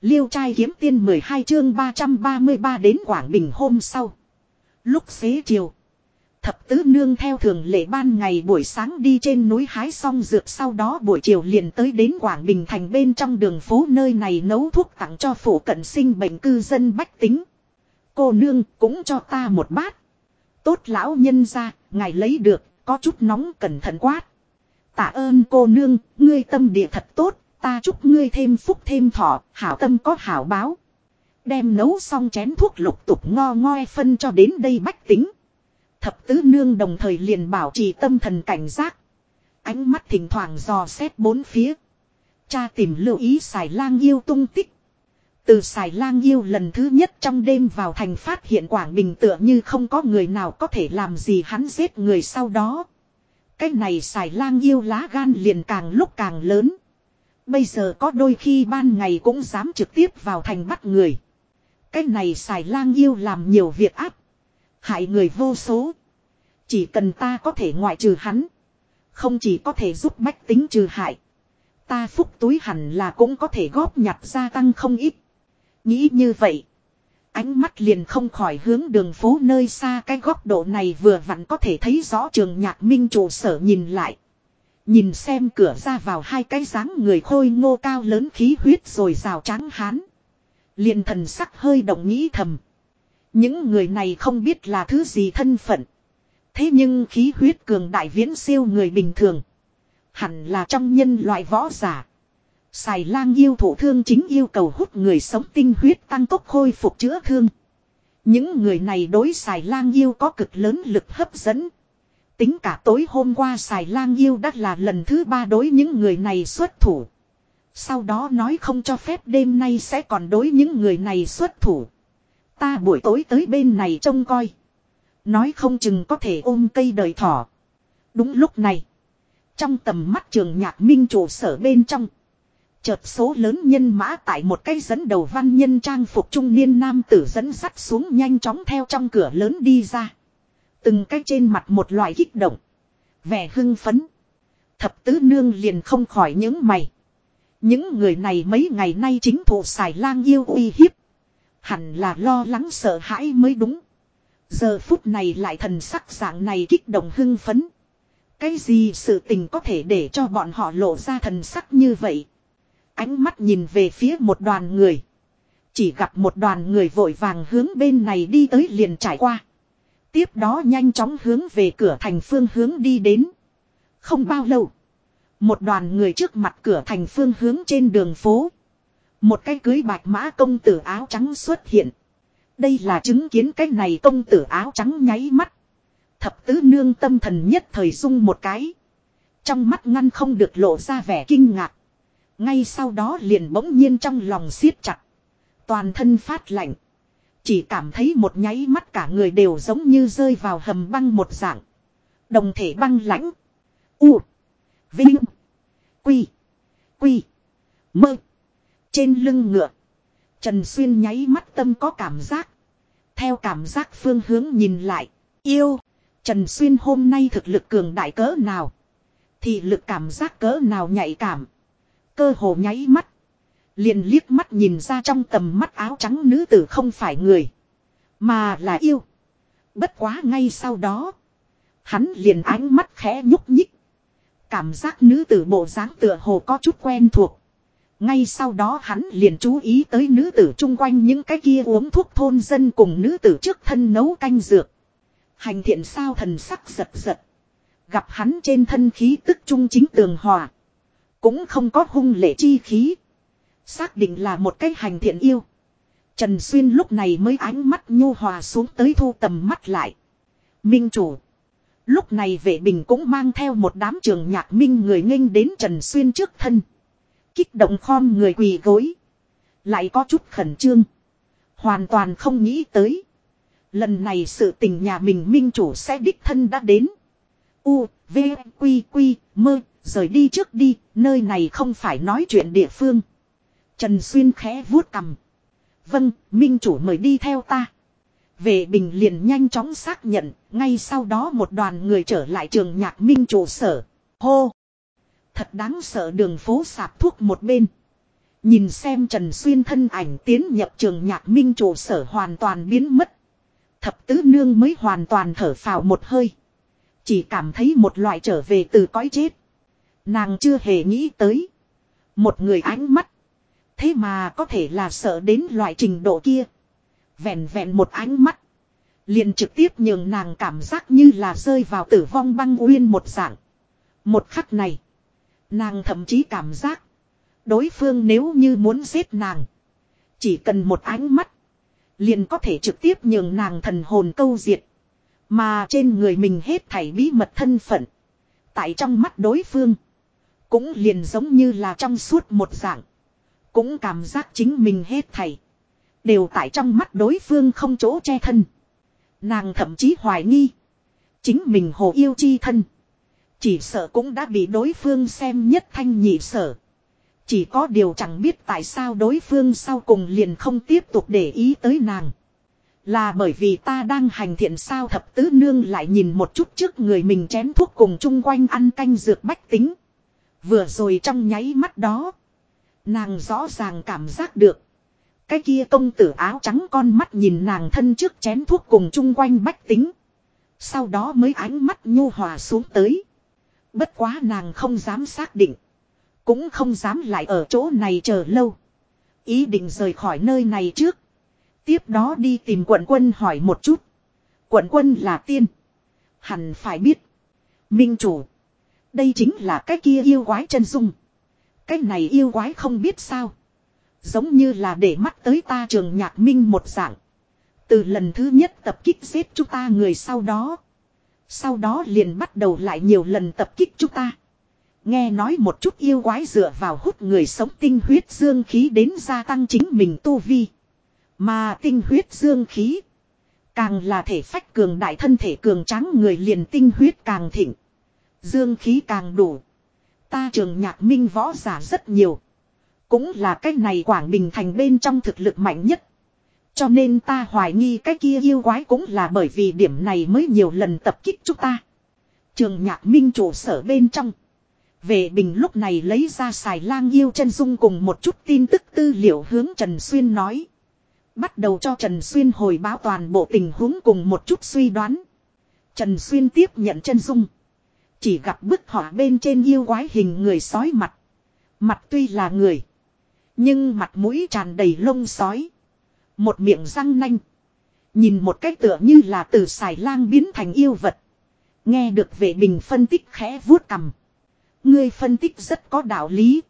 Liêu trai kiếm tiên 12 chương 333 đến Quảng Bình hôm sau. Lúc xế chiều. Thập tứ nương theo thường lệ ban ngày buổi sáng đi trên núi hái xong dược sau đó buổi chiều liền tới đến Quảng Bình thành bên trong đường phố nơi này nấu thuốc tặng cho phủ cận sinh bệnh cư dân bách tính. Cô nương cũng cho ta một bát. Tốt lão nhân ra, ngài lấy được, có chút nóng cẩn thận quát. Tạ ơn cô nương, ngươi tâm địa thật tốt, ta chúc ngươi thêm phúc thêm thọ, hảo tâm có hảo báo. Đem nấu xong chén thuốc lục tục ngo ngoe phân cho đến đây bách tính. Thập tứ nương đồng thời liền bảo trì tâm thần cảnh giác. Ánh mắt thỉnh thoảng dò xét bốn phía. Cha tìm lưu ý xài lang yêu tung tích. Từ xài lang yêu lần thứ nhất trong đêm vào thành phát hiện Quảng Bình tựa như không có người nào có thể làm gì hắn giết người sau đó. Cái này xài lang yêu lá gan liền càng lúc càng lớn. Bây giờ có đôi khi ban ngày cũng dám trực tiếp vào thành bắt người. Cái này xài lang yêu làm nhiều việc áp. Hại người vô số. Chỉ cần ta có thể ngoại trừ hắn. Không chỉ có thể giúp bách tính trừ hại. Ta phúc túi hẳn là cũng có thể góp nhặt gia tăng không ít. Nghĩ như vậy. Ánh mắt liền không khỏi hướng đường phố nơi xa cái góc độ này vừa vặn có thể thấy rõ trường nhạc minh trụ sở nhìn lại. Nhìn xem cửa ra vào hai cái dáng người khôi ngô cao lớn khí huyết rồi rào trắng hán. Liền thần sắc hơi động nghĩ thầm. Những người này không biết là thứ gì thân phận. Thế nhưng khí huyết cường đại viễn siêu người bình thường. Hẳn là trong nhân loại võ giả. Xài lang yêu thủ thương chính yêu cầu hút người sống tinh huyết tăng tốc khôi phục chữa thương. Những người này đối xài lang yêu có cực lớn lực hấp dẫn. Tính cả tối hôm qua xài lang yêu đã là lần thứ ba đối những người này xuất thủ. Sau đó nói không cho phép đêm nay sẽ còn đối những người này xuất thủ. Ta buổi tối tới bên này trông coi. Nói không chừng có thể ôm cây đời thỏ. Đúng lúc này. Trong tầm mắt trường nhạc minh trụ sở bên trong. Chợt số lớn nhân mã tại một cây dẫn đầu văn nhân trang phục trung niên nam tử dẫn sắt xuống nhanh chóng theo trong cửa lớn đi ra. Từng cái trên mặt một loại kích động. Vẻ hưng phấn. Thập tứ nương liền không khỏi những mày. Những người này mấy ngày nay chính thủ xài lang yêu uy hiếp. Hẳn là lo lắng sợ hãi mới đúng. Giờ phút này lại thần sắc dạng này kích động hưng phấn. Cái gì sự tình có thể để cho bọn họ lộ ra thần sắc như vậy. Ánh mắt nhìn về phía một đoàn người. Chỉ gặp một đoàn người vội vàng hướng bên này đi tới liền trải qua. Tiếp đó nhanh chóng hướng về cửa thành phương hướng đi đến. Không bao lâu. Một đoàn người trước mặt cửa thành phương hướng trên đường phố. Một cái cưới bạch mã công tử áo trắng xuất hiện. Đây là chứng kiến cái này công tử áo trắng nháy mắt. Thập tứ nương tâm thần nhất thời dung một cái. Trong mắt ngăn không được lộ ra vẻ kinh ngạc. Ngay sau đó liền bỗng nhiên trong lòng siết chặt. Toàn thân phát lạnh. Chỉ cảm thấy một nháy mắt cả người đều giống như rơi vào hầm băng một dạng. Đồng thể băng lãnh. U. Vinh. Quy. Quy. Mơ. Trên lưng ngựa. Trần Xuyên nháy mắt tâm có cảm giác. Theo cảm giác phương hướng nhìn lại. Yêu. Trần Xuyên hôm nay thực lực cường đại cỡ nào. Thì lực cảm giác cỡ nào nhạy cảm. Cơ hồ nháy mắt. Liền liếc mắt nhìn ra trong tầm mắt áo trắng nữ tử không phải người. Mà là yêu. Bất quá ngay sau đó. Hắn liền ánh mắt khẽ nhúc nhích. Cảm giác nữ tử bộ dáng tựa hồ có chút quen thuộc. Ngay sau đó hắn liền chú ý tới nữ tử chung quanh những cái kia uống thuốc thôn dân cùng nữ tử trước thân nấu canh dược. Hành thiện sao thần sắc giật giật. Gặp hắn trên thân khí tức trung chính tường hòa. Cũng không có hung lệ chi khí. Xác định là một cái hành thiện yêu. Trần Xuyên lúc này mới ánh mắt nhu hòa xuống tới thu tầm mắt lại. Minh chủ. Lúc này vệ bình cũng mang theo một đám trường nhạc minh người nghênh đến Trần Xuyên trước thân. Kích động khom người quỳ gối. Lại có chút khẩn trương. Hoàn toàn không nghĩ tới. Lần này sự tình nhà mình minh chủ sẽ đích thân đã đến. U, V, Quy, Quy, Mơ, rời đi trước đi, nơi này không phải nói chuyện địa phương. Trần Xuyên khẽ vuốt cầm. Vâng, minh chủ mời đi theo ta. Vệ bình liền nhanh chóng xác nhận, ngay sau đó một đoàn người trở lại trường nhạc minh chủ sở. Hô! Thật đáng sợ đường phố sạp thuốc một bên. Nhìn xem Trần Xuyên thân ảnh tiến nhập trường nhạc minh Chủ sở hoàn toàn biến mất. Thập tứ nương mới hoàn toàn thở phào một hơi. Chỉ cảm thấy một loại trở về từ cõi chết. Nàng chưa hề nghĩ tới. Một người ánh mắt. Thế mà có thể là sợ đến loại trình độ kia. Vẹn vẹn một ánh mắt. Liền trực tiếp nhường nàng cảm giác như là rơi vào tử vong băng uyên một dạng. Một khắc này. Nàng thậm chí cảm giác. Đối phương nếu như muốn giết nàng. Chỉ cần một ánh mắt. Liền có thể trực tiếp nhường nàng thần hồn câu diệt. Mà trên người mình hết thảy bí mật thân phận. Tại trong mắt đối phương. Cũng liền giống như là trong suốt một dạng. Cũng cảm giác chính mình hết thảy. Đều tại trong mắt đối phương không chỗ che thân. Nàng thậm chí hoài nghi. Chính mình hồ yêu chi thân. Chỉ sợ cũng đã bị đối phương xem nhất thanh nhị sở. Chỉ có điều chẳng biết tại sao đối phương sau cùng liền không tiếp tục để ý tới nàng. Là bởi vì ta đang hành thiện sao thập tứ nương lại nhìn một chút trước người mình chén thuốc cùng chung quanh ăn canh dược bách tính. Vừa rồi trong nháy mắt đó. Nàng rõ ràng cảm giác được. Cái kia công tử áo trắng con mắt nhìn nàng thân trước chén thuốc cùng chung quanh bách tính. Sau đó mới ánh mắt nhu hòa xuống tới. Bất quá nàng không dám xác định. Cũng không dám lại ở chỗ này chờ lâu. Ý định rời khỏi nơi này trước. Tiếp đó đi tìm quận quân hỏi một chút. Quận quân là tiên. Hẳn phải biết. Minh chủ. Đây chính là cái kia yêu quái chân dung. Cái này yêu quái không biết sao. Giống như là để mắt tới ta trường nhạc minh một dạng. Từ lần thứ nhất tập kích giết chúng ta người sau đó. Sau đó liền bắt đầu lại nhiều lần tập kích chúng ta. Nghe nói một chút yêu quái dựa vào hút người sống tinh huyết dương khí đến gia tăng chính mình tu vi. Mà tinh huyết dương khí. Càng là thể phách cường đại thân thể cường tráng người liền tinh huyết càng thịnh. Dương khí càng đủ. Ta trường nhạc minh võ giả rất nhiều. Cũng là cái này Quảng Bình thành bên trong thực lực mạnh nhất. Cho nên ta hoài nghi cái kia yêu quái cũng là bởi vì điểm này mới nhiều lần tập kích chúng ta. Trường nhạc minh trụ sở bên trong. Vệ bình lúc này lấy ra xài lang yêu chân dung cùng một chút tin tức tư liệu hướng Trần Xuyên nói. Bắt đầu cho Trần Xuyên hồi báo toàn bộ tình huống cùng một chút suy đoán. Trần Xuyên tiếp nhận chân dung. Chỉ gặp bức họa bên trên yêu quái hình người sói mặt. Mặt tuy là người. Nhưng mặt mũi tràn đầy lông sói. Một miệng răng nanh. Nhìn một cách tựa như là từ xài lang biến thành yêu vật. Nghe được vệ bình phân tích khẽ vuốt cầm. Ngươi phân tích rất có đạo lý.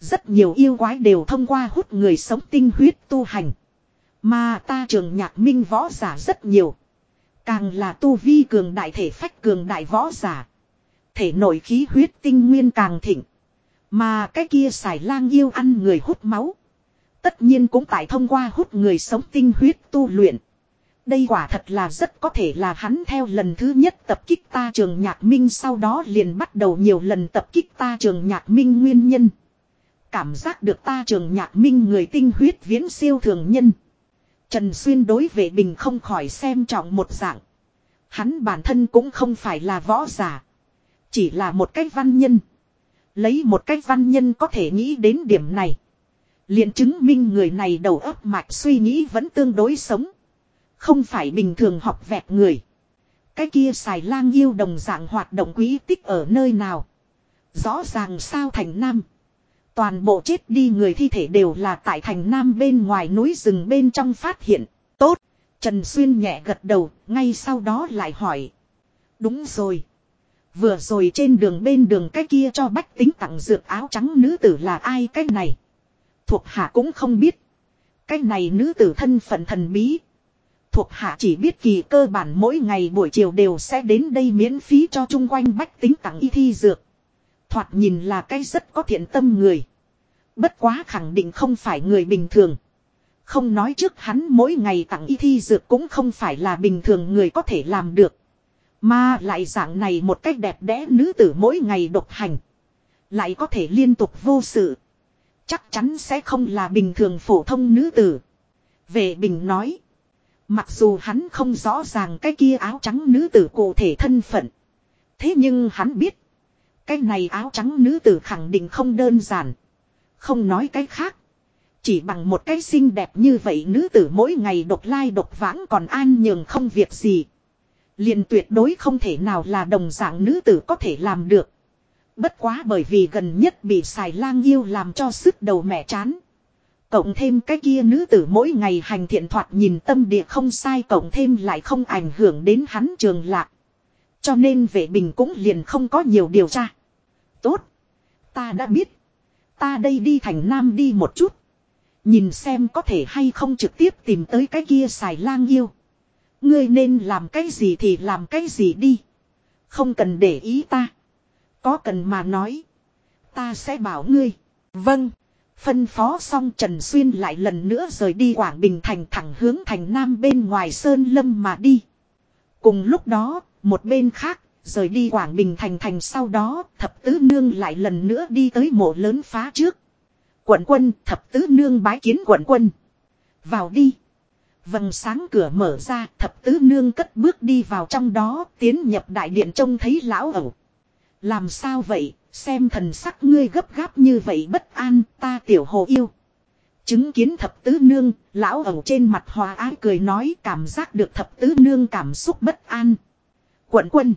Rất nhiều yêu quái đều thông qua hút người sống tinh huyết tu hành. Mà ta trường nhạc minh võ giả rất nhiều. Càng là tu vi cường đại thể phách cường đại võ giả. Thể nội khí huyết tinh nguyên càng thịnh. Mà cái kia xài lang yêu ăn người hút máu. Tất nhiên cũng tại thông qua hút người sống tinh huyết tu luyện. Đây quả thật là rất có thể là hắn theo lần thứ nhất tập kích ta trường nhạc minh, sau đó liền bắt đầu nhiều lần tập kích ta trường nhạc minh nguyên nhân. Cảm giác được ta trường nhạc minh người tinh huyết viễn siêu thường nhân. Trần Xuyên đối vệ bình không khỏi xem trọng một dạng. Hắn bản thân cũng không phải là võ giả. Chỉ là một cách văn nhân. Lấy một cách văn nhân có thể nghĩ đến điểm này. liền chứng minh người này đầu óc mạch suy nghĩ vẫn tương đối sống. Không phải bình thường học vẹt người. Cái kia xài lang yêu đồng dạng hoạt động quý tích ở nơi nào. Rõ ràng sao thành nam. Toàn bộ chết đi người thi thể đều là tại thành nam bên ngoài núi rừng bên trong phát hiện. Tốt. Trần Xuyên nhẹ gật đầu, ngay sau đó lại hỏi. Đúng rồi. Vừa rồi trên đường bên đường cái kia cho bách tính tặng dược áo trắng nữ tử là ai cái này. Thuộc hạ cũng không biết. Cái này nữ tử thân phận thần bí. Thuộc hạ chỉ biết kỳ cơ bản mỗi ngày buổi chiều đều sẽ đến đây miễn phí cho chung quanh bách tính tặng y thi dược. Thoạt nhìn là cái rất có thiện tâm người. Bất quá khẳng định không phải người bình thường. Không nói trước hắn mỗi ngày tặng y thi dược cũng không phải là bình thường người có thể làm được. Mà lại dạng này một cách đẹp đẽ nữ tử mỗi ngày độc hành. Lại có thể liên tục vô sự. Chắc chắn sẽ không là bình thường phổ thông nữ tử. Vệ bình nói. Mặc dù hắn không rõ ràng cái kia áo trắng nữ tử cụ thể thân phận. Thế nhưng hắn biết. Cái này áo trắng nữ tử khẳng định không đơn giản. Không nói cái khác. Chỉ bằng một cái xinh đẹp như vậy nữ tử mỗi ngày độc lai độc vãng còn an nhường không việc gì liền tuyệt đối không thể nào là đồng dạng nữ tử có thể làm được. Bất quá bởi vì gần nhất bị xài lang yêu làm cho sức đầu mẹ chán. Cộng thêm cái kia nữ tử mỗi ngày hành thiện thoạt nhìn tâm địa không sai cộng thêm lại không ảnh hưởng đến hắn trường lạc. Cho nên vệ bình cũng liền không có nhiều điều tra. Tốt. Ta đã biết. Ta đây đi thành nam đi một chút. Nhìn xem có thể hay không trực tiếp tìm tới cái kia xài lang yêu. Ngươi nên làm cái gì thì làm cái gì đi. Không cần để ý ta. Có cần mà nói. Ta sẽ bảo ngươi. Vâng. Phân phó xong Trần Xuyên lại lần nữa rời đi Quảng Bình Thành thẳng hướng thành Nam bên ngoài Sơn Lâm mà đi. Cùng lúc đó, một bên khác, rời đi Quảng Bình Thành thành sau đó, thập tứ nương lại lần nữa đi tới mộ lớn phá trước. Quận quân, thập tứ nương bái kiến quận quân. Vào đi. Vầng sáng cửa mở ra, thập tứ nương cất bước đi vào trong đó, tiến nhập đại điện trông thấy lão ẩu. Làm sao vậy, xem thần sắc ngươi gấp gáp như vậy bất an, ta tiểu hồ yêu. Chứng kiến thập tứ nương, lão ẩu trên mặt hòa ái cười nói cảm giác được thập tứ nương cảm xúc bất an. Quận quân.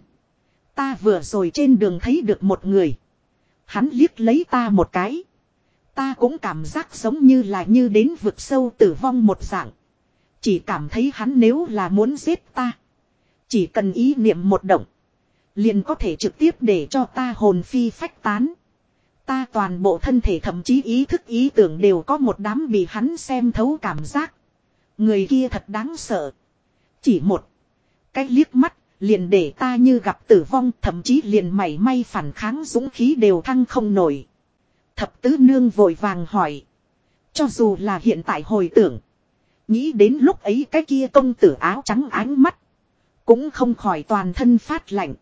Ta vừa rồi trên đường thấy được một người. Hắn liếc lấy ta một cái. Ta cũng cảm giác giống như là như đến vực sâu tử vong một dạng. Chỉ cảm thấy hắn nếu là muốn giết ta. Chỉ cần ý niệm một động. Liền có thể trực tiếp để cho ta hồn phi phách tán. Ta toàn bộ thân thể thậm chí ý thức, ý tưởng đều có một đám bị hắn xem thấu cảm giác. Người kia thật đáng sợ. Chỉ một. Cái liếc mắt, liền để ta như gặp tử vong, thậm chí liền mảy may phản kháng dũng khí đều thăng không nổi. Thập tứ nương vội vàng hỏi. Cho dù là hiện tại hồi tưởng. Nghĩ đến lúc ấy cái kia công tử áo trắng ánh mắt. Cũng không khỏi toàn thân phát lạnh.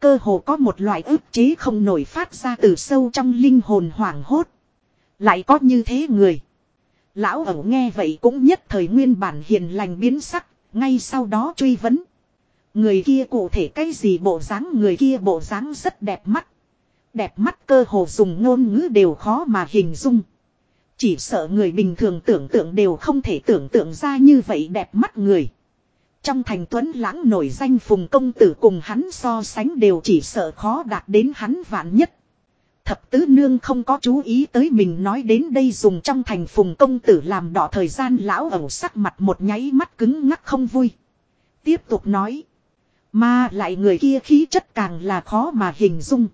Cơ hồ có một loại ức chế không nổi phát ra từ sâu trong linh hồn hoảng hốt. Lại có như thế người. Lão ẩu nghe vậy cũng nhất thời nguyên bản hiền lành biến sắc, ngay sau đó truy vấn. Người kia cụ thể cái gì bộ dáng người kia bộ dáng rất đẹp mắt. Đẹp mắt cơ hồ dùng ngôn ngữ đều khó mà hình dung. Chỉ sợ người bình thường tưởng tượng đều không thể tưởng tượng ra như vậy đẹp mắt người. Trong thành tuấn lãng nổi danh phùng công tử cùng hắn so sánh đều chỉ sợ khó đạt đến hắn vạn nhất. Thập tứ nương không có chú ý tới mình nói đến đây dùng trong thành phùng công tử làm đỏ thời gian lão ẩu sắc mặt một nháy mắt cứng ngắc không vui. Tiếp tục nói. Mà lại người kia khí chất càng là khó mà hình dung.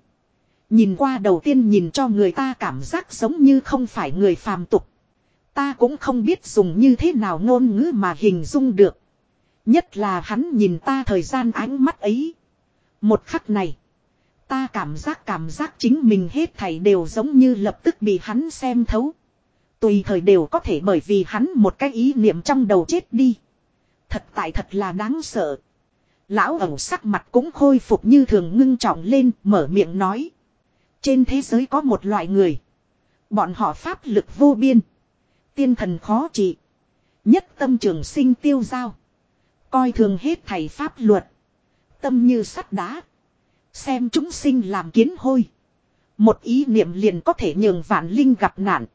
Nhìn qua đầu tiên nhìn cho người ta cảm giác giống như không phải người phàm tục. Ta cũng không biết dùng như thế nào ngôn ngữ mà hình dung được. Nhất là hắn nhìn ta thời gian ánh mắt ấy. Một khắc này. Ta cảm giác cảm giác chính mình hết thảy đều giống như lập tức bị hắn xem thấu. Tùy thời đều có thể bởi vì hắn một cái ý niệm trong đầu chết đi. Thật tại thật là đáng sợ. Lão ẩu sắc mặt cũng khôi phục như thường ngưng trọng lên, mở miệng nói. Trên thế giới có một loại người. Bọn họ pháp lực vô biên. Tiên thần khó trị. Nhất tâm trường sinh tiêu giao. Coi thường hết thầy pháp luật. Tâm như sắt đá. Xem chúng sinh làm kiến hôi. Một ý niệm liền có thể nhường vạn linh gặp nạn.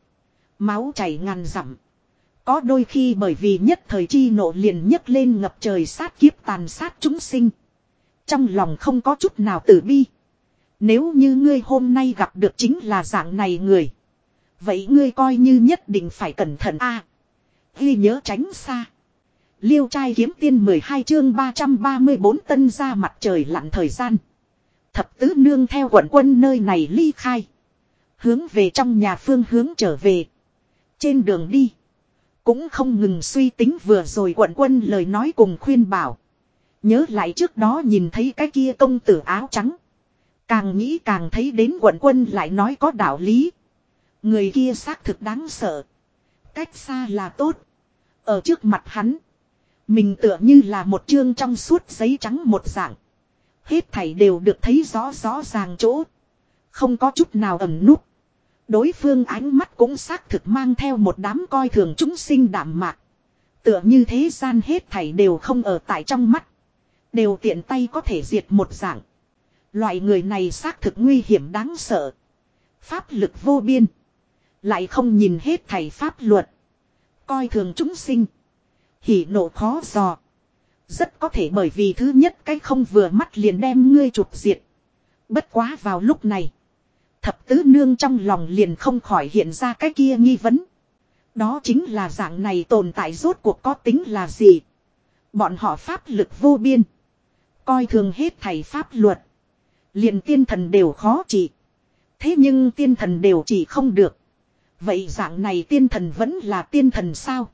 Máu chảy ngàn dặm. Có đôi khi bởi vì nhất thời chi nộ liền nhấc lên ngập trời sát kiếp tàn sát chúng sinh. Trong lòng không có chút nào tử bi. Nếu như ngươi hôm nay gặp được chính là dạng này người. Vậy ngươi coi như nhất định phải cẩn thận a. À, ghi nhớ tránh xa. Liêu trai kiếm tiên 12 chương 334 tân ra mặt trời lặn thời gian. Thập tứ nương theo quận quân nơi này ly khai. Hướng về trong nhà phương hướng trở về. Trên đường đi. Cũng không ngừng suy tính vừa rồi quận quân lời nói cùng khuyên bảo. Nhớ lại trước đó nhìn thấy cái kia công tử áo trắng. Càng nghĩ càng thấy đến quận quân lại nói có đạo lý. Người kia xác thực đáng sợ. Cách xa là tốt. Ở trước mặt hắn. Mình tựa như là một chương trong suốt giấy trắng một dạng. Hết thảy đều được thấy rõ rõ ràng chỗ. Không có chút nào ẩn núp Đối phương ánh mắt cũng xác thực mang theo một đám coi thường chúng sinh đạm mạc. Tựa như thế gian hết thảy đều không ở tại trong mắt. Đều tiện tay có thể diệt một dạng. Loại người này xác thực nguy hiểm đáng sợ. Pháp lực vô biên. Lại không nhìn hết thầy pháp luật. Coi thường chúng sinh. Hỉ nộ khó dò. Rất có thể bởi vì thứ nhất cái không vừa mắt liền đem ngươi chụp diệt. Bất quá vào lúc này. Thập tứ nương trong lòng liền không khỏi hiện ra cái kia nghi vấn. Đó chính là dạng này tồn tại rốt cuộc có tính là gì. Bọn họ pháp lực vô biên. Coi thường hết thầy pháp luật. Liền tiên thần đều khó trị. Thế nhưng tiên thần đều chỉ không được. Vậy dạng này tiên thần vẫn là tiên thần sao?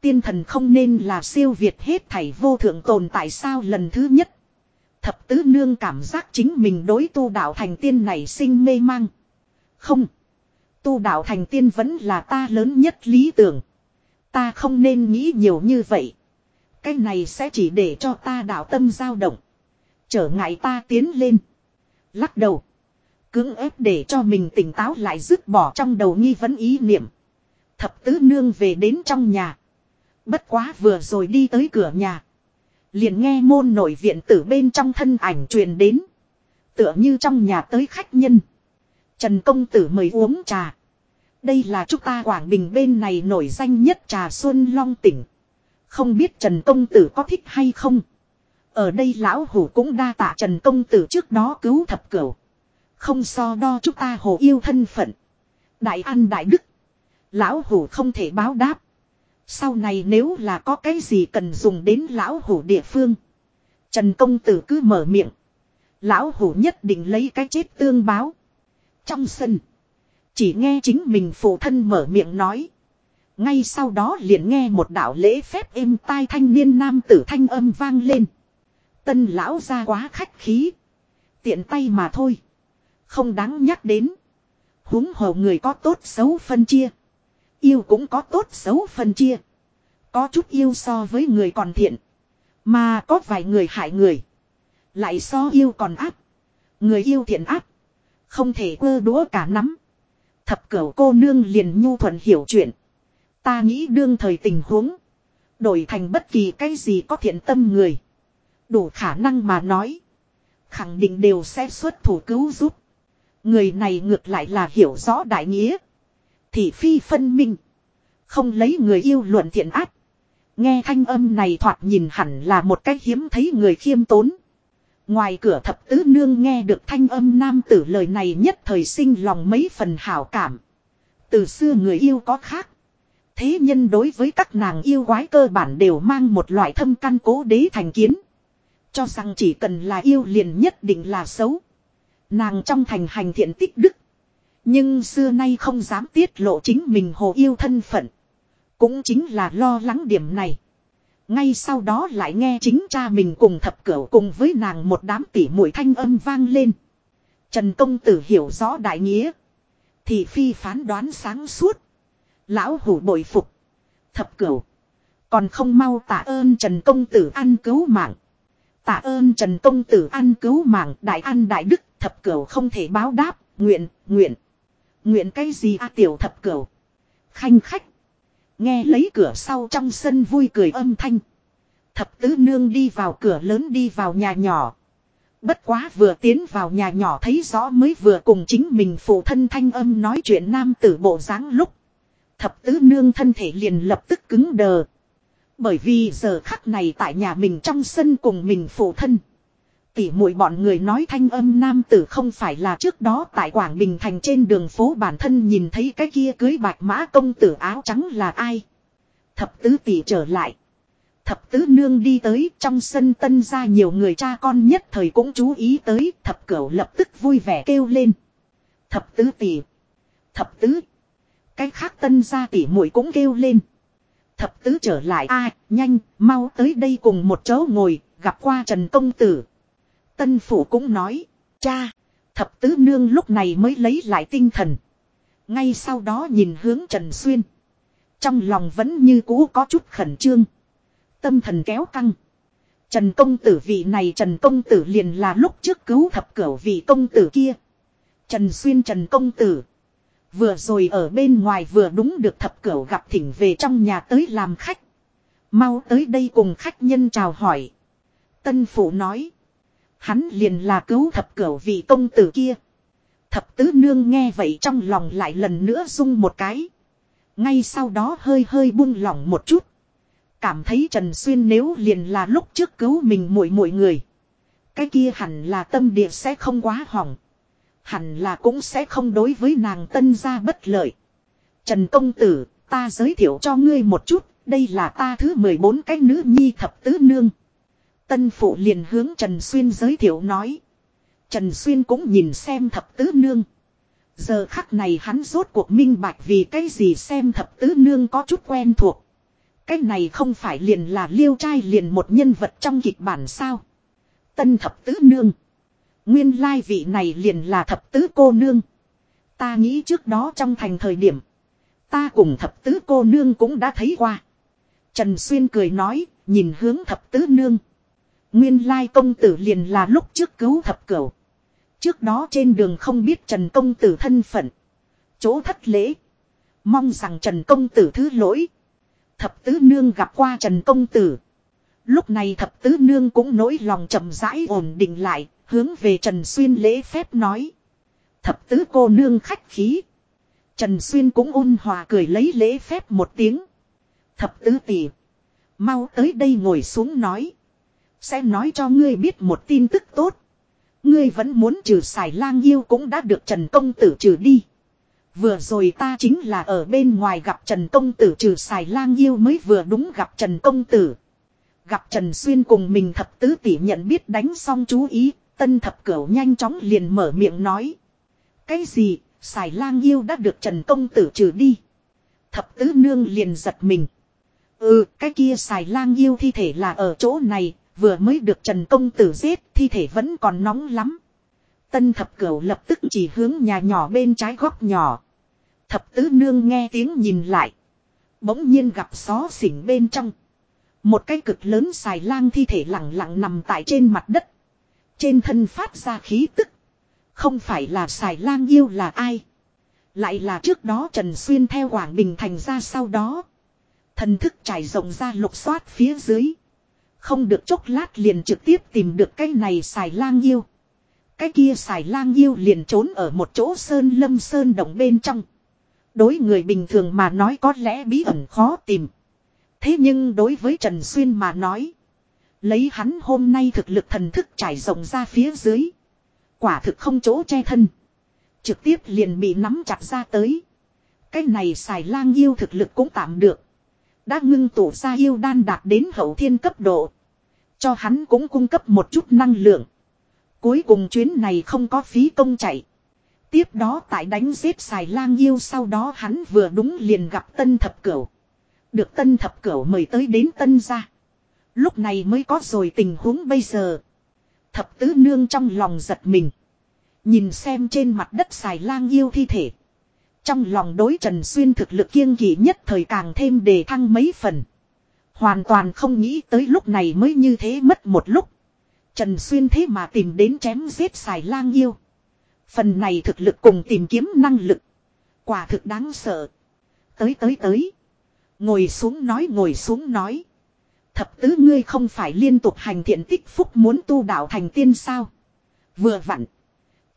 Tiên thần không nên là siêu việt hết thảy vô thượng tồn tại sao lần thứ nhất. Thập tứ nương cảm giác chính mình đối tu đạo thành tiên này sinh mê mang. Không. Tu đạo thành tiên vẫn là ta lớn nhất lý tưởng. Ta không nên nghĩ nhiều như vậy. Cái này sẽ chỉ để cho ta đạo tâm dao động. Trở ngại ta tiến lên. Lắc đầu. Cưỡng ép để cho mình tỉnh táo lại dứt bỏ trong đầu nghi vấn ý niệm. Thập tứ nương về đến trong nhà. Bất quá vừa rồi đi tới cửa nhà. Liền nghe môn nội viện tử bên trong thân ảnh truyền đến. Tựa như trong nhà tới khách nhân. Trần công tử mời uống trà. Đây là chúng ta Quảng Bình bên này nổi danh nhất trà Xuân Long tỉnh. Không biết Trần công tử có thích hay không. Ở đây lão hủ cũng đa tạ Trần công tử trước đó cứu thập cửu. Không so đo chúng ta hồ yêu thân phận. Đại ăn đại đức. Lão hủ không thể báo đáp. Sau này nếu là có cái gì cần dùng đến lão hủ địa phương. Trần công tử cứ mở miệng. Lão hủ nhất định lấy cái chết tương báo. Trong sân. Chỉ nghe chính mình phụ thân mở miệng nói. Ngay sau đó liền nghe một đạo lễ phép êm tai thanh niên nam tử thanh âm vang lên. Tân lão ra quá khách khí. Tiện tay mà thôi. Không đáng nhắc đến. huống hồ người có tốt xấu phân chia. Yêu cũng có tốt xấu phân chia. Có chút yêu so với người còn thiện. Mà có vài người hại người. Lại so yêu còn áp. Người yêu thiện áp. Không thể quơ đũa cả nắm. Thập cửu cô nương liền nhu thuận hiểu chuyện. Ta nghĩ đương thời tình huống. Đổi thành bất kỳ cái gì có thiện tâm người. Đủ khả năng mà nói. Khẳng định đều sẽ xuất thủ cứu giúp. Người này ngược lại là hiểu rõ đại nghĩa. Thị phi phân minh. Không lấy người yêu luận thiện ác. Nghe thanh âm này thoạt nhìn hẳn là một cách hiếm thấy người khiêm tốn. Ngoài cửa thập tứ nương nghe được thanh âm nam tử lời này nhất thời sinh lòng mấy phần hảo cảm. Từ xưa người yêu có khác. Thế nhân đối với các nàng yêu quái cơ bản đều mang một loại thâm căn cố đế thành kiến. Cho rằng chỉ cần là yêu liền nhất định là xấu. Nàng trong thành hành thiện tích đức. Nhưng xưa nay không dám tiết lộ chính mình hồ yêu thân phận. Cũng chính là lo lắng điểm này. Ngay sau đó lại nghe chính cha mình cùng thập cửu cùng với nàng một đám tỉ mũi thanh âm vang lên. Trần công tử hiểu rõ đại nghĩa. Thì phi phán đoán sáng suốt. Lão hủ bội phục. Thập cửu. Còn không mau tạ ơn Trần công tử ăn cứu mạng. Tạ ơn Trần công tử ăn cứu mạng đại ăn đại đức thập cửu không thể báo đáp. Nguyện, nguyện. Nguyện cái gì a tiểu thập cửu. Khanh khách. Nghe lấy cửa sau trong sân vui cười âm thanh. Thập tứ nương đi vào cửa lớn đi vào nhà nhỏ. Bất quá vừa tiến vào nhà nhỏ thấy rõ mới vừa cùng chính mình phụ thân thanh âm nói chuyện nam tử bộ dáng lúc. Thập tứ nương thân thể liền lập tức cứng đờ. Bởi vì giờ khắc này tại nhà mình trong sân cùng mình phụ thân. Tỉ muội bọn người nói thanh âm nam tử không phải là trước đó tại Quảng Bình thành trên đường phố bản thân nhìn thấy cái kia cưới bạch mã công tử áo trắng là ai. Thập tứ tỷ trở lại. Thập tứ nương đi tới, trong sân tân ra nhiều người cha con nhất thời cũng chú ý tới, thập cửu lập tức vui vẻ kêu lên. Thập tứ tỷ. Thập tứ. Cái khác tân ra tỷ muội cũng kêu lên. Thập tứ trở lại a nhanh, mau tới đây cùng một chỗ ngồi, gặp qua Trần Công Tử. Tân Phủ cũng nói, cha, thập tứ nương lúc này mới lấy lại tinh thần. Ngay sau đó nhìn hướng Trần Xuyên. Trong lòng vẫn như cũ có chút khẩn trương. Tâm thần kéo căng. Trần công tử vị này Trần công tử liền là lúc trước cứu thập cửu vị công tử kia. Trần Xuyên Trần công tử. Vừa rồi ở bên ngoài vừa đúng được thập cửu gặp thỉnh về trong nhà tới làm khách. Mau tới đây cùng khách nhân chào hỏi. Tân Phụ nói. Hắn liền là cứu thập cửu vị công tử kia. Thập tứ nương nghe vậy trong lòng lại lần nữa rung một cái. Ngay sau đó hơi hơi buông lỏng một chút. Cảm thấy Trần Xuyên nếu liền là lúc trước cứu mình muội muội người. Cái kia hẳn là tâm địa sẽ không quá hỏng. Hẳn là cũng sẽ không đối với nàng tân gia bất lợi. Trần công tử, ta giới thiệu cho ngươi một chút, đây là ta thứ 14 cái nữ nhi thập tứ nương. Tân phụ liền hướng Trần Xuyên giới thiệu nói. Trần Xuyên cũng nhìn xem thập tứ nương. Giờ khắc này hắn rốt cuộc minh bạch vì cái gì xem thập tứ nương có chút quen thuộc. Cái này không phải liền là liêu trai liền một nhân vật trong kịch bản sao. Tân thập tứ nương. Nguyên lai vị này liền là thập tứ cô nương. Ta nghĩ trước đó trong thành thời điểm. Ta cùng thập tứ cô nương cũng đã thấy qua. Trần Xuyên cười nói, nhìn hướng thập tứ nương. Nguyên lai công tử liền là lúc trước cứu thập cửu. Trước đó trên đường không biết Trần công tử thân phận. Chỗ thất lễ. Mong rằng Trần công tử thứ lỗi. Thập tứ nương gặp qua Trần công tử. Lúc này thập tứ nương cũng nỗi lòng chậm rãi ổn định lại, hướng về Trần Xuyên lễ phép nói. Thập tứ cô nương khách khí. Trần Xuyên cũng ôn hòa cười lấy lễ phép một tiếng. Thập tứ tỷ. Mau tới đây ngồi xuống nói. Sẽ nói cho ngươi biết một tin tức tốt. Ngươi vẫn muốn trừ xài lang yêu cũng đã được Trần Công Tử trừ đi. Vừa rồi ta chính là ở bên ngoài gặp Trần Công Tử trừ xài lang yêu mới vừa đúng gặp Trần Công Tử. Gặp Trần Xuyên cùng mình thập tứ tỷ nhận biết đánh xong chú ý, tân thập cửu nhanh chóng liền mở miệng nói. Cái gì, xài lang yêu đã được Trần Công Tử trừ đi. Thập tứ nương liền giật mình. Ừ, cái kia xài lang yêu thi thể là ở chỗ này, vừa mới được Trần Công Tử giết, thi thể vẫn còn nóng lắm. Tân thập cửu lập tức chỉ hướng nhà nhỏ bên trái góc nhỏ. Thập tứ nương nghe tiếng nhìn lại. Bỗng nhiên gặp xó xỉnh bên trong. Một cái cực lớn xài lang thi thể lặng lặng nằm tại trên mặt đất. Trên thân phát ra khí tức. Không phải là xài lang yêu là ai. Lại là trước đó Trần Xuyên theo Quảng Bình thành ra sau đó. Thần thức trải rộng ra lục soát phía dưới. Không được chốc lát liền trực tiếp tìm được cái này xài lang yêu. Cái kia xài lang yêu liền trốn ở một chỗ sơn lâm sơn động bên trong. Đối người bình thường mà nói có lẽ bí ẩn khó tìm. Thế nhưng đối với Trần Xuyên mà nói. Lấy hắn hôm nay thực lực thần thức trải rộng ra phía dưới. Quả thực không chỗ che thân. Trực tiếp liền bị nắm chặt ra tới. Cái này xài lang yêu thực lực cũng tạm được. Đã ngưng tụ ra yêu đan đạt đến hậu thiên cấp độ. Cho hắn cũng cung cấp một chút năng lượng. Cuối cùng chuyến này không có phí công chạy. Tiếp đó tại đánh giết xài lang yêu sau đó hắn vừa đúng liền gặp tân thập cửu. Được tân thập cửu mời tới đến tân gia. Lúc này mới có rồi tình huống bây giờ. Thập tứ nương trong lòng giật mình. Nhìn xem trên mặt đất xài lang yêu thi thể. Trong lòng đối Trần Xuyên thực lực kiêng kỵ nhất thời càng thêm đề thăng mấy phần. Hoàn toàn không nghĩ tới lúc này mới như thế mất một lúc. Trần Xuyên thế mà tìm đến chém giết xài lang yêu. Phần này thực lực cùng tìm kiếm năng lực. Quả thực đáng sợ. Tới tới tới. Ngồi xuống nói, ngồi xuống nói. Thập tứ ngươi không phải liên tục hành thiện tích phúc muốn tu đạo thành tiên sao. Vừa vặn.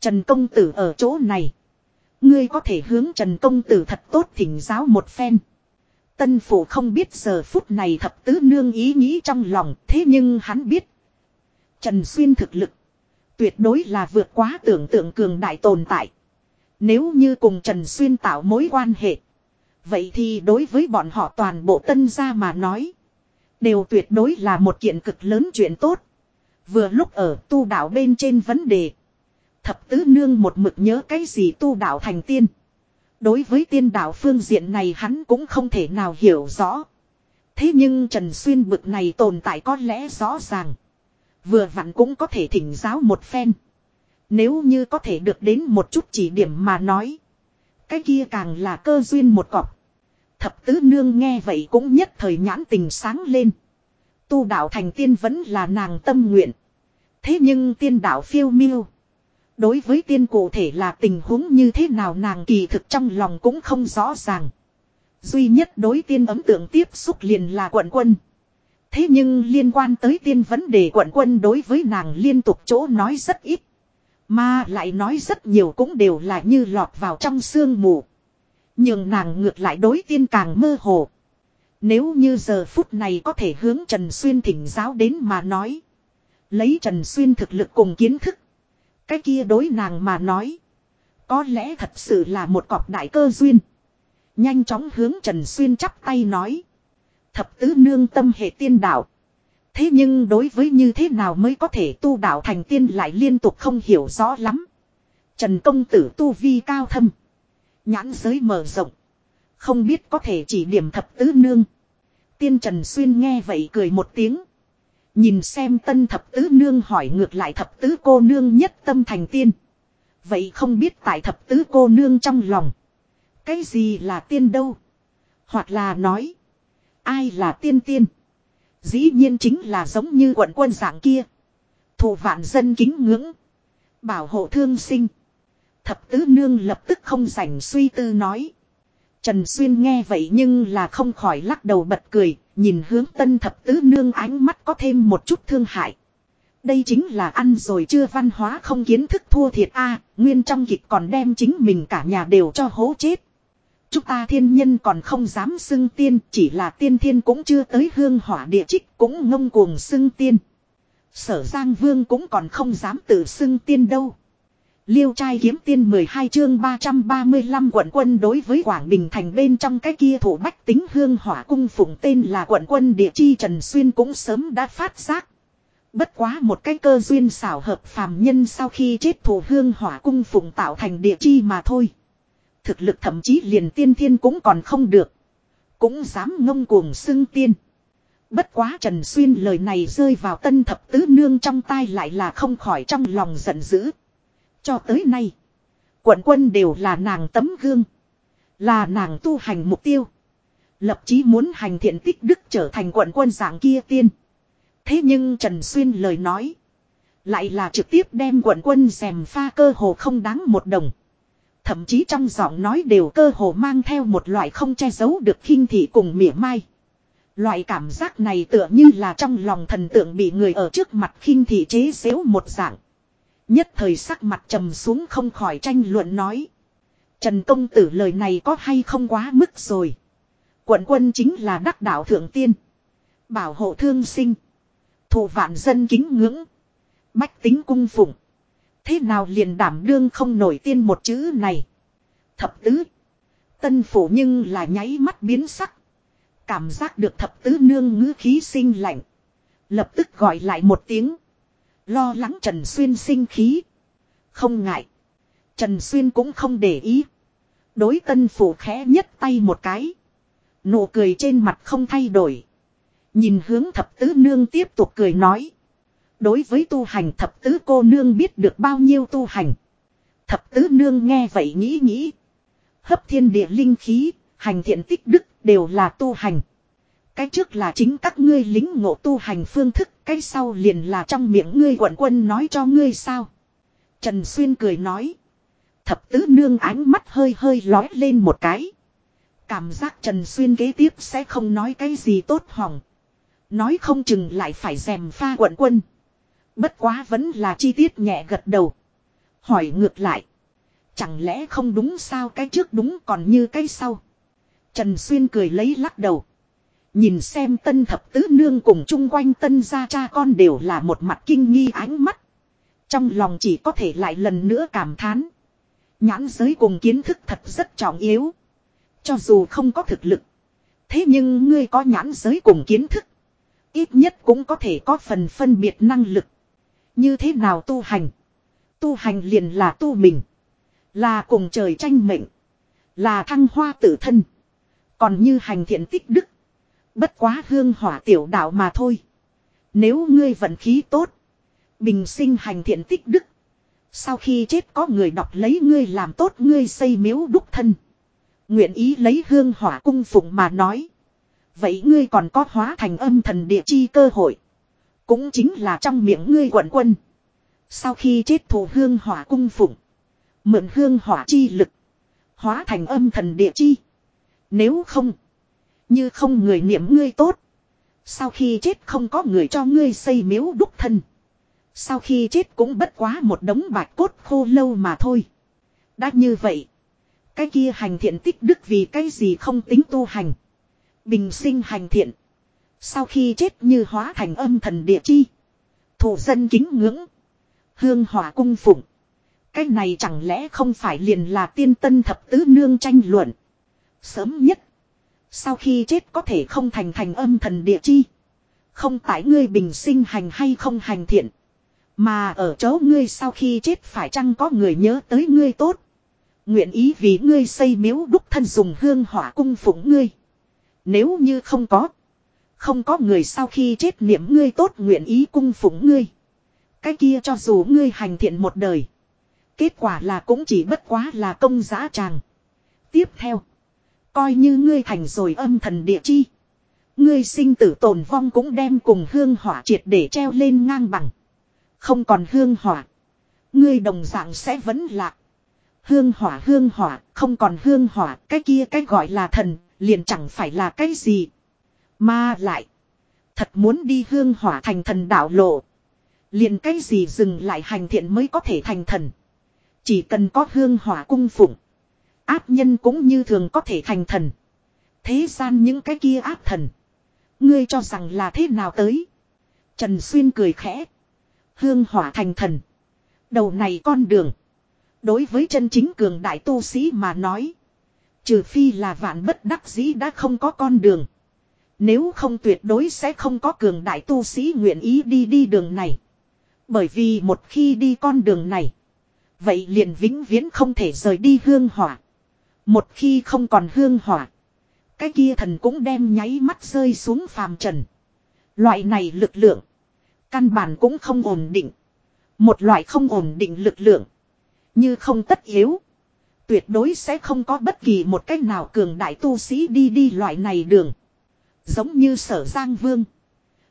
Trần công tử ở chỗ này. Ngươi có thể hướng Trần công tử thật tốt thỉnh giáo một phen. Tân phủ không biết giờ phút này thập tứ nương ý nghĩ trong lòng, thế nhưng hắn biết. Trần Xuyên thực lực. Tuyệt đối là vượt quá tưởng tượng cường đại tồn tại. Nếu như cùng Trần Xuyên tạo mối quan hệ. Vậy thì đối với bọn họ toàn bộ tân gia mà nói. Đều tuyệt đối là một kiện cực lớn chuyện tốt. Vừa lúc ở tu đạo bên trên vấn đề. Thập tứ nương một mực nhớ cái gì tu đạo thành tiên. Đối với tiên đạo phương diện này hắn cũng không thể nào hiểu rõ. Thế nhưng Trần Xuyên bực này tồn tại có lẽ rõ ràng. Vừa vặn cũng có thể thỉnh giáo một phen. Nếu như có thể được đến một chút chỉ điểm mà nói. Cái kia càng là cơ duyên một cọc. Thập tứ nương nghe vậy cũng nhất thời nhãn tình sáng lên. Tu đạo thành tiên vẫn là nàng tâm nguyện. Thế nhưng tiên đạo phiêu miêu. Đối với tiên cụ thể là tình huống như thế nào nàng kỳ thực trong lòng cũng không rõ ràng. Duy nhất đối tiên ấm tượng tiếp xúc liền là quận quân. Thế nhưng liên quan tới tiên vấn đề quận quân đối với nàng liên tục chỗ nói rất ít. Mà lại nói rất nhiều cũng đều là như lọt vào trong sương mù. Nhưng nàng ngược lại đối tiên càng mơ hồ. Nếu như giờ phút này có thể hướng Trần Xuyên thỉnh giáo đến mà nói. Lấy Trần Xuyên thực lực cùng kiến thức. Cái kia đối nàng mà nói. Có lẽ thật sự là một cọp đại cơ duyên. Nhanh chóng hướng Trần Xuyên chắp tay nói. Thập tứ nương tâm hệ tiên đạo. Thế nhưng đối với như thế nào mới có thể tu đạo thành tiên lại liên tục không hiểu rõ lắm. Trần công tử tu vi cao thâm. Nhãn giới mở rộng. Không biết có thể chỉ điểm thập tứ nương. Tiên Trần Xuyên nghe vậy cười một tiếng. Nhìn xem tân thập tứ nương hỏi ngược lại thập tứ cô nương nhất tâm thành tiên. Vậy không biết tại thập tứ cô nương trong lòng. Cái gì là tiên đâu? Hoặc là nói. Ai là tiên tiên? Dĩ nhiên chính là giống như quận quân dạng kia. Thủ vạn dân kính ngưỡng. Bảo hộ thương sinh. Thập tứ nương lập tức không rảnh suy tư nói. Trần Xuyên nghe vậy nhưng là không khỏi lắc đầu bật cười, nhìn hướng tân thập tứ nương ánh mắt có thêm một chút thương hại. Đây chính là ăn rồi chưa văn hóa không kiến thức thua thiệt a nguyên trong kịch còn đem chính mình cả nhà đều cho hố chết. Chúng ta thiên nhân còn không dám xưng tiên, chỉ là tiên thiên cũng chưa tới hương hỏa địa trích cũng ngông cuồng xưng tiên. Sở Giang Vương cũng còn không dám tự xưng tiên đâu. Liêu trai kiếm tiên 12 chương 335 quận quân đối với Quảng Bình thành bên trong cái kia thủ bách tính hương hỏa cung phụng tên là quận quân địa chi Trần Xuyên cũng sớm đã phát giác. Bất quá một cái cơ duyên xảo hợp phàm nhân sau khi chết thủ hương hỏa cung phụng tạo thành địa chi mà thôi. Thực lực thậm chí liền tiên thiên cũng còn không được. Cũng dám ngông cuồng xưng tiên. Bất quá Trần Xuyên lời này rơi vào tân thập tứ nương trong tai lại là không khỏi trong lòng giận dữ. Cho tới nay, quận quân đều là nàng tấm gương. Là nàng tu hành mục tiêu. Lập chí muốn hành thiện tích đức trở thành quận quân dạng kia tiên. Thế nhưng Trần Xuyên lời nói. Lại là trực tiếp đem quận quân xèm pha cơ hồ không đáng một đồng. Thậm chí trong giọng nói đều cơ hồ mang theo một loại không che giấu được khinh thị cùng mỉa mai. Loại cảm giác này tựa như là trong lòng thần tượng bị người ở trước mặt khinh thị chế xếu một dạng. Nhất thời sắc mặt trầm xuống không khỏi tranh luận nói. Trần công tử lời này có hay không quá mức rồi. Quận quân chính là đắc đạo thượng tiên. Bảo hộ thương sinh. Thủ vạn dân kính ngưỡng. Bách tính cung phụng. Thế nào liền đảm đương không nổi tiên một chữ này. Thập tứ. Tân phủ nhưng là nháy mắt biến sắc. Cảm giác được thập tứ nương ngữ khí sinh lạnh. Lập tức gọi lại một tiếng. Lo lắng Trần Xuyên sinh khí. Không ngại. Trần Xuyên cũng không để ý. Đối tân phủ khẽ nhất tay một cái. Nụ cười trên mặt không thay đổi. Nhìn hướng thập tứ nương tiếp tục cười nói. Đối với tu hành thập tứ cô nương biết được bao nhiêu tu hành. Thập tứ nương nghe vậy nghĩ nghĩ. Hấp thiên địa linh khí, hành thiện tích đức đều là tu hành. Cái trước là chính các ngươi lính ngộ tu hành phương thức, cái sau liền là trong miệng ngươi quận quân nói cho ngươi sao. Trần Xuyên cười nói. Thập tứ nương ánh mắt hơi hơi lói lên một cái. Cảm giác Trần Xuyên kế tiếp sẽ không nói cái gì tốt hỏng. Nói không chừng lại phải dèm pha quận quân. Bất quá vẫn là chi tiết nhẹ gật đầu. Hỏi ngược lại. Chẳng lẽ không đúng sao cái trước đúng còn như cái sau. Trần Xuyên cười lấy lắc đầu. Nhìn xem tân thập tứ nương cùng chung quanh tân gia cha con đều là một mặt kinh nghi ánh mắt. Trong lòng chỉ có thể lại lần nữa cảm thán. Nhãn giới cùng kiến thức thật rất trọng yếu. Cho dù không có thực lực. Thế nhưng ngươi có nhãn giới cùng kiến thức. Ít nhất cũng có thể có phần phân biệt năng lực. Như thế nào tu hành? Tu hành liền là tu mình. Là cùng trời tranh mệnh. Là thăng hoa tự thân. Còn như hành thiện tích đức. Bất quá hương hỏa tiểu đạo mà thôi. Nếu ngươi vận khí tốt. Bình sinh hành thiện tích đức. Sau khi chết có người đọc lấy ngươi làm tốt ngươi xây miếu đúc thân. Nguyện ý lấy hương hỏa cung phụng mà nói. Vậy ngươi còn có hóa thành âm thần địa chi cơ hội. Cũng chính là trong miệng ngươi quận quân. Sau khi chết thù hương hỏa cung phụng. Mượn hương hỏa chi lực. Hóa thành âm thần địa chi. Nếu không. Như không người niệm ngươi tốt. Sau khi chết không có người cho ngươi xây miếu đúc thân. Sau khi chết cũng bất quá một đống bạch cốt khô lâu mà thôi. Đã như vậy. Cái kia hành thiện tích đức vì cái gì không tính tu hành. Bình sinh hành thiện. Sau khi chết như hóa thành âm thần địa chi. Thủ dân kính ngưỡng. Hương hỏa cung phụng. Cái này chẳng lẽ không phải liền là tiên tân thập tứ nương tranh luận. Sớm nhất. Sau khi chết có thể không thành thành âm thần địa chi. Không tại ngươi bình sinh hành hay không hành thiện. Mà ở chỗ ngươi sau khi chết phải chăng có người nhớ tới ngươi tốt. Nguyện ý vì ngươi xây miếu đúc thân dùng hương hỏa cung phụng ngươi. Nếu như không có. Không có người sau khi chết niệm ngươi tốt nguyện ý cung phụng ngươi. Cái kia cho dù ngươi hành thiện một đời. Kết quả là cũng chỉ bất quá là công giá tràng. Tiếp theo. Coi như ngươi thành rồi âm thần địa chi. Ngươi sinh tử tồn vong cũng đem cùng hương hỏa triệt để treo lên ngang bằng. Không còn hương hỏa. Ngươi đồng dạng sẽ vẫn lạc. Hương hỏa hương hỏa, không còn hương hỏa, cái kia cái gọi là thần, liền chẳng phải là cái gì. Mà lại, thật muốn đi hương hỏa thành thần đạo lộ. Liền cái gì dừng lại hành thiện mới có thể thành thần. Chỉ cần có hương hỏa cung phụng. Áp nhân cũng như thường có thể thành thần. Thế gian những cái kia áp thần. Ngươi cho rằng là thế nào tới. Trần Xuyên cười khẽ. Hương hỏa thành thần. Đầu này con đường. Đối với chân chính cường đại tu sĩ mà nói. Trừ phi là vạn bất đắc dĩ đã không có con đường. Nếu không tuyệt đối sẽ không có cường đại tu sĩ nguyện ý đi đi đường này. Bởi vì một khi đi con đường này. Vậy liền vĩnh viễn không thể rời đi hương hỏa. Một khi không còn hương hỏa. Cái kia thần cũng đem nháy mắt rơi xuống phàm trần. Loại này lực lượng. Căn bản cũng không ổn định. Một loại không ổn định lực lượng. Như không tất yếu. Tuyệt đối sẽ không có bất kỳ một cách nào cường đại tu sĩ đi đi loại này đường. Giống như sở Giang Vương.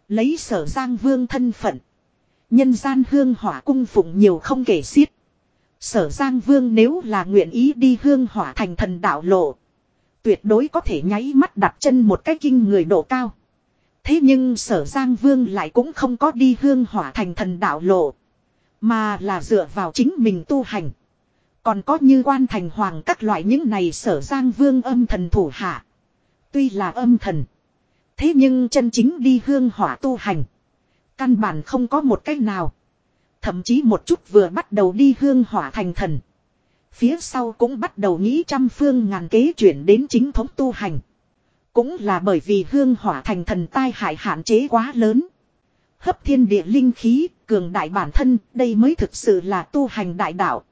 Lấy sở Giang Vương thân phận. Nhân gian hương hỏa cung phụng nhiều không kể xiết. Sở Giang Vương nếu là nguyện ý đi hương hỏa thành thần đạo lộ. Tuyệt đối có thể nháy mắt đặt chân một cái kinh người độ cao. Thế nhưng sở Giang Vương lại cũng không có đi hương hỏa thành thần đạo lộ. Mà là dựa vào chính mình tu hành. Còn có như quan thành hoàng các loại những này sở Giang Vương âm thần thủ hạ. Tuy là âm thần. Thế nhưng chân chính đi hương hỏa tu hành. Căn bản không có một cách nào. Thậm chí một chút vừa bắt đầu đi hương hỏa thành thần. Phía sau cũng bắt đầu nghĩ trăm phương ngàn kế chuyển đến chính thống tu hành. Cũng là bởi vì hương hỏa thành thần tai hại hạn chế quá lớn. Hấp thiên địa linh khí, cường đại bản thân, đây mới thực sự là tu hành đại đạo.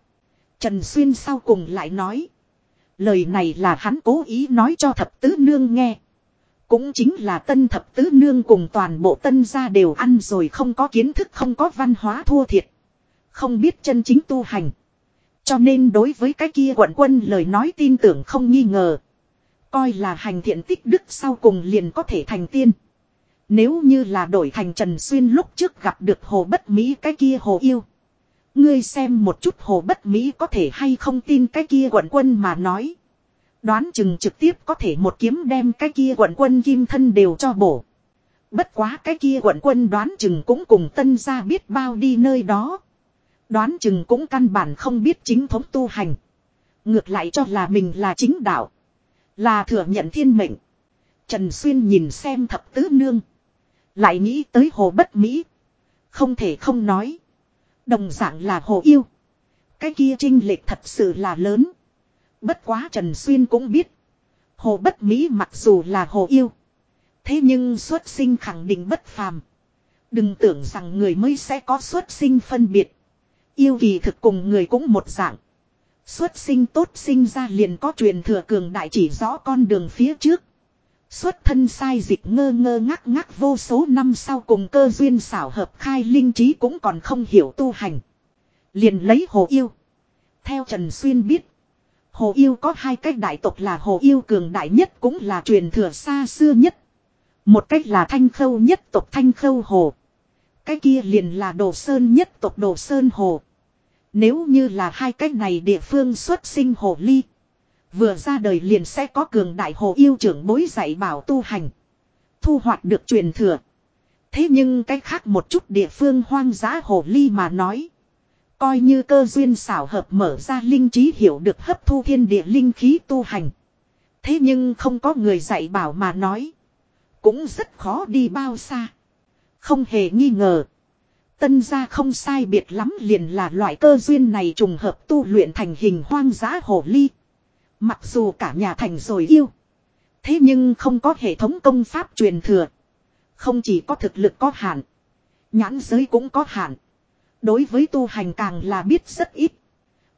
Trần Xuyên sau cùng lại nói. Lời này là hắn cố ý nói cho thập tứ nương nghe. Cũng chính là tân thập tứ nương cùng toàn bộ tân gia đều ăn rồi không có kiến thức, không có văn hóa thua thiệt. Không biết chân chính tu hành. Cho nên đối với cái kia quận quân lời nói tin tưởng không nghi ngờ. Coi là hành thiện tích đức sau cùng liền có thể thành tiên. Nếu như là đổi thành Trần Xuyên lúc trước gặp được hồ bất Mỹ cái kia hồ yêu. Ngươi xem một chút hồ bất Mỹ có thể hay không tin cái kia quận quân mà nói. Đoán chừng trực tiếp có thể một kiếm đem cái kia quận quân kim thân đều cho bổ. Bất quá cái kia quận quân đoán chừng cũng cùng tân gia biết bao đi nơi đó. Đoán chừng cũng căn bản không biết chính thống tu hành. Ngược lại cho là mình là chính đạo. Là thừa nhận thiên mệnh. Trần Xuyên nhìn xem thập tứ nương. Lại nghĩ tới hồ bất Mỹ. Không thể không nói. Đồng dạng là hồ yêu. Cái kia trinh lệch thật sự là lớn. Bất quá Trần Xuyên cũng biết. Hồ bất Mỹ mặc dù là hồ yêu. Thế nhưng xuất sinh khẳng định bất phàm. Đừng tưởng rằng người mới sẽ có xuất sinh phân biệt. Yêu kỳ thực cùng người cũng một dạng. Xuất sinh tốt sinh ra liền có truyền thừa cường đại chỉ rõ con đường phía trước. Xuất thân sai dịch ngơ ngơ ngắc ngắc vô số năm sau cùng cơ duyên xảo hợp khai linh trí cũng còn không hiểu tu hành. Liền lấy hồ yêu. Theo Trần Xuyên biết. Hồ yêu có hai cách đại tộc là hồ yêu cường đại nhất cũng là truyền thừa xa xưa nhất. Một cách là thanh khâu nhất tộc thanh khâu hồ. Cái kia liền là đồ sơn nhất tộc đồ sơn hồ. Nếu như là hai cách này địa phương xuất sinh hồ ly. Vừa ra đời liền sẽ có cường đại hồ yêu trưởng bối dạy bảo tu hành. Thu hoạch được truyền thừa. Thế nhưng cách khác một chút địa phương hoang dã hồ ly mà nói. Coi như cơ duyên xảo hợp mở ra linh trí hiểu được hấp thu thiên địa linh khí tu hành. Thế nhưng không có người dạy bảo mà nói. Cũng rất khó đi bao xa. Không hề nghi ngờ. Tân gia không sai biệt lắm liền là loại cơ duyên này trùng hợp tu luyện thành hình hoang dã hồ ly. Mặc dù cả nhà thành rồi yêu. Thế nhưng không có hệ thống công pháp truyền thừa. Không chỉ có thực lực có hạn. Nhãn giới cũng có hạn. Đối với tu hành càng là biết rất ít.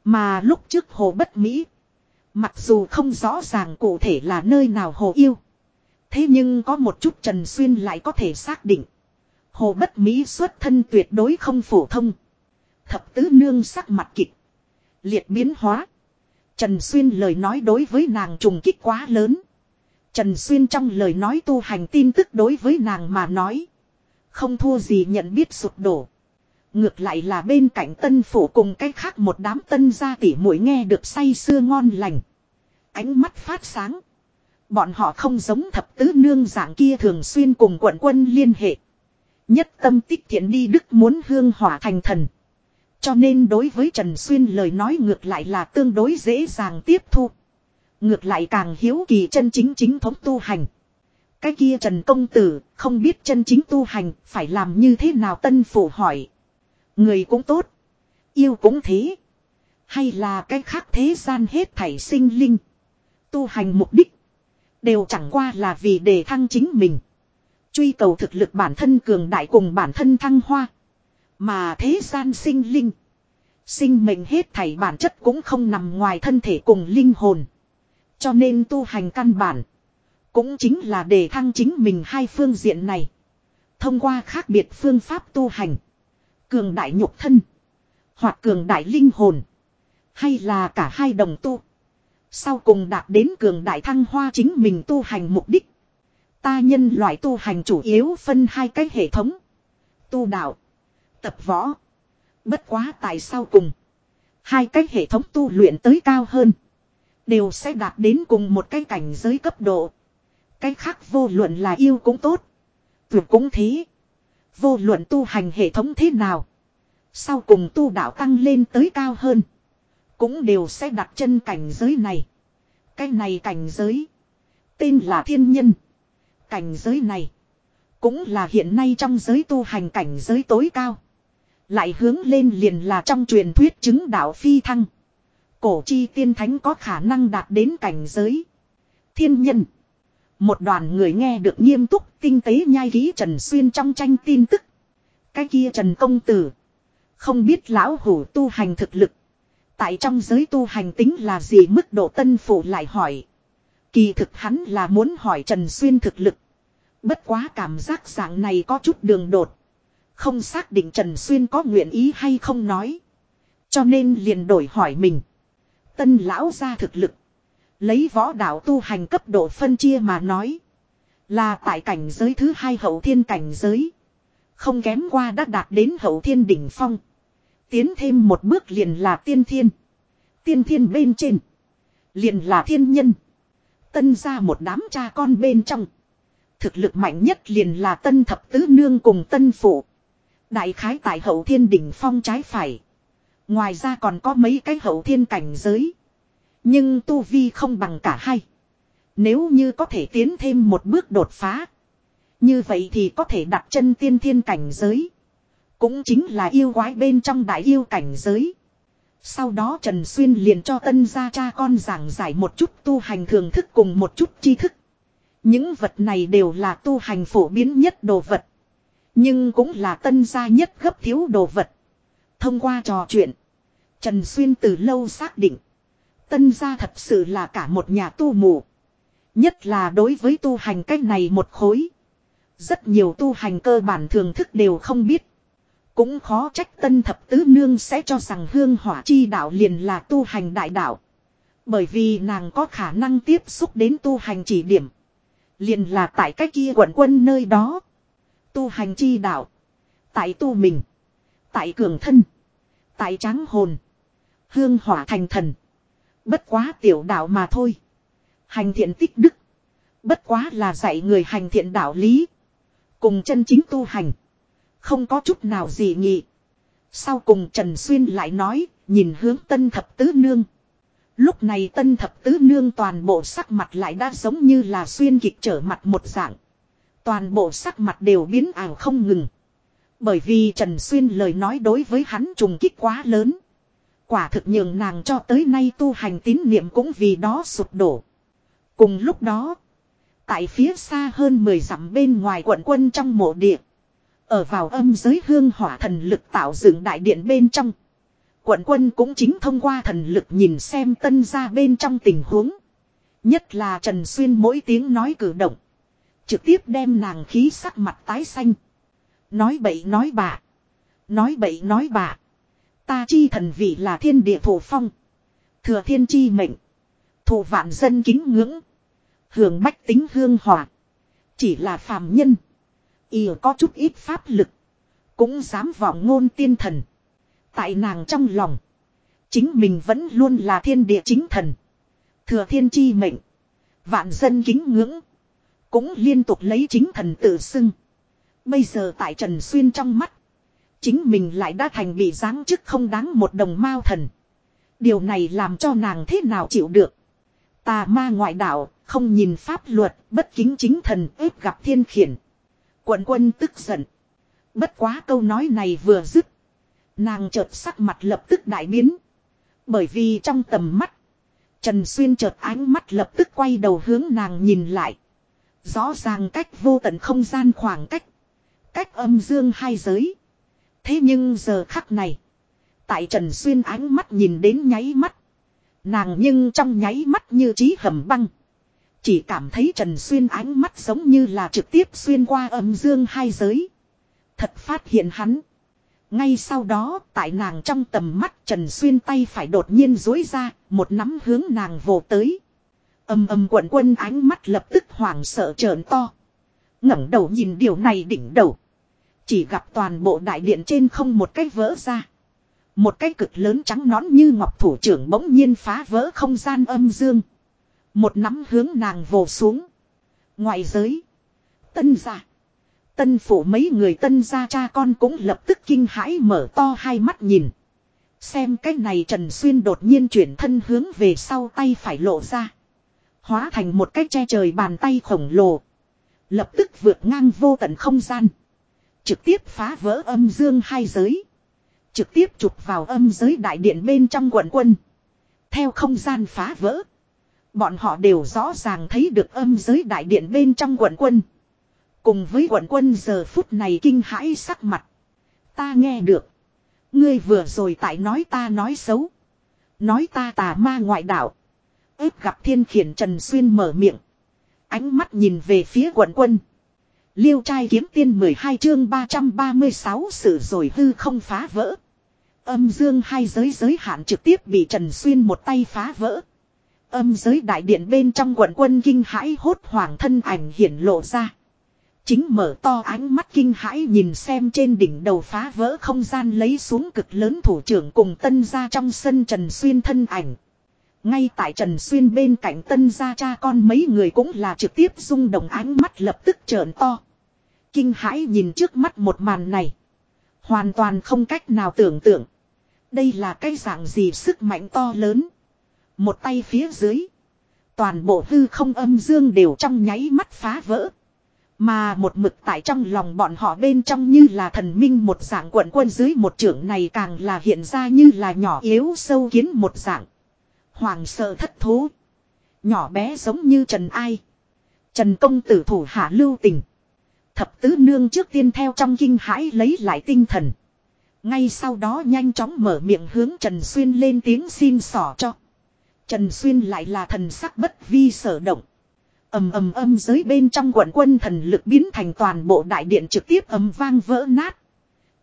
Mà lúc trước hồ bất Mỹ. Mặc dù không rõ ràng cụ thể là nơi nào hồ yêu. Thế nhưng có một chút Trần Xuyên lại có thể xác định. Hồ bất Mỹ xuất thân tuyệt đối không phổ thông. Thập tứ nương sắc mặt kịch. Liệt biến hóa. Trần Xuyên lời nói đối với nàng trùng kích quá lớn. Trần Xuyên trong lời nói tu hành tin tức đối với nàng mà nói. Không thua gì nhận biết sụp đổ. Ngược lại là bên cạnh tân phủ cùng cách khác một đám tân gia tỉ mũi nghe được say sưa ngon lành. Ánh mắt phát sáng. Bọn họ không giống thập tứ nương dạng kia thường xuyên cùng quận quân liên hệ. Nhất tâm tích thiện đi đức muốn hương hỏa thành thần. Cho nên đối với Trần Xuyên lời nói ngược lại là tương đối dễ dàng tiếp thu. Ngược lại càng hiếu kỳ chân chính chính thống tu hành. Cái kia Trần Công Tử, không biết chân chính tu hành phải làm như thế nào tân phủ hỏi. Người cũng tốt. Yêu cũng thế. Hay là cái khác thế gian hết thảy sinh linh. Tu hành mục đích. Đều chẳng qua là vì để thăng chính mình. Truy cầu thực lực bản thân cường đại cùng bản thân thăng hoa. Mà thế gian sinh linh. Sinh mệnh hết thảy bản chất cũng không nằm ngoài thân thể cùng linh hồn. Cho nên tu hành căn bản. Cũng chính là để thăng chính mình hai phương diện này. Thông qua khác biệt phương pháp tu hành. Cường đại nhục thân. Hoặc cường đại linh hồn. Hay là cả hai đồng tu. Sau cùng đạt đến cường đại thăng hoa chính mình tu hành mục đích. Ta nhân loại tu hành chủ yếu phân hai cái hệ thống. Tu đạo. Tập võ. Bất quá tại sao cùng. Hai cái hệ thống tu luyện tới cao hơn. Đều sẽ đạt đến cùng một cái cảnh giới cấp độ. Cái khác vô luận là yêu cũng tốt. Tuyệt cũng thế. Vô luận tu hành hệ thống thế nào. Sau cùng tu đạo tăng lên tới cao hơn. Cũng đều sẽ đặt chân cảnh giới này. Cái này cảnh giới. Tên là thiên nhân. Cảnh giới này. Cũng là hiện nay trong giới tu hành cảnh giới tối cao. Lại hướng lên liền là trong truyền thuyết chứng đạo phi thăng. Cổ chi tiên thánh có khả năng đạt đến cảnh giới. Thiên nhân. Một đoàn người nghe được nghiêm túc tinh tế nhai ký Trần Xuyên trong tranh tin tức. Cái kia Trần Công Tử. Không biết lão hủ tu hành thực lực. Tại trong giới tu hành tính là gì mức độ tân phủ lại hỏi. Kỳ thực hắn là muốn hỏi Trần Xuyên thực lực. Bất quá cảm giác dạng này có chút đường đột. Không xác định Trần Xuyên có nguyện ý hay không nói. Cho nên liền đổi hỏi mình. Tân lão ra thực lực. Lấy võ đạo tu hành cấp độ phân chia mà nói. Là tại cảnh giới thứ hai hậu thiên cảnh giới. Không kém qua đã đạt đến hậu thiên đỉnh phong. Tiến thêm một bước liền là tiên thiên. Tiên thiên bên trên. Liền là thiên nhân. Tân ra một đám cha con bên trong. Thực lực mạnh nhất liền là tân thập tứ nương cùng tân phụ. Đại khái tại hậu thiên đỉnh phong trái phải. Ngoài ra còn có mấy cái hậu thiên cảnh giới. Nhưng tu vi không bằng cả hai. Nếu như có thể tiến thêm một bước đột phá. Như vậy thì có thể đặt chân tiên thiên cảnh giới. Cũng chính là yêu quái bên trong đại yêu cảnh giới. Sau đó Trần Xuyên liền cho tân gia cha con giảng giải một chút tu hành thường thức cùng một chút tri thức. Những vật này đều là tu hành phổ biến nhất đồ vật. Nhưng cũng là tân gia nhất gấp thiếu đồ vật. Thông qua trò chuyện. Trần Xuyên từ lâu xác định. Tân gia thật sự là cả một nhà tu mù. Nhất là đối với tu hành cách này một khối. Rất nhiều tu hành cơ bản thường thức đều không biết. Cũng khó trách tân thập tứ nương sẽ cho rằng hương hỏa chi đạo liền là tu hành đại đạo. Bởi vì nàng có khả năng tiếp xúc đến tu hành chỉ điểm. Liền là tại cái kia quận quân nơi đó. Tu hành chi đạo. Tại tu mình. Tại cường thân. Tại tráng hồn. Hương hỏa thành thần. Bất quá tiểu đạo mà thôi. Hành thiện tích đức. Bất quá là dạy người hành thiện đạo lý. Cùng chân chính tu hành. Không có chút nào gì nghị. Sau cùng Trần Xuyên lại nói, nhìn hướng tân thập tứ nương. Lúc này tân thập tứ nương toàn bộ sắc mặt lại đã giống như là xuyên kịch trở mặt một dạng. Toàn bộ sắc mặt đều biến ảo không ngừng. Bởi vì Trần Xuyên lời nói đối với hắn trùng kích quá lớn. Quả thực nhường nàng cho tới nay tu hành tín niệm cũng vì đó sụp đổ. Cùng lúc đó, tại phía xa hơn 10 dặm bên ngoài quận quân trong mộ địa. Ở vào âm giới hương hỏa thần lực tạo dựng đại điện bên trong. Quận quân cũng chính thông qua thần lực nhìn xem tân ra bên trong tình huống. Nhất là Trần Xuyên mỗi tiếng nói cử động. Trực tiếp đem nàng khí sắc mặt tái xanh. Nói bậy nói bạ. Nói bậy nói bạ. Ta chi thần vị là thiên địa thổ phong. Thừa thiên chi mệnh. Thủ vạn dân kính ngưỡng. Hưởng bách tính hương hỏa. Chỉ là phàm nhân. Ý có chút ít pháp lực. Cũng dám vọng ngôn tiên thần. Tại nàng trong lòng. Chính mình vẫn luôn là thiên địa chính thần. Thừa thiên chi mệnh. Vạn dân kính ngưỡng. Cũng liên tục lấy chính thần tự xưng. Bây giờ tại Trần Xuyên trong mắt. Chính mình lại đã thành bị giáng chức không đáng một đồng mao thần. Điều này làm cho nàng thế nào chịu được. Tà ma ngoại đạo, không nhìn pháp luật, bất kính chính thần ép gặp thiên khiển. Quận quân tức giận. Bất quá câu nói này vừa dứt. Nàng chợt sắc mặt lập tức đại biến. Bởi vì trong tầm mắt. Trần Xuyên chợt ánh mắt lập tức quay đầu hướng nàng nhìn lại. Rõ ràng cách vô tận không gian khoảng cách. Cách âm dương hai giới. Thế nhưng giờ khắc này. Tại Trần Xuyên ánh mắt nhìn đến nháy mắt. Nàng nhưng trong nháy mắt như trí hầm băng. Chỉ cảm thấy Trần Xuyên ánh mắt giống như là trực tiếp xuyên qua âm dương hai giới. Thật phát hiện hắn. Ngay sau đó, tại nàng trong tầm mắt Trần Xuyên tay phải đột nhiên dối ra, một nắm hướng nàng vồ tới. Âm âm quận quân ánh mắt lập tức hoảng sợ trợn to. ngẩng đầu nhìn điều này đỉnh đầu. Chỉ gặp toàn bộ đại điện trên không một cái vỡ ra. Một cái cực lớn trắng nón như ngọc thủ trưởng bỗng nhiên phá vỡ không gian âm dương. Một nắm hướng nàng vồ xuống. Ngoài giới. Tân gia. Tân phủ mấy người tân gia cha con cũng lập tức kinh hãi mở to hai mắt nhìn. Xem cái này Trần Xuyên đột nhiên chuyển thân hướng về sau tay phải lộ ra. Hóa thành một cái che trời bàn tay khổng lồ. Lập tức vượt ngang vô tận không gian. Trực tiếp phá vỡ âm dương hai giới. Trực tiếp chụp vào âm giới đại điện bên trong quận quân. Theo không gian phá vỡ. Bọn họ đều rõ ràng thấy được âm giới đại điện bên trong quận quân. Cùng với quận quân giờ phút này kinh hãi sắc mặt. Ta nghe được. Ngươi vừa rồi tại nói ta nói xấu. Nói ta tà ma ngoại đạo. ếp gặp thiên khiển Trần Xuyên mở miệng. Ánh mắt nhìn về phía quận quân. Liêu trai kiếm tiên 12 chương 336 sự rồi hư không phá vỡ. Âm dương hai giới giới hạn trực tiếp bị Trần Xuyên một tay phá vỡ. Âm giới đại điện bên trong quận quân kinh hãi hốt hoảng thân ảnh hiển lộ ra. Chính mở to ánh mắt kinh hãi nhìn xem trên đỉnh đầu phá vỡ không gian lấy xuống cực lớn thủ trưởng cùng tân ra trong sân Trần Xuyên thân ảnh. Ngay tại Trần Xuyên bên cạnh tân gia cha con mấy người cũng là trực tiếp rung động ánh mắt lập tức trởn to. Kinh hãi nhìn trước mắt một màn này. Hoàn toàn không cách nào tưởng tượng. Đây là cái dạng gì sức mạnh to lớn. Một tay phía dưới. Toàn bộ hư không âm dương đều trong nháy mắt phá vỡ. Mà một mực tại trong lòng bọn họ bên trong như là thần minh một dạng quận quân dưới một trưởng này càng là hiện ra như là nhỏ yếu sâu kiến một dạng. Hoàng sợ thất thố. Nhỏ bé giống như Trần Ai. Trần công tử thủ hạ lưu tình. Thập tứ nương trước tiên theo trong kinh hãi lấy lại tinh thần. Ngay sau đó nhanh chóng mở miệng hướng Trần Xuyên lên tiếng xin sỏ cho. Trần Xuyên lại là thần sắc bất vi sở động. ầm ầm âm giới bên trong quận quân thần lực biến thành toàn bộ đại điện trực tiếp ầm vang vỡ nát.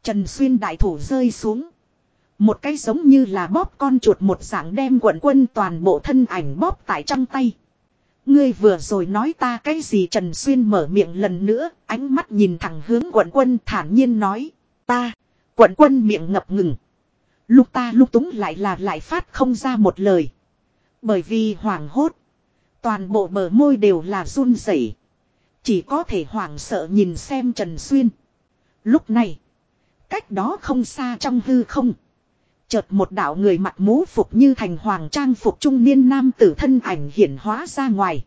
Trần Xuyên đại thủ rơi xuống. Một cái giống như là bóp con chuột một dạng đem quận quân toàn bộ thân ảnh bóp tại trong tay. Ngươi vừa rồi nói ta cái gì Trần Xuyên mở miệng lần nữa, ánh mắt nhìn thẳng hướng quận quân thản nhiên nói. Ta, quận quân miệng ngập ngừng. Lúc ta lúc túng lại là lại phát không ra một lời. Bởi vì hoảng hốt. Toàn bộ bờ môi đều là run rẩy Chỉ có thể hoảng sợ nhìn xem Trần Xuyên. Lúc này. Cách đó không xa trong hư không. Chợt một đạo người mặc mũ phục như thành hoàng trang phục trung niên nam tử thân ảnh hiển hóa ra ngoài.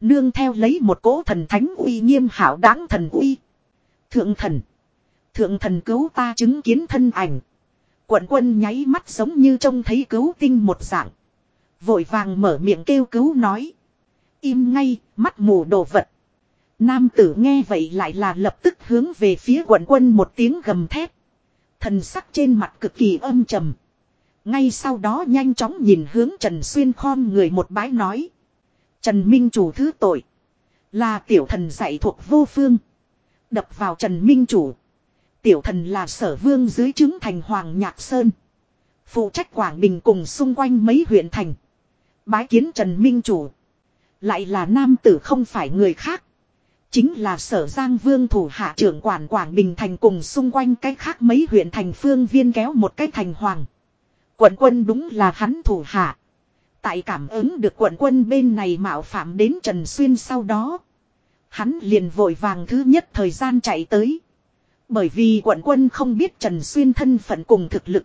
Nương theo lấy một cỗ thần thánh uy nghiêm hảo đáng thần uy. Thượng thần. Thượng thần cứu ta chứng kiến thân ảnh. Quận quân nháy mắt giống như trông thấy cứu tinh một dạng. Vội vàng mở miệng kêu cứu nói. Im ngay, mắt mù đồ vật. Nam tử nghe vậy lại là lập tức hướng về phía quận quân một tiếng gầm thét. Thần sắc trên mặt cực kỳ âm trầm. Ngay sau đó nhanh chóng nhìn hướng Trần Xuyên khom người một bái nói. Trần Minh chủ thứ tội. Là tiểu thần dạy thuộc vô phương. Đập vào Trần Minh chủ. Tiểu thần là sở vương dưới chứng thành Hoàng Nhạc Sơn. Phụ trách Quảng Bình cùng xung quanh mấy huyện thành. Bái kiến Trần Minh chủ. Lại là nam tử không phải người khác. Chính là sở giang vương thủ hạ trưởng quản Quảng Bình thành cùng xung quanh cách khác mấy huyện thành phương viên kéo một cái thành hoàng. Quận quân đúng là hắn thủ hạ. Tại cảm ứng được quận quân bên này mạo phạm đến Trần Xuyên sau đó. Hắn liền vội vàng thứ nhất thời gian chạy tới. Bởi vì quận quân không biết Trần Xuyên thân phận cùng thực lực.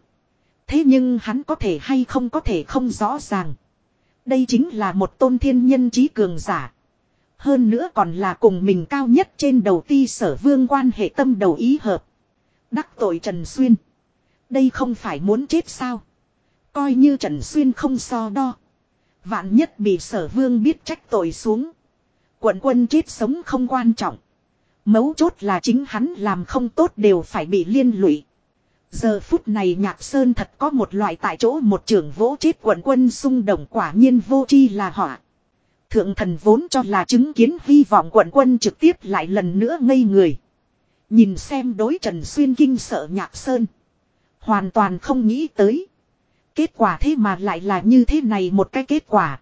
Thế nhưng hắn có thể hay không có thể không rõ ràng. Đây chính là một tôn thiên nhân trí cường giả. Hơn nữa còn là cùng mình cao nhất trên đầu ti sở vương quan hệ tâm đầu ý hợp. Đắc tội Trần Xuyên. Đây không phải muốn chết sao. Coi như Trần Xuyên không so đo. Vạn nhất bị sở vương biết trách tội xuống. Quận quân chết sống không quan trọng. Mấu chốt là chính hắn làm không tốt đều phải bị liên lụy. Giờ phút này nhạc sơn thật có một loại tại chỗ một trưởng vỗ chết quận quân xung động quả nhiên vô chi là họa. Thượng thần vốn cho là chứng kiến hy vọng quận quân trực tiếp lại lần nữa ngây người. Nhìn xem đối Trần Xuyên kinh sợ nhạc sơn. Hoàn toàn không nghĩ tới. Kết quả thế mà lại là như thế này một cái kết quả.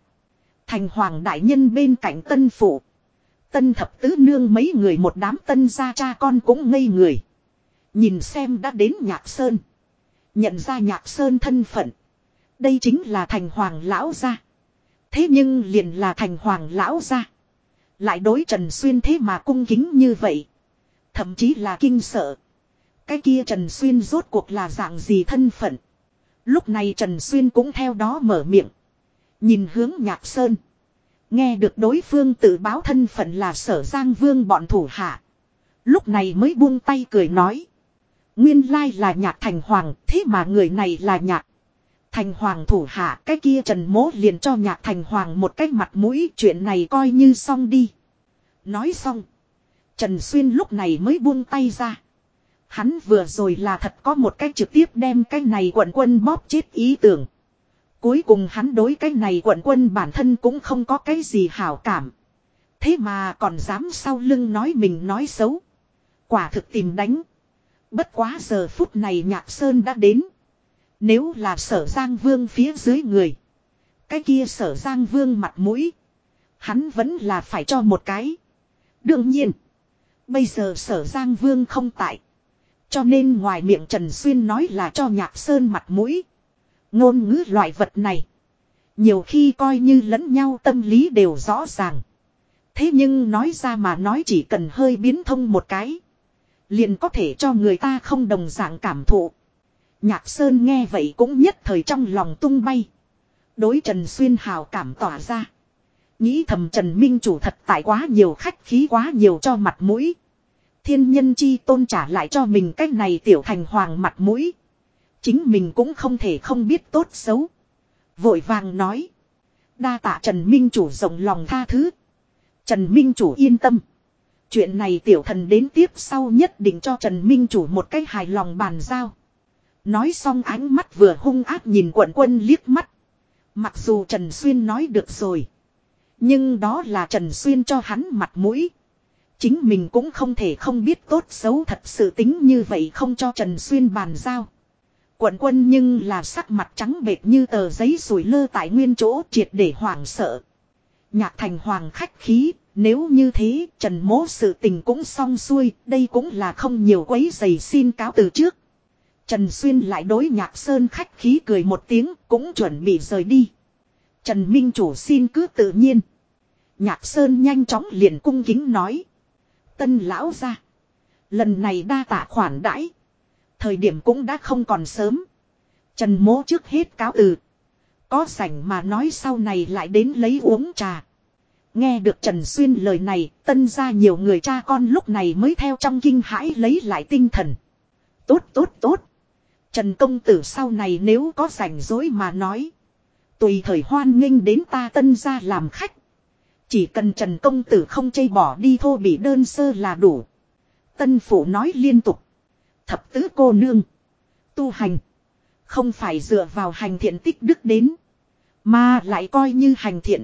Thành hoàng đại nhân bên cạnh tân phụ. Tân thập tứ nương mấy người một đám tân gia cha con cũng ngây người. Nhìn xem đã đến nhạc sơn. Nhận ra nhạc sơn thân phận. Đây chính là thành hoàng lão gia. Thế nhưng liền là thành hoàng lão ra, Lại đối Trần Xuyên thế mà cung kính như vậy. Thậm chí là kinh sợ. Cái kia Trần Xuyên rốt cuộc là dạng gì thân phận. Lúc này Trần Xuyên cũng theo đó mở miệng. Nhìn hướng nhạc sơn. Nghe được đối phương tự báo thân phận là sở giang vương bọn thủ hạ. Lúc này mới buông tay cười nói. Nguyên lai là nhạc thành hoàng, thế mà người này là nhạc. Thành hoàng thủ hạ, cái kia trần mố liền cho nhạc thành hoàng một cái mặt mũi, chuyện này coi như xong đi. Nói xong. Trần Xuyên lúc này mới buông tay ra. Hắn vừa rồi là thật có một cách trực tiếp đem cái này quận quân bóp chết ý tưởng. Cuối cùng hắn đối cái này quận quân bản thân cũng không có cái gì hảo cảm. Thế mà còn dám sau lưng nói mình nói xấu. Quả thực tìm đánh. Bất quá giờ phút này nhạc sơn đã đến. Nếu là sở giang vương phía dưới người. Cái kia sở giang vương mặt mũi. Hắn vẫn là phải cho một cái. Đương nhiên. Bây giờ sở giang vương không tại. Cho nên ngoài miệng Trần Xuyên nói là cho nhạc sơn mặt mũi. Ngôn ngữ loại vật này. Nhiều khi coi như lẫn nhau tâm lý đều rõ ràng. Thế nhưng nói ra mà nói chỉ cần hơi biến thông một cái. Liền có thể cho người ta không đồng dạng cảm thụ. Nhạc Sơn nghe vậy cũng nhất thời trong lòng tung bay. Đối Trần Xuyên hào cảm tỏa ra. Nghĩ thầm Trần Minh chủ thật tại quá nhiều khách khí quá nhiều cho mặt mũi. Thiên nhân chi tôn trả lại cho mình cách này tiểu thành hoàng mặt mũi. Chính mình cũng không thể không biết tốt xấu. Vội vàng nói. Đa tạ Trần Minh chủ rộng lòng tha thứ. Trần Minh chủ yên tâm. Chuyện này tiểu thần đến tiếp sau nhất định cho Trần Minh chủ một cách hài lòng bàn giao. Nói xong ánh mắt vừa hung ác nhìn quận quân liếc mắt. Mặc dù Trần Xuyên nói được rồi. Nhưng đó là Trần Xuyên cho hắn mặt mũi. Chính mình cũng không thể không biết tốt xấu thật sự tính như vậy không cho Trần Xuyên bàn giao. Quận quân nhưng là sắc mặt trắng bệt như tờ giấy sủi lơ tại nguyên chỗ triệt để hoảng sợ. Nhạc thành hoàng khách khí, nếu như thế Trần mố sự tình cũng xong xuôi, đây cũng là không nhiều quấy giày xin cáo từ trước. Trần Xuyên lại đối nhạc sơn khách khí cười một tiếng cũng chuẩn bị rời đi. Trần Minh Chủ xin cứ tự nhiên. Nhạc Sơn nhanh chóng liền cung kính nói. Tân lão ra. Lần này đa tạ khoản đãi. Thời điểm cũng đã không còn sớm. Trần mố trước hết cáo từ. Có sảnh mà nói sau này lại đến lấy uống trà. Nghe được Trần Xuyên lời này, tân ra nhiều người cha con lúc này mới theo trong kinh hãi lấy lại tinh thần. Tốt tốt tốt. Trần công tử sau này nếu có rảnh rỗi mà nói. Tùy thời hoan nghênh đến ta tân ra làm khách. Chỉ cần Trần công tử không chây bỏ đi thô bị đơn sơ là đủ. Tân phủ nói liên tục. Thập tứ cô nương. Tu hành. Không phải dựa vào hành thiện tích đức đến. Mà lại coi như hành thiện.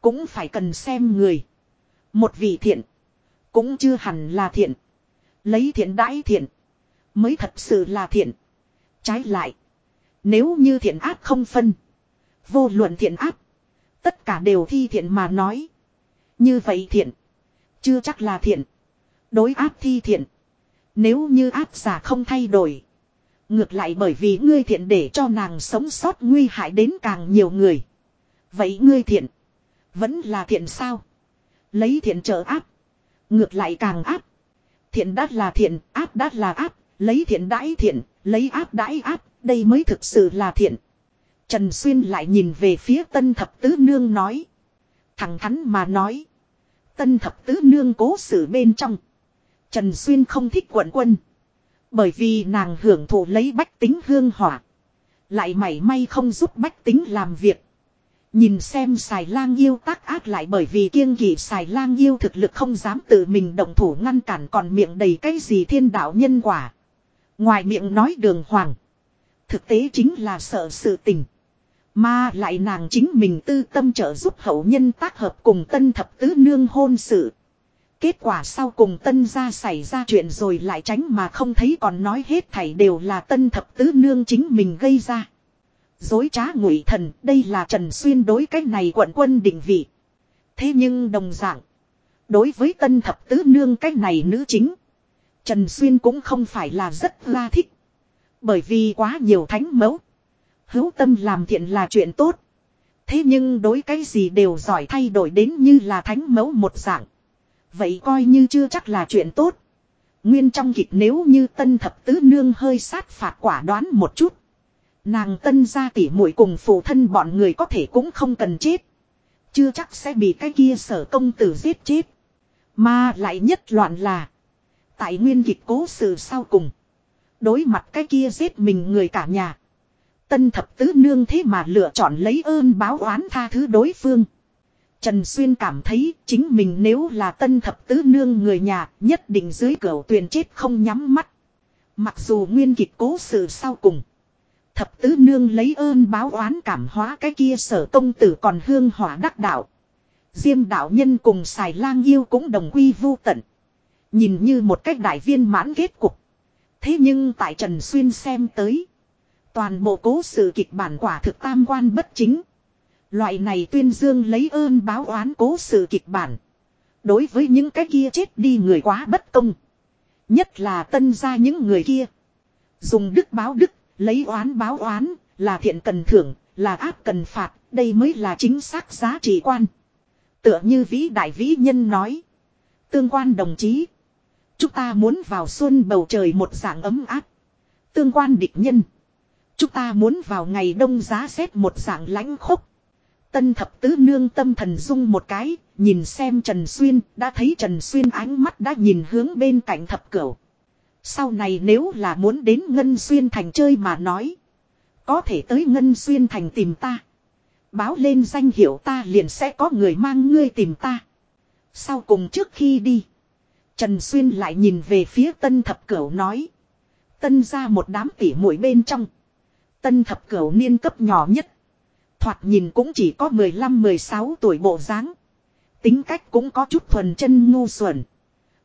Cũng phải cần xem người. Một vị thiện. Cũng chưa hẳn là thiện. Lấy thiện đãi thiện. Mới thật sự là thiện. Trái lại. Nếu như thiện ác không phân. Vô luận thiện ác. Tất cả đều thi thiện mà nói. Như vậy thiện. Chưa chắc là thiện. Đối ác thi thiện. Nếu như ác giả không thay đổi. Ngược lại bởi vì ngươi thiện để cho nàng sống sót nguy hại đến càng nhiều người. Vậy ngươi thiện. Vẫn là thiện sao? Lấy thiện trợ áp. Ngược lại càng áp. Thiện đắt là thiện, áp đắt là áp. Lấy thiện đãi thiện, lấy áp đãi áp. Đây mới thực sự là thiện. Trần Xuyên lại nhìn về phía tân thập tứ nương nói. Thẳng thắn mà nói. Tân thập tứ nương cố xử bên trong. Trần Xuyên không thích quận quân. Bởi vì nàng hưởng thụ lấy bách tính hương hỏa. Lại mảy may không giúp bách tính làm việc. Nhìn xem xài lang yêu tác ác lại bởi vì kiêng kỵ xài lang yêu thực lực không dám tự mình động thủ ngăn cản còn miệng đầy cái gì thiên đạo nhân quả. Ngoài miệng nói đường hoàng. Thực tế chính là sợ sự tình. Mà lại nàng chính mình tư tâm trợ giúp hậu nhân tác hợp cùng tân thập tứ nương hôn sự. Kết quả sau cùng tân ra xảy ra chuyện rồi lại tránh mà không thấy còn nói hết thảy đều là tân thập tứ nương chính mình gây ra. Dối trá ngụy thần, đây là Trần Xuyên đối cách này quận quân định vị. Thế nhưng đồng dạng. Đối với tân thập tứ nương cách này nữ chính. Trần Xuyên cũng không phải là rất la thích. Bởi vì quá nhiều thánh mẫu. Hữu tâm làm thiện là chuyện tốt. Thế nhưng đối cái gì đều giỏi thay đổi đến như là thánh mẫu một dạng. Vậy coi như chưa chắc là chuyện tốt. Nguyên trong kịch nếu như tân thập tứ nương hơi sát phạt quả đoán một chút. Nàng tân ra tỉ muội cùng phụ thân bọn người có thể cũng không cần chết. Chưa chắc sẽ bị cái kia sở công tử giết chết. Mà lại nhất loạn là. Tại nguyên kịch cố sự sau cùng. Đối mặt cái kia giết mình người cả nhà. Tân thập tứ nương thế mà lựa chọn lấy ơn báo oán tha thứ đối phương. Trần Xuyên cảm thấy chính mình nếu là tân thập tứ nương người nhà nhất định dưới cửa tuyền chết không nhắm mắt. Mặc dù nguyên kịch cố sự sau cùng. Thập tứ nương lấy ơn báo oán cảm hóa cái kia sở công tử còn hương hỏa đắc đạo. Diêm đạo nhân cùng xài lang yêu cũng đồng quy vu tận. Nhìn như một cách đại viên mãn kết cục. Thế nhưng tại Trần Xuyên xem tới. Toàn bộ cố sự kịch bản quả thực tam quan bất chính. Loại này tuyên dương lấy ơn báo oán cố sự kịch bản. Đối với những cái kia chết đi người quá bất công. Nhất là tân ra những người kia. Dùng đức báo đức, lấy oán báo oán, là thiện cần thưởng, là ác cần phạt, đây mới là chính xác giá trị quan. Tựa như vĩ đại vĩ nhân nói. Tương quan đồng chí. Chúng ta muốn vào xuân bầu trời một dạng ấm áp. Tương quan địch nhân. Chúng ta muốn vào ngày đông giá rét một dạng lãnh khốc. Tân thập tứ nương tâm thần dung một cái, nhìn xem Trần Xuyên, đã thấy Trần Xuyên ánh mắt đã nhìn hướng bên cạnh thập cửu. Sau này nếu là muốn đến Ngân Xuyên thành chơi mà nói. Có thể tới Ngân Xuyên thành tìm ta. Báo lên danh hiệu ta liền sẽ có người mang ngươi tìm ta. Sau cùng trước khi đi. Trần Xuyên lại nhìn về phía tân thập cửu nói. Tân ra một đám tỉ mũi bên trong. Tân thập cửu niên cấp nhỏ nhất. Thoạt nhìn cũng chỉ có 15-16 tuổi bộ dáng Tính cách cũng có chút thuần chân ngu xuẩn.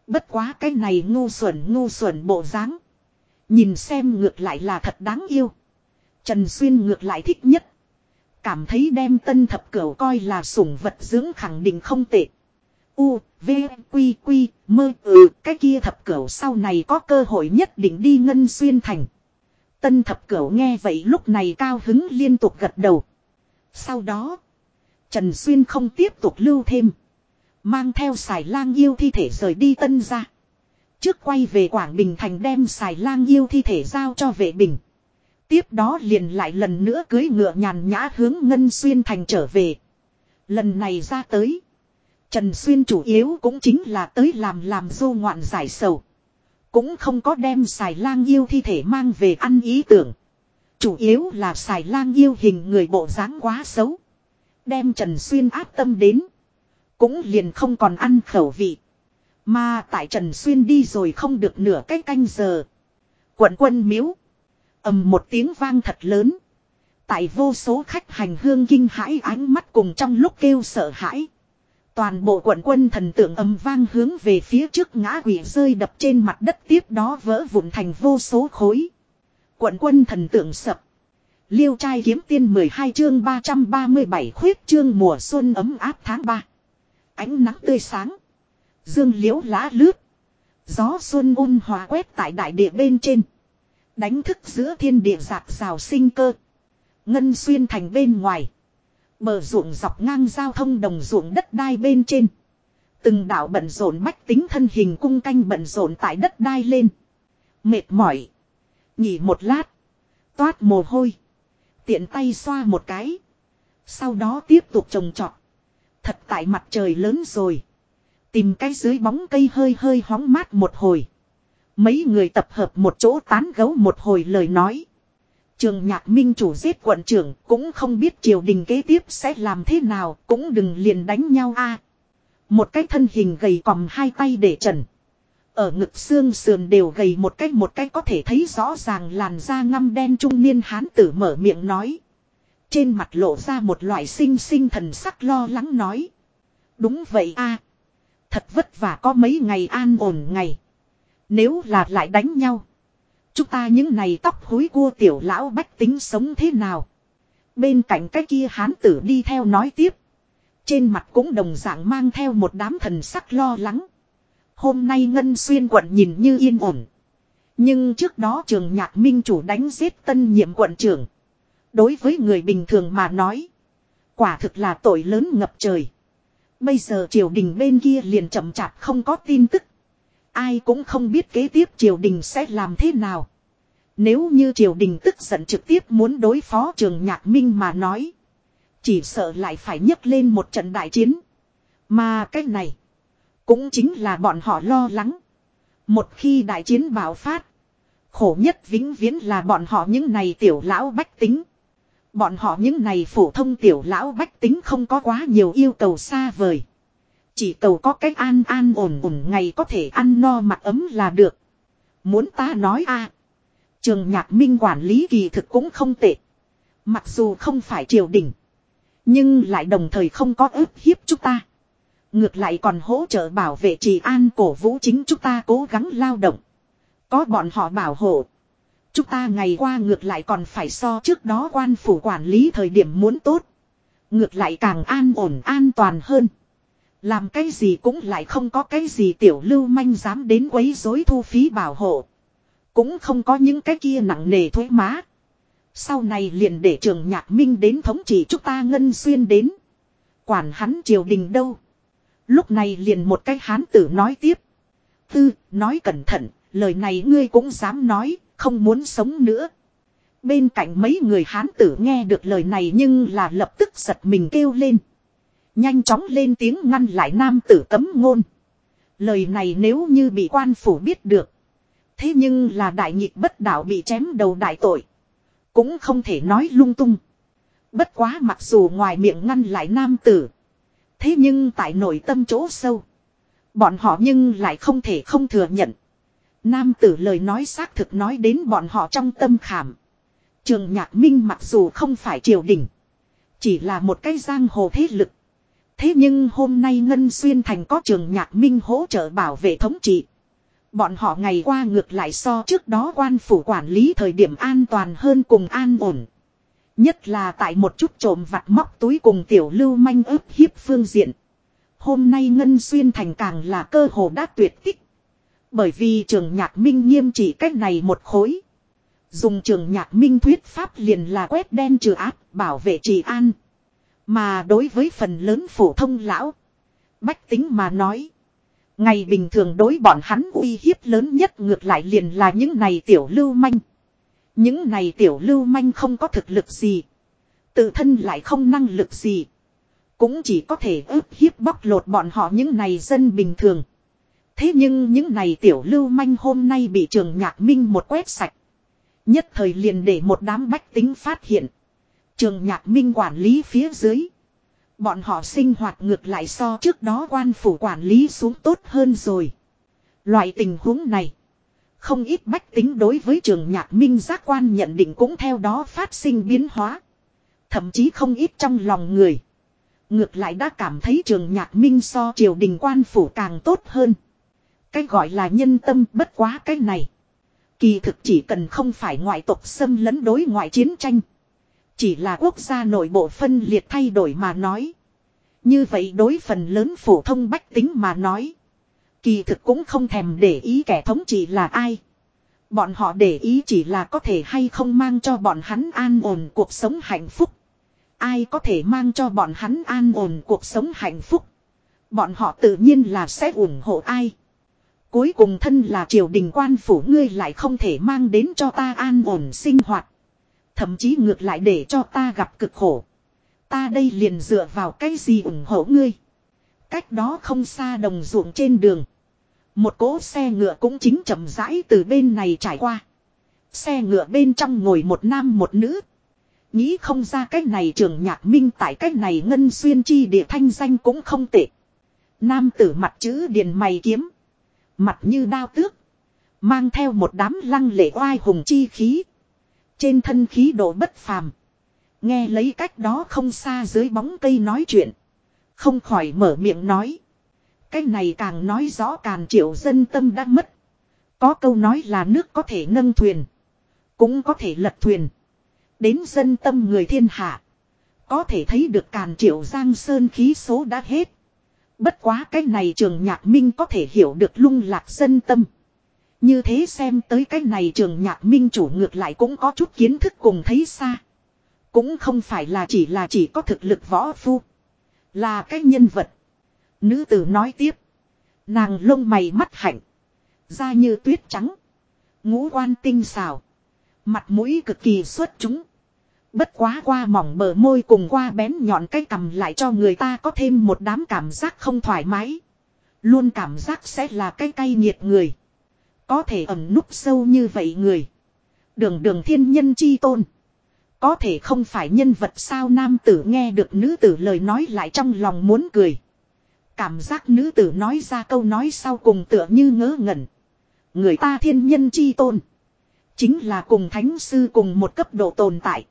Bất quá cái này ngu xuẩn ngu xuẩn bộ dáng Nhìn xem ngược lại là thật đáng yêu. Trần Xuyên ngược lại thích nhất. Cảm thấy đem tân thập cửu coi là sủng vật dưỡng khẳng định không tệ. U, V, Quy, Quy, mơ, ừ, cái kia thập cửu sau này có cơ hội nhất định đi ngân xuyên thành. Tân thập cửu nghe vậy lúc này cao hứng liên tục gật đầu. Sau đó, Trần Xuyên không tiếp tục lưu thêm. Mang theo xài lang yêu thi thể rời đi tân ra. Trước quay về Quảng Bình Thành đem xài lang yêu thi thể giao cho vệ bình. Tiếp đó liền lại lần nữa cưới ngựa nhàn nhã hướng Ngân Xuyên Thành trở về. Lần này ra tới. Trần Xuyên chủ yếu cũng chính là tới làm làm dô ngoạn giải sầu. Cũng không có đem xài lang yêu thi thể mang về ăn ý tưởng. Chủ yếu là xài lang yêu hình người bộ dáng quá xấu. Đem Trần Xuyên áp tâm đến. Cũng liền không còn ăn khẩu vị. Mà tại Trần Xuyên đi rồi không được nửa cách canh giờ. Quận quân miếu. ầm một tiếng vang thật lớn. Tại vô số khách hành hương kinh hãi ánh mắt cùng trong lúc kêu sợ hãi. Toàn bộ quận quân thần tượng ầm vang hướng về phía trước ngã quỷ rơi đập trên mặt đất tiếp đó vỡ vụn thành vô số khối. Quận quân thần tượng sập. Liêu trai kiếm tiên 12 chương 337 khuyết chương mùa xuân ấm áp tháng 3. Ánh nắng tươi sáng. Dương liễu lá lướt. Gió xuân ôn hòa quét tại đại địa bên trên. Đánh thức giữa thiên địa giạc rào sinh cơ. Ngân xuyên thành bên ngoài. Bờ ruộng dọc ngang giao thông đồng ruộng đất đai bên trên. Từng đảo bận rộn bách tính thân hình cung canh bận rộn tại đất đai lên. Mệt mỏi. Nhỉ một lát. Toát mồ hôi. Tiện tay xoa một cái. Sau đó tiếp tục trồng trọt. Thật tại mặt trời lớn rồi. Tìm cái dưới bóng cây hơi hơi hóng mát một hồi. Mấy người tập hợp một chỗ tán gấu một hồi lời nói. Trường nhạc minh chủ giết quận trưởng cũng không biết triều đình kế tiếp sẽ làm thế nào, cũng đừng liền đánh nhau a Một cái thân hình gầy còm hai tay để trần. Ở ngực xương sườn đều gầy một cách một cách có thể thấy rõ ràng làn da ngăm đen trung niên hán tử mở miệng nói. Trên mặt lộ ra một loại sinh sinh thần sắc lo lắng nói. Đúng vậy a Thật vất vả có mấy ngày an ổn ngày. Nếu là lại đánh nhau. Chúng ta những này tóc hối cua tiểu lão bách tính sống thế nào. Bên cạnh cái kia hán tử đi theo nói tiếp. Trên mặt cũng đồng dạng mang theo một đám thần sắc lo lắng. Hôm nay Ngân Xuyên quận nhìn như yên ổn. Nhưng trước đó trường nhạc minh chủ đánh giết tân nhiệm quận trưởng. Đối với người bình thường mà nói. Quả thực là tội lớn ngập trời. Bây giờ triều đình bên kia liền chậm chạp không có tin tức. Ai cũng không biết kế tiếp triều đình sẽ làm thế nào. Nếu như triều đình tức giận trực tiếp muốn đối phó trường nhạc minh mà nói. Chỉ sợ lại phải nhấc lên một trận đại chiến. Mà cái này. Cũng chính là bọn họ lo lắng. Một khi đại chiến bạo phát. Khổ nhất vĩnh viễn là bọn họ những này tiểu lão bách tính. Bọn họ những này phổ thông tiểu lão bách tính không có quá nhiều yêu cầu xa vời. Chỉ cầu có cách an an ổn ổn ngày có thể ăn no mặc ấm là được. Muốn ta nói a Trường nhạc minh quản lý kỳ thực cũng không tệ. Mặc dù không phải triều đình. Nhưng lại đồng thời không có ức hiếp chúng ta. Ngược lại còn hỗ trợ bảo vệ trì an cổ vũ chính chúng ta cố gắng lao động. Có bọn họ bảo hộ. Chúng ta ngày qua ngược lại còn phải so trước đó quan phủ quản lý thời điểm muốn tốt. Ngược lại càng an ổn an toàn hơn. Làm cái gì cũng lại không có cái gì tiểu lưu manh dám đến quấy rối thu phí bảo hộ. Cũng không có những cái kia nặng nề thuế má. Sau này liền để trường nhạc minh đến thống trị chúng ta ngân xuyên đến. Quản hắn triều đình đâu. Lúc này liền một cái hán tử nói tiếp. Tư, nói cẩn thận, lời này ngươi cũng dám nói, không muốn sống nữa. Bên cạnh mấy người hán tử nghe được lời này nhưng là lập tức giật mình kêu lên. Nhanh chóng lên tiếng ngăn lại nam tử cấm ngôn. Lời này nếu như bị quan phủ biết được. Thế nhưng là đại nhịp bất đạo bị chém đầu đại tội. Cũng không thể nói lung tung. Bất quá mặc dù ngoài miệng ngăn lại nam tử. Thế nhưng tại nội tâm chỗ sâu. Bọn họ nhưng lại không thể không thừa nhận. Nam tử lời nói xác thực nói đến bọn họ trong tâm khảm. Trường Nhạc Minh mặc dù không phải triều đình. Chỉ là một cái giang hồ thế lực. Thế nhưng hôm nay Ngân Xuyên Thành có trường Nhạc Minh hỗ trợ bảo vệ thống trị. Bọn họ ngày qua ngược lại so trước đó quan phủ quản lý thời điểm an toàn hơn cùng an ổn. Nhất là tại một chút trộm vặt móc túi cùng tiểu lưu manh ướp hiếp phương diện. Hôm nay Ngân Xuyên Thành càng là cơ hồ đã tuyệt tích. Bởi vì trường nhạc minh nghiêm chỉ cách này một khối. Dùng trường nhạc minh thuyết pháp liền là quét đen trừ áp, bảo vệ trì an. Mà đối với phần lớn phổ thông lão, Bách tính mà nói. Ngày bình thường đối bọn hắn uy hiếp lớn nhất ngược lại liền là những này tiểu lưu manh. Những này tiểu lưu manh không có thực lực gì. Tự thân lại không năng lực gì. Cũng chỉ có thể ướp hiếp bóc lột bọn họ những này dân bình thường. Thế nhưng những này tiểu lưu manh hôm nay bị trường nhạc minh một quét sạch. Nhất thời liền để một đám bách tính phát hiện. Trường nhạc minh quản lý phía dưới. Bọn họ sinh hoạt ngược lại so trước đó quan phủ quản lý xuống tốt hơn rồi. Loại tình huống này. Không ít bách tính đối với trường nhạc minh giác quan nhận định cũng theo đó phát sinh biến hóa. Thậm chí không ít trong lòng người. Ngược lại đã cảm thấy trường nhạc minh so triều đình quan phủ càng tốt hơn. Cái gọi là nhân tâm bất quá cái này. Kỳ thực chỉ cần không phải ngoại tộc xâm lấn đối ngoại chiến tranh. Chỉ là quốc gia nội bộ phân liệt thay đổi mà nói. Như vậy đối phần lớn phổ thông bách tính mà nói. Kỳ thực cũng không thèm để ý kẻ thống trị là ai. Bọn họ để ý chỉ là có thể hay không mang cho bọn hắn an ổn cuộc sống hạnh phúc. Ai có thể mang cho bọn hắn an ổn cuộc sống hạnh phúc. Bọn họ tự nhiên là sẽ ủng hộ ai. Cuối cùng thân là triều đình quan phủ ngươi lại không thể mang đến cho ta an ổn sinh hoạt. Thậm chí ngược lại để cho ta gặp cực khổ. Ta đây liền dựa vào cái gì ủng hộ ngươi. Cách đó không xa đồng ruộng trên đường. Một cỗ xe ngựa cũng chính chậm rãi từ bên này trải qua. Xe ngựa bên trong ngồi một nam một nữ. Nghĩ không ra cách này trường nhạc minh tại cách này ngân xuyên chi địa thanh danh cũng không tệ. Nam tử mặt chữ điền mày kiếm. Mặt như đao tước. Mang theo một đám lăng lệ oai hùng chi khí. Trên thân khí độ bất phàm. Nghe lấy cách đó không xa dưới bóng cây nói chuyện. Không khỏi mở miệng nói. Cái này càng nói rõ càng triệu dân tâm đã mất. Có câu nói là nước có thể nâng thuyền. Cũng có thể lật thuyền. Đến dân tâm người thiên hạ. Có thể thấy được càn triệu giang sơn khí số đã hết. Bất quá cái này trường nhạc minh có thể hiểu được lung lạc dân tâm. Như thế xem tới cái này trường nhạc minh chủ ngược lại cũng có chút kiến thức cùng thấy xa. Cũng không phải là chỉ là chỉ có thực lực võ phu. Là cái nhân vật. Nữ tử nói tiếp. Nàng lông mày mắt hạnh. Da như tuyết trắng. Ngũ quan tinh xào. Mặt mũi cực kỳ xuất chúng. Bất quá qua mỏng bờ môi cùng qua bén nhọn cái cầm lại cho người ta có thêm một đám cảm giác không thoải mái. Luôn cảm giác sẽ là cái cay nghiệt người. Có thể ẩn núp sâu như vậy người. Đường đường thiên nhân chi tôn. Có thể không phải nhân vật sao nam tử nghe được nữ tử lời nói lại trong lòng muốn cười. Cảm giác nữ tử nói ra câu nói sau cùng tựa như ngớ ngẩn. Người ta thiên nhân chi tôn. Chính là cùng thánh sư cùng một cấp độ tồn tại.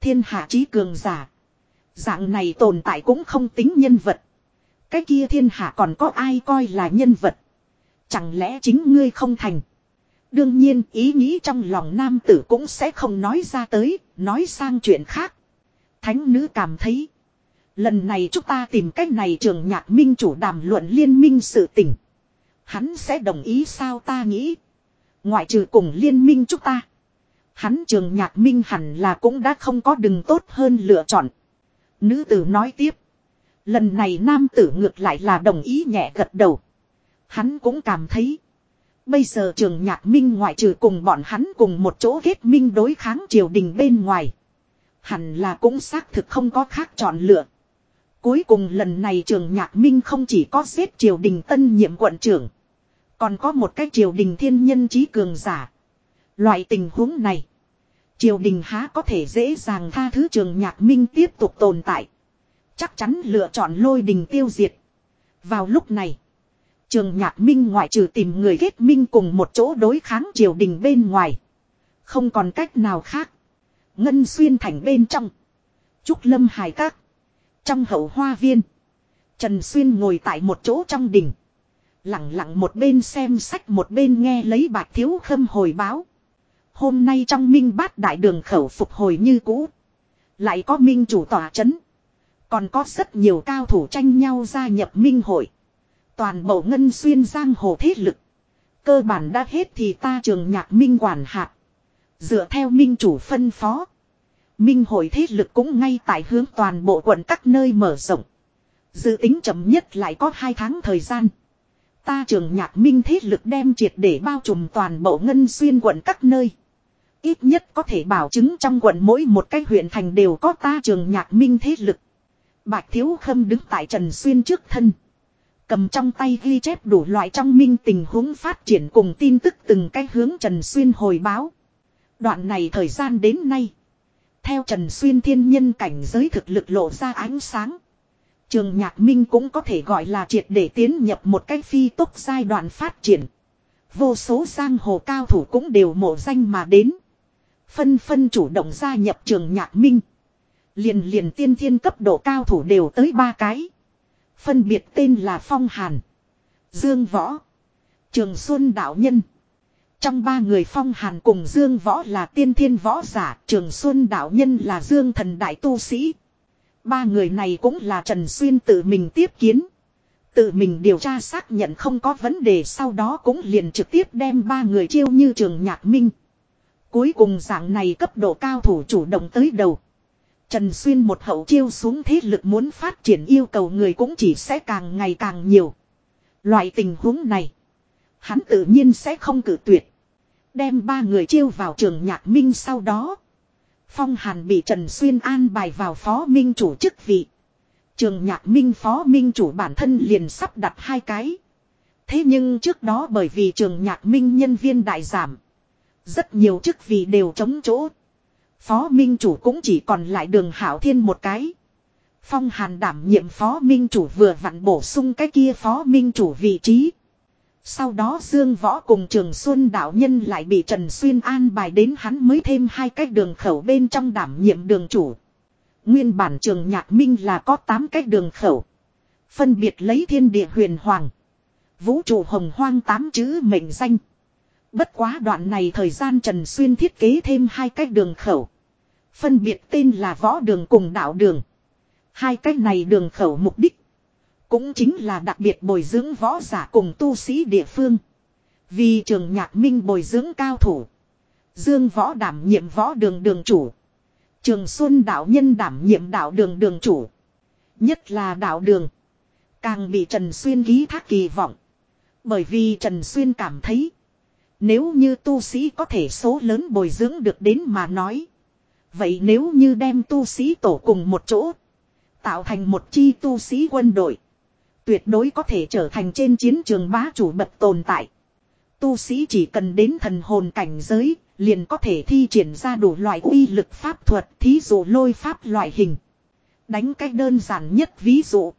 Thiên hạ trí cường giả. Dạng này tồn tại cũng không tính nhân vật. Cái kia thiên hạ còn có ai coi là nhân vật. Chẳng lẽ chính ngươi không thành. Đương nhiên ý nghĩ trong lòng nam tử cũng sẽ không nói ra tới, nói sang chuyện khác. Thánh nữ cảm thấy. Lần này chúng ta tìm cách này trường nhạc minh chủ đàm luận liên minh sự tình. Hắn sẽ đồng ý sao ta nghĩ. Ngoại trừ cùng liên minh chúng ta. Hắn trường nhạc minh hẳn là cũng đã không có đừng tốt hơn lựa chọn. Nữ tử nói tiếp. Lần này nam tử ngược lại là đồng ý nhẹ gật đầu. Hắn cũng cảm thấy. Bây giờ trường nhạc minh ngoại trừ cùng bọn hắn cùng một chỗ kết minh đối kháng triều đình bên ngoài. Hẳn là cũng xác thực không có khác chọn lựa. Cuối cùng lần này trường nhạc minh không chỉ có xếp triều đình tân nhiệm quận trưởng. Còn có một cái triều đình thiên nhân trí cường giả. Loại tình huống này. Triều đình há có thể dễ dàng tha thứ trường nhạc minh tiếp tục tồn tại. Chắc chắn lựa chọn lôi đình tiêu diệt. Vào lúc này. Trường nhạc minh ngoại trừ tìm người kết minh cùng một chỗ đối kháng triều đình bên ngoài. Không còn cách nào khác. Ngân xuyên thành bên trong. Trúc lâm Hải các. Trong hậu hoa viên. Trần Xuyên ngồi tại một chỗ trong đỉnh. Lặng lặng một bên xem sách một bên nghe lấy bạc thiếu khâm hồi báo. Hôm nay trong minh bát đại đường khẩu phục hồi như cũ. Lại có minh chủ tòa chấn. Còn có rất nhiều cao thủ tranh nhau gia nhập minh hội. Toàn bộ ngân xuyên giang hồ thế lực. Cơ bản đã hết thì ta trường nhạc minh quản hạt. Dựa theo minh chủ phân phó. Minh hội thế lực cũng ngay tại hướng toàn bộ quận các nơi mở rộng. Dự tính chậm nhất lại có 2 tháng thời gian. Ta trường nhạc minh thế lực đem triệt để bao trùm toàn bộ ngân xuyên quận các nơi. Ít nhất có thể bảo chứng trong quận mỗi một cái huyện thành đều có ta trường nhạc minh thế lực. Bạch Thiếu Khâm đứng tại Trần Xuyên trước thân. Cầm trong tay ghi chép đủ loại trong minh tình huống phát triển cùng tin tức từng cái hướng Trần Xuyên hồi báo. Đoạn này thời gian đến nay. Theo Trần Xuyên thiên nhân cảnh giới thực lực lộ ra ánh sáng. Trường Nhạc Minh cũng có thể gọi là triệt để tiến nhập một cách phi tốc giai đoạn phát triển. Vô số giang hồ cao thủ cũng đều mộ danh mà đến. Phân phân chủ động gia nhập trường Nhạc Minh. Liền liền tiên thiên cấp độ cao thủ đều tới ba cái. Phân biệt tên là Phong Hàn, Dương Võ, Trường Xuân Đạo Nhân. Trong ba người Phong Hàn cùng Dương Võ là tiên thiên võ giả, Trường Xuân Đạo Nhân là Dương Thần Đại Tu Sĩ. Ba người này cũng là Trần Xuyên tự mình tiếp kiến. Tự mình điều tra xác nhận không có vấn đề sau đó cũng liền trực tiếp đem ba người chiêu như trường nhạc minh. Cuối cùng dạng này cấp độ cao thủ chủ động tới đầu. Trần Xuyên một hậu chiêu xuống thế lực muốn phát triển yêu cầu người cũng chỉ sẽ càng ngày càng nhiều. Loại tình huống này. Hắn tự nhiên sẽ không cử tuyệt. Đem ba người chiêu vào trường nhạc minh sau đó. Phong Hàn bị Trần Xuyên an bài vào phó minh chủ chức vị. Trường nhạc minh phó minh chủ bản thân liền sắp đặt hai cái. Thế nhưng trước đó bởi vì trường nhạc minh nhân viên đại giảm. Rất nhiều chức vị đều chống chỗ. Phó minh chủ cũng chỉ còn lại đường hảo thiên một cái. Phong hàn đảm nhiệm phó minh chủ vừa vặn bổ sung cái kia phó minh chủ vị trí. Sau đó Dương Võ cùng Trường Xuân đạo nhân lại bị Trần Xuyên an bài đến hắn mới thêm hai cách đường khẩu bên trong đảm nhiệm đường chủ. Nguyên bản trường nhạc minh là có 8 cách đường khẩu. Phân biệt lấy thiên địa huyền hoàng. Vũ trụ hồng hoang tám chữ mệnh danh. Bất quá đoạn này thời gian Trần Xuyên thiết kế thêm hai cách đường khẩu. Phân biệt tên là võ đường cùng đạo đường. Hai cách này đường khẩu mục đích. Cũng chính là đặc biệt bồi dưỡng võ giả cùng tu sĩ địa phương. Vì trường nhạc minh bồi dưỡng cao thủ. Dương võ đảm nhiệm võ đường đường chủ. Trường Xuân đạo nhân đảm nhiệm đạo đường đường chủ. Nhất là đạo đường. Càng bị Trần Xuyên ký thác kỳ vọng. Bởi vì Trần Xuyên cảm thấy. Nếu như tu sĩ có thể số lớn bồi dưỡng được đến mà nói. Vậy nếu như đem tu sĩ tổ cùng một chỗ. Tạo thành một chi tu sĩ quân đội. Tuyệt đối có thể trở thành trên chiến trường bá chủ bậc tồn tại. Tu sĩ chỉ cần đến thần hồn cảnh giới, liền có thể thi triển ra đủ loại uy lực pháp thuật, thí dụ lôi pháp loại hình. Đánh cách đơn giản nhất ví dụ.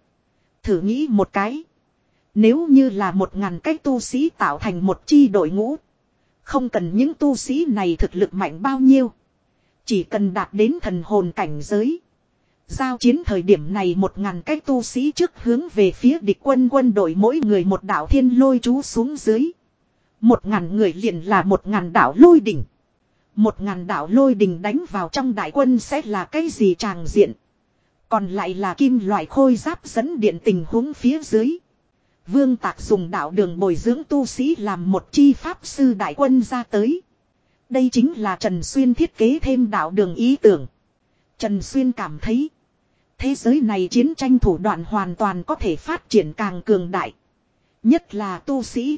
Thử nghĩ một cái. Nếu như là một ngàn cách tu sĩ tạo thành một chi đội ngũ. Không cần những tu sĩ này thực lực mạnh bao nhiêu. Chỉ cần đạt đến thần hồn cảnh giới. Giao chiến thời điểm này một ngàn cái tu sĩ trước hướng về phía địch quân quân đội mỗi người một đảo thiên lôi chú xuống dưới. Một ngàn người liền là một ngàn đảo lôi đỉnh. Một ngàn đảo lôi đỉnh đánh vào trong đại quân sẽ là cái gì tràng diện. Còn lại là kim loại khôi giáp dẫn điện tình huống phía dưới. Vương Tạc dùng đạo đường bồi dưỡng tu sĩ làm một chi pháp sư đại quân ra tới. Đây chính là Trần Xuyên thiết kế thêm đạo đường ý tưởng. Trần Xuyên cảm thấy. Thế giới này chiến tranh thủ đoạn hoàn toàn có thể phát triển càng cường đại. Nhất là tu sĩ.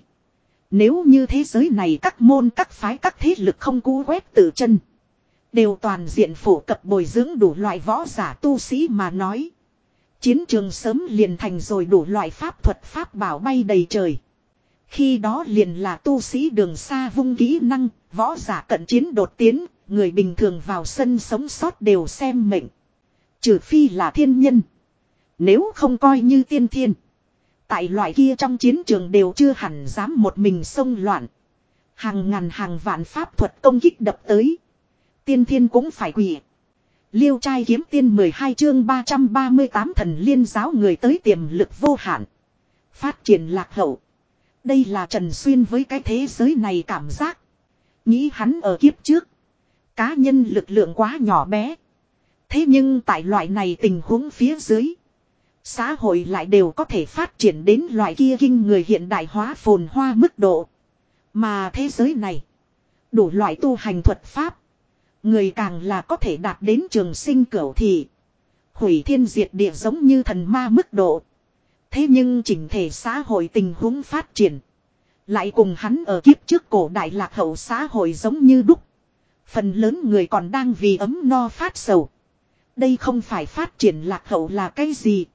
Nếu như thế giới này các môn các phái các thế lực không cú quét tự chân. Đều toàn diện phổ cập bồi dưỡng đủ loại võ giả tu sĩ mà nói. Chiến trường sớm liền thành rồi đủ loại pháp thuật pháp bảo bay đầy trời. Khi đó liền là tu sĩ đường xa vung kỹ năng, võ giả cận chiến đột tiến, người bình thường vào sân sống sót đều xem mệnh. Trừ phi là thiên nhân. Nếu không coi như tiên thiên. Tại loại kia trong chiến trường đều chưa hẳn dám một mình xông loạn. Hàng ngàn hàng vạn pháp thuật công kích đập tới. Tiên thiên cũng phải quỷ. Liêu trai kiếm tiên 12 chương 338 thần liên giáo người tới tiềm lực vô hạn. Phát triển lạc hậu. Đây là Trần Xuyên với cái thế giới này cảm giác. Nghĩ hắn ở kiếp trước. Cá nhân lực lượng quá nhỏ bé. Thế nhưng tại loại này tình huống phía dưới. Xã hội lại đều có thể phát triển đến loại kia kinh người hiện đại hóa phồn hoa mức độ. Mà thế giới này. Đủ loại tu hành thuật pháp. Người càng là có thể đạt đến trường sinh cửu thị. Hủy thiên diệt địa giống như thần ma mức độ. Thế nhưng chỉnh thể xã hội tình huống phát triển. Lại cùng hắn ở kiếp trước cổ đại lạc hậu xã hội giống như đúc. Phần lớn người còn đang vì ấm no phát sầu. Đây không phải phát triển lạc hậu là cái gì.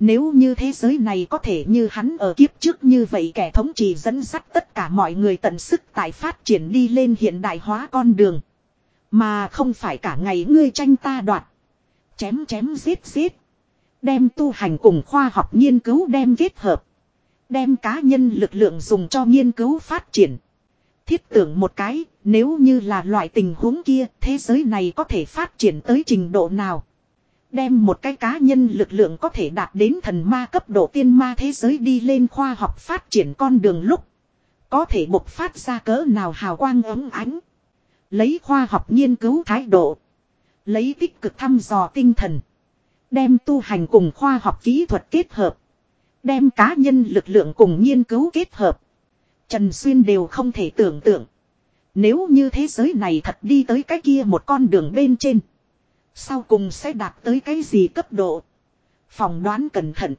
Nếu như thế giới này có thể như hắn ở kiếp trước như vậy kẻ thống trị dẫn dắt tất cả mọi người tận sức tại phát triển đi lên hiện đại hóa con đường. Mà không phải cả ngày ngươi tranh ta đoạt. Chém chém giết giết. Đem tu hành cùng khoa học nghiên cứu đem kết hợp. Đem cá nhân lực lượng dùng cho nghiên cứu phát triển. Thiết tưởng một cái, nếu như là loại tình huống kia, thế giới này có thể phát triển tới trình độ nào? Đem một cái cá nhân lực lượng có thể đạt đến thần ma cấp độ tiên ma thế giới đi lên khoa học phát triển con đường lúc. Có thể bộc phát ra cỡ nào hào quang ấm ánh. Lấy khoa học nghiên cứu thái độ. Lấy tích cực thăm dò tinh thần. Đem tu hành cùng khoa học kỹ thuật kết hợp. Đem cá nhân lực lượng cùng nghiên cứu kết hợp. Trần Xuyên đều không thể tưởng tượng. Nếu như thế giới này thật đi tới cái kia một con đường bên trên. Sau cùng sẽ đạt tới cái gì cấp độ. Phòng đoán cẩn thận.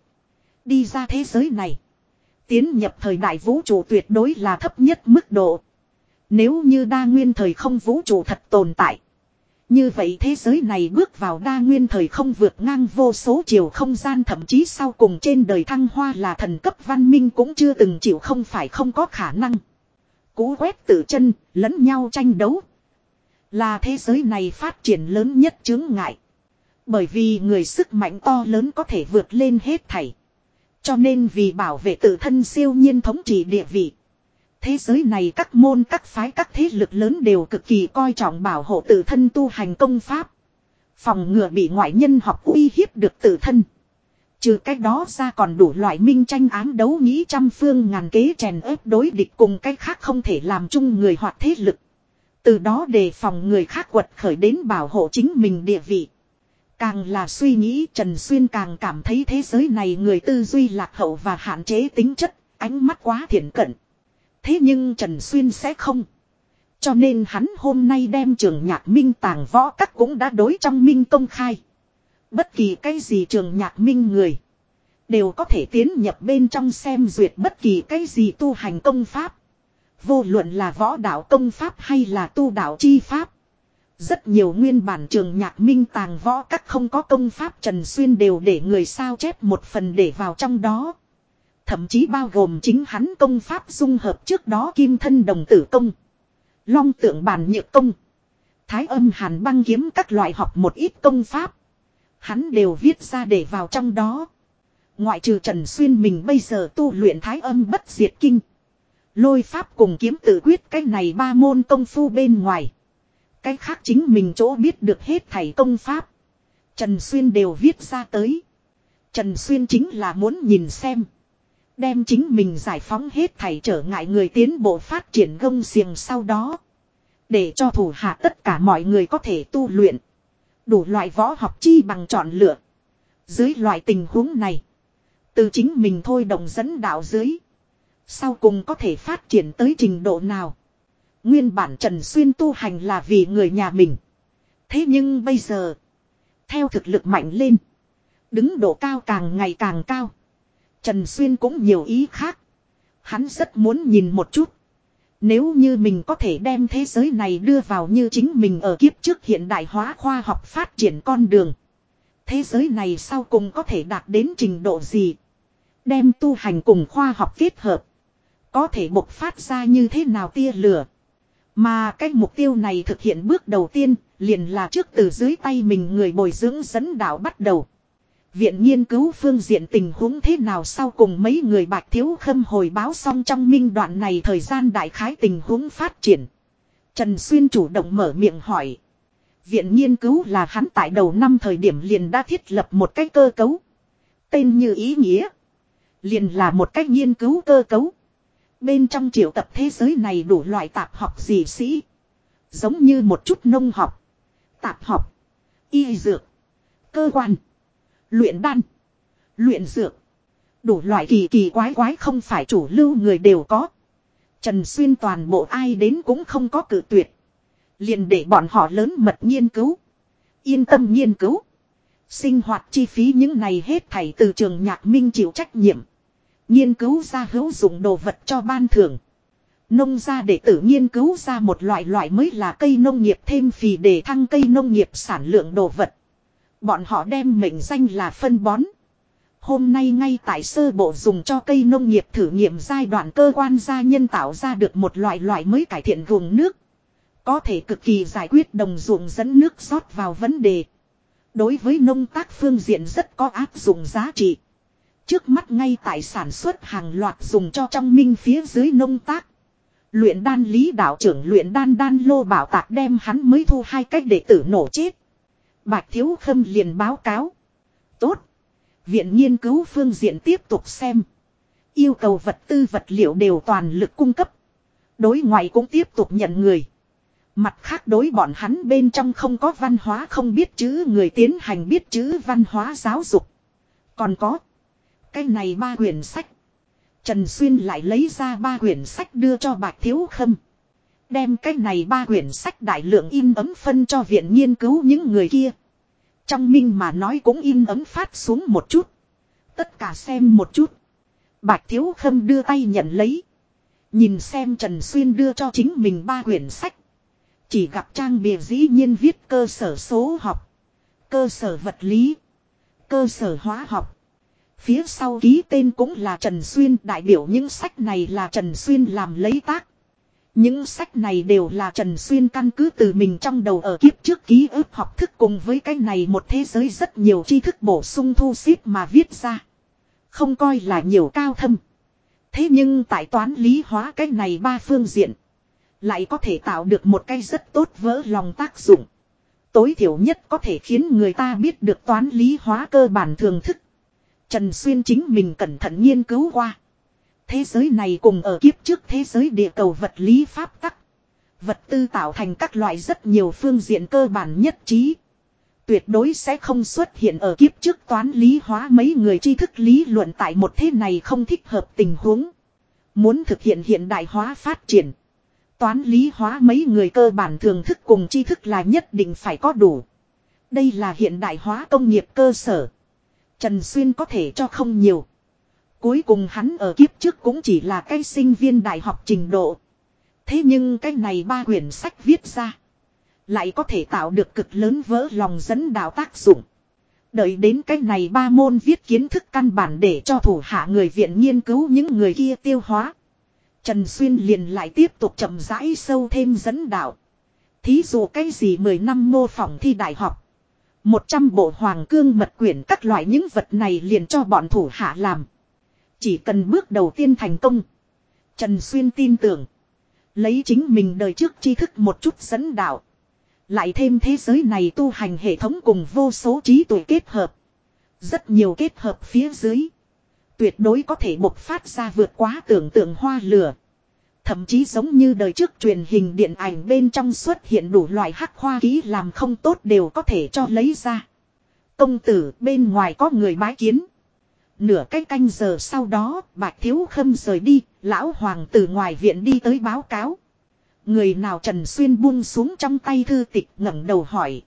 Đi ra thế giới này. Tiến nhập thời đại vũ trụ tuyệt đối là thấp nhất mức độ. Nếu như đa nguyên thời không vũ trụ thật tồn tại. Như vậy thế giới này bước vào đa nguyên thời không vượt ngang vô số chiều không gian thậm chí sau cùng trên đời thăng hoa là thần cấp văn minh cũng chưa từng chịu không phải không có khả năng. Cú quét tự chân, lẫn nhau tranh đấu. Là thế giới này phát triển lớn nhất chứng ngại. Bởi vì người sức mạnh to lớn có thể vượt lên hết thảy. Cho nên vì bảo vệ tự thân siêu nhiên thống trị địa vị. Thế giới này các môn các phái các thế lực lớn đều cực kỳ coi trọng bảo hộ tự thân tu hành công pháp. Phòng ngừa bị ngoại nhân học uy hiếp được tự thân. Trừ cách đó ra còn đủ loại minh tranh án đấu nghĩ trăm phương ngàn kế chèn ép đối địch cùng cách khác không thể làm chung người hoặc thế lực. Từ đó đề phòng người khác quật khởi đến bảo hộ chính mình địa vị. Càng là suy nghĩ Trần Xuyên càng cảm thấy thế giới này người tư duy lạc hậu và hạn chế tính chất, ánh mắt quá thiện cận. Thế nhưng Trần Xuyên sẽ không. Cho nên hắn hôm nay đem trường nhạc minh tàng võ các cũng đã đối trong minh công khai. Bất kỳ cái gì trường nhạc minh người. Đều có thể tiến nhập bên trong xem duyệt bất kỳ cái gì tu hành công pháp. Vô luận là võ đạo công pháp hay là tu đạo chi pháp. Rất nhiều nguyên bản trường nhạc minh tàng võ các không có công pháp Trần Xuyên đều để người sao chép một phần để vào trong đó. Thậm chí bao gồm chính hắn công pháp dung hợp trước đó kim thân đồng tử công. Long tượng bàn nhược công. Thái âm hàn băng kiếm các loại học một ít công pháp. Hắn đều viết ra để vào trong đó. Ngoại trừ Trần Xuyên mình bây giờ tu luyện thái âm bất diệt kinh. Lôi pháp cùng kiếm tự quyết cái này ba môn công phu bên ngoài. Cái khác chính mình chỗ biết được hết thảy công pháp. Trần Xuyên đều viết ra tới. Trần Xuyên chính là muốn nhìn xem. Đem chính mình giải phóng hết thảy trở ngại người tiến bộ phát triển gông xiềng sau đó. Để cho thủ hạ tất cả mọi người có thể tu luyện. Đủ loại võ học chi bằng chọn lựa. Dưới loại tình huống này. Từ chính mình thôi đồng dẫn đạo dưới. Sau cùng có thể phát triển tới trình độ nào. Nguyên bản Trần Xuyên tu hành là vì người nhà mình. Thế nhưng bây giờ. Theo thực lực mạnh lên. Đứng độ cao càng ngày càng cao. Trần Xuyên cũng nhiều ý khác. Hắn rất muốn nhìn một chút. Nếu như mình có thể đem thế giới này đưa vào như chính mình ở kiếp trước hiện đại hóa khoa học phát triển con đường. Thế giới này sau cùng có thể đạt đến trình độ gì? Đem tu hành cùng khoa học kết hợp. Có thể bộc phát ra như thế nào tia lửa. Mà cái mục tiêu này thực hiện bước đầu tiên, liền là trước từ dưới tay mình người bồi dưỡng dẫn đạo bắt đầu. Viện nghiên cứu phương diện tình huống thế nào sau cùng mấy người bạch thiếu khâm hồi báo xong trong minh đoạn này thời gian đại khái tình huống phát triển. Trần Xuyên chủ động mở miệng hỏi. Viện nghiên cứu là hắn tại đầu năm thời điểm liền đã thiết lập một cái cơ cấu. Tên như ý nghĩa. Liền là một cách nghiên cứu cơ cấu. Bên trong triệu tập thế giới này đủ loại tạp học gì sĩ. Giống như một chút nông học. Tạp học. Y dược. Cơ quan. Luyện đan. Luyện dược. Đủ loại kỳ kỳ quái quái không phải chủ lưu người đều có. Trần Xuyên toàn bộ ai đến cũng không có cử tuyệt. Liền để bọn họ lớn mật nghiên cứu. Yên tâm nghiên cứu. Sinh hoạt chi phí những này hết thảy từ trường nhạc minh chịu trách nhiệm. Nghiên cứu ra hữu dụng đồ vật cho ban thưởng. Nông gia để tự nghiên cứu ra một loại loại mới là cây nông nghiệp thêm phì để thăng cây nông nghiệp sản lượng đồ vật. Bọn họ đem mệnh danh là phân bón. Hôm nay ngay tại sơ bộ dùng cho cây nông nghiệp thử nghiệm giai đoạn cơ quan gia nhân tạo ra được một loại loại mới cải thiện vùng nước. Có thể cực kỳ giải quyết đồng ruộng dẫn nước rót vào vấn đề. Đối với nông tác phương diện rất có áp dụng giá trị. Trước mắt ngay tại sản xuất hàng loạt dùng cho trong minh phía dưới nông tác. Luyện đan lý đạo trưởng luyện đan đan lô bảo tạc đem hắn mới thu hai cách để tử nổ chết. Bạch Thiếu Khâm liền báo cáo. Tốt. Viện nghiên cứu phương diện tiếp tục xem. Yêu cầu vật tư vật liệu đều toàn lực cung cấp. Đối ngoại cũng tiếp tục nhận người. Mặt khác đối bọn hắn bên trong không có văn hóa không biết chữ người tiến hành biết chữ văn hóa giáo dục. Còn có. Cái này ba quyển sách. Trần Xuyên lại lấy ra ba quyển sách đưa cho Bạch Thiếu Khâm. Đem cái này ba quyển sách đại lượng in ấm phân cho viện nghiên cứu những người kia. Trong minh mà nói cũng in ấm phát xuống một chút. Tất cả xem một chút. Bạch Thiếu Khâm đưa tay nhận lấy. Nhìn xem Trần Xuyên đưa cho chính mình ba quyển sách. Chỉ gặp trang bìa dĩ nhiên viết cơ sở số học. Cơ sở vật lý. Cơ sở hóa học. Phía sau ký tên cũng là Trần Xuyên, đại biểu những sách này là Trần Xuyên làm lấy tác. Những sách này đều là Trần Xuyên căn cứ từ mình trong đầu ở kiếp trước ký ức học thức cùng với cái này một thế giới rất nhiều tri thức bổ sung thu xếp mà viết ra. Không coi là nhiều cao thâm. Thế nhưng tại toán lý hóa cái này ba phương diện. Lại có thể tạo được một cái rất tốt vỡ lòng tác dụng. Tối thiểu nhất có thể khiến người ta biết được toán lý hóa cơ bản thường thức. Trần Xuyên chính mình cẩn thận nghiên cứu qua. Thế giới này cùng ở kiếp trước thế giới địa cầu vật lý pháp tắc. Vật tư tạo thành các loại rất nhiều phương diện cơ bản nhất trí. Tuyệt đối sẽ không xuất hiện ở kiếp trước toán lý hóa mấy người tri thức lý luận tại một thế này không thích hợp tình huống. Muốn thực hiện hiện đại hóa phát triển. Toán lý hóa mấy người cơ bản thường thức cùng tri thức là nhất định phải có đủ. Đây là hiện đại hóa công nghiệp cơ sở. Trần Xuyên có thể cho không nhiều. Cuối cùng hắn ở kiếp trước cũng chỉ là cái sinh viên đại học trình độ. Thế nhưng cái này ba quyển sách viết ra. Lại có thể tạo được cực lớn vỡ lòng dẫn đạo tác dụng. Đợi đến cái này ba môn viết kiến thức căn bản để cho thủ hạ người viện nghiên cứu những người kia tiêu hóa. Trần Xuyên liền lại tiếp tục chậm rãi sâu thêm dẫn đạo. Thí dụ cái gì 10 năm mô phỏng thi đại học. 100 bộ hoàng cương mật quyển các loại những vật này liền cho bọn thủ hạ làm. Chỉ cần bước đầu tiên thành công. Trần Xuyên tin tưởng. Lấy chính mình đời trước tri thức một chút dẫn đạo. Lại thêm thế giới này tu hành hệ thống cùng vô số trí tuệ kết hợp. Rất nhiều kết hợp phía dưới. Tuyệt đối có thể bộc phát ra vượt quá tưởng tượng hoa lửa. Thậm chí giống như đời trước truyền hình điện ảnh bên trong xuất hiện đủ loại hắc hoa ký làm không tốt đều có thể cho lấy ra. Công tử, bên ngoài có người bái kiến. Nửa cái canh, canh giờ sau đó, Bạch Thiếu Khâm rời đi, lão hoàng từ ngoài viện đi tới báo cáo. Người nào Trần Xuyên buông xuống trong tay thư tịch ngẩng đầu hỏi.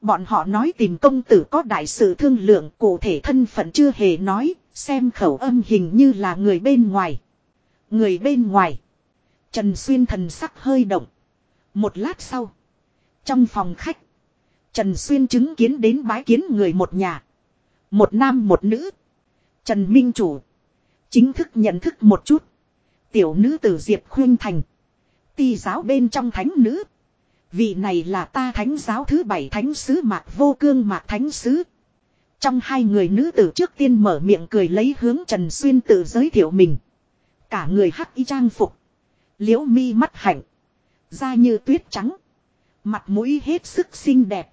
Bọn họ nói tìm công tử có đại sự thương lượng cụ thể thân phận chưa hề nói, xem khẩu âm hình như là người bên ngoài. Người bên ngoài. Trần Xuyên thần sắc hơi động. Một lát sau. Trong phòng khách. Trần Xuyên chứng kiến đến bái kiến người một nhà. Một nam một nữ. Trần Minh Chủ. Chính thức nhận thức một chút. Tiểu nữ tử Diệp Khuyên Thành. Ti giáo bên trong thánh nữ. Vị này là ta thánh giáo thứ bảy thánh sứ mạc vô cương mạc thánh sứ. Trong hai người nữ tử trước tiên mở miệng cười lấy hướng Trần Xuyên tự giới thiệu mình. Cả người hắc y trang phục. Liễu mi mắt hạnh. Da như tuyết trắng. Mặt mũi hết sức xinh đẹp.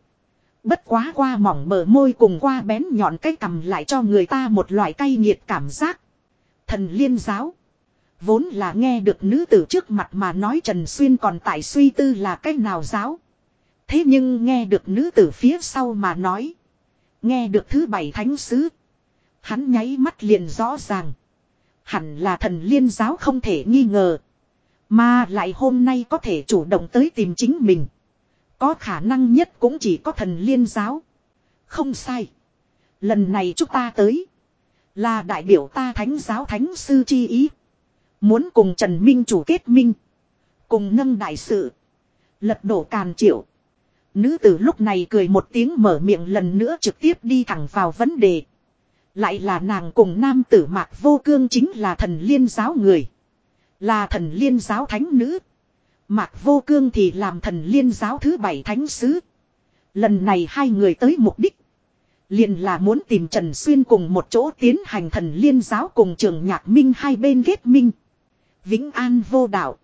Bất quá qua mỏng bờ môi cùng qua bén nhọn cái cầm lại cho người ta một loại cay nghiệt cảm giác. Thần liên giáo. Vốn là nghe được nữ tử trước mặt mà nói Trần Xuyên còn tại suy tư là cách nào giáo. Thế nhưng nghe được nữ tử phía sau mà nói. Nghe được thứ bảy thánh sứ. Hắn nháy mắt liền rõ ràng. Hẳn là thần liên giáo không thể nghi ngờ. Mà lại hôm nay có thể chủ động tới tìm chính mình. Có khả năng nhất cũng chỉ có thần liên giáo. Không sai. Lần này chúng ta tới. Là đại biểu ta thánh giáo thánh sư chi ý. Muốn cùng Trần Minh chủ kết minh. Cùng nâng đại sự. Lật đổ càn triệu. Nữ tử lúc này cười một tiếng mở miệng lần nữa trực tiếp đi thẳng vào vấn đề. Lại là nàng cùng nam tử mạc vô cương chính là thần liên giáo người. Là thần liên giáo thánh nữ. Mạc vô cương thì làm thần liên giáo thứ bảy thánh sứ. Lần này hai người tới mục đích. Liền là muốn tìm Trần Xuyên cùng một chỗ tiến hành thần liên giáo cùng trường nhạc minh hai bên kết minh. Vĩnh An vô đạo.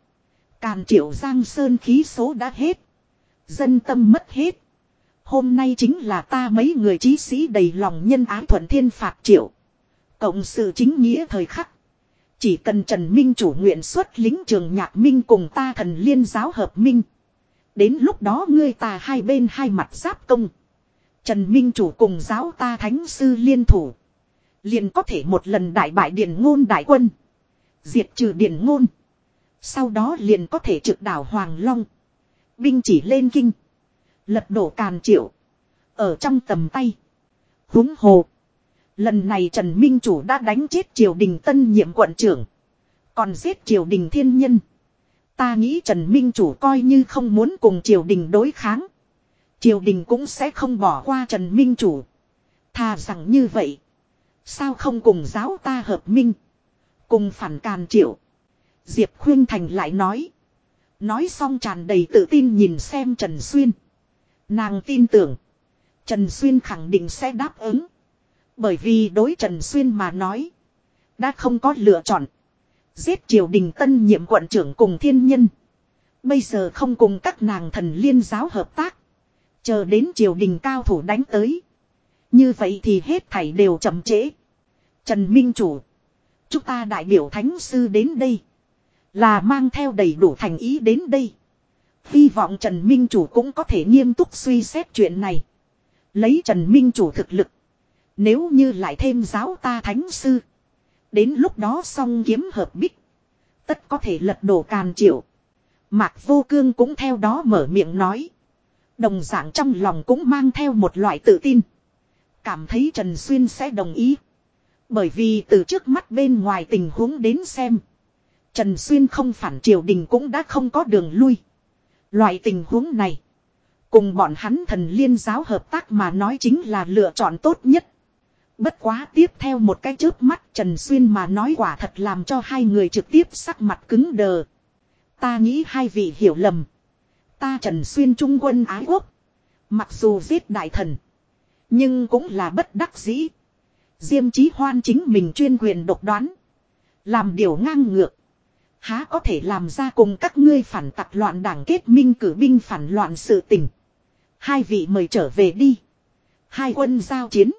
Càn triệu giang sơn khí số đã hết. Dân tâm mất hết. Hôm nay chính là ta mấy người trí sĩ đầy lòng nhân ái thuận thiên phạt triệu. Cộng sự chính nghĩa thời khắc. Chỉ cần Trần Minh chủ nguyện xuất lính trường nhạc minh cùng ta thần liên giáo hợp minh. Đến lúc đó ngươi ta hai bên hai mặt giáp công. Trần Minh chủ cùng giáo ta thánh sư liên thủ. Liền có thể một lần đại bại điện ngôn đại quân. Diệt trừ điện ngôn. Sau đó liền có thể trực đảo Hoàng Long. Binh chỉ lên kinh. Lật đổ càn triệu. Ở trong tầm tay. Húng hồ. Lần này Trần Minh Chủ đã đánh chết triều đình tân nhiệm quận trưởng. Còn giết triều đình thiên nhân. Ta nghĩ Trần Minh Chủ coi như không muốn cùng triều đình đối kháng. Triều đình cũng sẽ không bỏ qua Trần Minh Chủ. Thà rằng như vậy. Sao không cùng giáo ta hợp minh. Cùng phản càn triệu. Diệp Khuyên Thành lại nói. Nói xong tràn đầy tự tin nhìn xem Trần Xuyên. Nàng tin tưởng. Trần Xuyên khẳng định sẽ đáp ứng. Bởi vì đối Trần Xuyên mà nói. Đã không có lựa chọn. Giết triều đình tân nhiệm quận trưởng cùng thiên nhân. Bây giờ không cùng các nàng thần liên giáo hợp tác. Chờ đến triều đình cao thủ đánh tới. Như vậy thì hết thảy đều chậm trễ. Trần Minh Chủ. Chúng ta đại biểu Thánh Sư đến đây. Là mang theo đầy đủ thành ý đến đây. Hy vọng Trần Minh Chủ cũng có thể nghiêm túc suy xét chuyện này. Lấy Trần Minh Chủ thực lực. Nếu như lại thêm giáo ta thánh sư. Đến lúc đó song kiếm hợp bích. Tất có thể lật đổ càn triệu. Mạc vô cương cũng theo đó mở miệng nói. Đồng dạng trong lòng cũng mang theo một loại tự tin. Cảm thấy Trần Xuyên sẽ đồng ý. Bởi vì từ trước mắt bên ngoài tình huống đến xem. Trần Xuyên không phản triều đình cũng đã không có đường lui. Loại tình huống này. Cùng bọn hắn thần liên giáo hợp tác mà nói chính là lựa chọn tốt nhất. Bất quá tiếp theo một cái chớp mắt Trần Xuyên mà nói quả thật làm cho hai người trực tiếp sắc mặt cứng đờ. Ta nghĩ hai vị hiểu lầm. Ta Trần Xuyên trung quân ái quốc. Mặc dù giết đại thần. Nhưng cũng là bất đắc dĩ. Diêm chí hoan chính mình chuyên quyền độc đoán. Làm điều ngang ngược. Há có thể làm ra cùng các ngươi phản tặc loạn đảng kết minh cử binh phản loạn sự tình. Hai vị mời trở về đi. Hai quân giao chiến.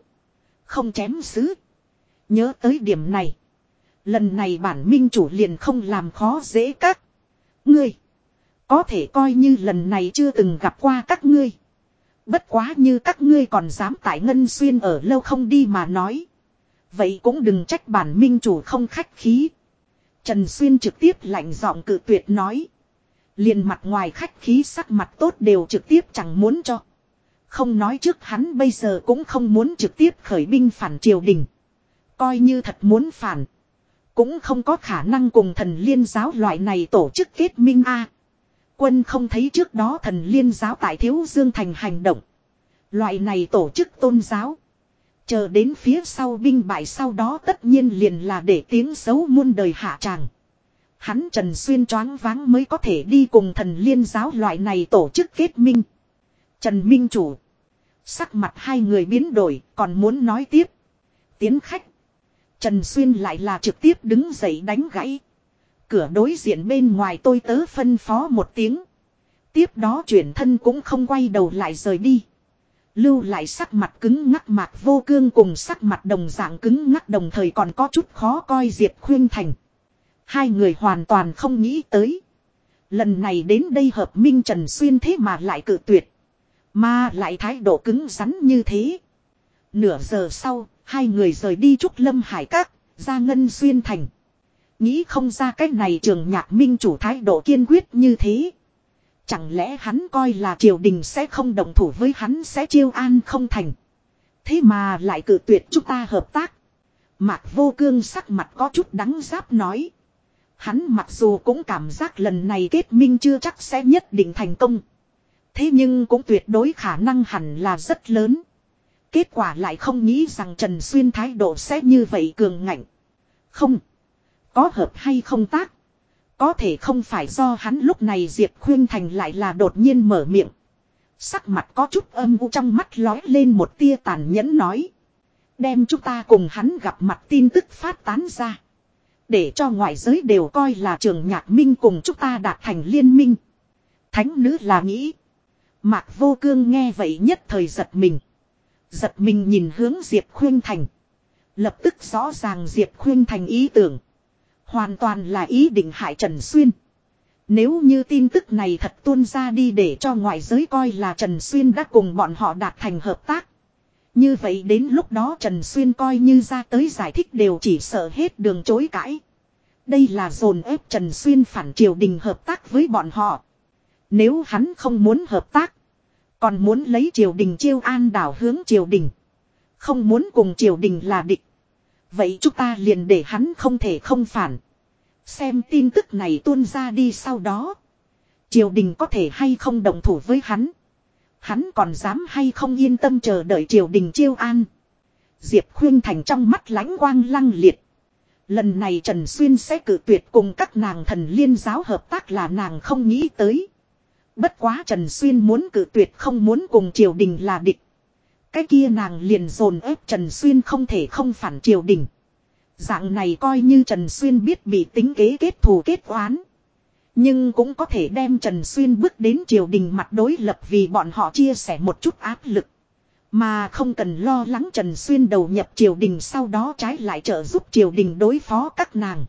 Không chém xứ. Nhớ tới điểm này. Lần này bản minh chủ liền không làm khó dễ các. Ngươi. Có thể coi như lần này chưa từng gặp qua các ngươi. Bất quá như các ngươi còn dám tại Ngân Xuyên ở lâu không đi mà nói. Vậy cũng đừng trách bản minh chủ không khách khí. Trần Xuyên trực tiếp lạnh giọng cự tuyệt nói. Liền mặt ngoài khách khí sắc mặt tốt đều trực tiếp chẳng muốn cho. Không nói trước hắn bây giờ cũng không muốn trực tiếp khởi binh phản triều đình. Coi như thật muốn phản. Cũng không có khả năng cùng thần liên giáo loại này tổ chức kết minh A. Quân không thấy trước đó thần liên giáo tại Thiếu Dương Thành hành động. Loại này tổ chức tôn giáo. Chờ đến phía sau binh bại sau đó tất nhiên liền là để tiếng xấu muôn đời hạ tràng. Hắn Trần Xuyên choáng váng mới có thể đi cùng thần liên giáo loại này tổ chức kết minh. Trần Minh Chủ. Sắc mặt hai người biến đổi, còn muốn nói tiếp. Tiến khách. Trần Xuyên lại là trực tiếp đứng dậy đánh gãy. Cửa đối diện bên ngoài tôi tớ phân phó một tiếng. Tiếp đó chuyển thân cũng không quay đầu lại rời đi. Lưu lại sắc mặt cứng ngắc mạc vô cương cùng sắc mặt đồng dạng cứng ngắc đồng thời còn có chút khó coi Diệp Khuyên Thành. Hai người hoàn toàn không nghĩ tới. Lần này đến đây hợp minh Trần Xuyên thế mà lại cự tuyệt. Mà lại thái độ cứng rắn như thế. Nửa giờ sau, hai người rời đi Trúc Lâm Hải Các, ra Ngân Xuyên Thành. Nghĩ không ra cách này trường nhạc minh chủ thái độ kiên quyết như thế. Chẳng lẽ hắn coi là triều đình sẽ không đồng thủ với hắn sẽ chiêu an không thành. Thế mà lại cử tuyệt chúng ta hợp tác. Mạc vô cương sắc mặt có chút đắng giáp nói. Hắn mặc dù cũng cảm giác lần này kết minh chưa chắc sẽ nhất định thành công. Thế nhưng cũng tuyệt đối khả năng hẳn là rất lớn. Kết quả lại không nghĩ rằng Trần Xuyên thái độ sẽ như vậy cường ngạnh. Không. Có hợp hay không tác. Có thể không phải do hắn lúc này Diệp Khuyên Thành lại là đột nhiên mở miệng. Sắc mặt có chút âm u trong mắt lói lên một tia tàn nhẫn nói. Đem chúng ta cùng hắn gặp mặt tin tức phát tán ra. Để cho ngoại giới đều coi là trường nhạc minh cùng chúng ta đạt thành liên minh. Thánh nữ là nghĩ. Mạc vô cương nghe vậy nhất thời giật mình. Giật mình nhìn hướng Diệp Khuyên Thành. Lập tức rõ ràng Diệp Khuyên Thành ý tưởng. Hoàn toàn là ý định hại Trần Xuyên. Nếu như tin tức này thật tuôn ra đi để cho ngoại giới coi là Trần Xuyên đã cùng bọn họ đạt thành hợp tác. Như vậy đến lúc đó Trần Xuyên coi như ra tới giải thích đều chỉ sợ hết đường chối cãi. Đây là dồn ép Trần Xuyên phản triều đình hợp tác với bọn họ. Nếu hắn không muốn hợp tác. Còn muốn lấy triều đình chiêu an đảo hướng triều đình. Không muốn cùng triều đình là địch. Vậy chúng ta liền để hắn không thể không phản. Xem tin tức này tuôn ra đi sau đó. Triều đình có thể hay không đồng thủ với hắn. Hắn còn dám hay không yên tâm chờ đợi triều đình chiêu an. Diệp Khuyên Thành trong mắt lãnh quang lăng liệt. Lần này Trần Xuyên sẽ cử tuyệt cùng các nàng thần liên giáo hợp tác là nàng không nghĩ tới. Bất quá Trần Xuyên muốn cử tuyệt không muốn cùng triều đình là địch. Cái kia nàng liền dồn ép Trần Xuyên không thể không phản triều đình. Dạng này coi như Trần Xuyên biết bị tính kế kết thù kết oán. Nhưng cũng có thể đem Trần Xuyên bước đến triều đình mặt đối lập vì bọn họ chia sẻ một chút áp lực. Mà không cần lo lắng Trần Xuyên đầu nhập triều đình sau đó trái lại trợ giúp triều đình đối phó các nàng.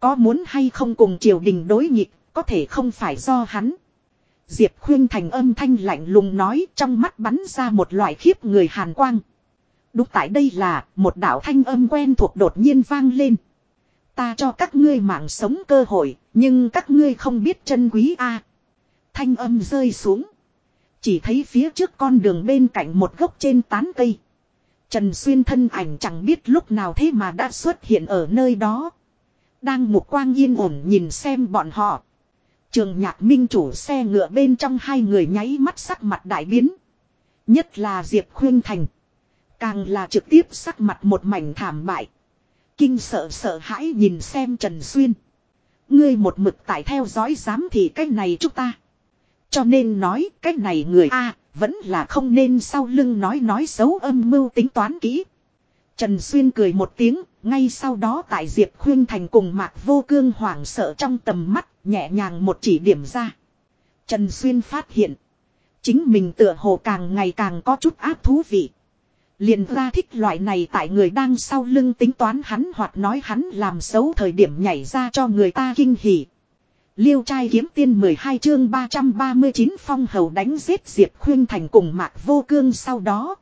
Có muốn hay không cùng triều đình đối nghịch, có thể không phải do hắn. Diệp Khuyên Thành âm thanh lạnh lùng nói trong mắt bắn ra một loại khiếp người hàn quang. Đúng tại đây là một đạo thanh âm quen thuộc đột nhiên vang lên. Ta cho các ngươi mạng sống cơ hội, nhưng các ngươi không biết chân quý a. Thanh âm rơi xuống. Chỉ thấy phía trước con đường bên cạnh một gốc trên tán cây. Trần Xuyên thân ảnh chẳng biết lúc nào thế mà đã xuất hiện ở nơi đó. Đang một quang yên ổn nhìn xem bọn họ. Trường nhạc minh chủ xe ngựa bên trong hai người nháy mắt sắc mặt đại biến. Nhất là Diệp Khuyên Thành. Càng là trực tiếp sắc mặt một mảnh thảm bại. Kinh sợ sợ hãi nhìn xem Trần Xuyên. Ngươi một mực tại theo dõi dám thì cái này chúng ta. Cho nên nói cái này người A vẫn là không nên sau lưng nói nói xấu âm mưu tính toán kỹ. Trần Xuyên cười một tiếng, ngay sau đó tại Diệp Khuyên Thành cùng Mạc Vô Cương hoảng sợ trong tầm mắt, nhẹ nhàng một chỉ điểm ra. Trần Xuyên phát hiện, chính mình tựa hồ càng ngày càng có chút áp thú vị. Liền ra thích loại này tại người đang sau lưng tính toán hắn hoặc nói hắn làm xấu thời điểm nhảy ra cho người ta kinh hỉ. Liêu trai kiếm tiên 12 chương 339 phong hầu đánh giết Diệp Khuyên Thành cùng Mạc Vô Cương sau đó.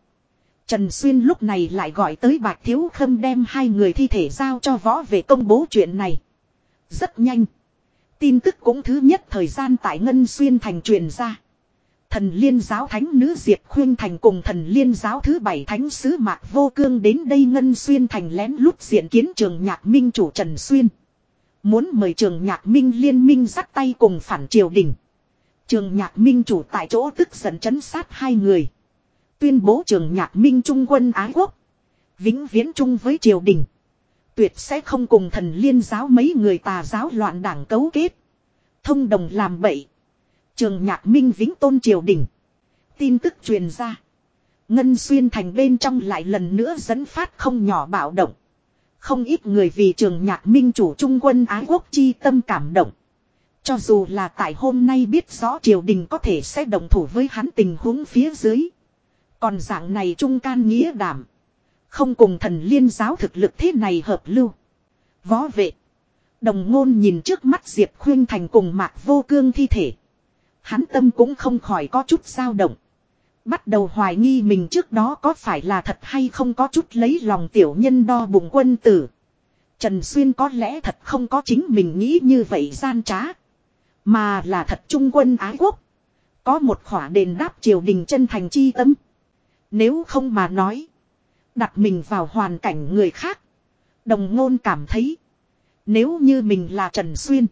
Trần Xuyên lúc này lại gọi tới Bạch Thiếu Khâm đem hai người thi thể giao cho võ về công bố chuyện này. Rất nhanh. Tin tức cũng thứ nhất thời gian tại Ngân Xuyên Thành truyền ra. Thần liên giáo thánh nữ Diệp Khuyên Thành cùng thần liên giáo thứ bảy thánh sứ Mạc Vô Cương đến đây Ngân Xuyên Thành lén lút diện kiến trường nhạc minh chủ Trần Xuyên. Muốn mời trường nhạc minh liên minh dắt tay cùng phản triều đình. Trường nhạc minh chủ tại chỗ tức giận chấn sát hai người. Tuyên bố trường nhạc minh trung quân Ái Quốc. Vĩnh viễn chung với triều đình. Tuyệt sẽ không cùng thần liên giáo mấy người tà giáo loạn đảng cấu kết. Thông đồng làm bậy. Trường nhạc minh vĩnh tôn triều đình. Tin tức truyền ra. Ngân xuyên thành bên trong lại lần nữa dẫn phát không nhỏ bạo động. Không ít người vì trường nhạc minh chủ trung quân Ái Quốc chi tâm cảm động. Cho dù là tại hôm nay biết rõ triều đình có thể sẽ đồng thủ với hắn tình huống phía dưới. Còn dạng này trung can nghĩa đảm. Không cùng thần liên giáo thực lực thế này hợp lưu. Võ vệ. Đồng ngôn nhìn trước mắt Diệp Khuyên Thành cùng mạc vô cương thi thể. Hắn tâm cũng không khỏi có chút dao động. Bắt đầu hoài nghi mình trước đó có phải là thật hay không có chút lấy lòng tiểu nhân đo bụng quân tử. Trần Xuyên có lẽ thật không có chính mình nghĩ như vậy gian trá. Mà là thật trung quân ái quốc. Có một khỏa đền đáp triều đình chân thành chi tâm. Nếu không mà nói. Đặt mình vào hoàn cảnh người khác. Đồng ngôn cảm thấy. Nếu như mình là Trần Xuyên.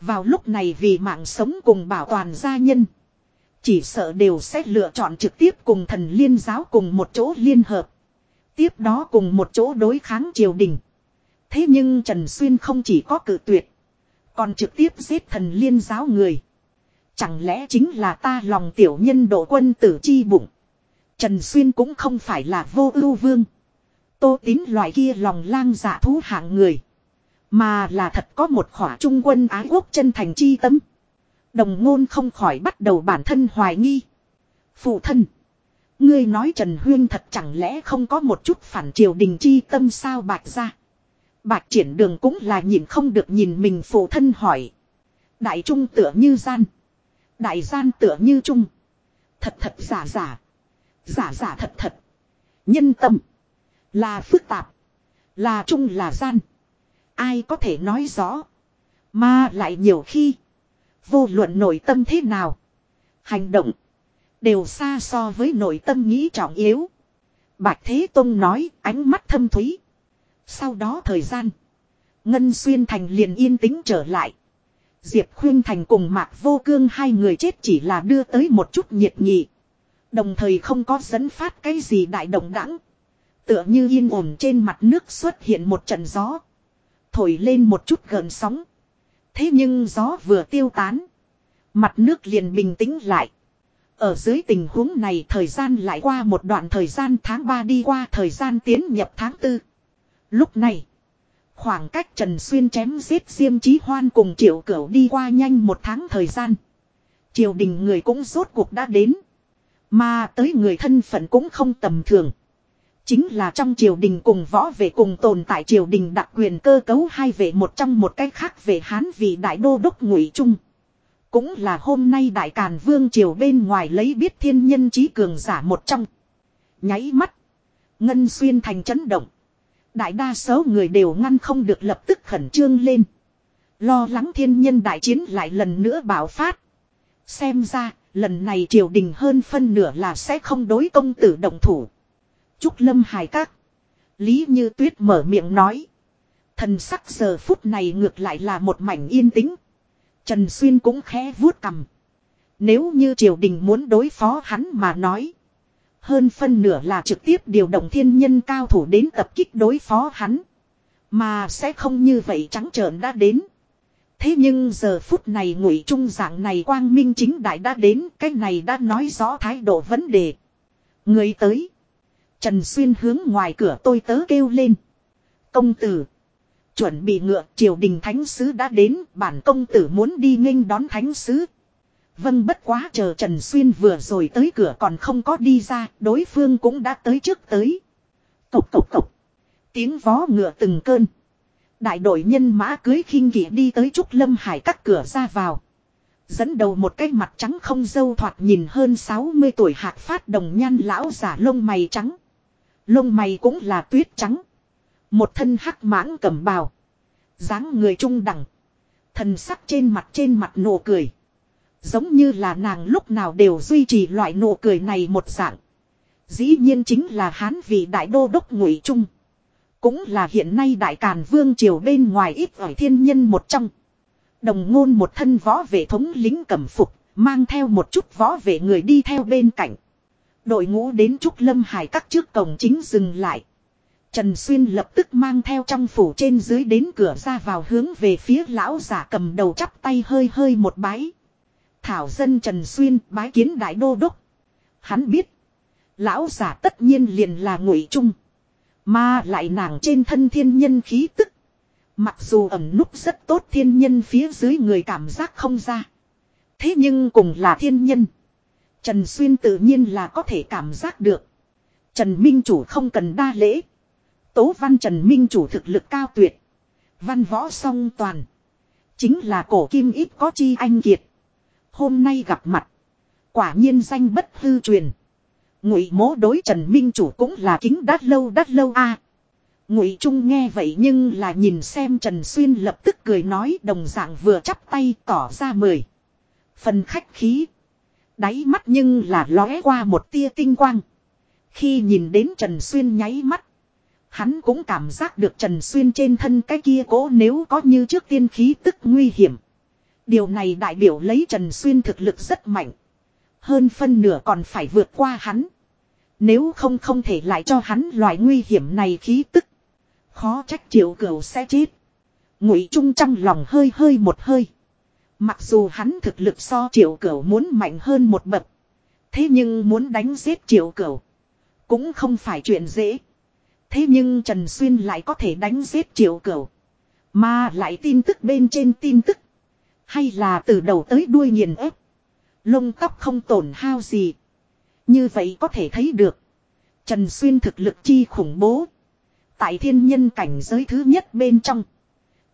Vào lúc này vì mạng sống cùng bảo toàn gia nhân. Chỉ sợ đều sẽ lựa chọn trực tiếp cùng thần liên giáo cùng một chỗ liên hợp. Tiếp đó cùng một chỗ đối kháng triều đình. Thế nhưng Trần Xuyên không chỉ có cử tuyệt. Còn trực tiếp giết thần liên giáo người. Chẳng lẽ chính là ta lòng tiểu nhân độ quân tử chi bụng. Trần Xuyên cũng không phải là vô ưu vương. Tô tín loại kia lòng lang dạ thú hạng người. Mà là thật có một khỏa trung quân ái quốc chân thành chi tâm. Đồng ngôn không khỏi bắt đầu bản thân hoài nghi. Phụ thân. Ngươi nói Trần Huyên thật chẳng lẽ không có một chút phản triều đình chi tâm sao bạch ra. Bạch triển đường cũng là nhìn không được nhìn mình phụ thân hỏi. Đại trung tựa như gian. Đại gian tựa như trung. Thật thật giả giả. Giả giả thật thật. Nhân tâm. Là phức tạp. Là trung là gian. Ai có thể nói rõ. Mà lại nhiều khi. Vô luận nội tâm thế nào. Hành động. Đều xa so với nội tâm nghĩ trọng yếu. Bạch Thế Tông nói, ánh mắt thâm thúy. Sau đó thời gian. Ngân Xuyên Thành liền yên tĩnh trở lại. Diệp Khuyên Thành cùng Mạc Vô Cương hai người chết chỉ là đưa tới một chút nhiệt nhị. Đồng thời không có dẫn phát cái gì đại động đẳng. Tựa như yên ổn trên mặt nước xuất hiện một trận gió. Thổi lên một chút gần sóng. Thế nhưng gió vừa tiêu tán. Mặt nước liền bình tĩnh lại. Ở dưới tình huống này thời gian lại qua một đoạn thời gian tháng 3 đi qua thời gian tiến nhập tháng 4. Lúc này. Khoảng cách Trần Xuyên chém giết Diêm Chí Hoan cùng Triệu Cửu đi qua nhanh một tháng thời gian. Triều đình người cũng rốt cuộc đã đến. Mà tới người thân phận cũng không tầm thường. Chính là trong triều đình cùng võ về cùng tồn tại triều đình đặc quyền cơ cấu hai về một trong một cách khác về Hán vì đại đô đốc ngụy Trung. Cũng là hôm nay đại càn vương triều bên ngoài lấy biết thiên nhân trí cường giả một trong. Nháy mắt. Ngân xuyên thành chấn động. Đại đa số người đều ngăn không được lập tức khẩn trương lên. Lo lắng thiên nhân đại chiến lại lần nữa bảo phát. Xem ra, lần này triều đình hơn phân nửa là sẽ không đối công tử động thủ. Trúc Lâm hài các. Lý Như Tuyết mở miệng nói. Thần sắc giờ phút này ngược lại là một mảnh yên tĩnh. Trần Xuyên cũng khẽ vuốt cầm. Nếu như triều đình muốn đối phó hắn mà nói. Hơn phân nửa là trực tiếp điều động thiên nhân cao thủ đến tập kích đối phó hắn. Mà sẽ không như vậy trắng trợn đã đến. Thế nhưng giờ phút này ngụy trung dạng này quang minh chính đại đã đến. Cái này đã nói rõ thái độ vấn đề. Người tới. Trần Xuyên hướng ngoài cửa tôi tớ kêu lên. Công tử. Chuẩn bị ngựa, triều đình thánh sứ đã đến. Bản công tử muốn đi nghênh đón thánh sứ. Vâng bất quá chờ Trần Xuyên vừa rồi tới cửa còn không có đi ra. Đối phương cũng đã tới trước tới. Cộc cộc cộc. Tiếng vó ngựa từng cơn. Đại đội nhân mã cưới khinh kỵ đi tới Trúc Lâm Hải cắt cửa ra vào. Dẫn đầu một cái mặt trắng không dâu thoạt nhìn hơn 60 tuổi hạc phát đồng nhan lão giả lông mày trắng. Lông mày cũng là tuyết trắng. Một thân hắc mãng cầm bào. dáng người trung đẳng. Thần sắc trên mặt trên mặt nụ cười. Giống như là nàng lúc nào đều duy trì loại nụ cười này một dạng. Dĩ nhiên chính là hán vị đại đô đốc ngụy trung. Cũng là hiện nay đại càn vương triều bên ngoài ít ỏi thiên nhân một trong. Đồng ngôn một thân võ vệ thống lính cẩm phục, mang theo một chút võ vệ người đi theo bên cạnh. Đội ngũ đến Trúc Lâm Hải các trước cổng chính dừng lại. Trần Xuyên lập tức mang theo trong phủ trên dưới đến cửa ra vào hướng về phía lão giả cầm đầu chắp tay hơi hơi một bái. Thảo dân Trần Xuyên bái kiến đại đô đốc. Hắn biết. Lão giả tất nhiên liền là ngụy trung. Mà lại nàng trên thân thiên nhân khí tức. Mặc dù ẩn núp rất tốt thiên nhân phía dưới người cảm giác không ra. Thế nhưng cùng là thiên nhân. Trần Xuyên tự nhiên là có thể cảm giác được. Trần Minh Chủ không cần đa lễ. Tố văn Trần Minh Chủ thực lực cao tuyệt. Văn võ song toàn. Chính là cổ kim ít có chi anh kiệt. Hôm nay gặp mặt. Quả nhiên danh bất hư truyền. Ngụy mố đối Trần Minh Chủ cũng là kính đắt lâu đắt lâu a. Ngụy Trung nghe vậy nhưng là nhìn xem Trần Xuyên lập tức cười nói đồng dạng vừa chắp tay tỏ ra mời. Phần khách khí. Đáy mắt nhưng là lóe qua một tia tinh quang. Khi nhìn đến Trần Xuyên nháy mắt. Hắn cũng cảm giác được Trần Xuyên trên thân cái kia cố nếu có như trước tiên khí tức nguy hiểm. Điều này đại biểu lấy Trần Xuyên thực lực rất mạnh. Hơn phân nửa còn phải vượt qua hắn. Nếu không không thể lại cho hắn loại nguy hiểm này khí tức. Khó trách triệu cửu sẽ chết. Ngụy Trung trong lòng hơi hơi một hơi. Mặc dù hắn thực lực so triệu cửu muốn mạnh hơn một bậc. Thế nhưng muốn đánh giết triệu cửu. Cũng không phải chuyện dễ. Thế nhưng Trần Xuyên lại có thể đánh giết triệu cửu. Mà lại tin tức bên trên tin tức. Hay là từ đầu tới đuôi nghiền ép. Lông tóc không tổn hao gì. Như vậy có thể thấy được. Trần Xuyên thực lực chi khủng bố. Tại thiên nhân cảnh giới thứ nhất bên trong.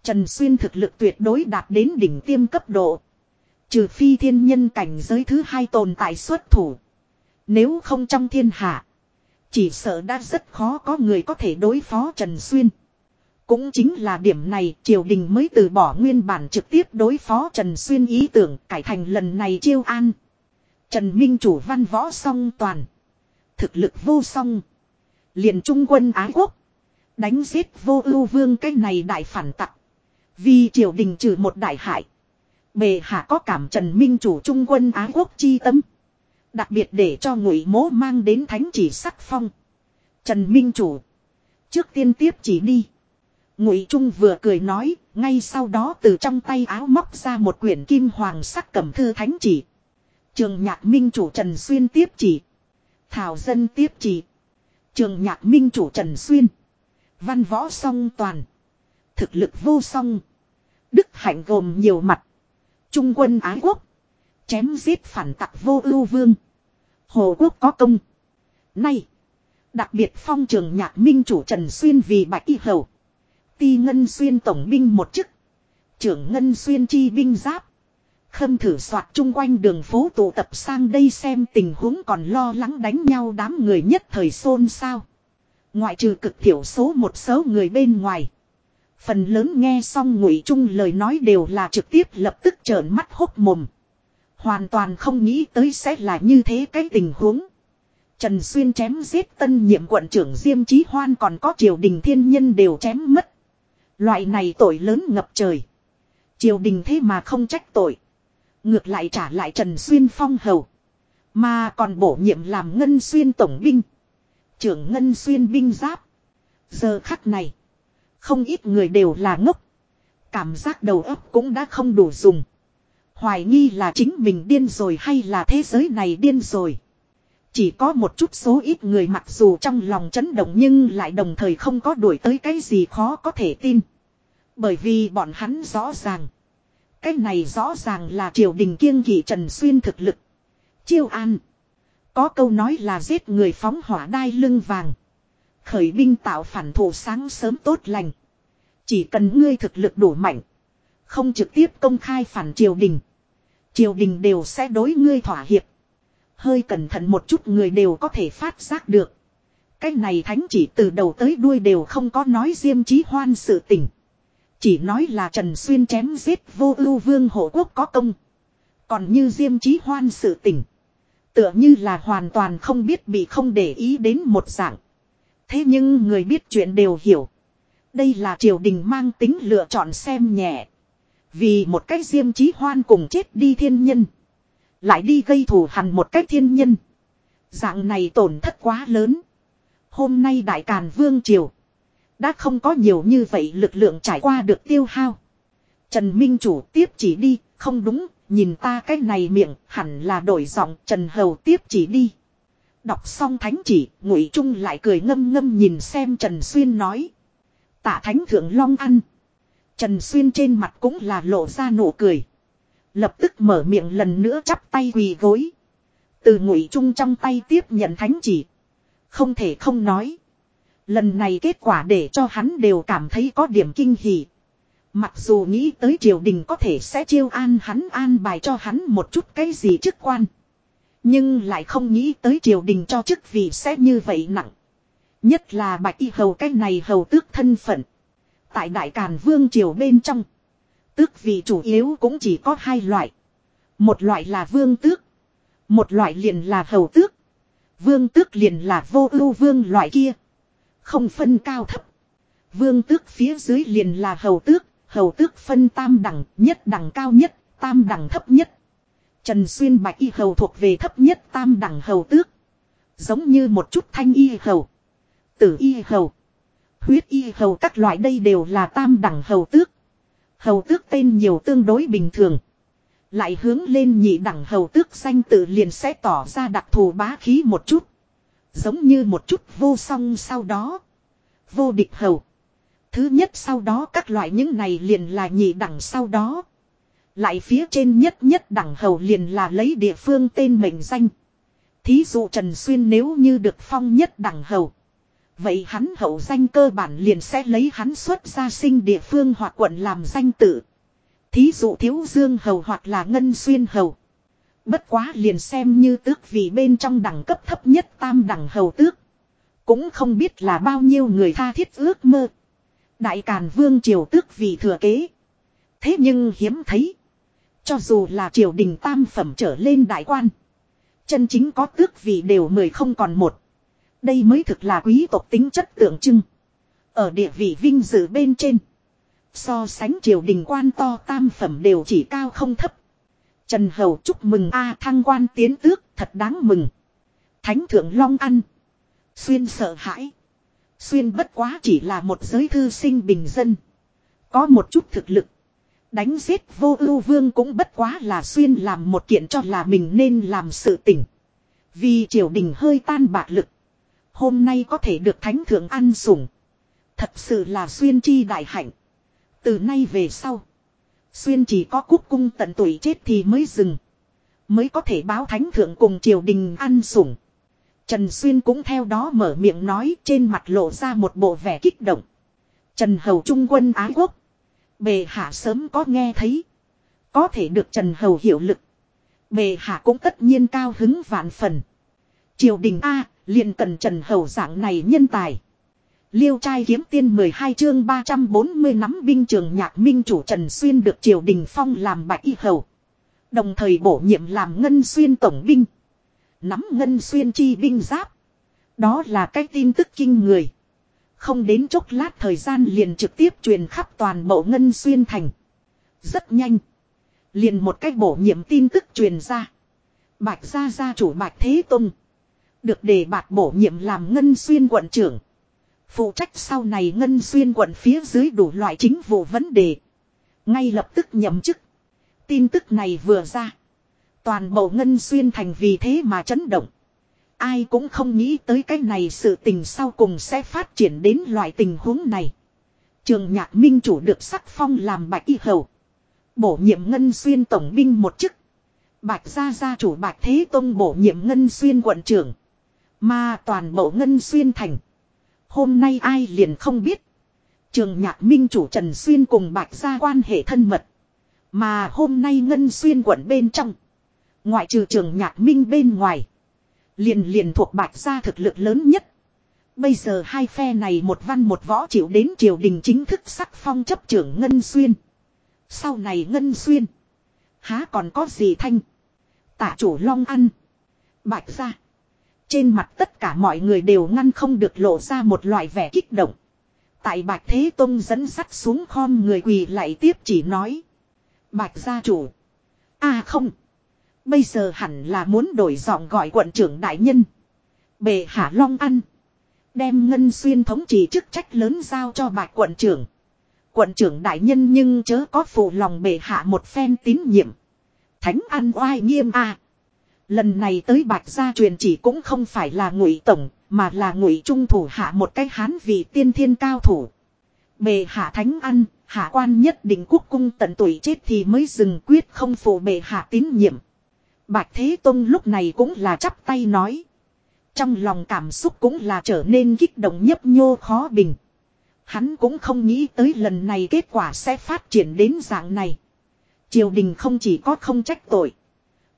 Trần Xuyên thực lực tuyệt đối đạt đến đỉnh tiêm cấp độ. Trừ phi thiên nhân cảnh giới thứ hai tồn tại xuất thủ. Nếu không trong thiên hạ. Chỉ sợ đã rất khó có người có thể đối phó Trần Xuyên. Cũng chính là điểm này, triều đình mới từ bỏ nguyên bản trực tiếp đối phó Trần Xuyên ý tưởng, cải thành lần này chiêu an. Trần Minh chủ văn võ song toàn. Thực lực vô song. liền trung quân á Quốc. Đánh giết vô ưu vương cái này đại phản tặc. Vì triều đình trừ một đại hại. Bề hạ có cảm Trần Minh chủ trung quân á Quốc chi tâm. Đặc biệt để cho ngụy mố mang đến thánh chỉ sắc phong. Trần Minh chủ. Trước tiên tiếp chỉ đi. Ngụy Trung vừa cười nói, ngay sau đó từ trong tay áo móc ra một quyển kim hoàng sắc cẩm thư thánh chỉ. Trường nhạc minh chủ Trần Xuyên tiếp chỉ. Thảo dân tiếp chỉ. Trường nhạc minh chủ Trần Xuyên. Văn võ song toàn. Thực lực vô song. Đức hạnh gồm nhiều mặt. Trung quân ái quốc. Chém giết phản tặc vô ưu vương. Hồ quốc có công. Nay. Đặc biệt phong trường nhạc minh chủ Trần Xuyên vì bạch y hầu. Ti Ngân Xuyên tổng binh một chức. Trưởng Ngân Xuyên chi binh giáp. Khâm thử soạt chung quanh đường phố tụ tập sang đây xem tình huống còn lo lắng đánh nhau đám người nhất thời xôn xao. Ngoại trừ cực thiểu số một số người bên ngoài. Phần lớn nghe xong ngụy trung lời nói đều là trực tiếp lập tức trợn mắt hốc mồm. Hoàn toàn không nghĩ tới sẽ là như thế cái tình huống. Trần Xuyên chém giết tân nhiệm quận trưởng Diêm Chí Hoan còn có triều đình thiên nhân đều chém mất. Loại này tội lớn ngập trời. Triều đình thế mà không trách tội. Ngược lại trả lại Trần Xuyên phong hầu. Mà còn bổ nhiệm làm Ngân Xuyên tổng binh. Trưởng Ngân Xuyên binh giáp. Giờ khắc này. Không ít người đều là ngốc. Cảm giác đầu óc cũng đã không đủ dùng. Hoài nghi là chính mình điên rồi hay là thế giới này điên rồi. Chỉ có một chút số ít người mặc dù trong lòng chấn động nhưng lại đồng thời không có đuổi tới cái gì khó có thể tin. Bởi vì bọn hắn rõ ràng. Cái này rõ ràng là triều đình kiêng kỵ Trần Xuyên thực lực. Chiêu an. Có câu nói là giết người phóng hỏa đai lưng vàng. Khởi binh tạo phản thủ sáng sớm tốt lành. Chỉ cần ngươi thực lực đủ mạnh. Không trực tiếp công khai phản triều đình. Triều đình đều sẽ đối ngươi thỏa hiệp. Hơi cẩn thận một chút người đều có thể phát giác được. Cái này thánh chỉ từ đầu tới đuôi đều không có nói diêm trí hoan sự tình. Chỉ nói là Trần Xuyên chém giết vô ưu vương hộ quốc có công. Còn như diêm trí hoan sự tình. Tựa như là hoàn toàn không biết bị không để ý đến một dạng. Thế nhưng người biết chuyện đều hiểu. Đây là triều đình mang tính lựa chọn xem nhẹ. Vì một cách diêm trí hoan cùng chết đi thiên nhân. Lại đi gây thù hằn một cách thiên nhân. Dạng này tổn thất quá lớn. Hôm nay đại càn vương triều. Đã không có nhiều như vậy lực lượng trải qua được tiêu hao. Trần Minh Chủ tiếp chỉ đi, không đúng, nhìn ta cái này miệng, hẳn là đổi giọng Trần Hầu tiếp chỉ đi. Đọc xong thánh chỉ, ngụy Trung lại cười ngâm ngâm nhìn xem Trần Xuyên nói. Tạ thánh thượng long ăn. Trần Xuyên trên mặt cũng là lộ ra nụ cười. Lập tức mở miệng lần nữa chắp tay quỳ gối. Từ ngụy Trung trong tay tiếp nhận thánh chỉ. Không thể không nói. Lần này kết quả để cho hắn đều cảm thấy có điểm kinh hỉ. Mặc dù nghĩ tới triều đình có thể sẽ chiêu an hắn an bài cho hắn một chút cái gì chức quan. Nhưng lại không nghĩ tới triều đình cho chức vị sẽ như vậy nặng. Nhất là bạch y hầu cái này hầu tước thân phận. Tại đại càn vương triều bên trong. Tước vị chủ yếu cũng chỉ có hai loại. Một loại là vương tước. Một loại liền là hầu tước. Vương tước liền là vô ưu vương loại kia. Không phân cao thấp. Vương tước phía dưới liền là hầu tước, hầu tước phân tam đẳng, nhất đẳng cao nhất, tam đẳng thấp nhất. Trần Xuyên bạch y hầu thuộc về thấp nhất tam đẳng hầu tước. Giống như một chút thanh y hầu. Tử y hầu. Huyết y hầu các loại đây đều là tam đẳng hầu tước. Hầu tước tên nhiều tương đối bình thường. Lại hướng lên nhị đẳng hầu tước danh tự liền sẽ tỏ ra đặc thù bá khí một chút. Giống như một chút vô song sau đó. Vô địch hầu. Thứ nhất sau đó các loại những này liền là nhị đẳng sau đó. Lại phía trên nhất nhất đẳng hầu liền là lấy địa phương tên mệnh danh. Thí dụ Trần Xuyên nếu như được phong nhất đẳng hầu. Vậy hắn hậu danh cơ bản liền sẽ lấy hắn xuất ra sinh địa phương hoặc quận làm danh tự. Thí dụ Thiếu Dương hầu hoặc là Ngân Xuyên hầu. Bất quá liền xem như tước vì bên trong đẳng cấp thấp nhất tam đẳng hầu tước. Cũng không biết là bao nhiêu người tha thiết ước mơ. Đại Càn Vương triều tước vì thừa kế. Thế nhưng hiếm thấy. Cho dù là triều đình tam phẩm trở lên đại quan. Chân chính có tước vì đều mười không còn một. Đây mới thực là quý tộc tính chất tượng trưng. Ở địa vị vinh dự bên trên. So sánh triều đình quan to tam phẩm đều chỉ cao không thấp. Trần Hầu chúc mừng A thăng quan tiến tước, thật đáng mừng. Thánh thượng Long Ăn. Xuyên sợ hãi. Xuyên bất quá chỉ là một giới thư sinh bình dân. Có một chút thực lực. Đánh giết vô ưu vương cũng bất quá là xuyên làm một kiện cho là mình nên làm sự tỉnh. Vì triều đình hơi tan bạc lực. Hôm nay có thể được thánh thượng ăn sủng. Thật sự là xuyên chi đại hạnh. Từ nay về sau. Xuyên chỉ có cúc cung tận tuổi chết thì mới dừng. Mới có thể báo thánh thượng cùng triều đình ăn sủng. Trần Xuyên cũng theo đó mở miệng nói trên mặt lộ ra một bộ vẻ kích động. Trần Hầu Trung quân Ái Quốc. Bề hạ sớm có nghe thấy. Có thể được Trần Hầu hiệu lực. Bề hạ cũng tất nhiên cao hứng vạn phần. Triều đình A liền cần Trần Hầu dạng này nhân tài. Liêu trai kiếm tiên 12 chương 340 nắm binh trường nhạc minh chủ Trần Xuyên được triều đình phong làm bạch y hầu. Đồng thời bổ nhiệm làm ngân xuyên tổng binh. Nắm ngân xuyên chi binh giáp. Đó là cái tin tức kinh người. Không đến chốc lát thời gian liền trực tiếp truyền khắp toàn bộ ngân xuyên thành. Rất nhanh. Liền một cách bổ nhiệm tin tức truyền ra. Bạch gia gia chủ Bạch Thế Tông. Được đề bạt bổ nhiệm làm ngân xuyên quận trưởng. Phụ trách sau này ngân xuyên quận phía dưới đủ loại chính vụ vấn đề. Ngay lập tức nhậm chức. Tin tức này vừa ra. Toàn bộ ngân xuyên thành vì thế mà chấn động. Ai cũng không nghĩ tới cái này sự tình sau cùng sẽ phát triển đến loại tình huống này. Trường nhạc minh chủ được sắc phong làm bạch y hầu. Bổ nhiệm ngân xuyên tổng binh một chức. Bạch gia gia chủ bạch thế tông bổ nhiệm ngân xuyên quận trưởng. Mà toàn bộ ngân xuyên thành. Hôm nay ai liền không biết. Trường nhạc minh chủ Trần Xuyên cùng bạch gia quan hệ thân mật. Mà hôm nay ngân xuyên quận bên trong. Ngoại trừ trường nhạc minh bên ngoài. Liền liền thuộc bạch gia thực lực lớn nhất. Bây giờ hai phe này một văn một võ chịu đến triều đình chính thức sắc phong chấp trưởng Ngân Xuyên. Sau này Ngân Xuyên. Há còn có gì thanh. Tả chủ long ăn. Bạch gia. Trên mặt tất cả mọi người đều ngăn không được lộ ra một loại vẻ kích động. Tại Bạch Thế Tông dẫn sắt xuống khom người quỳ lại tiếp chỉ nói. Bạch gia chủ. À không. Bây giờ hẳn là muốn đổi giọng gọi quận trưởng đại nhân. Bệ hạ long ăn. Đem ngân xuyên thống trị chức trách lớn giao cho bạch quận trưởng. Quận trưởng đại nhân nhưng chớ có phụ lòng bệ hạ một phen tín nhiệm. Thánh ăn oai nghiêm a. Lần này tới bạch gia truyền chỉ cũng không phải là ngụy tổng, mà là ngụy trung thủ hạ một cái hán vị tiên thiên cao thủ. bề hạ thánh ăn, hạ quan nhất định quốc cung tận tuổi chết thì mới dừng quyết không phụ bề hạ tín nhiệm. Bạch Thế Tông lúc này cũng là chắp tay nói. Trong lòng cảm xúc cũng là trở nên kích động nhấp nhô khó bình. Hắn cũng không nghĩ tới lần này kết quả sẽ phát triển đến dạng này. Triều đình không chỉ có không trách tội.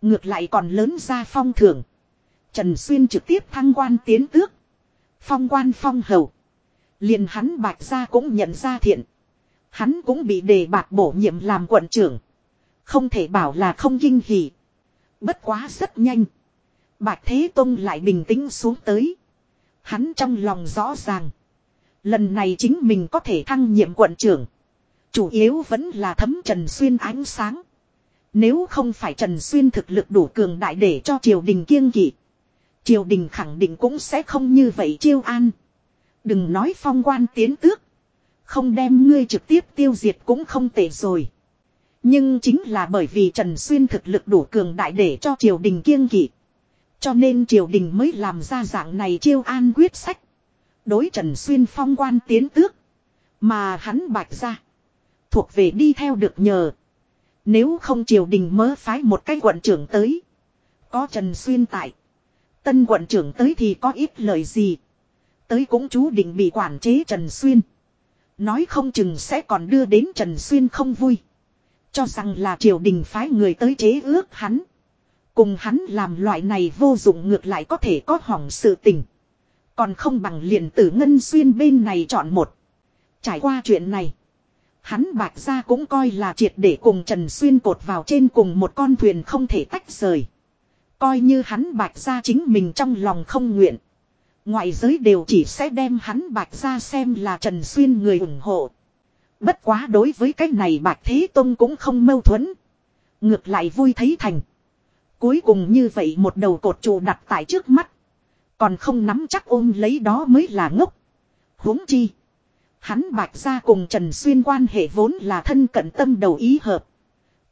Ngược lại còn lớn ra phong thưởng. Trần Xuyên trực tiếp thăng quan tiến tước. Phong quan phong hầu. liền hắn bạch ra cũng nhận ra thiện. Hắn cũng bị đề bạc bổ nhiệm làm quận trưởng. Không thể bảo là không kinh hỉ. Bất quá rất nhanh. Bạch Thế Tông lại bình tĩnh xuống tới. Hắn trong lòng rõ ràng. Lần này chính mình có thể thăng nhiệm quận trưởng. Chủ yếu vẫn là thấm Trần Xuyên ánh sáng. Nếu không phải Trần Xuyên thực lực đủ cường đại để cho triều đình kiêng kỵ. Triều đình khẳng định cũng sẽ không như vậy chiêu an. Đừng nói phong quan tiến tước. Không đem ngươi trực tiếp tiêu diệt cũng không tệ rồi. Nhưng chính là bởi vì Trần Xuyên thực lực đủ cường đại để cho triều đình kiêng kỵ. Cho nên triều đình mới làm ra dạng này chiêu an quyết sách. Đối Trần Xuyên phong quan tiến tước. Mà hắn bạch ra. Thuộc về đi theo được nhờ. Nếu không triều đình mớ phái một cái quận trưởng tới. Có Trần Xuyên tại. Tân quận trưởng tới thì có ít lời gì. Tới cũng chú định bị quản chế Trần Xuyên. Nói không chừng sẽ còn đưa đến Trần Xuyên không vui. Cho rằng là triều đình phái người tới chế ước hắn. Cùng hắn làm loại này vô dụng ngược lại có thể có hỏng sự tình. Còn không bằng liền tử ngân xuyên bên này chọn một. Trải qua chuyện này. Hắn bạch ra cũng coi là triệt để cùng Trần Xuyên cột vào trên cùng một con thuyền không thể tách rời. Coi như hắn bạch ra chính mình trong lòng không nguyện. Ngoại giới đều chỉ sẽ đem hắn bạch ra xem là Trần Xuyên người ủng hộ. Bất quá đối với cái này bạch thế tông cũng không mâu thuẫn. Ngược lại vui thấy thành. Cuối cùng như vậy một đầu cột trụ đặt tại trước mắt. Còn không nắm chắc ôm lấy đó mới là ngốc. huống chi. Hắn bạch ra cùng Trần Xuyên quan hệ vốn là thân cận tâm đầu ý hợp.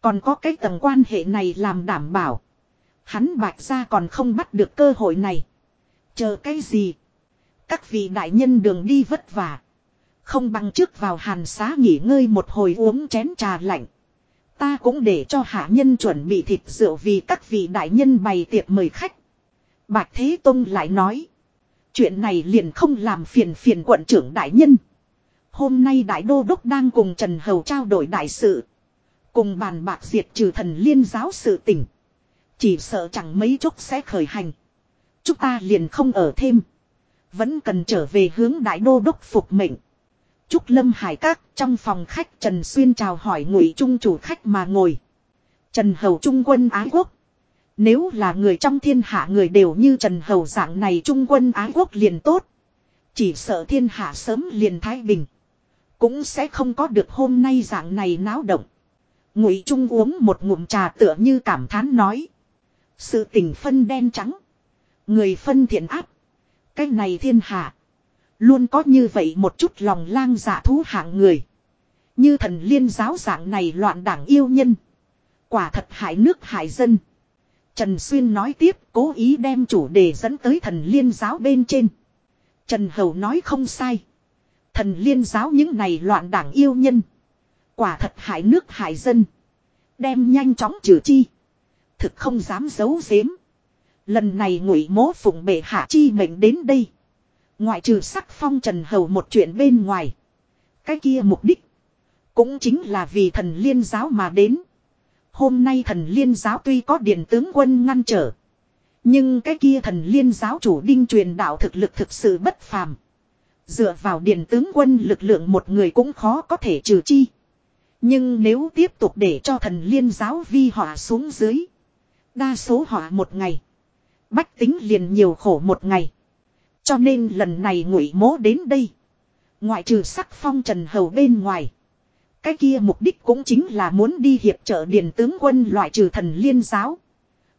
Còn có cái tầng quan hệ này làm đảm bảo. Hắn bạch ra còn không bắt được cơ hội này. Chờ cái gì? Các vị đại nhân đường đi vất vả. Không bằng trước vào hàn xá nghỉ ngơi một hồi uống chén trà lạnh. Ta cũng để cho hạ nhân chuẩn bị thịt rượu vì các vị đại nhân bày tiệc mời khách. Bạch Thế Tông lại nói. Chuyện này liền không làm phiền phiền quận trưởng đại nhân. Hôm nay đại đô đốc đang cùng Trần Hầu trao đổi đại sự. Cùng bàn bạc diệt trừ thần liên giáo sự tỉnh. Chỉ sợ chẳng mấy chốc sẽ khởi hành. Chúng ta liền không ở thêm. Vẫn cần trở về hướng đại đô đốc phục mệnh. Trúc Lâm Hải Các trong phòng khách Trần Xuyên chào hỏi ngụy trung chủ khách mà ngồi. Trần Hầu Trung quân Ái Quốc. Nếu là người trong thiên hạ người đều như Trần Hầu dạng này Trung quân Ái Quốc liền tốt. Chỉ sợ thiên hạ sớm liền thái bình. Cũng sẽ không có được hôm nay dạng này náo động. Ngụy Trung uống một ngụm trà tựa như cảm thán nói. Sự tình phân đen trắng. Người phân thiện áp. Cái này thiên hạ. Luôn có như vậy một chút lòng lang dạ thú hạng người. Như thần liên giáo dạng này loạn đảng yêu nhân. Quả thật hại nước hại dân. Trần Xuyên nói tiếp cố ý đem chủ đề dẫn tới thần liên giáo bên trên. Trần Hầu nói không sai. Thần liên giáo những này loạn đảng yêu nhân. Quả thật hại nước hại dân. Đem nhanh chóng trừ chi. Thực không dám giấu giếm. Lần này ngụy mố phụng bệ hạ chi mệnh đến đây. Ngoại trừ sắc phong trần hầu một chuyện bên ngoài. Cái kia mục đích. Cũng chính là vì thần liên giáo mà đến. Hôm nay thần liên giáo tuy có điện tướng quân ngăn trở. Nhưng cái kia thần liên giáo chủ đinh truyền đạo thực lực thực sự bất phàm. Dựa vào điện tướng quân lực lượng một người cũng khó có thể trừ chi. Nhưng nếu tiếp tục để cho thần liên giáo vi họa xuống dưới. Đa số họa một ngày. Bách tính liền nhiều khổ một ngày. Cho nên lần này ngụy mố đến đây. Ngoại trừ sắc phong trần hầu bên ngoài. Cái kia mục đích cũng chính là muốn đi hiệp trợ điền tướng quân loại trừ thần liên giáo.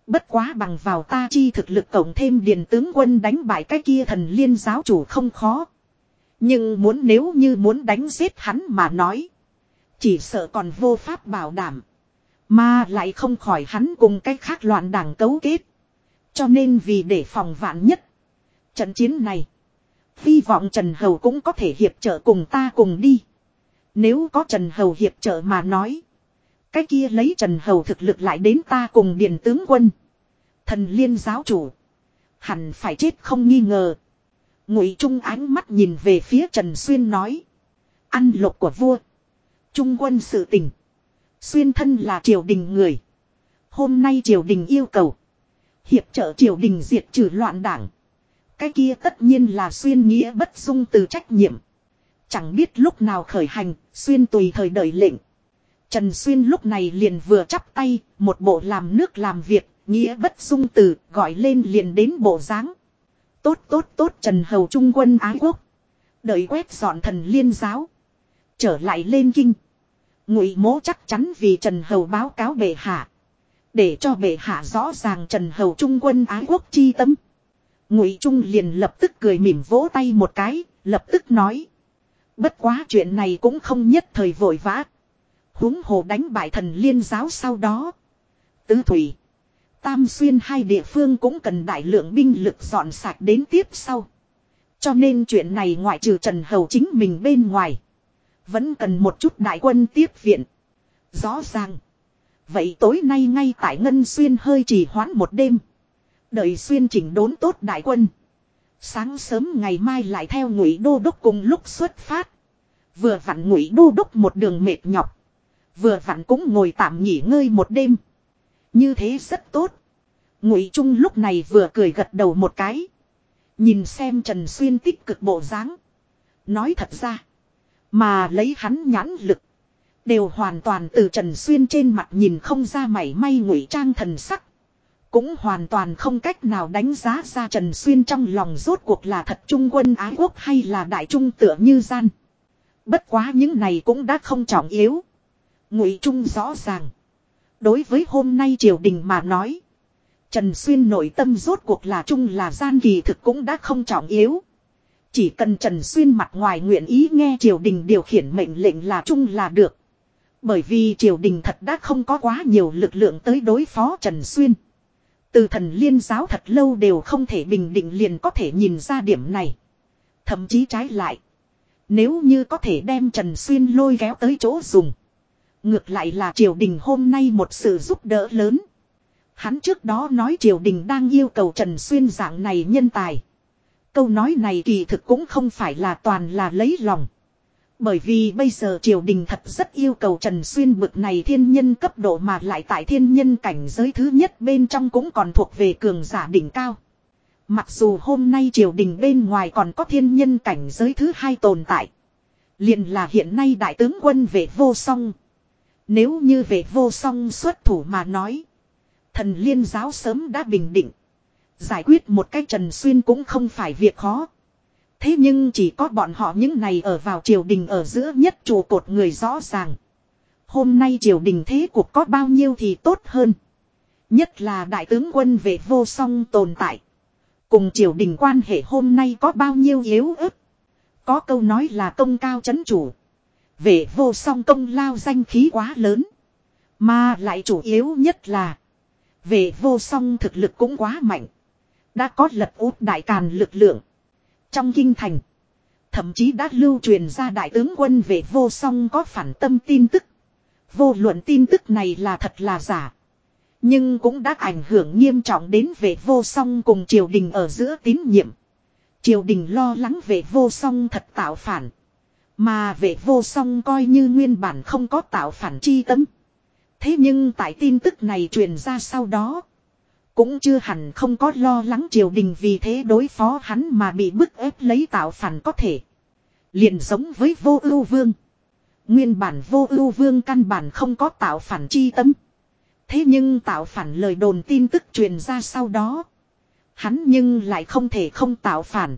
Bất quá bằng vào ta chi thực lực cộng thêm điền tướng quân đánh bại cái kia thần liên giáo chủ không khó. Nhưng muốn nếu như muốn đánh giết hắn mà nói. Chỉ sợ còn vô pháp bảo đảm. Mà lại không khỏi hắn cùng cách khác loạn đảng cấu kết. Cho nên vì để phòng vạn nhất. Trận chiến này. Hy vọng Trần Hầu cũng có thể hiệp trợ cùng ta cùng đi. Nếu có Trần Hầu hiệp trợ mà nói. Cái kia lấy Trần Hầu thực lực lại đến ta cùng điền tướng quân. Thần liên giáo chủ. Hẳn phải chết không nghi ngờ. Ngụy Trung ánh mắt nhìn về phía Trần Xuyên nói. Ăn lộc của vua. Trung quân sự tình. Xuyên thân là triều đình người. Hôm nay triều đình yêu cầu. Hiệp trợ triều đình diệt trừ loạn đảng. Cái kia tất nhiên là xuyên nghĩa bất dung từ trách nhiệm. Chẳng biết lúc nào khởi hành, xuyên tùy thời đợi lệnh. Trần Xuyên lúc này liền vừa chắp tay, một bộ làm nước làm việc, Nghĩa bất dung từ, gọi lên liền đến bộ dáng Tốt tốt tốt Trần Hầu Trung quân Ái Quốc. Đợi quét dọn thần liên giáo. Trở lại lên kinh. Ngụy mố chắc chắn vì Trần Hầu báo cáo bệ hạ. Để cho bệ hạ rõ ràng Trần Hầu Trung quân Ái Quốc chi tâm. Ngụy Trung liền lập tức cười mỉm vỗ tay một cái, lập tức nói. Bất quá chuyện này cũng không nhất thời vội vã. húng hồ đánh bại thần liên giáo sau đó. Tứ Thủy. Tam Xuyên hai địa phương cũng cần đại lượng binh lực dọn sạch đến tiếp sau. Cho nên chuyện này ngoại trừ Trần Hầu chính mình bên ngoài. Vẫn cần một chút đại quân tiếp viện. Rõ ràng. Vậy tối nay ngay tại Ngân Xuyên hơi trì hoãn một đêm. Đợi Xuyên chỉnh đốn tốt đại quân. Sáng sớm ngày mai lại theo ngụy đô đốc cùng lúc xuất phát. Vừa vặn ngụy đô đốc một đường mệt nhọc. Vừa vặn cũng ngồi tạm nghỉ ngơi một đêm. Như thế rất tốt. Ngụy Trung lúc này vừa cười gật đầu một cái. Nhìn xem Trần Xuyên tích cực bộ dáng. Nói thật ra. Mà lấy hắn nhãn lực. Đều hoàn toàn từ Trần Xuyên trên mặt nhìn không ra mảy may ngụy trang thần sắc. Cũng hoàn toàn không cách nào đánh giá ra Trần Xuyên trong lòng rốt cuộc là thật trung quân ái quốc hay là đại trung tựa như gian. Bất quá những này cũng đã không trọng yếu. Ngụy Trung rõ ràng. Đối với hôm nay triều đình mà nói. Trần Xuyên nội tâm rốt cuộc là trung là gian kỳ thực cũng đã không trọng yếu. Chỉ cần Trần Xuyên mặt ngoài nguyện ý nghe triều đình điều khiển mệnh lệnh là trung là được. Bởi vì triều đình thật đã không có quá nhiều lực lượng tới đối phó Trần Xuyên. Từ thần liên giáo thật lâu đều không thể bình định liền có thể nhìn ra điểm này. Thậm chí trái lại. Nếu như có thể đem Trần Xuyên lôi kéo tới chỗ dùng. Ngược lại là triều đình hôm nay một sự giúp đỡ lớn. Hắn trước đó nói triều đình đang yêu cầu Trần Xuyên dạng này nhân tài. Câu nói này kỳ thực cũng không phải là toàn là lấy lòng. Bởi vì bây giờ triều đình thật rất yêu cầu Trần Xuyên bực này thiên nhân cấp độ mà lại tại thiên nhân cảnh giới thứ nhất bên trong cũng còn thuộc về cường giả đỉnh cao. Mặc dù hôm nay triều đình bên ngoài còn có thiên nhân cảnh giới thứ hai tồn tại. liền là hiện nay đại tướng quân vệ vô song. Nếu như về vô song xuất thủ mà nói. Thần liên giáo sớm đã bình định. Giải quyết một cách trần xuyên cũng không phải việc khó. Thế nhưng chỉ có bọn họ những này ở vào triều đình ở giữa nhất trụ cột người rõ ràng. Hôm nay triều đình thế cuộc có bao nhiêu thì tốt hơn. Nhất là đại tướng quân về vô song tồn tại. Cùng triều đình quan hệ hôm nay có bao nhiêu yếu ớt. Có câu nói là công cao chấn chủ. Về vô song công lao danh khí quá lớn. Mà lại chủ yếu nhất là. Về vô song thực lực cũng quá mạnh. Đã có lật út đại càn lực lượng. Trong kinh thành. Thậm chí đã lưu truyền ra đại tướng quân về vô song có phản tâm tin tức. Vô luận tin tức này là thật là giả. Nhưng cũng đã ảnh hưởng nghiêm trọng đến về vô song cùng triều đình ở giữa tín nhiệm. Triều đình lo lắng về vô song thật tạo phản. Mà về vô song coi như nguyên bản không có tạo phản chi tâm. Thế nhưng tại tin tức này truyền ra sau đó. Cũng chưa hẳn không có lo lắng triều đình vì thế đối phó hắn mà bị bức ép lấy tạo phản có thể. liền giống với vô ưu vương. Nguyên bản vô ưu vương căn bản không có tạo phản chi tâm. Thế nhưng tạo phản lời đồn tin tức truyền ra sau đó. Hắn nhưng lại không thể không tạo phản.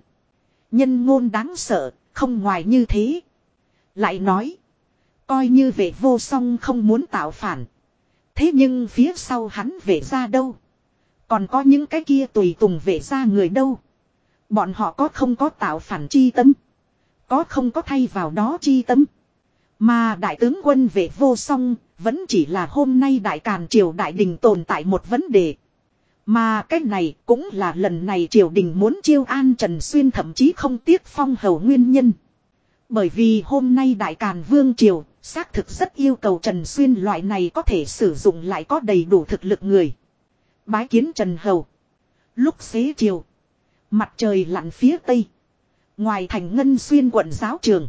Nhân ngôn đáng sợ, không ngoài như thế. Lại nói. Coi như vệ vô song không muốn tạo phản. Thế nhưng phía sau hắn về ra đâu. Còn có những cái kia tùy tùng về ra người đâu. Bọn họ có không có tạo phản chi tâm. Có không có thay vào đó chi tâm. Mà đại tướng quân về vô song vẫn chỉ là hôm nay đại càn triều đại đình tồn tại một vấn đề. Mà cái này cũng là lần này triều đình muốn chiêu an Trần Xuyên thậm chí không tiếc phong hầu nguyên nhân. Bởi vì hôm nay đại càn vương triều, xác thực rất yêu cầu Trần Xuyên loại này có thể sử dụng lại có đầy đủ thực lực người. Bái kiến Trần Hầu. Lúc xế chiều. Mặt trời lặn phía tây. Ngoài thành ngân xuyên quận giáo trường.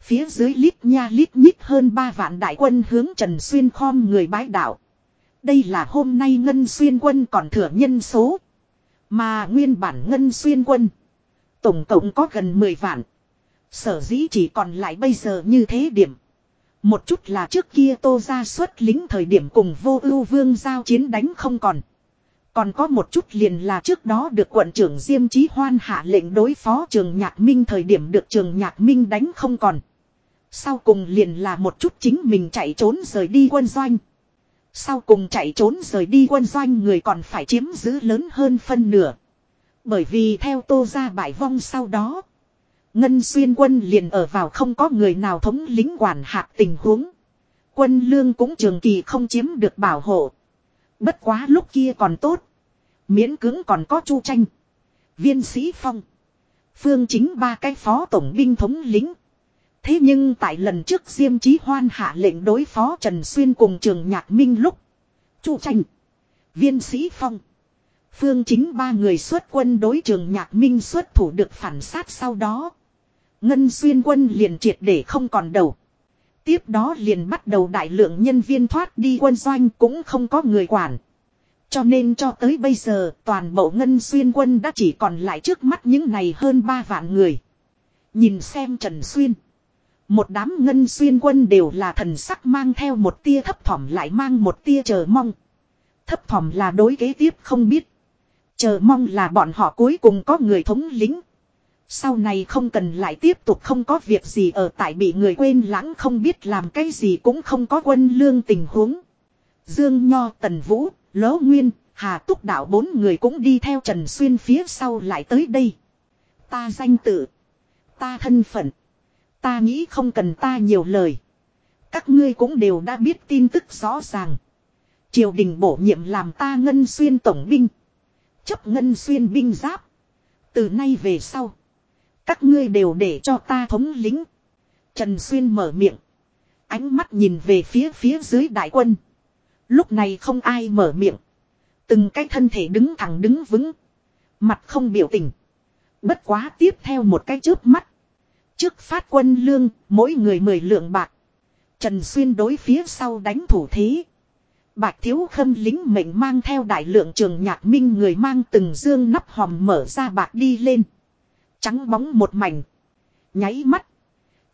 Phía dưới lít nha lít nhít hơn ba vạn đại quân hướng Trần Xuyên khom người bái đạo. Đây là hôm nay ngân xuyên quân còn thừa nhân số. Mà nguyên bản ngân xuyên quân. Tổng cộng có gần 10 vạn. Sở dĩ chỉ còn lại bây giờ như thế điểm. Một chút là trước kia tô ra xuất lính thời điểm cùng vô ưu vương giao chiến đánh không còn. Còn có một chút liền là trước đó được quận trưởng Diêm Chí Hoan hạ lệnh đối phó trường Nhạc Minh thời điểm được trường Nhạc Minh đánh không còn. Sau cùng liền là một chút chính mình chạy trốn rời đi quân doanh. Sau cùng chạy trốn rời đi quân doanh người còn phải chiếm giữ lớn hơn phân nửa. Bởi vì theo tô ra bại vong sau đó. Ngân xuyên quân liền ở vào không có người nào thống lính quản hạt tình huống. Quân lương cũng trường kỳ không chiếm được bảo hộ. Bất quá lúc kia còn tốt. Miễn cưỡng còn có chu tranh. Viên sĩ phong. Phương chính ba cái phó tổng binh thống lính. Thế nhưng tại lần trước Diêm Chí Hoan hạ lệnh đối phó Trần Xuyên cùng trường Nhạc Minh lúc. Chu tranh. Viên sĩ phong. Phương chính ba người xuất quân đối trường Nhạc Minh xuất thủ được phản sát sau đó. Ngân Xuyên quân liền triệt để không còn đầu. Tiếp đó liền bắt đầu đại lượng nhân viên thoát đi quân doanh cũng không có người quản. Cho nên cho tới bây giờ, toàn bộ ngân xuyên quân đã chỉ còn lại trước mắt những này hơn 3 vạn người. Nhìn xem Trần Xuyên. Một đám ngân xuyên quân đều là thần sắc mang theo một tia thấp thỏm lại mang một tia chờ mong. Thấp thỏm là đối kế tiếp không biết. Chờ mong là bọn họ cuối cùng có người thống lính. Sau này không cần lại tiếp tục không có việc gì ở tại bị người quên lãng không biết làm cái gì cũng không có quân lương tình huống. Dương Nho Tần Vũ, Lỗ Nguyên, Hà Túc Đạo bốn người cũng đi theo Trần Xuyên phía sau lại tới đây. Ta danh tự. Ta thân phận. Ta nghĩ không cần ta nhiều lời. Các ngươi cũng đều đã biết tin tức rõ ràng. Triều đình bổ nhiệm làm ta ngân xuyên tổng binh. Chấp ngân xuyên binh giáp. Từ nay về sau. Các ngươi đều để cho ta thống lính. Trần Xuyên mở miệng. Ánh mắt nhìn về phía phía dưới đại quân. Lúc này không ai mở miệng. Từng cái thân thể đứng thẳng đứng vững. Mặt không biểu tình. Bất quá tiếp theo một cái chớp mắt. Trước phát quân lương, mỗi người mười lượng bạc. Trần Xuyên đối phía sau đánh thủ thế. Bạch thiếu khâm lính mệnh mang theo đại lượng trường nhạc minh người mang từng dương nắp hòm mở ra bạc đi lên. Trắng bóng một mảnh. Nháy mắt.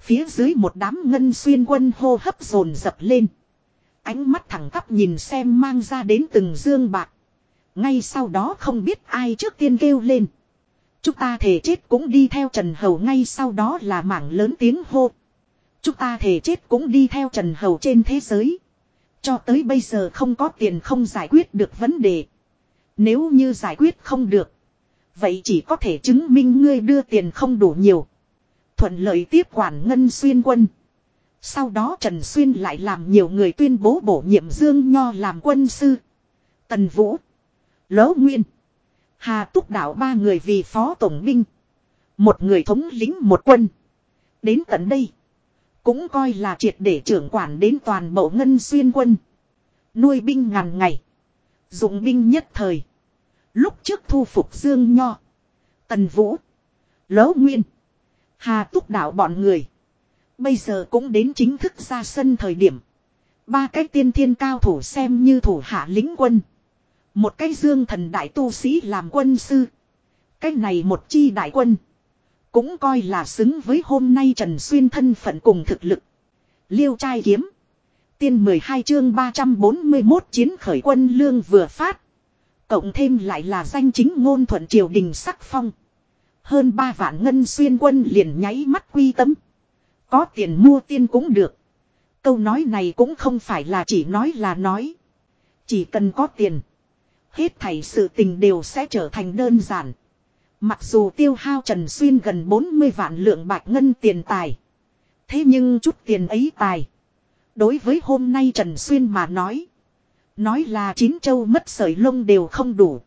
Phía dưới một đám ngân xuyên quân hô hấp dồn dập lên. Ánh mắt thẳng tắp nhìn xem mang ra đến từng dương bạc. Ngay sau đó không biết ai trước tiên kêu lên. Chúng ta thể chết cũng đi theo Trần Hầu ngay sau đó là mảng lớn tiếng hô. Chúng ta thể chết cũng đi theo Trần Hầu trên thế giới. Cho tới bây giờ không có tiền không giải quyết được vấn đề. Nếu như giải quyết không được. Vậy chỉ có thể chứng minh ngươi đưa tiền không đủ nhiều. Thuận lợi tiếp quản ngân xuyên quân. Sau đó Trần Xuyên lại làm nhiều người tuyên bố bổ nhiệm Dương Nho làm quân sư. Tần Vũ. Lỗ Nguyên. Hà Túc Đạo ba người vì phó tổng binh. Một người thống lính một quân. Đến tận đây. Cũng coi là triệt để trưởng quản đến toàn bộ ngân xuyên quân. Nuôi binh ngàn ngày. Dụng binh nhất thời. Lúc trước thu phục Dương Nho. Tần Vũ. Lỗ Nguyên. Hà Túc Đạo bọn người. Bây giờ cũng đến chính thức ra sân thời điểm. Ba cái tiên thiên cao thủ xem như thủ hạ lính quân. Một cái dương thần đại tu sĩ làm quân sư. Cái này một chi đại quân. Cũng coi là xứng với hôm nay Trần Xuyên thân phận cùng thực lực. Liêu trai kiếm. Tiên 12 chương 341 chiến khởi quân lương vừa phát. Cộng thêm lại là danh chính ngôn thuận triều đình sắc phong. Hơn ba vạn ngân xuyên quân liền nháy mắt quy tâm. Có tiền mua tiên cũng được. Câu nói này cũng không phải là chỉ nói là nói. Chỉ cần có tiền. Hết thảy sự tình đều sẽ trở thành đơn giản. Mặc dù tiêu hao Trần Xuyên gần 40 vạn lượng bạc ngân tiền tài. Thế nhưng chút tiền ấy tài. Đối với hôm nay Trần Xuyên mà nói. Nói là chín châu mất sợi lông đều không đủ.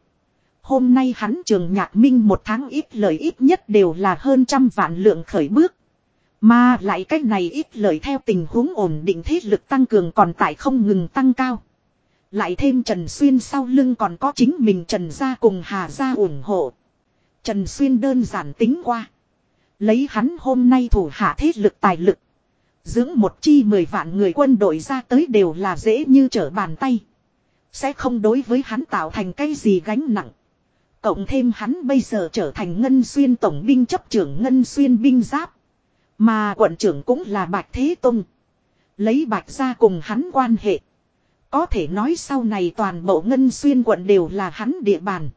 Hôm nay hắn trường nhạc minh một tháng ít lời ít nhất đều là hơn trăm vạn lượng khởi bước. Mà lại cách này ít lời theo tình huống ổn định thế lực tăng cường còn tại không ngừng tăng cao. Lại thêm Trần Xuyên sau lưng còn có chính mình Trần gia cùng Hà gia ủng hộ. Trần Xuyên đơn giản tính qua. Lấy hắn hôm nay thủ hạ thế lực tài lực. Dưỡng một chi mười vạn người quân đội ra tới đều là dễ như trở bàn tay. Sẽ không đối với hắn tạo thành cái gì gánh nặng. Cộng thêm hắn bây giờ trở thành Ngân Xuyên Tổng binh chấp trưởng Ngân Xuyên binh giáp. Mà quận trưởng cũng là Bạch Thế Tông. Lấy Bạch ra cùng hắn quan hệ. Có thể nói sau này toàn bộ Ngân Xuyên quận đều là hắn địa bàn.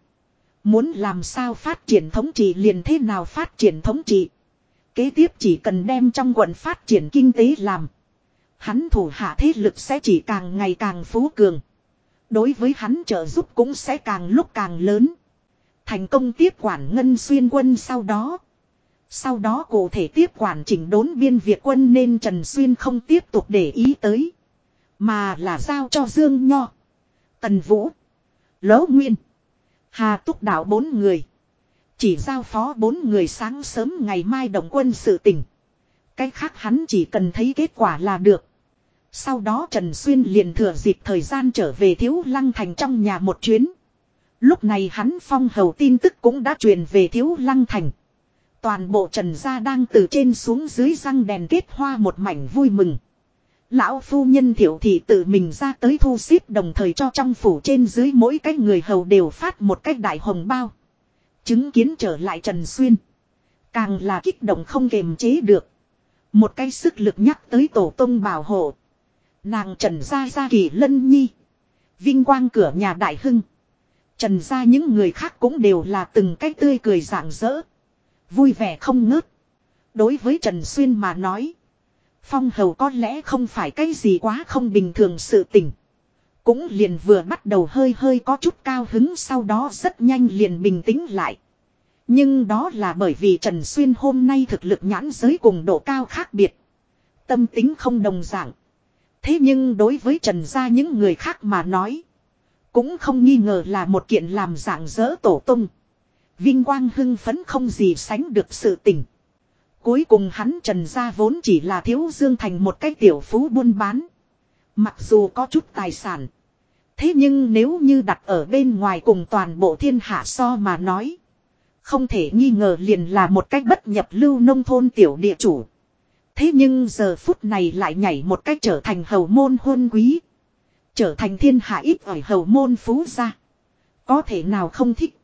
Muốn làm sao phát triển thống trị liền thế nào phát triển thống trị. Kế tiếp chỉ cần đem trong quận phát triển kinh tế làm. Hắn thủ hạ thế lực sẽ chỉ càng ngày càng phú cường. Đối với hắn trợ giúp cũng sẽ càng lúc càng lớn. Thành công tiếp quản ngân xuyên quân sau đó. Sau đó cụ thể tiếp quản chỉnh đốn biên Việt quân nên Trần Xuyên không tiếp tục để ý tới. Mà là giao cho Dương Nho. Tần Vũ. Lỗ Nguyên. Hà Túc Đạo bốn người. Chỉ giao phó bốn người sáng sớm ngày mai động quân sự tỉnh. Cách khác hắn chỉ cần thấy kết quả là được. Sau đó Trần Xuyên liền thừa dịp thời gian trở về Thiếu Lăng Thành trong nhà một chuyến. Lúc này hắn phong hầu tin tức cũng đã truyền về Thiếu Lăng Thành. Toàn bộ Trần gia đang từ trên xuống dưới răng đèn kết hoa một mảnh vui mừng. Lão phu nhân thiểu thị tự mình ra tới thu xếp đồng thời cho trong phủ trên dưới mỗi cái người hầu đều phát một cách đại hồng bao. Chứng kiến trở lại Trần Xuyên. Càng là kích động không kềm chế được. Một cái sức lực nhắc tới tổ tông bảo hộ. Nàng Trần Gia Gia Kỳ Lân Nhi. Vinh quang cửa nhà Đại Hưng. Trần Gia những người khác cũng đều là từng cái tươi cười rạng rỡ. Vui vẻ không ngớt. Đối với Trần Xuyên mà nói. Phong hầu có lẽ không phải cái gì quá không bình thường sự tình. Cũng liền vừa bắt đầu hơi hơi có chút cao hứng sau đó rất nhanh liền bình tĩnh lại. Nhưng đó là bởi vì Trần Xuyên hôm nay thực lực nhãn giới cùng độ cao khác biệt. Tâm tính không đồng dạng. Thế nhưng đối với Trần gia những người khác mà nói. Cũng không nghi ngờ là một kiện làm dạng dỡ tổ tung. Vinh quang hưng phấn không gì sánh được sự tình. Cuối cùng hắn Trần gia vốn chỉ là thiếu dương thành một cái tiểu phú buôn bán. Mặc dù có chút tài sản. Thế nhưng nếu như đặt ở bên ngoài cùng toàn bộ thiên hạ so mà nói. Không thể nghi ngờ liền là một cách bất nhập lưu nông thôn tiểu địa chủ. Thế nhưng giờ phút này lại nhảy một cách trở thành hầu môn hôn quý. Trở thành thiên hạ ít ỏi hầu môn phú gia. Có thể nào không thích.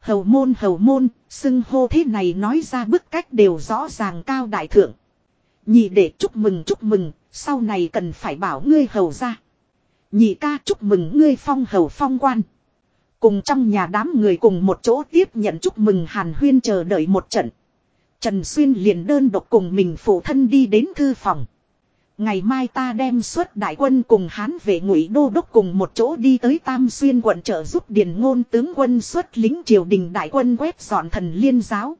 Hầu môn hầu môn, xưng hô thế này nói ra bức cách đều rõ ràng cao đại thượng. Nhị để chúc mừng chúc mừng, sau này cần phải bảo ngươi hầu ra. Nhị ca chúc mừng ngươi phong hầu phong quan. Cùng trong nhà đám người cùng một chỗ tiếp nhận chúc mừng Hàn Huyên chờ đợi một trận. Trần Xuyên liền đơn độc cùng mình phụ thân đi đến thư phòng. Ngày mai ta đem suốt đại quân cùng hán về ngụy đô đốc cùng một chỗ đi tới Tam Xuyên quận trợ giúp điền ngôn tướng quân xuất lính triều đình đại quân quét dọn thần liên giáo.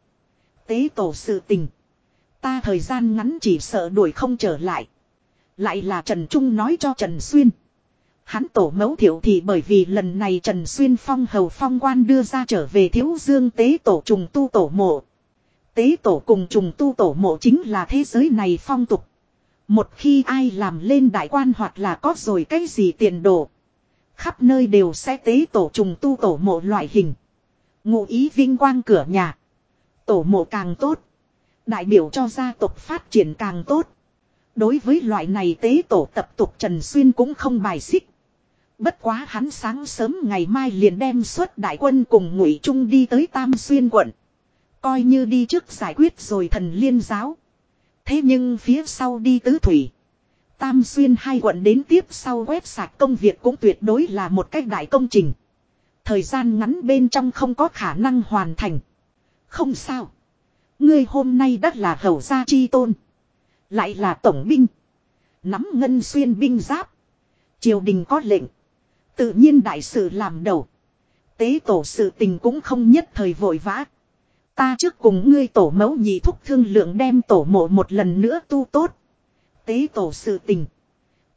Tế tổ sự tình. Ta thời gian ngắn chỉ sợ đuổi không trở lại. Lại là Trần Trung nói cho Trần Xuyên. Hắn tổ mẫu thiểu thì bởi vì lần này Trần Xuyên phong hầu phong quan đưa ra trở về thiếu dương tế tổ trùng tu tổ mộ. Tế tổ cùng trùng tu tổ mộ chính là thế giới này phong tục. Một khi ai làm lên đại quan hoặc là có rồi cái gì tiền đồ. Khắp nơi đều sẽ tế tổ trùng tu tổ mộ loại hình. Ngụ ý vinh quang cửa nhà. Tổ mộ càng tốt. Đại biểu cho gia tộc phát triển càng tốt. Đối với loại này tế tổ tập tục Trần Xuyên cũng không bài xích. Bất quá hắn sáng sớm ngày mai liền đem suốt đại quân cùng ngụy trung đi tới Tam Xuyên quận. Coi như đi trước giải quyết rồi thần liên giáo. Thế nhưng phía sau đi tứ thủy. Tam xuyên hai quận đến tiếp sau quét sạch công việc cũng tuyệt đối là một cách đại công trình. Thời gian ngắn bên trong không có khả năng hoàn thành. Không sao. Ngươi hôm nay đã là hầu gia chi tôn. Lại là tổng binh. Nắm ngân xuyên binh giáp. Triều đình có lệnh. Tự nhiên đại sự làm đầu. Tế tổ sự tình cũng không nhất thời vội vã. Ta trước cùng ngươi tổ mẫu nhị thúc thương lượng đem tổ mộ một lần nữa tu tốt. Tế tổ sự tình.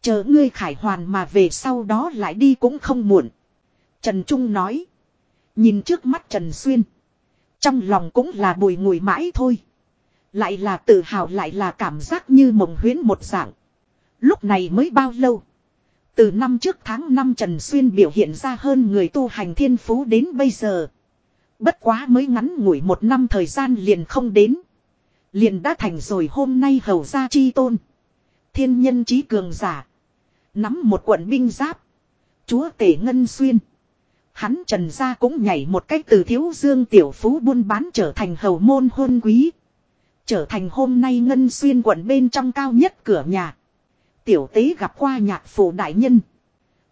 Chờ ngươi khải hoàn mà về sau đó lại đi cũng không muộn. Trần Trung nói. Nhìn trước mắt Trần Xuyên. Trong lòng cũng là bùi ngùi mãi thôi. Lại là tự hào lại là cảm giác như mộng huyến một dạng. Lúc này mới bao lâu. Từ năm trước tháng năm Trần Xuyên biểu hiện ra hơn người tu hành thiên phú đến bây giờ. Bất quá mới ngắn ngủi một năm thời gian liền không đến. Liền đã thành rồi hôm nay hầu gia chi tôn. Thiên nhân trí cường giả. Nắm một quận binh giáp. Chúa tể ngân xuyên. Hắn trần gia cũng nhảy một cách từ thiếu dương tiểu phú buôn bán trở thành hầu môn hôn quý. Trở thành hôm nay ngân xuyên quận bên trong cao nhất cửa nhà. Tiểu tế gặp qua nhạc phủ đại nhân.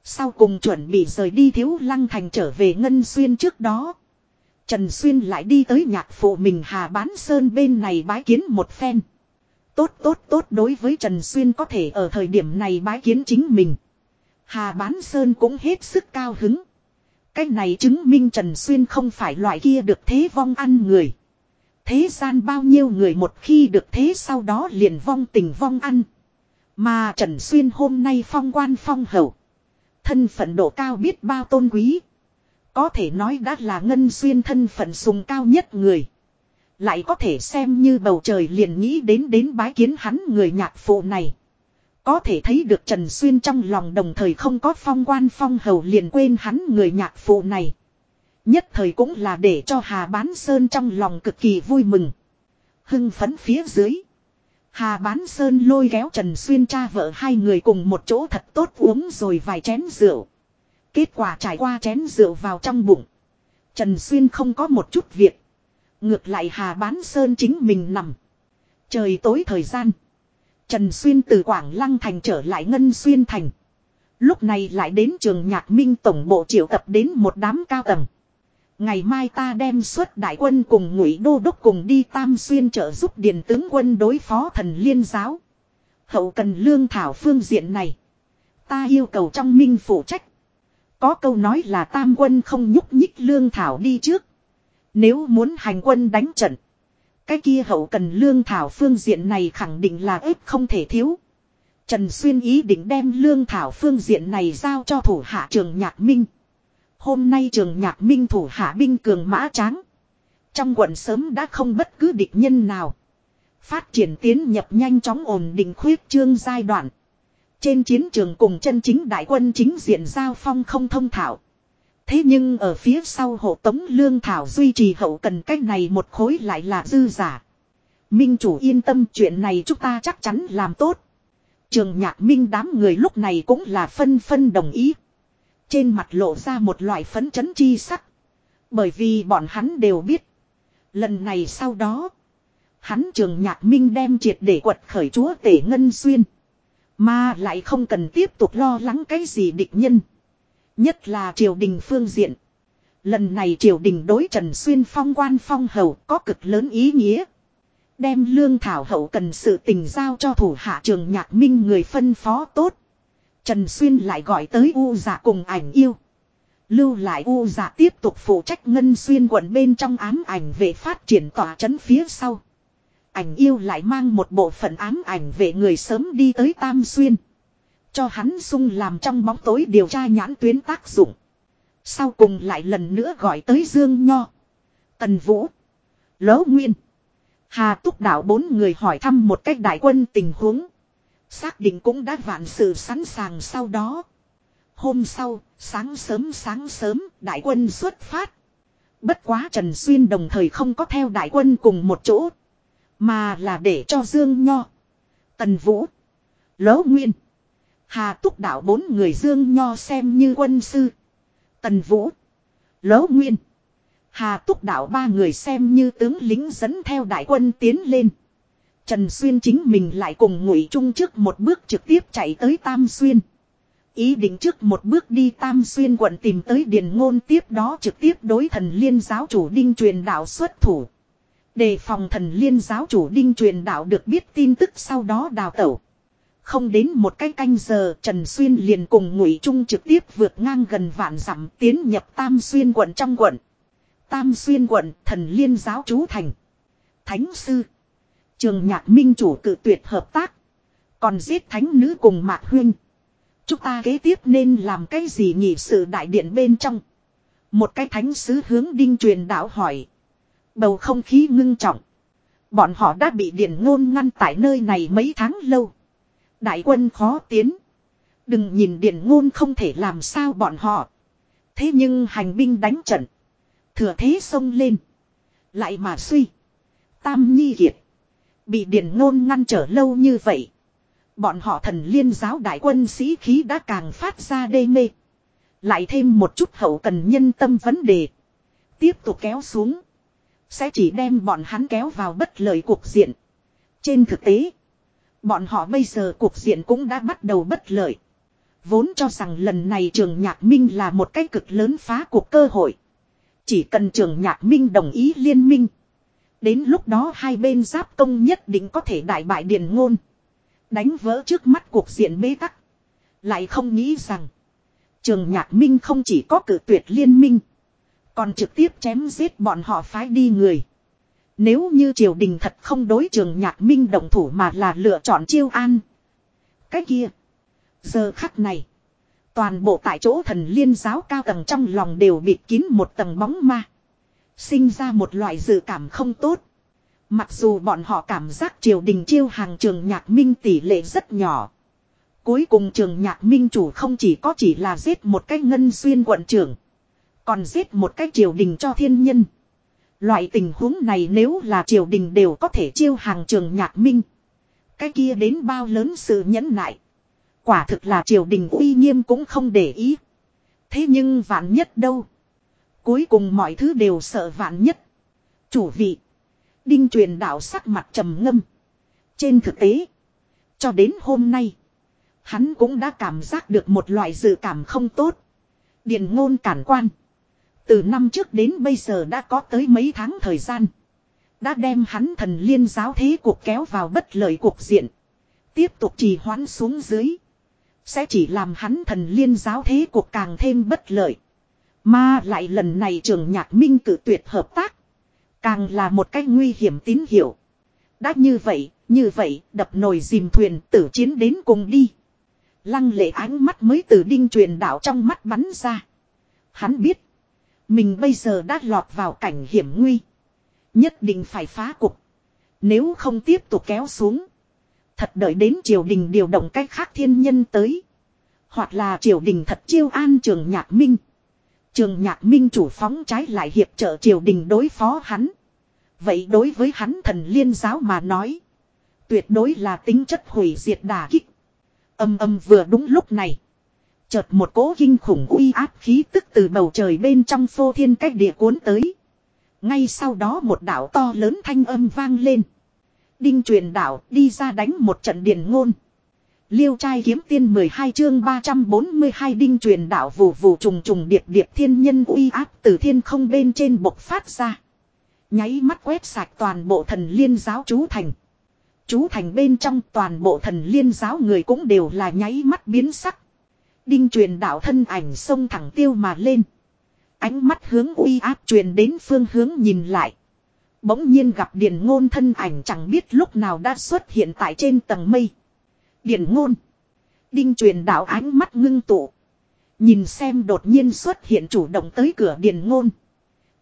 Sau cùng chuẩn bị rời đi thiếu lăng thành trở về Ngân Xuyên trước đó. Trần Xuyên lại đi tới nhạc phụ mình Hà Bán Sơn bên này bái kiến một phen. Tốt tốt tốt đối với Trần Xuyên có thể ở thời điểm này bái kiến chính mình. Hà Bán Sơn cũng hết sức cao hứng. Cái này chứng minh Trần Xuyên không phải loại kia được thế vong ăn người. Thế gian bao nhiêu người một khi được thế sau đó liền vong tình vong ăn. Mà Trần Xuyên hôm nay phong quan phong hậu. Thân phận độ cao biết bao tôn quý. Có thể nói đã là ngân xuyên thân phận sùng cao nhất người. Lại có thể xem như bầu trời liền nghĩ đến đến bái kiến hắn người nhạc phụ này. Có thể thấy được Trần Xuyên trong lòng đồng thời không có phong quan phong hầu liền quên hắn người nhạc phụ này. Nhất thời cũng là để cho Hà Bán Sơn trong lòng cực kỳ vui mừng. Hưng phấn phía dưới. Hà Bán Sơn lôi kéo Trần Xuyên cha vợ hai người cùng một chỗ thật tốt uống rồi vài chén rượu. Kết quả trải qua chén rượu vào trong bụng. Trần Xuyên không có một chút việc. Ngược lại Hà Bán Sơn chính mình nằm. Trời tối thời gian. Trần Xuyên từ Quảng Lăng Thành trở lại Ngân Xuyên Thành. Lúc này lại đến trường nhạc minh tổng bộ triệu tập đến một đám cao tầng. Ngày mai ta đem xuất đại quân cùng ngụy đô đốc cùng đi Tam Xuyên trợ giúp điền tướng quân đối phó thần liên giáo. Hậu cần lương thảo phương diện này. Ta yêu cầu trong minh phụ trách. Có câu nói là tam quân không nhúc nhích lương thảo đi trước. Nếu muốn hành quân đánh trận. Cái kia hậu cần lương thảo phương diện này khẳng định là ếp không thể thiếu. Trần Xuyên ý định đem lương thảo phương diện này giao cho thủ hạ trường Nhạc Minh. Hôm nay trường Nhạc Minh thủ hạ binh cường mã tráng. Trong quận sớm đã không bất cứ địch nhân nào. Phát triển tiến nhập nhanh chóng ổn định khuyết trương giai đoạn. Trên chiến trường cùng chân chính đại quân chính diện giao phong không thông thảo. Thế nhưng ở phía sau hộ tống lương thảo duy trì hậu cần cách này một khối lại là dư giả. Minh chủ yên tâm, chuyện này chúng ta chắc chắn làm tốt. Trường nhạc minh đám người lúc này cũng là phân phân đồng ý. Trên mặt lộ ra một loại phấn chấn chi sắc. Bởi vì bọn hắn đều biết. Lần này sau đó. Hắn trường nhạc minh đem triệt để quật khởi chúa tể ngân xuyên. Mà lại không cần tiếp tục lo lắng cái gì địch nhân. Nhất là triều đình phương diện. Lần này triều đình đối Trần Xuyên phong quan phong hầu có cực lớn ý nghĩa. Đem lương thảo hậu cần sự tình giao cho thủ hạ trường nhạc minh người phân phó tốt. Trần Xuyên lại gọi tới U giả cùng ảnh yêu. Lưu lại U giả tiếp tục phụ trách ngân xuyên quận bên trong ám ảnh về phát triển tỏa chấn phía sau. Ảnh yêu lại mang một bộ phận ám ảnh về người sớm đi tới Tam Xuyên. Cho hắn sung làm trong bóng tối điều tra nhãn tuyến tác dụng. Sau cùng lại lần nữa gọi tới Dương Nho. Tần Vũ. Lỗ Nguyên. Hà Túc Đạo bốn người hỏi thăm một cách đại quân tình huống. Xác định cũng đã vạn sự sẵn sàng sau đó. Hôm sau, sáng sớm sáng sớm, đại quân xuất phát. Bất quá Trần Xuyên đồng thời không có theo đại quân cùng một chỗ. Mà là để cho Dương Nho. Tần Vũ. Lỗ Nguyên. Hà Túc Đạo bốn người Dương Nho xem như quân sư. Tần Vũ. Lỗ Nguyên. Hà Túc Đạo ba người xem như tướng lính dẫn theo đại quân tiến lên. Trần Xuyên chính mình lại cùng ngụy trung trước một bước trực tiếp chạy tới Tam Xuyên. Ý định trước một bước đi Tam Xuyên quận tìm tới Điền Ngôn tiếp đó trực tiếp đối thần liên giáo chủ đinh truyền đạo xuất thủ. Đề phòng thần liên giáo chủ đinh truyền đạo được biết tin tức sau đó đào tẩu. Không đến một cái canh giờ, Trần Xuyên liền cùng Ngụy Trung trực tiếp vượt ngang gần vạn dặm tiến nhập Tam Xuyên quận trong quận. Tam Xuyên quận, thần liên giáo chú thành. Thánh sư. Trường nhạc minh chủ cự tuyệt hợp tác. Còn giết thánh nữ cùng mạc huyên. Chúng ta kế tiếp nên làm cái gì nhị sự đại điện bên trong. Một cái thánh sứ hướng đinh truyền đạo hỏi. Bầu không khí ngưng trọng. Bọn họ đã bị điện ngôn ngăn tại nơi này mấy tháng lâu. Đại quân khó tiến. Đừng nhìn điện ngôn không thể làm sao bọn họ. Thế nhưng hành binh đánh trận. Thừa thế xông lên. Lại mà suy. Tam nhi kiệt. Bị điện ngôn ngăn trở lâu như vậy. Bọn họ thần liên giáo đại quân sĩ khí đã càng phát ra đê mê. Lại thêm một chút hậu cần nhân tâm vấn đề. Tiếp tục kéo xuống. Sẽ chỉ đem bọn hắn kéo vào bất lợi cuộc diện. Trên thực tế. Bọn họ bây giờ cuộc diện cũng đã bắt đầu bất lợi. Vốn cho rằng lần này trường nhạc minh là một cái cực lớn phá cuộc cơ hội. Chỉ cần trường nhạc minh đồng ý liên minh. Đến lúc đó hai bên giáp công nhất định có thể đại bại điền ngôn. Đánh vỡ trước mắt cuộc diện bế tắc. Lại không nghĩ rằng. Trường nhạc minh không chỉ có cử tuyệt liên minh. Còn trực tiếp chém giết bọn họ phái đi người. Nếu như triều đình thật không đối trường nhạc minh đồng thủ mà là lựa chọn chiêu an. Cái kia. Giờ khắc này. Toàn bộ tại chỗ thần liên giáo cao tầng trong lòng đều bịt kín một tầng bóng ma. Sinh ra một loại dự cảm không tốt. Mặc dù bọn họ cảm giác triều đình chiêu hàng trường nhạc minh tỷ lệ rất nhỏ. Cuối cùng trường nhạc minh chủ không chỉ có chỉ là giết một cái ngân xuyên quận trưởng. Còn giết một cái triều đình cho thiên nhân. Loại tình huống này nếu là triều đình đều có thể chiêu hàng trường nhạc minh. Cái kia đến bao lớn sự nhẫn nại. Quả thực là triều đình uy nghiêm cũng không để ý. Thế nhưng vạn nhất đâu. Cuối cùng mọi thứ đều sợ vạn nhất. Chủ vị. Đinh truyền đạo sắc mặt trầm ngâm. Trên thực tế. Cho đến hôm nay. Hắn cũng đã cảm giác được một loại dự cảm không tốt. Điền ngôn cản quan. Từ năm trước đến bây giờ đã có tới mấy tháng thời gian. Đã đem hắn thần liên giáo thế cuộc kéo vào bất lợi cuộc diện. Tiếp tục trì hoãn xuống dưới. Sẽ chỉ làm hắn thần liên giáo thế cuộc càng thêm bất lợi. Mà lại lần này trường nhạc minh cử tuyệt hợp tác. Càng là một cách nguy hiểm tín hiệu. Đã như vậy, như vậy, đập nồi dìm thuyền tử chiến đến cùng đi. Lăng lệ ánh mắt mới từ đinh truyền đạo trong mắt bắn ra. Hắn biết. Mình bây giờ đã lọt vào cảnh hiểm nguy. Nhất định phải phá cục. Nếu không tiếp tục kéo xuống. Thật đợi đến triều đình điều động cách khác thiên nhân tới. Hoặc là triều đình thật chiêu an trường nhạc minh. Trường nhạc minh chủ phóng trái lại hiệp trợ triều đình đối phó hắn. Vậy đối với hắn thần liên giáo mà nói. Tuyệt đối là tính chất hủy diệt đà kích. Âm âm vừa đúng lúc này. Chợt một cỗ kinh khủng uy áp khí tức từ bầu trời bên trong phô thiên cách địa cuốn tới. Ngay sau đó một đạo to lớn thanh âm vang lên. Đinh truyền đạo đi ra đánh một trận điện ngôn. Liêu trai kiếm tiên 12 chương 342 đinh truyền đạo vù vù trùng trùng điệp điệp thiên nhân uy áp từ thiên không bên trên bộc phát ra. Nháy mắt quét sạch toàn bộ thần liên giáo chú thành. Chú thành bên trong toàn bộ thần liên giáo người cũng đều là nháy mắt biến sắc. Đinh truyền đạo thân ảnh sông thẳng tiêu mà lên. Ánh mắt hướng uy áp truyền đến phương hướng nhìn lại. Bỗng nhiên gặp điền ngôn thân ảnh chẳng biết lúc nào đã xuất hiện tại trên tầng mây. Điền ngôn. Đinh truyền đạo ánh mắt ngưng tụ. Nhìn xem đột nhiên xuất hiện chủ động tới cửa điền ngôn.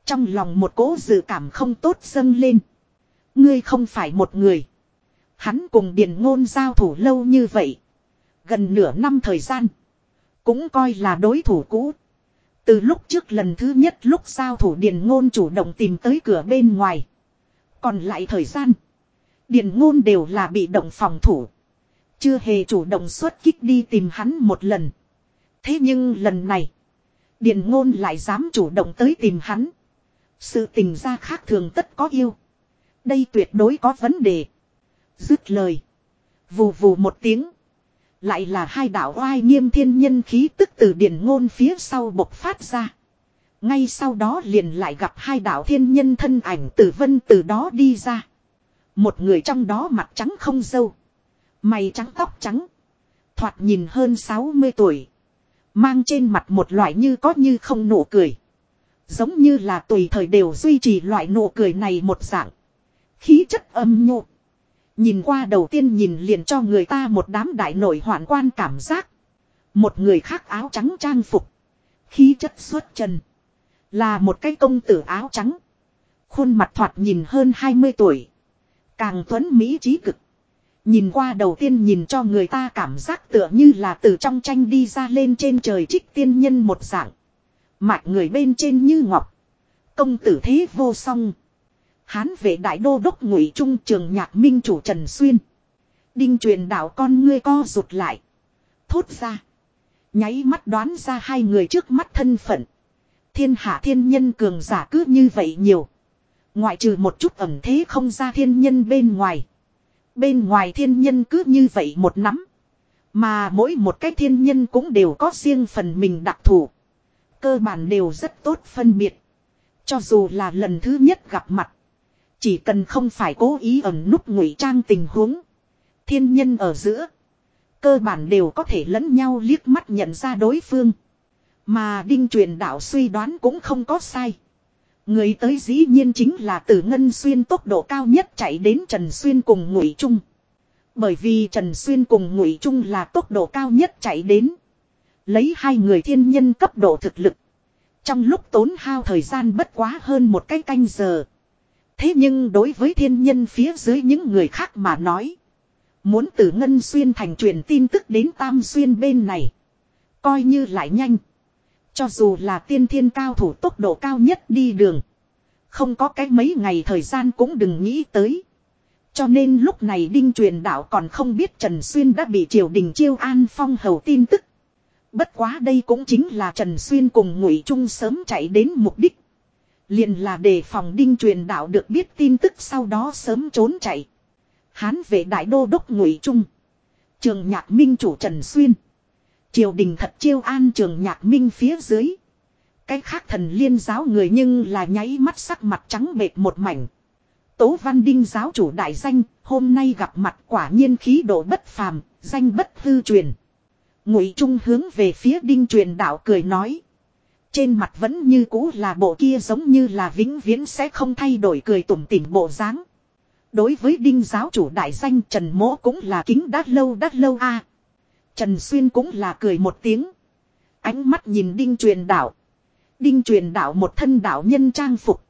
Trong lòng một cố dự cảm không tốt dâng lên. Ngươi không phải một người. Hắn cùng điền ngôn giao thủ lâu như vậy. Gần nửa năm thời gian. Cũng coi là đối thủ cũ. Từ lúc trước lần thứ nhất lúc giao thủ điền ngôn chủ động tìm tới cửa bên ngoài. Còn lại thời gian. Điền ngôn đều là bị động phòng thủ. Chưa hề chủ động xuất kích đi tìm hắn một lần. Thế nhưng lần này. Điền ngôn lại dám chủ động tới tìm hắn. Sự tình ra khác thường tất có yêu. Đây tuyệt đối có vấn đề. Dứt lời. Vù vù một tiếng. Lại là hai đạo oai nghiêm thiên nhân khí tức từ điển ngôn phía sau bộc phát ra. Ngay sau đó liền lại gặp hai đạo thiên nhân thân ảnh từ vân từ đó đi ra. Một người trong đó mặt trắng không dâu. Mày trắng tóc trắng. Thoạt nhìn hơn 60 tuổi. Mang trên mặt một loại như có như không nụ cười. Giống như là tùy thời đều duy trì loại nụ cười này một dạng. Khí chất âm nhộn. Nhìn qua đầu tiên nhìn liền cho người ta một đám đại nổi hoạn quan cảm giác. Một người khác áo trắng trang phục. Khí chất xuất trần. Là một cái công tử áo trắng. Khuôn mặt thoạt nhìn hơn 20 tuổi. Càng tuấn Mỹ trí cực. Nhìn qua đầu tiên nhìn cho người ta cảm giác tựa như là từ trong tranh đi ra lên trên trời trích tiên nhân một dạng. Mạch người bên trên như ngọc. Công tử thế vô song. Hán vệ đại đô đốc ngụy trung trường nhạc minh chủ Trần Xuyên. Đinh truyền đạo con ngươi co rụt lại. Thốt ra. Nháy mắt đoán ra hai người trước mắt thân phận. Thiên hạ thiên nhân cường giả cứ như vậy nhiều. Ngoại trừ một chút ẩm thế không ra thiên nhân bên ngoài. Bên ngoài thiên nhân cứ như vậy một nắm. Mà mỗi một cái thiên nhân cũng đều có riêng phần mình đặc thù. Cơ bản đều rất tốt phân biệt. Cho dù là lần thứ nhất gặp mặt. Chỉ cần không phải cố ý ẩn nút ngụy trang tình huống. Thiên nhân ở giữa. Cơ bản đều có thể lẫn nhau liếc mắt nhận ra đối phương. Mà đinh truyền đạo suy đoán cũng không có sai. Người tới dĩ nhiên chính là từ Ngân Xuyên tốc độ cao nhất chạy đến Trần Xuyên cùng Ngụy Trung. Bởi vì Trần Xuyên cùng Ngụy Trung là tốc độ cao nhất chạy đến. Lấy hai người thiên nhân cấp độ thực lực. Trong lúc tốn hao thời gian bất quá hơn một cái canh giờ. Thế nhưng đối với thiên nhân phía dưới những người khác mà nói. Muốn từ Ngân Xuyên thành truyền tin tức đến Tam Xuyên bên này. Coi như lại nhanh. Cho dù là tiên thiên cao thủ tốc độ cao nhất đi đường. Không có cái mấy ngày thời gian cũng đừng nghĩ tới. Cho nên lúc này Đinh truyền đạo còn không biết Trần Xuyên đã bị triều đình chiêu an phong hầu tin tức. Bất quá đây cũng chính là Trần Xuyên cùng Ngụy Trung sớm chạy đến mục đích. Liền là để phòng Đinh truyền đạo được biết tin tức sau đó sớm trốn chạy. Hán về đại đô đốc Ngụy Trung. Trường nhạc minh chủ Trần Xuyên. Triều đình thật chiêu an trường nhạc minh phía dưới. Cái khác thần liên giáo người nhưng là nháy mắt sắc mặt trắng bệt một mảnh. Tố Văn Đinh giáo chủ đại danh, hôm nay gặp mặt quả nhiên khí độ bất phàm, danh bất hư truyền. Ngụy Trung hướng về phía Đinh truyền đạo cười nói. Trên mặt vẫn như cũ là bộ kia giống như là vĩnh viễn sẽ không thay đổi cười tủm tỉm bộ dáng. Đối với Đinh giáo chủ đại danh Trần Mỗ cũng là kính đắt lâu đắt lâu a. Trần Xuyên cũng là cười một tiếng. Ánh mắt nhìn Đinh truyền đạo. Đinh truyền đạo một thân đạo nhân trang phục.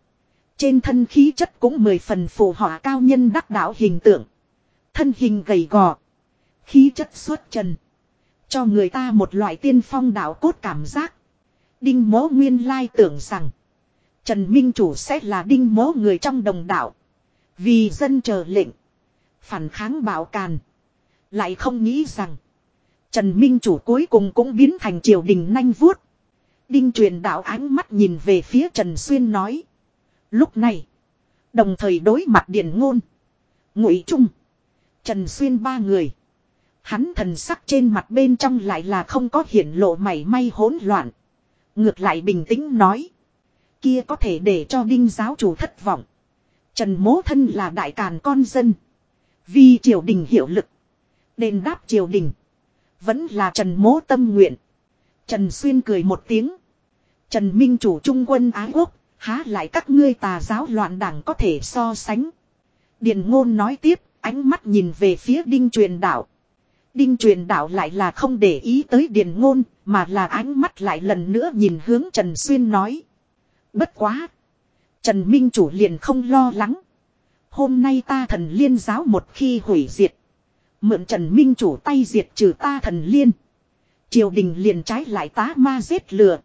Trên thân khí chất cũng mười phần phù họa cao nhân đắc đạo hình tượng. Thân hình gầy gò. Khí chất xuất trần. Cho người ta một loại tiên phong đạo cốt cảm giác. Đinh mố nguyên lai tưởng rằng. Trần Minh Chủ sẽ là đinh mố người trong đồng đạo. Vì dân chờ lệnh. Phản kháng bảo càn. Lại không nghĩ rằng. Trần Minh Chủ cuối cùng cũng biến thành triều đình nanh vuốt. Đinh truyền đạo ánh mắt nhìn về phía Trần Xuyên nói. Lúc này. Đồng thời đối mặt điện ngôn. Ngụy Trung. Trần Xuyên ba người. Hắn thần sắc trên mặt bên trong lại là không có hiển lộ mảy may hỗn loạn. Ngược lại bình tĩnh nói. Kia có thể để cho đinh giáo chủ thất vọng. Trần mố thân là đại càn con dân. Vì triều đình hiệu lực. Đền đáp triều đình. Vẫn là Trần mố tâm nguyện. Trần Xuyên cười một tiếng. Trần Minh chủ trung quân Ái Quốc. Há lại các ngươi tà giáo loạn đảng có thể so sánh. Điền ngôn nói tiếp. Ánh mắt nhìn về phía đinh truyền đạo. Đinh truyền đạo lại là không để ý tới điền ngôn. Mà là ánh mắt lại lần nữa nhìn hướng Trần Xuyên nói. Bất quá. Trần Minh chủ liền không lo lắng. Hôm nay ta thần liên giáo một khi hủy diệt. Mượn Trần Minh chủ tay diệt trừ ta thần liên. Triều đình liền trái lại tá ma giết lừa.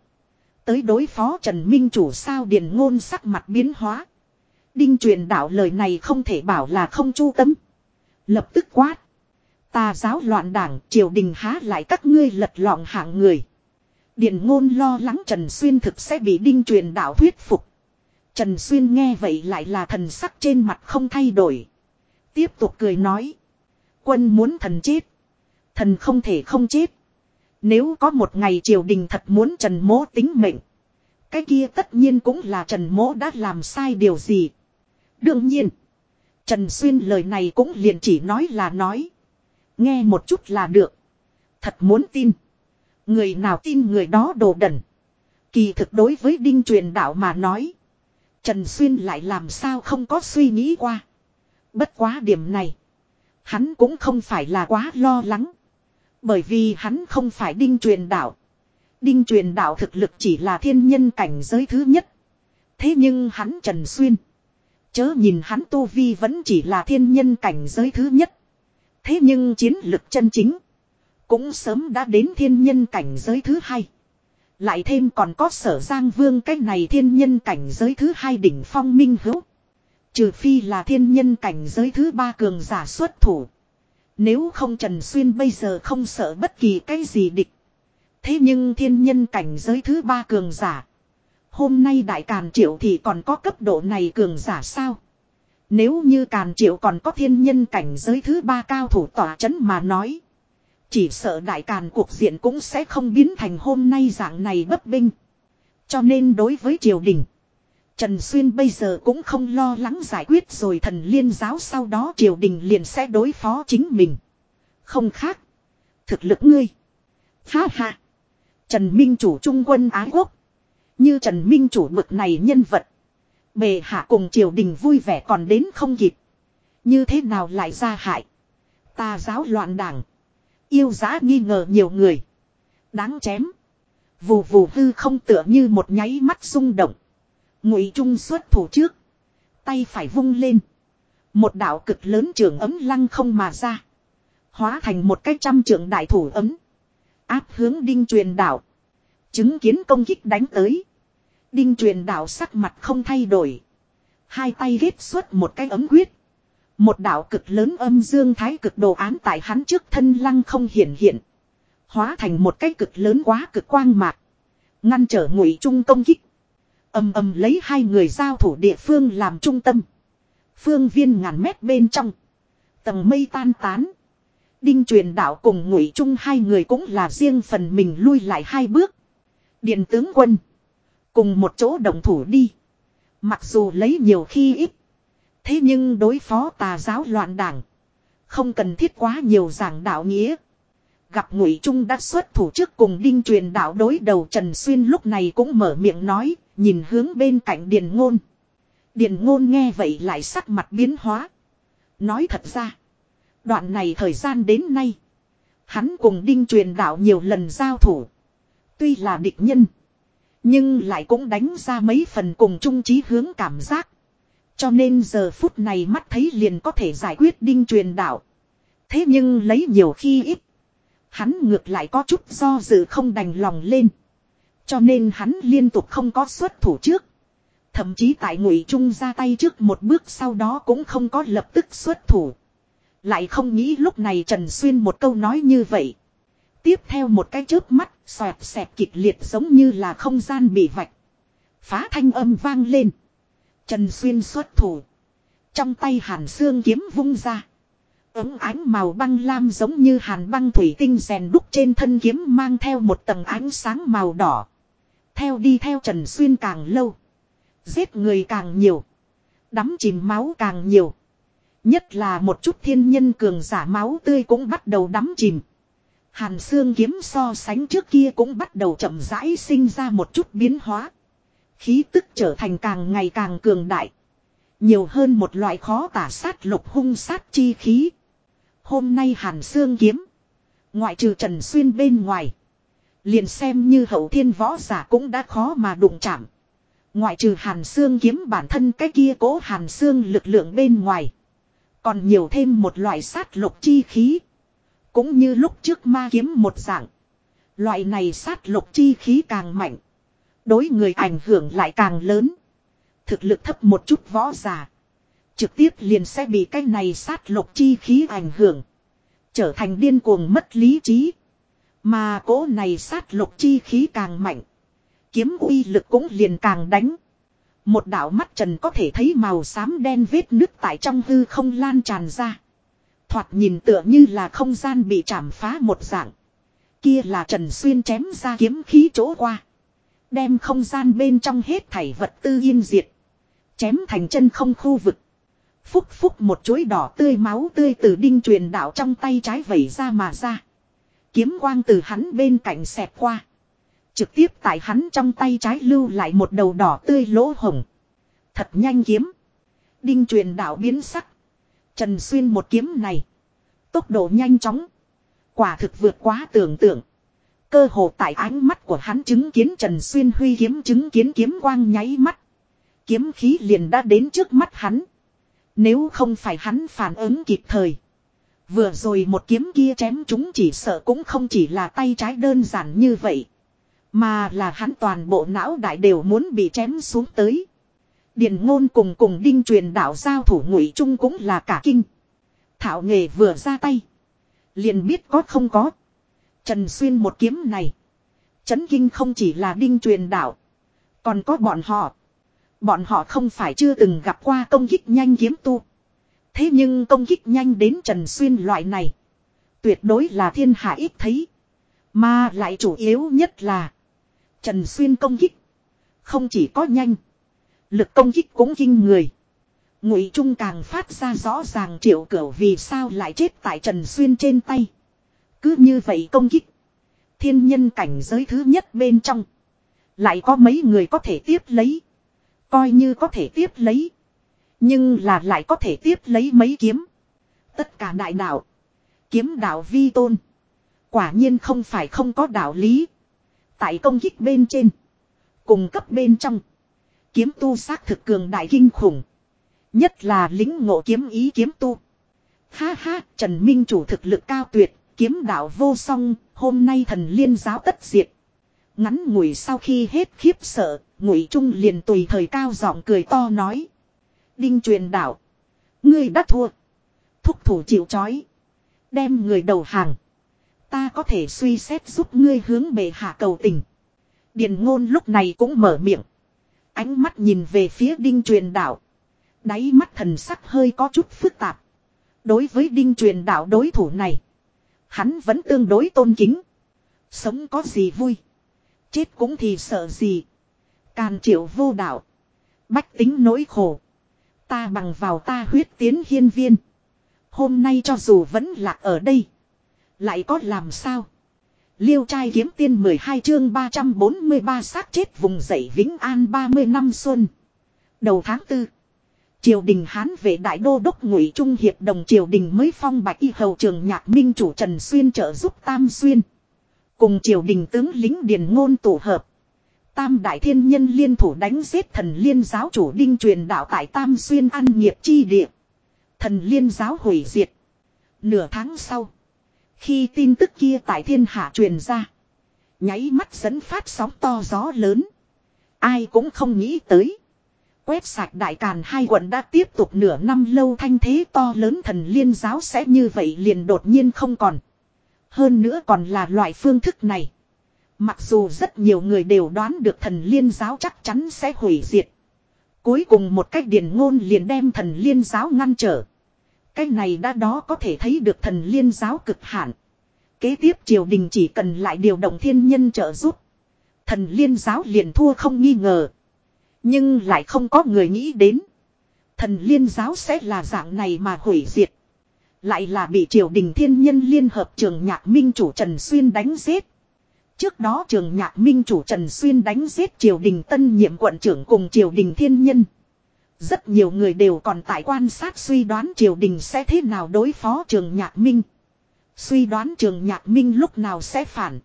Tới đối phó Trần Minh chủ sao điền ngôn sắc mặt biến hóa. Đinh truyền đạo lời này không thể bảo là không chu tâm. Lập tức quát. Ta giáo loạn đảng, triều đình há lại các ngươi lật lọng hạng người. Điền ngôn lo lắng Trần Xuyên thực sẽ bị đinh truyền đạo thuyết phục. Trần Xuyên nghe vậy lại là thần sắc trên mặt không thay đổi. Tiếp tục cười nói. Quân muốn thần chết. Thần không thể không chết. Nếu có một ngày triều đình thật muốn Trần Mỗ tính mệnh. Cái kia tất nhiên cũng là Trần Mỗ đã làm sai điều gì. Đương nhiên. Trần Xuyên lời này cũng liền chỉ nói là nói. Nghe một chút là được. Thật muốn tin. Người nào tin người đó đồ đần. Kỳ thực đối với đinh truyền đạo mà nói. Trần Xuyên lại làm sao không có suy nghĩ qua. Bất quá điểm này. Hắn cũng không phải là quá lo lắng. Bởi vì hắn không phải đinh truyền đạo. Đinh truyền đạo thực lực chỉ là thiên nhân cảnh giới thứ nhất. Thế nhưng hắn Trần Xuyên. Chớ nhìn hắn Tu Vi vẫn chỉ là thiên nhân cảnh giới thứ nhất. Thế nhưng chiến lực chân chính. Cũng sớm đã đến thiên nhân cảnh giới thứ hai. Lại thêm còn có sở giang vương cái này thiên nhân cảnh giới thứ hai đỉnh phong minh hữu. Trừ phi là thiên nhân cảnh giới thứ ba cường giả xuất thủ. Nếu không Trần Xuyên bây giờ không sợ bất kỳ cái gì địch. Thế nhưng thiên nhân cảnh giới thứ ba cường giả. Hôm nay đại càn triệu thì còn có cấp độ này cường giả sao? Nếu như càn triệu còn có thiên nhân cảnh giới thứ ba cao thủ tỏa chấn mà nói. Chỉ sợ đại càn cuộc diện cũng sẽ không biến thành hôm nay dạng này bất binh. Cho nên đối với triều đình. Trần Xuyên bây giờ cũng không lo lắng giải quyết rồi thần liên giáo sau đó triều đình liền sẽ đối phó chính mình. Không khác. Thực lực ngươi. Ha ha. Trần Minh chủ trung quân Ái Quốc. Như Trần Minh chủ bực này nhân vật. Bề hạ cùng triều đình vui vẻ còn đến không kịp. Như thế nào lại ra hại. Ta giáo loạn đảng. Yêu giá nghi ngờ nhiều người. Đáng chém. Vù vù hư không tựa như một nháy mắt rung động. Ngụy Trung xuất thủ trước. Tay phải vung lên. Một đạo cực lớn trường ấm lăng không mà ra. Hóa thành một cái trăm trường đại thủ ấm. Áp hướng đinh truyền đạo. Chứng kiến công kích đánh tới. Đinh truyền đạo sắc mặt không thay đổi. Hai tay ghét xuất một cái ấm quyết. Một đạo cực lớn âm dương thái cực đồ án tại hắn trước thân lăng không hiển hiện. Hóa thành một cái cực lớn quá cực quang mạc. Ngăn trở ngụy trung công kích. Âm âm lấy hai người giao thủ địa phương làm trung tâm. Phương viên ngàn mét bên trong. Tầng mây tan tán. Đinh truyền đạo cùng ngụy trung hai người cũng là riêng phần mình lui lại hai bước. Điện tướng quân. Cùng một chỗ đồng thủ đi. Mặc dù lấy nhiều khi ít. Thế nhưng đối phó tà giáo loạn đảng. Không cần thiết quá nhiều giảng đạo nghĩa. Gặp ngụy Trung đã xuất thủ trước cùng đinh truyền đạo đối đầu Trần Xuyên lúc này cũng mở miệng nói, nhìn hướng bên cạnh Điền Ngôn. Điền Ngôn nghe vậy lại sắc mặt biến hóa. Nói thật ra, đoạn này thời gian đến nay, hắn cùng đinh truyền đạo nhiều lần giao thủ. Tuy là địch nhân, nhưng lại cũng đánh ra mấy phần cùng chung chí hướng cảm giác. Cho nên giờ phút này mắt thấy liền có thể giải quyết đinh truyền đạo. Thế nhưng lấy nhiều khi ít. Hắn ngược lại có chút do dự không đành lòng lên. Cho nên hắn liên tục không có xuất thủ trước. Thậm chí tại ngụy trung ra tay trước một bước sau đó cũng không có lập tức xuất thủ. Lại không nghĩ lúc này Trần Xuyên một câu nói như vậy. Tiếp theo một cái chớp mắt, xoẹt xẹt kịch liệt giống như là không gian bị vạch. Phá thanh âm vang lên. Trần Xuyên xuất thủ. Trong tay hàn xương kiếm vung ra. Ứng ánh màu băng lam giống như hàn băng thủy tinh rèn đúc trên thân kiếm mang theo một tầng ánh sáng màu đỏ. Theo đi theo Trần Xuyên càng lâu. Giết người càng nhiều. Đắm chìm máu càng nhiều. Nhất là một chút thiên nhân cường giả máu tươi cũng bắt đầu đắm chìm. Hàn xương kiếm so sánh trước kia cũng bắt đầu chậm rãi sinh ra một chút biến hóa. Khí tức trở thành càng ngày càng cường đại. Nhiều hơn một loại khó tả sát lục hung sát chi khí. Hôm nay hàn xương kiếm. Ngoại trừ Trần Xuyên bên ngoài. Liền xem như hậu thiên võ giả cũng đã khó mà đụng chạm. Ngoại trừ hàn xương kiếm bản thân cái kia cố hàn xương lực lượng bên ngoài. Còn nhiều thêm một loại sát lục chi khí. Cũng như lúc trước ma kiếm một dạng. Loại này sát lục chi khí càng mạnh. Đối người ảnh hưởng lại càng lớn. Thực lực thấp một chút võ giả. Trực tiếp liền sẽ bị cái này sát lục chi khí ảnh hưởng. Trở thành điên cuồng mất lý trí. Mà cỗ này sát lục chi khí càng mạnh. Kiếm uy lực cũng liền càng đánh. Một đạo mắt trần có thể thấy màu xám đen vết nứt tại trong hư không lan tràn ra. Thoạt nhìn tựa như là không gian bị chảm phá một dạng. Kia là Trần Xuyên chém ra kiếm khí chỗ qua. Đem không gian bên trong hết thảy vật tư yên diệt. Chém thành chân không khu vực. Phúc phúc một chuỗi đỏ tươi máu tươi từ đinh truyền đạo trong tay trái vẩy ra mà ra. Kiếm quang từ hắn bên cạnh xẹp qua. Trực tiếp tại hắn trong tay trái lưu lại một đầu đỏ tươi lỗ hồng. Thật nhanh kiếm. Đinh truyền đạo biến sắc. Trần xuyên một kiếm này. Tốc độ nhanh chóng. Quả thực vượt quá tưởng tượng. Cơ hồ tại ánh mắt của hắn chứng kiến Trần Xuyên huy kiếm chứng kiến kiếm quang nháy mắt. Kiếm khí liền đã đến trước mắt hắn. Nếu không phải hắn phản ứng kịp thời. Vừa rồi một kiếm kia chém chúng chỉ sợ cũng không chỉ là tay trái đơn giản như vậy. Mà là hắn toàn bộ não đại đều muốn bị chém xuống tới. Điền ngôn cùng cùng đinh truyền đạo giao thủ ngụy trung cũng là cả kinh. Thảo nghề vừa ra tay. Liền biết có không có. Trần Xuyên một kiếm này. Chấn kinh không chỉ là đinh truyền đạo. Còn có bọn họ. Bọn họ không phải chưa từng gặp qua công kích nhanh kiếm tu. Thế nhưng công kích nhanh đến Trần Xuyên loại này. Tuyệt đối là thiên hạ ít thấy. Mà lại chủ yếu nhất là. Trần Xuyên công kích. Không chỉ có nhanh. Lực công kích cũng kinh người. Ngụy Trung càng phát ra rõ ràng triệu cửu vì sao lại chết tại Trần Xuyên trên tay. Cứ như vậy công kích. Thiên nhân cảnh giới thứ nhất bên trong. Lại có mấy người có thể tiếp lấy. Coi như có thể tiếp lấy. Nhưng là lại có thể tiếp lấy mấy kiếm. Tất cả đại đạo. Kiếm đạo vi tôn. Quả nhiên không phải không có đạo lý. Tại công kích bên trên. Cùng cấp bên trong. Kiếm tu xác thực cường đại kinh khủng. Nhất là lính ngộ kiếm ý kiếm tu. Ha ha, Trần Minh chủ thực lực cao tuyệt, kiếm đạo vô song, hôm nay thần liên giáo tất diệt. Ngắn ngủi sau khi hết khiếp sợ, ngụy trung liền tùy thời cao giọng cười to nói. Đinh truyền đạo. Ngươi đã thua. Thúc thủ chịu chói. Đem người đầu hàng. Ta có thể suy xét giúp ngươi hướng bề hạ cầu tình. Điền ngôn lúc này cũng mở miệng. Ánh mắt nhìn về phía đinh truyền đạo. Đáy mắt thần sắc hơi có chút phức tạp. Đối với đinh truyền đạo đối thủ này. Hắn vẫn tương đối tôn kính. Sống có gì vui. Chết cũng thì sợ gì. Càn triệu vô đạo. Bách tính nỗi khổ. Ta bằng vào ta huyết tiến hiên viên. Hôm nay cho dù vẫn lạc ở đây. Lại có làm sao? Liêu trai kiếm tiên 12 chương 343 xác chết vùng dậy Vĩnh An 30 năm xuân. Đầu tháng 4. Triều đình Hán về đại đô đốc ngụy Trung Hiệp đồng triều đình mới phong bạch y hầu trường nhạc minh chủ Trần Xuyên trợ giúp Tam Xuyên. Cùng triều đình tướng lính điền ngôn tổ hợp. Tam đại thiên nhân liên thủ đánh giết thần liên giáo chủ đinh truyền đạo tại Tam Xuyên ăn nghiệp chi địa. Thần liên giáo hủy diệt. Nửa tháng sau. Khi tin tức kia tại thiên hạ truyền ra. Nháy mắt dẫn phát sóng to gió lớn. Ai cũng không nghĩ tới. Quét sạch đại càn hai quận đã tiếp tục nửa năm lâu thanh thế to lớn thần liên giáo sẽ như vậy liền đột nhiên không còn. Hơn nữa còn là loại phương thức này. Mặc dù rất nhiều người đều đoán được thần liên giáo chắc chắn sẽ hủy diệt. Cuối cùng một cách điển ngôn liền đem thần liên giáo ngăn trở. Cái này đã đó có thể thấy được thần liên giáo cực hạn. Kế tiếp triều đình chỉ cần lại điều động thiên nhân trợ giúp. Thần liên giáo liền thua không nghi ngờ. Nhưng lại không có người nghĩ đến. Thần liên giáo sẽ là dạng này mà hủy diệt. Lại là bị triều đình thiên nhân liên hợp trường nhạc minh chủ Trần Xuyên đánh giết. Trước đó trường nhạc minh chủ Trần Xuyên đánh giết triều đình tân nhiệm quận trưởng cùng triều đình thiên nhân. Rất nhiều người đều còn tại quan sát suy đoán triều đình sẽ thế nào đối phó trường nhạc minh. Suy đoán trường nhạc minh lúc nào sẽ phản.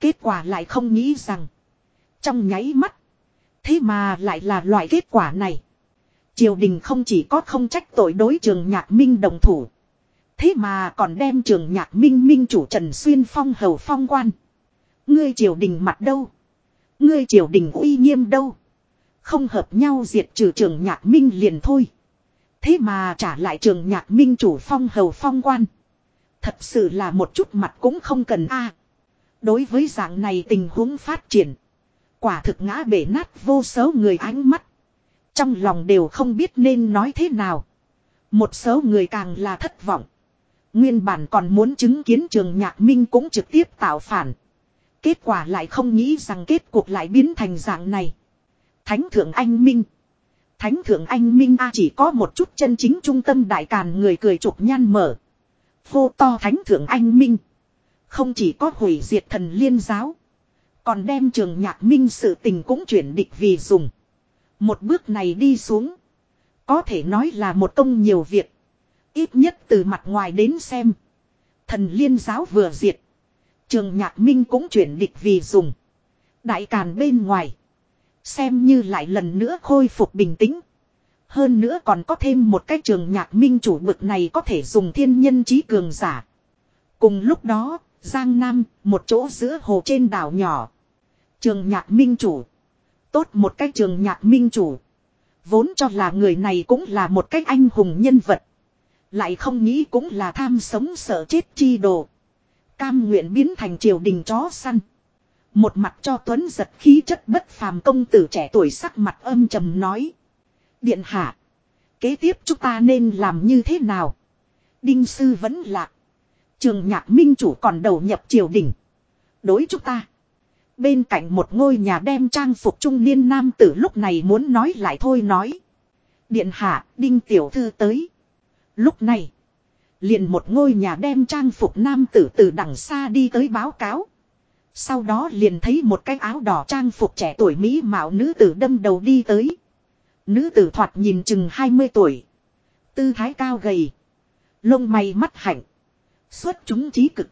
Kết quả lại không nghĩ rằng. Trong nháy mắt. Thế mà lại là loại kết quả này. Triều đình không chỉ có không trách tội đối trường nhạc minh đồng thủ. Thế mà còn đem trường nhạc minh minh chủ Trần Xuyên phong hầu phong quan. Ngươi triều đình mặt đâu? Ngươi triều đình uy nghiêm đâu? Không hợp nhau diệt trừ trường nhạc minh liền thôi. Thế mà trả lại trường nhạc minh chủ phong hầu phong quan. Thật sự là một chút mặt cũng không cần a. đối với dạng này tình huống phát triển. Quả thực ngã bể nát vô số người ánh mắt. Trong lòng đều không biết nên nói thế nào. Một số người càng là thất vọng. Nguyên bản còn muốn chứng kiến trường nhạc minh cũng trực tiếp tạo phản. Kết quả lại không nghĩ rằng kết cuộc lại biến thành dạng này. Thánh thượng anh minh. Thánh thượng anh minh a chỉ có một chút chân chính trung tâm đại càn người cười chụp nhan mở. Vô to thánh thượng anh minh. Không chỉ có hủy diệt thần liên giáo. Còn đem trường nhạc minh sự tình cũng chuyển địch vì dùng. Một bước này đi xuống. Có thể nói là một công nhiều việc. Ít nhất từ mặt ngoài đến xem. Thần liên giáo vừa diệt. Trường nhạc minh cũng chuyển địch vì dùng. Đại càn bên ngoài. Xem như lại lần nữa khôi phục bình tĩnh. Hơn nữa còn có thêm một cái trường nhạc minh chủ bực này có thể dùng thiên nhân trí cường giả. Cùng lúc đó, Giang Nam, một chỗ giữa hồ trên đảo nhỏ. Trường nhạc minh chủ. Tốt một cái trường nhạc minh chủ. Vốn cho là người này cũng là một cái anh hùng nhân vật. Lại không nghĩ cũng là tham sống sợ chết chi đồ. Cam nguyện biến thành triều đình chó săn. Một mặt cho Tuấn giật khí chất bất phàm công tử trẻ tuổi sắc mặt âm trầm nói. Điện hạ. Kế tiếp chúng ta nên làm như thế nào? Đinh sư vẫn lạc. Trường nhạc minh chủ còn đầu nhập triều đình. Đối chúng ta. Bên cạnh một ngôi nhà đem trang phục trung niên nam tử lúc này muốn nói lại thôi nói. Điện hạ, đinh tiểu thư tới. Lúc này. Liền một ngôi nhà đem trang phục nam tử từ đằng xa đi tới báo cáo. Sau đó liền thấy một cái áo đỏ trang phục trẻ tuổi Mỹ mạo nữ tử đâm đầu đi tới. Nữ tử thoạt nhìn chừng 20 tuổi. Tư thái cao gầy. Lông mày mắt hạnh. Xuất chúng trí cực.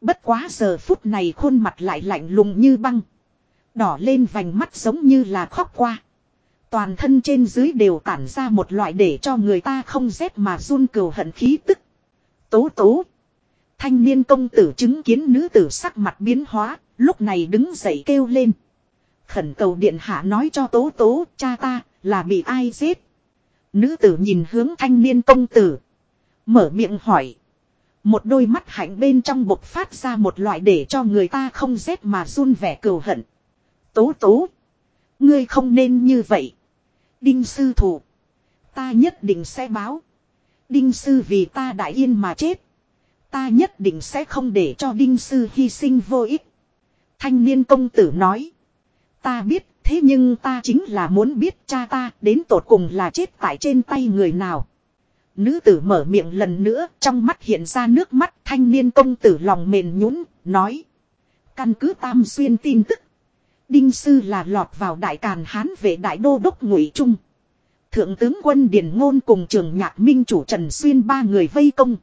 Bất quá giờ phút này khuôn mặt lại lạnh lùng như băng. Đỏ lên vành mắt giống như là khóc qua. Toàn thân trên dưới đều tản ra một loại để cho người ta không rét mà run cừu hận khí tức. Tố tố. Thanh niên công tử chứng kiến nữ tử sắc mặt biến hóa, lúc này đứng dậy kêu lên. Khẩn cầu điện hạ nói cho tố tố, cha ta, là bị ai giết. Nữ tử nhìn hướng thanh niên công tử. Mở miệng hỏi. Một đôi mắt hạnh bên trong bộc phát ra một loại để cho người ta không rét mà run vẻ cừu hận. Tố tố. Ngươi không nên như vậy. Đinh sư thủ. Ta nhất định sẽ báo. Đinh sư vì ta đại yên mà chết. Ta nhất định sẽ không để cho đinh sư hy sinh vô ích. Thanh niên công tử nói. Ta biết, thế nhưng ta chính là muốn biết cha ta đến tột cùng là chết tại trên tay người nào. Nữ tử mở miệng lần nữa, trong mắt hiện ra nước mắt, thanh niên công tử lòng mềm nhũn, nói. Căn cứ tam xuyên tin tức. Đinh sư là lọt vào đại càn hán về đại đô đốc ngụy trung. Thượng tướng quân Điền Ngôn cùng trường nhạc minh chủ Trần Xuyên ba người vây công.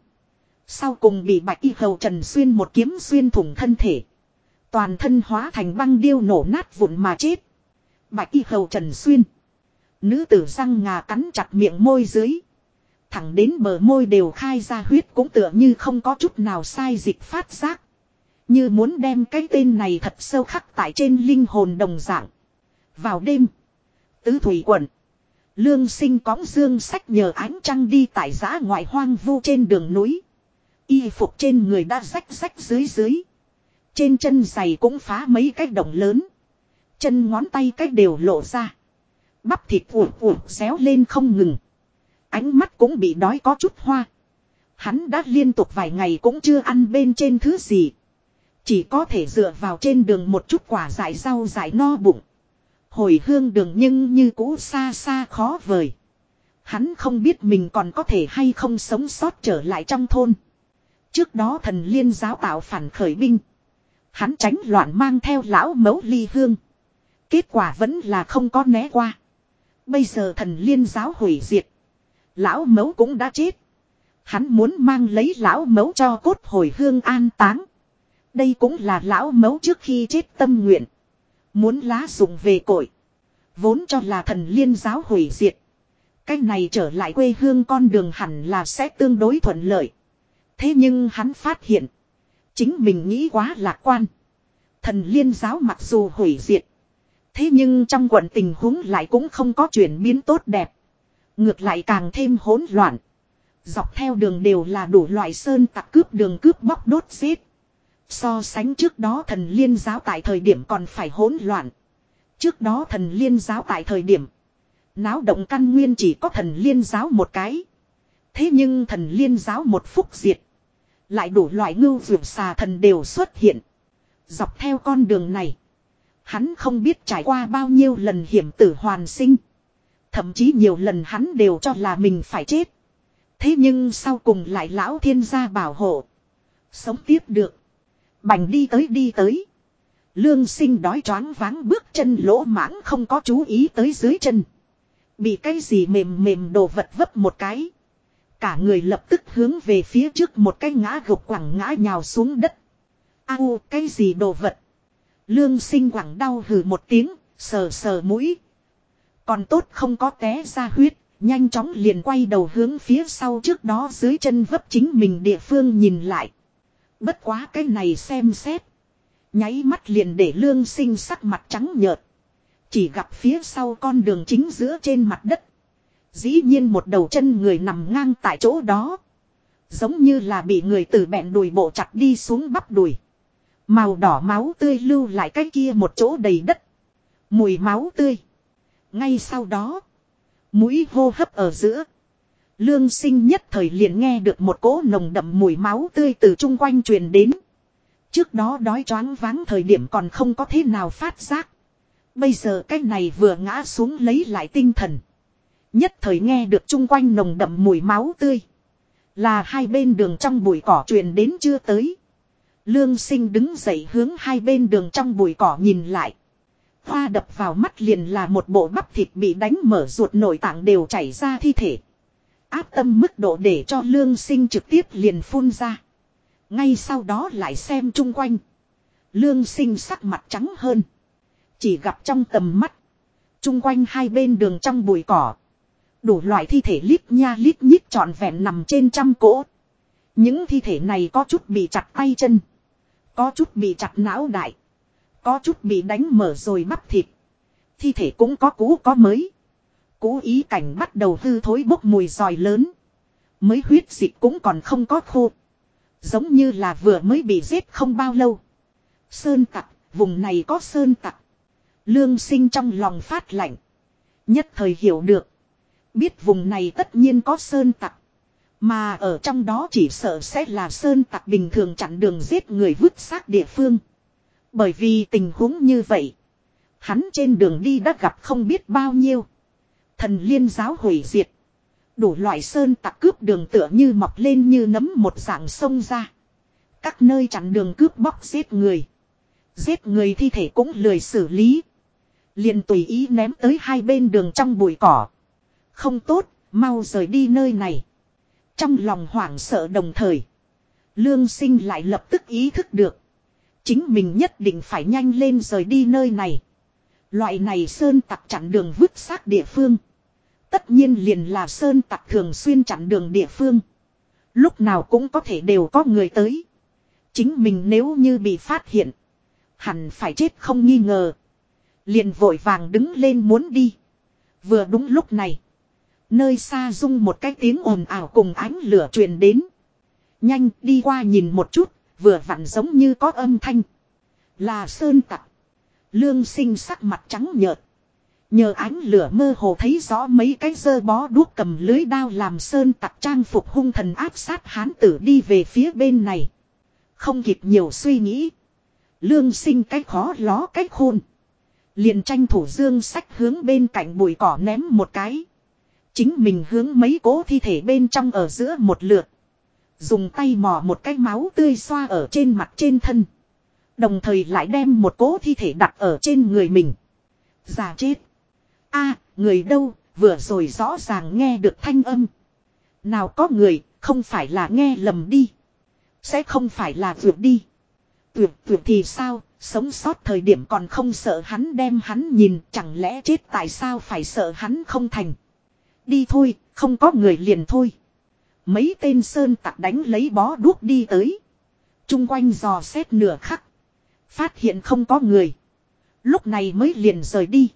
Sau cùng bị bạch y hầu Trần Xuyên một kiếm xuyên thủng thân thể. Toàn thân hóa thành băng điêu nổ nát vụn mà chết. Bạch y hầu Trần Xuyên. Nữ tử răng ngà cắn chặt miệng môi dưới. Thẳng đến bờ môi đều khai ra huyết cũng tựa như không có chút nào sai dịch phát giác. Như muốn đem cái tên này thật sâu khắc tại trên linh hồn đồng dạng. Vào đêm. Tứ thủy quận. Lương sinh cõng dương sách nhờ ánh trăng đi tại giã ngoại hoang vu trên đường núi. Y phục trên người đã rách rách dưới dưới. Trên chân giày cũng phá mấy cái động lớn. Chân ngón tay cách đều lộ ra. Bắp thịt ủ ủ xéo lên không ngừng. Ánh mắt cũng bị đói có chút hoa. Hắn đã liên tục vài ngày cũng chưa ăn bên trên thứ gì. Chỉ có thể dựa vào trên đường một chút quả dại rau dại no bụng. Hồi hương đường nhưng như cũ xa xa khó vời. Hắn không biết mình còn có thể hay không sống sót trở lại trong thôn. Trước đó thần liên giáo tạo phản khởi binh. Hắn tránh loạn mang theo lão mẫu ly hương. Kết quả vẫn là không có né qua. Bây giờ thần liên giáo hủy diệt. Lão mẫu cũng đã chết. Hắn muốn mang lấy lão mẫu cho cốt hồi hương an táng. Đây cũng là lão mẫu trước khi chết tâm nguyện. Muốn lá dụng về cội. Vốn cho là thần liên giáo hủy diệt. cách này trở lại quê hương con đường hẳn là sẽ tương đối thuận lợi. Thế nhưng hắn phát hiện. Chính mình nghĩ quá lạc quan. Thần liên giáo mặc dù hủy diệt. Thế nhưng trong quận tình huống lại cũng không có chuyển biến tốt đẹp. Ngược lại càng thêm hỗn loạn. Dọc theo đường đều là đủ loại sơn tặc cướp đường cướp bóc đốt giết. So sánh trước đó thần liên giáo tại thời điểm còn phải hỗn loạn. Trước đó thần liên giáo tại thời điểm. Náo động căn nguyên chỉ có thần liên giáo một cái. Thế nhưng thần liên giáo một phút diệt. Lại đủ loại ngưu vượt xà thần đều xuất hiện. Dọc theo con đường này. Hắn không biết trải qua bao nhiêu lần hiểm tử hoàn sinh. Thậm chí nhiều lần hắn đều cho là mình phải chết. Thế nhưng sau cùng lại lão thiên gia bảo hộ. Sống tiếp được. Bành đi tới đi tới. Lương sinh đói choáng váng bước chân lỗ mãng không có chú ý tới dưới chân. Bị cái gì mềm mềm đồ vật vấp một cái. Cả người lập tức hướng về phía trước một cái ngã gục quẳng ngã nhào xuống đất. Au cái gì đồ vật. Lương sinh quẳng đau hừ một tiếng, sờ sờ mũi. Còn tốt không có té ra huyết, nhanh chóng liền quay đầu hướng phía sau trước đó dưới chân vấp chính mình địa phương nhìn lại. Bất quá cái này xem xét. Nháy mắt liền để lương sinh sắc mặt trắng nhợt. Chỉ gặp phía sau con đường chính giữa trên mặt đất. Dĩ nhiên một đầu chân người nằm ngang tại chỗ đó. Giống như là bị người từ bẹn đùi bộ chặt đi xuống bắp đùi. Màu đỏ máu tươi lưu lại cái kia một chỗ đầy đất. Mùi máu tươi. Ngay sau đó. Mũi hô hấp ở giữa. Lương sinh nhất thời liền nghe được một cỗ nồng đậm mùi máu tươi từ chung quanh truyền đến. Trước đó đói choáng váng thời điểm còn không có thế nào phát giác. Bây giờ cái này vừa ngã xuống lấy lại tinh thần. Nhất thời nghe được chung quanh nồng đậm mùi máu tươi. Là hai bên đường trong bụi cỏ truyền đến chưa tới. Lương sinh đứng dậy hướng hai bên đường trong bụi cỏ nhìn lại. Hoa đập vào mắt liền là một bộ bắp thịt bị đánh mở ruột nội tạng đều chảy ra thi thể. Áp tâm mức độ để cho lương sinh trực tiếp liền phun ra. Ngay sau đó lại xem chung quanh. Lương sinh sắc mặt trắng hơn. Chỉ gặp trong tầm mắt. Chung quanh hai bên đường trong bụi cỏ. Đủ loại thi thể lít nha lít nhít trọn vẹn nằm trên trăm cỗ. Những thi thể này có chút bị chặt tay chân. Có chút bị chặt não đại. Có chút bị đánh mở rồi bắp thịt. Thi thể cũng có cũ có mới. cũ ý cảnh bắt đầu hư thối bốc mùi giòi lớn. Mới huyết dịch cũng còn không có khô. Giống như là vừa mới bị giết không bao lâu. Sơn tặc, vùng này có sơn tặc. Lương sinh trong lòng phát lạnh. Nhất thời hiểu được. Biết vùng này tất nhiên có sơn tặc. Mà ở trong đó chỉ sợ sẽ là sơn tặc bình thường chặn đường giết người vứt xác địa phương. Bởi vì tình huống như vậy. Hắn trên đường đi đã gặp không biết bao nhiêu. Thần liên giáo hủy diệt. Đủ loại sơn tặc cướp đường tựa như mọc lên như nấm một dạng sông ra. Các nơi chặn đường cướp bóc giết người. Giết người thi thể cũng lười xử lý. liền tùy ý ném tới hai bên đường trong bụi cỏ. Không tốt, mau rời đi nơi này. Trong lòng hoảng sợ đồng thời. Lương sinh lại lập tức ý thức được. Chính mình nhất định phải nhanh lên rời đi nơi này. Loại này sơn tặc chặn đường vứt xác địa phương. Tất nhiên liền là sơn tặc thường xuyên chặn đường địa phương. Lúc nào cũng có thể đều có người tới. Chính mình nếu như bị phát hiện. Hẳn phải chết không nghi ngờ. Liền vội vàng đứng lên muốn đi. Vừa đúng lúc này. Nơi xa rung một cái tiếng ồn ào cùng ánh lửa truyền đến. Nhanh đi qua nhìn một chút, vừa vặn giống như có âm thanh. Là sơn tặc. Lương sinh sắc mặt trắng nhợt. Nhờ ánh lửa mơ hồ thấy rõ mấy cái dơ bó đuốc cầm lưới đao làm sơn tặc trang phục hung thần áp sát hán tử đi về phía bên này. Không kịp nhiều suy nghĩ. Lương sinh cách khó ló cách khôn. Liền tranh thủ dương sách hướng bên cạnh bụi cỏ ném một cái. Chính mình hướng mấy cố thi thể bên trong ở giữa một lượt. Dùng tay mò một cái máu tươi xoa ở trên mặt trên thân. Đồng thời lại đem một cố thi thể đặt ở trên người mình. Già chết. a người đâu, vừa rồi rõ ràng nghe được thanh âm. Nào có người, không phải là nghe lầm đi. Sẽ không phải là vượt đi. Vượt vượt thì sao, sống sót thời điểm còn không sợ hắn đem hắn nhìn, chẳng lẽ chết tại sao phải sợ hắn không thành. Đi thôi, không có người liền thôi. Mấy tên sơn tặc đánh lấy bó đuốc đi tới. Trung quanh dò xét nửa khắc. Phát hiện không có người. Lúc này mới liền rời đi.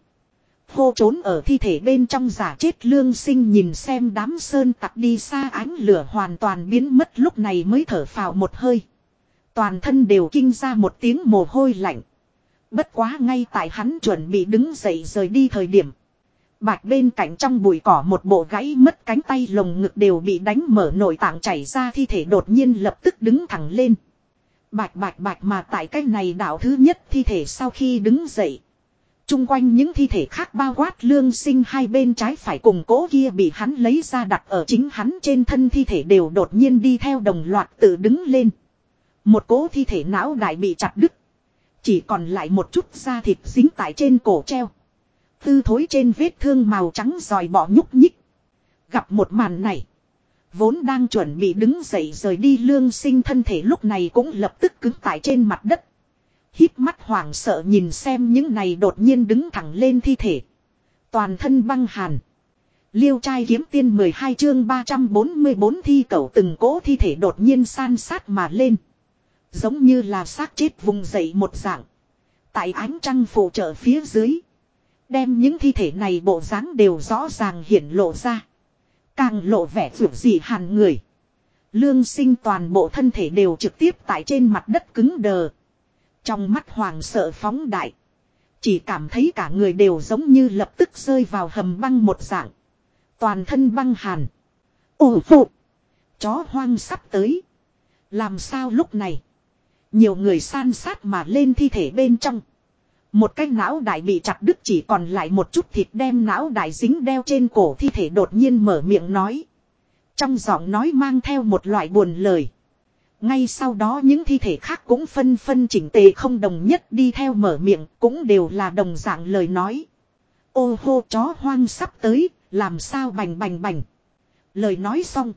khô trốn ở thi thể bên trong giả chết lương sinh nhìn xem đám sơn tặc đi xa ánh lửa hoàn toàn biến mất lúc này mới thở phào một hơi. Toàn thân đều kinh ra một tiếng mồ hôi lạnh. Bất quá ngay tại hắn chuẩn bị đứng dậy rời đi thời điểm. Bạch bên cạnh trong bụi cỏ một bộ gãy mất cánh tay lồng ngực đều bị đánh mở nội tạng chảy ra, thi thể đột nhiên lập tức đứng thẳng lên. Bạch bạch bạch mà tại cái này đảo thứ nhất, thi thể sau khi đứng dậy. Trung quanh những thi thể khác bao quát lương sinh hai bên trái phải cùng cố kia bị hắn lấy ra đặt ở chính hắn trên thân thi thể đều đột nhiên đi theo đồng loạt tự đứng lên. Một cố thi thể não đại bị chặt đứt. Chỉ còn lại một chút da thịt dính tại trên cổ treo. Tư thối trên vết thương màu trắng dòi bỏ nhúc nhích. Gặp một màn này. Vốn đang chuẩn bị đứng dậy rời đi lương sinh thân thể lúc này cũng lập tức cứng tại trên mặt đất. Hít mắt hoảng sợ nhìn xem những này đột nhiên đứng thẳng lên thi thể. Toàn thân băng hàn. Liêu trai kiếm tiên 12 chương 344 thi cầu từng cố thi thể đột nhiên san sát mà lên. Giống như là xác chết vùng dậy một dạng. Tại ánh trăng phụ trợ phía dưới. Đem những thi thể này bộ dáng đều rõ ràng hiển lộ ra. Càng lộ vẻ vượt gì hàn người. Lương sinh toàn bộ thân thể đều trực tiếp tại trên mặt đất cứng đờ. Trong mắt hoàng sợ phóng đại. Chỉ cảm thấy cả người đều giống như lập tức rơi vào hầm băng một dạng. Toàn thân băng hàn. Ồ phụ. Chó hoang sắp tới. Làm sao lúc này. Nhiều người san sát mà lên thi thể bên trong. Một cái não đại bị chặt đứt chỉ còn lại một chút thịt đem não đại dính đeo trên cổ thi thể đột nhiên mở miệng nói. Trong giọng nói mang theo một loại buồn lời. Ngay sau đó những thi thể khác cũng phân phân chỉnh tề không đồng nhất đi theo mở miệng cũng đều là đồng dạng lời nói. Ô hô chó hoang sắp tới, làm sao bành bành bành. Lời nói xong.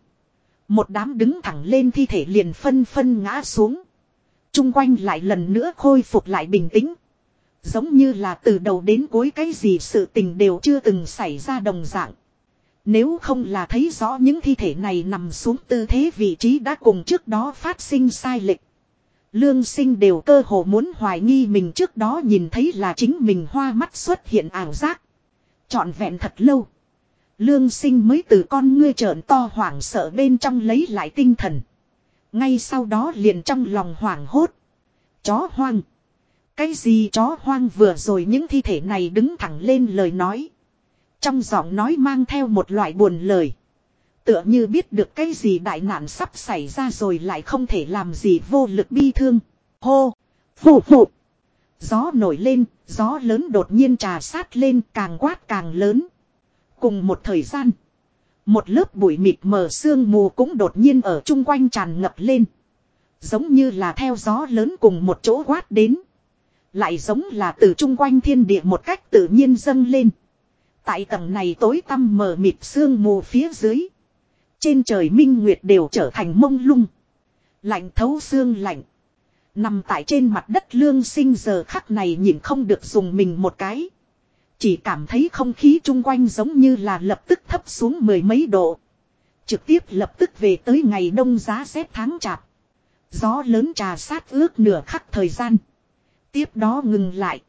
Một đám đứng thẳng lên thi thể liền phân phân ngã xuống. Trung quanh lại lần nữa khôi phục lại bình tĩnh. Giống như là từ đầu đến cuối cái gì sự tình đều chưa từng xảy ra đồng dạng. Nếu không là thấy rõ những thi thể này nằm xuống tư thế vị trí đã cùng trước đó phát sinh sai lệch. Lương sinh đều cơ hồ muốn hoài nghi mình trước đó nhìn thấy là chính mình hoa mắt xuất hiện ảo giác. Chọn vẹn thật lâu. Lương sinh mới từ con ngươi trợn to hoảng sợ bên trong lấy lại tinh thần. Ngay sau đó liền trong lòng hoảng hốt. Chó hoang. Cái gì chó hoang vừa rồi những thi thể này đứng thẳng lên lời nói. Trong giọng nói mang theo một loại buồn lời. Tựa như biết được cái gì đại nạn sắp xảy ra rồi lại không thể làm gì vô lực bi thương. Hô! Phụ phụ! Gió nổi lên, gió lớn đột nhiên trà sát lên càng quát càng lớn. Cùng một thời gian, một lớp bụi mịt mờ sương mù cũng đột nhiên ở chung quanh tràn ngập lên. Giống như là theo gió lớn cùng một chỗ quát đến. Lại giống là từ chung quanh thiên địa một cách tự nhiên dâng lên. Tại tầng này tối tăm mờ mịt sương mù phía dưới. Trên trời minh nguyệt đều trở thành mông lung. Lạnh thấu xương lạnh. Nằm tại trên mặt đất lương sinh giờ khắc này nhìn không được dùng mình một cái. Chỉ cảm thấy không khí chung quanh giống như là lập tức thấp xuống mười mấy độ. Trực tiếp lập tức về tới ngày đông giá rét tháng chạp. Gió lớn trà sát ước nửa khắc thời gian. Tiếp đó ngừng lại.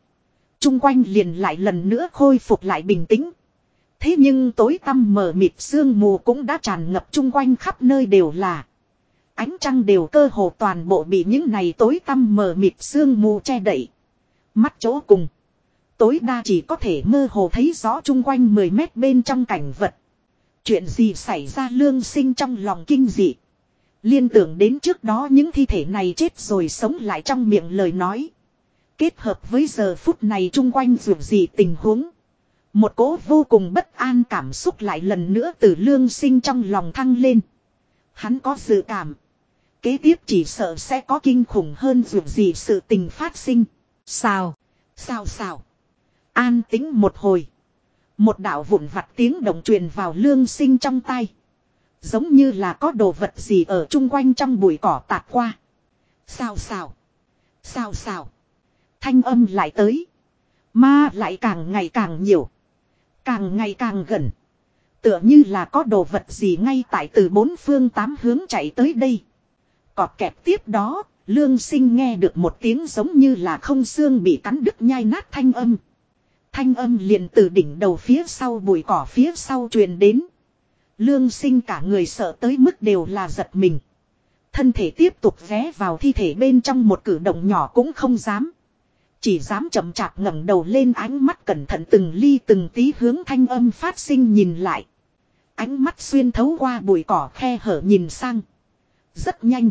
Trung quanh liền lại lần nữa khôi phục lại bình tĩnh. Thế nhưng tối tăm mờ mịt sương mù cũng đã tràn ngập chung quanh khắp nơi đều là. Ánh trăng đều cơ hồ toàn bộ bị những này tối tăm mờ mịt sương mù che đậy. Mắt chỗ cùng. Tối đa chỉ có thể mơ hồ thấy rõ chung quanh 10 mét bên trong cảnh vật. Chuyện gì xảy ra lương sinh trong lòng kinh dị. Liên tưởng đến trước đó những thi thể này chết rồi sống lại trong miệng lời nói. Kết hợp với giờ phút này chung quanh dù gì tình huống. Một cố vô cùng bất an cảm xúc lại lần nữa từ lương sinh trong lòng thăng lên. Hắn có dự cảm. Kế tiếp chỉ sợ sẽ có kinh khủng hơn dù gì sự tình phát sinh. Sao? Sao sao? An tính một hồi. Một đạo vụn vặt tiếng động truyền vào lương sinh trong tay. Giống như là có đồ vật gì ở chung quanh trong bụi cỏ tạt qua. Sao sao? Sao sao? Thanh âm lại tới. Mà lại càng ngày càng nhiều. Càng ngày càng gần. Tựa như là có đồ vật gì ngay tại từ bốn phương tám hướng chạy tới đây. Cọt kẹp tiếp đó, lương sinh nghe được một tiếng giống như là không xương bị cắn đứt nhai nát thanh âm. Thanh âm liền từ đỉnh đầu phía sau bụi cỏ phía sau truyền đến. Lương sinh cả người sợ tới mức đều là giật mình. Thân thể tiếp tục ghé vào thi thể bên trong một cử động nhỏ cũng không dám. Chỉ dám chậm chạp ngẩng đầu lên ánh mắt cẩn thận từng ly từng tí hướng thanh âm phát sinh nhìn lại. Ánh mắt xuyên thấu qua bụi cỏ khe hở nhìn sang. Rất nhanh.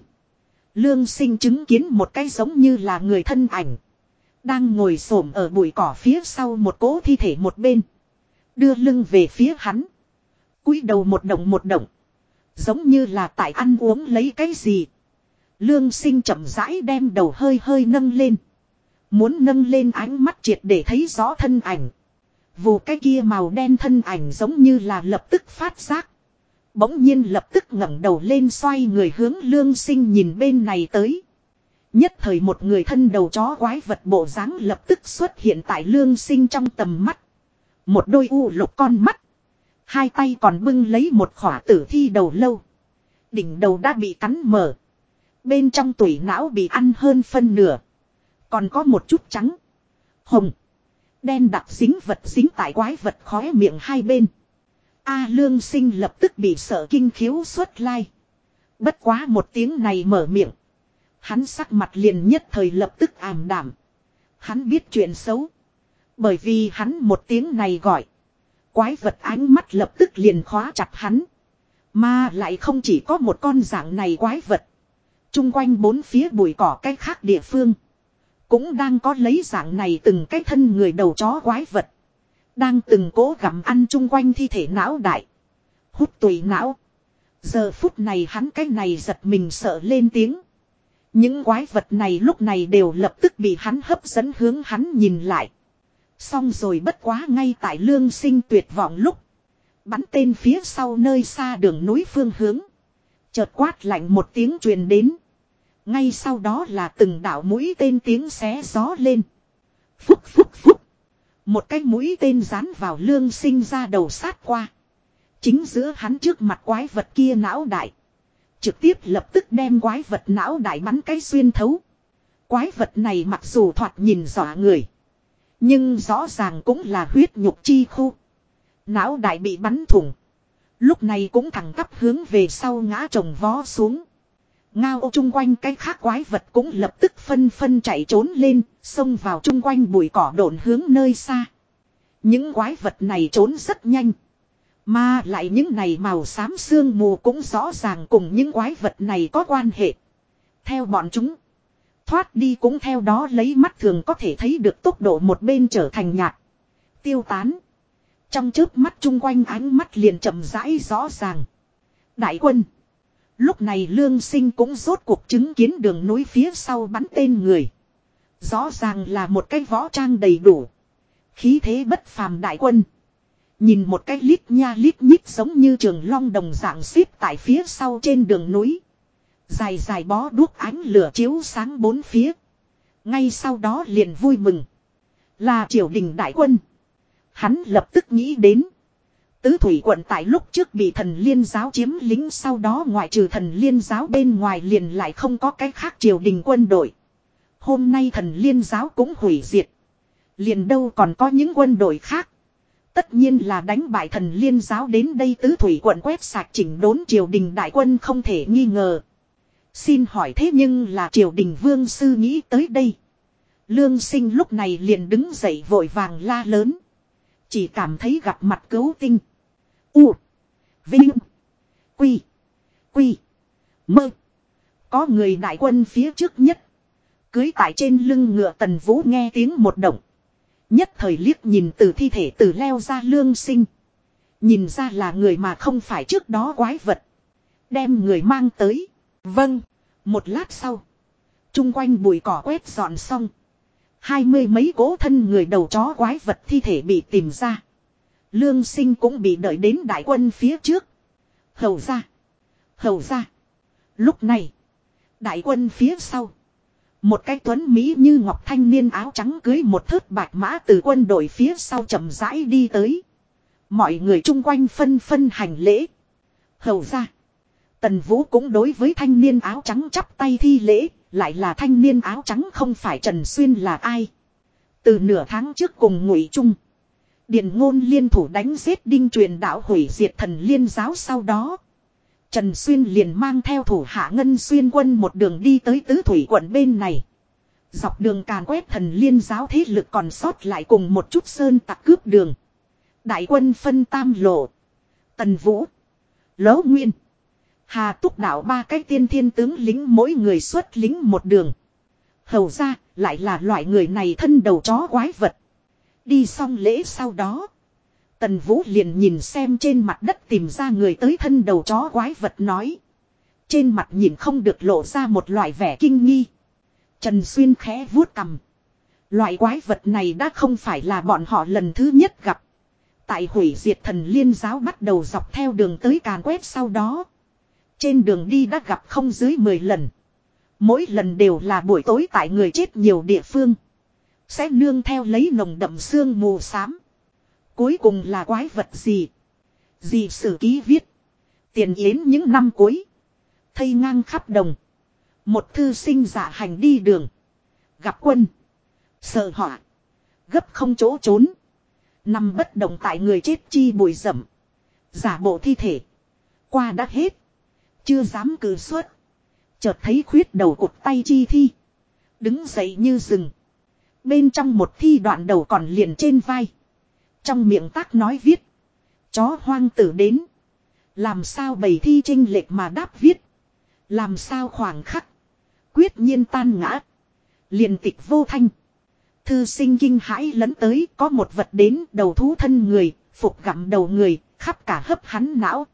Lương sinh chứng kiến một cái giống như là người thân ảnh. Đang ngồi xổm ở bụi cỏ phía sau một cỗ thi thể một bên. Đưa lưng về phía hắn. cúi đầu một động một động. Giống như là tại ăn uống lấy cái gì. Lương sinh chậm rãi đem đầu hơi hơi nâng lên. Muốn nâng lên ánh mắt triệt để thấy rõ thân ảnh. Vù cái kia màu đen thân ảnh giống như là lập tức phát giác. Bỗng nhiên lập tức ngẩng đầu lên xoay người hướng lương sinh nhìn bên này tới. Nhất thời một người thân đầu chó quái vật bộ dáng lập tức xuất hiện tại lương sinh trong tầm mắt. Một đôi u lục con mắt. Hai tay còn bưng lấy một khỏa tử thi đầu lâu. Đỉnh đầu đã bị cắn mở. Bên trong tủy não bị ăn hơn phân nửa. Còn có một chút trắng. Hồng. Đen đặc dính vật dính tại quái vật khóe miệng hai bên. A lương sinh lập tức bị sợ kinh khiếu xuất lai. Bất quá một tiếng này mở miệng. Hắn sắc mặt liền nhất thời lập tức ảm đảm. Hắn biết chuyện xấu. Bởi vì hắn một tiếng này gọi. Quái vật ánh mắt lập tức liền khóa chặt hắn. Mà lại không chỉ có một con dạng này quái vật. Trung quanh bốn phía bụi cỏ cách khác địa phương. Cũng đang có lấy dạng này từng cái thân người đầu chó quái vật. Đang từng cố gặm ăn chung quanh thi thể não đại. Hút tùy não. Giờ phút này hắn cái này giật mình sợ lên tiếng. Những quái vật này lúc này đều lập tức bị hắn hấp dẫn hướng hắn nhìn lại. Xong rồi bất quá ngay tại lương sinh tuyệt vọng lúc. Bắn tên phía sau nơi xa đường núi phương hướng. Chợt quát lạnh một tiếng truyền đến. Ngay sau đó là từng đảo mũi tên tiếng xé gió lên. Phúc phúc phúc. Một cái mũi tên dán vào lương sinh ra đầu sát qua. Chính giữa hắn trước mặt quái vật kia não đại. Trực tiếp lập tức đem quái vật não đại bắn cái xuyên thấu. Quái vật này mặc dù thoạt nhìn rõ người. Nhưng rõ ràng cũng là huyết nhục chi khu. Não đại bị bắn thủng. Lúc này cũng thẳng tắp hướng về sau ngã trồng vó xuống. Ngao ô chung quanh cái khác quái vật cũng lập tức phân phân chạy trốn lên, xông vào chung quanh bụi cỏ đổn hướng nơi xa. Những quái vật này trốn rất nhanh. Mà lại những này màu xám xương mù cũng rõ ràng cùng những quái vật này có quan hệ. Theo bọn chúng. Thoát đi cũng theo đó lấy mắt thường có thể thấy được tốc độ một bên trở thành nhạt. Tiêu tán. Trong chớp mắt chung quanh ánh mắt liền chậm rãi rõ ràng. Đại quân. Lúc này lương sinh cũng rốt cuộc chứng kiến đường núi phía sau bắn tên người. Rõ ràng là một cái võ trang đầy đủ. Khí thế bất phàm đại quân. Nhìn một cái lít nha lít nhít giống như trường long đồng dạng xếp tại phía sau trên đường núi. Dài dài bó đuốc ánh lửa chiếu sáng bốn phía. Ngay sau đó liền vui mừng. Là triều đình đại quân. Hắn lập tức nghĩ đến. Tứ thủy quận tại lúc trước bị thần liên giáo chiếm lính sau đó ngoại trừ thần liên giáo bên ngoài liền lại không có cái khác triều đình quân đội. Hôm nay thần liên giáo cũng hủy diệt. Liền đâu còn có những quân đội khác. Tất nhiên là đánh bại thần liên giáo đến đây tứ thủy quận quét sạc chỉnh đốn triều đình đại quân không thể nghi ngờ. Xin hỏi thế nhưng là triều đình vương sư nghĩ tới đây. Lương sinh lúc này liền đứng dậy vội vàng la lớn. Chỉ cảm thấy gặp mặt cứu tinh. U. Vinh. Quy. Quy. Mơ. Có người đại quân phía trước nhất. Cưới tại trên lưng ngựa tần vũ nghe tiếng một động. Nhất thời liếc nhìn từ thi thể từ leo ra lương sinh. Nhìn ra là người mà không phải trước đó quái vật. Đem người mang tới. Vâng. Một lát sau. Trung quanh bụi cỏ quét dọn xong. Hai mươi mấy cố thân người đầu chó quái vật thi thể bị tìm ra. Lương sinh cũng bị đợi đến đại quân phía trước. Hầu ra. Hầu ra. Lúc này. Đại quân phía sau. Một cái tuấn Mỹ như ngọc thanh niên áo trắng cưới một thớt bạch mã từ quân đội phía sau chậm rãi đi tới. Mọi người chung quanh phân phân hành lễ. Hầu ra. Tần Vũ cũng đối với thanh niên áo trắng chắp tay thi lễ, lại là thanh niên áo trắng không phải Trần Xuyên là ai. Từ nửa tháng trước cùng ngụy chung, Điện ngôn liên thủ đánh giết đinh truyền đạo hủy diệt thần liên giáo sau đó. Trần Xuyên liền mang theo thủ hạ ngân xuyên quân một đường đi tới tứ thủy quận bên này. Dọc đường càn quét thần liên giáo thế lực còn sót lại cùng một chút sơn tặc cướp đường. Đại quân phân tam lộ. Tần Vũ. Lỗ Nguyên. Hà túc đạo ba cái tiên thiên tướng lính mỗi người xuất lính một đường. Hầu ra lại là loại người này thân đầu chó quái vật. Đi xong lễ sau đó. Tần Vũ liền nhìn xem trên mặt đất tìm ra người tới thân đầu chó quái vật nói. Trên mặt nhìn không được lộ ra một loại vẻ kinh nghi. Trần Xuyên khẽ vuốt cầm. Loại quái vật này đã không phải là bọn họ lần thứ nhất gặp. Tại hủy diệt thần liên giáo bắt đầu dọc theo đường tới càn quét sau đó. Trên đường đi đã gặp không dưới 10 lần. Mỗi lần đều là buổi tối tại người chết nhiều địa phương. Sẽ nương theo lấy nồng đậm xương mù xám. Cuối cùng là quái vật gì? Gì sử ký viết. Tiền yến những năm cuối. Thây ngang khắp đồng. Một thư sinh giả hành đi đường. Gặp quân. Sợ họa. Gấp không chỗ trốn. Nằm bất động tại người chết chi bụi rậm. Giả bộ thi thể. Qua đã hết. Chưa dám cử xuất. Chợt thấy khuyết đầu cụt tay chi thi. Đứng dậy như rừng. Bên trong một thi đoạn đầu còn liền trên vai. Trong miệng tác nói viết. Chó hoang tử đến. Làm sao bầy thi trinh lệch mà đáp viết. Làm sao khoảng khắc. Quyết nhiên tan ngã. liền tịch vô thanh. Thư sinh kinh hãi lẫn tới có một vật đến đầu thú thân người, phục gặm đầu người, khắp cả hấp hắn não.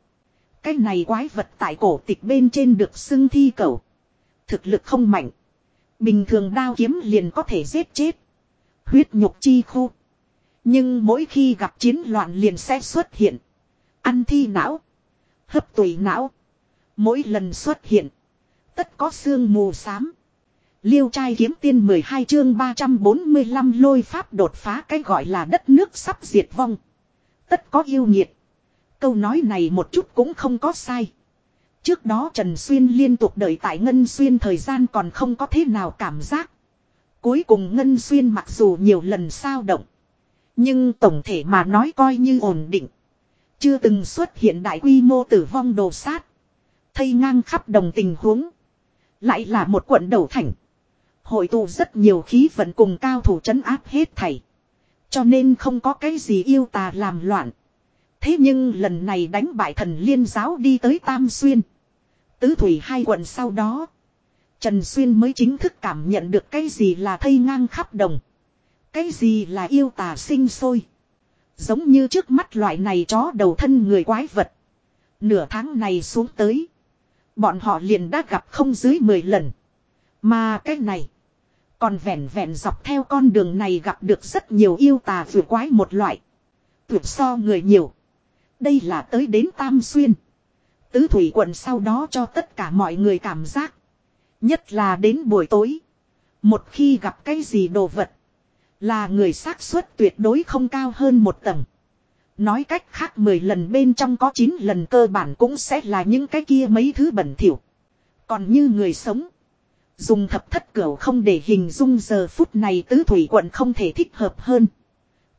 Cái này quái vật tại cổ tịch bên trên được xưng thi cầu. Thực lực không mạnh. Bình thường đao kiếm liền có thể giết chết. Huyết nhục chi khu. Nhưng mỗi khi gặp chiến loạn liền sẽ xuất hiện. Ăn thi não. Hấp tùy não. Mỗi lần xuất hiện. Tất có xương mù xám. Liêu trai kiếm tiên 12 chương 345 lôi pháp đột phá cái gọi là đất nước sắp diệt vong. Tất có yêu nhiệt. Câu nói này một chút cũng không có sai. Trước đó Trần Xuyên liên tục đợi tại Ngân Xuyên thời gian còn không có thế nào cảm giác. Cuối cùng Ngân Xuyên mặc dù nhiều lần sao động. Nhưng tổng thể mà nói coi như ổn định. Chưa từng xuất hiện đại quy mô tử vong đồ sát. Thây ngang khắp đồng tình huống. Lại là một quận đầu thành. Hội tụ rất nhiều khí vận cùng cao thủ trấn áp hết thảy. Cho nên không có cái gì yêu tà làm loạn. Thế nhưng lần này đánh bại thần liên giáo đi tới Tam Xuyên. Tứ Thủy hai quận sau đó. Trần Xuyên mới chính thức cảm nhận được cái gì là thây ngang khắp đồng. Cái gì là yêu tà sinh sôi. Giống như trước mắt loại này chó đầu thân người quái vật. Nửa tháng này xuống tới. Bọn họ liền đã gặp không dưới 10 lần. Mà cái này. Còn vẹn vẹn dọc theo con đường này gặp được rất nhiều yêu tà vừa quái một loại. Tuyệt so người nhiều. Đây là tới đến Tam Xuyên. Tứ Thủy quận sau đó cho tất cả mọi người cảm giác. Nhất là đến buổi tối. Một khi gặp cái gì đồ vật. Là người xác suất tuyệt đối không cao hơn một tầng. Nói cách khác 10 lần bên trong có 9 lần cơ bản cũng sẽ là những cái kia mấy thứ bẩn thỉu. Còn như người sống. Dùng thập thất cửu không để hình dung giờ phút này tứ thủy quận không thể thích hợp hơn.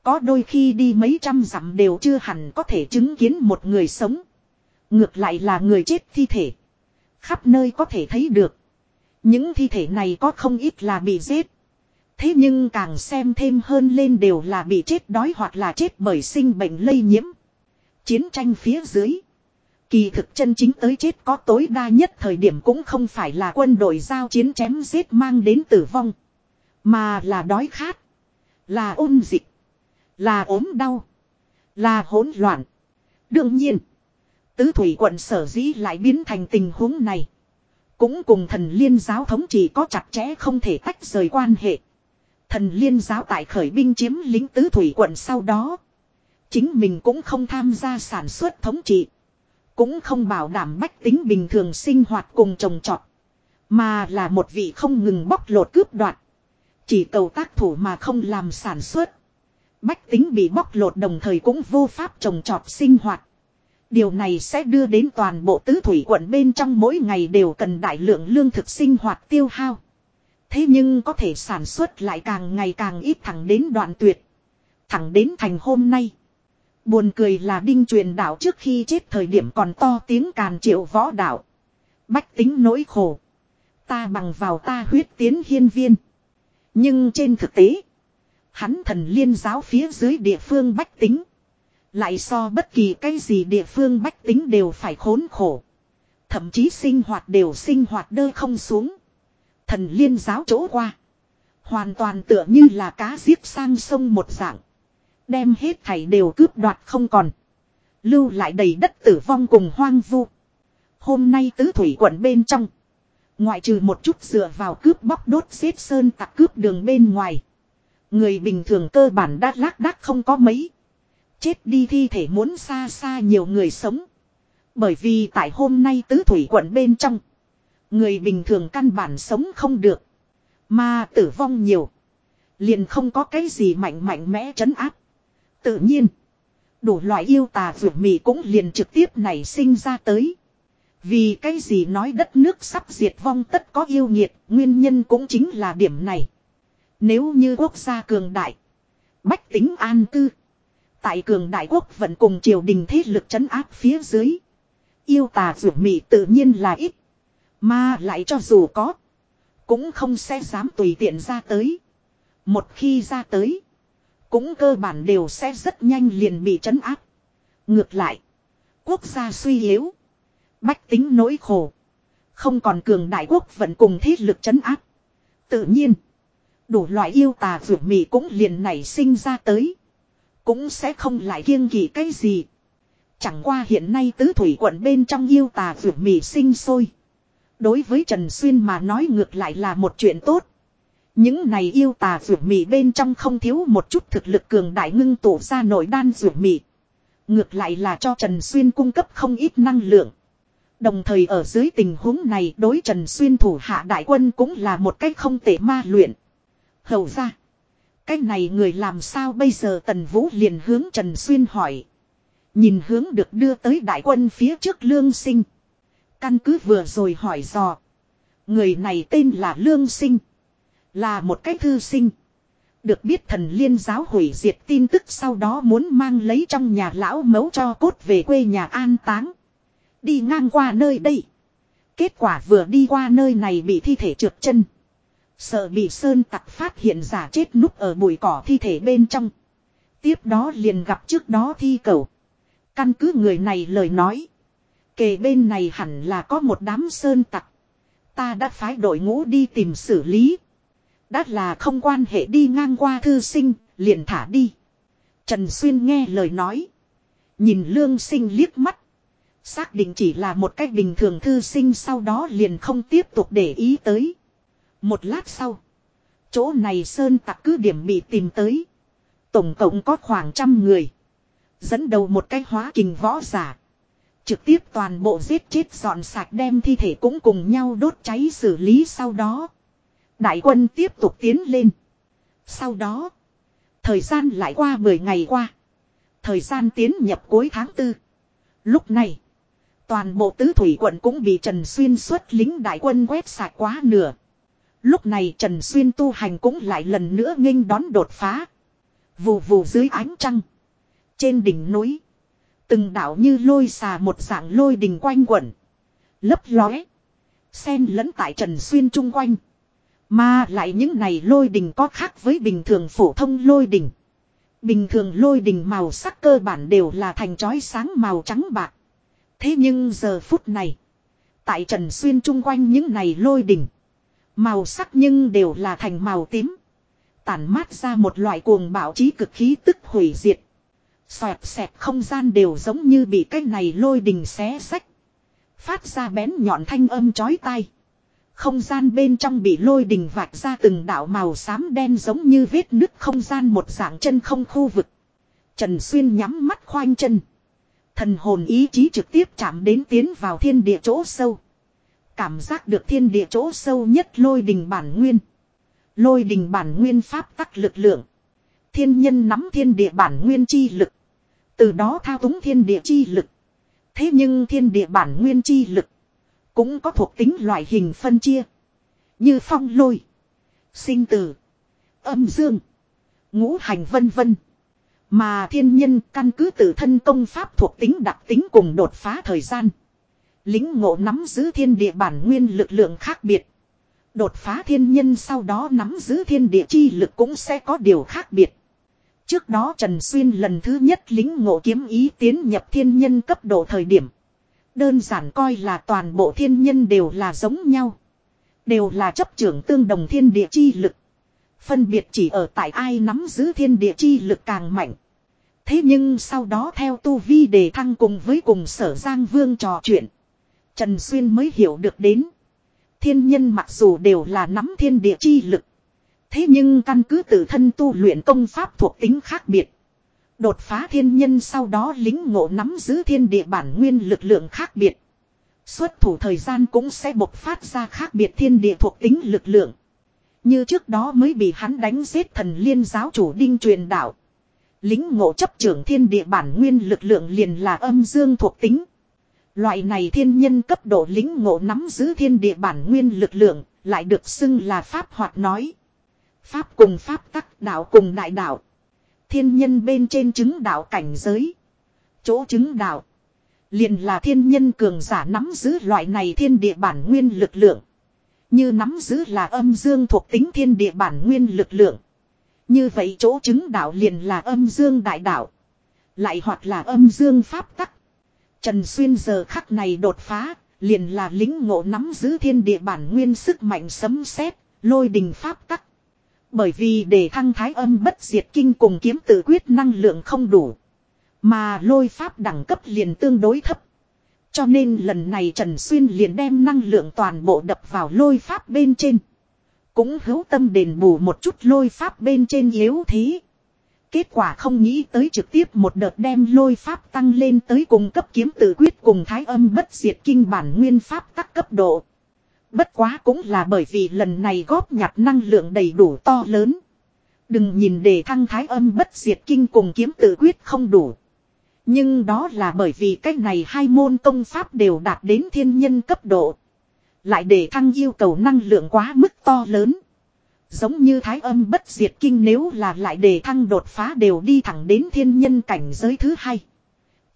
Có đôi khi đi mấy trăm dặm đều chưa hẳn có thể chứng kiến một người sống. Ngược lại là người chết thi thể. Khắp nơi có thể thấy được. Những thi thể này có không ít là bị giết. Thế nhưng càng xem thêm hơn lên đều là bị chết đói hoặc là chết bởi sinh bệnh lây nhiễm. Chiến tranh phía dưới. Kỳ thực chân chính tới chết có tối đa nhất thời điểm cũng không phải là quân đội giao chiến chém giết mang đến tử vong. Mà là đói khát. Là ôn dịch. Là ốm đau. Là hỗn loạn. Đương nhiên. Tứ thủy quận sở dĩ lại biến thành tình huống này. Cũng cùng thần liên giáo thống chỉ có chặt chẽ không thể tách rời quan hệ. Thần liên giáo tại khởi binh chiếm lính tứ thủy quận sau đó. Chính mình cũng không tham gia sản xuất thống trị. Cũng không bảo đảm bách tính bình thường sinh hoạt cùng trồng trọt. Mà là một vị không ngừng bóc lột cướp đoạt. Chỉ cầu tác thủ mà không làm sản xuất. Bách tính bị bóc lột đồng thời cũng vô pháp trồng trọt sinh hoạt. Điều này sẽ đưa đến toàn bộ tứ thủy quận bên trong mỗi ngày đều cần đại lượng lương thực sinh hoạt tiêu hao. Thế nhưng có thể sản xuất lại càng ngày càng ít thẳng đến đoạn tuyệt. Thẳng đến thành hôm nay. Buồn cười là đinh truyền đạo trước khi chết thời điểm còn to tiếng càn triệu võ đạo. Bách tính nỗi khổ. Ta bằng vào ta huyết tiến hiên viên. Nhưng trên thực tế. Hắn thần liên giáo phía dưới địa phương bách tính. Lại so bất kỳ cái gì địa phương bách tính đều phải khốn khổ. Thậm chí sinh hoạt đều sinh hoạt đơ không xuống. Thần liên giáo chỗ qua. Hoàn toàn tựa như là cá giết sang sông một dạng. Đem hết thảy đều cướp đoạt không còn. Lưu lại đầy đất tử vong cùng hoang vu. Hôm nay tứ thủy quận bên trong. Ngoại trừ một chút dựa vào cướp bóc đốt xếp sơn tặc cướp đường bên ngoài. Người bình thường cơ bản đã lác đác không có mấy. Chết đi thi thể muốn xa xa nhiều người sống. Bởi vì tại hôm nay tứ thủy quận bên trong. Người bình thường căn bản sống không được. Mà tử vong nhiều. Liền không có cái gì mạnh mạnh mẽ trấn áp. Tự nhiên. Đủ loại yêu tà vượt mị cũng liền trực tiếp nảy sinh ra tới. Vì cái gì nói đất nước sắp diệt vong tất có yêu nghiệt, nguyên nhân cũng chính là điểm này. Nếu như quốc gia cường đại, bách tính an cư. Tại cường đại quốc vẫn cùng triều đình thế lực chấn áp phía dưới. Yêu tà rủ mị tự nhiên là ít. Mà lại cho dù có. Cũng không sẽ dám tùy tiện ra tới. Một khi ra tới. Cũng cơ bản đều sẽ rất nhanh liền bị chấn áp. Ngược lại. Quốc gia suy yếu. Bách tính nỗi khổ. Không còn cường đại quốc vẫn cùng thế lực chấn áp. Tự nhiên. Đủ loại yêu tà vượt mị cũng liền nảy sinh ra tới. Cũng sẽ không lại kiêng kỵ cái gì. Chẳng qua hiện nay tứ thủy quận bên trong yêu tà vượt mị sinh sôi. Đối với Trần Xuyên mà nói ngược lại là một chuyện tốt. Những này yêu tà vượt mị bên trong không thiếu một chút thực lực cường đại ngưng tụ ra nội đan vượt mị. Ngược lại là cho Trần Xuyên cung cấp không ít năng lượng. Đồng thời ở dưới tình huống này đối Trần Xuyên thủ hạ đại quân cũng là một cách không tệ ma luyện. Hầu ra. Cái này người làm sao bây giờ Tần Vũ liền hướng Trần Xuyên hỏi. Nhìn hướng được đưa tới đại quân phía trước Lương Sinh. Căn cứ vừa rồi hỏi dò. Người này tên là Lương Sinh. Là một cái thư sinh. Được biết thần liên giáo hủy diệt tin tức sau đó muốn mang lấy trong nhà lão mấu cho cốt về quê nhà an táng. Đi ngang qua nơi đây. Kết quả vừa đi qua nơi này bị thi thể trượt chân. Sợ bị sơn tặc phát hiện giả chết núp ở bụi cỏ thi thể bên trong. Tiếp đó liền gặp trước đó thi cầu. Căn cứ người này lời nói. Kề bên này hẳn là có một đám sơn tặc. Ta đã phái đội ngũ đi tìm xử lý. Đã là không quan hệ đi ngang qua thư sinh, liền thả đi. Trần Xuyên nghe lời nói. Nhìn lương sinh liếc mắt. Xác định chỉ là một cách bình thường thư sinh sau đó liền không tiếp tục để ý tới. Một lát sau. Chỗ này sơn tặc cứ điểm bị tìm tới. Tổng cộng có khoảng trăm người. Dẫn đầu một cái hóa kình võ giả. Trực tiếp toàn bộ giết chết dọn sạch đem thi thể cũng cùng nhau đốt cháy xử lý sau đó. Đại quân tiếp tục tiến lên. Sau đó. Thời gian lại qua 10 ngày qua. Thời gian tiến nhập cuối tháng 4. Lúc này. Toàn bộ tứ thủy quận cũng bị Trần Xuyên xuất lính đại quân quét sạch quá nửa. Lúc này Trần Xuyên tu hành cũng lại lần nữa nghênh đón đột phá. Vù vù dưới ánh trăng. Trên đỉnh núi. Từng đảo như lôi xà một dạng lôi đình quanh quẩn. Lấp lóe. Xen lẫn tại Trần Xuyên chung quanh. Mà lại những này lôi đình có khác với bình thường phổ thông lôi đình. Bình thường lôi đình màu sắc cơ bản đều là thành chói sáng màu trắng bạc. Thế nhưng giờ phút này. Tại Trần Xuyên chung quanh những này lôi đình. Màu sắc nhưng đều là thành màu tím. Tản mát ra một loại cuồng bạo trí cực khí tức hủy diệt. Xoẹt xẹt không gian đều giống như bị cái này lôi đình xé sách. Phát ra bén nhọn thanh âm chói tai. Không gian bên trong bị lôi đình vạch ra từng đạo màu xám đen giống như vết nứt không gian một dạng chân không khu vực. Trần Xuyên nhắm mắt khoanh chân. Thần hồn ý chí trực tiếp chạm đến tiến vào thiên địa chỗ sâu. Cảm giác được thiên địa chỗ sâu nhất lôi đình bản nguyên. Lôi đình bản nguyên pháp tắc lực lượng. Thiên nhân nắm thiên địa bản nguyên chi lực. Từ đó thao túng thiên địa chi lực. Thế nhưng thiên địa bản nguyên chi lực. Cũng có thuộc tính loại hình phân chia. Như phong lôi. Sinh tử. Âm dương. Ngũ hành vân vân. Mà thiên nhân căn cứ tự thân công pháp thuộc tính đặc tính cùng đột phá thời gian. Lính ngộ nắm giữ thiên địa bản nguyên lực lượng khác biệt. Đột phá thiên nhân sau đó nắm giữ thiên địa chi lực cũng sẽ có điều khác biệt. Trước đó Trần Xuyên lần thứ nhất lính ngộ kiếm ý tiến nhập thiên nhân cấp độ thời điểm. Đơn giản coi là toàn bộ thiên nhân đều là giống nhau. Đều là chấp trưởng tương đồng thiên địa chi lực. Phân biệt chỉ ở tại ai nắm giữ thiên địa chi lực càng mạnh. Thế nhưng sau đó theo tu vi đề thăng cùng với cùng sở Giang Vương trò chuyện. Trần Xuyên mới hiểu được đến. Thiên nhân mặc dù đều là nắm thiên địa chi lực. Thế nhưng căn cứ tự thân tu luyện công pháp thuộc tính khác biệt. Đột phá thiên nhân sau đó lính ngộ nắm giữ thiên địa bản nguyên lực lượng khác biệt. Xuất thủ thời gian cũng sẽ bộc phát ra khác biệt thiên địa thuộc tính lực lượng. Như trước đó mới bị hắn đánh giết thần liên giáo chủ đinh truyền đạo. Lính ngộ chấp trưởng thiên địa bản nguyên lực lượng liền là âm dương thuộc tính. Loại này thiên nhân cấp độ lính ngộ nắm giữ thiên địa bản nguyên lực lượng, lại được xưng là pháp hoạt nói. Pháp cùng pháp tắc đạo cùng đại đạo. Thiên nhân bên trên chứng đạo cảnh giới. Chỗ chứng đạo. Liền là thiên nhân cường giả nắm giữ loại này thiên địa bản nguyên lực lượng. Như nắm giữ là âm dương thuộc tính thiên địa bản nguyên lực lượng. Như vậy chỗ chứng đạo liền là âm dương đại đạo. Lại hoặc là âm dương pháp tắc. Trần Xuyên giờ khắc này đột phá, liền là lính ngộ nắm giữ thiên địa bản nguyên sức mạnh sấm sét, lôi đình pháp tắc. Bởi vì để thăng thái âm bất diệt kinh cùng kiếm tự quyết năng lượng không đủ. Mà lôi pháp đẳng cấp liền tương đối thấp. Cho nên lần này Trần Xuyên liền đem năng lượng toàn bộ đập vào lôi pháp bên trên. Cũng hữu tâm đền bù một chút lôi pháp bên trên yếu thế. Kết quả không nghĩ tới trực tiếp một đợt đem lôi pháp tăng lên tới cùng cấp kiếm tự quyết cùng thái âm bất diệt kinh bản nguyên pháp các cấp độ. Bất quá cũng là bởi vì lần này góp nhặt năng lượng đầy đủ to lớn. Đừng nhìn đề thăng thái âm bất diệt kinh cùng kiếm tự quyết không đủ. Nhưng đó là bởi vì cách này hai môn công pháp đều đạt đến thiên nhân cấp độ. Lại để thăng yêu cầu năng lượng quá mức to lớn. Giống như thái âm bất diệt kinh nếu là lại để thăng đột phá đều đi thẳng đến thiên nhân cảnh giới thứ hai.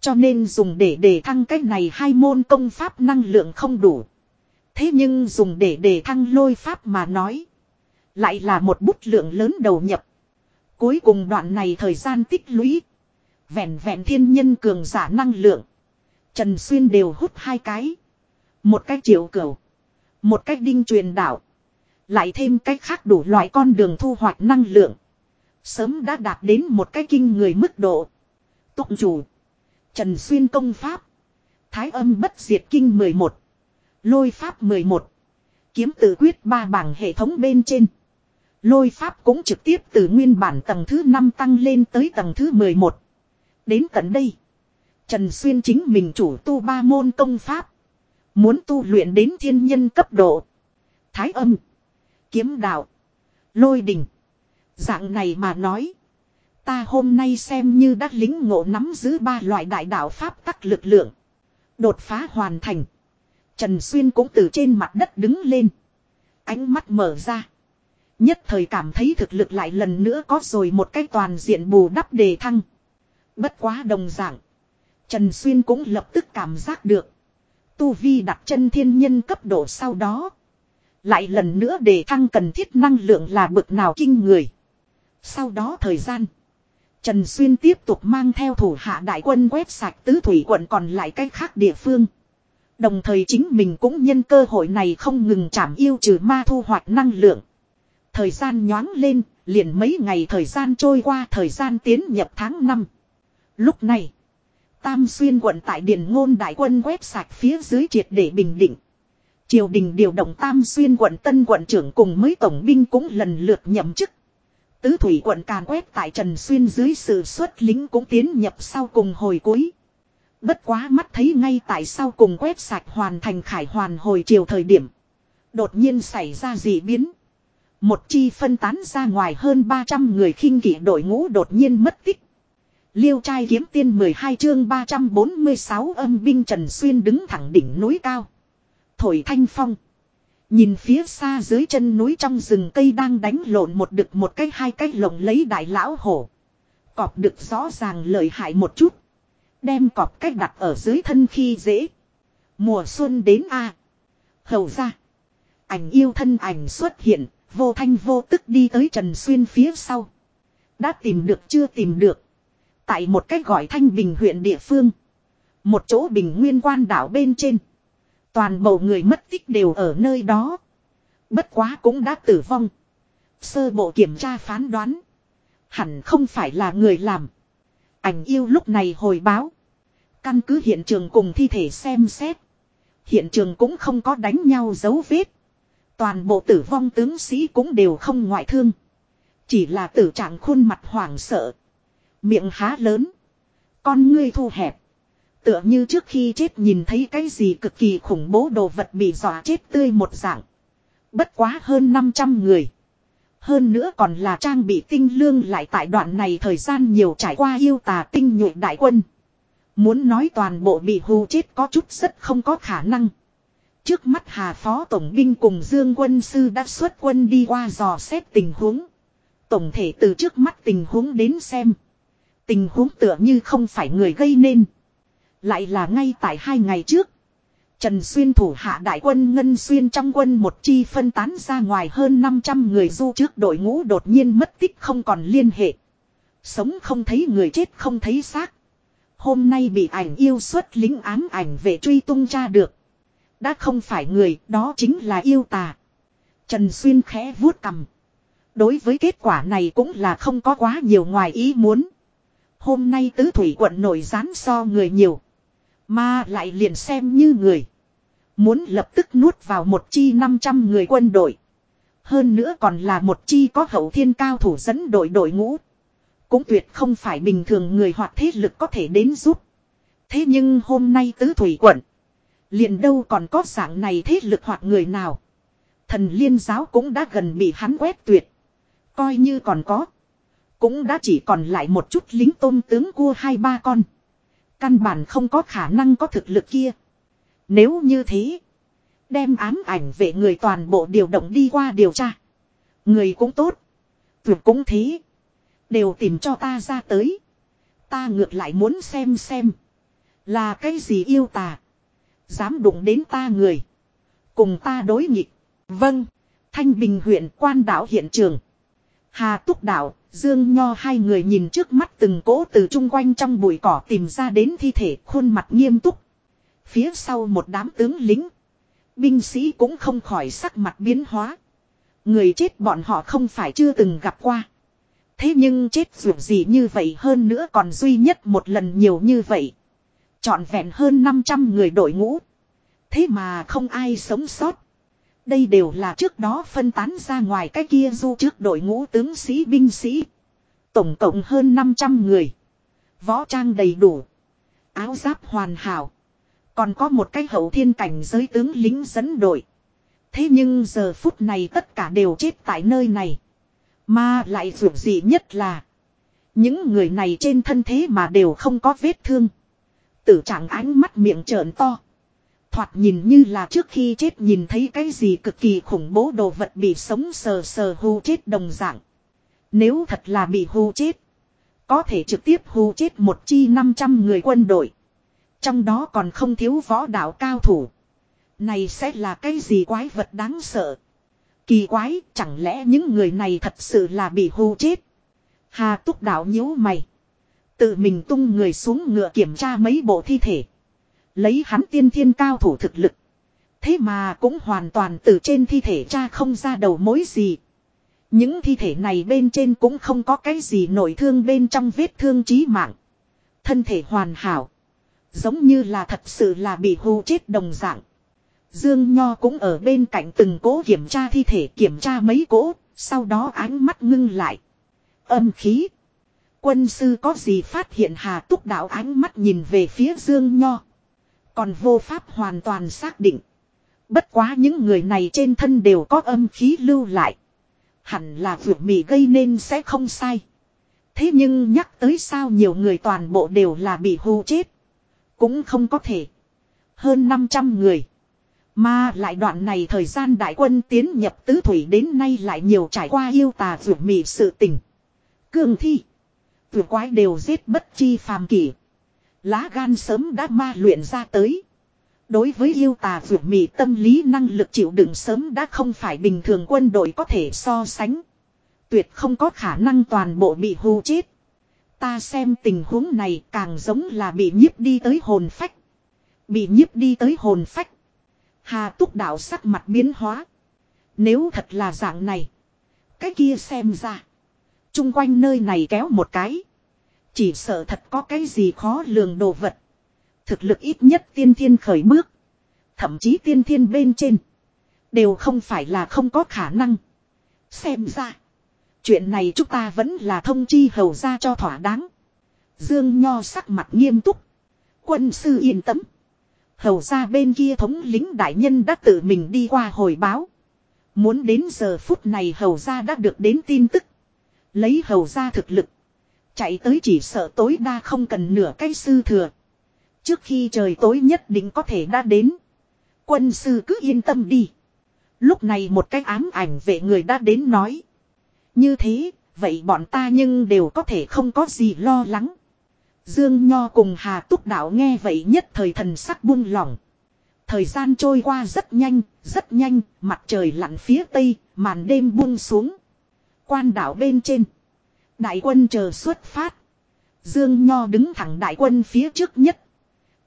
Cho nên dùng để để thăng cách này hai môn công pháp năng lượng không đủ. Thế nhưng dùng để để thăng lôi pháp mà nói. Lại là một bút lượng lớn đầu nhập. Cuối cùng đoạn này thời gian tích lũy. Vẹn vẹn thiên nhân cường giả năng lượng. Trần Xuyên đều hút hai cái. Một cái triệu cửu. Một cách đinh truyền đảo. Lại thêm cách khác đủ loại con đường thu hoạch năng lượng. Sớm đã đạt đến một cái kinh người mức độ. Tụng chủ. Trần Xuyên công pháp. Thái âm bất diệt kinh 11. Lôi pháp 11. Kiếm tự quyết ba bảng hệ thống bên trên. Lôi pháp cũng trực tiếp từ nguyên bản tầng thứ 5 tăng lên tới tầng thứ 11. Đến tận đây. Trần Xuyên chính mình chủ tu ba môn công pháp. Muốn tu luyện đến thiên nhân cấp độ. Thái âm. Kiếm đạo. Lôi đình. Dạng này mà nói. Ta hôm nay xem như đã lính ngộ nắm giữ ba loại đại đạo pháp tắc lực lượng. Đột phá hoàn thành. Trần Xuyên cũng từ trên mặt đất đứng lên. Ánh mắt mở ra. Nhất thời cảm thấy thực lực lại lần nữa có rồi một cái toàn diện bù đắp đề thăng. Bất quá đồng dạng. Trần Xuyên cũng lập tức cảm giác được. Tu Vi đặt chân thiên nhân cấp độ sau đó. Lại lần nữa đề thăng cần thiết năng lượng là bực nào kinh người. Sau đó thời gian. Trần Xuyên tiếp tục mang theo thủ hạ đại quân quét sạch tứ thủy quận còn lại cách khác địa phương. Đồng thời chính mình cũng nhân cơ hội này không ngừng chảm yêu trừ ma thu hoạch năng lượng. Thời gian nhoáng lên, liền mấy ngày thời gian trôi qua thời gian tiến nhập tháng 5. Lúc này, Tam Xuyên quận tại Điền Ngôn đại quân quét sạch phía dưới triệt để bình định. Triều đình điều động Tam Xuyên quận tân quận trưởng cùng mấy tổng binh cũng lần lượt nhậm chức. Tứ thủy quận càn quét tại Trần Xuyên dưới sự xuất lính cũng tiến nhập sau cùng hồi cuối. Bất quá mắt thấy ngay tại sau cùng quét sạch hoàn thành khải hoàn hồi chiều thời điểm. Đột nhiên xảy ra dị biến. Một chi phân tán ra ngoài hơn 300 người khinh kỵ đội ngũ đột nhiên mất tích. Liêu trai kiếm tiên 12 chương 346 âm binh Trần Xuyên đứng thẳng đỉnh núi cao. Thổi thanh phong. Nhìn phía xa dưới chân núi trong rừng cây đang đánh lộn một đực một cái hai cái lồng lấy đại lão hổ. Cọp được rõ ràng lợi hại một chút. Đem cọp cách đặt ở dưới thân khi dễ. Mùa xuân đến a Hầu ra. Ảnh yêu thân ảnh xuất hiện, vô thanh vô tức đi tới Trần Xuyên phía sau. Đã tìm được chưa tìm được. Tại một cách gọi thanh bình huyện địa phương. Một chỗ bình nguyên quan đảo bên trên. Toàn bộ người mất tích đều ở nơi đó. Bất quá cũng đã tử vong. Sơ bộ kiểm tra phán đoán. Hẳn không phải là người làm. Ảnh yêu lúc này hồi báo. Căn cứ hiện trường cùng thi thể xem xét. Hiện trường cũng không có đánh nhau dấu vết. Toàn bộ tử vong tướng sĩ cũng đều không ngoại thương. Chỉ là tử trạng khuôn mặt hoảng sợ. Miệng há lớn. Con ngươi thu hẹp. Tựa như trước khi chết nhìn thấy cái gì cực kỳ khủng bố đồ vật bị dọa chết tươi một dạng. Bất quá hơn 500 người. Hơn nữa còn là trang bị tinh lương lại tại đoạn này thời gian nhiều trải qua yêu tà tinh nhuệ đại quân. Muốn nói toàn bộ bị hù chết có chút rất không có khả năng. Trước mắt Hà Phó Tổng binh cùng Dương quân sư đã xuất quân đi qua dò xét tình huống. Tổng thể từ trước mắt tình huống đến xem. Tình huống tựa như không phải người gây nên. Lại là ngay tại hai ngày trước. Trần Xuyên thủ hạ đại quân Ngân Xuyên trong quân một chi phân tán ra ngoài hơn 500 người du trước đội ngũ đột nhiên mất tích không còn liên hệ. Sống không thấy người chết không thấy xác. Hôm nay bị ảnh yêu xuất lính ám ảnh về truy tung ra được. Đã không phải người, đó chính là yêu tà. Trần Xuyên khẽ vuốt cầm. Đối với kết quả này cũng là không có quá nhiều ngoài ý muốn. Hôm nay tứ thủy quận nổi gián so người nhiều. Mà lại liền xem như người. Muốn lập tức nuốt vào một chi 500 người quân đội. Hơn nữa còn là một chi có hậu thiên cao thủ dẫn đội đội ngũ. Cũng tuyệt không phải bình thường người hoặc thế lực có thể đến giúp. Thế nhưng hôm nay tứ thủy quận. Liền đâu còn có dạng này thế lực hoặc người nào. Thần liên giáo cũng đã gần bị hắn quét tuyệt. Coi như còn có. Cũng đã chỉ còn lại một chút lính tôm tướng cua hai ba con. Căn bản không có khả năng có thực lực kia. Nếu như thế. Đem ám ảnh về người toàn bộ điều động đi qua điều tra. Người cũng tốt. tuyệt cũng thế. Đều tìm cho ta ra tới. Ta ngược lại muốn xem xem. Là cái gì yêu tà. Dám đụng đến ta người. Cùng ta đối nghịch. Vâng. Thanh Bình huyện quan đảo hiện trường. Hà Túc đảo. Dương Nho hai người nhìn trước mắt từng cỗ từ chung quanh trong bụi cỏ tìm ra đến thi thể, khuôn mặt nghiêm túc. Phía sau một đám tướng lính. Binh sĩ cũng không khỏi sắc mặt biến hóa. Người chết bọn họ không phải chưa từng gặp qua. Thế nhưng chết dù gì như vậy hơn nữa còn duy nhất một lần nhiều như vậy. Chọn vẹn hơn 500 người đội ngũ. Thế mà không ai sống sót. Đây đều là trước đó phân tán ra ngoài cái kia du trước đội ngũ tướng sĩ binh sĩ. Tổng cộng hơn 500 người. Võ trang đầy đủ. Áo giáp hoàn hảo. Còn có một cái hậu thiên cảnh giới tướng lính dẫn đội. Thế nhưng giờ phút này tất cả đều chết tại nơi này. Mà lại dù gì nhất là. Những người này trên thân thế mà đều không có vết thương. Tử trạng ánh mắt miệng trợn to. Thoạt nhìn như là trước khi chết nhìn thấy cái gì cực kỳ khủng bố đồ vật bị sống sờ sờ hù chết đồng dạng. Nếu thật là bị hù chết. Có thể trực tiếp hù chết một chi 500 người quân đội. Trong đó còn không thiếu võ đạo cao thủ. Này sẽ là cái gì quái vật đáng sợ. Kỳ quái, chẳng lẽ những người này thật sự là bị hù chết. Hà túc đạo nhíu mày. Tự mình tung người xuống ngựa kiểm tra mấy bộ thi thể. Lấy hắn tiên thiên cao thủ thực lực. Thế mà cũng hoàn toàn từ trên thi thể cha không ra đầu mối gì. Những thi thể này bên trên cũng không có cái gì nổi thương bên trong vết thương chí mạng. Thân thể hoàn hảo. Giống như là thật sự là bị hù chết đồng dạng. Dương Nho cũng ở bên cạnh từng cố kiểm tra thi thể kiểm tra mấy cố, sau đó ánh mắt ngưng lại. Âm khí. Quân sư có gì phát hiện hà túc đạo ánh mắt nhìn về phía Dương Nho. Còn vô pháp hoàn toàn xác định. Bất quá những người này trên thân đều có âm khí lưu lại. Hẳn là vượt mị gây nên sẽ không sai. Thế nhưng nhắc tới sao nhiều người toàn bộ đều là bị hù chết. Cũng không có thể. Hơn 500 người. Mà lại đoạn này thời gian đại quân tiến nhập tứ thủy đến nay lại nhiều trải qua yêu tà vượt mị sự tình. Cường thi. Vượt quái đều giết bất chi phàm kỷ. Lá gan sớm đã ma luyện ra tới. Đối với yêu tà vượt mị tâm lý năng lực chịu đựng sớm đã không phải bình thường quân đội có thể so sánh. Tuyệt không có khả năng toàn bộ bị hù chết. Ta xem tình huống này càng giống là bị nhiếp đi tới hồn phách. Bị nhiếp đi tới hồn phách. Hà túc đạo sắc mặt biến hóa. Nếu thật là dạng này. Cái kia xem ra. Trung quanh nơi này kéo một cái. Chỉ sợ thật có cái gì khó lường đồ vật. Thực lực ít nhất tiên thiên khởi bước. Thậm chí tiên thiên bên trên. Đều không phải là không có khả năng. Xem ra. Chuyện này chúng ta vẫn là thông chi hầu ra cho thỏa đáng. Dương Nho sắc mặt nghiêm túc. Quân sư yên tâm. Hầu ra bên kia thống lính đại nhân đã tự mình đi qua hồi báo. Muốn đến giờ phút này hầu ra đã được đến tin tức. Lấy hầu ra thực lực. Chạy tới chỉ sợ tối đa không cần nửa cái sư thừa. Trước khi trời tối nhất định có thể đã đến. Quân sư cứ yên tâm đi. Lúc này một cái ám ảnh vệ người đã đến nói. Như thế, vậy bọn ta nhưng đều có thể không có gì lo lắng. Dương Nho cùng Hà Túc Đạo nghe vậy nhất thời thần sắc buông lỏng. Thời gian trôi qua rất nhanh, rất nhanh, mặt trời lặn phía tây, màn đêm buông xuống. Quan đảo bên trên. Đại quân chờ xuất phát. Dương Nho đứng thẳng đại quân phía trước nhất.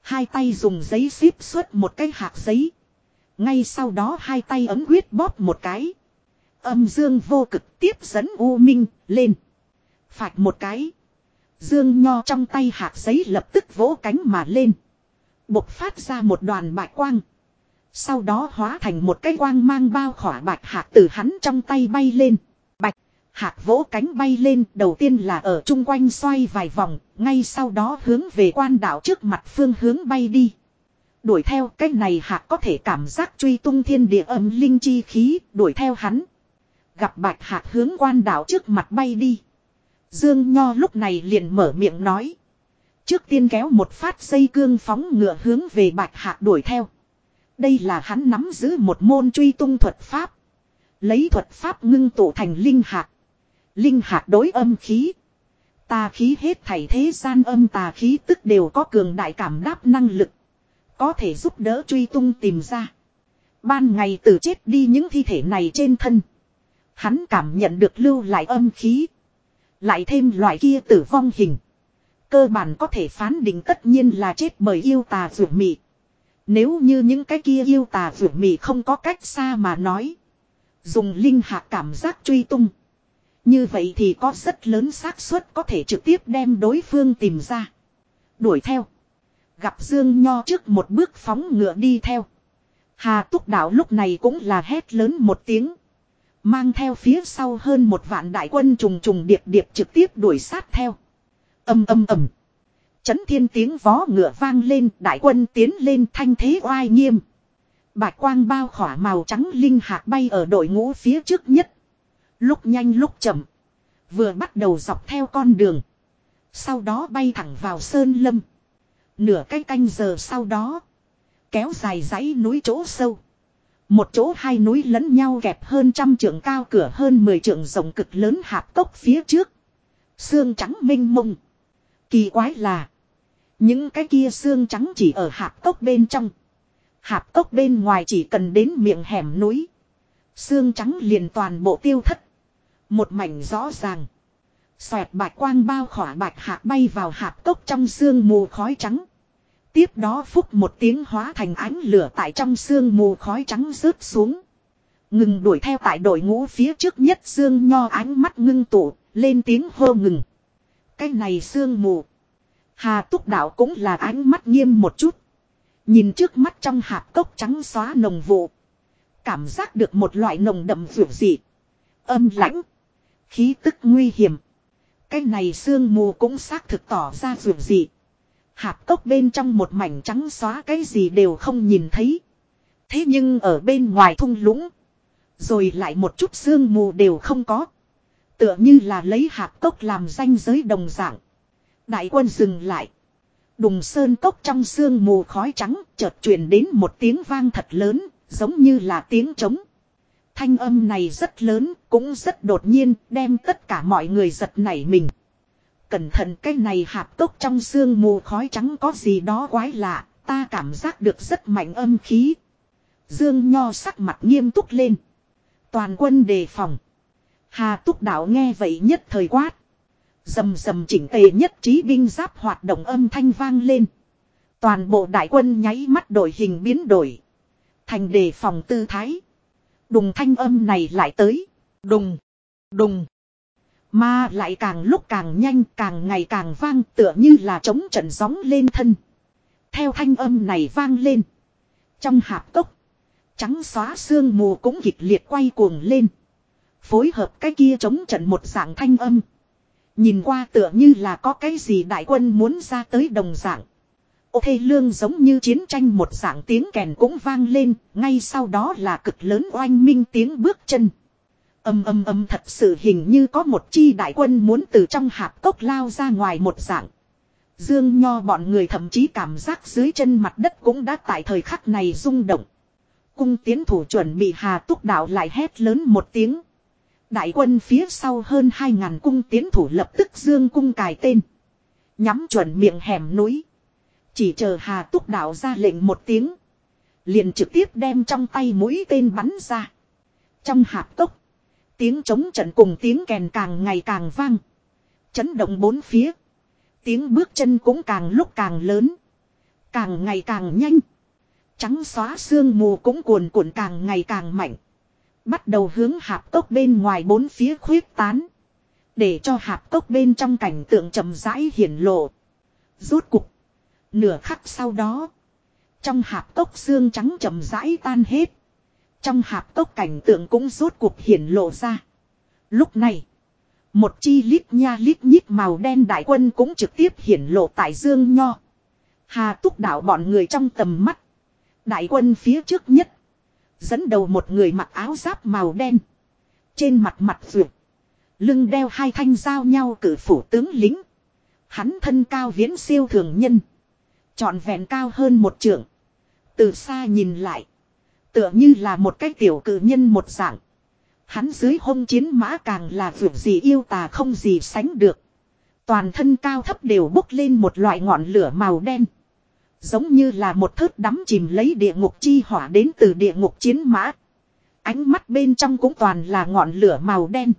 Hai tay dùng giấy xếp xuất một cái hạt giấy. Ngay sau đó hai tay ấm quyết bóp một cái. Âm dương vô cực tiếp dẫn U Minh lên. Phạch một cái. Dương Nho trong tay hạt giấy lập tức vỗ cánh mà lên. Bộc phát ra một đoàn bạch quang. Sau đó hóa thành một cái quang mang bao khỏa bạch hạt từ hắn trong tay bay lên. Hạc hạt vỗ cánh bay lên đầu tiên là ở chung quanh xoay vài vòng, ngay sau đó hướng về quan đảo trước mặt phương hướng bay đi. Đuổi theo cái này hạt có thể cảm giác truy tung thiên địa âm linh chi khí, đuổi theo hắn. Gặp bạch hạt hướng quan đảo trước mặt bay đi. Dương Nho lúc này liền mở miệng nói. Trước tiên kéo một phát dây cương phóng ngựa hướng về bạch hạt đuổi theo. Đây là hắn nắm giữ một môn truy tung thuật pháp. Lấy thuật pháp ngưng tụ thành linh hạt. Linh hạt đối âm khí. Tà khí hết thảy thế gian âm tà khí tức đều có cường đại cảm đáp năng lực. Có thể giúp đỡ truy tung tìm ra. Ban ngày tử chết đi những thi thể này trên thân. Hắn cảm nhận được lưu lại âm khí. Lại thêm loại kia tử vong hình. Cơ bản có thể phán định tất nhiên là chết bởi yêu tà rượu mị. Nếu như những cái kia yêu tà rượu mị không có cách xa mà nói. Dùng linh hạ cảm giác truy tung. Như vậy thì có rất lớn xác suất có thể trực tiếp đem đối phương tìm ra. Đuổi theo. Gặp Dương Nho trước một bước phóng ngựa đi theo. Hà Túc Đạo lúc này cũng là hét lớn một tiếng. Mang theo phía sau hơn một vạn đại quân trùng trùng điệp điệp trực tiếp đuổi sát theo. Âm âm ầm. Chấn thiên tiếng vó ngựa vang lên, đại quân tiến lên thanh thế oai nghiêm. Bạch quang bao khỏa màu trắng linh hạt bay ở đội ngũ phía trước nhất. Lúc nhanh lúc chậm. Vừa bắt đầu dọc theo con đường. Sau đó bay thẳng vào sơn lâm. Nửa cái canh giờ sau đó. Kéo dài dãy núi chỗ sâu. Một chỗ hai núi lẫn nhau kẹp hơn trăm trượng cao cửa hơn mười trượng rộng cực lớn hạp cốc phía trước. Xương trắng minh mông. Kỳ quái là. Những cái kia xương trắng chỉ ở hạp cốc bên trong. Hạp cốc bên ngoài chỉ cần đến miệng hẻm núi. Xương trắng liền toàn bộ tiêu thất. Một mảnh rõ ràng. Xoẹt bạch quang bao khỏa bạch hạ bay vào hạp cốc trong sương mù khói trắng. Tiếp đó phúc một tiếng hóa thành ánh lửa tại trong sương mù khói trắng rớt xuống. Ngừng đuổi theo tại đội ngũ phía trước nhất sương nho ánh mắt ngưng tụ, lên tiếng hô ngừng. Cái này sương mù. Hà túc đạo cũng là ánh mắt nghiêm một chút. Nhìn trước mắt trong hạp cốc trắng xóa nồng vụ. Cảm giác được một loại nồng đậm vượt dị. Âm lãnh. Khí tức nguy hiểm. Cái này sương mù cũng xác thực tỏ ra dường dị. Hạp cốc bên trong một mảnh trắng xóa cái gì đều không nhìn thấy. Thế nhưng ở bên ngoài thung lũng. Rồi lại một chút sương mù đều không có. Tựa như là lấy hạp cốc làm danh giới đồng dạng. Đại quân dừng lại. Đùng sơn cốc trong sương mù khói trắng chợt truyền đến một tiếng vang thật lớn, giống như là tiếng trống. Thanh âm này rất lớn, cũng rất đột nhiên, đem tất cả mọi người giật nảy mình. Cẩn thận cái này hạp tốc trong xương mù khói trắng có gì đó quái lạ, ta cảm giác được rất mạnh âm khí. Dương Nho sắc mặt nghiêm túc lên. Toàn quân đề phòng. Hà túc đạo nghe vậy nhất thời quát. Dầm dầm chỉnh tề nhất trí binh giáp hoạt động âm thanh vang lên. Toàn bộ đại quân nháy mắt đổi hình biến đổi. Thành đề phòng tư thái. Đùng thanh âm này lại tới. Đùng. Đùng. Mà lại càng lúc càng nhanh, càng ngày càng vang tựa như là trống trận gióng lên thân. Theo thanh âm này vang lên. Trong hạp cốc. Trắng xóa xương mù cũng kịch liệt quay cuồng lên. Phối hợp cái kia chống trận một dạng thanh âm. Nhìn qua tựa như là có cái gì đại quân muốn ra tới đồng dạng. Ô thê lương giống như chiến tranh một dạng tiếng kèn cũng vang lên, ngay sau đó là cực lớn oanh minh tiếng bước chân. Âm âm âm thật sự hình như có một chi đại quân muốn từ trong hạp cốc lao ra ngoài một dạng. Dương Nho bọn người thậm chí cảm giác dưới chân mặt đất cũng đã tại thời khắc này rung động. Cung tiến thủ chuẩn bị hà túc đạo lại hét lớn một tiếng. Đại quân phía sau hơn 2.000 cung tiến thủ lập tức dương cung cài tên. Nhắm chuẩn miệng hẻm núi. Chỉ chờ hà túc đạo ra lệnh một tiếng. Liền trực tiếp đem trong tay mũi tên bắn ra. Trong hạp cốc. Tiếng chống trận cùng tiếng kèn càng ngày càng vang. Chấn động bốn phía. Tiếng bước chân cũng càng lúc càng lớn. Càng ngày càng nhanh. Trắng xóa sương mù cũng cuồn cuộn càng ngày càng mạnh. Bắt đầu hướng hạp cốc bên ngoài bốn phía khuyết tán. Để cho hạp cốc bên trong cảnh tượng chậm rãi hiển lộ. Rốt cục. Nửa khắc sau đó. Trong hạp cốc xương trắng chậm rãi tan hết. Trong hạp cốc cảnh tượng cũng rốt cuộc hiển lộ ra. Lúc này. Một chi lít nha lít nhít màu đen đại quân cũng trực tiếp hiển lộ tại dương nho. Hà túc đảo bọn người trong tầm mắt. Đại quân phía trước nhất. Dẫn đầu một người mặc áo giáp màu đen. Trên mặt mặt vượt. Lưng đeo hai thanh giao nhau cử phủ tướng lính. Hắn thân cao viễn siêu thường nhân. Trọn vẹn cao hơn một trượng. Từ xa nhìn lại. Tựa như là một cái tiểu cử nhân một dạng. Hắn dưới hông chiến mã càng là vượt gì yêu tà không gì sánh được. Toàn thân cao thấp đều bốc lên một loại ngọn lửa màu đen. Giống như là một thớt đắm chìm lấy địa ngục chi hỏa đến từ địa ngục chiến mã. Ánh mắt bên trong cũng toàn là ngọn lửa màu đen.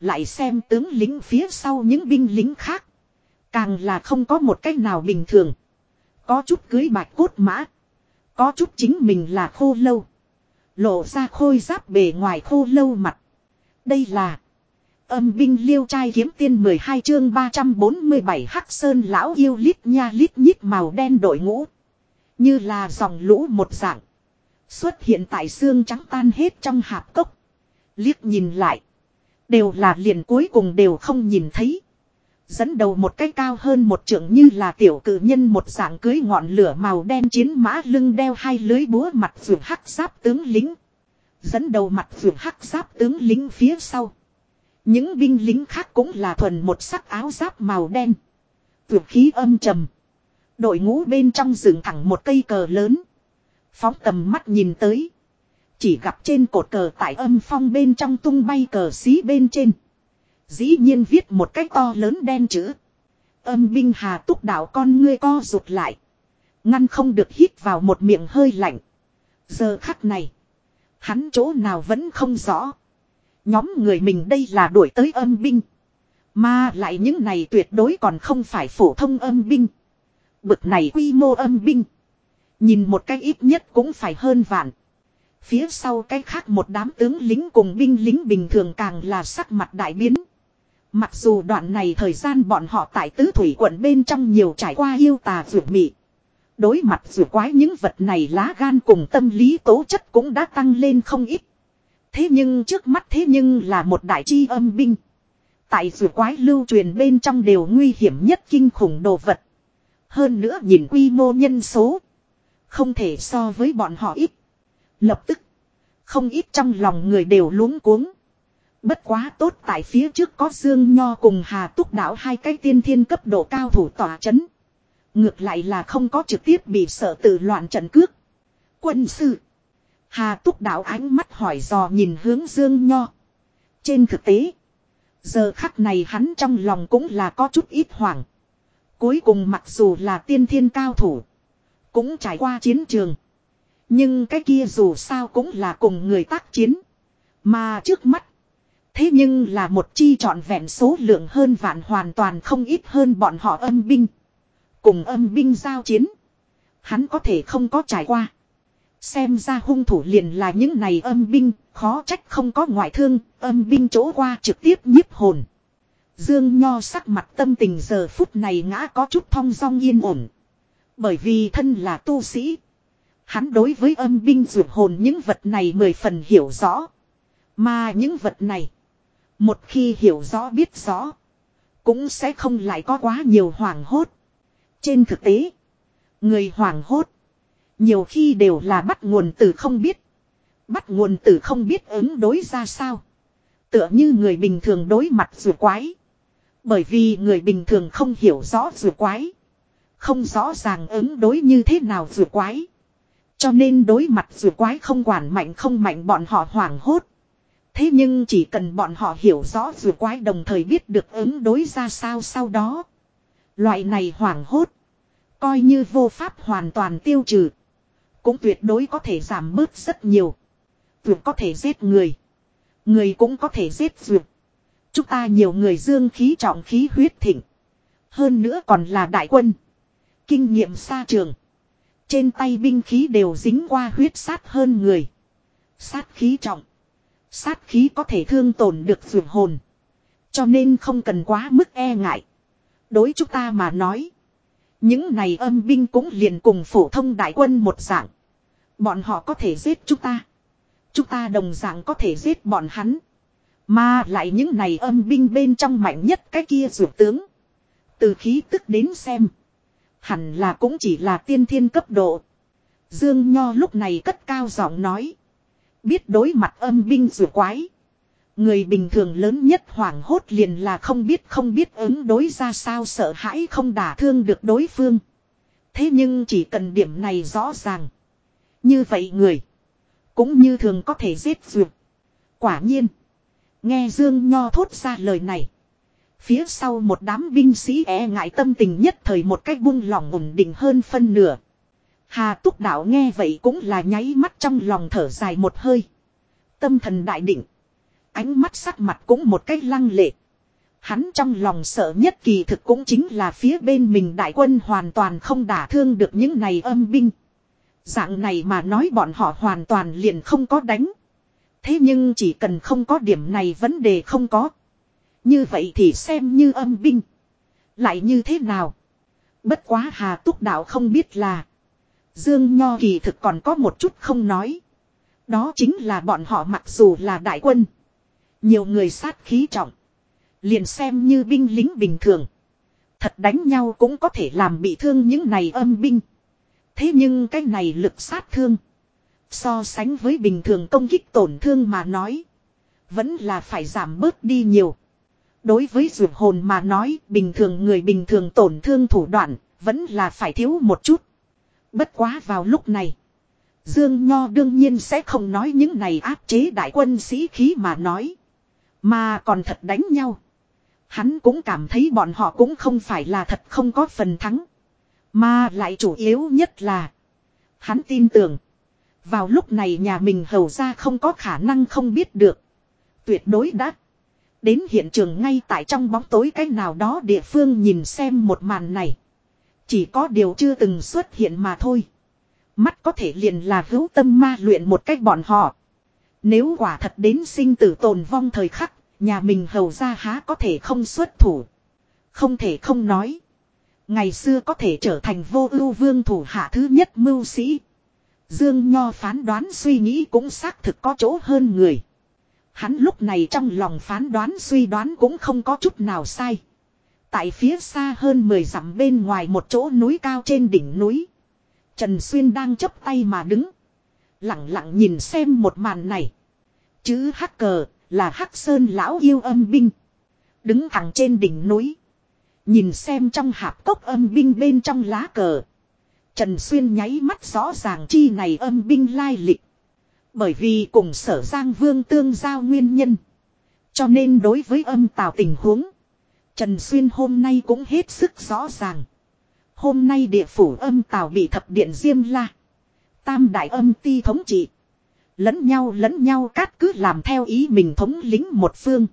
Lại xem tướng lính phía sau những binh lính khác. Càng là không có một cách nào bình thường. Có chút cưới bạch cốt mã. Có chút chính mình là khô lâu. Lộ ra khôi giáp bề ngoài khô lâu mặt. Đây là âm binh liêu trai kiếm tiên 12 chương 347 hắc sơn lão yêu lít nha lít nhít màu đen đội ngũ. Như là dòng lũ một dạng. Xuất hiện tại xương trắng tan hết trong hạp cốc. Liếc nhìn lại. Đều là liền cuối cùng đều không nhìn thấy. Dẫn đầu một cái cao hơn một trượng như là tiểu cử nhân một dạng cưới ngọn lửa màu đen chiến mã lưng đeo hai lưới búa mặt vượt hắc giáp tướng lính. Dẫn đầu mặt vượt hắc giáp tướng lính phía sau. Những binh lính khác cũng là thuần một sắc áo giáp màu đen. Vượt khí âm trầm. Đội ngũ bên trong dựng thẳng một cây cờ lớn. Phóng tầm mắt nhìn tới. Chỉ gặp trên cột cờ tại âm phong bên trong tung bay cờ xí bên trên. Dĩ nhiên viết một cách to lớn đen chữ. Âm binh hà túc đạo con ngươi co rụt lại. Ngăn không được hít vào một miệng hơi lạnh. Giờ khắc này. Hắn chỗ nào vẫn không rõ. Nhóm người mình đây là đuổi tới âm binh. Mà lại những này tuyệt đối còn không phải phổ thông âm binh. Bực này quy mô âm binh. Nhìn một cách ít nhất cũng phải hơn vạn. Phía sau cái khác một đám tướng lính cùng binh lính bình thường càng là sắc mặt đại biến. Mặc dù đoạn này thời gian bọn họ tại tứ thủy quận bên trong nhiều trải qua yêu tà vượt mị. Đối mặt vượt quái những vật này lá gan cùng tâm lý tố chất cũng đã tăng lên không ít. Thế nhưng trước mắt thế nhưng là một đại chi âm binh. Tại vượt quái lưu truyền bên trong đều nguy hiểm nhất kinh khủng đồ vật. Hơn nữa nhìn quy mô nhân số. Không thể so với bọn họ ít. Lập tức. Không ít trong lòng người đều luống cuống. Bất quá tốt tại phía trước có Dương Nho cùng Hà Túc Đạo hai cái tiên thiên cấp độ cao thủ tỏa chấn. Ngược lại là không có trực tiếp bị sợ tự loạn trận cước. Quân sư. Hà Túc Đạo ánh mắt hỏi dò nhìn hướng Dương Nho. Trên thực tế. Giờ khắc này hắn trong lòng cũng là có chút ít hoảng. Cuối cùng mặc dù là tiên thiên cao thủ. Cũng trải qua chiến trường. Nhưng cái kia dù sao cũng là cùng người tác chiến. Mà trước mắt. Thế nhưng là một chi trọn vẹn số lượng hơn vạn hoàn toàn không ít hơn bọn họ âm binh. Cùng âm binh giao chiến. Hắn có thể không có trải qua. Xem ra hung thủ liền là những này âm binh, khó trách không có ngoại thương, âm binh chỗ qua trực tiếp nhiếp hồn. Dương Nho sắc mặt tâm tình giờ phút này ngã có chút thong dong yên ổn. Bởi vì thân là tu sĩ. Hắn đối với âm binh ruột hồn những vật này mười phần hiểu rõ. Mà những vật này. Một khi hiểu rõ biết rõ. Cũng sẽ không lại có quá nhiều hoảng hốt. Trên thực tế. Người hoảng hốt. Nhiều khi đều là bắt nguồn từ không biết. Bắt nguồn từ không biết ứng đối ra sao. Tựa như người bình thường đối mặt rùa quái. Bởi vì người bình thường không hiểu rõ rùa quái. Không rõ ràng ứng đối như thế nào rùa quái. Cho nên đối mặt rùa quái không quản mạnh không mạnh, bọn họ hoảng hốt. Thế nhưng chỉ cần bọn họ hiểu rõ dù quái đồng thời biết được ứng đối ra sao sau đó. Loại này hoảng hốt. Coi như vô pháp hoàn toàn tiêu trừ. Cũng tuyệt đối có thể giảm bớt rất nhiều. Tuyệt có thể giết người. Người cũng có thể giết vượt. Chúng ta nhiều người dương khí trọng khí huyết thịnh. Hơn nữa còn là đại quân. Kinh nghiệm xa trường. Trên tay binh khí đều dính qua huyết sát hơn người. Sát khí trọng. Sát khí có thể thương tổn được dường hồn. Cho nên không cần quá mức e ngại. Đối chúng ta mà nói. Những này âm binh cũng liền cùng phổ thông đại quân một dạng. Bọn họ có thể giết chúng ta. Chúng ta đồng dạng có thể giết bọn hắn. Mà lại những này âm binh bên trong mạnh nhất cái kia dược tướng. Từ khí tức đến xem. Hẳn là cũng chỉ là tiên thiên cấp độ. Dương Nho lúc này cất cao giọng nói. Biết đối mặt âm binh rùa quái. Người bình thường lớn nhất hoảng hốt liền là không biết không biết ứng đối ra sao sợ hãi không đả thương được đối phương. Thế nhưng chỉ cần điểm này rõ ràng. Như vậy người. Cũng như thường có thể giết duyệt. Quả nhiên. Nghe Dương Nho thốt ra lời này. Phía sau một đám binh sĩ e ngại tâm tình nhất thời một cách buông lỏng ổn định hơn phân nửa. Hà túc đạo nghe vậy cũng là nháy mắt trong lòng thở dài một hơi. Tâm thần đại định. Ánh mắt sắc mặt cũng một cách lăng lệ. Hắn trong lòng sợ nhất kỳ thực cũng chính là phía bên mình đại quân hoàn toàn không đả thương được những này âm binh. Dạng này mà nói bọn họ hoàn toàn liền không có đánh. Thế nhưng chỉ cần không có điểm này vấn đề không có. Như vậy thì xem như âm binh. Lại như thế nào? Bất quá Hà Túc Đạo không biết là. Dương Nho kỳ thực còn có một chút không nói. Đó chính là bọn họ mặc dù là đại quân. Nhiều người sát khí trọng. Liền xem như binh lính bình thường. Thật đánh nhau cũng có thể làm bị thương những này âm binh. Thế nhưng cái này lực sát thương. So sánh với bình thường công kích tổn thương mà nói. Vẫn là phải giảm bớt đi nhiều. Đối với dược hồn mà nói, bình thường người bình thường tổn thương thủ đoạn vẫn là phải thiếu một chút. Bất quá vào lúc này. Dương Nho đương nhiên sẽ không nói những này áp chế đại quân sĩ khí mà nói. Mà còn thật đánh nhau. Hắn cũng cảm thấy bọn họ cũng không phải là thật không có phần thắng. Mà lại chủ yếu nhất là. Hắn tin tưởng. Vào lúc này nhà mình hầu ra không có khả năng không biết được. Tuyệt đối đắt. Đến hiện trường ngay tại trong bóng tối cách nào đó địa phương nhìn xem một màn này. Chỉ có điều chưa từng xuất hiện mà thôi. Mắt có thể liền là hữu tâm ma luyện một cách bọn họ. Nếu quả thật đến sinh tử tồn vong thời khắc, nhà mình hầu ra há có thể không xuất thủ. Không thể không nói. Ngày xưa có thể trở thành vô ưu vương thủ hạ thứ nhất mưu sĩ. Dương Nho phán đoán suy nghĩ cũng xác thực có chỗ hơn người. Hắn lúc này trong lòng phán đoán suy đoán cũng không có chút nào sai. Tại phía xa hơn 10 dặm bên ngoài một chỗ núi cao trên đỉnh núi. Trần Xuyên đang chấp tay mà đứng. Lặng lặng nhìn xem một màn này. Chữ hắc cờ là hắc sơn lão yêu âm binh. Đứng thẳng trên đỉnh núi. Nhìn xem trong hạp cốc âm binh bên trong lá cờ. Trần Xuyên nháy mắt rõ ràng chi này âm binh lai lịch. Bởi vì cùng sở Giang Vương tương giao nguyên nhân. Cho nên đối với âm tào tình huống. Trần Xuyên hôm nay cũng hết sức rõ ràng. Hôm nay địa phủ âm tào bị thập điện Diêm La. Tam đại âm ti thống trị. Lẫn nhau lẫn nhau cát cứ làm theo ý mình thống lính một phương.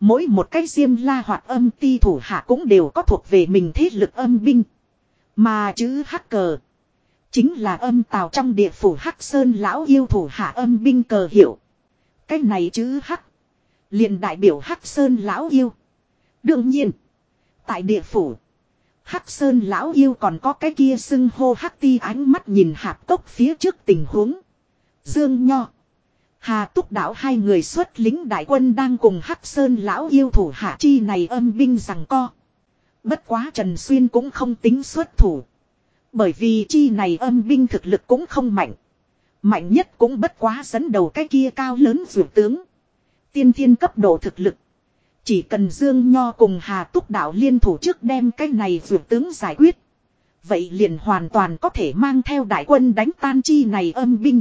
Mỗi một cái Diêm La hoặc âm ti thủ hạ cũng đều có thuộc về mình thế lực âm binh. Mà chữ hắc cờ. Chính là âm tào trong địa phủ hắc sơn lão yêu thủ hạ âm binh cờ hiệu. Cái này chữ hắc. liền đại biểu hắc sơn lão yêu. Đương nhiên. Tại địa phủ. Hắc Sơn lão yêu còn có cái kia xưng hô hắc ti ánh mắt nhìn hạp cốc phía trước tình huống. Dương Nho. Hà Túc Đạo hai người xuất lính đại quân đang cùng Hắc Sơn lão yêu thủ hạ chi này âm binh rằng co. Bất quá Trần Xuyên cũng không tính xuất thủ. Bởi vì chi này âm binh thực lực cũng không mạnh. Mạnh nhất cũng bất quá dẫn đầu cái kia cao lớn vượt tướng. Tiên thiên cấp độ thực lực. Chỉ cần Dương Nho cùng Hà Túc Đạo liên thủ trước đem cái này vượt tướng giải quyết. Vậy liền hoàn toàn có thể mang theo đại quân đánh tan chi này âm binh.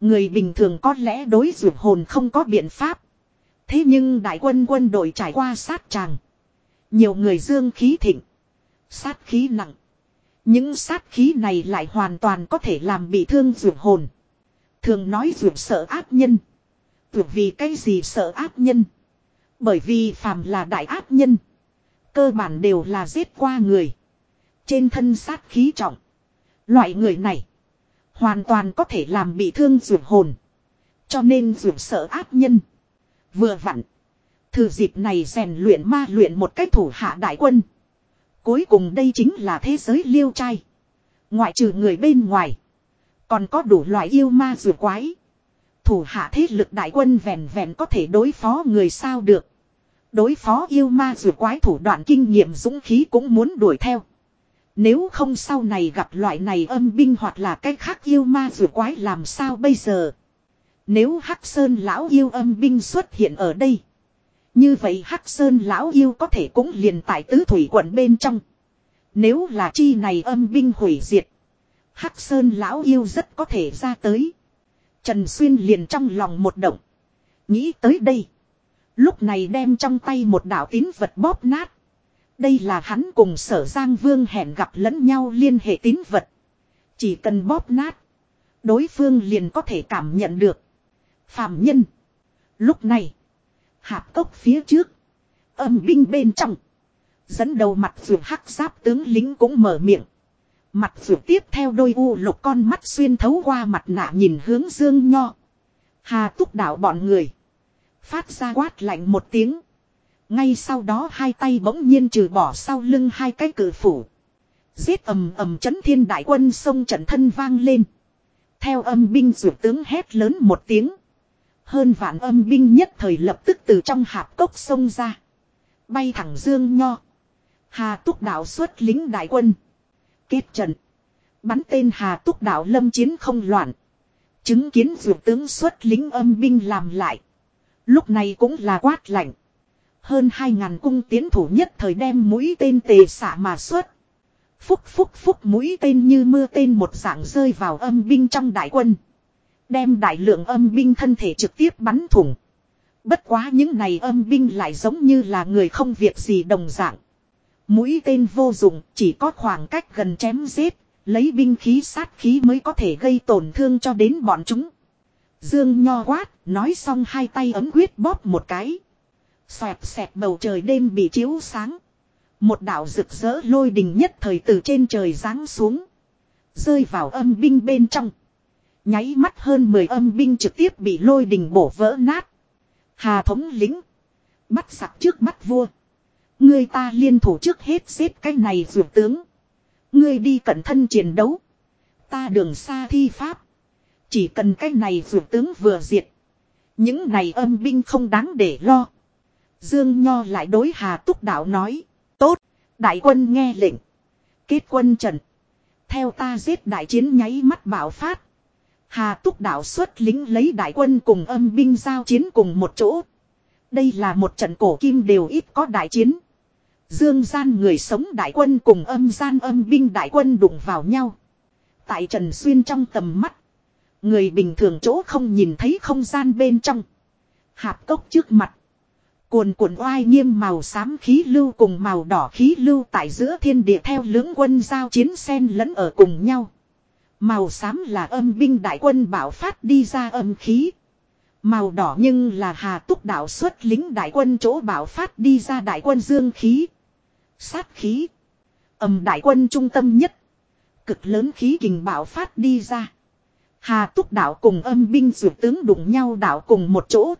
Người bình thường có lẽ đối dược hồn không có biện pháp. Thế nhưng đại quân quân đội trải qua sát tràng. Nhiều người dương khí thịnh. Sát khí nặng. Những sát khí này lại hoàn toàn có thể làm bị thương dược hồn. Thường nói dược sợ ác nhân. Dược vì cái gì sợ ác nhân. Bởi vì phàm là đại ác nhân. Cơ bản đều là giết qua người. Trên thân sát khí trọng. Loại người này. Hoàn toàn có thể làm bị thương ruột hồn. Cho nên ruột sợ ác nhân. Vừa vặn. Thử dịp này rèn luyện ma luyện một cách thủ hạ đại quân. Cuối cùng đây chính là thế giới liêu trai. Ngoại trừ người bên ngoài. Còn có đủ loại yêu ma rùa quái. Thủ hạ thế lực đại quân vẹn vẹn có thể đối phó người sao được. Đối phó yêu ma dù quái thủ đoạn kinh nghiệm dũng khí cũng muốn đuổi theo. Nếu không sau này gặp loại này âm binh hoặc là cái khác yêu ma dù quái làm sao bây giờ. Nếu Hắc Sơn lão yêu âm binh xuất hiện ở đây. Như vậy Hắc Sơn lão yêu có thể cũng liền tại tứ thủy quận bên trong. Nếu là chi này âm binh hủy diệt. Hắc Sơn lão yêu rất có thể ra tới. Trần Xuyên liền trong lòng một động. Nghĩ tới đây. Lúc này đem trong tay một đạo tín vật bóp nát. Đây là hắn cùng sở Giang Vương hẹn gặp lẫn nhau liên hệ tín vật. Chỉ cần bóp nát. Đối phương liền có thể cảm nhận được. Phạm nhân. Lúc này. Hạp cốc phía trước. Âm binh bên trong. Dẫn đầu mặt vượt hắc giáp tướng lính cũng mở miệng. Mặt vượt tiếp theo đôi u lục con mắt xuyên thấu qua mặt nạ nhìn hướng dương nho. Hà túc đảo bọn người. Phát ra quát lạnh một tiếng. Ngay sau đó hai tay bỗng nhiên trừ bỏ sau lưng hai cái cử phủ. Giết ầm ầm chấn thiên đại quân sông trận thân vang lên. Theo âm binh rượu tướng hét lớn một tiếng. Hơn vạn âm binh nhất thời lập tức từ trong hạp cốc sông ra. Bay thẳng dương nho. Hà túc đạo xuất lính đại quân. Kết trận. Bắn tên Hà túc đạo lâm chiến không loạn. Chứng kiến vượt tướng xuất lính âm binh làm lại. Lúc này cũng là quát lạnh. Hơn hai ngàn cung tiến thủ nhất thời đem mũi tên tề xạ mà xuất. Phúc phúc phúc mũi tên như mưa tên một dạng rơi vào âm binh trong đại quân. Đem đại lượng âm binh thân thể trực tiếp bắn thủng. Bất quá những này âm binh lại giống như là người không việc gì đồng dạng. Mũi tên vô dụng chỉ có khoảng cách gần chém giết, lấy binh khí sát khí mới có thể gây tổn thương cho đến bọn chúng. Dương nho quát, nói xong hai tay ấm quyết bóp một cái. Xoẹt xẹt bầu trời đêm bị chiếu sáng. Một đạo rực rỡ lôi đình nhất thời từ trên trời giáng xuống. Rơi vào âm binh bên trong. Nháy mắt hơn 10 âm binh trực tiếp bị lôi đình bổ vỡ nát. Hà thống lính. Bắt sặc trước mắt vua. Người ta liên thủ trước hết xếp cái này dược tướng. Ngươi đi cẩn thân chiến đấu. Ta đường xa thi pháp. Chỉ cần cái này dược tướng vừa diệt. Những này âm binh không đáng để lo. Dương Nho lại đối Hà Túc Đạo nói. Tốt, đại quân nghe lệnh. Kết quân trận. Theo ta giết đại chiến nháy mắt bảo phát. Hà Túc Đạo xuất lính lấy đại quân cùng âm binh giao chiến cùng một chỗ. Đây là một trận cổ kim đều ít có đại chiến. Dương gian người sống đại quân cùng âm gian âm binh đại quân đụng vào nhau. Tại Trần Xuyên trong tầm mắt. Người bình thường chỗ không nhìn thấy không gian bên trong. Hạp cốc trước mặt. Cuồn cuộn oai nghiêm màu xám khí lưu cùng màu đỏ khí lưu tại giữa thiên địa theo lưỡng quân giao chiến sen lẫn ở cùng nhau. Màu xám là âm binh đại quân bảo phát đi ra âm khí. Màu đỏ nhưng là hà túc đạo xuất lính đại quân chỗ bảo phát đi ra đại quân dương khí. Sát khí. Âm đại quân trung tâm nhất. Cực lớn khí kình bạo phát đi ra. Hà túc đạo cùng âm binh dụ tướng đụng nhau đạo cùng một chỗ.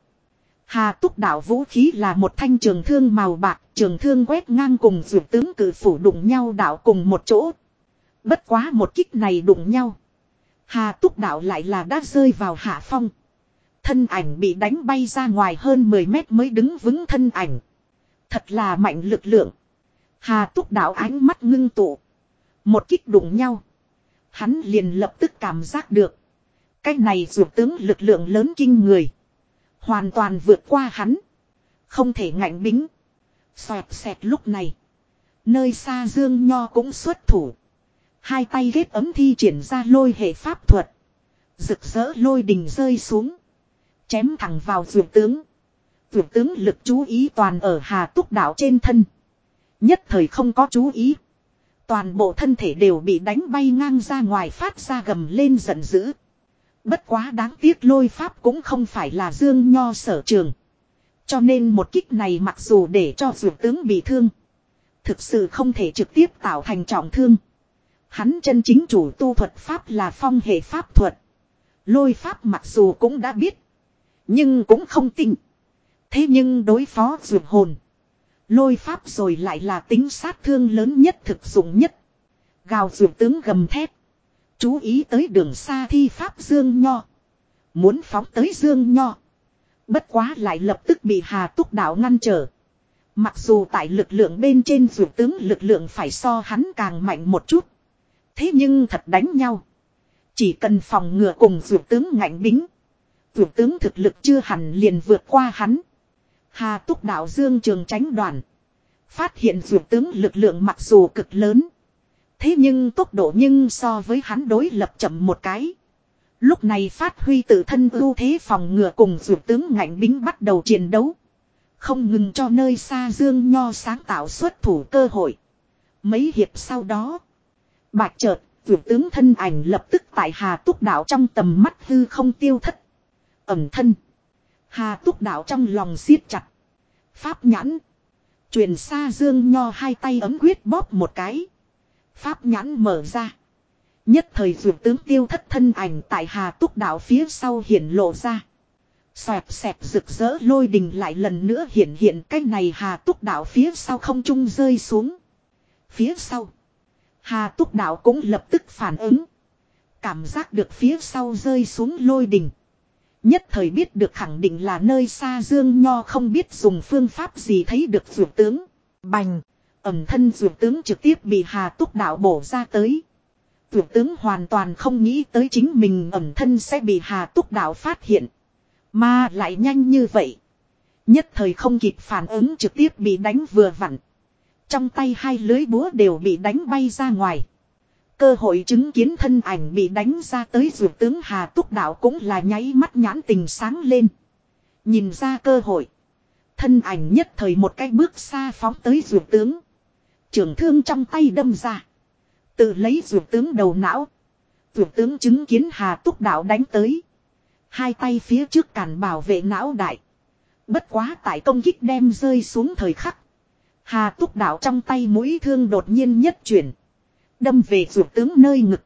Hà túc đạo vũ khí là một thanh trường thương màu bạc, trường thương quét ngang cùng dụ tướng cử phủ đụng nhau đạo cùng một chỗ. Bất quá một kích này đụng nhau. Hà túc đạo lại là đã rơi vào hạ phong. Thân ảnh bị đánh bay ra ngoài hơn 10 mét mới đứng vững thân ảnh. Thật là mạnh lực lượng. Hà túc đạo ánh mắt ngưng tụ. Một kích đụng nhau. Hắn liền lập tức cảm giác được. Cái này dù tướng lực lượng lớn kinh người. Hoàn toàn vượt qua hắn. Không thể ngạnh bính. Xoẹt xẹt lúc này. Nơi xa Dương Nho cũng xuất thủ. Hai tay ghép ấm thi triển ra lôi hệ pháp thuật. Rực rỡ lôi đình rơi xuống. Chém thẳng vào vượt tướng. Vượt tướng lực chú ý toàn ở hà túc đảo trên thân. Nhất thời không có chú ý. Toàn bộ thân thể đều bị đánh bay ngang ra ngoài phát ra gầm lên giận dữ. Bất quá đáng tiếc lôi pháp cũng không phải là dương nho sở trường. Cho nên một kích này mặc dù để cho vượt tướng bị thương. Thực sự không thể trực tiếp tạo thành trọng thương. Hắn chân chính chủ tu thuật pháp là phong hệ pháp thuật. Lôi pháp mặc dù cũng đã biết. Nhưng cũng không tin. Thế nhưng đối phó dược hồn. Lôi pháp rồi lại là tính sát thương lớn nhất thực dụng nhất. Gào dược tướng gầm thép. Chú ý tới đường xa thi pháp Dương Nho. Muốn phóng tới Dương Nho. Bất quá lại lập tức bị Hà Túc Đạo ngăn trở. Mặc dù tại lực lượng bên trên dược tướng lực lượng phải so hắn càng mạnh một chút. Thế nhưng thật đánh nhau. Chỉ cần phòng ngừa cùng dược tướng ngạnh bính. Dược tướng thực lực chưa hẳn liền vượt qua hắn. Hà túc đạo dương trường tránh đoàn. Phát hiện dược tướng lực lượng mặc dù cực lớn. Thế nhưng tốc độ nhưng so với hắn đối lập chậm một cái. Lúc này phát huy tự thân ưu thế phòng ngừa cùng dược tướng ngạnh bính bắt đầu chiến đấu. Không ngừng cho nơi xa Dương Nho sáng tạo xuất thủ cơ hội. Mấy hiệp sau đó. Bạch chợt, vượt tướng thân ảnh lập tức tại Hà Túc Đạo trong tầm mắt hư không tiêu thất. Ẩm thân. Hà Túc Đạo trong lòng siết chặt. Pháp nhãn. Truyền xa Dương Nho hai tay ấm quyết bóp một cái. Pháp nhãn mở ra. Nhất thời vượt tướng tiêu thất thân ảnh tại Hà Túc Đạo phía sau hiển lộ ra. Xoẹt xẹt rực rỡ lôi đình lại lần nữa hiện hiện cái này hà túc đạo phía sau không trung rơi xuống. Phía sau. Hà túc đạo cũng lập tức phản ứng. Cảm giác được phía sau rơi xuống lôi đình. Nhất thời biết được khẳng định là nơi xa Dương Nho không biết dùng phương pháp gì thấy được dược tướng. Bành. Ẩm thân dược tướng trực tiếp bị Hà Túc Đạo bổ ra tới. Dược tướng hoàn toàn không nghĩ tới chính mình ẩm thân sẽ bị Hà Túc Đạo phát hiện. Mà lại nhanh như vậy. Nhất thời không kịp phản ứng trực tiếp bị đánh vừa vặn. Trong tay hai lưới búa đều bị đánh bay ra ngoài. Cơ hội chứng kiến thân ảnh bị đánh ra tới dù tướng Hà Túc Đạo cũng là nháy mắt nhãn tình sáng lên. Nhìn ra cơ hội. Thân ảnh nhất thời một cái bước xa phóng tới dù tướng. Trường thương trong tay đâm ra. Tự lấy dù tướng đầu não. Dù tướng chứng kiến Hà Túc Đạo đánh tới. Hai tay phía trước cản bảo vệ não đại. Bất quá tại công kích đem rơi xuống thời khắc. Hà túc đạo trong tay mũi thương đột nhiên nhất chuyển. Đâm về ruột tướng nơi ngực.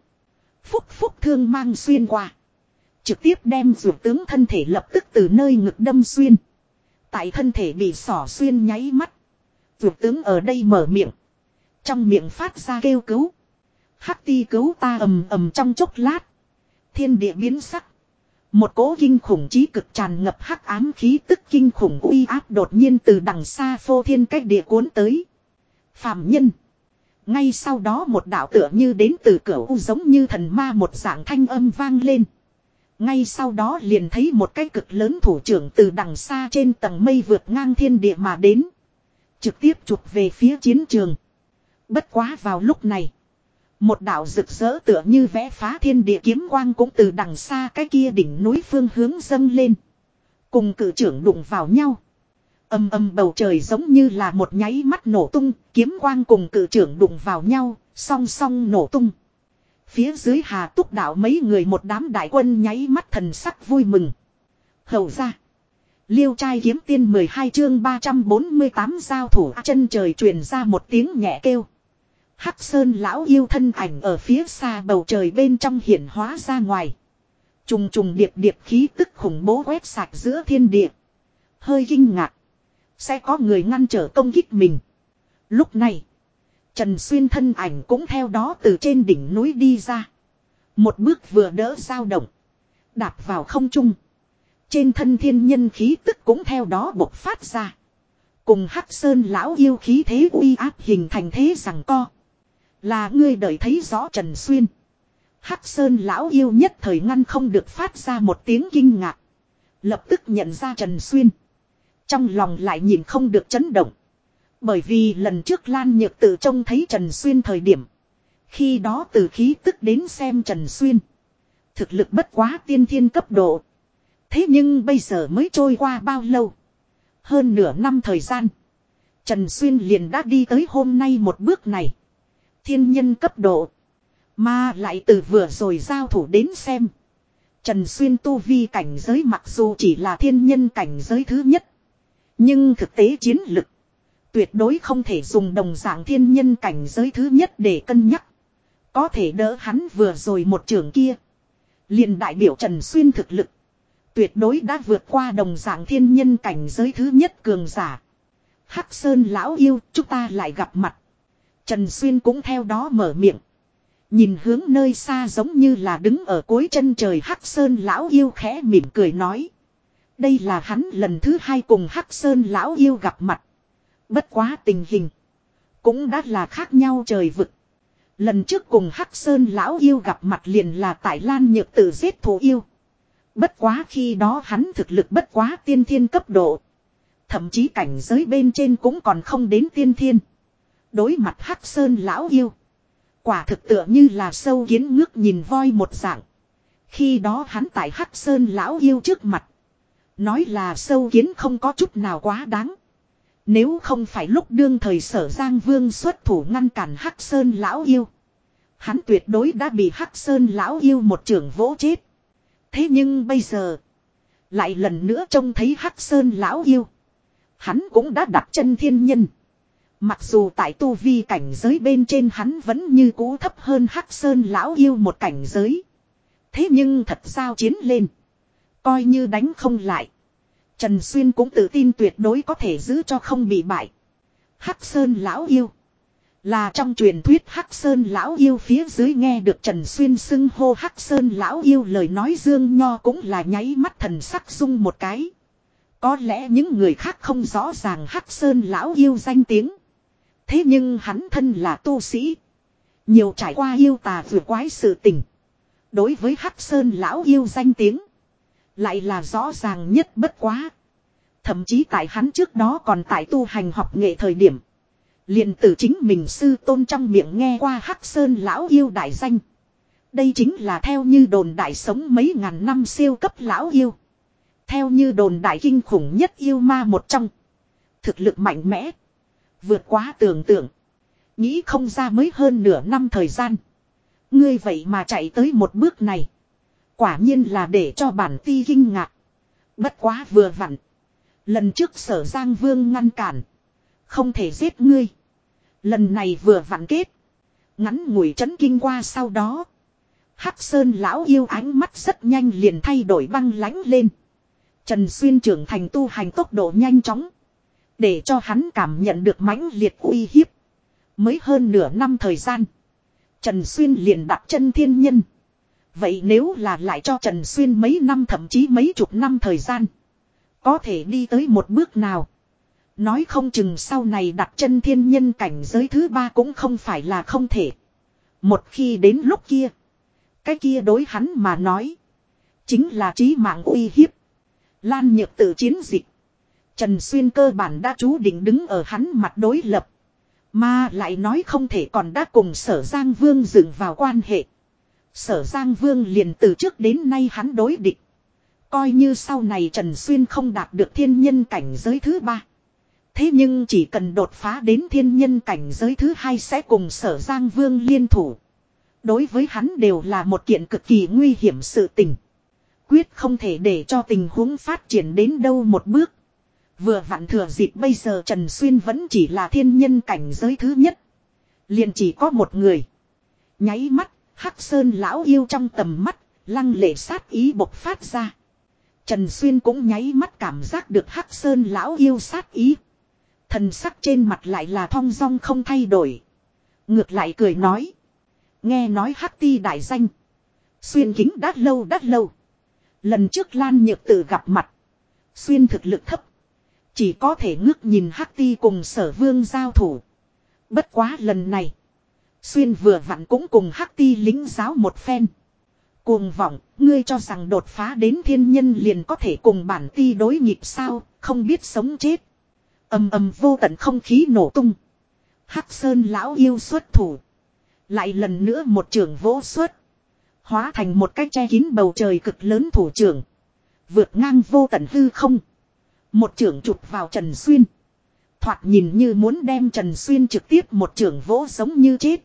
Phúc phúc thương mang xuyên qua. Trực tiếp đem ruột tướng thân thể lập tức từ nơi ngực đâm xuyên. Tại thân thể bị sỏ xuyên nháy mắt. Ruột tướng ở đây mở miệng. Trong miệng phát ra kêu cứu. Hắc ti cứu ta ầm ầm trong chốc lát. Thiên địa biến sắc. Một cỗ kinh khủng trí cực tràn ngập hắc ám khí tức kinh khủng uy áp đột nhiên từ đằng xa phô thiên cách địa cuốn tới. Phạm nhân. Ngay sau đó một đạo tựa như đến từ cửa u giống như thần ma một dạng thanh âm vang lên. Ngay sau đó liền thấy một cái cực lớn thủ trưởng từ đằng xa trên tầng mây vượt ngang thiên địa mà đến. Trực tiếp chụp về phía chiến trường. Bất quá vào lúc này. Một đạo rực rỡ tựa như vẽ phá thiên địa kiếm quang cũng từ đằng xa cái kia đỉnh núi phương hướng dâng lên. Cùng cử trưởng đụng vào nhau. Âm âm bầu trời giống như là một nháy mắt nổ tung, kiếm quang cùng cự trưởng đụng vào nhau, song song nổ tung. Phía dưới hà túc đạo mấy người một đám đại quân nháy mắt thần sắc vui mừng. Hầu ra. Liêu trai kiếm tiên 12 chương 348 giao thủ chân trời truyền ra một tiếng nhẹ kêu. Hắc Sơn lão yêu thân ảnh ở phía xa bầu trời bên trong hiển hóa ra ngoài. Trùng trùng điệp điệp khí tức khủng bố quét sạch giữa thiên địa. Hơi kinh ngạc. Sẽ có người ngăn trở công kích mình. Lúc này. Trần Xuyên thân ảnh cũng theo đó từ trên đỉnh núi đi ra. Một bước vừa đỡ dao động. Đạp vào không trung. Trên thân thiên nhân khí tức cũng theo đó bộc phát ra. Cùng Hắc Sơn lão yêu khí thế uy áp hình thành thế rằng co. Là ngươi đợi thấy rõ Trần Xuyên. Hắc Sơn lão yêu nhất thời ngăn không được phát ra một tiếng kinh ngạc. Lập tức nhận ra Trần Xuyên. Trong lòng lại nhìn không được chấn động. Bởi vì lần trước Lan Nhược Tử trông thấy Trần Xuyên thời điểm. Khi đó từ khí tức đến xem Trần Xuyên. Thực lực bất quá tiên thiên cấp độ. Thế nhưng bây giờ mới trôi qua bao lâu. Hơn nửa năm thời gian. Trần Xuyên liền đã đi tới hôm nay một bước này. Thiên nhân cấp độ. Mà lại từ vừa rồi giao thủ đến xem. Trần Xuyên tu vi cảnh giới mặc dù chỉ là thiên nhân cảnh giới thứ nhất. Nhưng thực tế chiến lực. Tuyệt đối không thể dùng đồng dạng thiên nhân cảnh giới thứ nhất để cân nhắc. Có thể đỡ hắn vừa rồi một trường kia. liền đại biểu Trần Xuyên thực lực. Tuyệt đối đã vượt qua đồng dạng thiên nhân cảnh giới thứ nhất cường giả. Hắc Sơn lão yêu, chúng ta lại gặp mặt. Trần Xuyên cũng theo đó mở miệng. Nhìn hướng nơi xa giống như là đứng ở cuối chân trời Hắc Sơn lão yêu khẽ mỉm cười nói. Đây là hắn lần thứ hai cùng Hắc Sơn lão yêu gặp mặt. Bất quá tình hình. Cũng đã là khác nhau trời vực. Lần trước cùng Hắc Sơn lão yêu gặp mặt liền là tại Lan Nhược Tử giết thổ yêu. Bất quá khi đó hắn thực lực bất quá tiên thiên cấp độ. Thậm chí cảnh giới bên trên cũng còn không đến tiên thiên. Đối mặt Hắc Sơn lão yêu. Quả thực tựa như là sâu kiến ngước nhìn voi một dạng. Khi đó hắn tại Hắc Sơn lão yêu trước mặt. Nói là sâu kiến không có chút nào quá đáng. Nếu không phải lúc đương thời sở Giang Vương xuất thủ ngăn cản Hắc Sơn lão yêu. Hắn tuyệt đối đã bị Hắc Sơn lão yêu một trưởng vỗ chết. Thế nhưng bây giờ. Lại lần nữa trông thấy Hắc Sơn lão yêu. Hắn cũng đã đặt chân thiên nhân. Mặc dù tại tu vi cảnh giới bên trên hắn vẫn như cũ thấp hơn Hắc Sơn lão yêu một cảnh giới. Thế nhưng thật sao chiến lên. Coi như đánh không lại. Trần Xuyên cũng tự tin tuyệt đối có thể giữ cho không bị bại. Hắc Sơn lão yêu. Là trong truyền thuyết Hắc Sơn lão yêu phía dưới nghe được Trần Xuyên xưng hô Hắc Sơn lão yêu lời nói Dương Nho cũng là nháy mắt thần sắc dung một cái. Có lẽ những người khác không rõ ràng Hắc Sơn lão yêu danh tiếng. Thế nhưng hắn thân là tu sĩ. Nhiều trải qua yêu tà vừa quái sự tình. Đối với Hắc Sơn lão yêu danh tiếng. Lại là rõ ràng nhất bất quá. Thậm chí tại hắn trước đó còn tại tu hành học nghệ thời điểm. liền từ chính mình sư tôn trong miệng nghe qua Hắc Sơn lão yêu đại danh. Đây chính là theo như đồn đại sống mấy ngàn năm siêu cấp lão yêu. Theo như đồn đại kinh khủng nhất yêu ma một trong. Thực lực mạnh mẽ. Vượt quá tưởng tượng. Nghĩ không ra mới hơn nửa năm thời gian. Ngươi vậy mà chạy tới một bước này. Quả nhiên là để cho bản ti kinh ngạc. Bất quá vừa vặn. Lần trước sở Giang Vương ngăn cản. Không thể giết ngươi. Lần này vừa vặn kết. Ngắn ngủi chấn kinh qua sau đó. Hắc Sơn lão yêu ánh mắt rất nhanh liền thay đổi băng lánh lên. Trần Xuyên trưởng thành tu hành tốc độ nhanh chóng. Để cho hắn cảm nhận được mãnh liệt uy hiếp. Mới hơn nửa năm thời gian. Trần Xuyên liền đặt chân thiên nhân. Vậy nếu là lại cho Trần Xuyên mấy năm thậm chí mấy chục năm thời gian. Có thể đi tới một bước nào. Nói không chừng sau này đặt chân thiên nhân cảnh giới thứ ba cũng không phải là không thể. Một khi đến lúc kia. Cái kia đối hắn mà nói. Chính là trí mạng uy hiếp. Lan nhược tự chiến dịch. Trần Xuyên cơ bản đã chú định đứng ở hắn mặt đối lập. Mà lại nói không thể còn đã cùng sở Giang Vương dựng vào quan hệ. Sở Giang Vương liền từ trước đến nay hắn đối địch. Coi như sau này Trần Xuyên không đạt được thiên nhân cảnh giới thứ ba. Thế nhưng chỉ cần đột phá đến thiên nhân cảnh giới thứ hai sẽ cùng sở Giang Vương liên thủ. Đối với hắn đều là một kiện cực kỳ nguy hiểm sự tình. Quyết không thể để cho tình huống phát triển đến đâu một bước. Vừa vặn thừa dịp bây giờ Trần Xuyên vẫn chỉ là thiên nhân cảnh giới thứ nhất. liền chỉ có một người. Nháy mắt, Hắc Sơn lão yêu trong tầm mắt, lăng lệ sát ý bộc phát ra. Trần Xuyên cũng nháy mắt cảm giác được Hắc Sơn lão yêu sát ý. Thần sắc trên mặt lại là thong dong không thay đổi. Ngược lại cười nói. Nghe nói Hắc Ti đại danh. Xuyên kính đắt lâu đắt lâu. Lần trước Lan Nhược Tử gặp mặt. Xuyên thực lực thấp. Chỉ có thể ngước nhìn Hắc Ti cùng sở vương giao thủ. Bất quá lần này. Xuyên vừa vặn cũng cùng Hắc Ti lính giáo một phen. Cuồng vọng, ngươi cho rằng đột phá đến thiên nhân liền có thể cùng bản ti đối nhịp sao, không biết sống chết. ầm ầm vô tận không khí nổ tung. Hắc Sơn lão yêu xuất thủ. Lại lần nữa một trường vỗ xuất. Hóa thành một cái che kín bầu trời cực lớn thủ trưởng. Vượt ngang vô tận hư không. Một trưởng chụp vào Trần Xuyên. Thoạt nhìn như muốn đem Trần Xuyên trực tiếp một trưởng vỗ giống như chết.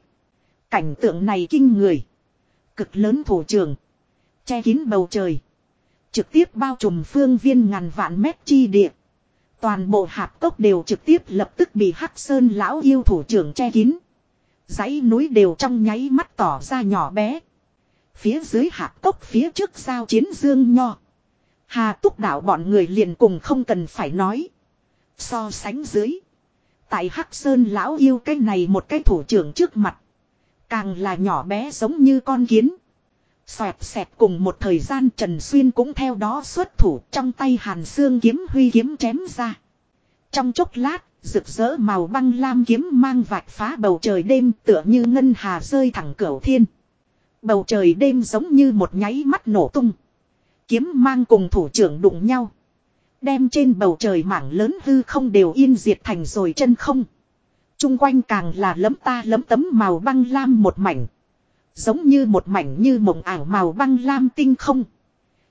Cảnh tượng này kinh người. Cực lớn thủ trường. Che kín bầu trời. Trực tiếp bao trùm phương viên ngàn vạn mét chi địa. Toàn bộ hạp cốc đều trực tiếp lập tức bị Hắc Sơn lão yêu thủ trưởng che kín. dãy núi đều trong nháy mắt tỏ ra nhỏ bé. Phía dưới hạp cốc phía trước sao chiến dương nho. Hà túc đạo bọn người liền cùng không cần phải nói. So sánh dưới. Tại Hắc Sơn lão yêu cái này một cái thủ trưởng trước mặt. Càng là nhỏ bé giống như con kiến. Xoẹt xẹt cùng một thời gian Trần Xuyên cũng theo đó xuất thủ trong tay hàn xương kiếm huy kiếm chém ra. Trong chốc lát, rực rỡ màu băng lam kiếm mang vạch phá bầu trời đêm tựa như ngân hà rơi thẳng cửu thiên. Bầu trời đêm giống như một nháy mắt nổ tung. Kiếm mang cùng thủ trưởng đụng nhau. Đem trên bầu trời mảng lớn hư không đều yên diệt thành rồi chân không. Trung quanh càng là lấm ta lấm tấm màu băng lam một mảnh. Giống như một mảnh như mộng ảo màu băng lam tinh không.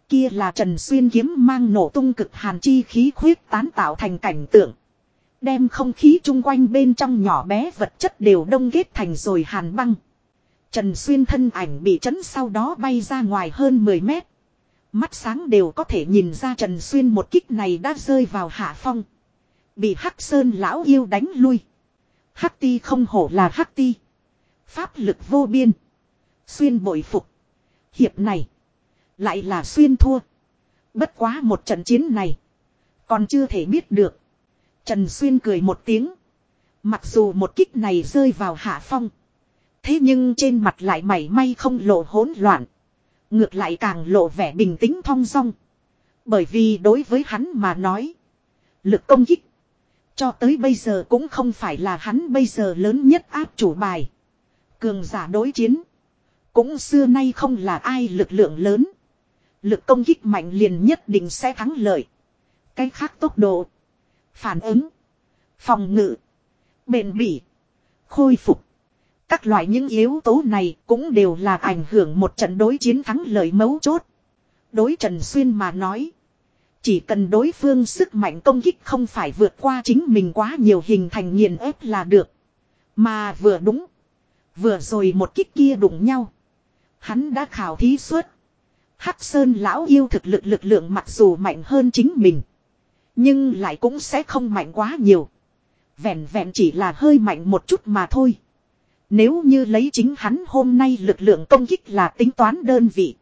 Kia là Trần Xuyên kiếm mang nổ tung cực hàn chi khí khuyết tán tạo thành cảnh tượng. Đem không khí chung quanh bên trong nhỏ bé vật chất đều đông kết thành rồi hàn băng. Trần Xuyên thân ảnh bị chấn sau đó bay ra ngoài hơn 10 mét. Mắt sáng đều có thể nhìn ra Trần Xuyên một kích này đã rơi vào hạ phong. Bị Hắc Sơn lão yêu đánh lui. Hắc ti không hổ là Hắc ti. Pháp lực vô biên. Xuyên bội phục. Hiệp này. Lại là xuyên thua. Bất quá một trận chiến này. Còn chưa thể biết được. Trần Xuyên cười một tiếng. Mặc dù một kích này rơi vào hạ phong. Thế nhưng trên mặt lại mảy may không lộ hỗn loạn. Ngược lại càng lộ vẻ bình tĩnh thong dong. Bởi vì đối với hắn mà nói. Lực công kích. Cho tới bây giờ cũng không phải là hắn bây giờ lớn nhất áp chủ bài. Cường giả đối chiến. Cũng xưa nay không là ai lực lượng lớn. Lực công kích mạnh liền nhất định sẽ thắng lợi. Cái khác tốc độ. Phản ứng. Phòng ngự. Bền bỉ. Khôi phục. Các loại những yếu tố này cũng đều là ảnh hưởng một trận đối chiến thắng lợi mấu chốt. Đối Trần Xuyên mà nói. Chỉ cần đối phương sức mạnh công kích không phải vượt qua chính mình quá nhiều hình thành nghiền ép là được. Mà vừa đúng. Vừa rồi một kích kia đụng nhau. Hắn đã khảo thí suốt. Hắc Sơn lão yêu thực lực lực lượng mặc dù mạnh hơn chính mình. Nhưng lại cũng sẽ không mạnh quá nhiều. Vẹn vẹn chỉ là hơi mạnh một chút mà thôi. Nếu như lấy chính hắn hôm nay lực lượng công kích là tính toán đơn vị.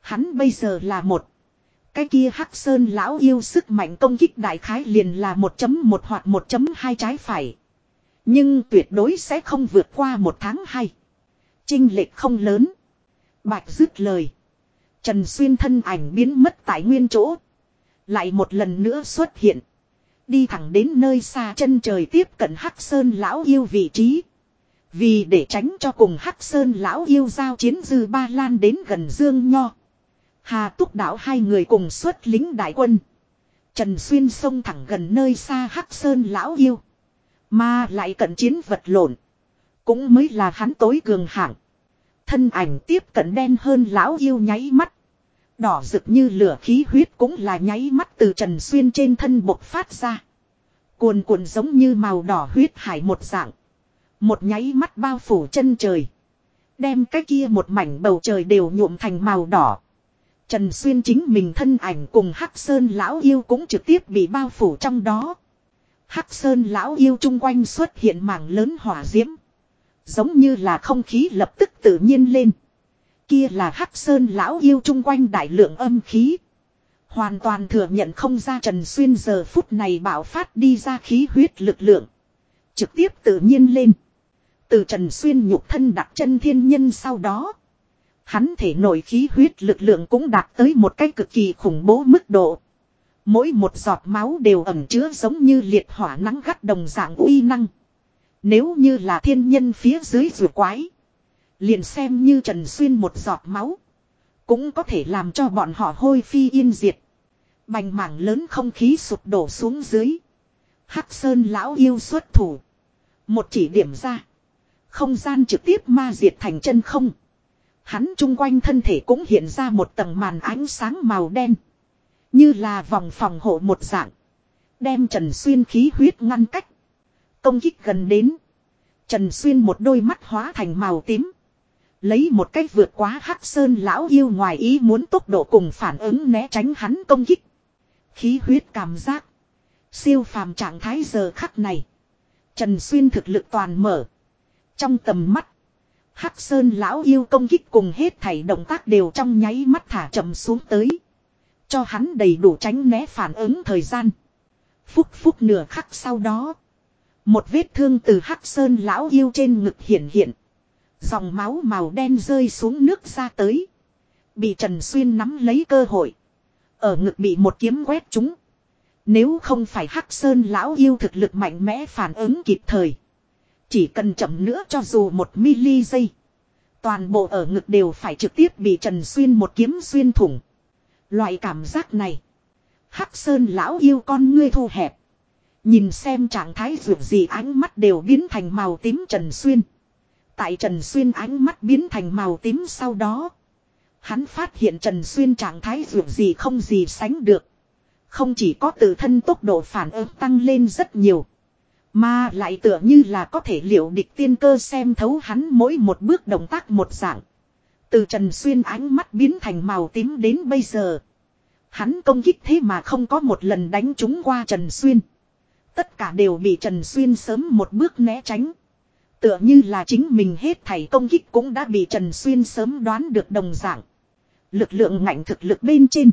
Hắn bây giờ là một. Cái kia Hắc Sơn lão yêu sức mạnh công kích đại khái liền là 1.1 hoặc 1.2 trái phải. Nhưng tuyệt đối sẽ không vượt qua một tháng hay. Trinh lệch không lớn. Bạch dứt lời. Trần Xuyên thân ảnh biến mất tại nguyên chỗ. Lại một lần nữa xuất hiện. Đi thẳng đến nơi xa chân trời tiếp cận Hắc Sơn lão yêu vị trí. Vì để tránh cho cùng Hắc Sơn lão yêu giao chiến dư ba lan đến gần Dương Nho. Hà túc đạo hai người cùng xuất lính đại quân. Trần Xuyên xông thẳng gần nơi xa Hắc Sơn lão yêu. Mà lại cận chiến vật lộn. Cũng mới là hắn tối cường hạng. Thân ảnh tiếp cận đen hơn lão yêu nháy mắt. Đỏ rực như lửa khí huyết cũng là nháy mắt từ Trần Xuyên trên thân bộc phát ra. Cuồn cuộn giống như màu đỏ huyết hải một dạng. Một nháy mắt bao phủ chân trời. Đem cái kia một mảnh bầu trời đều nhuộm thành màu đỏ. Trần Xuyên chính mình thân ảnh cùng Hắc Sơn lão yêu cũng trực tiếp bị bao phủ trong đó. Hắc Sơn lão yêu chung quanh xuất hiện mảng lớn hỏa diễm. Giống như là không khí lập tức tự nhiên lên. Kia là Hắc Sơn lão yêu chung quanh đại lượng âm khí. Hoàn toàn thừa nhận không ra Trần Xuyên giờ phút này bảo phát đi ra khí huyết lực lượng. Trực tiếp tự nhiên lên. Từ Trần Xuyên nhục thân đặt chân thiên nhân sau đó. Hắn thể nội khí huyết lực lượng cũng đạt tới một cái cực kỳ khủng bố mức độ. Mỗi một giọt máu đều ẩm chứa giống như liệt hỏa nắng gắt đồng dạng uy năng. Nếu như là thiên nhân phía dưới rùa quái. Liền xem như Trần Xuyên một giọt máu. Cũng có thể làm cho bọn họ hôi phi yên diệt. Bành mảng lớn không khí sụp đổ xuống dưới. Hắc Sơn lão yêu xuất thủ. Một chỉ điểm ra. Không gian trực tiếp ma diệt thành chân không. Hắn chung quanh thân thể cũng hiện ra một tầng màn ánh sáng màu đen. Như là vòng phòng hộ một dạng. Đem Trần Xuyên khí huyết ngăn cách. Công kích gần đến. Trần Xuyên một đôi mắt hóa thành màu tím. Lấy một cách vượt quá hắc sơn lão yêu ngoài ý muốn tốc độ cùng phản ứng né tránh hắn công kích. Khí huyết cảm giác. Siêu phàm trạng thái giờ khắc này. Trần Xuyên thực lực toàn mở. Trong tầm mắt. Hắc Sơn lão yêu công kích cùng hết thảy động tác đều trong nháy mắt thả chậm xuống tới. Cho hắn đầy đủ tránh né phản ứng thời gian. Phúc phúc nửa khắc sau đó. Một vết thương từ Hắc Sơn lão yêu trên ngực hiện hiện. Dòng máu màu đen rơi xuống nước ra tới. Bị Trần Xuyên nắm lấy cơ hội. Ở ngực bị một kiếm quét trúng. Nếu không phải Hắc Sơn lão yêu thực lực mạnh mẽ phản ứng kịp thời. Chỉ cần chậm nữa cho dù một mili giây. Toàn bộ ở ngực đều phải trực tiếp bị Trần Xuyên một kiếm xuyên thủng. Loại cảm giác này. Hắc Sơn lão yêu con ngươi thu hẹp. Nhìn xem trạng thái ruột gì ánh mắt đều biến thành màu tím Trần Xuyên. Tại Trần Xuyên ánh mắt biến thành màu tím sau đó. Hắn phát hiện Trần Xuyên trạng thái ruột gì không gì sánh được. Không chỉ có tự thân tốc độ phản ứng tăng lên rất nhiều. Mà lại tựa như là có thể liệu địch tiên cơ xem thấu hắn mỗi một bước động tác một dạng. Từ Trần Xuyên ánh mắt biến thành màu tím đến bây giờ. Hắn công kích thế mà không có một lần đánh trúng qua Trần Xuyên. Tất cả đều bị Trần Xuyên sớm một bước né tránh. Tựa như là chính mình hết thảy công kích cũng đã bị Trần Xuyên sớm đoán được đồng dạng. Lực lượng ngạnh thực lực bên trên.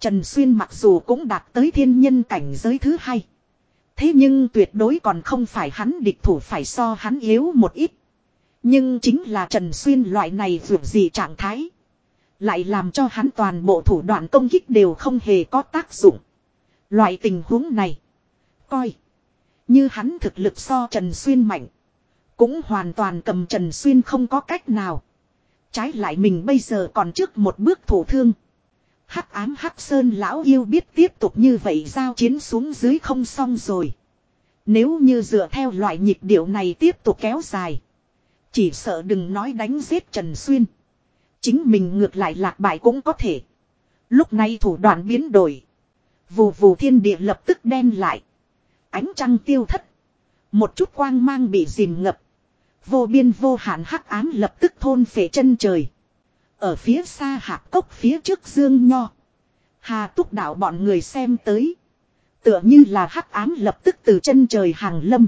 Trần Xuyên mặc dù cũng đạt tới thiên nhân cảnh giới thứ hai. Thế nhưng tuyệt đối còn không phải hắn địch thủ phải so hắn yếu một ít. Nhưng chính là Trần Xuyên loại này vượt gì trạng thái. Lại làm cho hắn toàn bộ thủ đoạn công kích đều không hề có tác dụng. Loại tình huống này. Coi. Như hắn thực lực so Trần Xuyên mạnh. Cũng hoàn toàn cầm Trần Xuyên không có cách nào. Trái lại mình bây giờ còn trước một bước thủ thương. Hắc ám Hắc Sơn lão yêu biết tiếp tục như vậy giao chiến xuống dưới không xong rồi. Nếu như dựa theo loại nhịp điệu này tiếp tục kéo dài. Chỉ sợ đừng nói đánh giết Trần Xuyên. Chính mình ngược lại lạc bại cũng có thể. Lúc này thủ đoạn biến đổi. Vù vù thiên địa lập tức đen lại. Ánh trăng tiêu thất. Một chút quang mang bị dìm ngập. Vô biên vô hạn hắc ám lập tức thôn phệ chân trời. Ở phía xa hạp cốc phía trước dương nho. Hà túc đạo bọn người xem tới. Tựa như là hắc ám lập tức từ chân trời hàng lâm.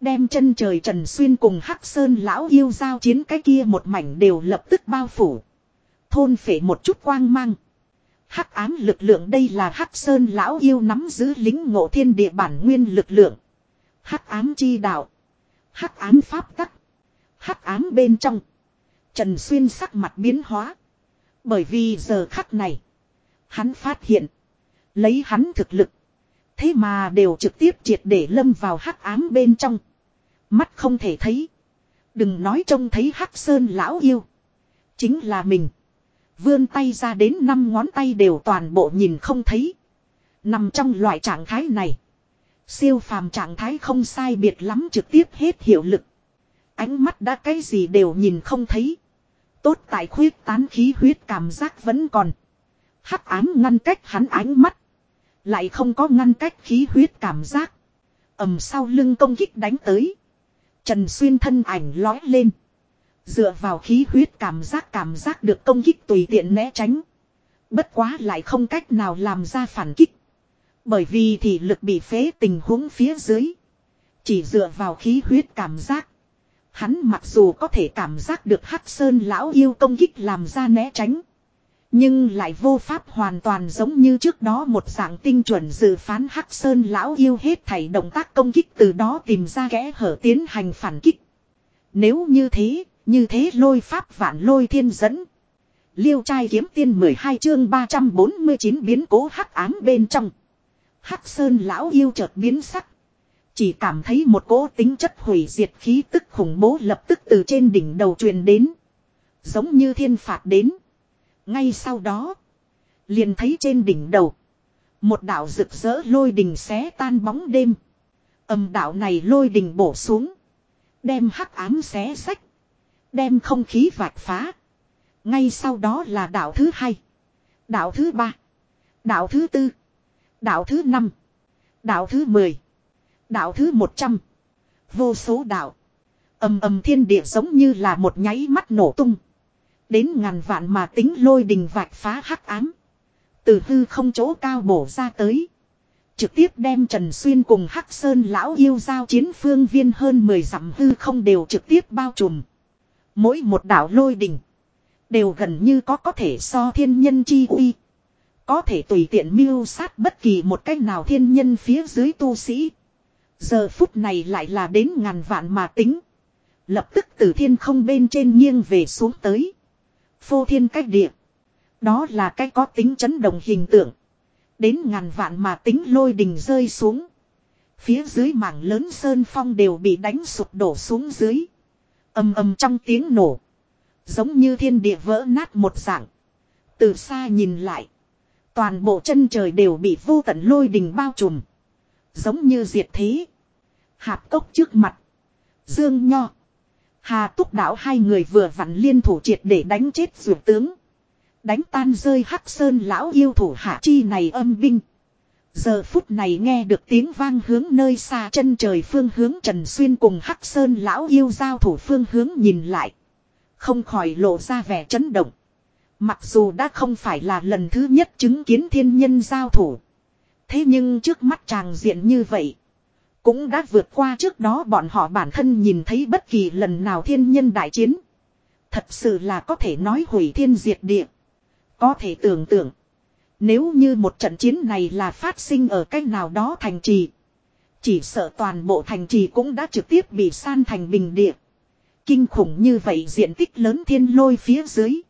Đem chân trời Trần Xuyên cùng Hắc Sơn lão yêu giao chiến cái kia một mảnh đều lập tức bao phủ. Thôn phể một chút quang mang. Hắc ám lực lượng đây là Hắc Sơn lão yêu nắm giữ lính ngộ thiên địa bản nguyên lực lượng. Hắc ám chi đạo. Hắc ám pháp tắc. Hắc ám bên trong. Trần Xuyên sắc mặt biến hóa. Bởi vì giờ khắc này. Hắn phát hiện. Lấy hắn thực lực. Thế mà đều trực tiếp triệt để lâm vào hắc ám bên trong. Mắt không thể thấy. Đừng nói trông thấy hắc sơn lão yêu. Chính là mình. Vươn tay ra đến năm ngón tay đều toàn bộ nhìn không thấy. Nằm trong loại trạng thái này. Siêu phàm trạng thái không sai biệt lắm trực tiếp hết hiệu lực. Ánh mắt đã cái gì đều nhìn không thấy. Tốt tại khuyết tán khí huyết cảm giác vẫn còn. Hắc ám ngăn cách hắn ánh mắt. Lại không có ngăn cách khí huyết cảm giác. ầm sau lưng công kích đánh tới. Trần Xuyên thân ảnh lói lên. Dựa vào khí huyết cảm giác cảm giác được công kích tùy tiện né tránh. Bất quá lại không cách nào làm ra phản kích. Bởi vì thì lực bị phế tình huống phía dưới. Chỉ dựa vào khí huyết cảm giác. Hắn mặc dù có thể cảm giác được Hắc Sơn lão yêu công kích làm ra né tránh. Nhưng lại vô pháp hoàn toàn giống như trước đó một dạng tinh chuẩn dự phán Hắc Sơn lão yêu hết thảy động tác công kích từ đó tìm ra kẽ hở tiến hành phản kích. Nếu như thế, như thế lôi pháp vạn lôi thiên dẫn. Liêu trai kiếm tiên 12 chương 349 biến cố hắc ám bên trong. Hắc Sơn lão yêu chợt biến sắc. Chỉ cảm thấy một cỗ tính chất hủy diệt khí tức khủng bố lập tức từ trên đỉnh đầu truyền đến. Giống như thiên phạt đến. Ngay sau đó. Liền thấy trên đỉnh đầu. Một đạo rực rỡ lôi đình xé tan bóng đêm. Âm đạo này lôi đình bổ xuống. Đem hắc ám xé sách. Đem không khí vạch phá. Ngay sau đó là đạo thứ hai. Đạo thứ ba. Đạo thứ tư. Đạo thứ năm. Đạo thứ mười. Đạo thứ một trăm. Vô số đạo. Âm âm thiên địa giống như là một nháy mắt nổ tung. Đến ngàn vạn mà tính lôi đình vạch phá hắc ám. Từ hư không chỗ cao bổ ra tới. Trực tiếp đem Trần Xuyên cùng Hắc Sơn lão yêu giao chiến phương viên hơn 10 dặm hư không đều trực tiếp bao trùm. Mỗi một đảo lôi đình Đều gần như có có thể so thiên nhân chi uy. Có thể tùy tiện mưu sát bất kỳ một cách nào thiên nhân phía dưới tu sĩ. Giờ phút này lại là đến ngàn vạn mà tính. Lập tức từ thiên không bên trên nghiêng về xuống tới. Phô thiên cách địa. Đó là cái có tính chấn động hình tượng. Đến ngàn vạn mà tính lôi đình rơi xuống. Phía dưới mảng lớn sơn phong đều bị đánh sụp đổ xuống dưới. ầm ầm trong tiếng nổ. Giống như thiên địa vỡ nát một dạng. Từ xa nhìn lại. Toàn bộ chân trời đều bị vô tận lôi đình bao trùm. Giống như diệt thế. Hạp cốc trước mặt. Dương Nho. Hà túc đảo hai người vừa vặn liên thủ triệt để đánh chết dù tướng. Đánh tan rơi hắc sơn lão yêu thủ hạ chi này âm binh. Giờ phút này nghe được tiếng vang hướng nơi xa chân trời phương hướng Trần Xuyên cùng hắc sơn lão yêu giao thủ phương hướng nhìn lại. Không khỏi lộ ra vẻ chấn động. Mặc dù đã không phải là lần thứ nhất chứng kiến thiên nhân giao thủ. Thế nhưng trước mắt chàng diện như vậy. Cũng đã vượt qua trước đó bọn họ bản thân nhìn thấy bất kỳ lần nào thiên nhân đại chiến. Thật sự là có thể nói hủy thiên diệt địa. Có thể tưởng tượng. Nếu như một trận chiến này là phát sinh ở cách nào đó thành trì. Chỉ sợ toàn bộ thành trì cũng đã trực tiếp bị san thành bình địa. Kinh khủng như vậy diện tích lớn thiên lôi phía dưới.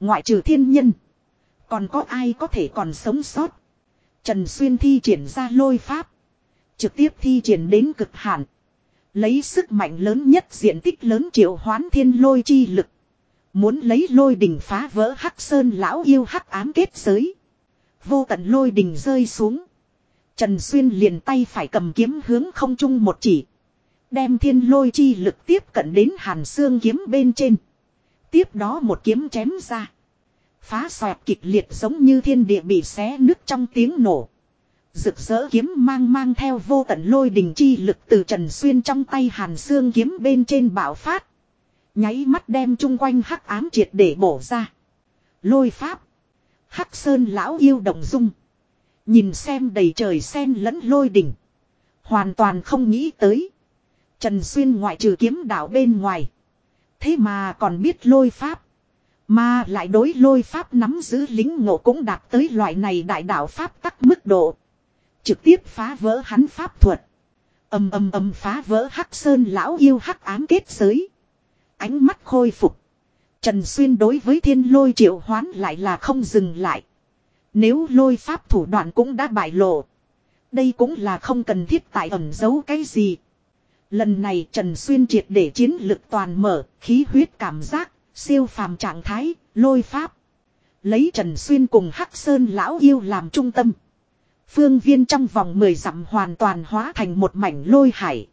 Ngoại trừ thiên nhân. Còn có ai có thể còn sống sót. Trần Xuyên thi triển ra lôi pháp. Trực tiếp thi triển đến cực hạn. Lấy sức mạnh lớn nhất diện tích lớn triệu hoán thiên lôi chi lực. Muốn lấy lôi đỉnh phá vỡ hắc sơn lão yêu hắc ám kết giới. Vô tận lôi đỉnh rơi xuống. Trần Xuyên liền tay phải cầm kiếm hướng không trung một chỉ. Đem thiên lôi chi lực tiếp cận đến hàn xương kiếm bên trên. Tiếp đó một kiếm chém ra. Phá xoẹt kịch liệt giống như thiên địa bị xé nứt trong tiếng nổ. Rực rỡ kiếm mang mang theo vô tận lôi đình chi lực từ Trần Xuyên trong tay hàn xương kiếm bên trên bạo phát. Nháy mắt đem chung quanh hắc ám triệt để bổ ra. Lôi pháp. Hắc sơn lão yêu động dung. Nhìn xem đầy trời sen lẫn lôi đỉnh. Hoàn toàn không nghĩ tới. Trần Xuyên ngoại trừ kiếm đạo bên ngoài. Thế mà còn biết lôi pháp. Mà lại đối lôi pháp nắm giữ lính ngộ cũng đạt tới loại này đại đạo pháp tắc mức độ. Trực tiếp phá vỡ hắn pháp thuật. ầm ầm ầm phá vỡ hắc sơn lão yêu hắc ám kết giới. Ánh mắt khôi phục. Trần Xuyên đối với thiên lôi triệu hoán lại là không dừng lại. Nếu lôi pháp thủ đoạn cũng đã bại lộ. Đây cũng là không cần thiết tại ẩn giấu cái gì. Lần này Trần Xuyên triệt để chiến lực toàn mở, khí huyết cảm giác, siêu phàm trạng thái, lôi pháp. Lấy Trần Xuyên cùng Hắc Sơn lão yêu làm trung tâm. Phương viên trong vòng 10 dặm hoàn toàn hóa thành một mảnh lôi hải.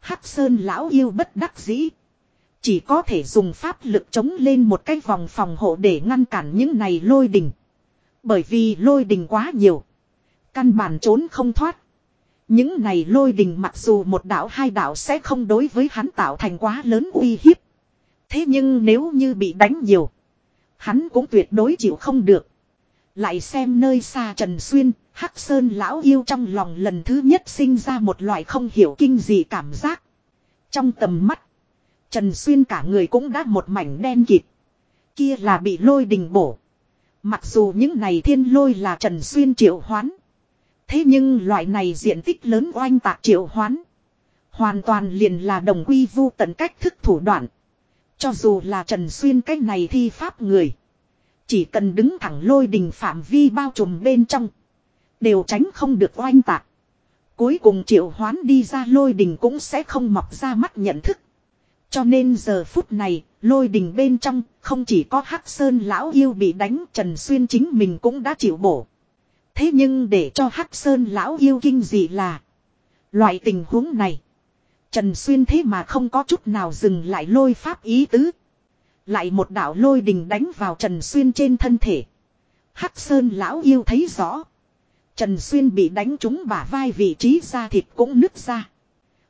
Hắc Sơn lão yêu bất đắc dĩ. Chỉ có thể dùng pháp lực chống lên một cái vòng phòng hộ để ngăn cản những này lôi đình. Bởi vì lôi đình quá nhiều. Căn bản trốn không thoát. Những này lôi đình mặc dù một đạo hai đạo sẽ không đối với hắn tạo thành quá lớn uy hiếp. Thế nhưng nếu như bị đánh nhiều. Hắn cũng tuyệt đối chịu không được. Lại xem nơi xa Trần Xuyên, Hắc Sơn lão yêu trong lòng lần thứ nhất sinh ra một loại không hiểu kinh gì cảm giác. Trong tầm mắt, Trần Xuyên cả người cũng đã một mảnh đen kịt. Kia là bị lôi đình bổ. Mặc dù những này thiên lôi là Trần Xuyên triệu hoán. Thế nhưng loại này diện tích lớn oanh tạc triệu hoán. Hoàn toàn liền là đồng quy vu tận cách thức thủ đoạn. Cho dù là Trần Xuyên cách này thi pháp người. Chỉ cần đứng thẳng lôi đình phạm vi bao trùm bên trong. Đều tránh không được oanh tạc. Cuối cùng triệu hoán đi ra lôi đình cũng sẽ không mọc ra mắt nhận thức. Cho nên giờ phút này, lôi đình bên trong, không chỉ có Hắc Sơn lão yêu bị đánh, Trần Xuyên chính mình cũng đã chịu bổ. Thế nhưng để cho Hắc Sơn lão yêu kinh dị là, loại tình huống này, Trần Xuyên thế mà không có chút nào dừng lại lôi pháp ý tứ. Lại một đạo lôi đình đánh vào Trần Xuyên trên thân thể. Hắc Sơn lão yêu thấy rõ. Trần Xuyên bị đánh trúng bả vai vị trí da thịt cũng nứt ra.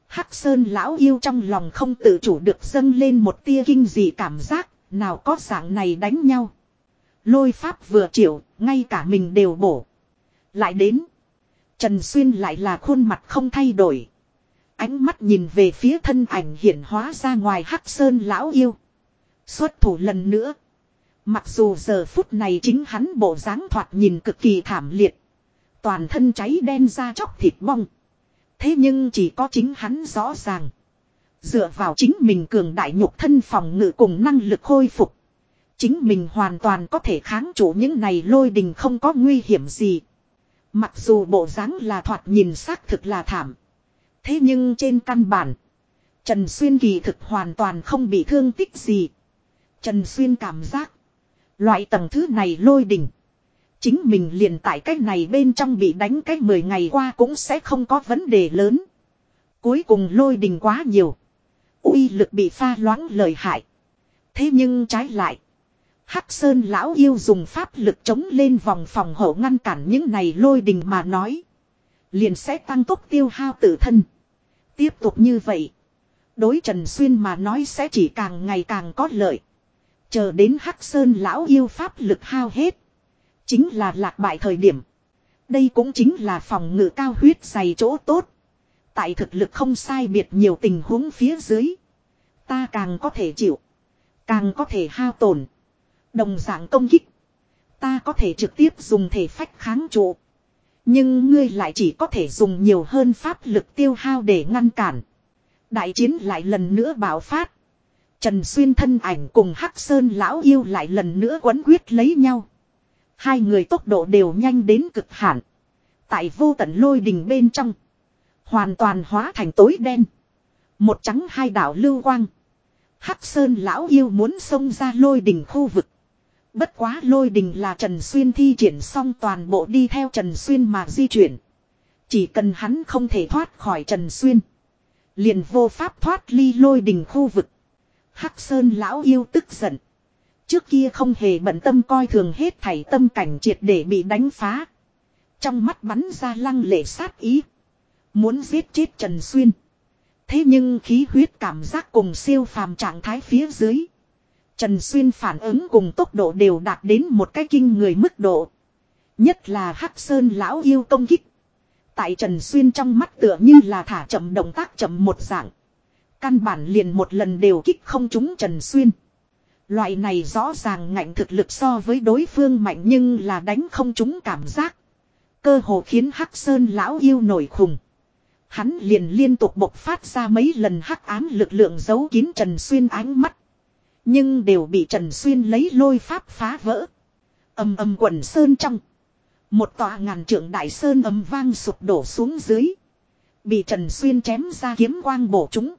Hắc Sơn lão yêu trong lòng không tự chủ được dâng lên một tia kinh dị cảm giác, nào có dạng này đánh nhau. Lôi pháp vừa chịu, ngay cả mình đều bổ. Lại đến. Trần Xuyên lại là khuôn mặt không thay đổi. Ánh mắt nhìn về phía thân ảnh hiển hóa ra ngoài Hắc Sơn lão yêu. Xuất thủ lần nữa. Mặc dù giờ phút này chính hắn bộ dáng thoạt nhìn cực kỳ thảm liệt. Toàn thân cháy đen ra chóc thịt bong. Thế nhưng chỉ có chính hắn rõ ràng. Dựa vào chính mình cường đại nhục thân phòng ngự cùng năng lực khôi phục. Chính mình hoàn toàn có thể kháng chủ những này lôi đình không có nguy hiểm gì. Mặc dù bộ dáng là thoạt nhìn xác thực là thảm. Thế nhưng trên căn bản. Trần Xuyên kỳ thực hoàn toàn không bị thương tích gì. Trần Xuyên cảm giác. Loại tầng thứ này lôi đình. Chính mình liền tại cách này bên trong bị đánh cách 10 ngày qua cũng sẽ không có vấn đề lớn. Cuối cùng lôi đình quá nhiều. uy lực bị pha loãng lời hại. Thế nhưng trái lại. Hắc Sơn lão yêu dùng pháp lực chống lên vòng phòng hộ ngăn cản những này lôi đình mà nói. Liền sẽ tăng tốc tiêu hao tự thân. Tiếp tục như vậy. Đối Trần Xuyên mà nói sẽ chỉ càng ngày càng có lợi. Chờ đến Hắc Sơn lão yêu pháp lực hao hết. Chính là lạc bại thời điểm. Đây cũng chính là phòng ngự cao huyết dày chỗ tốt. Tại thực lực không sai biệt nhiều tình huống phía dưới. Ta càng có thể chịu. Càng có thể hao tổn. Đồng dạng công kích. Ta có thể trực tiếp dùng thể phách kháng trụ. Nhưng ngươi lại chỉ có thể dùng nhiều hơn pháp lực tiêu hao để ngăn cản. Đại chiến lại lần nữa bạo phát. Trần Xuyên thân ảnh cùng Hắc Sơn lão yêu lại lần nữa quấn quyết lấy nhau. Hai người tốc độ đều nhanh đến cực hạn. Tại vô tận lôi đình bên trong. Hoàn toàn hóa thành tối đen. Một trắng hai đảo lưu quang. Hắc Sơn lão yêu muốn xông ra lôi đình khu vực. Bất quá lôi đình là Trần Xuyên thi triển xong toàn bộ đi theo Trần Xuyên mà di chuyển. Chỉ cần hắn không thể thoát khỏi Trần Xuyên. Liền vô pháp thoát ly lôi đình khu vực. Hắc Sơn lão yêu tức giận. Trước kia không hề bận tâm coi thường hết thảy tâm cảnh triệt để bị đánh phá. Trong mắt bắn ra lăng lệ sát ý. Muốn giết chết Trần Xuyên. Thế nhưng khí huyết cảm giác cùng siêu phàm trạng thái phía dưới. Trần Xuyên phản ứng cùng tốc độ đều đạt đến một cái kinh người mức độ. Nhất là Hắc Sơn lão yêu công kích. Tại Trần Xuyên trong mắt tựa như là thả chậm động tác chậm một dạng. Căn bản liền một lần đều kích không trúng Trần Xuyên. Loại này rõ ràng ngạnh thực lực so với đối phương mạnh nhưng là đánh không trúng cảm giác. Cơ hồ khiến Hắc Sơn lão yêu nổi khùng. Hắn liền liên tục bộc phát ra mấy lần hắc ám lực lượng giấu kín Trần Xuyên ánh mắt. Nhưng đều bị Trần Xuyên lấy lôi pháp phá vỡ. Âm âm quần sơn trong. Một tòa ngàn trượng đại sơn âm vang sụp đổ xuống dưới. Bị Trần Xuyên chém ra kiếm quang bổ chúng.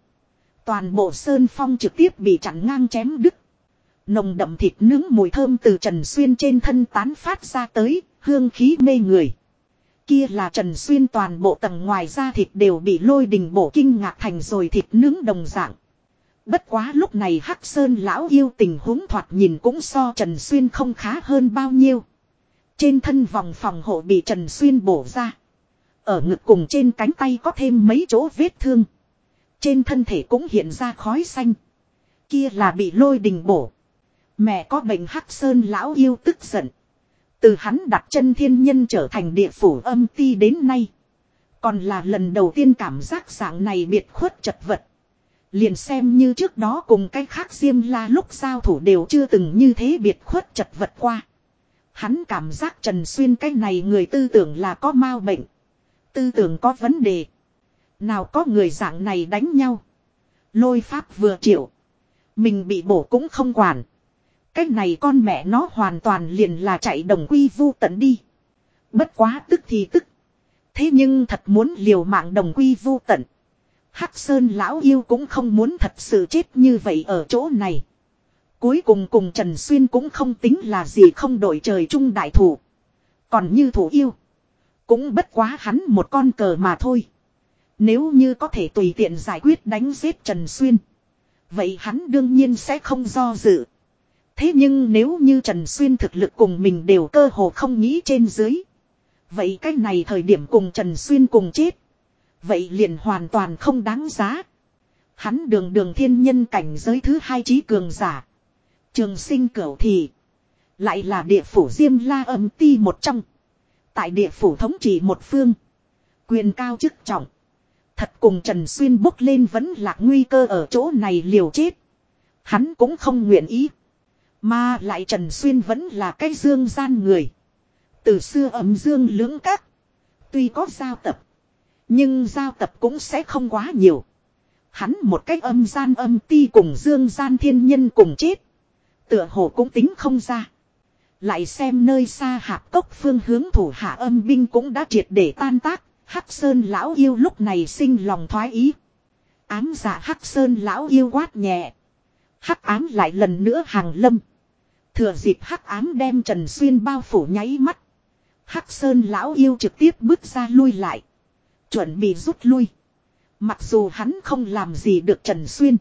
Toàn bộ sơn phong trực tiếp bị chặn ngang chém đứt. Nồng đậm thịt nướng mùi thơm từ Trần Xuyên trên thân tán phát ra tới, hương khí mê người. Kia là Trần Xuyên toàn bộ tầng ngoài da thịt đều bị lôi đình bổ kinh ngạc thành rồi thịt nướng đồng dạng. Bất quá lúc này Hắc Sơn lão yêu tình huống thoạt nhìn cũng so Trần Xuyên không khá hơn bao nhiêu. Trên thân vòng phòng hộ bị Trần Xuyên bổ ra. Ở ngực cùng trên cánh tay có thêm mấy chỗ vết thương. Trên thân thể cũng hiện ra khói xanh. Kia là bị lôi đình bổ. Mẹ có bệnh Hắc Sơn lão yêu tức giận. Từ hắn đặt chân thiên nhân trở thành địa phủ âm ti đến nay. Còn là lần đầu tiên cảm giác dạng này biệt khuất chật vật. Liền xem như trước đó cùng cái khác Diêm La lúc giao thủ đều chưa từng như thế biệt khuất chật vật qua. Hắn cảm giác Trần Xuyên cái này người tư tưởng là có mau bệnh. Tư tưởng có vấn đề. Nào có người dạng này đánh nhau. Lôi pháp vừa chịu. Mình bị bổ cũng không quản. Cái này con mẹ nó hoàn toàn liền là chạy đồng quy vu tận đi. Bất quá tức thì tức. Thế nhưng thật muốn liều mạng đồng quy vu tận. Hắc Sơn lão yêu cũng không muốn thật sự chết như vậy ở chỗ này. Cuối cùng cùng Trần Xuyên cũng không tính là gì không đổi trời chung đại thủ. Còn như thủ yêu. Cũng bất quá hắn một con cờ mà thôi. Nếu như có thể tùy tiện giải quyết đánh giết Trần Xuyên. Vậy hắn đương nhiên sẽ không do dự. Thế nhưng nếu như Trần Xuyên thực lực cùng mình đều cơ hồ không nghĩ trên dưới. Vậy cái này thời điểm cùng Trần Xuyên cùng chết. Vậy liền hoàn toàn không đáng giá. Hắn đường đường thiên nhân cảnh giới thứ hai trí cường giả. Trường sinh cửu thì. Lại là địa phủ Diêm La âm ti một trong. Tại địa phủ thống trị một phương. Quyền cao chức trọng. Thật cùng Trần Xuyên bốc lên vẫn là nguy cơ ở chỗ này liều chết. Hắn cũng không nguyện ý. Mà lại Trần Xuyên vẫn là cái dương gian người. Từ xưa ấm dương lưỡng các. Tuy có giao tập. Nhưng giao tập cũng sẽ không quá nhiều. Hắn một cách âm gian âm ti cùng dương gian thiên nhân cùng chết. Tựa hồ cũng tính không ra. Lại xem nơi xa hạp cốc phương hướng thủ hạ âm binh cũng đã triệt để tan tác. Hắc Sơn lão yêu lúc này sinh lòng thoái ý. Ám giả Hắc Sơn lão yêu quát nhẹ. Hắc ám lại lần nữa hàng lâm. Thừa dịp Hắc ám đem Trần Xuyên bao phủ nháy mắt. Hắc Sơn lão yêu trực tiếp bước ra lui lại. Chuẩn bị rút lui. Mặc dù hắn không làm gì được Trần Xuyên.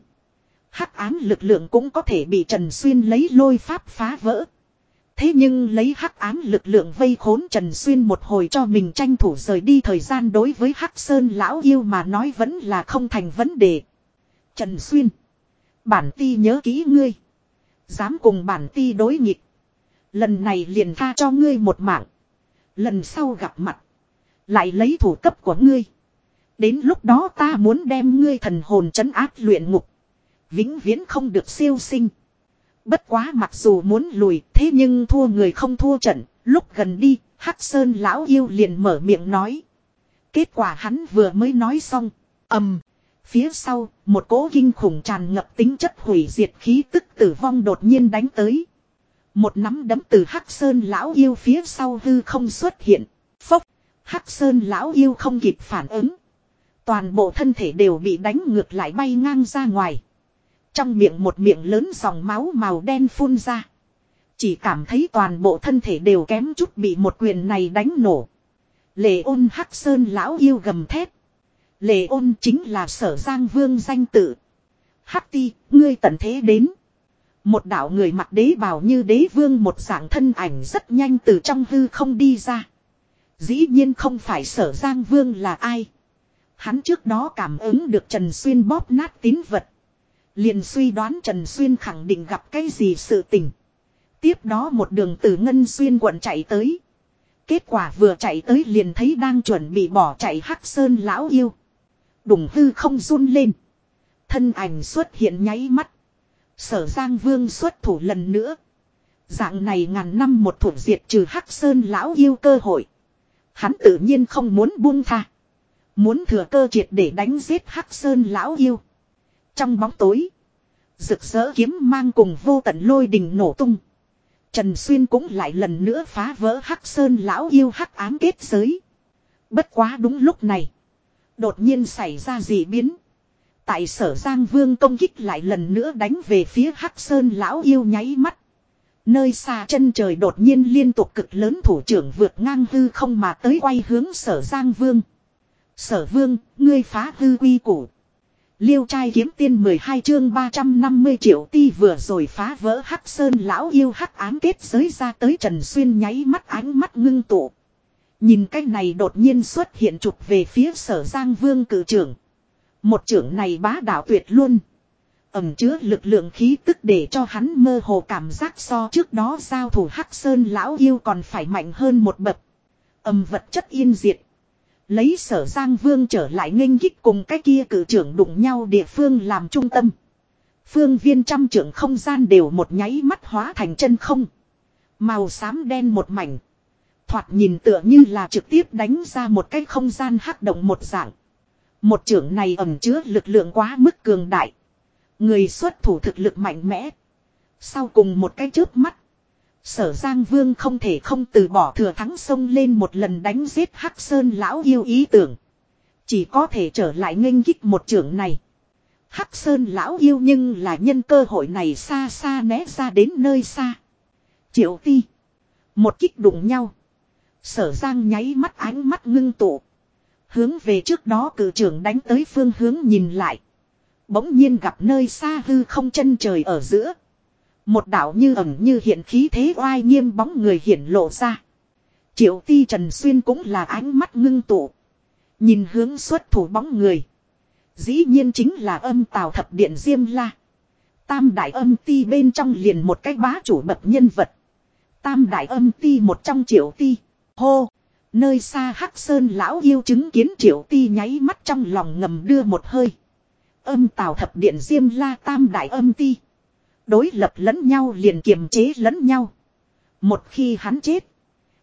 Hắc ám lực lượng cũng có thể bị Trần Xuyên lấy lôi pháp phá vỡ. Thế nhưng lấy hắc ám lực lượng vây khốn Trần Xuyên một hồi cho mình tranh thủ rời đi thời gian đối với hắc sơn lão yêu mà nói vẫn là không thành vấn đề. Trần Xuyên. Bản ti nhớ kỹ ngươi. Dám cùng bản ti đối nghịch. Lần này liền tha cho ngươi một mạng. Lần sau gặp mặt. Lại lấy thủ cấp của ngươi. Đến lúc đó ta muốn đem ngươi thần hồn trấn áp luyện ngục. Vĩnh viễn không được siêu sinh. Bất quá mặc dù muốn lùi thế nhưng thua người không thua trận. Lúc gần đi, Hắc Sơn lão yêu liền mở miệng nói. Kết quả hắn vừa mới nói xong. ầm Phía sau, một cỗ kinh khủng tràn ngập tính chất hủy diệt khí tức tử vong đột nhiên đánh tới. Một nắm đấm từ Hắc Sơn lão yêu phía sau hư không xuất hiện. Phốc, Hắc Sơn lão yêu không kịp phản ứng. Toàn bộ thân thể đều bị đánh ngược lại bay ngang ra ngoài. Trong miệng một miệng lớn dòng máu màu đen phun ra. Chỉ cảm thấy toàn bộ thân thể đều kém chút bị một quyền này đánh nổ. Lệ ôn hắc sơn lão yêu gầm thét. Lệ ôn chính là sở giang vương danh tự. Hắc ti, ngươi tận thế đến. Một đạo người mặc đế bào như đế vương một dạng thân ảnh rất nhanh từ trong hư không đi ra. Dĩ nhiên không phải sở giang vương là ai. Hắn trước đó cảm ứng được Trần Xuyên bóp nát tín vật. Liền suy đoán Trần Xuyên khẳng định gặp cái gì sự tình. Tiếp đó một đường từ Ngân Xuyên quận chạy tới. Kết quả vừa chạy tới liền thấy đang chuẩn bị bỏ chạy Hắc Sơn lão yêu. Đùng hư không run lên. Thân ảnh xuất hiện nháy mắt. Sở Giang Vương xuất thủ lần nữa. Dạng này ngàn năm một thủ diệt trừ Hắc Sơn lão yêu cơ hội. Hắn tự nhiên không muốn buông tha. Muốn thừa cơ triệt để đánh giết Hắc Sơn lão yêu. Trong bóng tối. Rực rỡ kiếm mang cùng vô tận lôi đình nổ tung. Trần Xuyên cũng lại lần nữa phá vỡ Hắc Sơn lão yêu hắc ám kết giới. Bất quá đúng lúc này. Đột nhiên xảy ra dị biến. Tại sở Giang Vương công kích lại lần nữa đánh về phía Hắc Sơn lão yêu nháy mắt. Nơi xa chân trời đột nhiên liên tục cực lớn thủ trưởng vượt ngang hư không mà tới quay hướng sở Giang Vương. Sở Vương, ngươi phá hư quy củ. Liêu trai kiếm tiên 12 chương 350 triệu ti vừa rồi phá vỡ hắc sơn lão yêu hắc án kết giới ra tới Trần Xuyên nháy mắt ánh mắt ngưng tụ. Nhìn cái này đột nhiên xuất hiện chụp về phía sở Giang Vương cử trưởng. Một trưởng này bá đạo tuyệt luôn. Ẩm chứa lực lượng khí tức để cho hắn mơ hồ cảm giác so trước đó giao thủ hắc sơn lão yêu còn phải mạnh hơn một bậc. Ẩm vật chất yên diệt. Lấy sở Giang Vương trở lại nghênh kích cùng cái kia cử trưởng đụng nhau địa phương làm trung tâm. Phương viên trăm trưởng không gian đều một nháy mắt hóa thành chân không. Màu xám đen một mảnh. Thoạt nhìn tựa như là trực tiếp đánh ra một cái không gian hắc động một dạng. Một trưởng này ẩm chứa lực lượng quá mức cường đại. Người xuất thủ thực lực mạnh mẽ. Sau cùng một cái chớp mắt. Sở Giang Vương không thể không từ bỏ thừa thắng sông lên một lần đánh giết Hắc Sơn lão yêu ý tưởng. Chỉ có thể trở lại nghênh kích một trưởng này. Hắc Sơn lão yêu nhưng là nhân cơ hội này xa xa né ra đến nơi xa. Triệu ti. Một kích đụng nhau. Sở Giang nháy mắt ánh mắt ngưng tụ. Hướng về trước đó cử trưởng đánh tới phương hướng nhìn lại. Bỗng nhiên gặp nơi xa hư không chân trời ở giữa. Một đạo như ẩn như hiện khí thế oai nghiêm bóng người hiển lộ ra. Triệu ti Trần Xuyên cũng là ánh mắt ngưng tụ. Nhìn hướng xuất thủ bóng người. Dĩ nhiên chính là âm tào thập điện Diêm La. Tam đại âm ti bên trong liền một cái bá chủ bậc nhân vật. Tam đại âm ti một trong triệu ti. Hô! Nơi xa Hắc Sơn lão yêu chứng kiến triệu ti nháy mắt trong lòng ngầm đưa một hơi. Âm tào thập điện diêm la tam đại âm ti. Đối lập lẫn nhau liền kiềm chế lẫn nhau. Một khi hắn chết.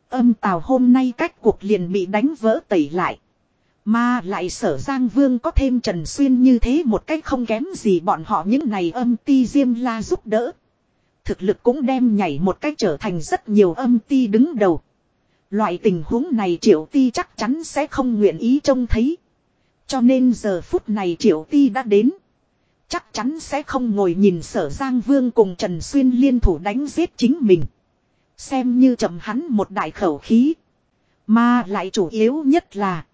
Âm tào hôm nay cách cuộc liền bị đánh vỡ tẩy lại. Mà lại sở Giang Vương có thêm Trần Xuyên như thế một cách không kém gì bọn họ những này âm ti diêm la giúp đỡ. Thực lực cũng đem nhảy một cách trở thành rất nhiều âm ti đứng đầu. Loại tình huống này triệu ti chắc chắn sẽ không nguyện ý trông thấy. Cho nên giờ phút này triệu ti đã đến. Chắc chắn sẽ không ngồi nhìn sở Giang Vương cùng Trần Xuyên liên thủ đánh giết chính mình. Xem như chậm hắn một đại khẩu khí. Mà lại chủ yếu nhất là.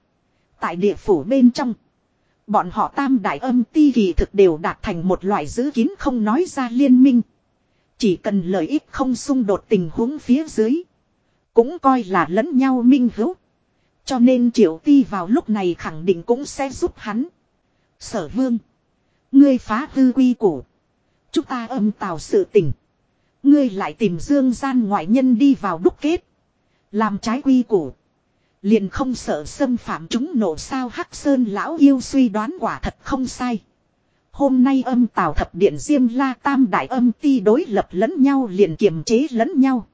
Tại địa phủ bên trong. Bọn họ tam đại âm ti kỳ thực đều đạt thành một loại giữ kín không nói ra liên minh. Chỉ cần lợi ích không xung đột tình huống phía dưới. Cũng coi là lẫn nhau minh hữu. Cho nên triệu ti vào lúc này khẳng định cũng sẽ giúp hắn. Sở vương. Ngươi phá hư quy củ. Chúng ta âm tào sự tình. Ngươi lại tìm dương gian ngoại nhân đi vào đúc kết. Làm trái quy củ. Liền không sợ xâm phạm chúng nổ sao Hắc Sơn lão yêu suy đoán quả thật không sai. Hôm nay âm tào thập điện diêm la tam đại âm ti đối lập lẫn nhau liền kiềm chế lẫn nhau.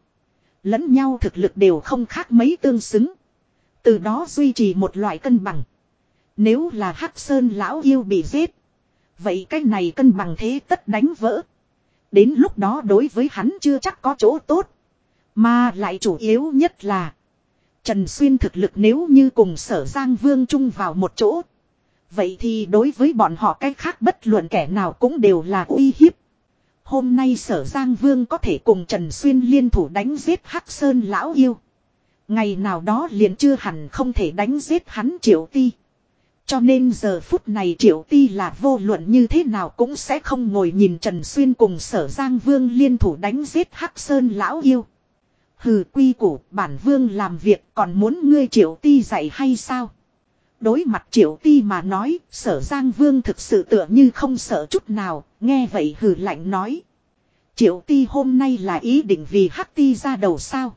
Lẫn nhau thực lực đều không khác mấy tương xứng. Từ đó duy trì một loại cân bằng. Nếu là Hắc Sơn lão yêu bị giết. Vậy cái này cân bằng thế tất đánh vỡ. Đến lúc đó đối với hắn chưa chắc có chỗ tốt. Mà lại chủ yếu nhất là. Trần Xuyên thực lực nếu như cùng sở Giang Vương chung vào một chỗ. Vậy thì đối với bọn họ cách khác bất luận kẻ nào cũng đều là uy hiếp. Hôm nay sở Giang Vương có thể cùng Trần Xuyên liên thủ đánh giết Hắc Sơn lão yêu. Ngày nào đó liền chưa hẳn không thể đánh giết hắn triệu ti. Cho nên giờ phút này triệu ti là vô luận như thế nào cũng sẽ không ngồi nhìn Trần Xuyên cùng sở Giang Vương liên thủ đánh giết Hắc Sơn lão yêu. Hừ quy củ bản vương làm việc còn muốn ngươi triệu ti dạy hay sao? Đối mặt triệu ti mà nói sở Giang Vương thực sự tựa như không sợ chút nào, nghe vậy hừ lạnh nói. Triệu ti hôm nay là ý định vì Hắc ti ra đầu sao?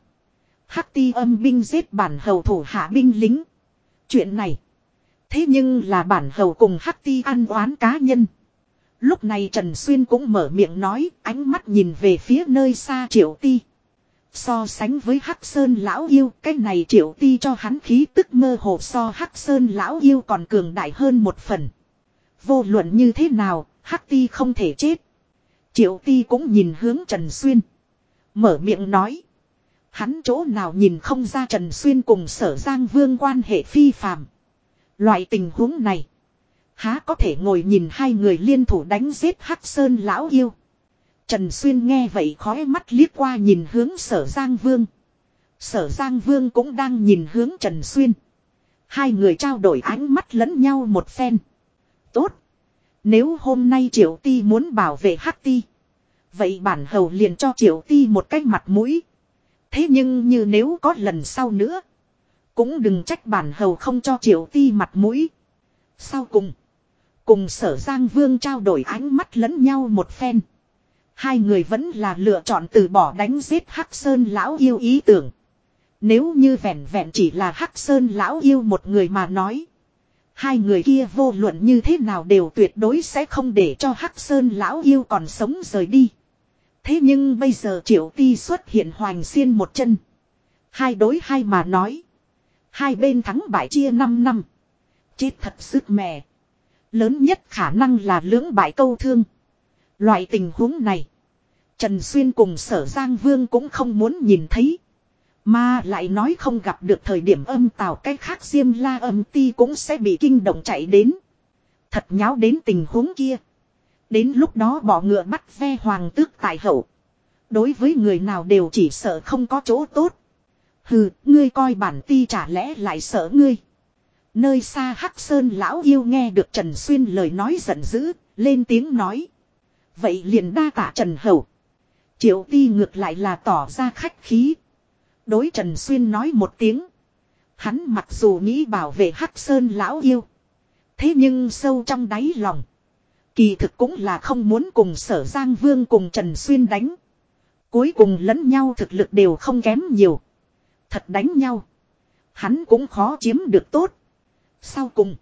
Hắc ti âm binh giết bản hầu thủ hạ binh lính. Chuyện này. Thế nhưng là bản hầu cùng Hắc ti ăn oán cá nhân. Lúc này Trần Xuyên cũng mở miệng nói, ánh mắt nhìn về phía nơi xa triệu ti. So sánh với Hắc Sơn lão yêu, cái này triệu ti cho hắn khí tức mơ hồ so Hắc Sơn lão yêu còn cường đại hơn một phần. Vô luận như thế nào, Hắc ti không thể chết. Triệu ti cũng nhìn hướng Trần Xuyên. Mở miệng nói. Hắn chỗ nào nhìn không ra Trần Xuyên cùng sở Giang Vương quan hệ phi phàm. Loại tình huống này. Há có thể ngồi nhìn hai người liên thủ đánh giết Hắc Sơn lão yêu. Trần Xuyên nghe vậy khói mắt liếc qua nhìn hướng sở Giang Vương. Sở Giang Vương cũng đang nhìn hướng Trần Xuyên. Hai người trao đổi ánh mắt lẫn nhau một phen. Tốt. Nếu hôm nay Triệu Ti muốn bảo vệ Hắc Ti. Vậy bản hầu liền cho Triệu Ti một cách mặt mũi. Thế nhưng như nếu có lần sau nữa. Cũng đừng trách bản hầu không cho Triệu Ti mặt mũi. Sau cùng. Cùng sở Giang Vương trao đổi ánh mắt lẫn nhau một phen. Hai người vẫn là lựa chọn từ bỏ đánh giết Hắc Sơn lão yêu ý tưởng. Nếu như vẹn vẹn chỉ là Hắc Sơn lão yêu một người mà nói. Hai người kia vô luận như thế nào đều tuyệt đối sẽ không để cho Hắc Sơn lão yêu còn sống rời đi. Thế nhưng bây giờ triệu ti xuất hiện hoành xiên một chân. Hai đối hai mà nói. Hai bên thắng bại chia 5 năm. Chết thật sức mè. Lớn nhất khả năng là lưỡng bại câu thương. Loại tình huống này. Trần Xuyên cùng sở Giang Vương cũng không muốn nhìn thấy. Mà lại nói không gặp được thời điểm âm tào cái khác diêm la âm ti cũng sẽ bị kinh động chạy đến. Thật nháo đến tình huống kia. Đến lúc đó bỏ ngựa bắt ve hoàng tước tại hậu. Đối với người nào đều chỉ sợ không có chỗ tốt. Hừ, ngươi coi bản ti chả lẽ lại sợ ngươi. Nơi xa Hắc Sơn lão yêu nghe được Trần Xuyên lời nói giận dữ, lên tiếng nói. Vậy liền đa tạ Trần Hầu. Triệu ti ngược lại là tỏ ra khách khí. Đối Trần Xuyên nói một tiếng. Hắn mặc dù nghĩ bảo vệ Hắc Sơn lão yêu. Thế nhưng sâu trong đáy lòng. Kỳ thực cũng là không muốn cùng sở Giang Vương cùng Trần Xuyên đánh. Cuối cùng lẫn nhau thực lực đều không kém nhiều. Thật đánh nhau. Hắn cũng khó chiếm được tốt. Sau cùng.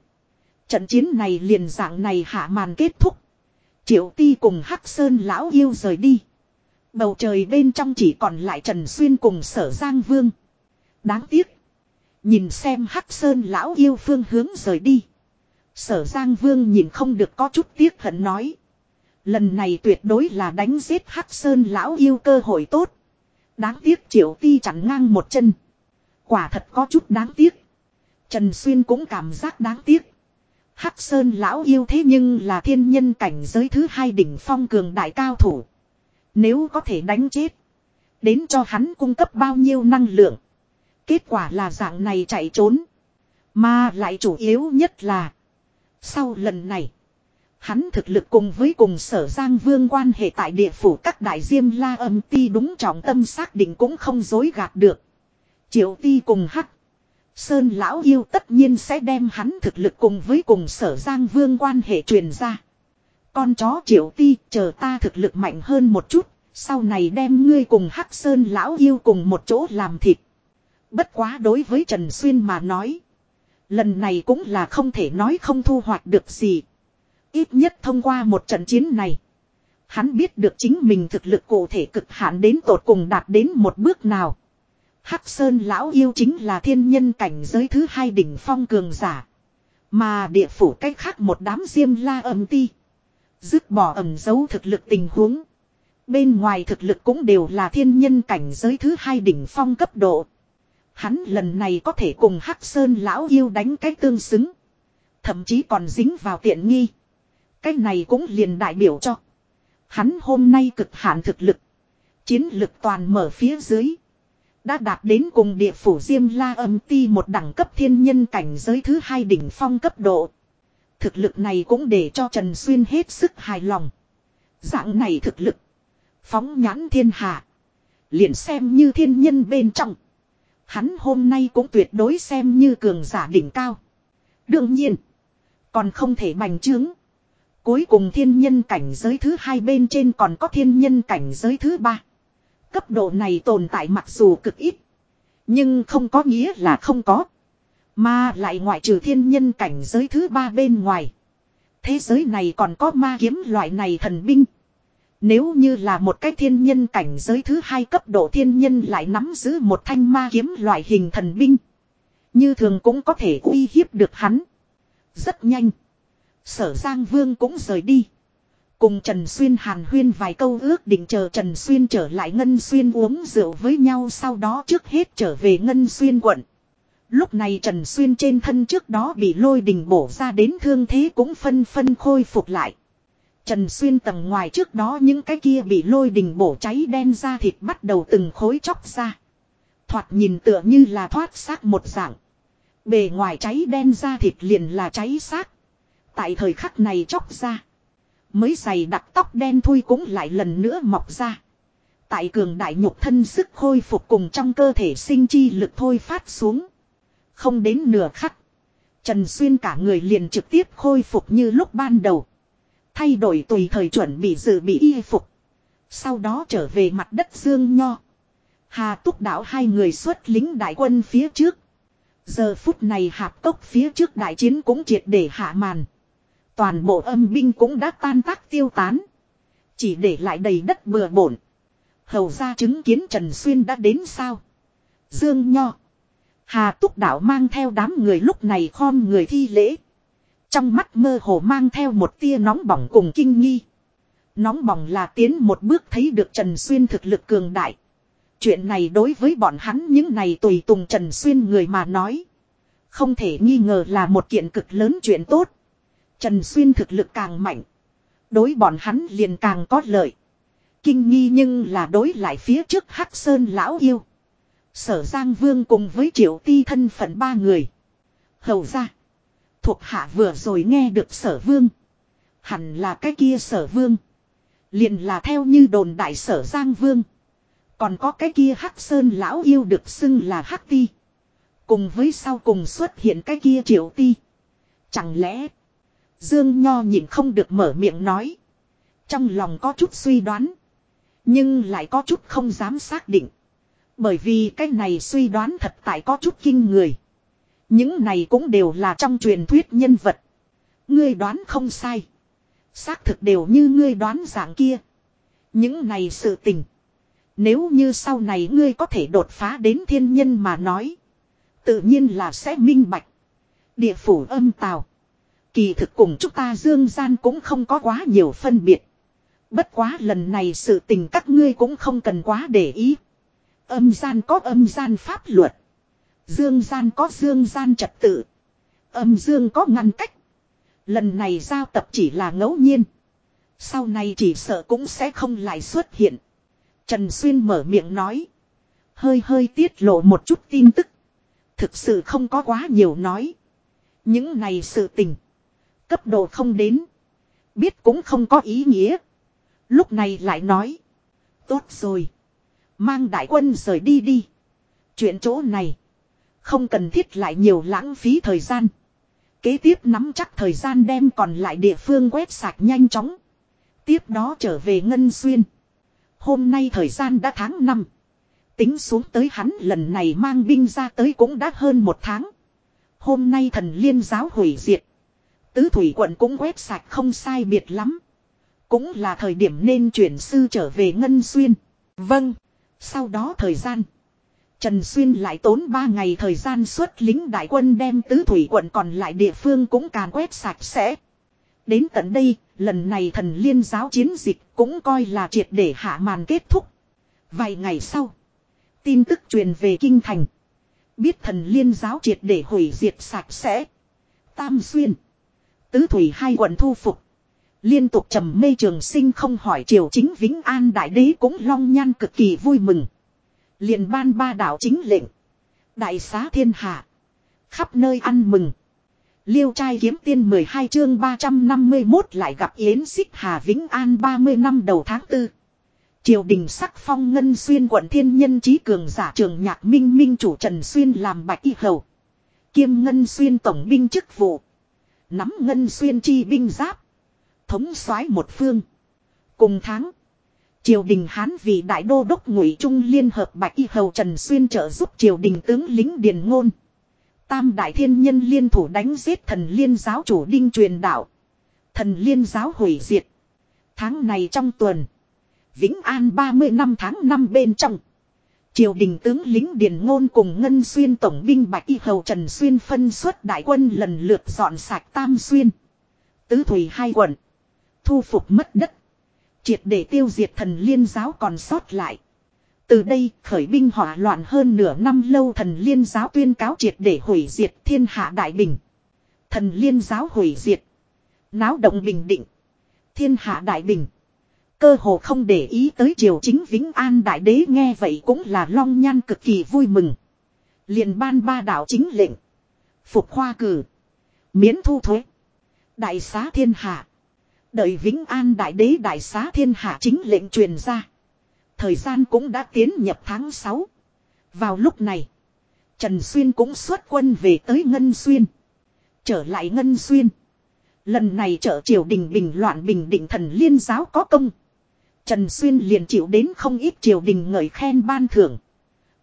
Trận chiến này liền dạng này hạ màn kết thúc. Triệu ti cùng Hắc Sơn lão yêu rời đi. Bầu trời bên trong chỉ còn lại Trần Xuyên cùng sở Giang Vương. Đáng tiếc. Nhìn xem Hắc Sơn lão yêu phương hướng rời đi. Sở Giang Vương nhìn không được có chút tiếc hận nói. Lần này tuyệt đối là đánh giết Hắc Sơn lão yêu cơ hội tốt. Đáng tiếc triệu ti chặn ngang một chân. Quả thật có chút đáng tiếc. Trần Xuyên cũng cảm giác đáng tiếc. Hắc Sơn lão yêu thế nhưng là thiên nhân cảnh giới thứ hai đỉnh phong cường đại cao thủ. Nếu có thể đánh chết. Đến cho hắn cung cấp bao nhiêu năng lượng. Kết quả là dạng này chạy trốn. Mà lại chủ yếu nhất là. Sau lần này. Hắn thực lực cùng với cùng sở Giang Vương quan hệ tại địa phủ các đại diêm la âm ti đúng trọng tâm xác định cũng không dối gạt được. Triệu ti cùng hắc. Sơn lão yêu tất nhiên sẽ đem hắn thực lực cùng với cùng sở Giang Vương quan hệ truyền ra. Con chó triệu ti, chờ ta thực lực mạnh hơn một chút. Sau này đem ngươi cùng hắc sơn lão yêu cùng một chỗ làm thịt. Bất quá đối với Trần Xuyên mà nói. Lần này cũng là không thể nói không thu hoạch được gì. Ít nhất thông qua một trận chiến này. Hắn biết được chính mình thực lực cụ thể cực hạn đến tột cùng đạt đến một bước nào. Hắc Sơn lão yêu chính là thiên nhân cảnh giới thứ hai đỉnh phong cường giả. Mà địa phủ cách khác một đám diêm la ẩm ti. Dứt bỏ ẩm dấu thực lực tình huống. Bên ngoài thực lực cũng đều là thiên nhân cảnh giới thứ hai đỉnh phong cấp độ. Hắn lần này có thể cùng Hắc Sơn lão yêu đánh cái tương xứng. Thậm chí còn dính vào tiện nghi. Cái này cũng liền đại biểu cho. Hắn hôm nay cực hạn thực lực. Chiến lực toàn mở phía dưới. Đã đạt đến cùng địa phủ Diêm La âm ti một đẳng cấp thiên nhân cảnh giới thứ hai đỉnh phong cấp độ. Thực lực này cũng để cho Trần Xuyên hết sức hài lòng. Dạng này thực lực. Phóng nhãn thiên hạ. Liền xem như thiên nhân bên trong. Hắn hôm nay cũng tuyệt đối xem như cường giả đỉnh cao. Đương nhiên. Còn không thể bành trướng. Cuối cùng thiên nhân cảnh giới thứ hai bên trên còn có thiên nhân cảnh giới thứ ba. Cấp độ này tồn tại mặc dù cực ít. Nhưng không có nghĩa là không có. Mà lại ngoại trừ thiên nhân cảnh giới thứ ba bên ngoài. Thế giới này còn có ma kiếm loại này thần binh. Nếu như là một cái thiên nhân cảnh giới thứ hai cấp độ thiên nhân lại nắm giữ một thanh ma kiếm loại hình thần binh. Như thường cũng có thể uy hiếp được hắn. Rất nhanh. Sở Giang Vương cũng rời đi. Cùng Trần Xuyên hàn huyên vài câu ước định chờ Trần Xuyên trở lại Ngân Xuyên uống rượu với nhau, sau đó trước hết trở về Ngân Xuyên quận. Lúc này Trần Xuyên trên thân trước đó bị lôi đình bổ ra đến thương thế cũng phân phân khôi phục lại. Trần Xuyên tầng ngoài trước đó những cái kia bị lôi đình bổ cháy đen ra thịt bắt đầu từng khối chóc ra. Thoạt nhìn tựa như là thoát xác một dạng. Bề ngoài cháy đen ra thịt liền là cháy xác. Tại thời khắc này chóc ra. Mới dày đặc tóc đen thui cũng lại lần nữa mọc ra. Tại cường đại nhục thân sức khôi phục cùng trong cơ thể sinh chi lực thôi phát xuống. Không đến nửa khắc. Trần Xuyên cả người liền trực tiếp khôi phục như lúc ban đầu. Thay đổi tùy thời chuẩn bị dự bị y phục. Sau đó trở về mặt đất Dương Nho. Hà túc đảo hai người xuất lính đại quân phía trước. Giờ phút này hạp cốc phía trước đại chiến cũng triệt để hạ màn. Toàn bộ âm binh cũng đã tan tác tiêu tán. Chỉ để lại đầy đất bừa bổn. Hầu ra chứng kiến Trần Xuyên đã đến sao. Dương Nho. Hà Túc Đạo mang theo đám người lúc này khom người thi lễ. Trong mắt mơ hồ mang theo một tia nóng bỏng cùng kinh nghi. Nóng bỏng là tiến một bước thấy được Trần Xuyên thực lực cường đại. Chuyện này đối với bọn hắn những này tùy tùng Trần Xuyên người mà nói. Không thể nghi ngờ là một kiện cực lớn chuyện tốt. Trần Xuyên thực lực càng mạnh. Đối bọn hắn liền càng có lợi. Kinh nghi nhưng là đối lại phía trước Hắc Sơn lão yêu. Sở Giang Vương cùng với triệu ti thân phận ba người. Hầu ra. Thuộc hạ vừa rồi nghe được sở vương. Hẳn là cái kia sở vương. Liền là theo như đồn đại sở Giang Vương. Còn có cái kia Hắc Sơn lão yêu được xưng là Hắc Ti. Cùng với sau cùng xuất hiện cái kia triệu ti. Chẳng lẽ, Dương Nho nhìn không được mở miệng nói. Trong lòng có chút suy đoán. Nhưng lại có chút không dám xác định. Bởi vì cái này suy đoán thật tại có chút kinh người. Những này cũng đều là trong truyền thuyết nhân vật. Ngươi đoán không sai. Xác thực đều như ngươi đoán dạng kia. Những này sự tình. Nếu như sau này ngươi có thể đột phá đến thiên nhân mà nói. Tự nhiên là sẽ minh bạch. Địa phủ âm tào. Kỳ thực cùng chúng ta dương gian cũng không có quá nhiều phân biệt. Bất quá lần này sự tình các ngươi cũng không cần quá để ý. Âm gian có âm gian pháp luật. Dương gian có dương gian trật tự. Âm dương có ngăn cách. Lần này giao tập chỉ là ngẫu nhiên. Sau này chỉ sợ cũng sẽ không lại xuất hiện. Trần Xuyên mở miệng nói. Hơi hơi tiết lộ một chút tin tức. Thực sự không có quá nhiều nói. Những này sự tình. Cấp độ không đến. Biết cũng không có ý nghĩa. Lúc này lại nói. Tốt rồi. Mang đại quân rời đi đi. Chuyện chỗ này. Không cần thiết lại nhiều lãng phí thời gian. Kế tiếp nắm chắc thời gian đem còn lại địa phương quét sạch nhanh chóng. Tiếp đó trở về Ngân Xuyên. Hôm nay thời gian đã tháng 5. Tính xuống tới hắn lần này mang binh ra tới cũng đã hơn một tháng. Hôm nay thần liên giáo hủy diệt. Tứ thủy quận cũng quét sạch không sai biệt lắm. Cũng là thời điểm nên chuyển sư trở về Ngân Xuyên. Vâng. Sau đó thời gian. Trần Xuyên lại tốn 3 ngày thời gian xuất lính đại quân đem tứ thủy quận còn lại địa phương cũng càn quét sạch sẽ. Đến tận đây, lần này thần liên giáo chiến dịch cũng coi là triệt để hạ màn kết thúc. Vài ngày sau, tin tức truyền về Kinh Thành. Biết thần liên giáo triệt để hủy diệt sạch sẽ. Tam Xuyên, tứ thủy hai quận thu phục. Liên tục trầm mê trường sinh không hỏi triều chính Vĩnh An Đại Đế cũng long nhan cực kỳ vui mừng liền ban ba đạo chính lệnh. Đại xá thiên hạ. Khắp nơi ăn mừng. Liêu trai kiếm tiên 12 chương 351 lại gặp Yến Xích Hà Vĩnh An 30 năm đầu tháng 4. Triều đình sắc phong ngân xuyên quận thiên nhân trí cường giả trường nhạc minh minh chủ Trần Xuyên làm bạch y hầu. Kiêm ngân xuyên tổng binh chức vụ. Nắm ngân xuyên chi binh giáp. Thống soái một phương. Cùng tháng. Triều đình Hán vì đại đô đốc ngụy trung liên hợp bạch y hầu Trần Xuyên trợ giúp triều đình tướng lính điền ngôn. Tam đại thiên nhân liên thủ đánh giết thần liên giáo chủ đinh truyền đạo. Thần liên giáo hủy diệt. Tháng này trong tuần. Vĩnh An 30 năm tháng 5 bên trong. Triều đình tướng lính Điền Ngôn cùng Ngân Xuyên Tổng binh Bạch Y Hầu Trần Xuyên phân xuất đại quân lần lượt dọn sạch Tam Xuyên. Tứ Thủy hai quận. Thu phục mất đất. Triệt để tiêu diệt thần liên giáo còn sót lại. Từ đây khởi binh hỏa loạn hơn nửa năm lâu thần liên giáo tuyên cáo triệt để hủy diệt thiên hạ đại bình. Thần liên giáo hủy diệt. Náo động bình định. Thiên hạ đại bình. Cơ hồ không để ý tới triều chính Vĩnh An Đại Đế nghe vậy cũng là long nhan cực kỳ vui mừng. liền ban ba đạo chính lệnh. Phục khoa cử. Miễn thu thuế. Đại xá thiên hạ. Đợi Vĩnh An Đại Đế Đại xá thiên hạ chính lệnh truyền ra. Thời gian cũng đã tiến nhập tháng 6. Vào lúc này. Trần Xuyên cũng xuất quân về tới Ngân Xuyên. Trở lại Ngân Xuyên. Lần này trở triều đình bình loạn bình định thần liên giáo có công. Trần Xuyên liền chịu đến không ít triều đình ngợi khen ban thưởng.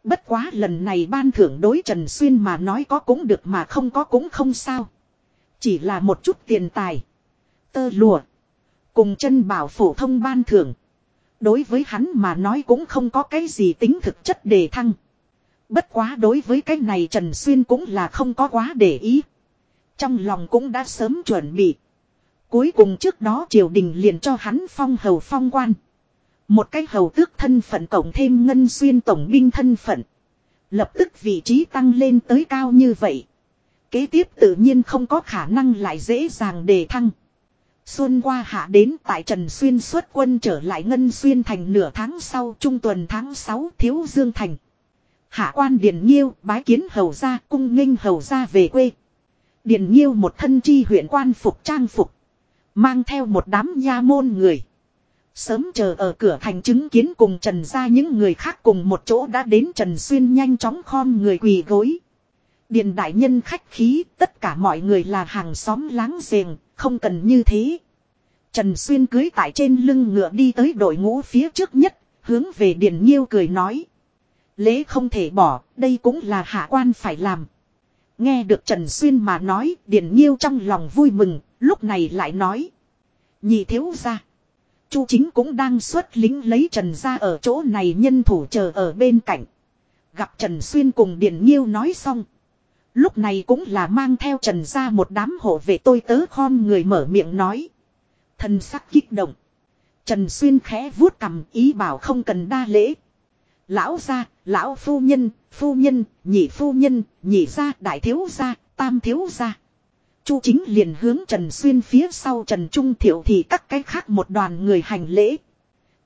Bất quá lần này ban thưởng đối Trần Xuyên mà nói có cũng được mà không có cũng không sao. Chỉ là một chút tiền tài. Tơ lùa. Cùng chân bảo phổ thông ban thưởng. Đối với hắn mà nói cũng không có cái gì tính thực chất đề thăng. Bất quá đối với cái này Trần Xuyên cũng là không có quá để ý. Trong lòng cũng đã sớm chuẩn bị. Cuối cùng trước đó triều đình liền cho hắn phong hầu phong quan. Một cái hầu tước thân phận cộng thêm ngân xuyên tổng binh thân phận. Lập tức vị trí tăng lên tới cao như vậy. Kế tiếp tự nhiên không có khả năng lại dễ dàng đề thăng. Xuân qua hạ đến tại Trần Xuyên xuất quân trở lại Ngân Xuyên thành nửa tháng sau trung tuần tháng 6 Thiếu Dương thành. Hạ quan Điền Nhiêu bái kiến hầu ra cung nghênh hầu ra về quê. Điền Nhiêu một thân chi huyện quan phục trang phục. Mang theo một đám nha môn người. Sớm chờ ở cửa thành chứng kiến cùng Trần ra những người khác cùng một chỗ đã đến Trần Xuyên nhanh chóng khom người quỳ gối. Điền đại nhân khách khí, tất cả mọi người là hàng xóm láng giềng, không cần như thế. Trần Xuyên cưới tại trên lưng ngựa đi tới đội ngũ phía trước nhất, hướng về Điền Nhiêu cười nói. Lễ không thể bỏ, đây cũng là hạ quan phải làm. Nghe được Trần Xuyên mà nói, Điền Nhiêu trong lòng vui mừng, lúc này lại nói. Nhị thiếu ra. Chu chính cũng đang xuất lính lấy Trần ra ở chỗ này nhân thủ chờ ở bên cạnh. Gặp Trần Xuyên cùng Điền Nhiêu nói xong. Lúc này cũng là mang theo Trần ra một đám hộ về tôi tớ khom người mở miệng nói. Thân sắc kích động. Trần Xuyên khẽ vuốt cầm ý bảo không cần đa lễ. Lão gia, lão phu nhân, phu nhân, nhị phu nhân, nhị gia, đại thiếu gia, tam thiếu gia. Chu chính liền hướng Trần Xuyên phía sau Trần Trung Thiệu thì các cái khác một đoàn người hành lễ.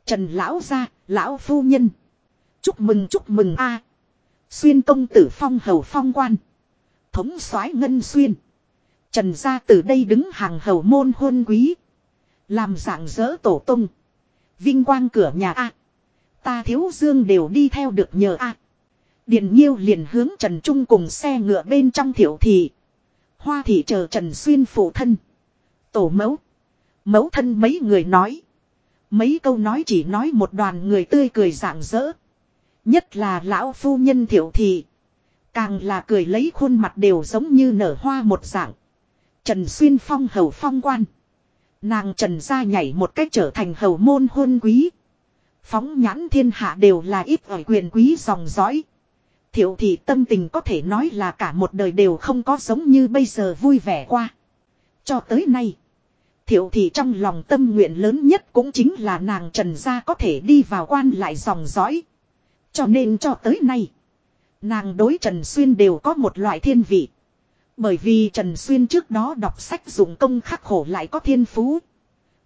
Trần lão gia, lão phu nhân. Chúc mừng chúc mừng a. Xuyên công tử phong hầu phong quan. Thống soái ngân xuyên. Trần gia từ đây đứng hàng hầu môn hôn quý. Làm dạng dỡ tổ tung. Vinh quang cửa nhà A. Ta thiếu dương đều đi theo được nhờ A. Điền nhiêu liền hướng Trần Trung cùng xe ngựa bên trong thiểu thị. Hoa thị chờ Trần Xuyên phụ thân. Tổ mẫu. Mẫu thân mấy người nói. Mấy câu nói chỉ nói một đoàn người tươi cười rạng rỡ. Nhất là lão phu nhân thiểu thị. Càng là cười lấy khuôn mặt đều giống như nở hoa một dạng. Trần Xuyên phong hầu phong quan. Nàng trần ra nhảy một cách trở thành hầu môn hôn quý. Phóng nhãn thiên hạ đều là ít ỏi quyền quý dòng dõi. Thiệu thị tâm tình có thể nói là cả một đời đều không có giống như bây giờ vui vẻ qua. Cho tới nay. Thiệu thị trong lòng tâm nguyện lớn nhất cũng chính là nàng trần gia có thể đi vào quan lại dòng dõi. Cho nên cho tới nay. Nàng đối Trần Xuyên đều có một loại thiên vị. Bởi vì Trần Xuyên trước đó đọc sách dụng công khắc khổ lại có thiên phú.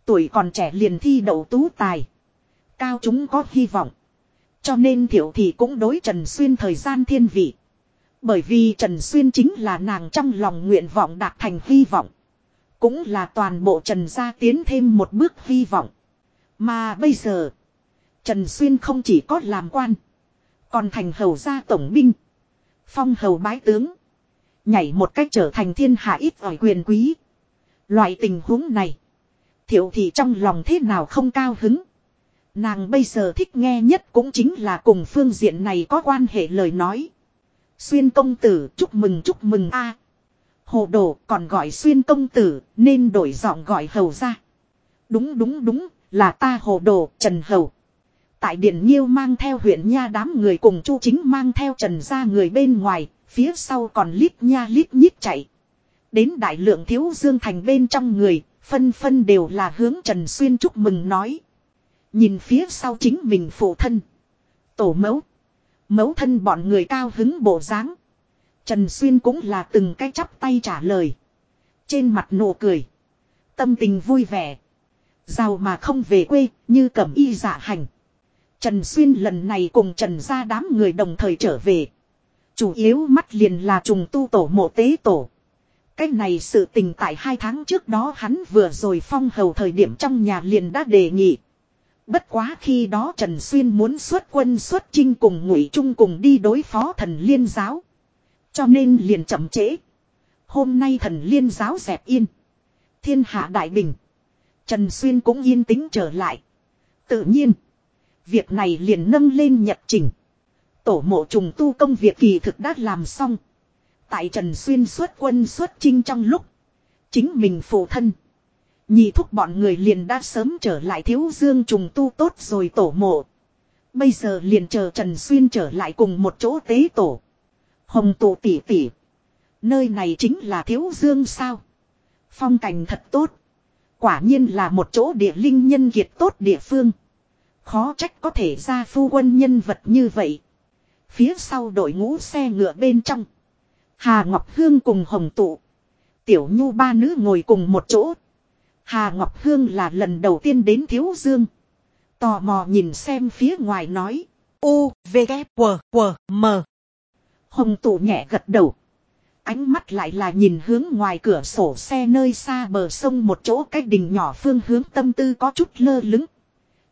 Tuổi còn trẻ liền thi đậu tú tài. Cao chúng có hy vọng. Cho nên thiểu thì cũng đối Trần Xuyên thời gian thiên vị. Bởi vì Trần Xuyên chính là nàng trong lòng nguyện vọng đạt thành hy vọng. Cũng là toàn bộ Trần gia tiến thêm một bước hy vọng. Mà bây giờ, Trần Xuyên không chỉ có làm quan, còn thành hầu gia tổng binh, phong hầu bái tướng. Nhảy một cách trở thành thiên hạ ít ỏi quyền quý. Loại tình huống này. Thiệu thị trong lòng thế nào không cao hứng. Nàng bây giờ thích nghe nhất cũng chính là cùng phương diện này có quan hệ lời nói. Xuyên công tử chúc mừng chúc mừng a Hồ đồ còn gọi xuyên công tử nên đổi giọng gọi hầu ra. Đúng đúng đúng là ta hồ đồ Trần Hầu. Tại Điện Nhiêu mang theo huyện nha đám người cùng Chu Chính mang theo Trần ra người bên ngoài Phía sau còn lít nha lít nhít chạy. Đến đại lượng thiếu dương thành bên trong người, phân phân đều là hướng Trần Xuyên chúc mừng nói. Nhìn phía sau chính mình phụ thân. Tổ mẫu. Mẫu thân bọn người cao hứng bộ dáng Trần Xuyên cũng là từng cái chắp tay trả lời. Trên mặt nụ cười. Tâm tình vui vẻ. Giàu mà không về quê, như cẩm y dạ hành. Trần Xuyên lần này cùng Trần ra đám người đồng thời trở về. Chủ yếu mắt liền là trùng tu tổ mộ tế tổ. Cái này sự tình tại hai tháng trước đó hắn vừa rồi phong hầu thời điểm trong nhà liền đã đề nghị. Bất quá khi đó Trần Xuyên muốn xuất quân xuất chinh cùng ngụy trung cùng đi đối phó thần liên giáo. Cho nên liền chậm trễ. Hôm nay thần liên giáo dẹp yên. Thiên hạ đại bình. Trần Xuyên cũng yên tĩnh trở lại. Tự nhiên. Việc này liền nâng lên nhật trình. Tổ mộ trùng tu công việc kỳ thực đã làm xong. Tại Trần Xuyên xuất quân xuất chinh trong lúc. Chính mình phụ thân. Nhị thúc bọn người liền đã sớm trở lại thiếu dương trùng tu tốt rồi tổ mộ. Bây giờ liền chờ Trần Xuyên trở lại cùng một chỗ tế tổ. Hồng tổ tỷ tỷ. Nơi này chính là thiếu dương sao. Phong cảnh thật tốt. Quả nhiên là một chỗ địa linh nhân kiệt tốt địa phương. Khó trách có thể ra phu quân nhân vật như vậy. Phía sau đội ngũ xe ngựa bên trong. Hà Ngọc Hương cùng Hồng Tụ. Tiểu Nhu ba nữ ngồi cùng một chỗ. Hà Ngọc Hương là lần đầu tiên đến Thiếu Dương. Tò mò nhìn xem phía ngoài nói. U, V, K, W, W, M. Hồng Tụ nhẹ gật đầu. Ánh mắt lại là nhìn hướng ngoài cửa sổ xe nơi xa bờ sông một chỗ cách đình nhỏ phương hướng tâm tư có chút lơ lứng.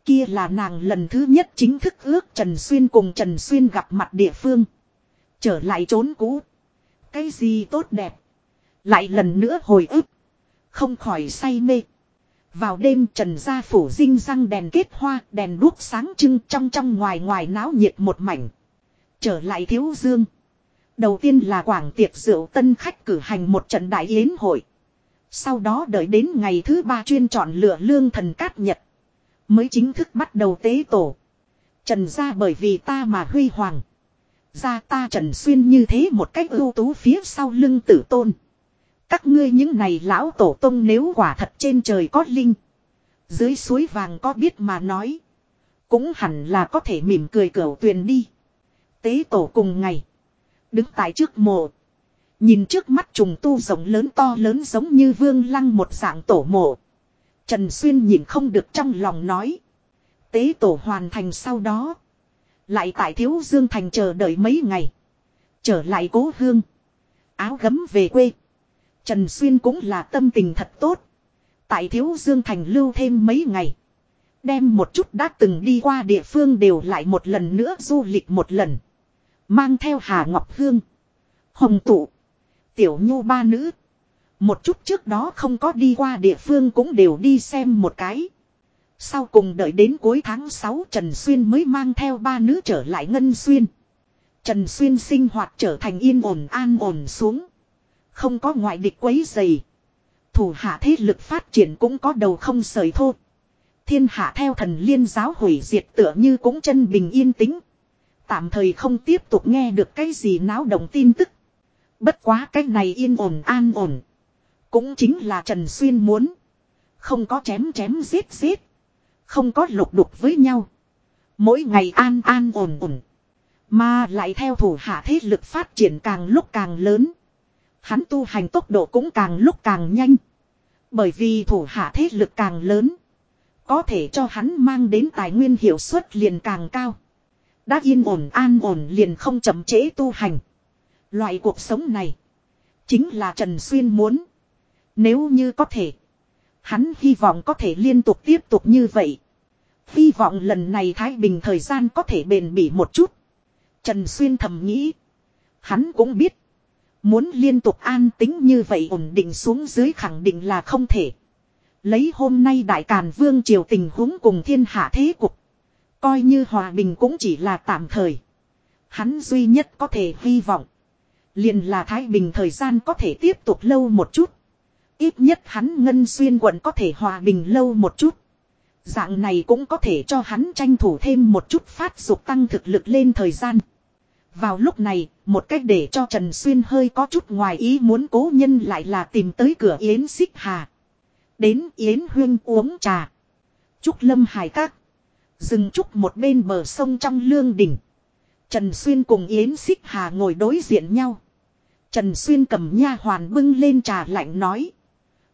Kia là nàng lần thứ nhất chính thức ước Trần Xuyên cùng Trần Xuyên gặp mặt địa phương. Trở lại trốn cũ. Cái gì tốt đẹp. Lại lần nữa hồi ức. Không khỏi say mê. Vào đêm trần gia phủ dinh răng đèn kết hoa, đèn đuốc sáng trưng trong trong ngoài ngoài náo nhiệt một mảnh. Trở lại thiếu dương. Đầu tiên là quảng tiệc rượu tân khách cử hành một trận đại yến hội. Sau đó đợi đến ngày thứ ba chuyên chọn lựa lương thần cát nhật. Mới chính thức bắt đầu tế tổ. Trần ra bởi vì ta mà huy hoàng. Ra ta trần xuyên như thế một cách ưu tú phía sau lưng tử tôn. Các ngươi những này lão tổ tông nếu quả thật trên trời có linh. Dưới suối vàng có biết mà nói. Cũng hẳn là có thể mỉm cười cửu tuyền đi. Tế tổ cùng ngày. Đứng tại trước mộ. Nhìn trước mắt trùng tu rộng lớn to lớn giống như vương lăng một dạng tổ mộ. Trần Xuyên nhìn không được trong lòng nói. Tế tổ hoàn thành sau đó. Lại tại Thiếu Dương Thành chờ đợi mấy ngày. Trở lại cố hương. Áo gấm về quê. Trần Xuyên cũng là tâm tình thật tốt. Tại Thiếu Dương Thành lưu thêm mấy ngày. Đem một chút đã từng đi qua địa phương đều lại một lần nữa du lịch một lần. Mang theo Hà Ngọc Hương. Hồng Tụ. Tiểu Nhu ba nữ. Một chút trước đó không có đi qua địa phương cũng đều đi xem một cái. Sau cùng đợi đến cuối tháng 6 Trần Xuyên mới mang theo ba nữ trở lại Ngân Xuyên. Trần Xuyên sinh hoạt trở thành yên ổn an ổn xuống. Không có ngoại địch quấy dày. Thủ hạ thế lực phát triển cũng có đầu không sời thô. Thiên hạ theo thần liên giáo hủy diệt tựa như cũng chân bình yên tĩnh. Tạm thời không tiếp tục nghe được cái gì náo động tin tức. Bất quá cái này yên ổn an ổn. Cũng chính là Trần Xuyên muốn. Không có chém chém giết giết. Không có lục đục với nhau. Mỗi ngày an an ổn ổn. Mà lại theo thủ hạ thế lực phát triển càng lúc càng lớn. Hắn tu hành tốc độ cũng càng lúc càng nhanh. Bởi vì thủ hạ thế lực càng lớn. Có thể cho hắn mang đến tài nguyên hiệu suất liền càng cao. Đã yên ổn an ổn liền không chậm trễ tu hành. Loại cuộc sống này. Chính là Trần Xuyên muốn. Nếu như có thể. Hắn hy vọng có thể liên tục tiếp tục như vậy. Hy vọng lần này Thái Bình thời gian có thể bền bỉ một chút. Trần Xuyên thầm nghĩ. Hắn cũng biết. Muốn liên tục an tính như vậy ổn định xuống dưới khẳng định là không thể. Lấy hôm nay Đại Càn Vương triều tình huống cùng thiên hạ thế cục. Coi như hòa bình cũng chỉ là tạm thời. Hắn duy nhất có thể hy vọng. Liền là Thái Bình thời gian có thể tiếp tục lâu một chút. Ít nhất hắn Ngân Xuyên quận có thể hòa bình lâu một chút. Dạng này cũng có thể cho hắn tranh thủ thêm một chút phát dục tăng thực lực lên thời gian. Vào lúc này, một cách để cho Trần Xuyên hơi có chút ngoài ý muốn cố nhân lại là tìm tới cửa Yến Xích Hà. Đến Yến Huyên uống trà. Trúc Lâm Hải Các. Dừng trúc một bên bờ sông trong lương đỉnh. Trần Xuyên cùng Yến Xích Hà ngồi đối diện nhau. Trần Xuyên cầm nha hoàn bưng lên trà lạnh nói.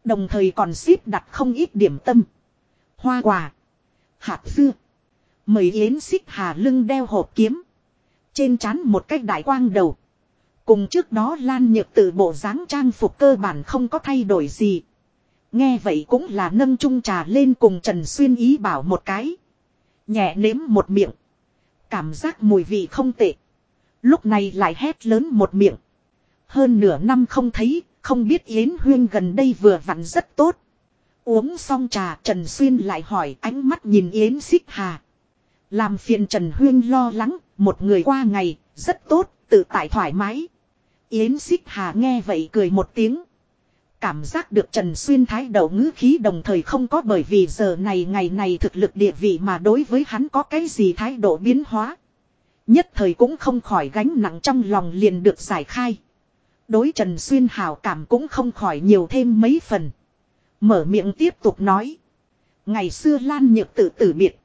Đồng thời còn xếp đặt không ít điểm tâm. Hoa quả. Hạt dưa. Mời Yến Xích Hà lưng đeo hộp kiếm. Trên trán một cách đại quang đầu. Cùng trước đó Lan Nhược từ bộ dáng trang phục cơ bản không có thay đổi gì. Nghe vậy cũng là nâng chung trà lên cùng Trần Xuyên ý bảo một cái. Nhẹ nếm một miệng. Cảm giác mùi vị không tệ. Lúc này lại hét lớn một miệng. Hơn nửa năm không thấy, không biết Yến Huyên gần đây vừa vặn rất tốt. Uống xong trà Trần Xuyên lại hỏi ánh mắt nhìn Yến Xích Hà. Làm phiền Trần Huyên lo lắng, một người qua ngày, rất tốt, tự tại thoải mái. Yến Xích Hà nghe vậy cười một tiếng. Cảm giác được Trần Xuyên thái đầu ngữ khí đồng thời không có bởi vì giờ này ngày này thực lực địa vị mà đối với hắn có cái gì thái độ biến hóa. Nhất thời cũng không khỏi gánh nặng trong lòng liền được giải khai. Đối Trần Xuyên hào cảm cũng không khỏi nhiều thêm mấy phần. Mở miệng tiếp tục nói. Ngày xưa Lan Nhược tự tử biệt.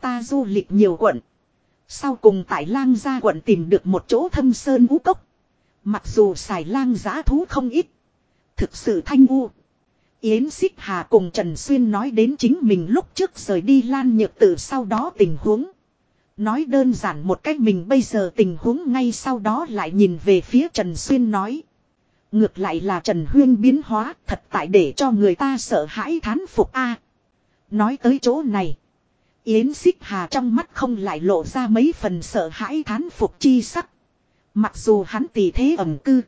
Ta du lịch nhiều quận. Sau cùng tại lang gia quận tìm được một chỗ thâm sơn ngũ cốc. Mặc dù xài lang giá thú không ít. Thực sự thanh u. Yến Xích Hà cùng Trần Xuyên nói đến chính mình lúc trước rời đi Lan Nhược Tử sau đó tình huống. Nói đơn giản một cách mình bây giờ tình huống ngay sau đó lại nhìn về phía Trần Xuyên nói. Ngược lại là Trần Huyên biến hóa, thật tại để cho người ta sợ hãi thán phục a. nói tới chỗ này. Yến Xích Hà trong mắt không lại lộ ra mấy phần sợ hãi thán phục chi sắc. Mặc dù hắn tỷ thế ẩm cư.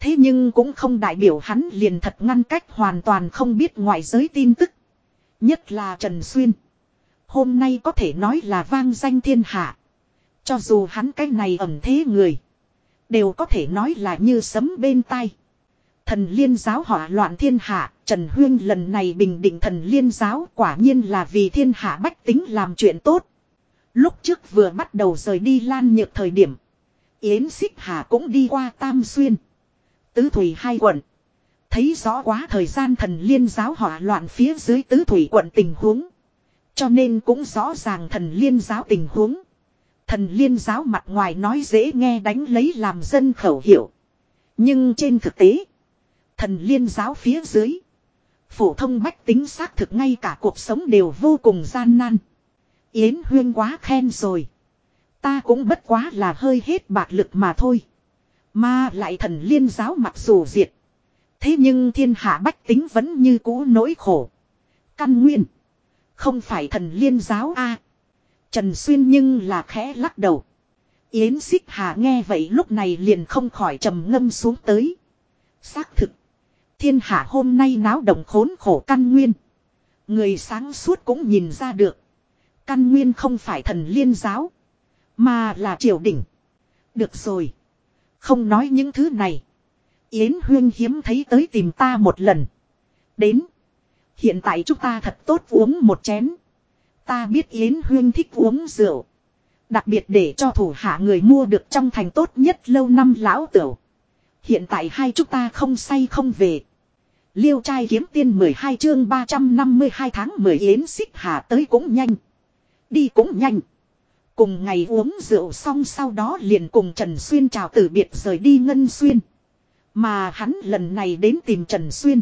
Thế nhưng cũng không đại biểu hắn liền thật ngăn cách hoàn toàn không biết ngoại giới tin tức. Nhất là Trần Xuyên. Hôm nay có thể nói là vang danh thiên hạ. Cho dù hắn cái này ẩm thế người. Đều có thể nói là như sấm bên tai. Thần liên giáo hỏa loạn thiên hạ, Trần Huyên lần này bình định thần liên giáo quả nhiên là vì thiên hạ bách tính làm chuyện tốt. Lúc trước vừa bắt đầu rời đi lan nhược thời điểm. Yến Xích Hà cũng đi qua Tam Xuyên. Tứ Thủy hai quận. Thấy rõ quá thời gian thần liên giáo hỏa loạn phía dưới Tứ Thủy quận tình huống. Cho nên cũng rõ ràng thần liên giáo tình huống. Thần liên giáo mặt ngoài nói dễ nghe đánh lấy làm dân khẩu hiệu. Nhưng trên thực tế. Thần liên giáo phía dưới. Phổ thông bách tính xác thực ngay cả cuộc sống đều vô cùng gian nan. Yến Huyên quá khen rồi. Ta cũng bất quá là hơi hết bạc lực mà thôi. Mà lại thần liên giáo mặc dù diệt. Thế nhưng thiên hạ bách tính vẫn như cũ nỗi khổ. Căn nguyên. Không phải thần liên giáo a Trần Xuyên nhưng là khẽ lắc đầu. Yến xích hà nghe vậy lúc này liền không khỏi trầm ngâm xuống tới. Xác thực. Thiên hạ hôm nay náo động khốn khổ căn nguyên. Người sáng suốt cũng nhìn ra được. Căn nguyên không phải thần liên giáo. Mà là triều đỉnh. Được rồi. Không nói những thứ này. Yến Huyên hiếm thấy tới tìm ta một lần. Đến. Hiện tại chúng ta thật tốt uống một chén. Ta biết Yến Huyên thích uống rượu. Đặc biệt để cho thủ hạ người mua được trong thành tốt nhất lâu năm lão tửu. Hiện tại hai chúng ta không say không về. Liêu trai kiếm tiên 12 chương 352 tháng 10 Yến xích hạ tới cũng nhanh. Đi cũng nhanh. Cùng ngày uống rượu xong sau đó liền cùng Trần Xuyên chào từ biệt rời đi Ngân Xuyên. Mà hắn lần này đến tìm Trần Xuyên.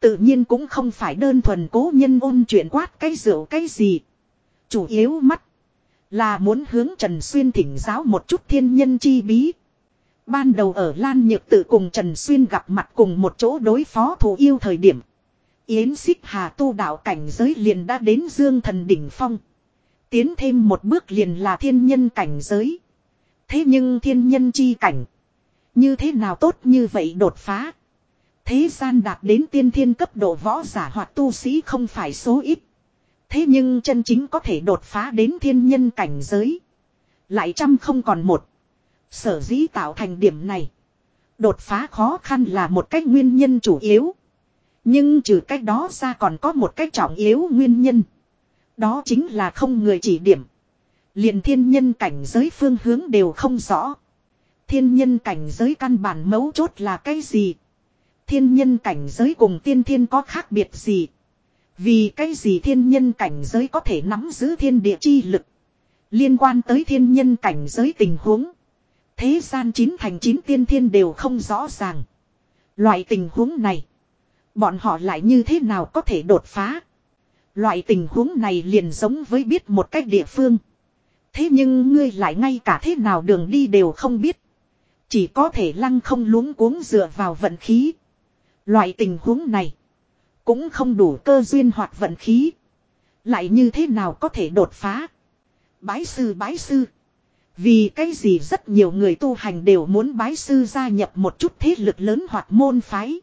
Tự nhiên cũng không phải đơn thuần cố nhân ôn chuyện quát cái rượu cái gì. Chủ yếu mắt. Là muốn hướng Trần Xuyên thỉnh giáo một chút thiên nhân chi bí. Ban đầu ở Lan Nhược tự cùng Trần Xuyên gặp mặt cùng một chỗ đối phó thủ yêu thời điểm. Yến xích hà tu đạo cảnh giới liền đã đến dương thần đỉnh phong. Tiến thêm một bước liền là thiên nhân cảnh giới. Thế nhưng thiên nhân chi cảnh. Như thế nào tốt như vậy đột phá. Thế gian đạt đến tiên thiên cấp độ võ giả hoặc tu sĩ không phải số ít. Thế nhưng chân chính có thể đột phá đến thiên nhân cảnh giới. Lại trăm không còn một. Sở dĩ tạo thành điểm này. Đột phá khó khăn là một cách nguyên nhân chủ yếu. Nhưng trừ cách đó ra còn có một cách trọng yếu nguyên nhân. Đó chính là không người chỉ điểm. liền thiên nhân cảnh giới phương hướng đều không rõ. Thiên nhân cảnh giới căn bản mấu chốt là cái gì? Thiên nhân cảnh giới cùng tiên thiên có khác biệt gì? Vì cái gì thiên nhân cảnh giới có thể nắm giữ thiên địa chi lực? Liên quan tới thiên nhân cảnh giới tình huống. Thế gian chín thành chín tiên thiên đều không rõ ràng. Loại tình huống này. Bọn họ lại như thế nào có thể đột phá? Loại tình huống này liền giống với biết một cách địa phương. Thế nhưng ngươi lại ngay cả thế nào đường đi đều không biết. Chỉ có thể lăng không luống cuống dựa vào vận khí. Loại tình huống này. Cũng không đủ cơ duyên hoặc vận khí. Lại như thế nào có thể đột phá. Bái sư bái sư. Vì cái gì rất nhiều người tu hành đều muốn bái sư gia nhập một chút thế lực lớn hoặc môn phái.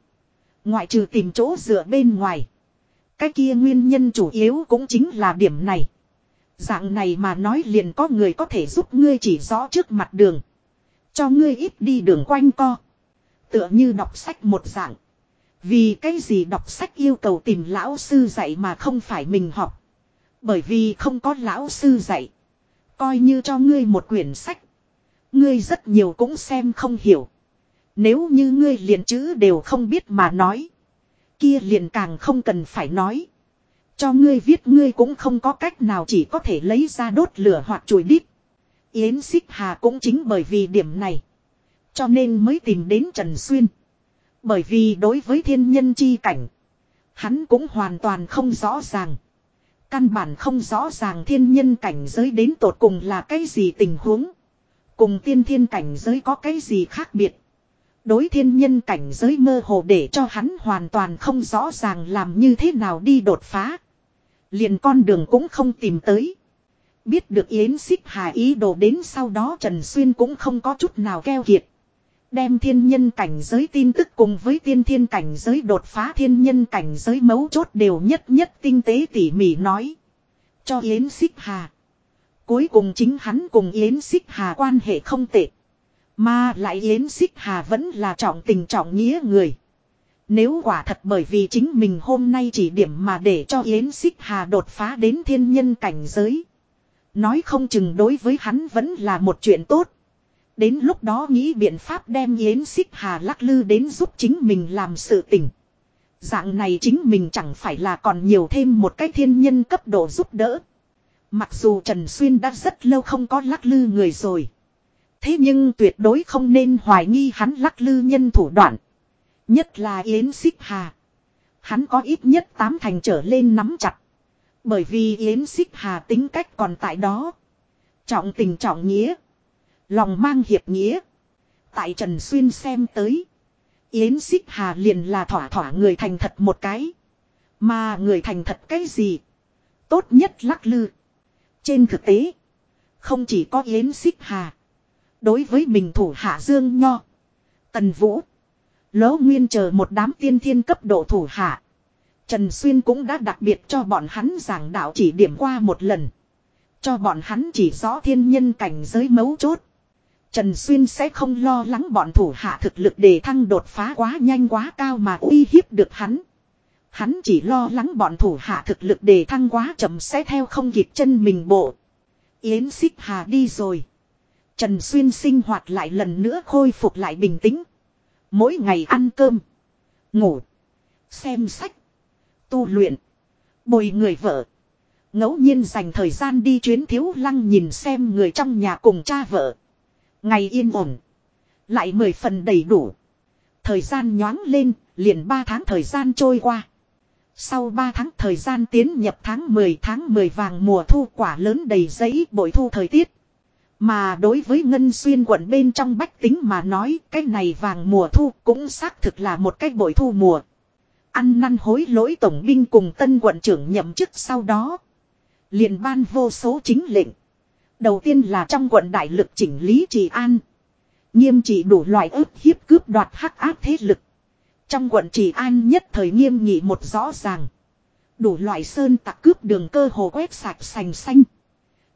Ngoại trừ tìm chỗ dựa bên ngoài. Cái kia nguyên nhân chủ yếu cũng chính là điểm này. Dạng này mà nói liền có người có thể giúp ngươi chỉ rõ trước mặt đường. Cho ngươi ít đi đường quanh co. Tựa như đọc sách một dạng. Vì cái gì đọc sách yêu cầu tìm lão sư dạy mà không phải mình học. Bởi vì không có lão sư dạy. Coi như cho ngươi một quyển sách. Ngươi rất nhiều cũng xem không hiểu. Nếu như ngươi liền chữ đều không biết mà nói. Kia liền càng không cần phải nói. Cho ngươi viết ngươi cũng không có cách nào chỉ có thể lấy ra đốt lửa hoặc chùi đít. Yến Xích Hà cũng chính bởi vì điểm này. Cho nên mới tìm đến Trần Xuyên. Bởi vì đối với thiên nhân chi cảnh. Hắn cũng hoàn toàn không rõ ràng. Căn bản không rõ ràng thiên nhân cảnh giới đến tột cùng là cái gì tình huống. Cùng tiên thiên cảnh giới có cái gì khác biệt. Đối thiên nhân cảnh giới mơ hồ để cho hắn hoàn toàn không rõ ràng làm như thế nào đi đột phá. Liền con đường cũng không tìm tới. Biết được Yến xích hà ý đồ đến sau đó Trần Xuyên cũng không có chút nào keo kiệt. Đem thiên nhân cảnh giới tin tức cùng với tiên thiên cảnh giới đột phá thiên nhân cảnh giới mấu chốt đều nhất nhất tinh tế tỉ mỉ nói. Cho Yến xích hà. Cuối cùng chính hắn cùng Yến xích hà quan hệ không tệ. Mà lại Yến Xích Hà vẫn là trọng tình trọng nghĩa người. Nếu quả thật bởi vì chính mình hôm nay chỉ điểm mà để cho Yến Xích Hà đột phá đến thiên nhân cảnh giới. Nói không chừng đối với hắn vẫn là một chuyện tốt. Đến lúc đó nghĩ biện pháp đem Yến Xích Hà lắc lư đến giúp chính mình làm sự tình. Dạng này chính mình chẳng phải là còn nhiều thêm một cái thiên nhân cấp độ giúp đỡ. Mặc dù Trần Xuyên đã rất lâu không có lắc lư người rồi. Thế nhưng tuyệt đối không nên hoài nghi hắn lắc lư nhân thủ đoạn. Nhất là Yến Xích Hà. Hắn có ít nhất tám thành trở lên nắm chặt. Bởi vì Yến Xích Hà tính cách còn tại đó. Trọng tình trọng nghĩa. Lòng mang hiệp nghĩa. Tại Trần Xuyên xem tới. Yến Xích Hà liền là thỏa thỏa người thành thật một cái. Mà người thành thật cái gì? Tốt nhất lắc lư. Trên thực tế. Không chỉ có Yến Xích Hà. Đối với mình thủ hạ Dương Nho. Tần Vũ. Lỗ Nguyên chờ một đám tiên thiên cấp độ thủ hạ. Trần Xuyên cũng đã đặc biệt cho bọn hắn giảng đạo chỉ điểm qua một lần. Cho bọn hắn chỉ rõ thiên nhân cảnh giới mấu chốt. Trần Xuyên sẽ không lo lắng bọn thủ hạ thực lực để thăng đột phá quá nhanh quá cao mà uy hiếp được hắn. Hắn chỉ lo lắng bọn thủ hạ thực lực để thăng quá chậm sẽ theo không kịp chân mình bộ. Yến xích hà đi rồi. Trần Xuyên sinh hoạt lại lần nữa khôi phục lại bình tĩnh. Mỗi ngày ăn cơm. Ngủ. Xem sách. Tu luyện. Bồi người vợ. ngẫu nhiên dành thời gian đi chuyến thiếu lăng nhìn xem người trong nhà cùng cha vợ. Ngày yên ổn. Lại mười phần đầy đủ. Thời gian nhoáng lên, liền ba tháng thời gian trôi qua. Sau 3 tháng thời gian tiến nhập tháng 10 tháng 10 vàng mùa thu quả lớn đầy giấy bội thu thời tiết. Mà đối với Ngân Xuyên quận bên trong bách tính mà nói cái này vàng mùa thu cũng xác thực là một cái bội thu mùa. Ăn năn hối lỗi tổng binh cùng tân quận trưởng nhậm chức sau đó. liền ban vô số chính lệnh. Đầu tiên là trong quận đại lực chỉnh lý trị an. Nghiêm trị đủ loại ức hiếp cướp đoạt hắc áp thế lực. Trong quận trị an nhất thời nghiêm nghị một rõ ràng. Đủ loại sơn tặc cướp đường cơ hồ quét sạch sành xanh.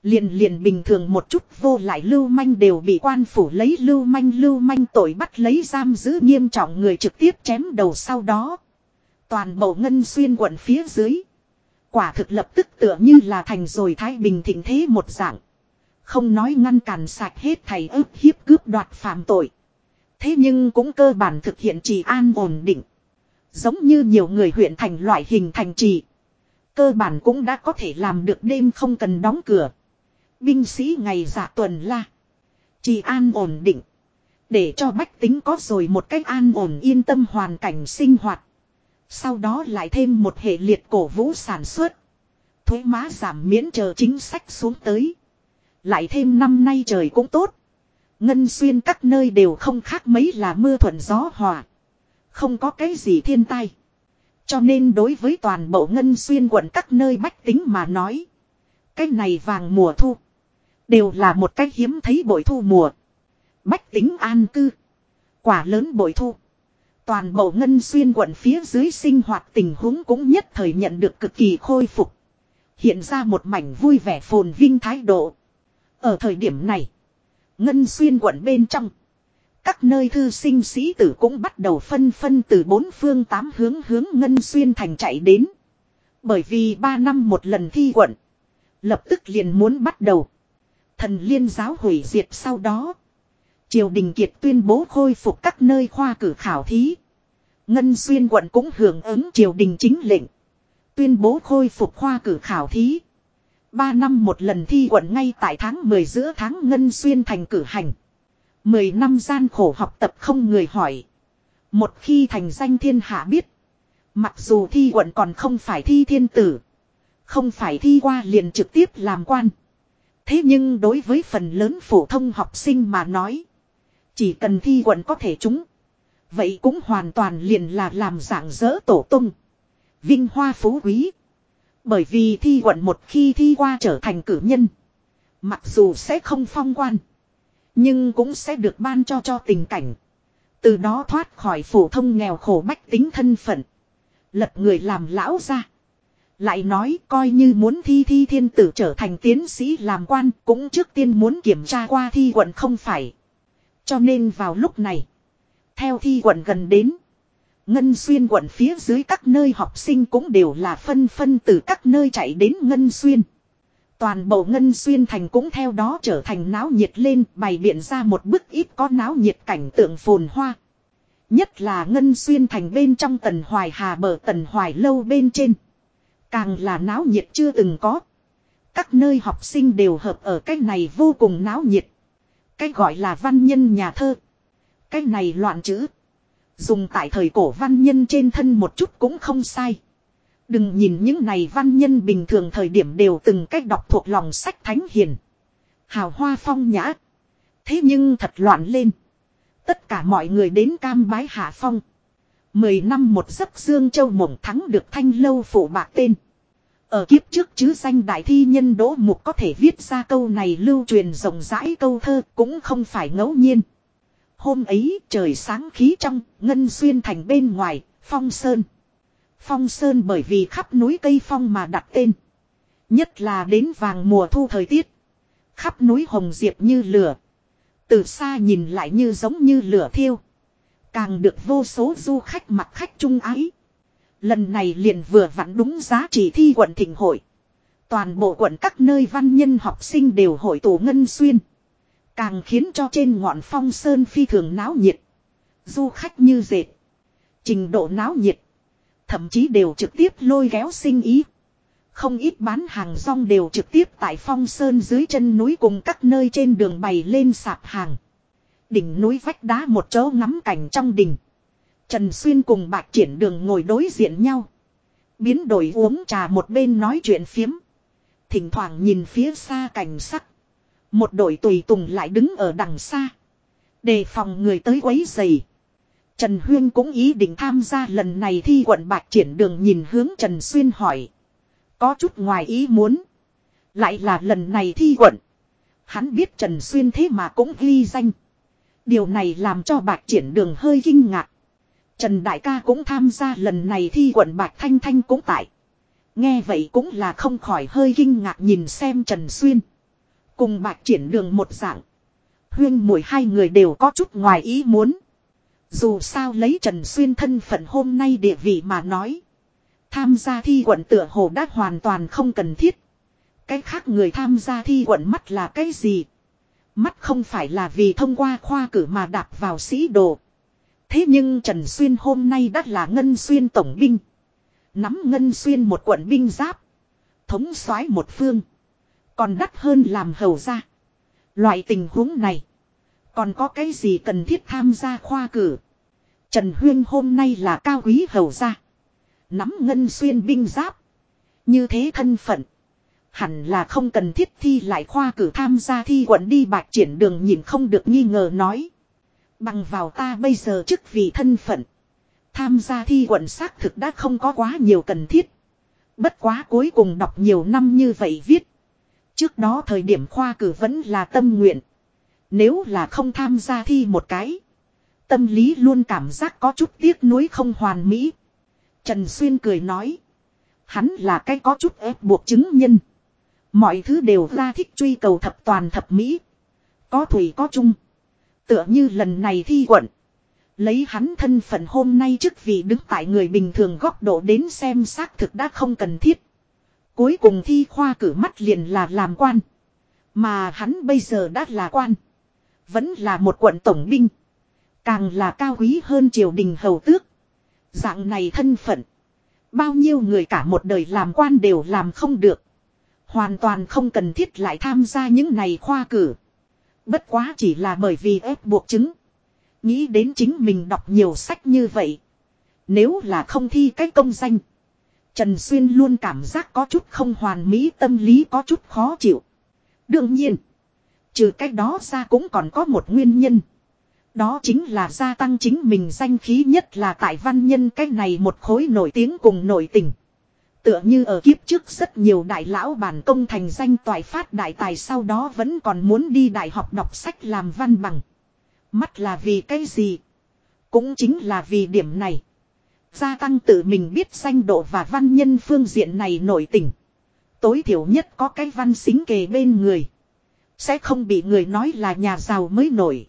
Liền liền bình thường một chút vô lại lưu manh đều bị quan phủ lấy lưu manh lưu manh tội bắt lấy giam giữ nghiêm trọng người trực tiếp chém đầu sau đó. Toàn bộ ngân xuyên quận phía dưới. Quả thực lập tức tựa như là thành rồi thái bình thịnh thế một dạng. Không nói ngăn cản sạch hết thầy ức hiếp cướp đoạt phạm tội. Thế nhưng cũng cơ bản thực hiện trì an ổn định. Giống như nhiều người huyện thành loại hình thành trì. Cơ bản cũng đã có thể làm được đêm không cần đóng cửa. Binh sĩ ngày giả tuần la. Trì an ổn định. Để cho bách tính có rồi một cách an ổn yên tâm hoàn cảnh sinh hoạt. Sau đó lại thêm một hệ liệt cổ vũ sản xuất. Thuế má giảm miễn chờ chính sách xuống tới. Lại thêm năm nay trời cũng tốt. Ngân xuyên các nơi đều không khác mấy là mưa thuận gió hòa. Không có cái gì thiên tai. Cho nên đối với toàn bộ ngân xuyên quận các nơi bách tính mà nói. Cái này vàng mùa thu. Đều là một cái hiếm thấy bội thu mùa. Bách tính an cư. Quả lớn bội thu. Toàn bộ ngân xuyên quận phía dưới sinh hoạt tình huống cũng nhất thời nhận được cực kỳ khôi phục. Hiện ra một mảnh vui vẻ phồn vinh thái độ. Ở thời điểm này. Ngân xuyên quận bên trong. Các nơi thư sinh sĩ tử cũng bắt đầu phân phân từ bốn phương tám hướng hướng Ngân xuyên thành chạy đến. Bởi vì ba năm một lần thi quận. Lập tức liền muốn bắt đầu. Thần liên giáo hủy diệt sau đó. Triều đình kiệt tuyên bố khôi phục các nơi khoa cử khảo thí. Ngân xuyên quận cũng hưởng ứng triều đình chính lệnh. Tuyên bố khôi phục khoa cử khảo thí. Ba năm một lần thi quận ngay tại tháng 10 giữa tháng Ngân Xuyên thành cử hành. Mười năm gian khổ học tập không người hỏi. Một khi thành danh thiên hạ biết. Mặc dù thi quận còn không phải thi thiên tử. Không phải thi qua liền trực tiếp làm quan. Thế nhưng đối với phần lớn phổ thông học sinh mà nói. Chỉ cần thi quận có thể trúng. Vậy cũng hoàn toàn liền là làm dạng dỡ tổ tung. Vinh hoa phú quý. Bởi vì thi quận một khi thi qua trở thành cử nhân. Mặc dù sẽ không phong quan. Nhưng cũng sẽ được ban cho cho tình cảnh. Từ đó thoát khỏi phổ thông nghèo khổ bách tính thân phận. Lật người làm lão ra. Lại nói coi như muốn thi thi thiên tử trở thành tiến sĩ làm quan cũng trước tiên muốn kiểm tra qua thi quận không phải. Cho nên vào lúc này. Theo thi quận gần đến. Ngân xuyên quận phía dưới các nơi học sinh cũng đều là phân phân từ các nơi chạy đến Ngân xuyên. Toàn bộ Ngân xuyên thành cũng theo đó trở thành náo nhiệt lên, bày biện ra một bức ít có náo nhiệt cảnh tượng phồn hoa. Nhất là Ngân xuyên thành bên trong tần hoài hà bờ tần hoài lâu bên trên. Càng là náo nhiệt chưa từng có. Các nơi học sinh đều hợp ở cái này vô cùng náo nhiệt. Cái gọi là văn nhân nhà thơ. Cái này loạn chữ. Dùng tại thời cổ văn nhân trên thân một chút cũng không sai. Đừng nhìn những này văn nhân bình thường thời điểm đều từng cách đọc thuộc lòng sách thánh hiền. Hào hoa phong nhã. Thế nhưng thật loạn lên. Tất cả mọi người đến cam bái hạ phong. Mười năm một giấc Dương Châu Mộng thắng được thanh lâu phụ bạc tên. Ở kiếp trước chứ danh đại thi nhân đỗ mục có thể viết ra câu này lưu truyền rộng rãi câu thơ cũng không phải ngẫu nhiên. Hôm ấy trời sáng khí trong, ngân xuyên thành bên ngoài, phong sơn. Phong sơn bởi vì khắp núi cây phong mà đặt tên. Nhất là đến vàng mùa thu thời tiết. Khắp núi hồng diệp như lửa. Từ xa nhìn lại như giống như lửa thiêu. Càng được vô số du khách mặc khách trung ái. Lần này liền vừa vặn đúng giá trị thi quận thịnh hội. Toàn bộ quận các nơi văn nhân học sinh đều hội tụ ngân xuyên. Càng khiến cho trên ngọn phong sơn phi thường náo nhiệt. Du khách như dệt. Trình độ náo nhiệt. Thậm chí đều trực tiếp lôi kéo sinh ý. Không ít bán hàng rong đều trực tiếp tại phong sơn dưới chân núi cùng các nơi trên đường bày lên sạp hàng. Đỉnh núi vách đá một chỗ ngắm cảnh trong đỉnh. Trần Xuyên cùng bạc triển đường ngồi đối diện nhau. Biến đổi uống trà một bên nói chuyện phiếm. Thỉnh thoảng nhìn phía xa cảnh sắc. Một đội tùy tùng lại đứng ở đằng xa. Đề phòng người tới quấy giày. Trần Huyên cũng ý định tham gia lần này thi quận bạc triển đường nhìn hướng Trần Xuyên hỏi. Có chút ngoài ý muốn. Lại là lần này thi quận. Hắn biết Trần Xuyên thế mà cũng ghi danh. Điều này làm cho bạc triển đường hơi kinh ngạc. Trần Đại ca cũng tham gia lần này thi quận bạc thanh thanh cũng tại. Nghe vậy cũng là không khỏi hơi kinh ngạc nhìn xem Trần Xuyên. Cùng bạc triển đường một dạng. Huyên mùi hai người đều có chút ngoài ý muốn. Dù sao lấy Trần Xuyên thân phận hôm nay địa vị mà nói. Tham gia thi quận tựa hồ đã hoàn toàn không cần thiết. Cái khác người tham gia thi quận mắt là cái gì? Mắt không phải là vì thông qua khoa cử mà đạp vào sĩ đồ. Thế nhưng Trần Xuyên hôm nay đã là Ngân Xuyên tổng binh. Nắm Ngân Xuyên một quận binh giáp. Thống soái một phương. Còn đắt hơn làm hầu ra. Loại tình huống này. Còn có cái gì cần thiết tham gia khoa cử. Trần Huyên hôm nay là cao quý hầu ra. Nắm ngân xuyên binh giáp. Như thế thân phận. Hẳn là không cần thiết thi lại khoa cử tham gia thi quận đi bạc triển đường nhìn không được nghi ngờ nói. Bằng vào ta bây giờ chức vị thân phận. Tham gia thi quận xác thực đã không có quá nhiều cần thiết. Bất quá cuối cùng đọc nhiều năm như vậy viết. Trước đó thời điểm khoa cử vẫn là tâm nguyện. Nếu là không tham gia thi một cái. Tâm lý luôn cảm giác có chút tiếc nuối không hoàn mỹ. Trần Xuyên cười nói. Hắn là cái có chút ép buộc chứng nhân. Mọi thứ đều ra thích truy cầu thập toàn thập mỹ. Có thủy có chung. Tựa như lần này thi quận. Lấy hắn thân phận hôm nay trước vì đứng tại người bình thường góc độ đến xem xác thực đã không cần thiết. Cuối cùng thi khoa cử mắt liền là làm quan. Mà hắn bây giờ đã là quan. Vẫn là một quận tổng binh. Càng là cao quý hơn triều đình hầu tước. Dạng này thân phận. Bao nhiêu người cả một đời làm quan đều làm không được. Hoàn toàn không cần thiết lại tham gia những này khoa cử. Bất quá chỉ là bởi vì ép buộc chứng. Nghĩ đến chính mình đọc nhiều sách như vậy. Nếu là không thi cái công danh. Trần Xuyên luôn cảm giác có chút không hoàn mỹ, tâm lý có chút khó chịu. Đương nhiên. Trừ cách đó ra cũng còn có một nguyên nhân. Đó chính là gia tăng chính mình danh khí nhất là tại văn nhân cách này một khối nổi tiếng cùng nổi tình. Tựa như ở kiếp trước rất nhiều đại lão bản công thành danh toại phát đại tài sau đó vẫn còn muốn đi đại học đọc sách làm văn bằng. Mắt là vì cái gì? Cũng chính là vì điểm này. Gia tăng tự mình biết danh độ và văn nhân phương diện này nổi tình. Tối thiểu nhất có cái văn xính kề bên người. Sẽ không bị người nói là nhà giàu mới nổi.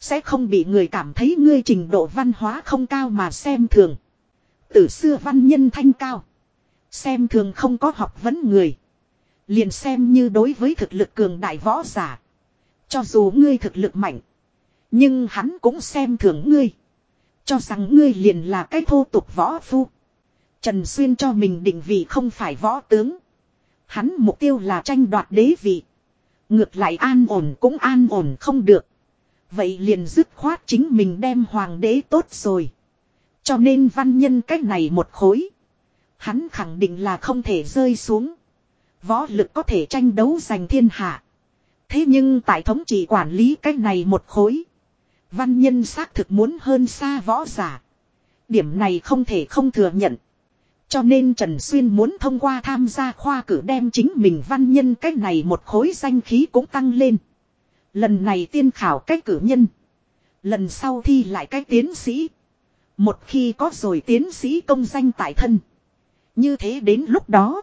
Sẽ không bị người cảm thấy ngươi trình độ văn hóa không cao mà xem thường. Từ xưa văn nhân thanh cao. Xem thường không có học vấn người. Liền xem như đối với thực lực cường đại võ giả. Cho dù ngươi thực lực mạnh. Nhưng hắn cũng xem thường ngươi. Cho rằng ngươi liền là cái thô tục võ phu. Trần Xuyên cho mình định vị không phải võ tướng. Hắn mục tiêu là tranh đoạt đế vị. Ngược lại an ổn cũng an ổn không được. Vậy liền dứt khoát chính mình đem hoàng đế tốt rồi. Cho nên văn nhân cách này một khối. Hắn khẳng định là không thể rơi xuống. Võ lực có thể tranh đấu giành thiên hạ. Thế nhưng tại thống trị quản lý cách này một khối. Văn nhân xác thực muốn hơn xa võ giả. Điểm này không thể không thừa nhận. Cho nên Trần Xuyên muốn thông qua tham gia khoa cử đem chính mình văn nhân cách này một khối danh khí cũng tăng lên. Lần này tiên khảo cách cử nhân. Lần sau thi lại cách tiến sĩ. Một khi có rồi tiến sĩ công danh tại thân. Như thế đến lúc đó.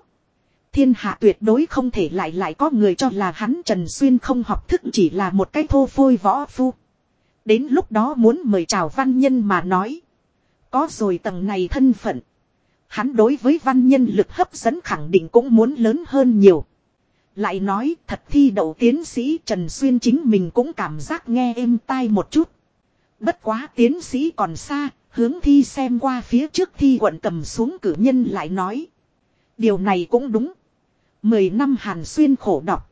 Thiên hạ tuyệt đối không thể lại lại có người cho là hắn Trần Xuyên không học thức chỉ là một cái thô phôi võ phu. Đến lúc đó muốn mời chào văn nhân mà nói. Có rồi tầng này thân phận. Hắn đối với văn nhân lực hấp dẫn khẳng định cũng muốn lớn hơn nhiều. Lại nói thật thi đậu tiến sĩ Trần Xuyên chính mình cũng cảm giác nghe êm tai một chút. Bất quá tiến sĩ còn xa, hướng thi xem qua phía trước thi quận cầm xuống cử nhân lại nói. Điều này cũng đúng. Mười năm Hàn Xuyên khổ đọc.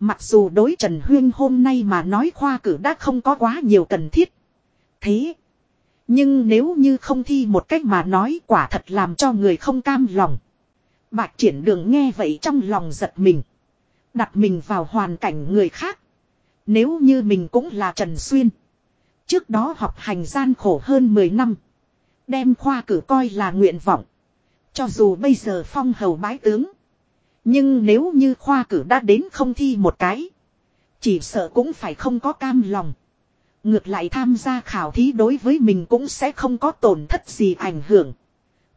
Mặc dù đối Trần Huyên hôm nay mà nói khoa cử đã không có quá nhiều cần thiết. Thế. Nhưng nếu như không thi một cách mà nói quả thật làm cho người không cam lòng. Bạch triển đường nghe vậy trong lòng giật mình. Đặt mình vào hoàn cảnh người khác. Nếu như mình cũng là Trần Xuyên. Trước đó học hành gian khổ hơn 10 năm. Đem khoa cử coi là nguyện vọng. Cho dù bây giờ phong hầu bái tướng. Nhưng nếu như khoa cử đã đến không thi một cái. Chỉ sợ cũng phải không có cam lòng. Ngược lại tham gia khảo thí đối với mình cũng sẽ không có tổn thất gì ảnh hưởng.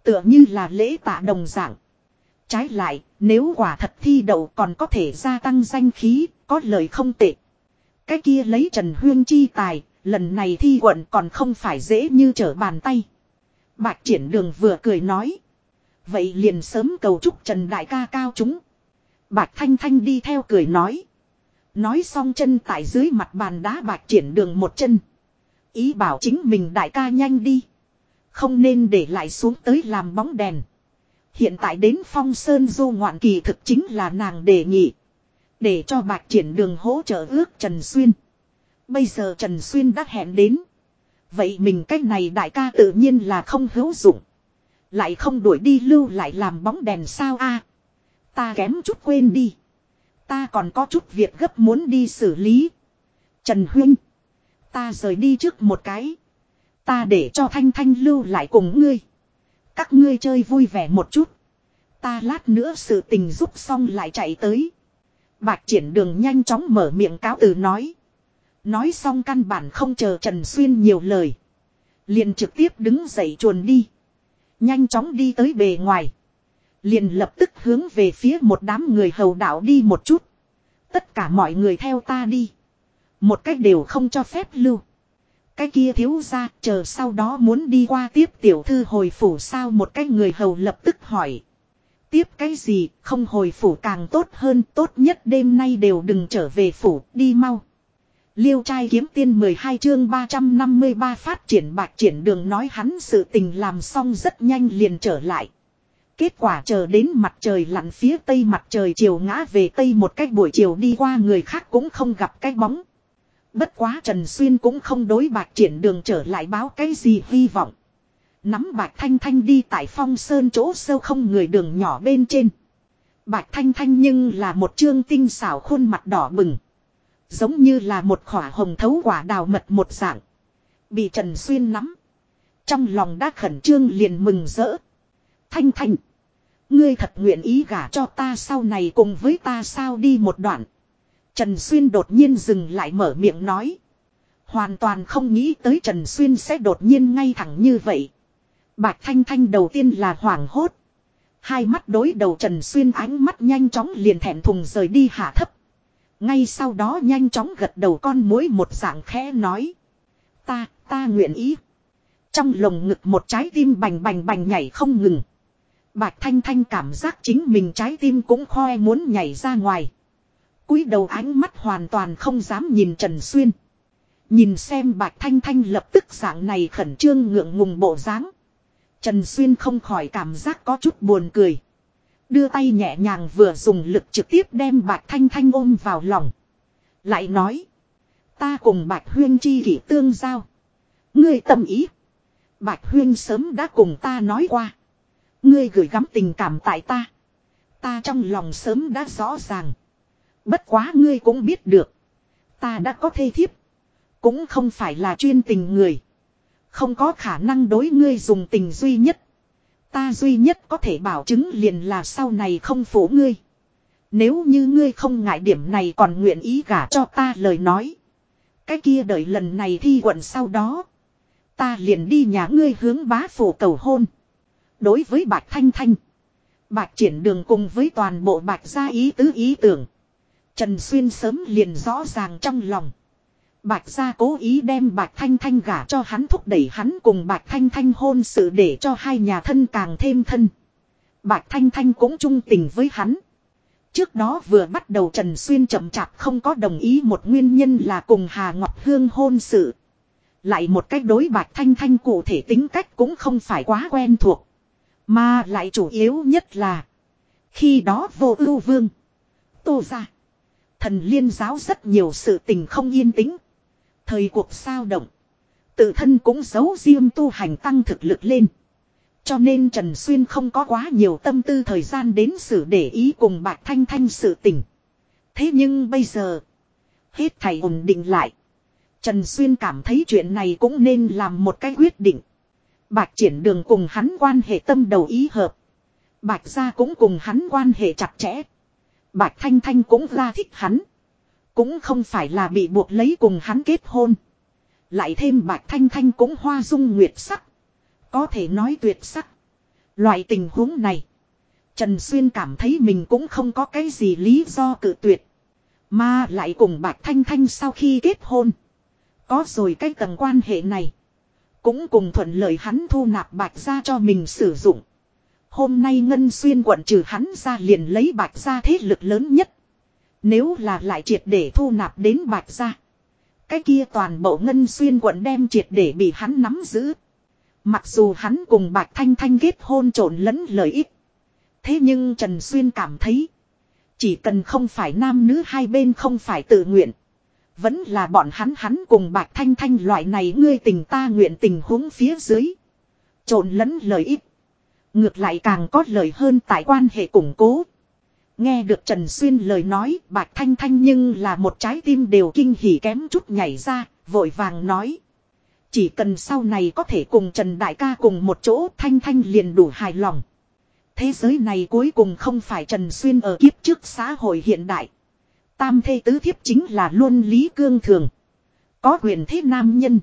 Tựa như là lễ tạ đồng dạng. Trái lại, nếu quả thật thi đậu còn có thể gia tăng danh khí, có lời không tệ. Cái kia lấy Trần Huyên chi tài, lần này thi quận còn không phải dễ như trở bàn tay. Bạch triển đường vừa cười nói. Vậy liền sớm cầu chúc Trần Đại ca cao chúng. Bạch Thanh Thanh đi theo cười nói. Nói xong chân tại dưới mặt bàn đá bạch triển đường một chân. Ý bảo chính mình đại ca nhanh đi. Không nên để lại xuống tới làm bóng đèn. Hiện tại đến phong sơn du ngoạn kỳ thực chính là nàng đề nghị. Để cho bạch triển đường hỗ trợ ước Trần Xuyên. Bây giờ Trần Xuyên đã hẹn đến. Vậy mình cách này đại ca tự nhiên là không hữu dụng. Lại không đuổi đi lưu lại làm bóng đèn sao a Ta kém chút quên đi. Ta còn có chút việc gấp muốn đi xử lý. Trần Huynh. Ta rời đi trước một cái. Ta để cho Thanh Thanh lưu lại cùng ngươi. Các ngươi chơi vui vẻ một chút. Ta lát nữa sự tình giúp xong lại chạy tới. Bạch triển đường nhanh chóng mở miệng cáo từ nói. Nói xong căn bản không chờ Trần Xuyên nhiều lời. Liền trực tiếp đứng dậy chuồn đi. Nhanh chóng đi tới bề ngoài. Liền lập tức hướng về phía một đám người hầu đạo đi một chút. Tất cả mọi người theo ta đi. Một cách đều không cho phép lưu. Cái kia thiếu ra chờ sau đó muốn đi qua tiếp tiểu thư hồi phủ sao một cái người hầu lập tức hỏi. Tiếp cái gì không hồi phủ càng tốt hơn, tốt nhất đêm nay đều đừng trở về phủ, đi mau. Liêu trai kiếm tiên 12 chương 353 phát triển bạc triển đường nói hắn sự tình làm xong rất nhanh liền trở lại. Kết quả chờ đến mặt trời lặn phía tây mặt trời chiều ngã về tây một cách buổi chiều đi qua người khác cũng không gặp cái bóng. Bất quá Trần Xuyên cũng không đối bạc triển đường trở lại báo cái gì hy vọng. Nắm bạc thanh thanh đi tại phong sơn chỗ sâu không người đường nhỏ bên trên. Bạch thanh thanh nhưng là một chương tinh xảo khuôn mặt đỏ bừng. Giống như là một khỏa hồng thấu quả đào mật một dạng. Bị Trần Xuyên nắm. Trong lòng đã khẩn trương liền mừng rỡ. Thanh thanh. Ngươi thật nguyện ý gả cho ta sau này cùng với ta sao đi một đoạn. Trần Xuyên đột nhiên dừng lại mở miệng nói. Hoàn toàn không nghĩ tới Trần Xuyên sẽ đột nhiên ngay thẳng như vậy. Bạch Thanh Thanh đầu tiên là hoảng hốt. Hai mắt đối đầu Trần Xuyên ánh mắt nhanh chóng liền thẹn thùng rời đi hạ thấp. Ngay sau đó nhanh chóng gật đầu con mối một dạng khẽ nói. Ta, ta nguyện ý. Trong lồng ngực một trái tim bành bành bành nhảy không ngừng. Bạch Thanh Thanh cảm giác chính mình trái tim cũng khoe muốn nhảy ra ngoài. cúi đầu ánh mắt hoàn toàn không dám nhìn Trần Xuyên. Nhìn xem Bạch Thanh Thanh lập tức dạng này khẩn trương ngượng ngùng bộ dáng. Trần Xuyên không khỏi cảm giác có chút buồn cười. Đưa tay nhẹ nhàng vừa dùng lực trực tiếp đem Bạch Thanh Thanh ôm vào lòng. Lại nói. Ta cùng Bạch Huyên chi kỷ tương giao. Ngươi tâm ý. Bạch Huyên sớm đã cùng ta nói qua. Ngươi gửi gắm tình cảm tại ta. Ta trong lòng sớm đã rõ ràng. Bất quá ngươi cũng biết được. Ta đã có thê thiếp. Cũng không phải là chuyên tình người. Không có khả năng đối ngươi dùng tình duy nhất. Ta duy nhất có thể bảo chứng liền là sau này không phủ ngươi. Nếu như ngươi không ngại điểm này còn nguyện ý gả cho ta lời nói. Cái kia đợi lần này thi quận sau đó. Ta liền đi nhà ngươi hướng bá phủ cầu hôn. Đối với Bạch Thanh Thanh. Bạch triển đường cùng với toàn bộ Bạch gia ý tứ ý tưởng. Trần Xuyên sớm liền rõ ràng trong lòng. Bạch gia cố ý đem Bạch Thanh Thanh gả cho hắn thúc đẩy hắn cùng Bạch Thanh Thanh hôn sự để cho hai nhà thân càng thêm thân. Bạch Thanh Thanh cũng trung tình với hắn. Trước đó vừa bắt đầu Trần Xuyên chậm chạp không có đồng ý một nguyên nhân là cùng Hà Ngọc Hương hôn sự. Lại một cách đối Bạch Thanh Thanh cụ thể tính cách cũng không phải quá quen thuộc. Mà lại chủ yếu nhất là. Khi đó vô ưu vương. Tô ra. Thần liên giáo rất nhiều sự tình không yên tĩnh. Thời cuộc sao động. Tự thân cũng giấu riêng tu hành tăng thực lực lên. Cho nên Trần Xuyên không có quá nhiều tâm tư thời gian đến xử để ý cùng Bạch Thanh Thanh sự tình. Thế nhưng bây giờ. Hết thầy ổn định lại. Trần Xuyên cảm thấy chuyện này cũng nên làm một cái quyết định. Bạch triển đường cùng hắn quan hệ tâm đầu ý hợp. Bạch gia cũng cùng hắn quan hệ chặt chẽ. Bạch Thanh Thanh cũng ra thích hắn. Cũng không phải là bị buộc lấy cùng hắn kết hôn. Lại thêm Bạch Thanh Thanh cũng hoa dung nguyệt sắc. Có thể nói tuyệt sắc. Loại tình huống này. Trần Xuyên cảm thấy mình cũng không có cái gì lý do cự tuyệt. Mà lại cùng Bạch Thanh Thanh sau khi kết hôn. Có rồi cái tầng quan hệ này. Cũng cùng thuận lợi hắn thu nạp Bạch ra cho mình sử dụng. Hôm nay Ngân Xuyên quận trừ hắn ra liền lấy Bạch ra thế lực lớn nhất. Nếu là lại triệt để thu nạp đến Bạch ra. Cái kia toàn bộ Ngân Xuyên quận đem triệt để bị hắn nắm giữ. Mặc dù hắn cùng Bạch Thanh Thanh kết hôn trộn lẫn lợi ích. Thế nhưng Trần Xuyên cảm thấy. Chỉ cần không phải nam nữ hai bên không phải tự nguyện. Vẫn là bọn hắn hắn cùng Bạch Thanh Thanh loại này ngươi tình ta nguyện tình huống phía dưới. Trộn lẫn lợi ích. Ngược lại càng có lợi hơn tại quan hệ củng cố. Nghe được Trần Xuyên lời nói Bạch Thanh Thanh nhưng là một trái tim đều kinh hỉ kém chút nhảy ra, vội vàng nói. Chỉ cần sau này có thể cùng Trần Đại ca cùng một chỗ Thanh Thanh liền đủ hài lòng. Thế giới này cuối cùng không phải Trần Xuyên ở kiếp trước xã hội hiện đại. Tam thê tứ thiếp chính là luôn lý cương thường. Có quyền thế nam nhân.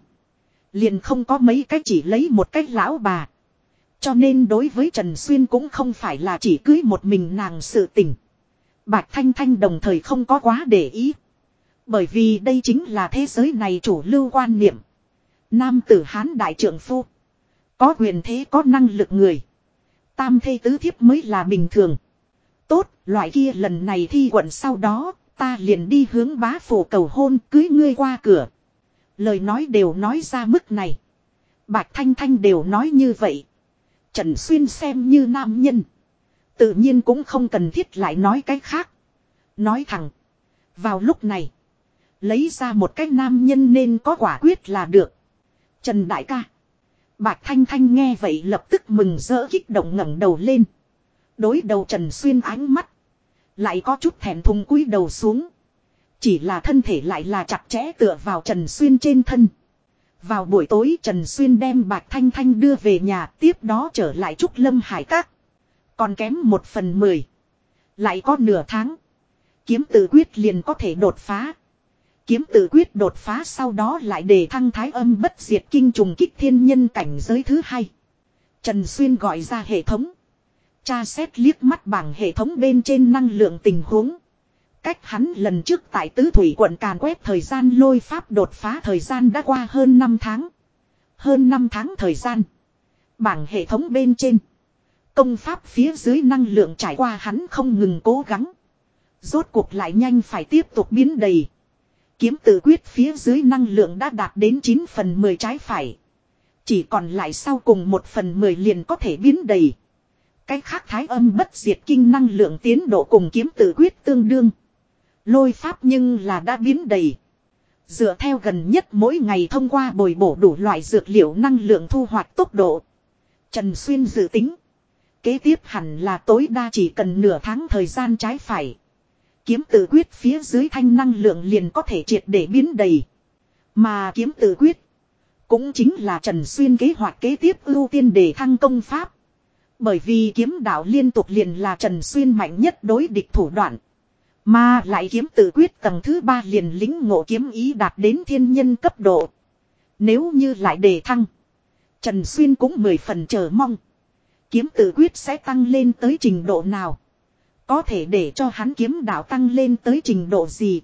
Liền không có mấy cách chỉ lấy một cách lão bà. Cho nên đối với Trần Xuyên cũng không phải là chỉ cưới một mình nàng sự tình. Bạch Thanh Thanh đồng thời không có quá để ý. Bởi vì đây chính là thế giới này chủ lưu quan niệm. Nam tử Hán đại trưởng phu. Có quyền thế có năng lực người. Tam thê tứ thiếp mới là bình thường. Tốt, loại kia lần này thi quận sau đó, ta liền đi hướng bá phủ cầu hôn cưới ngươi qua cửa. Lời nói đều nói ra mức này. Bạch Thanh Thanh đều nói như vậy. Trần Xuyên xem như nam nhân. Tự nhiên cũng không cần thiết lại nói cái khác. Nói thẳng. Vào lúc này. Lấy ra một cái nam nhân nên có quả quyết là được. Trần Đại ca. Bạch Thanh Thanh nghe vậy lập tức mừng rỡ kích động ngẩng đầu lên. Đối đầu Trần Xuyên ánh mắt. Lại có chút thèm thùng cúi đầu xuống. Chỉ là thân thể lại là chặt chẽ tựa vào Trần Xuyên trên thân. Vào buổi tối Trần Xuyên đem Bạch Thanh Thanh đưa về nhà, tiếp đó trở lại Trúc Lâm Hải Các. Còn kém một phần mười. Lại có nửa tháng. Kiếm tử quyết liền có thể đột phá. Kiếm tử quyết đột phá sau đó lại để thăng thái âm bất diệt kinh trùng kích thiên nhân cảnh giới thứ hai. Trần Xuyên gọi ra hệ thống. Tra xét liếc mắt bảng hệ thống bên trên năng lượng tình huống. Cách hắn lần trước tại tứ thủy quận càn quét thời gian lôi pháp đột phá thời gian đã qua hơn 5 tháng. Hơn 5 tháng thời gian. Bảng hệ thống bên trên. Công pháp phía dưới năng lượng trải qua hắn không ngừng cố gắng. Rốt cuộc lại nhanh phải tiếp tục biến đầy. Kiếm tự quyết phía dưới năng lượng đã đạt đến 9 phần 10 trái phải. Chỉ còn lại sau cùng 1 phần 10 liền có thể biến đầy. Cái khác thái âm bất diệt kinh năng lượng tiến độ cùng kiếm tự quyết tương đương. Lôi pháp nhưng là đã biến đầy. Dựa theo gần nhất mỗi ngày thông qua bồi bổ đủ loại dược liệu năng lượng thu hoạch tốc độ. Trần Xuyên dự tính. Kế tiếp hẳn là tối đa chỉ cần nửa tháng thời gian trái phải. Kiếm tự quyết phía dưới thanh năng lượng liền có thể triệt để biến đầy. Mà kiếm tự quyết. Cũng chính là Trần Xuyên kế hoạch kế tiếp ưu tiên để thăng công pháp. Bởi vì kiếm đạo liên tục liền là Trần Xuyên mạnh nhất đối địch thủ đoạn. Mà lại kiếm tự quyết tầng thứ ba liền lính ngộ kiếm ý đạt đến thiên nhân cấp độ. Nếu như lại đề thăng. Trần Xuyên cũng mười phần chờ mong. Kiếm tự quyết sẽ tăng lên tới trình độ nào. Có thể để cho hắn kiếm đạo tăng lên tới trình độ gì.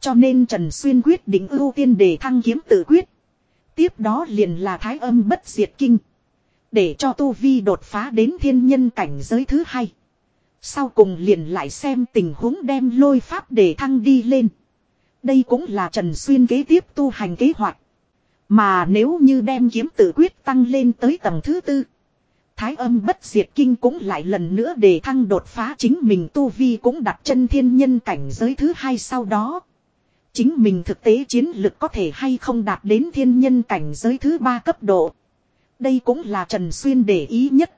Cho nên Trần Xuyên quyết định ưu tiên để thăng kiếm tự quyết. Tiếp đó liền là thái âm bất diệt kinh. Để cho Tu Vi đột phá đến thiên nhân cảnh giới thứ hai. Sau cùng liền lại xem tình huống đem lôi pháp để thăng đi lên. Đây cũng là Trần Xuyên kế tiếp tu hành kế hoạch. Mà nếu như đem kiếm tự quyết tăng lên tới tầng thứ tư. Thái âm bất diệt kinh cũng lại lần nữa để thăng đột phá chính mình tu vi cũng đặt chân thiên nhân cảnh giới thứ hai sau đó. Chính mình thực tế chiến lực có thể hay không đạt đến thiên nhân cảnh giới thứ ba cấp độ. Đây cũng là Trần Xuyên để ý nhất.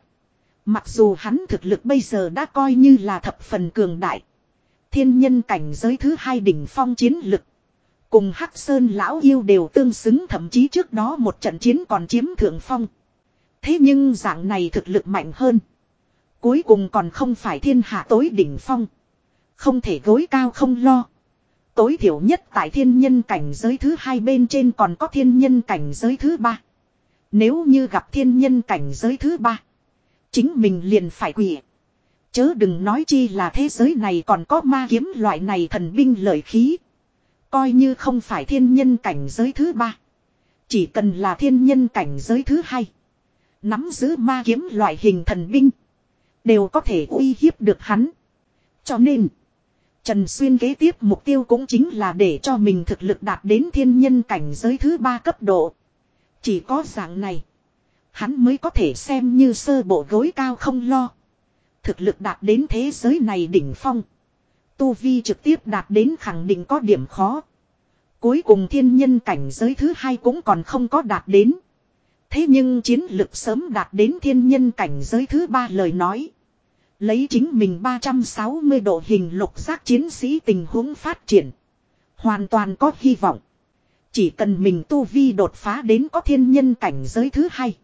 Mặc dù hắn thực lực bây giờ đã coi như là thập phần cường đại. Thiên nhân cảnh giới thứ hai đỉnh phong chiến lực. Cùng Hắc Sơn lão yêu đều tương xứng, thậm chí trước đó một trận chiến còn chiếm thượng phong. Thế nhưng dạng này thực lực mạnh hơn. Cuối cùng còn không phải thiên hạ tối đỉnh phong. Không thể gối cao không lo. Tối thiểu nhất tại thiên nhân cảnh giới thứ hai bên trên còn có thiên nhân cảnh giới thứ ba. Nếu như gặp thiên nhân cảnh giới thứ ba. Chính mình liền phải quỷ. Chớ đừng nói chi là thế giới này còn có ma kiếm loại này thần binh lợi khí. Coi như không phải thiên nhân cảnh giới thứ ba. Chỉ cần là thiên nhân cảnh giới thứ hai. Nắm giữ ma kiếm loại hình thần binh. Đều có thể uy hiếp được hắn. Cho nên. Trần Xuyên kế tiếp mục tiêu cũng chính là để cho mình thực lực đạt đến thiên nhân cảnh giới thứ ba cấp độ. Chỉ có dạng này. Hắn mới có thể xem như sơ bộ gối cao không lo. Thực lực đạt đến thế giới này đỉnh phong. Tu Vi trực tiếp đạt đến khẳng định có điểm khó. Cuối cùng thiên nhân cảnh giới thứ hai cũng còn không có đạt đến. Thế nhưng chiến lực sớm đạt đến thiên nhân cảnh giới thứ ba lời nói. Lấy chính mình 360 độ hình lục giác chiến sĩ tình huống phát triển. Hoàn toàn có hy vọng. Chỉ cần mình tu vi đột phá đến có thiên nhân cảnh giới thứ hai.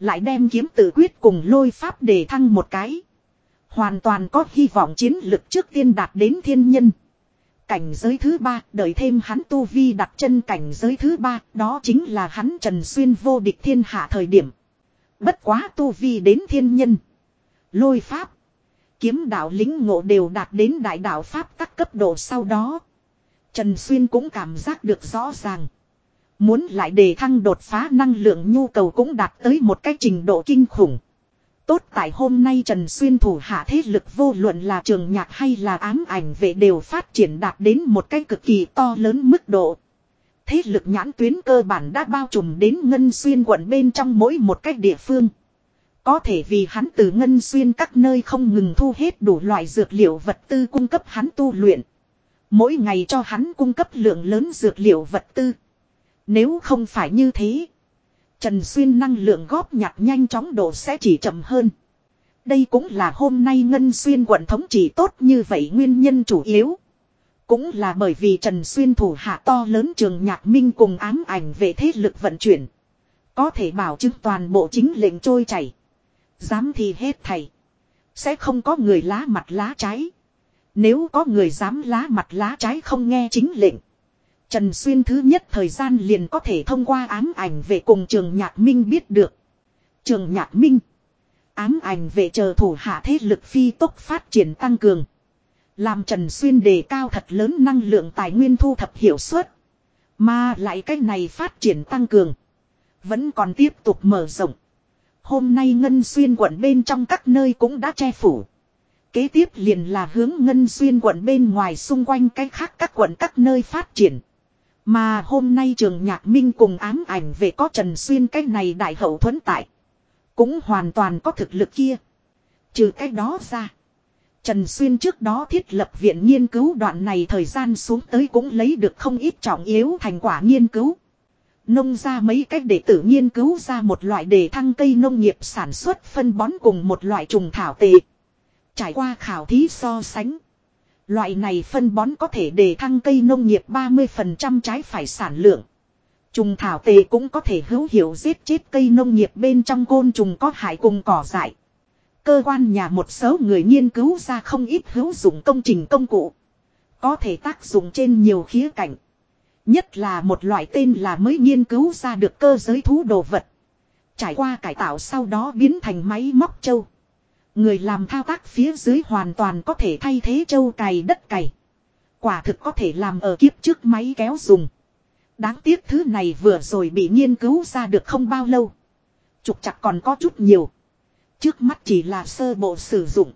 Lại đem kiếm tự quyết cùng lôi pháp để thăng một cái. Hoàn toàn có hy vọng chiến lực trước tiên đạt đến thiên nhân. Cảnh giới thứ ba, đợi thêm hắn tu vi đặt chân cảnh giới thứ ba, đó chính là hắn Trần Xuyên vô địch thiên hạ thời điểm. Bất quá tu vi đến thiên nhân. Lôi pháp. Kiếm đạo lính ngộ đều đạt đến đại đạo pháp các cấp độ sau đó. Trần Xuyên cũng cảm giác được rõ ràng. Muốn lại đề thăng đột phá năng lượng nhu cầu cũng đạt tới một cái trình độ kinh khủng. Tốt tại hôm nay Trần Xuyên thủ hạ thế lực vô luận là trường nhạc hay là ám ảnh vệ đều phát triển đạt đến một cái cực kỳ to lớn mức độ. Thế lực nhãn tuyến cơ bản đã bao trùm đến Ngân Xuyên quận bên trong mỗi một cách địa phương. Có thể vì hắn từ Ngân Xuyên các nơi không ngừng thu hết đủ loại dược liệu vật tư cung cấp hắn tu luyện. Mỗi ngày cho hắn cung cấp lượng lớn dược liệu vật tư. Nếu không phải như thế. Trần Xuyên năng lượng góp nhặt nhanh chóng độ sẽ chỉ chậm hơn. Đây cũng là hôm nay Ngân Xuyên quận thống trị tốt như vậy nguyên nhân chủ yếu. Cũng là bởi vì Trần Xuyên thủ hạ to lớn trường nhạc minh cùng ám ảnh về thế lực vận chuyển. Có thể bảo chứng toàn bộ chính lệnh trôi chảy. Dám thì hết thầy. Sẽ không có người lá mặt lá trái. Nếu có người dám lá mặt lá trái không nghe chính lệnh. Trần Xuyên thứ nhất thời gian liền có thể thông qua ám ảnh về cùng trường Nhạc Minh biết được. Trường Nhạc Minh. Ám ảnh về chờ thủ hạ thế lực phi tốc phát triển tăng cường. Làm Trần Xuyên đề cao thật lớn năng lượng tài nguyên thu thập hiệu suất. Mà lại cách này phát triển tăng cường. Vẫn còn tiếp tục mở rộng. Hôm nay Ngân Xuyên quận bên trong các nơi cũng đã che phủ. Kế tiếp liền là hướng Ngân Xuyên quận bên ngoài xung quanh cái khác các quận các nơi phát triển. Mà hôm nay trường nhạc minh cùng ám ảnh về có Trần Xuyên cái này đại hậu thuẫn tại. Cũng hoàn toàn có thực lực kia. Trừ cái đó ra. Trần Xuyên trước đó thiết lập viện nghiên cứu đoạn này thời gian xuống tới cũng lấy được không ít trọng yếu thành quả nghiên cứu. Nông ra mấy cách để tự nghiên cứu ra một loại đề thăng cây nông nghiệp sản xuất phân bón cùng một loại trùng thảo tệ. Trải qua khảo thí so sánh. Loại này phân bón có thể đề thăng cây nông nghiệp 30% trái phải sản lượng. Trùng thảo tề cũng có thể hữu hiệu giết chết cây nông nghiệp bên trong côn trùng có hại cùng cỏ dại. Cơ quan nhà một số người nghiên cứu ra không ít hữu dụng công trình công cụ. Có thể tác dụng trên nhiều khía cạnh. Nhất là một loại tên là mới nghiên cứu ra được cơ giới thú đồ vật. Trải qua cải tạo sau đó biến thành máy móc châu. Người làm thao tác phía dưới hoàn toàn có thể thay thế châu cày đất cày. Quả thực có thể làm ở kiếp trước máy kéo dùng. Đáng tiếc thứ này vừa rồi bị nghiên cứu ra được không bao lâu. Trục chặt còn có chút nhiều. Trước mắt chỉ là sơ bộ sử dụng.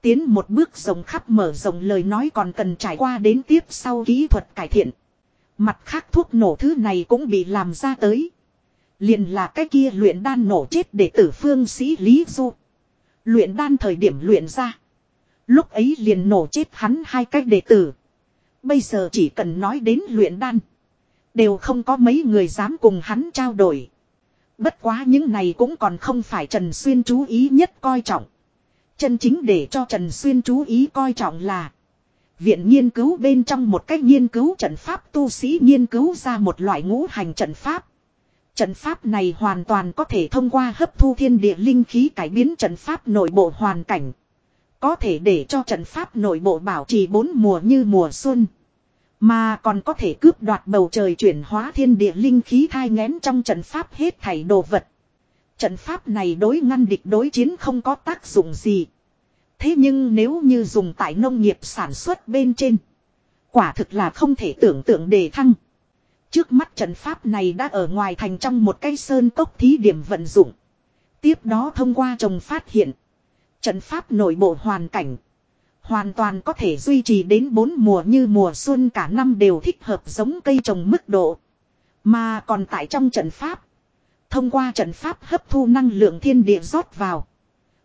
Tiến một bước rồng khắp mở rộng lời nói còn cần trải qua đến tiếp sau kỹ thuật cải thiện. Mặt khác thuốc nổ thứ này cũng bị làm ra tới. Liền là cái kia luyện đan nổ chết để tử phương sĩ Lý Du. Luyện đan thời điểm luyện ra. Lúc ấy liền nổ chết hắn hai cách đệ tử. Bây giờ chỉ cần nói đến luyện đan. Đều không có mấy người dám cùng hắn trao đổi. Bất quá những này cũng còn không phải Trần Xuyên chú ý nhất coi trọng. Chân chính để cho Trần Xuyên chú ý coi trọng là, Viện nghiên cứu bên trong một cách nghiên cứu trận pháp, tu sĩ nghiên cứu ra một loại ngũ hành trận pháp. Trận pháp này hoàn toàn có thể thông qua hấp thu thiên địa linh khí cải biến trận pháp nội bộ hoàn cảnh. Có thể để cho trận pháp nội bộ bảo trì bốn mùa như mùa xuân. Mà còn có thể cướp đoạt bầu trời chuyển hóa thiên địa linh khí thai ngén trong trận pháp hết thảy đồ vật. Trận pháp này đối ngăn địch đối chiến không có tác dụng gì. Thế nhưng nếu như dùng tại nông nghiệp sản xuất bên trên. Quả thực là không thể tưởng tượng đề thăng. Trước mắt trận pháp này đã ở ngoài thành trong một cây sơn cốc thí điểm vận dụng. Tiếp đó thông qua trồng phát hiện. Trận pháp nội bộ hoàn cảnh. Hoàn toàn có thể duy trì đến bốn mùa như mùa xuân cả năm đều thích hợp giống cây trồng mức độ. Mà còn tại trong trận pháp. Thông qua trận pháp hấp thu năng lượng thiên địa rót vào.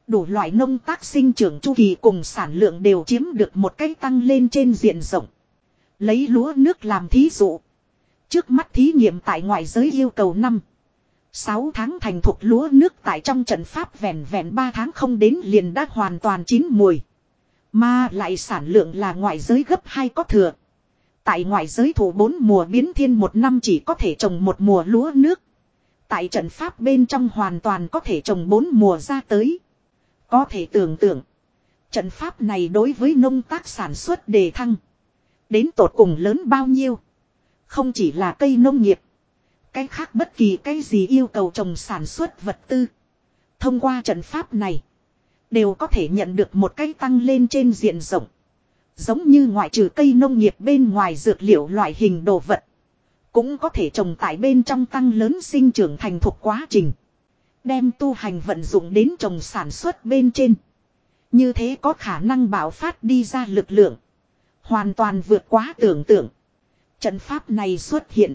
Đủ loại nông tác sinh trưởng chu kỳ cùng sản lượng đều chiếm được một cách tăng lên trên diện rộng. Lấy lúa nước làm thí dụ. Trước mắt thí nghiệm tại ngoại giới yêu cầu năm 6 tháng thành thuộc lúa nước tại trong trận pháp vẹn vẹn 3 tháng không đến liền đã hoàn toàn chín mùi. Mà lại sản lượng là ngoại giới gấp hai có thừa. Tại ngoại giới thủ bốn mùa biến thiên một năm chỉ có thể trồng một mùa lúa nước. Tại trận pháp bên trong hoàn toàn có thể trồng bốn mùa ra tới. Có thể tưởng tượng. Trận pháp này đối với nông tác sản xuất đề thăng. Đến tột cùng lớn bao nhiêu. Không chỉ là cây nông nghiệp. Cái khác bất kỳ cái gì yêu cầu trồng sản xuất vật tư. Thông qua trận pháp này. Đều có thể nhận được một cái tăng lên trên diện rộng. Giống như ngoại trừ cây nông nghiệp bên ngoài dược liệu loại hình đồ vật. Cũng có thể trồng tại bên trong tăng lớn sinh trưởng thành thuộc quá trình. Đem tu hành vận dụng đến trồng sản xuất bên trên. Như thế có khả năng bảo phát đi ra lực lượng. Hoàn toàn vượt quá tưởng tượng. Trận pháp này xuất hiện.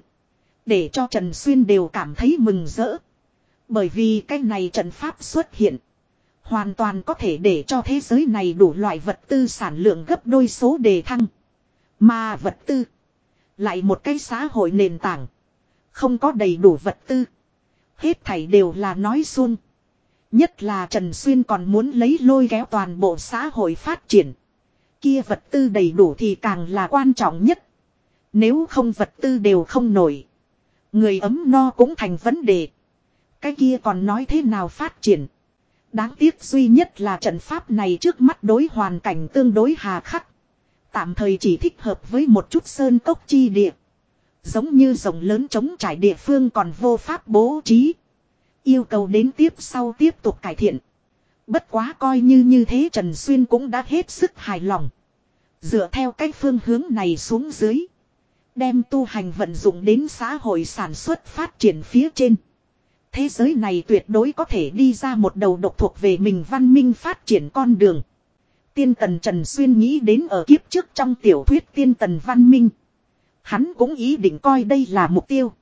Để cho Trần Xuyên đều cảm thấy mừng rỡ. Bởi vì cái này trận pháp xuất hiện. Hoàn toàn có thể để cho thế giới này đủ loại vật tư sản lượng gấp đôi số đề thăng. Mà vật tư. Lại một cái xã hội nền tảng. Không có đầy đủ vật tư. Hết thảy đều là nói xuông. Nhất là Trần Xuyên còn muốn lấy lôi kéo toàn bộ xã hội phát triển. Kia vật tư đầy đủ thì càng là quan trọng nhất. Nếu không vật tư đều không nổi. Người ấm no cũng thành vấn đề. Cái kia còn nói thế nào phát triển. Đáng tiếc duy nhất là trận pháp này trước mắt đối hoàn cảnh tương đối hà khắc. Tạm thời chỉ thích hợp với một chút sơn cốc chi địa. Giống như rồng lớn chống trải địa phương còn vô pháp bố trí. Yêu cầu đến tiếp sau tiếp tục cải thiện. Bất quá coi như như thế Trần Xuyên cũng đã hết sức hài lòng. Dựa theo cách phương hướng này xuống dưới. Đem tu hành vận dụng đến xã hội sản xuất phát triển phía trên. Thế giới này tuyệt đối có thể đi ra một đầu độc thuộc về mình văn minh phát triển con đường. Tiên tần Trần Xuyên nghĩ đến ở kiếp trước trong tiểu thuyết tiên tần văn minh. Hắn cũng ý định coi đây là mục tiêu.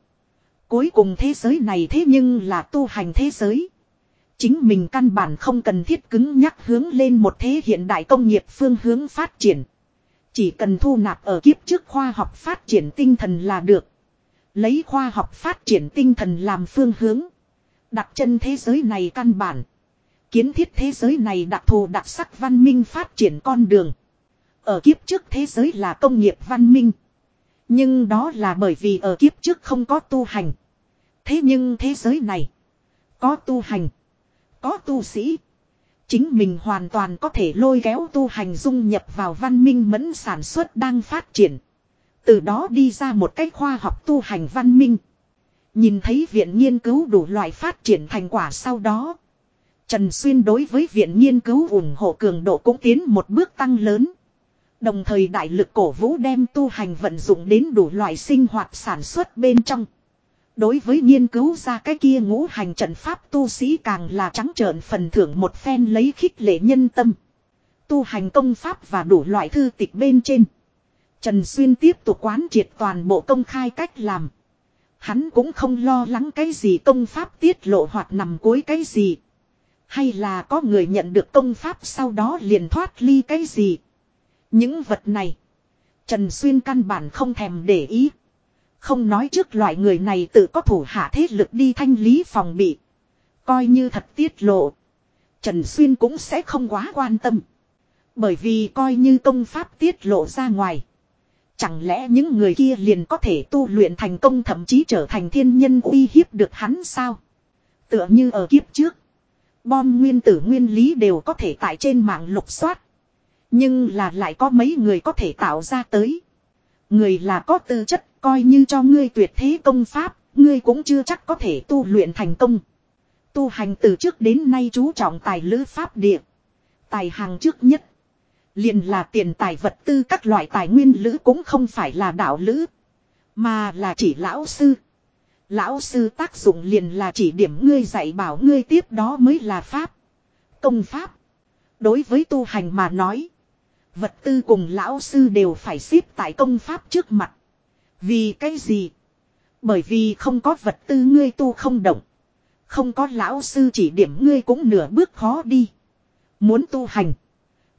Cuối cùng thế giới này thế nhưng là tu hành thế giới. Chính mình căn bản không cần thiết cứng nhắc hướng lên một thế hiện đại công nghiệp phương hướng phát triển. Chỉ cần thu nạp ở kiếp trước khoa học phát triển tinh thần là được. Lấy khoa học phát triển tinh thần làm phương hướng. Đặt chân thế giới này căn bản. Kiến thiết thế giới này đặc thù đặc sắc văn minh phát triển con đường. Ở kiếp trước thế giới là công nghiệp văn minh. Nhưng đó là bởi vì ở kiếp trước không có tu hành. Thế nhưng thế giới này. Có tu hành. Có tu sĩ. Chính mình hoàn toàn có thể lôi kéo tu hành dung nhập vào văn minh mẫn sản xuất đang phát triển. Từ đó đi ra một cách khoa học tu hành văn minh. Nhìn thấy viện nghiên cứu đủ loại phát triển thành quả sau đó. Trần Xuyên đối với viện nghiên cứu ủng hộ cường độ cũng tiến một bước tăng lớn. Đồng thời đại lực cổ vũ đem tu hành vận dụng đến đủ loại sinh hoạt sản xuất bên trong. Đối với nghiên cứu ra cái kia ngũ hành trận pháp, tu sĩ càng là trắng trợn phần thưởng một phen lấy khích lệ nhân tâm. Tu hành công pháp và đủ loại thư tịch bên trên. Trần Xuyên tiếp tục quán triệt toàn bộ công khai cách làm. Hắn cũng không lo lắng cái gì công pháp tiết lộ hoặc nằm cuối cái gì. Hay là có người nhận được công pháp sau đó liền thoát ly cái gì. Những vật này. Trần Xuyên căn bản không thèm để ý. Không nói trước loại người này tự có thủ hạ thế lực đi thanh lý phòng bị. Coi như thật tiết lộ. Trần Xuyên cũng sẽ không quá quan tâm. Bởi vì coi như công pháp tiết lộ ra ngoài. Chẳng lẽ những người kia liền có thể tu luyện thành công thậm chí trở thành thiên nhân uy hiếp được hắn sao? Tựa như ở kiếp trước. Bom nguyên tử nguyên lý đều có thể tại trên mạng lục soát. Nhưng là lại có mấy người có thể tạo ra tới. Người là có tư chất coi như cho ngươi tuyệt thế công pháp, ngươi cũng chưa chắc có thể tu luyện thành công. Tu hành từ trước đến nay chú trọng tài lữ pháp địa. Tài hàng trước nhất. Liền là tiền tài vật tư các loại tài nguyên lữ cũng không phải là đạo lữ. Mà là chỉ lão sư. Lão sư tác dụng liền là chỉ điểm ngươi dạy bảo ngươi tiếp đó mới là pháp. Công pháp. Đối với tu hành mà nói. Vật tư cùng lão sư đều phải xếp tại công pháp trước mặt. Vì cái gì? Bởi vì không có vật tư ngươi tu không động. Không có lão sư chỉ điểm ngươi cũng nửa bước khó đi. Muốn tu hành.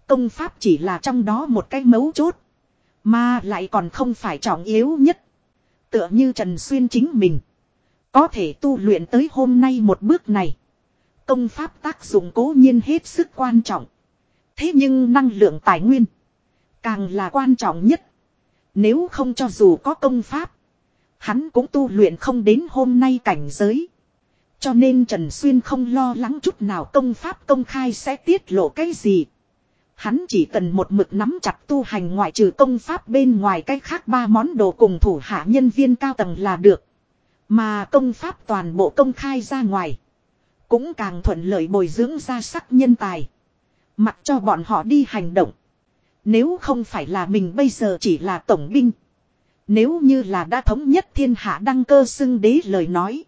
Công pháp chỉ là trong đó một cái mấu chốt. Mà lại còn không phải trọng yếu nhất. Tựa như Trần Xuyên chính mình. Có thể tu luyện tới hôm nay một bước này. Công pháp tác dụng cố nhiên hết sức quan trọng. Thế nhưng năng lượng tài nguyên. Càng là quan trọng nhất. Nếu không cho dù có công pháp. Hắn cũng tu luyện không đến hôm nay cảnh giới. Cho nên Trần Xuyên không lo lắng chút nào công pháp công khai sẽ tiết lộ cái gì. Hắn chỉ cần một mực nắm chặt tu hành ngoại trừ công pháp bên ngoài cái khác ba món đồ cùng thủ hạ nhân viên cao tầng là được. Mà công pháp toàn bộ công khai ra ngoài. Cũng càng thuận lợi bồi dưỡng ra sắc nhân tài. Mặc cho bọn họ đi hành động. Nếu không phải là mình bây giờ chỉ là tổng binh. Nếu như là đã thống nhất thiên hạ đăng cơ xưng đế lời nói.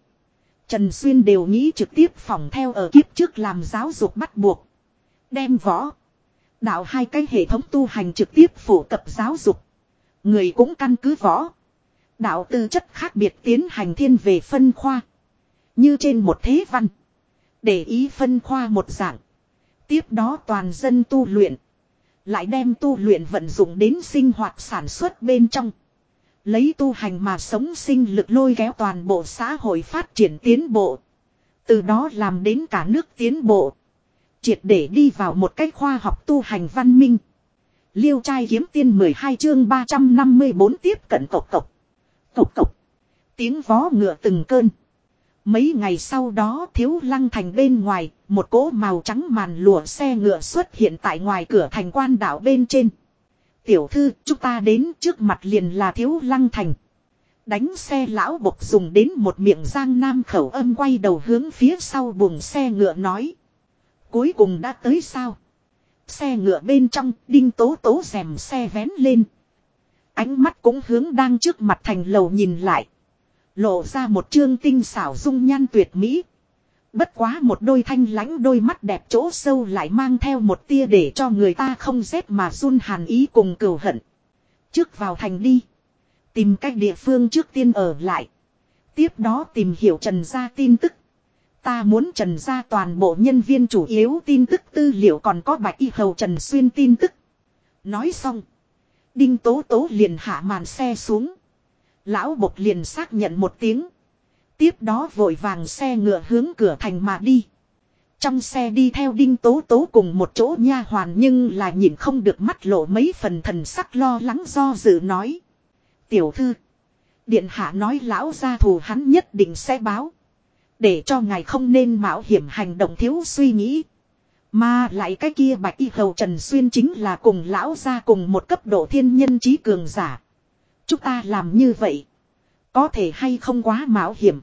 Trần Xuyên đều nghĩ trực tiếp phòng theo ở kiếp trước làm giáo dục bắt buộc. Đem võ. Đạo hai cái hệ thống tu hành trực tiếp phổ cập giáo dục. Người cũng căn cứ võ. Đạo tư chất khác biệt tiến hành thiên về phân khoa. Như trên một thế văn. Để ý phân khoa một dạng. Tiếp đó toàn dân tu luyện. Lại đem tu luyện vận dụng đến sinh hoạt sản xuất bên trong. Lấy tu hành mà sống sinh lực lôi kéo toàn bộ xã hội phát triển tiến bộ. Từ đó làm đến cả nước tiến bộ. Triệt để đi vào một cách khoa học tu hành văn minh. Liêu trai kiếm tiên 12 chương 354 tiếp cận cộc cộc. Cộc cộc. Tiếng vó ngựa từng cơn. Mấy ngày sau đó thiếu lăng thành bên ngoài, một cỗ màu trắng màn lụa xe ngựa xuất hiện tại ngoài cửa thành quan đảo bên trên. Tiểu thư, chúng ta đến trước mặt liền là thiếu lăng thành. Đánh xe lão bộc dùng đến một miệng giang nam khẩu âm quay đầu hướng phía sau buồng xe ngựa nói. Cuối cùng đã tới sao? Xe ngựa bên trong, đinh tố tố rèm xe vén lên. Ánh mắt cũng hướng đang trước mặt thành lầu nhìn lại. Lộ ra một trương tinh xảo dung nhan tuyệt mỹ. Bất quá một đôi thanh lãnh đôi mắt đẹp chỗ sâu lại mang theo một tia để cho người ta không rét mà run hàn ý cùng cừu hận. Trước vào thành đi. Tìm cách địa phương trước tiên ở lại. Tiếp đó tìm hiểu trần gia tin tức. Ta muốn trần gia toàn bộ nhân viên chủ yếu tin tức tư liệu còn có bạch y hầu trần xuyên tin tức. Nói xong. Đinh tố tố liền hạ màn xe xuống. Lão bộc liền xác nhận một tiếng. Tiếp đó vội vàng xe ngựa hướng cửa thành mà đi. Trong xe đi theo đinh tố tố cùng một chỗ nha hoàn nhưng là nhìn không được mắt lộ mấy phần thần sắc lo lắng do dự nói. Tiểu thư. Điện hạ nói lão gia thù hắn nhất định sẽ báo. Để cho ngài không nên mạo hiểm hành động thiếu suy nghĩ. Mà lại cái kia bạch y hầu Trần Xuyên chính là cùng lão gia cùng một cấp độ thiên nhân trí cường giả. Chúng ta làm như vậy. Có thể hay không quá mạo hiểm.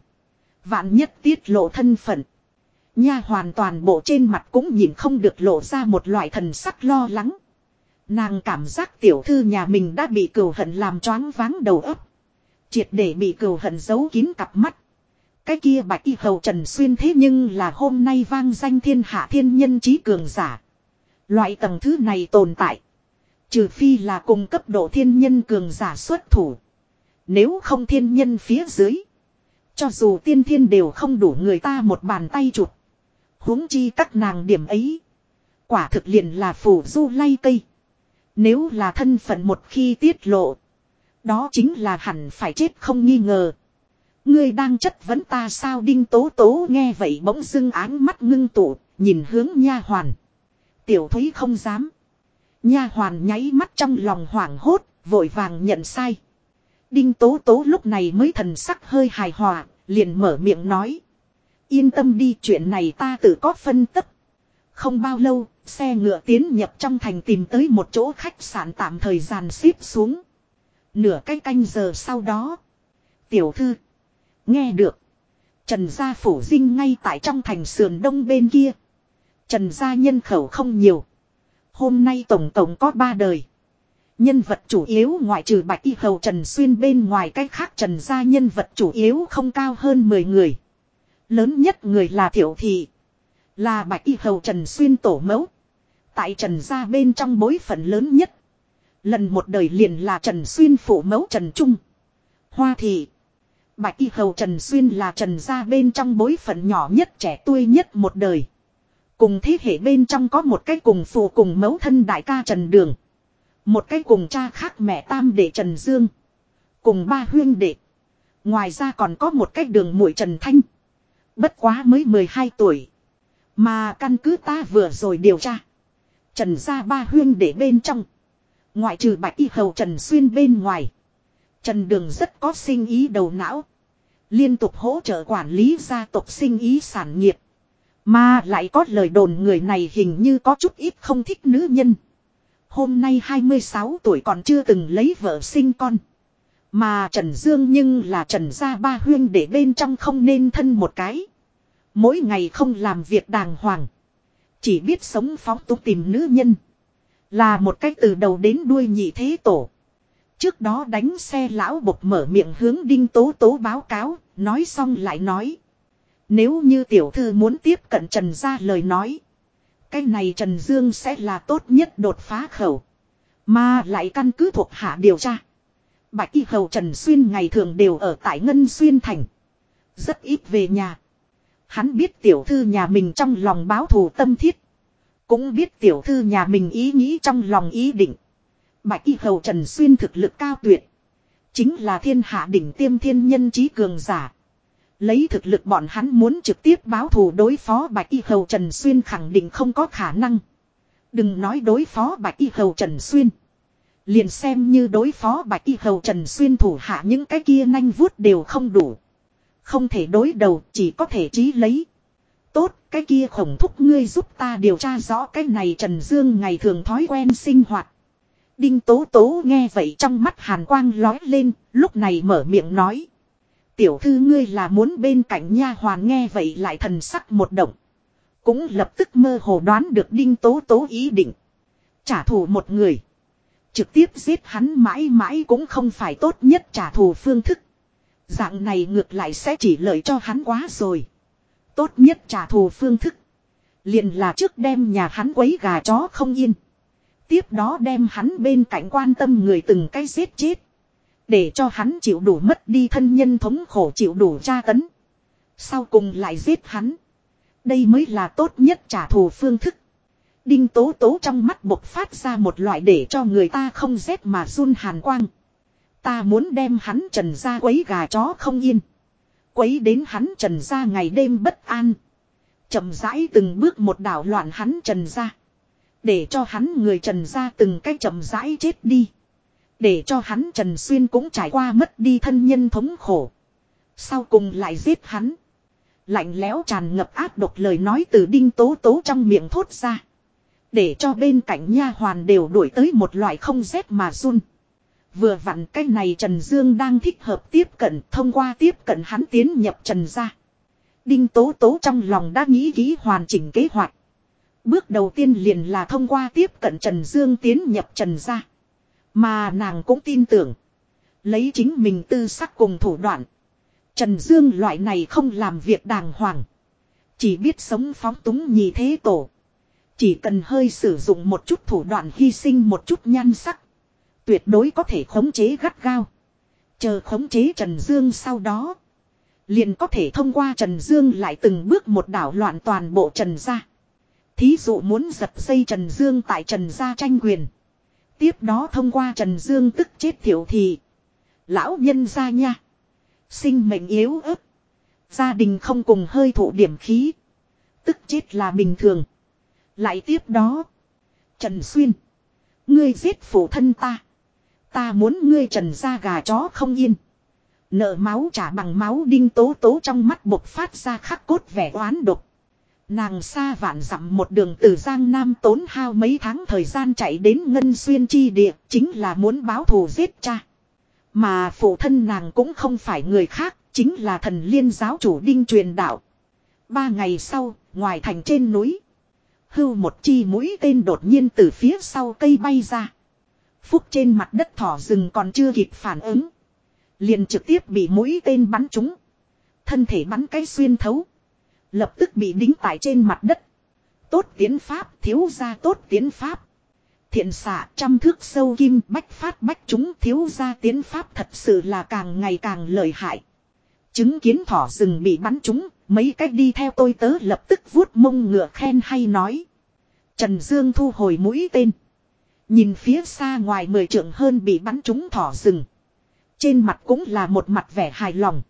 Vạn nhất tiết lộ thân phận. Nha hoàn toàn bộ trên mặt cũng nhìn không được lộ ra một loại thần sắc lo lắng. Nàng cảm giác tiểu thư nhà mình đã bị cừu hận làm choáng váng đầu óc. Triệt để bị cừu hận giấu kín cặp mắt. Cái kia bạch y hầu trần xuyên thế nhưng là hôm nay vang danh thiên hạ thiên nhân trí cường giả. Loại tầng thứ này tồn tại. Trừ phi là cùng cấp độ thiên nhân cường giả xuất thủ. Nếu không thiên nhân phía dưới. Cho dù tiên thiên đều không đủ người ta một bàn tay chụp. huống chi các nàng điểm ấy. Quả thực liền là phủ du lay cây. Nếu là thân phận một khi tiết lộ. Đó chính là hẳn phải chết không nghi ngờ. Ngươi đang chất vấn ta sao đinh tố tố nghe vậy bỗng dưng áng mắt ngưng tụ, nhìn hướng nha hoàn. Tiểu thúy không dám. Nha hoàn nháy mắt trong lòng hoảng hốt, vội vàng nhận sai. Đinh tố tố lúc này mới thần sắc hơi hài hòa, liền mở miệng nói. Yên tâm đi chuyện này ta tự có phân tích. Không bao lâu, xe ngựa tiến nhập trong thành tìm tới một chỗ khách sạn tạm thời dàn xếp xuống. Nửa cái canh giờ sau đó. Tiểu thư. Nghe được. Trần gia phủ dinh ngay tại trong thành sườn đông bên kia. Trần gia nhân khẩu không nhiều. Hôm nay tổng tổng có ba đời. Nhân vật chủ yếu ngoại trừ bạch y hầu Trần Xuyên bên ngoài cách khác Trần gia nhân vật chủ yếu không cao hơn 10 người. Lớn nhất người là Thiểu Thị. Là bạch y hầu Trần Xuyên tổ mẫu. Tại Trần gia bên trong bối phận lớn nhất. Lần một đời liền là Trần Xuyên phụ mẫu Trần Trung. Hoa Thị. Bạch y hầu Trần Xuyên là Trần gia bên trong bối phận nhỏ nhất, trẻ tuổi nhất một đời. Cùng thế hệ bên trong có một cái cùng phụ cùng mẫu thân đại ca Trần Đường. Một cái cùng cha khác mẹ tam đệ Trần Dương. Cùng ba huyên đệ. Ngoài ra còn có một cái đường muội Trần Thanh. Bất quá mới 12 tuổi. Mà căn cứ ta vừa rồi điều tra. Trần gia ba huyên đệ bên trong. Ngoại trừ bạch y hầu Trần Xuyên bên ngoài. Trần Đường rất có sinh ý đầu não. Liên tục hỗ trợ quản lý gia tộc sinh ý sản nghiệp. Mà lại có lời đồn người này hình như có chút ít không thích nữ nhân. Hôm nay 26 tuổi còn chưa từng lấy vợ sinh con. Mà Trần Dương nhưng là Trần gia ba huyên để bên trong không nên thân một cái. Mỗi ngày không làm việc đàng hoàng. Chỉ biết sống phóng túng tìm nữ nhân. Là một cách từ đầu đến đuôi nhị thế tổ. Trước đó đánh xe lão bột mở miệng hướng đinh tố tố báo cáo, nói xong lại nói. Nếu như tiểu thư muốn tiếp cận Trần ra lời nói. Cái này Trần Dương sẽ là tốt nhất đột phá khẩu. Mà lại căn cứ thuộc hạ điều tra. Bạch y hầu Trần Xuyên ngày thường đều ở tại Ngân Xuyên Thành. Rất ít về nhà. Hắn biết tiểu thư nhà mình trong lòng báo thù tâm thiết. Cũng biết tiểu thư nhà mình ý nghĩ trong lòng ý định. Bạch y hầu Trần Xuyên thực lực cao tuyệt. Chính là thiên hạ đỉnh tiêm thiên nhân trí cường giả. Lấy thực lực bọn hắn muốn trực tiếp báo thù đối phó Bạch y hầu Trần Xuyên khẳng định không có khả năng. Đừng nói đối phó Bạch y hầu Trần Xuyên. Liền xem như đối phó Bạch y hầu Trần Xuyên thủ hạ những cái kia nanh vuốt đều không đủ. Không thể đối đầu chỉ có thể trí lấy. Tốt, cái kia khổng thúc ngươi giúp ta điều tra rõ cái này Trần Dương ngày thường thói quen sinh hoạt. Đinh Tố Tố nghe vậy trong mắt hàn quang lói lên, lúc này mở miệng nói. Tiểu thư ngươi là muốn bên cạnh nha hoàn nghe vậy lại thần sắc một động. Cũng lập tức mơ hồ đoán được Đinh Tố Tố ý định. Trả thù một người. Trực tiếp giết hắn mãi mãi cũng không phải tốt nhất trả thù phương thức. Dạng này ngược lại sẽ chỉ lợi cho hắn quá rồi. Tốt nhất trả thù phương thức. Liền là trước đem nhà hắn quấy gà chó không yên. Tiếp đó đem hắn bên cạnh quan tâm người từng cái giết chết. Để cho hắn chịu đủ mất đi thân nhân thống khổ chịu đủ tra tấn. Sau cùng lại giết hắn. Đây mới là tốt nhất trả thù phương thức. Đinh tố tố trong mắt bộc phát ra một loại để cho người ta không rét mà run hàn quang. Ta muốn đem hắn trần ra quấy gà chó không yên. Quấy đến hắn trần ra ngày đêm bất an. chậm rãi từng bước một đảo loạn hắn trần ra. Để cho hắn người trần ra từng cái chậm rãi chết đi. Để cho hắn Trần Xuyên cũng trải qua mất đi thân nhân thống khổ. Sau cùng lại giết hắn. Lạnh lẽo tràn ngập áp độc lời nói từ đinh tố tố trong miệng thốt ra. Để cho bên cạnh nha hoàn đều đuổi tới một loại không rét mà run. Vừa vặn cái này Trần Dương đang thích hợp tiếp cận, thông qua tiếp cận hắn tiến nhập Trần ra. Đinh tố tố trong lòng đã nghĩ kỹ hoàn chỉnh kế hoạch. Bước đầu tiên liền là thông qua tiếp cận Trần Dương tiến nhập Trần ra. Mà nàng cũng tin tưởng. Lấy chính mình tư sắc cùng thủ đoạn. Trần Dương loại này không làm việc đàng hoàng. Chỉ biết sống phóng túng nhì thế tổ. Chỉ cần hơi sử dụng một chút thủ đoạn hy sinh một chút nhan sắc. Tuyệt đối có thể khống chế gắt gao. Chờ khống chế Trần Dương sau đó. Liền có thể thông qua Trần Dương lại từng bước một đảo loạn toàn bộ Trần gia. Thí dụ muốn giật dây Trần Dương tại Trần gia tranh quyền. Tiếp đó thông qua Trần Dương tức chết thiểu thì. Lão nhân ra nha. Sinh mệnh yếu ớt. Gia đình không cùng hơi thụ điểm khí. Tức chết là bình thường. Lại tiếp đó. Trần Xuyên. Ngươi giết phụ thân ta. Ta muốn ngươi trần ra gà chó không yên. Nợ máu trả bằng máu đinh tố tố trong mắt bộc phát ra khắc cốt vẻ oán độc. Nàng xa vạn dặm một đường từ Giang Nam tốn hao mấy tháng thời gian chạy đến Ngân Xuyên chi địa, chính là muốn báo thù giết cha. Mà phụ thân nàng cũng không phải người khác, chính là thần liên giáo chủ đinh truyền đạo. Ba ngày sau, ngoài thành trên núi. Hưu một chi mũi tên đột nhiên từ phía sau cây bay ra. Phúc trên mặt đất thỏ rừng còn chưa kịp phản ứng. Liền trực tiếp bị mũi tên bắn trúng. Thân thể bắn cái xuyên thấu. Lập tức bị đính tại trên mặt đất. Tốt tiến pháp, thiếu ra tốt tiến pháp. Thiện xạ trăm thước sâu kim bách phát bách chúng thiếu ra tiến pháp thật sự là càng ngày càng lợi hại. Chứng kiến thỏ rừng bị bắn trúng, mấy cách đi theo tôi tớ lập tức vuốt mông ngựa khen hay nói. Trần Dương thu hồi mũi tên. Nhìn phía xa ngoài mười trượng hơn bị bắn trúng thỏ rừng. Trên mặt cũng là một mặt vẻ hài lòng.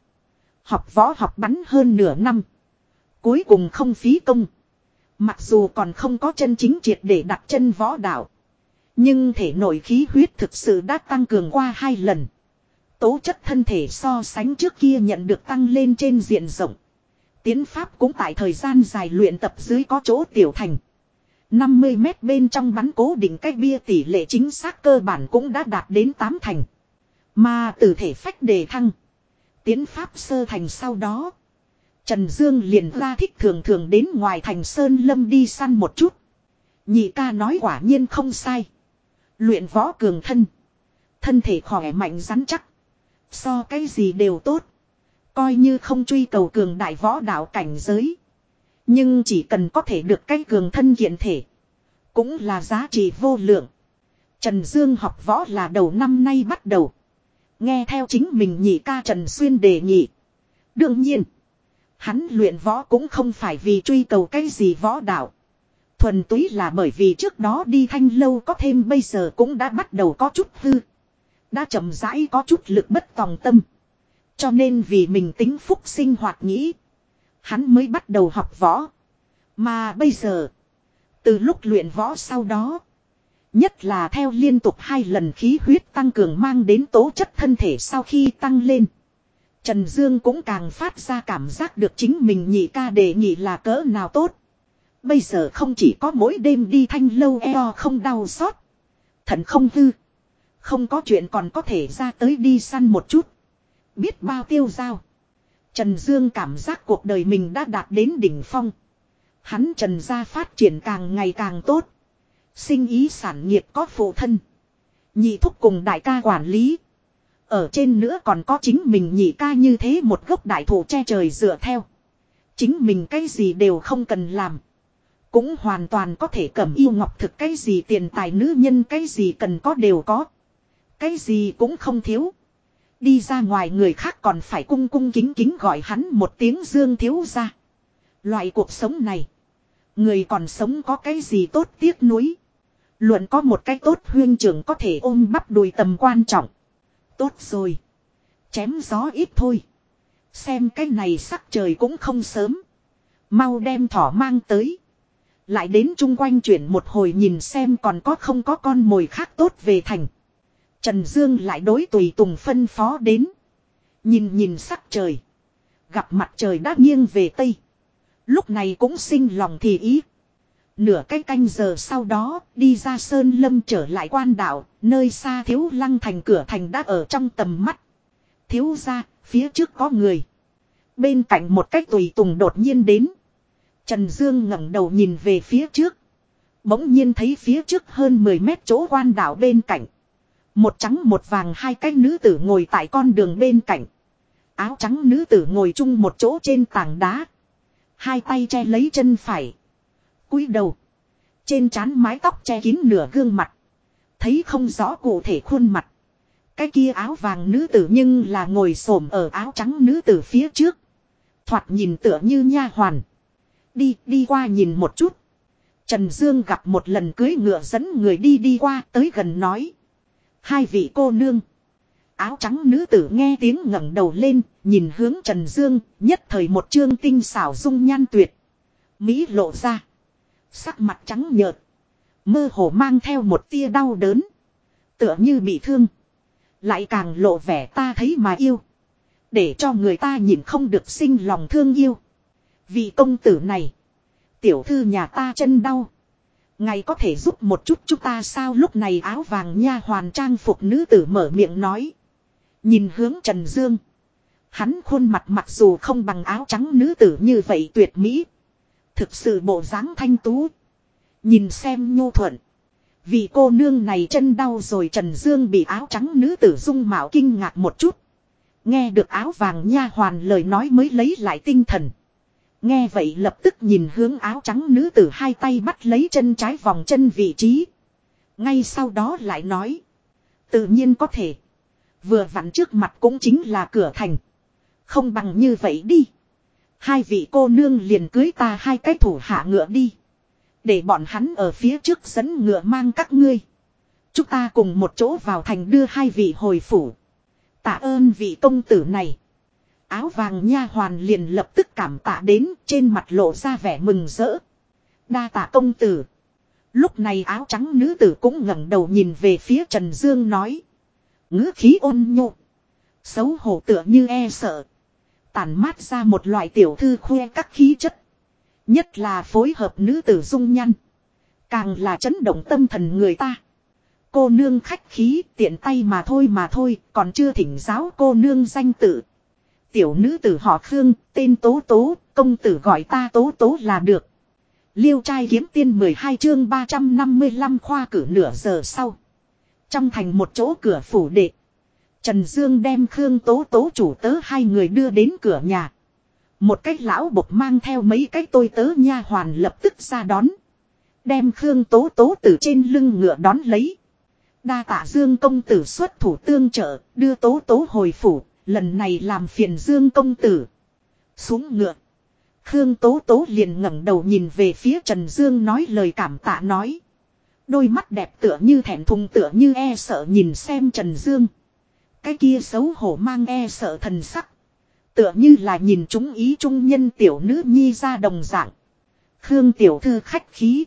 Học võ học bắn hơn nửa năm. Cuối cùng không phí công. Mặc dù còn không có chân chính triệt để đặt chân võ đạo. Nhưng thể nội khí huyết thực sự đã tăng cường qua hai lần. Tố chất thân thể so sánh trước kia nhận được tăng lên trên diện rộng. Tiến pháp cũng tại thời gian dài luyện tập dưới có chỗ tiểu thành. 50 mét bên trong bắn cố định cách bia tỷ lệ chính xác cơ bản cũng đã đạt đến 8 thành. Mà từ thể phách đề thăng. Tiến pháp sơ thành sau đó. Trần Dương liền ra thích thường thường đến ngoài thành Sơn Lâm đi săn một chút. Nhị ca nói quả nhiên không sai. Luyện võ cường thân. Thân thể khỏe mạnh rắn chắc. So cái gì đều tốt. Coi như không truy cầu cường đại võ đạo cảnh giới. Nhưng chỉ cần có thể được cái cường thân hiện thể. Cũng là giá trị vô lượng. Trần Dương học võ là đầu năm nay bắt đầu. Nghe theo chính mình nhị ca Trần Xuyên đề nghị. Đương nhiên. Hắn luyện võ cũng không phải vì truy cầu cái gì võ đạo. Thuần túy là bởi vì trước đó đi thanh lâu có thêm bây giờ cũng đã bắt đầu có chút hư. Đã chậm rãi có chút lực bất tòng tâm. Cho nên vì mình tính phúc sinh hoạt nghĩ. Hắn mới bắt đầu học võ. Mà bây giờ. Từ lúc luyện võ sau đó. Nhất là theo liên tục hai lần khí huyết tăng cường mang đến tố chất thân thể sau khi tăng lên. Trần Dương cũng càng phát ra cảm giác được chính mình nhị ca đề nghị là cỡ nào tốt. Bây giờ không chỉ có mỗi đêm đi thanh lâu eo không đau xót. Thận không hư. Không có chuyện còn có thể ra tới đi săn một chút. Biết bao tiêu giao. Trần Dương cảm giác cuộc đời mình đã đạt đến đỉnh phong. Hắn trần gia phát triển càng ngày càng tốt. Sinh ý sản nghiệp có phụ thân. Nhị thúc cùng đại ca quản lý. Ở trên nữa còn có chính mình nhị ca như thế một gốc đại thụ che trời dựa theo. Chính mình cái gì đều không cần làm. Cũng hoàn toàn có thể cầm yêu ngọc thực cái gì tiền tài nữ nhân cái gì cần có đều có. Cái gì cũng không thiếu. Đi ra ngoài người khác còn phải cung cung kính kính gọi hắn một tiếng dương thiếu ra. Loại cuộc sống này. Người còn sống có cái gì tốt tiếc nuối. Luận có một cái tốt huyên trưởng có thể ôm bắp đùi tầm quan trọng. Tốt rồi. Chém gió ít thôi. Xem cái này sắc trời cũng không sớm. Mau đem thỏ mang tới. Lại đến chung quanh chuyển một hồi nhìn xem còn có không có con mồi khác tốt về thành. Trần Dương lại đối tùy tùng phân phó đến. Nhìn nhìn sắc trời. Gặp mặt trời đã nghiêng về Tây. Lúc này cũng sinh lòng thì ý. Nửa cái canh giờ sau đó đi ra Sơn Lâm trở lại quan đảo. Nơi xa thiếu lăng thành cửa thành đã ở trong tầm mắt. Thiếu ra, phía trước có người. Bên cạnh một cách tùy tùng đột nhiên đến. Trần Dương ngẩng đầu nhìn về phía trước. Bỗng nhiên thấy phía trước hơn 10 mét chỗ quan đảo bên cạnh. Một trắng một vàng hai cái nữ tử ngồi tại con đường bên cạnh. Áo trắng nữ tử ngồi chung một chỗ trên tảng đá. Hai tay che lấy chân phải cúi đầu. Trên trán mái tóc che kín nửa gương mặt. Thấy không rõ cụ thể khuôn mặt. Cái kia áo vàng nữ tử nhưng là ngồi xổm ở áo trắng nữ tử phía trước. Thoạt nhìn tựa như nha hoàn. Đi, đi qua nhìn một chút. Trần Dương gặp một lần cưới ngựa dẫn người đi đi qua tới gần nói. Hai vị cô nương. Áo trắng nữ tử nghe tiếng ngẩng đầu lên, nhìn hướng Trần Dương, nhất thời một chương tinh xảo dung nhan tuyệt. Mỹ lộ ra. Sắc mặt trắng nhợt. Mơ hồ mang theo một tia đau đớn. Tựa như bị thương. Lại càng lộ vẻ ta thấy mà yêu. Để cho người ta nhìn không được sinh lòng thương yêu. Vì công tử này. Tiểu thư nhà ta chân đau. Ngày có thể giúp một chút chúng ta sao lúc này áo vàng nha hoàn trang phục nữ tử mở miệng nói. Nhìn hướng Trần Dương. Hắn khuôn mặt mặc dù không bằng áo trắng nữ tử như vậy tuyệt mỹ. Thực sự bộ dáng thanh tú. Nhìn xem nhu thuận. Vì cô nương này chân đau rồi Trần Dương bị áo trắng nữ tử dung mạo kinh ngạc một chút. Nghe được áo vàng nha hoàn lời nói mới lấy lại tinh thần. Nghe vậy lập tức nhìn hướng áo trắng nữ tử hai tay bắt lấy chân trái vòng chân vị trí. Ngay sau đó lại nói. Tự nhiên có thể. Vừa vặn trước mặt cũng chính là cửa thành. Không bằng như vậy đi. Hai vị cô nương liền cưới ta hai cái thủ hạ ngựa đi. Để bọn hắn ở phía trước dẫn ngựa mang các ngươi. Chúng ta cùng một chỗ vào thành đưa hai vị hồi phủ. Tạ ơn vị công tử này. Áo vàng nha hoàn liền lập tức cảm tạ đến trên mặt lộ ra vẻ mừng rỡ. Đa tạ công tử. Lúc này áo trắng nữ tử cũng ngẩng đầu nhìn về phía Trần Dương nói. ngữ khí ôn nhộn. Xấu hổ tựa như e sợ. Tàn mát ra một loại tiểu thư khoe các khí chất. Nhất là phối hợp nữ tử dung nhăn. Càng là chấn động tâm thần người ta. Cô nương khách khí tiện tay mà thôi mà thôi còn chưa thỉnh giáo cô nương danh tự. Tiểu nữ tử họ Khương, tên Tố Tố, công tử gọi ta Tố Tố là được. Liêu trai kiếm tiên 12 chương 355 khoa cử nửa giờ sau. Trong thành một chỗ cửa phủ đệ. Trần Dương đem Khương Tố Tố chủ tớ hai người đưa đến cửa nhà. Một cái lão bộc mang theo mấy cái tôi tớ nha hoàn lập tức ra đón. Đem Khương Tố Tố từ trên lưng ngựa đón lấy. Đa tạ Dương công tử xuất thủ tương trợ, đưa Tố Tố hồi phủ, lần này làm phiền Dương công tử. Xuống ngựa. Khương Tố Tố liền ngẩng đầu nhìn về phía Trần Dương nói lời cảm tạ nói. Đôi mắt đẹp tựa như thẹn thùng tựa như e sợ nhìn xem Trần Dương. Cái kia xấu hổ mang e sợ thần sắc. Tựa như là nhìn chúng ý trung nhân tiểu nữ nhi ra đồng dạng. Khương tiểu thư khách khí.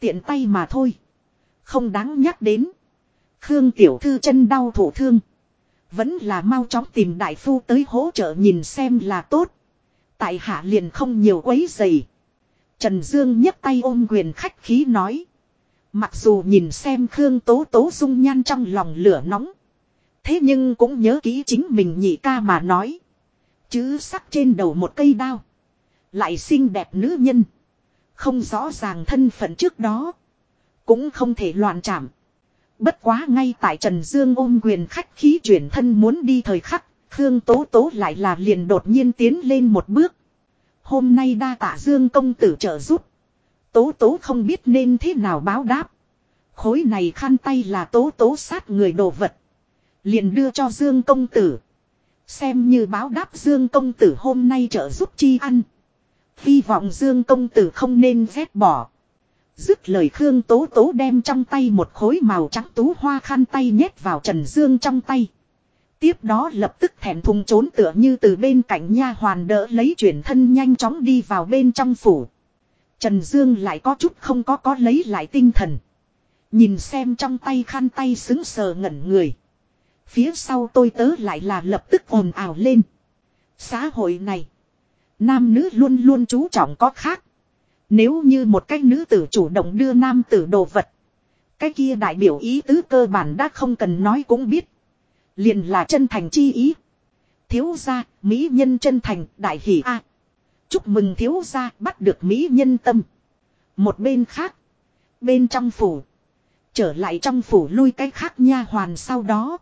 Tiện tay mà thôi. Không đáng nhắc đến. Khương tiểu thư chân đau thổ thương. Vẫn là mau chóng tìm đại phu tới hỗ trợ nhìn xem là tốt. Tại hạ liền không nhiều quấy dày. Trần Dương nhấc tay ôm quyền khách khí nói. Mặc dù nhìn xem Khương Tố Tố dung nhan trong lòng lửa nóng. Thế nhưng cũng nhớ kỹ chính mình nhị ca mà nói. Chứ sắc trên đầu một cây đao. Lại xinh đẹp nữ nhân. Không rõ ràng thân phận trước đó. Cũng không thể loạn chạm. Bất quá ngay tại Trần Dương ôm quyền khách khí chuyển thân muốn đi thời khắc, Khương Tố Tố lại là liền đột nhiên tiến lên một bước. Hôm nay đa tạ Dương công tử trợ giúp. Tố Tố không biết nên thế nào báo đáp. Khối này khăn tay là Tố Tố sát người đồ vật. Liền đưa cho Dương công tử. Xem như báo đáp Dương công tử hôm nay trợ giúp chi ăn. Hy vọng Dương công tử không nên ghét bỏ. Dứt lời Khương Tố Tố đem trong tay một khối màu trắng tú hoa khăn tay nhét vào Trần Dương trong tay. Tiếp đó lập tức thẹn thùng trốn tựa như từ bên cạnh nha hoàn đỡ lấy chuyển thân nhanh chóng đi vào bên trong phủ. Trần Dương lại có chút không có có lấy lại tinh thần. Nhìn xem trong tay khăn tay xứng sờ ngẩn người. Phía sau tôi tớ lại là lập tức ồn ào lên. Xã hội này. Nam nữ luôn luôn chú trọng có khác. Nếu như một cái nữ tử chủ động đưa nam tử đồ vật. Cái kia đại biểu ý tứ cơ bản đã không cần nói cũng biết. Liền là chân thành chi ý. Thiếu gia, mỹ nhân chân thành, đại hỷ a. Chúc mừng thiếu gia bắt được mỹ nhân tâm. Một bên khác. Bên trong phủ. Trở lại trong phủ lui cái khác nha hoàn sau đó.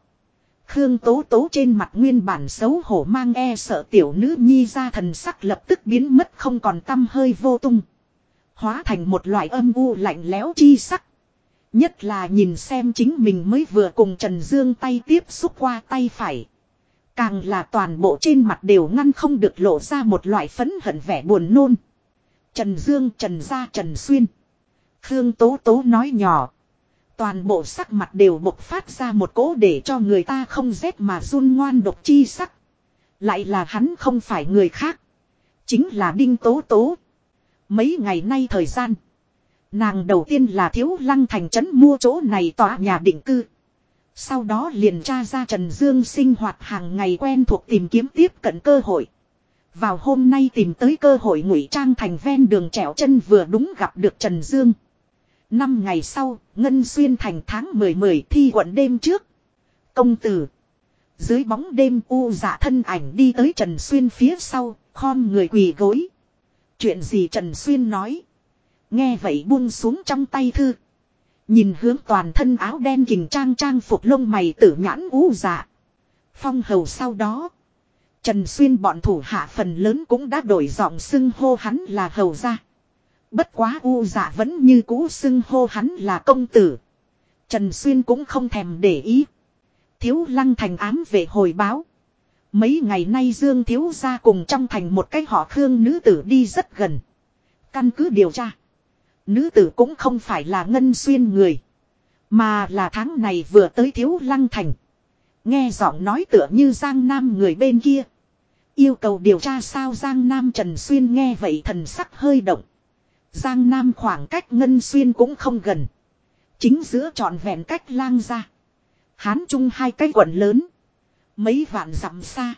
Khương Tố Tố trên mặt nguyên bản xấu hổ mang e sợ tiểu nữ nhi ra thần sắc lập tức biến mất không còn tâm hơi vô tung. Hóa thành một loại âm u lạnh lẽo chi sắc. Nhất là nhìn xem chính mình mới vừa cùng Trần Dương tay tiếp xúc qua tay phải. Càng là toàn bộ trên mặt đều ngăn không được lộ ra một loại phấn hận vẻ buồn nôn. Trần Dương, Trần Gia, Trần Xuyên. Khương Tố Tố nói nhỏ. Toàn bộ sắc mặt đều bộc phát ra một cỗ để cho người ta không rét mà run ngoan độc chi sắc. Lại là hắn không phải người khác. Chính là Đinh Tố Tố. Mấy ngày nay thời gian. Nàng đầu tiên là thiếu lăng thành trấn mua chỗ này tòa nhà định cư. Sau đó liền tra ra Trần Dương sinh hoạt hàng ngày quen thuộc tìm kiếm tiếp cận cơ hội. Vào hôm nay tìm tới cơ hội ngụy trang thành ven đường trèo chân vừa đúng gặp được Trần Dương. Năm ngày sau, Ngân Xuyên thành tháng 10-10 thi quận đêm trước. Công tử. Dưới bóng đêm u dạ thân ảnh đi tới Trần Xuyên phía sau, khom người quỳ gối. Chuyện gì Trần Xuyên nói. Nghe vậy buông xuống trong tay thư. Nhìn hướng toàn thân áo đen kình trang trang phục lông mày tử nhãn u dạ. Phong hầu sau đó. Trần Xuyên bọn thủ hạ phần lớn cũng đã đổi giọng xưng hô hắn là hầu gia. Bất quá u dạ vẫn như cũ xưng hô hắn là công tử. Trần Xuyên cũng không thèm để ý. Thiếu lăng thành ám về hồi báo. Mấy ngày nay Dương Thiếu ra cùng trong thành một cái họ Khương nữ tử đi rất gần. Căn cứ điều tra. Nữ tử cũng không phải là ngân xuyên người. Mà là tháng này vừa tới Thiếu lăng thành. Nghe giọng nói tựa như Giang Nam người bên kia. Yêu cầu điều tra sao Giang Nam Trần Xuyên nghe vậy thần sắc hơi động. Giang Nam khoảng cách Ngân Xuyên cũng không gần. Chính giữa trọn vẹn cách lang ra. Hán Trung hai cái quận lớn. Mấy vạn dặm xa.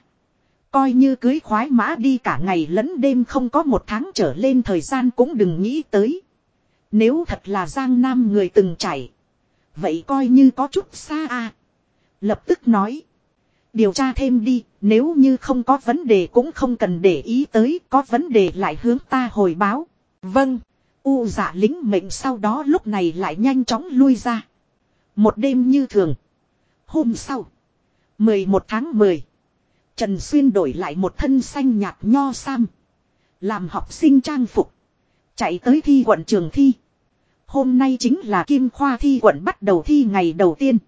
Coi như cưới khoái mã đi cả ngày lẫn đêm không có một tháng trở lên thời gian cũng đừng nghĩ tới. Nếu thật là Giang Nam người từng chảy. Vậy coi như có chút xa à. Lập tức nói. Điều tra thêm đi, nếu như không có vấn đề cũng không cần để ý tới, có vấn đề lại hướng ta hồi báo. Vâng. U giả lính mệnh sau đó lúc này lại nhanh chóng lui ra. Một đêm như thường. Hôm sau. 11 tháng 10. Trần Xuyên đổi lại một thân xanh nhạt nho sam. Làm học sinh trang phục. Chạy tới thi quận trường thi. Hôm nay chính là Kim Khoa thi quận bắt đầu thi ngày đầu tiên.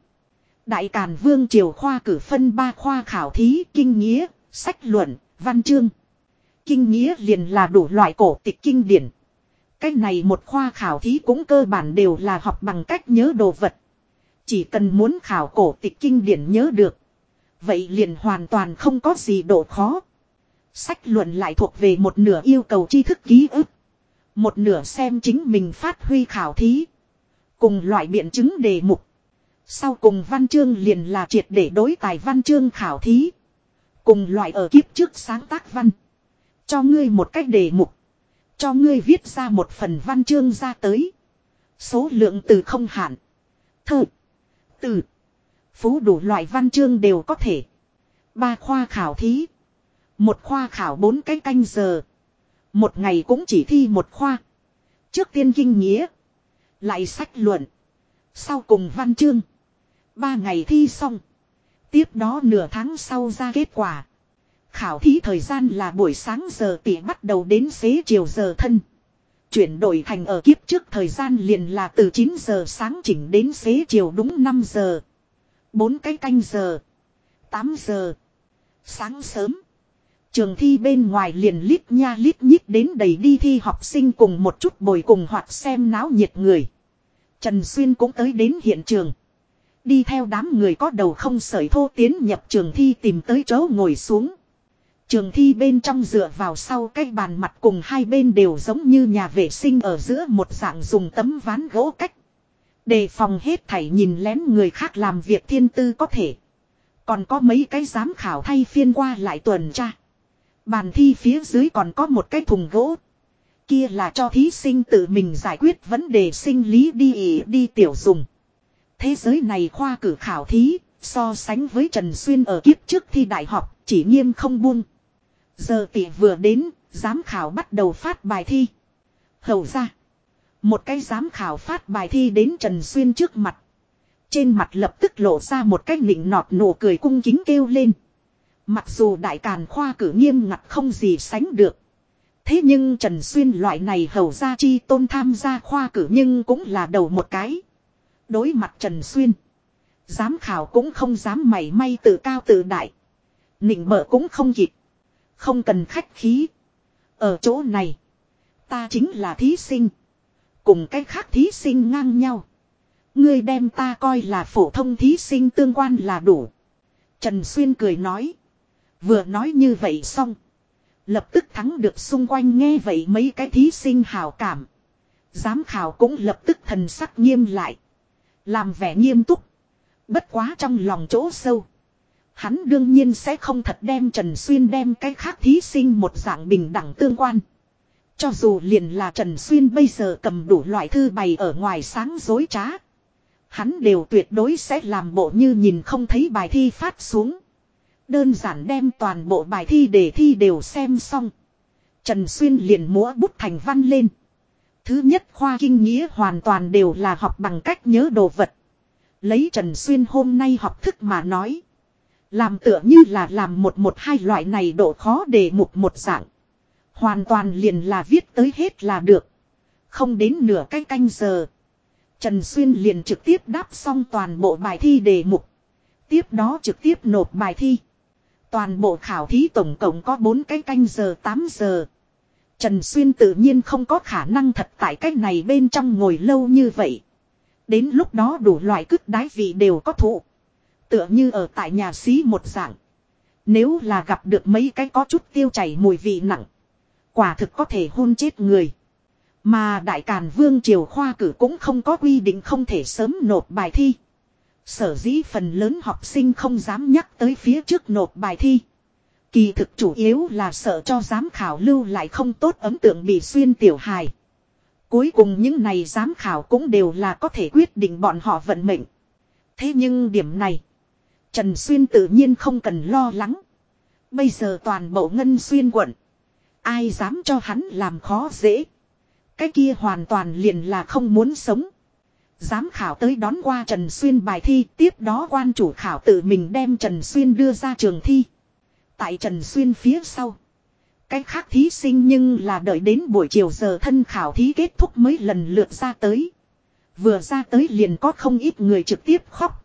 Đại Càn Vương Triều Khoa cử phân ba khoa khảo thí kinh nghĩa, sách luận, văn chương. Kinh nghĩa liền là đủ loại cổ tịch kinh điển. Cách này một khoa khảo thí cũng cơ bản đều là học bằng cách nhớ đồ vật. Chỉ cần muốn khảo cổ tịch kinh điển nhớ được. Vậy liền hoàn toàn không có gì độ khó. Sách luận lại thuộc về một nửa yêu cầu tri thức ký ức. Một nửa xem chính mình phát huy khảo thí. Cùng loại biện chứng đề mục. Sau cùng văn chương liền là triệt để đối tài văn chương khảo thí. Cùng loại ở kiếp trước sáng tác văn. Cho ngươi một cách đề mục. Cho ngươi viết ra một phần văn chương ra tới. Số lượng từ không hạn. Thơ. Từ. Phú đủ loại văn chương đều có thể. Ba khoa khảo thí. Một khoa khảo bốn cái canh giờ. Một ngày cũng chỉ thi một khoa. Trước tiên kinh nghĩa. Lại sách luận. Sau cùng văn chương. Ba ngày thi xong. Tiếp đó nửa tháng sau ra kết quả. Khảo thí thời gian là buổi sáng giờ tỉ bắt đầu đến xế chiều giờ thân. Chuyển đổi thành ở kiếp trước thời gian liền là từ 9 giờ sáng chỉnh đến xế chiều đúng 5 giờ. bốn cái canh giờ. 8 giờ. Sáng sớm. Trường thi bên ngoài liền lít nha lít nhít đến đầy đi thi học sinh cùng một chút bồi cùng hoặc xem náo nhiệt người. Trần Xuyên cũng tới đến hiện trường. Đi theo đám người có đầu không sởi thô tiến nhập trường thi tìm tới chỗ ngồi xuống. Trường thi bên trong dựa vào sau cái bàn mặt cùng hai bên đều giống như nhà vệ sinh ở giữa một dạng dùng tấm ván gỗ cách. Đề phòng hết thảy nhìn lén người khác làm việc thiên tư có thể. Còn có mấy cái giám khảo thay phiên qua lại tuần tra. Bàn thi phía dưới còn có một cái thùng gỗ. Kia là cho thí sinh tự mình giải quyết vấn đề sinh lý đi ỉ đi tiểu dùng. Thế giới này khoa cử khảo thí, so sánh với Trần Xuyên ở kiếp trước thi đại học, chỉ nghiêm không buông. Giờ tỷ vừa đến, giám khảo bắt đầu phát bài thi. Hầu ra. Một cái giám khảo phát bài thi đến Trần Xuyên trước mặt. Trên mặt lập tức lộ ra một cái nịnh nọt nụ cười cung kính kêu lên. Mặc dù đại càn khoa cử nghiêm ngặt không gì sánh được. Thế nhưng Trần Xuyên loại này hầu ra chi tôn tham gia khoa cử nhưng cũng là đầu một cái. Đối mặt Trần Xuyên. Giám khảo cũng không dám mảy may tự cao tự đại. Nịnh mở cũng không kịp. Không cần khách khí. Ở chỗ này. Ta chính là thí sinh. Cùng cách khác thí sinh ngang nhau. Ngươi đem ta coi là phổ thông thí sinh tương quan là đủ. Trần Xuyên cười nói. Vừa nói như vậy xong. Lập tức thắng được xung quanh nghe vậy mấy cái thí sinh hào cảm. Giám khảo cũng lập tức thần sắc nghiêm lại. Làm vẻ nghiêm túc. Bất quá trong lòng chỗ sâu. Hắn đương nhiên sẽ không thật đem Trần Xuyên đem cái khác thí sinh một dạng bình đẳng tương quan. Cho dù liền là Trần Xuyên bây giờ cầm đủ loại thư bày ở ngoài sáng dối trá. Hắn đều tuyệt đối sẽ làm bộ như nhìn không thấy bài thi phát xuống. Đơn giản đem toàn bộ bài thi để thi đều xem xong. Trần Xuyên liền múa bút thành văn lên. Thứ nhất khoa kinh nghĩa hoàn toàn đều là học bằng cách nhớ đồ vật. Lấy Trần Xuyên hôm nay học thức mà nói. Làm tựa như là làm một một hai loại này độ khó đề mục một dạng. Hoàn toàn liền là viết tới hết là được. Không đến nửa cái canh giờ. Trần Xuyên liền trực tiếp đáp xong toàn bộ bài thi đề mục. Tiếp đó trực tiếp nộp bài thi. Toàn bộ khảo thí tổng cộng có 4 cái canh giờ 8 giờ. Trần Xuyên tự nhiên không có khả năng thật tại cách này bên trong ngồi lâu như vậy. Đến lúc đó đủ loại cứt đái vị đều có thụ. Tựa như ở tại nhà xí một dạng. Nếu là gặp được mấy cái có chút tiêu chảy mùi vị nặng. Quả thực có thể hôn chết người. Mà Đại Càn Vương Triều Khoa cử cũng không có quy định không thể sớm nộp bài thi. Sở dĩ phần lớn học sinh không dám nhắc tới phía trước nộp bài thi. Kỳ thực chủ yếu là sợ cho giám khảo lưu lại không tốt ấn tượng bị xuyên tiểu hài. Cuối cùng những này giám khảo cũng đều là có thể quyết định bọn họ vận mệnh. Thế nhưng điểm này, Trần Xuyên tự nhiên không cần lo lắng. Bây giờ toàn bộ ngân xuyên quận. Ai dám cho hắn làm khó dễ. Cái kia hoàn toàn liền là không muốn sống. Giám khảo tới đón qua Trần Xuyên bài thi, tiếp đó quan chủ khảo tự mình đem Trần Xuyên đưa ra trường thi. Tại Trần Xuyên phía sau. Cái khác thí sinh nhưng là đợi đến buổi chiều giờ thân khảo thí kết thúc mới lần lượt ra tới. Vừa ra tới liền có không ít người trực tiếp khóc.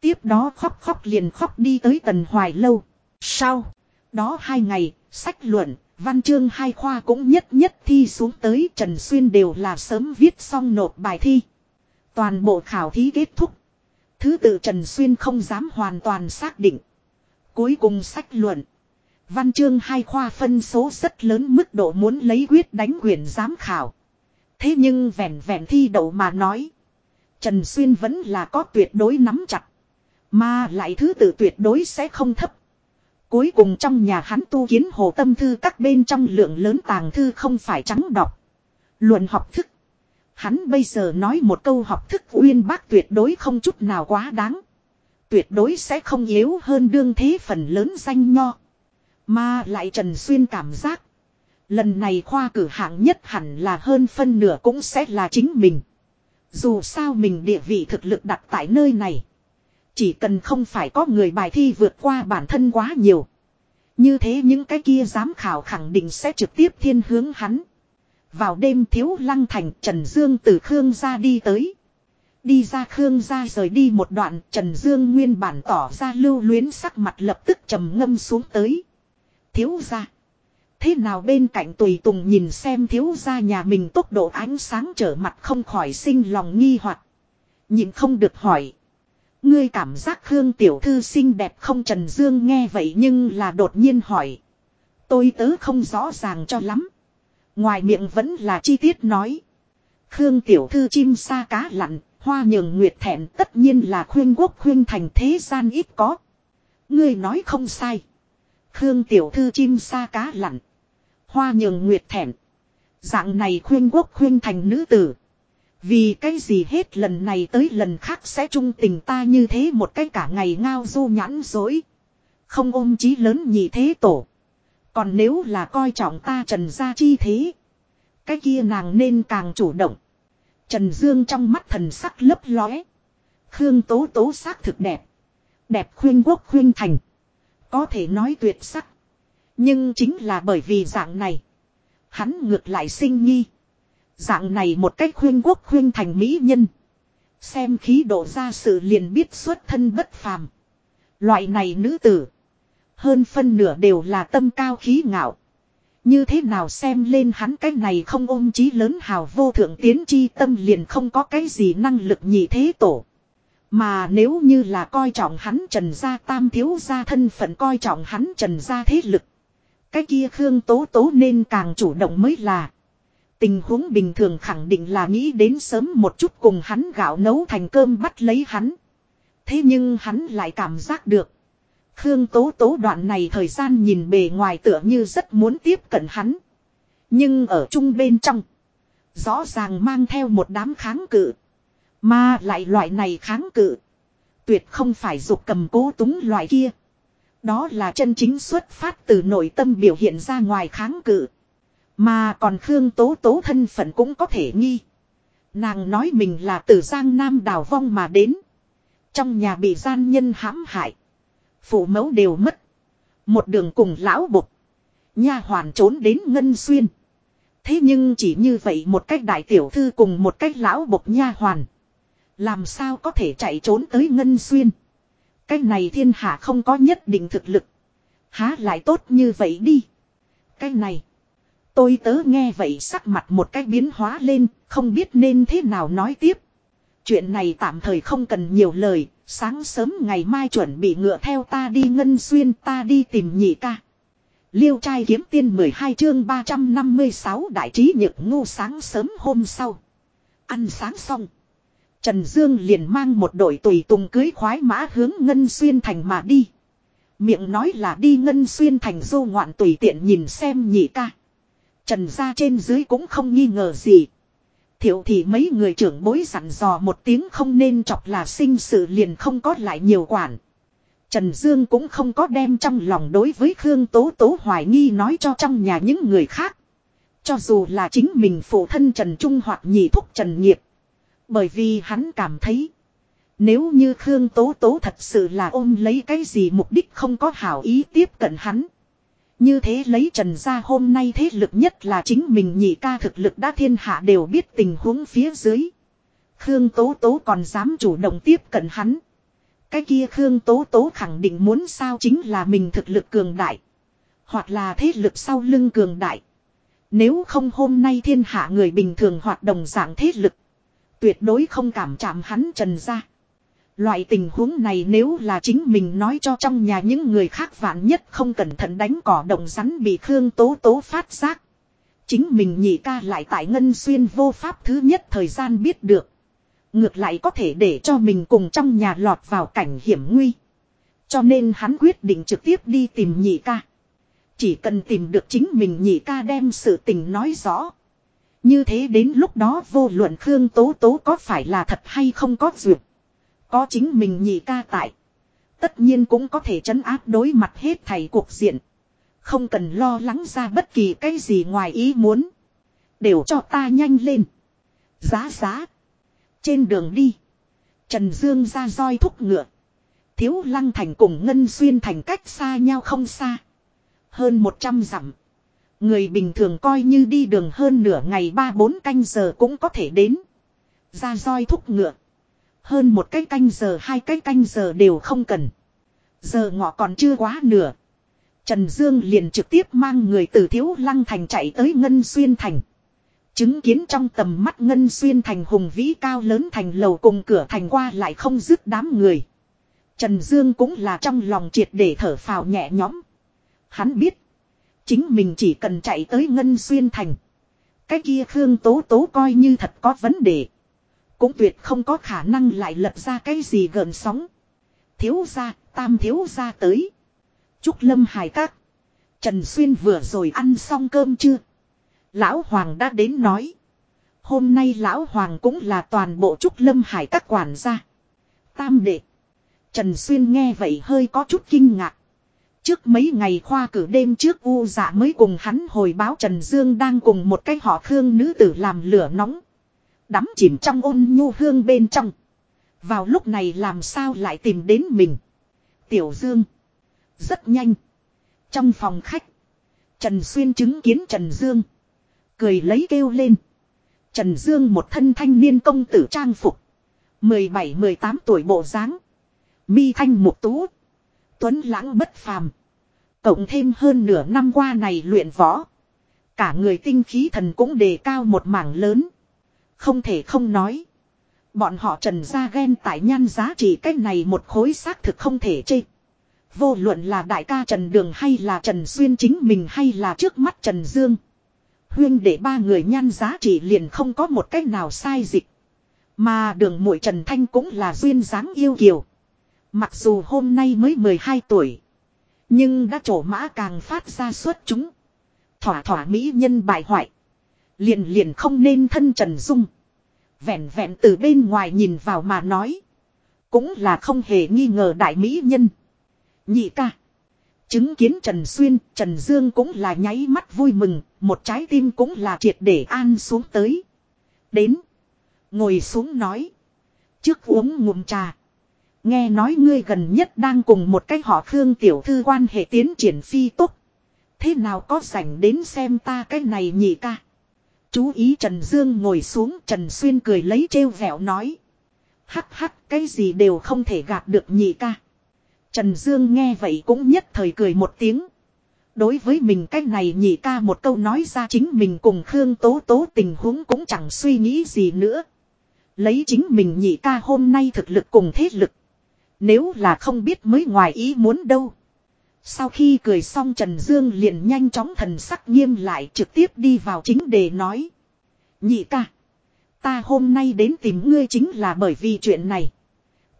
Tiếp đó khóc khóc liền khóc đi tới tần hoài lâu. Sau. Đó hai ngày, sách luận, văn chương hai khoa cũng nhất nhất thi xuống tới Trần Xuyên đều là sớm viết xong nộp bài thi. Toàn bộ khảo thí kết thúc. Thứ tự Trần Xuyên không dám hoàn toàn xác định. Cuối cùng sách luận. Văn chương hai khoa phân số rất lớn mức độ muốn lấy quyết đánh quyền giám khảo. Thế nhưng vẹn vẹn thi đậu mà nói. Trần Xuyên vẫn là có tuyệt đối nắm chặt. Mà lại thứ tự tuyệt đối sẽ không thấp. Cuối cùng trong nhà hắn tu kiến hồ tâm thư các bên trong lượng lớn tàng thư không phải trắng đọc. Luận học thức. Hắn bây giờ nói một câu học thức uyên bác tuyệt đối không chút nào quá đáng. Tuyệt đối sẽ không yếu hơn đương thế phần lớn danh nho. Mà lại Trần Xuyên cảm giác. Lần này khoa cử hạng nhất hẳn là hơn phân nửa cũng sẽ là chính mình. Dù sao mình địa vị thực lực đặt tại nơi này. Chỉ cần không phải có người bài thi vượt qua bản thân quá nhiều. Như thế những cái kia giám khảo khẳng định sẽ trực tiếp thiên hướng hắn. Vào đêm thiếu lăng thành Trần Dương từ Khương ra đi tới. Đi ra Khương ra rời đi một đoạn, Trần Dương nguyên bản tỏ ra lưu luyến sắc mặt lập tức trầm ngâm xuống tới. Thiếu ra. Thế nào bên cạnh tùy tùng nhìn xem thiếu ra nhà mình tốc độ ánh sáng trở mặt không khỏi sinh lòng nghi hoặc Nhìn không được hỏi. Ngươi cảm giác Khương tiểu thư xinh đẹp không Trần Dương nghe vậy nhưng là đột nhiên hỏi. Tôi tớ không rõ ràng cho lắm. Ngoài miệng vẫn là chi tiết nói. Khương tiểu thư chim sa cá lặn, hoa nhường nguyệt thẹn tất nhiên là khuyên quốc khuyên thành thế gian ít có. Ngươi nói không sai. Khương tiểu thư chim sa cá lặn. Hoa nhường nguyệt thẹn. Dạng này khuyên quốc khuyên thành nữ tử. Vì cái gì hết lần này tới lần khác sẽ trung tình ta như thế một cái cả ngày ngao du nhãn dối. Không ôm chí lớn nhị thế tổ. Còn nếu là coi trọng ta trần gia chi thế. Cái kia nàng nên càng chủ động. Trần Dương trong mắt thần sắc lấp lóe. Khương tố tố sắc thực đẹp. Đẹp khuyên quốc khuyên thành. Có thể nói tuyệt sắc. Nhưng chính là bởi vì dạng này. Hắn ngược lại sinh nghi. Dạng này một cách khuyên quốc khuyên thành mỹ nhân. Xem khí độ ra sự liền biết xuất thân bất phàm. Loại này nữ tử. Hơn phân nửa đều là tâm cao khí ngạo. Như thế nào xem lên hắn cái này không ôm chí lớn hào vô thượng tiến chi tâm liền không có cái gì năng lực nhị thế tổ. Mà nếu như là coi trọng hắn trần gia tam thiếu gia thân phận coi trọng hắn trần gia thế lực. Cái kia Khương Tố Tố nên càng chủ động mới là. Tình huống bình thường khẳng định là nghĩ đến sớm một chút cùng hắn gạo nấu thành cơm bắt lấy hắn. Thế nhưng hắn lại cảm giác được. Khương Tố Tố đoạn này thời gian nhìn bề ngoài tựa như rất muốn tiếp cận hắn. Nhưng ở chung bên trong. Rõ ràng mang theo một đám kháng cự. Mà lại loại này kháng cự. Tuyệt không phải dục cầm cố túng loại kia. Đó là chân chính xuất phát từ nội tâm biểu hiện ra ngoài kháng cự. Mà còn Khương Tố Tố thân phận cũng có thể nghi. Nàng nói mình là từ Giang Nam đào vong mà đến. Trong nhà bị gian nhân hãm hại. Phụ mẫu đều mất. Một đường cùng lão bục. Nha hoàn trốn đến Ngân Xuyên. Thế nhưng chỉ như vậy một cách đại tiểu thư cùng một cách lão bục nha hoàn. Làm sao có thể chạy trốn tới Ngân Xuyên. cách này thiên hạ không có nhất định thực lực. Há lại tốt như vậy đi. cách này. Tôi tớ nghe vậy sắc mặt một cách biến hóa lên, không biết nên thế nào nói tiếp. Chuyện này tạm thời không cần nhiều lời, sáng sớm ngày mai chuẩn bị ngựa theo ta đi ngân xuyên ta đi tìm nhị ca. Liêu trai kiếm tiên 12 chương 356 đại trí nhược ngu sáng sớm hôm sau. Ăn sáng xong. Trần Dương liền mang một đội tùy tùng cưới khoái mã hướng Ngân Xuyên Thành mà đi. Miệng nói là đi Ngân Xuyên Thành du ngoạn tùy tiện nhìn xem nhị ca. Trần ra trên dưới cũng không nghi ngờ gì. Thiệu thì mấy người trưởng bối dặn dò một tiếng không nên chọc là sinh sự liền không có lại nhiều quản. Trần Dương cũng không có đem trong lòng đối với Khương Tố Tố hoài nghi nói cho trong nhà những người khác. Cho dù là chính mình phụ thân Trần Trung hoặc nhị thúc Trần Nghiệp. Bởi vì hắn cảm thấy. Nếu như Khương Tố Tố thật sự là ôm lấy cái gì mục đích không có hảo ý tiếp cận hắn. Như thế lấy trần ra hôm nay thế lực nhất là chính mình nhị ca thực lực đã thiên hạ đều biết tình huống phía dưới. Khương Tố Tố còn dám chủ động tiếp cận hắn. Cái kia Khương Tố Tố khẳng định muốn sao chính là mình thực lực cường đại. Hoặc là thế lực sau lưng cường đại. Nếu không hôm nay thiên hạ người bình thường hoạt động dạng thế lực. Tuyệt đối không cảm chạm hắn trần ra. Loại tình huống này nếu là chính mình nói cho trong nhà những người khác vạn nhất không cẩn thận đánh cỏ động rắn bị Khương Tố Tố phát giác. Chính mình nhị ca lại tại Ngân Xuyên vô pháp thứ nhất thời gian biết được. Ngược lại có thể để cho mình cùng trong nhà lọt vào cảnh hiểm nguy. Cho nên hắn quyết định trực tiếp đi tìm nhị ca. Chỉ cần tìm được chính mình nhị ca đem sự tình nói rõ. Như thế đến lúc đó vô luận Khương Tố Tố có phải là thật hay không có duyệt. Có chính mình nhị ca tại. Tất nhiên cũng có thể chấn áp đối mặt hết thầy cuộc diện. Không cần lo lắng ra bất kỳ cái gì ngoài ý muốn. Đều cho ta nhanh lên. Giá giá. Trên đường đi. Trần Dương ra roi thúc ngựa. Thiếu lăng thành cùng Ngân Xuyên thành cách xa nhau không xa. Hơn 100 dặm. Người bình thường coi như đi đường hơn nửa ngày ba bốn canh giờ cũng có thể đến. Ra roi thúc ngựa. Hơn một cái canh giờ, hai cái canh giờ đều không cần. Giờ ngọ còn chưa quá nửa. Trần Dương liền trực tiếp mang người từ Thiếu Lăng Thành chạy tới Ngân Xuyên Thành. Chứng kiến trong tầm mắt Ngân Xuyên Thành hùng vĩ cao lớn thành lầu cùng cửa thành qua lại không dứt đám người. Trần Dương cũng là trong lòng triệt để thở phào nhẹ nhõm. Hắn biết. Chính mình chỉ cần chạy tới Ngân Xuyên Thành. Cái kia Khương Tố Tố coi như thật có vấn đề. Cũng tuyệt không có khả năng lại lật ra cái gì gần sóng. Thiếu ra, tam thiếu ra tới. Trúc Lâm hài các. Trần Xuyên vừa rồi ăn xong cơm chưa? Lão Hoàng đã đến nói. Hôm nay Lão Hoàng cũng là toàn bộ Trúc Lâm hải các quản gia. Tam đệ. Trần Xuyên nghe vậy hơi có chút kinh ngạc. Trước mấy ngày khoa cử đêm trước U dạ mới cùng hắn hồi báo Trần Dương đang cùng một cái họ khương nữ tử làm lửa nóng. Đắm chìm trong ôn nhu hương bên trong. Vào lúc này làm sao lại tìm đến mình. Tiểu Dương. Rất nhanh. Trong phòng khách. Trần Xuyên chứng kiến Trần Dương. Cười lấy kêu lên. Trần Dương một thân thanh niên công tử trang phục. 17-18 tuổi bộ dáng Mi thanh mục tú. Tuấn lãng bất phàm. Cộng thêm hơn nửa năm qua này luyện võ. Cả người tinh khí thần cũng đề cao một mảng lớn. Không thể không nói. Bọn họ trần ra ghen tại nhan giá trị cách này một khối xác thực không thể chê. Vô luận là đại ca Trần Đường hay là Trần Xuyên chính mình hay là trước mắt Trần Dương. Huyên để ba người nhan giá trị liền không có một cách nào sai dịch. Mà đường muội Trần Thanh cũng là duyên dáng yêu kiều. Mặc dù hôm nay mới 12 tuổi. Nhưng đã trổ mã càng phát ra suốt chúng. Thỏa thỏa mỹ nhân bại hoại. Liền liền không nên thân Trần Dung. Vẹn vẹn từ bên ngoài nhìn vào mà nói. Cũng là không hề nghi ngờ đại mỹ nhân. Nhị ca. Chứng kiến Trần Xuyên, Trần Dương cũng là nháy mắt vui mừng, một trái tim cũng là triệt để an xuống tới. Đến. Ngồi xuống nói. Trước uống ngụm trà. Nghe nói ngươi gần nhất đang cùng một cái họ Khương tiểu thư quan hệ tiến triển phi tốt. Thế nào có rảnh đến xem ta cái này nhị ca. Chú ý Trần Dương ngồi xuống, Trần Xuyên cười lấy trêu vẹo nói. Hắc hắc, cái gì đều không thể gạt được nhị ca. Trần Dương nghe vậy cũng nhất thời cười một tiếng. Đối với mình cái này nhị ca một câu nói ra chính mình cùng Khương Tố Tố tình huống cũng chẳng suy nghĩ gì nữa. Lấy chính mình nhị ca hôm nay thực lực cùng thế lực. Nếu là không biết mới ngoài ý muốn đâu. Sau khi cười xong Trần Dương liền nhanh chóng thần sắc nghiêm lại trực tiếp đi vào chính đề nói. Nhị ca. Ta hôm nay đến tìm ngươi chính là bởi vì chuyện này.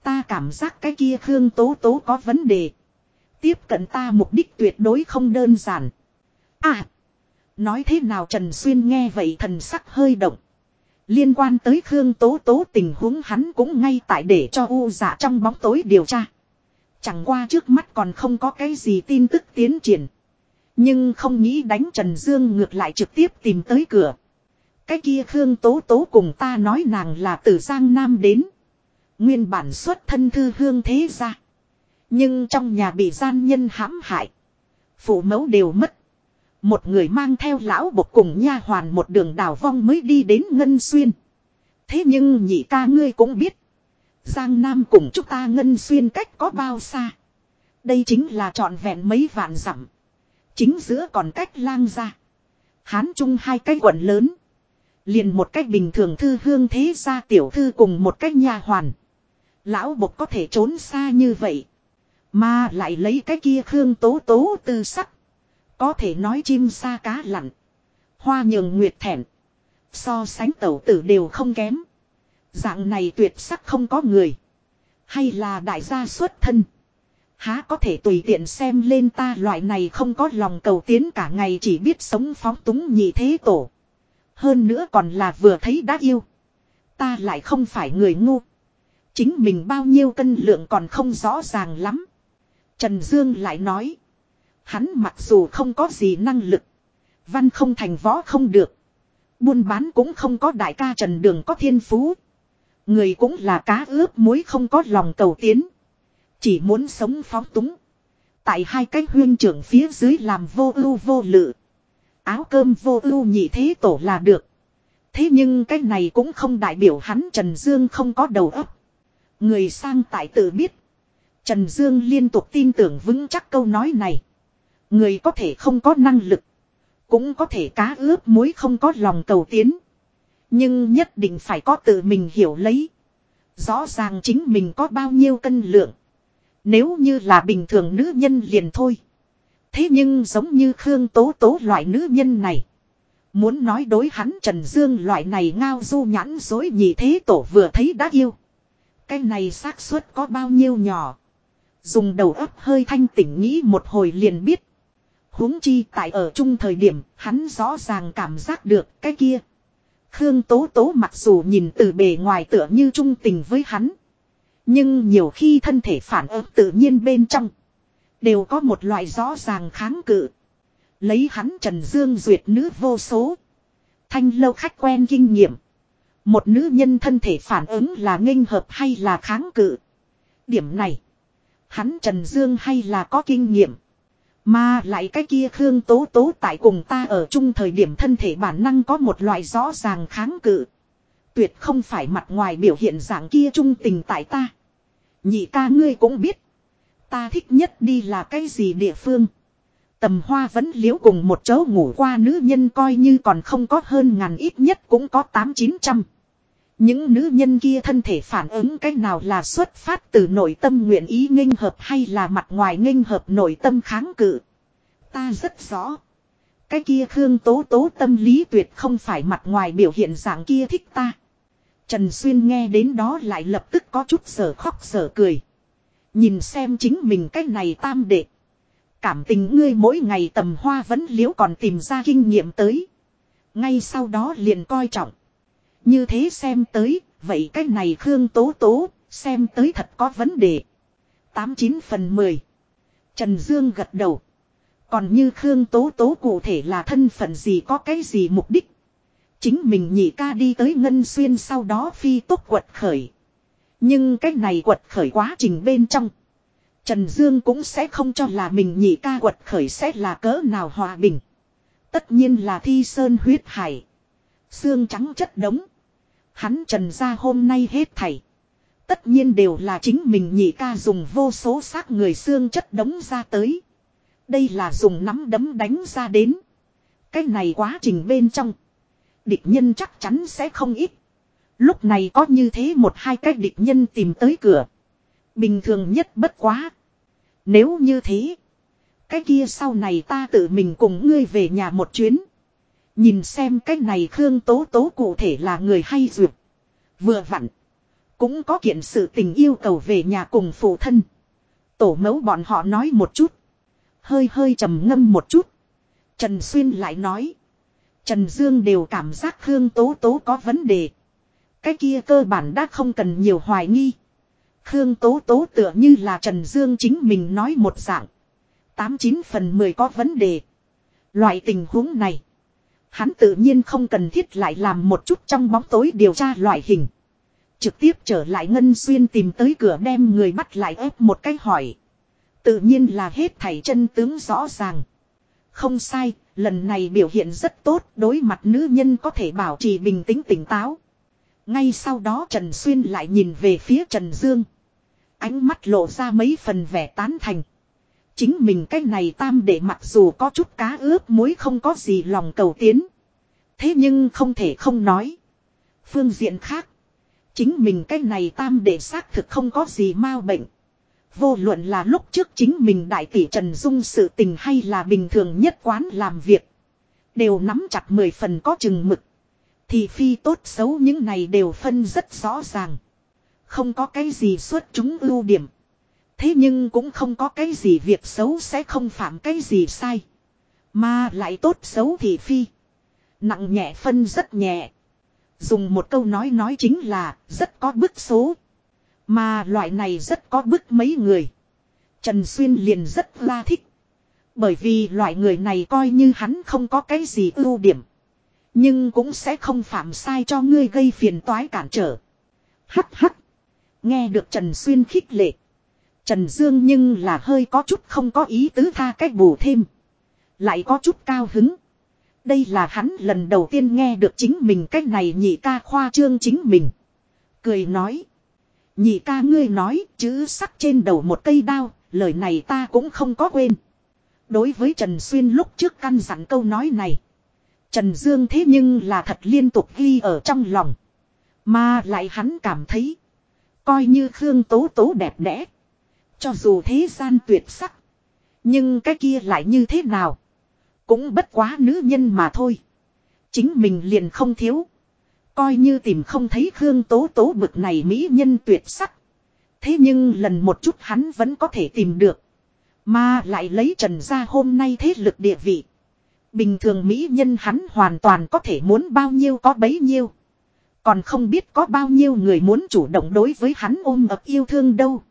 Ta cảm giác cái kia Khương Tố Tố có vấn đề. Tiếp cận ta mục đích tuyệt đối không đơn giản. À. Nói thế nào Trần Xuyên nghe vậy thần sắc hơi động. Liên quan tới Khương Tố Tố tình huống hắn cũng ngay tại để cho U dạ trong bóng tối điều tra. Chẳng qua trước mắt còn không có cái gì tin tức tiến triển. Nhưng không nghĩ đánh Trần Dương ngược lại trực tiếp tìm tới cửa. Cái kia Khương Tố Tố cùng ta nói nàng là từ Giang Nam đến. Nguyên bản xuất thân thư hương thế ra. Nhưng trong nhà bị gian nhân hãm hại. Phụ mẫu đều mất. Một người mang theo lão bộc cùng nha hoàn một đường đào vong mới đi đến Ngân Xuyên. Thế nhưng nhị ca ngươi cũng biết. Giang Nam cùng chúng ta Ngân Xuyên cách có bao xa. Đây chính là trọn vẹn mấy vạn dặm. Chính giữa còn cách lang ra. Hán chung hai cái quận lớn. Liền một cách bình thường thư hương thế gia tiểu thư cùng một cách nha hoàn. Lão bộc có thể trốn xa như vậy. Mà lại lấy cái kia khương tố tố tư sắc. Có thể nói chim xa cá lặn. Hoa nhường nguyệt thẹn. So sánh tẩu tử đều không kém. Dạng này tuyệt sắc không có người. Hay là đại gia xuất thân. Há có thể tùy tiện xem lên ta loại này không có lòng cầu tiến cả ngày chỉ biết sống phóng túng nhị thế tổ. Hơn nữa còn là vừa thấy đã yêu. Ta lại không phải người ngu. Chính mình bao nhiêu cân lượng còn không rõ ràng lắm. Trần Dương lại nói. Hắn mặc dù không có gì năng lực. Văn không thành võ không được. Buôn bán cũng không có đại ca Trần Đường có thiên phú. Người cũng là cá ướp muối không có lòng cầu tiến. Chỉ muốn sống phóng túng. Tại hai cái huyên trưởng phía dưới làm vô ưu vô lự. Áo cơm vô ưu nhị thế tổ là được. Thế nhưng cái này cũng không đại biểu hắn Trần Dương không có đầu óc. Người sang tại tự biết. Trần Dương liên tục tin tưởng vững chắc câu nói này. Người có thể không có năng lực. Cũng có thể cá ướp muối không có lòng cầu tiến. Nhưng nhất định phải có tự mình hiểu lấy. Rõ ràng chính mình có bao nhiêu cân lượng. Nếu như là bình thường nữ nhân liền thôi. Thế nhưng giống như Khương Tố Tố loại nữ nhân này. Muốn nói đối hắn Trần Dương loại này ngao du nhãn dối nhị thế tổ vừa thấy đã yêu. Cái này xác suất có bao nhiêu nhỏ. Dùng đầu óc hơi thanh tỉnh nghĩ một hồi liền biết. huống chi tại ở chung thời điểm, hắn rõ ràng cảm giác được cái kia. Khương Tố Tố mặc dù nhìn từ bề ngoài tựa như trung tình với hắn. Nhưng nhiều khi thân thể phản ứng tự nhiên bên trong. Đều có một loại rõ ràng kháng cự. Lấy hắn Trần Dương duyệt nữ vô số. Thanh lâu khách quen kinh nghiệm. Một nữ nhân thân thể phản ứng là nghênh hợp hay là kháng cự. Điểm này. Hắn Trần Dương hay là có kinh nghiệm. Mà lại cái kia Khương Tố Tố tại cùng ta ở chung thời điểm thân thể bản năng có một loại rõ ràng kháng cự. Tuyệt không phải mặt ngoài biểu hiện dạng kia trung tình tại ta. Nhị ca ngươi cũng biết. Ta thích nhất đi là cái gì địa phương. Tầm hoa vẫn liếu cùng một chỗ ngủ qua nữ nhân coi như còn không có hơn ngàn ít nhất cũng có tám chín trăm. Những nữ nhân kia thân thể phản ứng cách nào là xuất phát từ nội tâm nguyện ý nghênh hợp hay là mặt ngoài nghênh hợp nội tâm kháng cự. Ta rất rõ. Cái kia Khương Tố Tố tâm lý tuyệt không phải mặt ngoài biểu hiện dạng kia thích ta. Trần Xuyên nghe đến đó lại lập tức có chút sở khóc sở cười. Nhìn xem chính mình cách này tam đệ. Cảm tình ngươi mỗi ngày tầm hoa vẫn liếu còn tìm ra kinh nghiệm tới. Ngay sau đó liền coi trọng. Như thế xem tới, vậy cái này Khương Tố Tố, xem tới thật có vấn đề. 89 phần 10. Trần Dương gật đầu. Còn như Khương Tố Tố cụ thể là thân phận gì có cái gì mục đích. Chính mình nhị ca đi tới Ngân Xuyên sau đó phi tốt quật khởi. Nhưng cái này quật khởi quá trình bên trong. Trần Dương cũng sẽ không cho là mình nhị ca quật khởi sẽ là cỡ nào hòa bình. Tất nhiên là thi sơn huyết hải. Xương trắng chất đống. Hắn trần ra hôm nay hết thảy. Tất nhiên đều là chính mình nhị ca dùng vô số xác người xương chất đống ra tới. Đây là dùng nắm đấm đánh ra đến. Cái này quá trình bên trong. Địch nhân chắc chắn sẽ không ít. Lúc này có như thế một hai cái địch nhân tìm tới cửa. Bình thường nhất bất quá. Nếu như thế. Cái kia sau này ta tự mình cùng ngươi về nhà một chuyến. Nhìn xem cái này Khương Tố Tố cụ thể là người hay duyệt. Vừa vặn. Cũng có kiện sự tình yêu cầu về nhà cùng phụ thân. Tổ mẫu bọn họ nói một chút. Hơi hơi trầm ngâm một chút. Trần Xuyên lại nói. Trần Dương đều cảm giác Khương Tố Tố có vấn đề. Cái kia cơ bản đã không cần nhiều hoài nghi. Khương Tố Tố tựa như là Trần Dương chính mình nói một dạng. 89 phần 10 có vấn đề. Loại tình huống này. Hắn tự nhiên không cần thiết lại làm một chút trong bóng tối điều tra loại hình. Trực tiếp trở lại Ngân Xuyên tìm tới cửa đem người bắt lại ép một cái hỏi. Tự nhiên là hết thảy chân tướng rõ ràng. Không sai, lần này biểu hiện rất tốt, đối mặt nữ nhân có thể bảo trì bình tĩnh tỉnh táo. Ngay sau đó Trần Xuyên lại nhìn về phía Trần Dương. Ánh mắt lộ ra mấy phần vẻ tán thành. Chính mình cái này tam để mặc dù có chút cá ướp muối không có gì lòng cầu tiến. Thế nhưng không thể không nói. Phương diện khác. Chính mình cái này tam để xác thực không có gì mau bệnh. Vô luận là lúc trước chính mình đại tỷ Trần Dung sự tình hay là bình thường nhất quán làm việc. Đều nắm chặt mười phần có chừng mực. Thì phi tốt xấu những này đều phân rất rõ ràng. Không có cái gì xuất chúng ưu điểm. Thế nhưng cũng không có cái gì việc xấu sẽ không phạm cái gì sai. Mà lại tốt xấu thì phi. Nặng nhẹ phân rất nhẹ. Dùng một câu nói nói chính là rất có bức số. Mà loại này rất có bức mấy người. Trần Xuyên liền rất la thích. Bởi vì loại người này coi như hắn không có cái gì ưu điểm. Nhưng cũng sẽ không phạm sai cho ngươi gây phiền toái cản trở. Hắc hắc. Nghe được Trần Xuyên khích lệ. Trần Dương nhưng là hơi có chút không có ý tứ tha cách bù thêm. Lại có chút cao hứng. Đây là hắn lần đầu tiên nghe được chính mình cách này nhị ca khoa trương chính mình. Cười nói. Nhị ca ngươi nói chữ sắc trên đầu một cây đao, lời này ta cũng không có quên. Đối với Trần Xuyên lúc trước căn dặn câu nói này. Trần Dương thế nhưng là thật liên tục ghi ở trong lòng. Mà lại hắn cảm thấy. Coi như Khương Tố Tố đẹp đẽ. Cho dù thế gian tuyệt sắc. Nhưng cái kia lại như thế nào. Cũng bất quá nữ nhân mà thôi. Chính mình liền không thiếu. Coi như tìm không thấy Khương Tố Tố bực này mỹ nhân tuyệt sắc. Thế nhưng lần một chút hắn vẫn có thể tìm được. Mà lại lấy trần ra hôm nay thế lực địa vị. Bình thường mỹ nhân hắn hoàn toàn có thể muốn bao nhiêu có bấy nhiêu. Còn không biết có bao nhiêu người muốn chủ động đối với hắn ôm ập yêu thương đâu.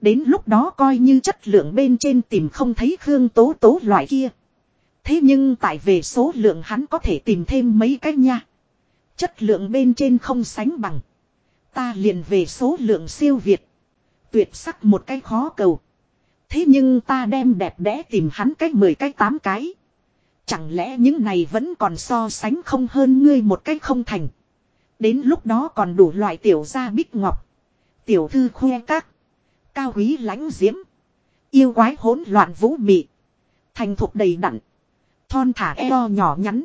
Đến lúc đó coi như chất lượng bên trên tìm không thấy Khương Tố Tố loại kia. Thế nhưng tại về số lượng hắn có thể tìm thêm mấy cái nha. Chất lượng bên trên không sánh bằng. Ta liền về số lượng siêu việt. Tuyệt sắc một cái khó cầu. Thế nhưng ta đem đẹp đẽ tìm hắn cách 10 cái 8 cái. Chẳng lẽ những này vẫn còn so sánh không hơn ngươi một cách không thành. Đến lúc đó còn đủ loại tiểu gia bích ngọc. Tiểu thư khoe các. Cao quý lãnh diễm. Yêu quái hỗn loạn vũ mị. Thành thục đầy đặn. Thon thả eo nhỏ nhắn.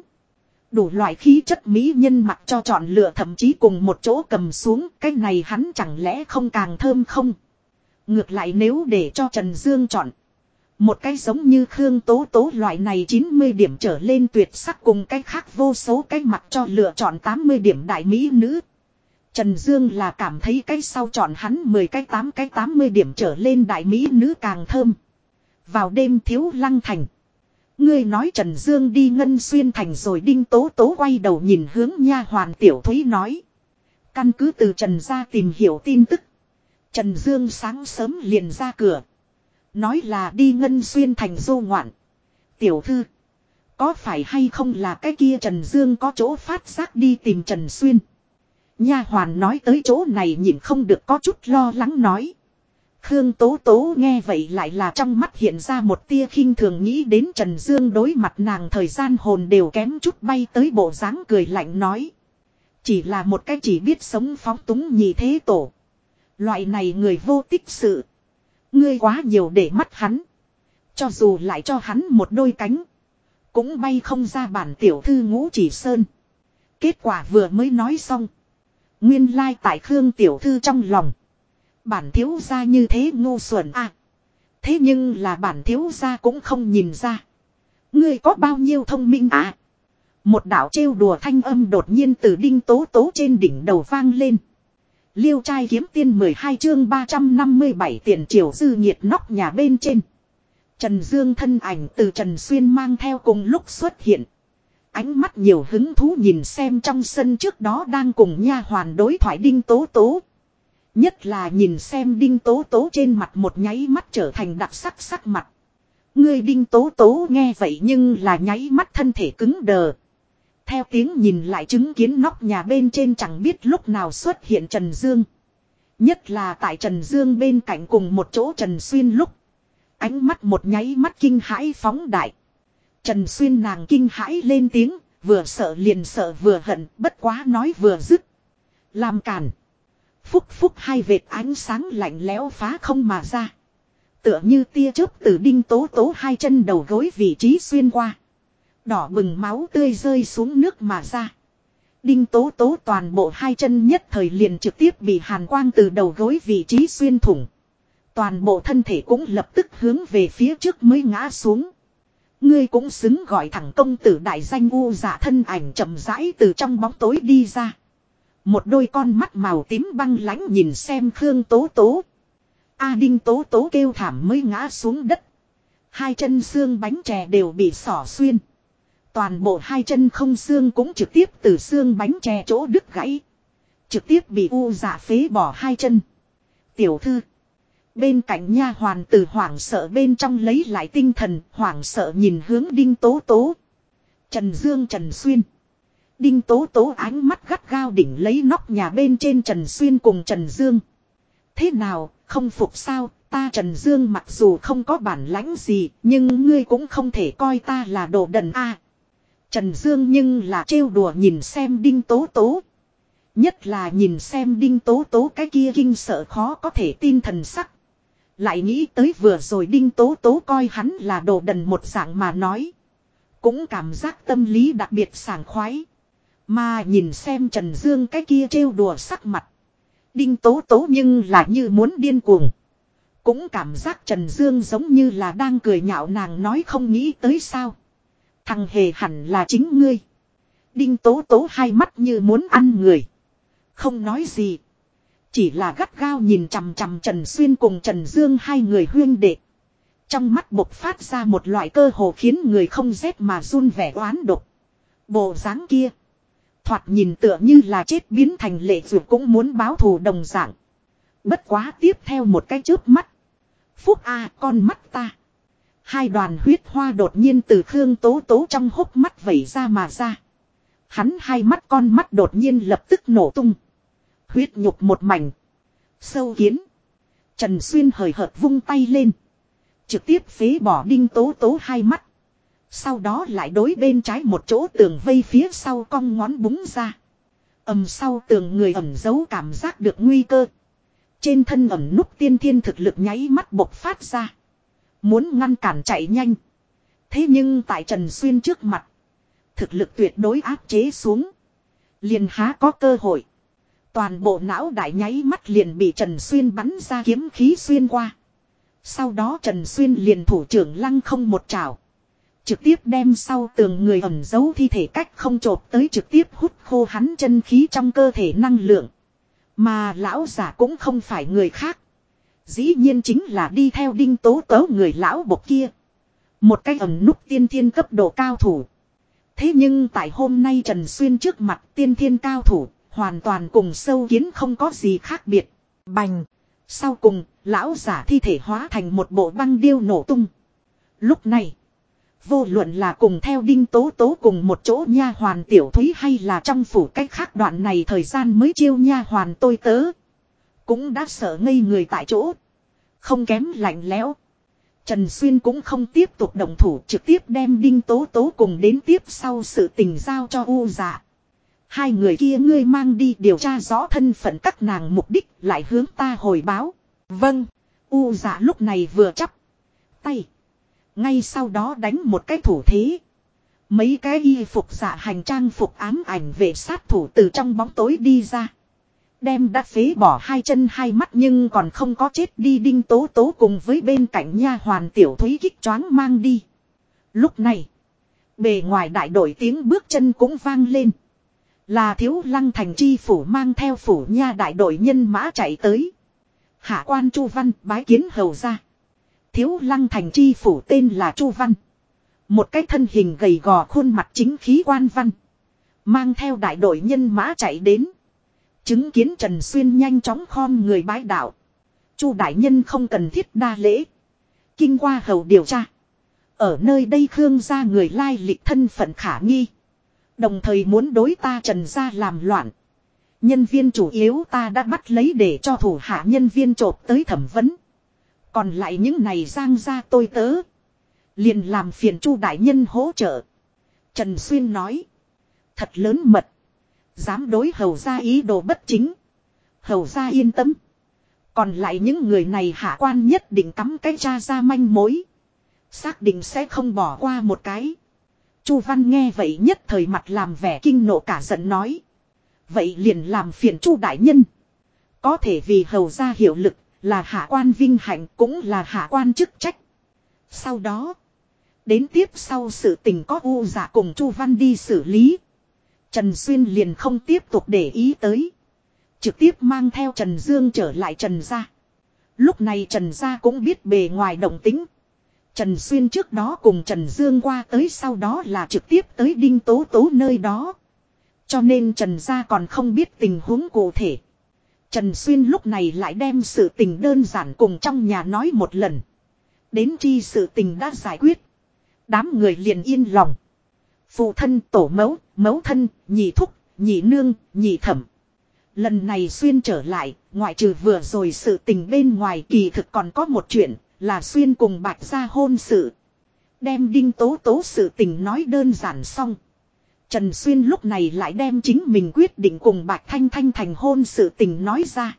Đủ loại khí chất mỹ nhân mặc cho chọn lựa thậm chí cùng một chỗ cầm xuống. Cái này hắn chẳng lẽ không càng thơm không? Ngược lại nếu để cho Trần Dương chọn. Một cái giống như Khương Tố Tố loại này 90 điểm trở lên tuyệt sắc cùng cái khác vô số cái mặt cho lựa chọn 80 điểm đại mỹ nữ. Trần Dương là cảm thấy cái sau chọn hắn 10 cái 8 cái 80 điểm trở lên đại mỹ nữ càng thơm. Vào đêm thiếu lăng thành. Ngươi nói Trần Dương đi ngân xuyên thành rồi đinh tố tố quay đầu nhìn hướng nha hoàn tiểu thúy nói. Căn cứ từ Trần ra tìm hiểu tin tức. Trần Dương sáng sớm liền ra cửa. Nói là đi ngân xuyên thành dô ngoạn. Tiểu thư. Có phải hay không là cái kia Trần Dương có chỗ phát giác đi tìm Trần Xuyên. Nha hoàn nói tới chỗ này nhìn không được có chút lo lắng nói. Khương Tố Tố nghe vậy lại là trong mắt hiện ra một tia khinh thường nghĩ đến Trần Dương đối mặt nàng thời gian hồn đều kém chút bay tới bộ dáng cười lạnh nói. Chỉ là một cái chỉ biết sống phóng túng nhị thế tổ. Loại này người vô tích sự. Ngươi quá nhiều để mắt hắn. Cho dù lại cho hắn một đôi cánh. Cũng bay không ra bản tiểu thư ngũ chỉ sơn. Kết quả vừa mới nói xong. Nguyên lai tại Khương tiểu thư trong lòng. Bản thiếu gia như thế ngu xuẩn à. Thế nhưng là bản thiếu gia cũng không nhìn ra. Ngươi có bao nhiêu thông minh à. Một đạo trêu đùa thanh âm đột nhiên từ đinh tố tố trên đỉnh đầu vang lên. Liêu trai kiếm tiên 12 chương 357 tiền triều dư nhiệt nóc nhà bên trên. Trần Dương thân ảnh từ Trần Xuyên mang theo cùng lúc xuất hiện. Ánh mắt nhiều hứng thú nhìn xem trong sân trước đó đang cùng nha hoàn đối thoại Đinh Tố Tố. Nhất là nhìn xem Đinh Tố Tố trên mặt một nháy mắt trở thành đặc sắc sắc mặt. Người Đinh Tố Tố nghe vậy nhưng là nháy mắt thân thể cứng đờ. Theo tiếng nhìn lại chứng kiến nóc nhà bên trên chẳng biết lúc nào xuất hiện Trần Dương. Nhất là tại Trần Dương bên cạnh cùng một chỗ Trần Xuyên lúc. Ánh mắt một nháy mắt kinh hãi phóng đại. Trần Xuyên nàng kinh hãi lên tiếng, vừa sợ liền sợ vừa hận, bất quá nói vừa dứt. Làm cản. Phúc phúc hai vệt ánh sáng lạnh lẽo phá không mà ra. Tựa như tia chớp từ đinh tố tố hai chân đầu gối vị trí xuyên qua. Đỏ bừng máu tươi rơi xuống nước mà ra. Đinh tố tố toàn bộ hai chân nhất thời liền trực tiếp bị hàn quang từ đầu gối vị trí xuyên thủng. Toàn bộ thân thể cũng lập tức hướng về phía trước mới ngã xuống. Ngươi cũng xứng gọi thẳng công tử đại danh u giả thân ảnh chậm rãi từ trong bóng tối đi ra. Một đôi con mắt màu tím băng lãnh nhìn xem Khương Tố Tố. A Đinh Tố Tố kêu thảm mới ngã xuống đất. Hai chân xương bánh chè đều bị sỏ xuyên. Toàn bộ hai chân không xương cũng trực tiếp từ xương bánh chè chỗ đứt gãy. Trực tiếp bị u giả phế bỏ hai chân. Tiểu thư. Bên cạnh nha hoàn từ hoảng sợ bên trong lấy lại tinh thần, hoảng sợ nhìn hướng đinh tố tố. Trần Dương Trần Xuyên. Đinh tố tố ánh mắt gắt gao đỉnh lấy nóc nhà bên trên Trần Xuyên cùng Trần Dương. Thế nào, không phục sao, ta Trần Dương mặc dù không có bản lãnh gì, nhưng ngươi cũng không thể coi ta là đồ đần a. Trần Dương nhưng là trêu đùa nhìn xem Đinh Tố Tố. Nhất là nhìn xem Đinh Tố Tố cái kia kinh sợ khó có thể tin thần sắc. Lại nghĩ tới vừa rồi Đinh Tố Tố coi hắn là đồ đần một dạng mà nói. Cũng cảm giác tâm lý đặc biệt sảng khoái. Mà nhìn xem Trần Dương cái kia trêu đùa sắc mặt. Đinh Tố Tố nhưng là như muốn điên cuồng. Cũng cảm giác Trần Dương giống như là đang cười nhạo nàng nói không nghĩ tới sao. Thằng hề hẳn là chính ngươi. Đinh Tố Tố hai mắt như muốn ăn người. Không nói gì. Chỉ là gắt gao nhìn chằm chằm Trần Xuyên cùng Trần Dương hai người huyên đệ. Trong mắt bộc phát ra một loại cơ hồ khiến người không rét mà run vẻ oán độc. Bộ dáng kia. Thoạt nhìn tựa như là chết biến thành lệ ruột cũng muốn báo thù đồng dạng. Bất quá tiếp theo một cái chớp mắt. Phúc A, con mắt ta. Hai đoàn huyết hoa đột nhiên từ Khương Tố Tố trong hốc mắt vẩy ra mà ra. Hắn hai mắt con mắt đột nhiên lập tức nổ tung. Huyết nhục một mảnh. Sâu kiến. Trần Xuyên hời hợt vung tay lên. Trực tiếp phế bỏ đinh tố tố hai mắt. Sau đó lại đối bên trái một chỗ tường vây phía sau cong ngón búng ra. ầm sau tường người ẩm giấu cảm giác được nguy cơ. Trên thân ẩm nút tiên thiên thực lực nháy mắt bộc phát ra. Muốn ngăn cản chạy nhanh. Thế nhưng tại Trần Xuyên trước mặt. Thực lực tuyệt đối áp chế xuống. Liền há có cơ hội. Toàn bộ não đại nháy mắt liền bị Trần Xuyên bắn ra kiếm khí xuyên qua. Sau đó Trần Xuyên liền thủ trưởng lăng không một trào. Trực tiếp đem sau tường người ẩn giấu thi thể cách không chộp tới trực tiếp hút khô hắn chân khí trong cơ thể năng lượng. Mà lão giả cũng không phải người khác. Dĩ nhiên chính là đi theo đinh tố tớ người lão bộc kia. Một cái ẩn nút tiên thiên cấp độ cao thủ. Thế nhưng tại hôm nay Trần Xuyên trước mặt tiên thiên cao thủ, hoàn toàn cùng sâu kiến không có gì khác biệt. Bành. Sau cùng, lão giả thi thể hóa thành một bộ băng điêu nổ tung. Lúc này, vô luận là cùng theo đinh tố tố cùng một chỗ nha hoàn tiểu thúy hay là trong phủ cách khác đoạn này thời gian mới chiêu nha hoàn tôi tớ. Cũng đã sợ ngây người tại chỗ. Không kém lạnh lẽo. Trần Xuyên cũng không tiếp tục động thủ trực tiếp đem đinh tố tố cùng đến tiếp sau sự tình giao cho U dạ. Hai người kia ngươi mang đi điều tra rõ thân phận các nàng mục đích, lại hướng ta hồi báo. Vâng. U dạ lúc này vừa chắp. Tay. Ngay sau đó đánh một cái thủ thế. Mấy cái y phục dạ hành trang phục ám ảnh về sát thủ từ trong bóng tối đi ra. Đem đã phế bỏ hai chân hai mắt nhưng còn không có chết đi đinh tố tố cùng với bên cạnh nha hoàn tiểu thúy kích choáng mang đi. Lúc này. Bề ngoài đại đội tiếng bước chân cũng vang lên. Là thiếu lăng thành chi phủ mang theo phủ nha đại đội nhân mã chạy tới. Hạ quan Chu Văn bái kiến hầu ra. Thiếu lăng thành chi phủ tên là Chu Văn. Một cái thân hình gầy gò khuôn mặt chính khí quan văn. Mang theo đại đội nhân mã chạy đến. Chứng kiến Trần Xuyên nhanh chóng khom người bái đạo. Chu đại nhân không cần thiết đa lễ. Kinh qua hầu điều tra. Ở nơi đây Khương gia người lai lịch thân phận khả nghi. Đồng thời muốn đối ta Trần ra làm loạn. Nhân viên chủ yếu ta đã bắt lấy để cho thủ hạ nhân viên trộp tới thẩm vấn. Còn lại những này giang ra tôi tớ. Liền làm phiền chu đại nhân hỗ trợ. Trần Xuyên nói. Thật lớn mật. Dám đối hầu ra ý đồ bất chính. Hầu ra yên tâm. Còn lại những người này hạ quan nhất định cắm cái cha ra manh mối. Xác định sẽ không bỏ qua một cái. Chu Văn nghe vậy nhất thời mặt làm vẻ kinh nộ cả giận nói. Vậy liền làm phiền Chu đại nhân. Có thể vì hầu ra hiệu lực là hạ quan vinh hạnh cũng là hạ quan chức trách. Sau đó. Đến tiếp sau sự tình có u giả cùng Chu Văn đi xử lý. Trần Xuyên liền không tiếp tục để ý tới. Trực tiếp mang theo Trần Dương trở lại Trần gia. Lúc này Trần gia cũng biết bề ngoài động tính. Trần Xuyên trước đó cùng Trần Dương qua tới sau đó là trực tiếp tới Đinh Tố Tố nơi đó. Cho nên Trần gia còn không biết tình huống cụ thể. Trần Xuyên lúc này lại đem sự tình đơn giản cùng trong nhà nói một lần. Đến chi sự tình đã giải quyết. Đám người liền yên lòng. Phụ thân, tổ mẫu, mẫu thân, nhị thúc, nhị nương, nhị thẩm. Lần này xuyên trở lại, ngoại trừ vừa rồi sự tình bên ngoài kỳ thực còn có một chuyện, là xuyên cùng bạch ra hôn sự. Đem đinh tố tố sự tình nói đơn giản xong. Trần Xuyên lúc này lại đem chính mình quyết định cùng Bạch Thanh Thanh thành hôn sự tình nói ra.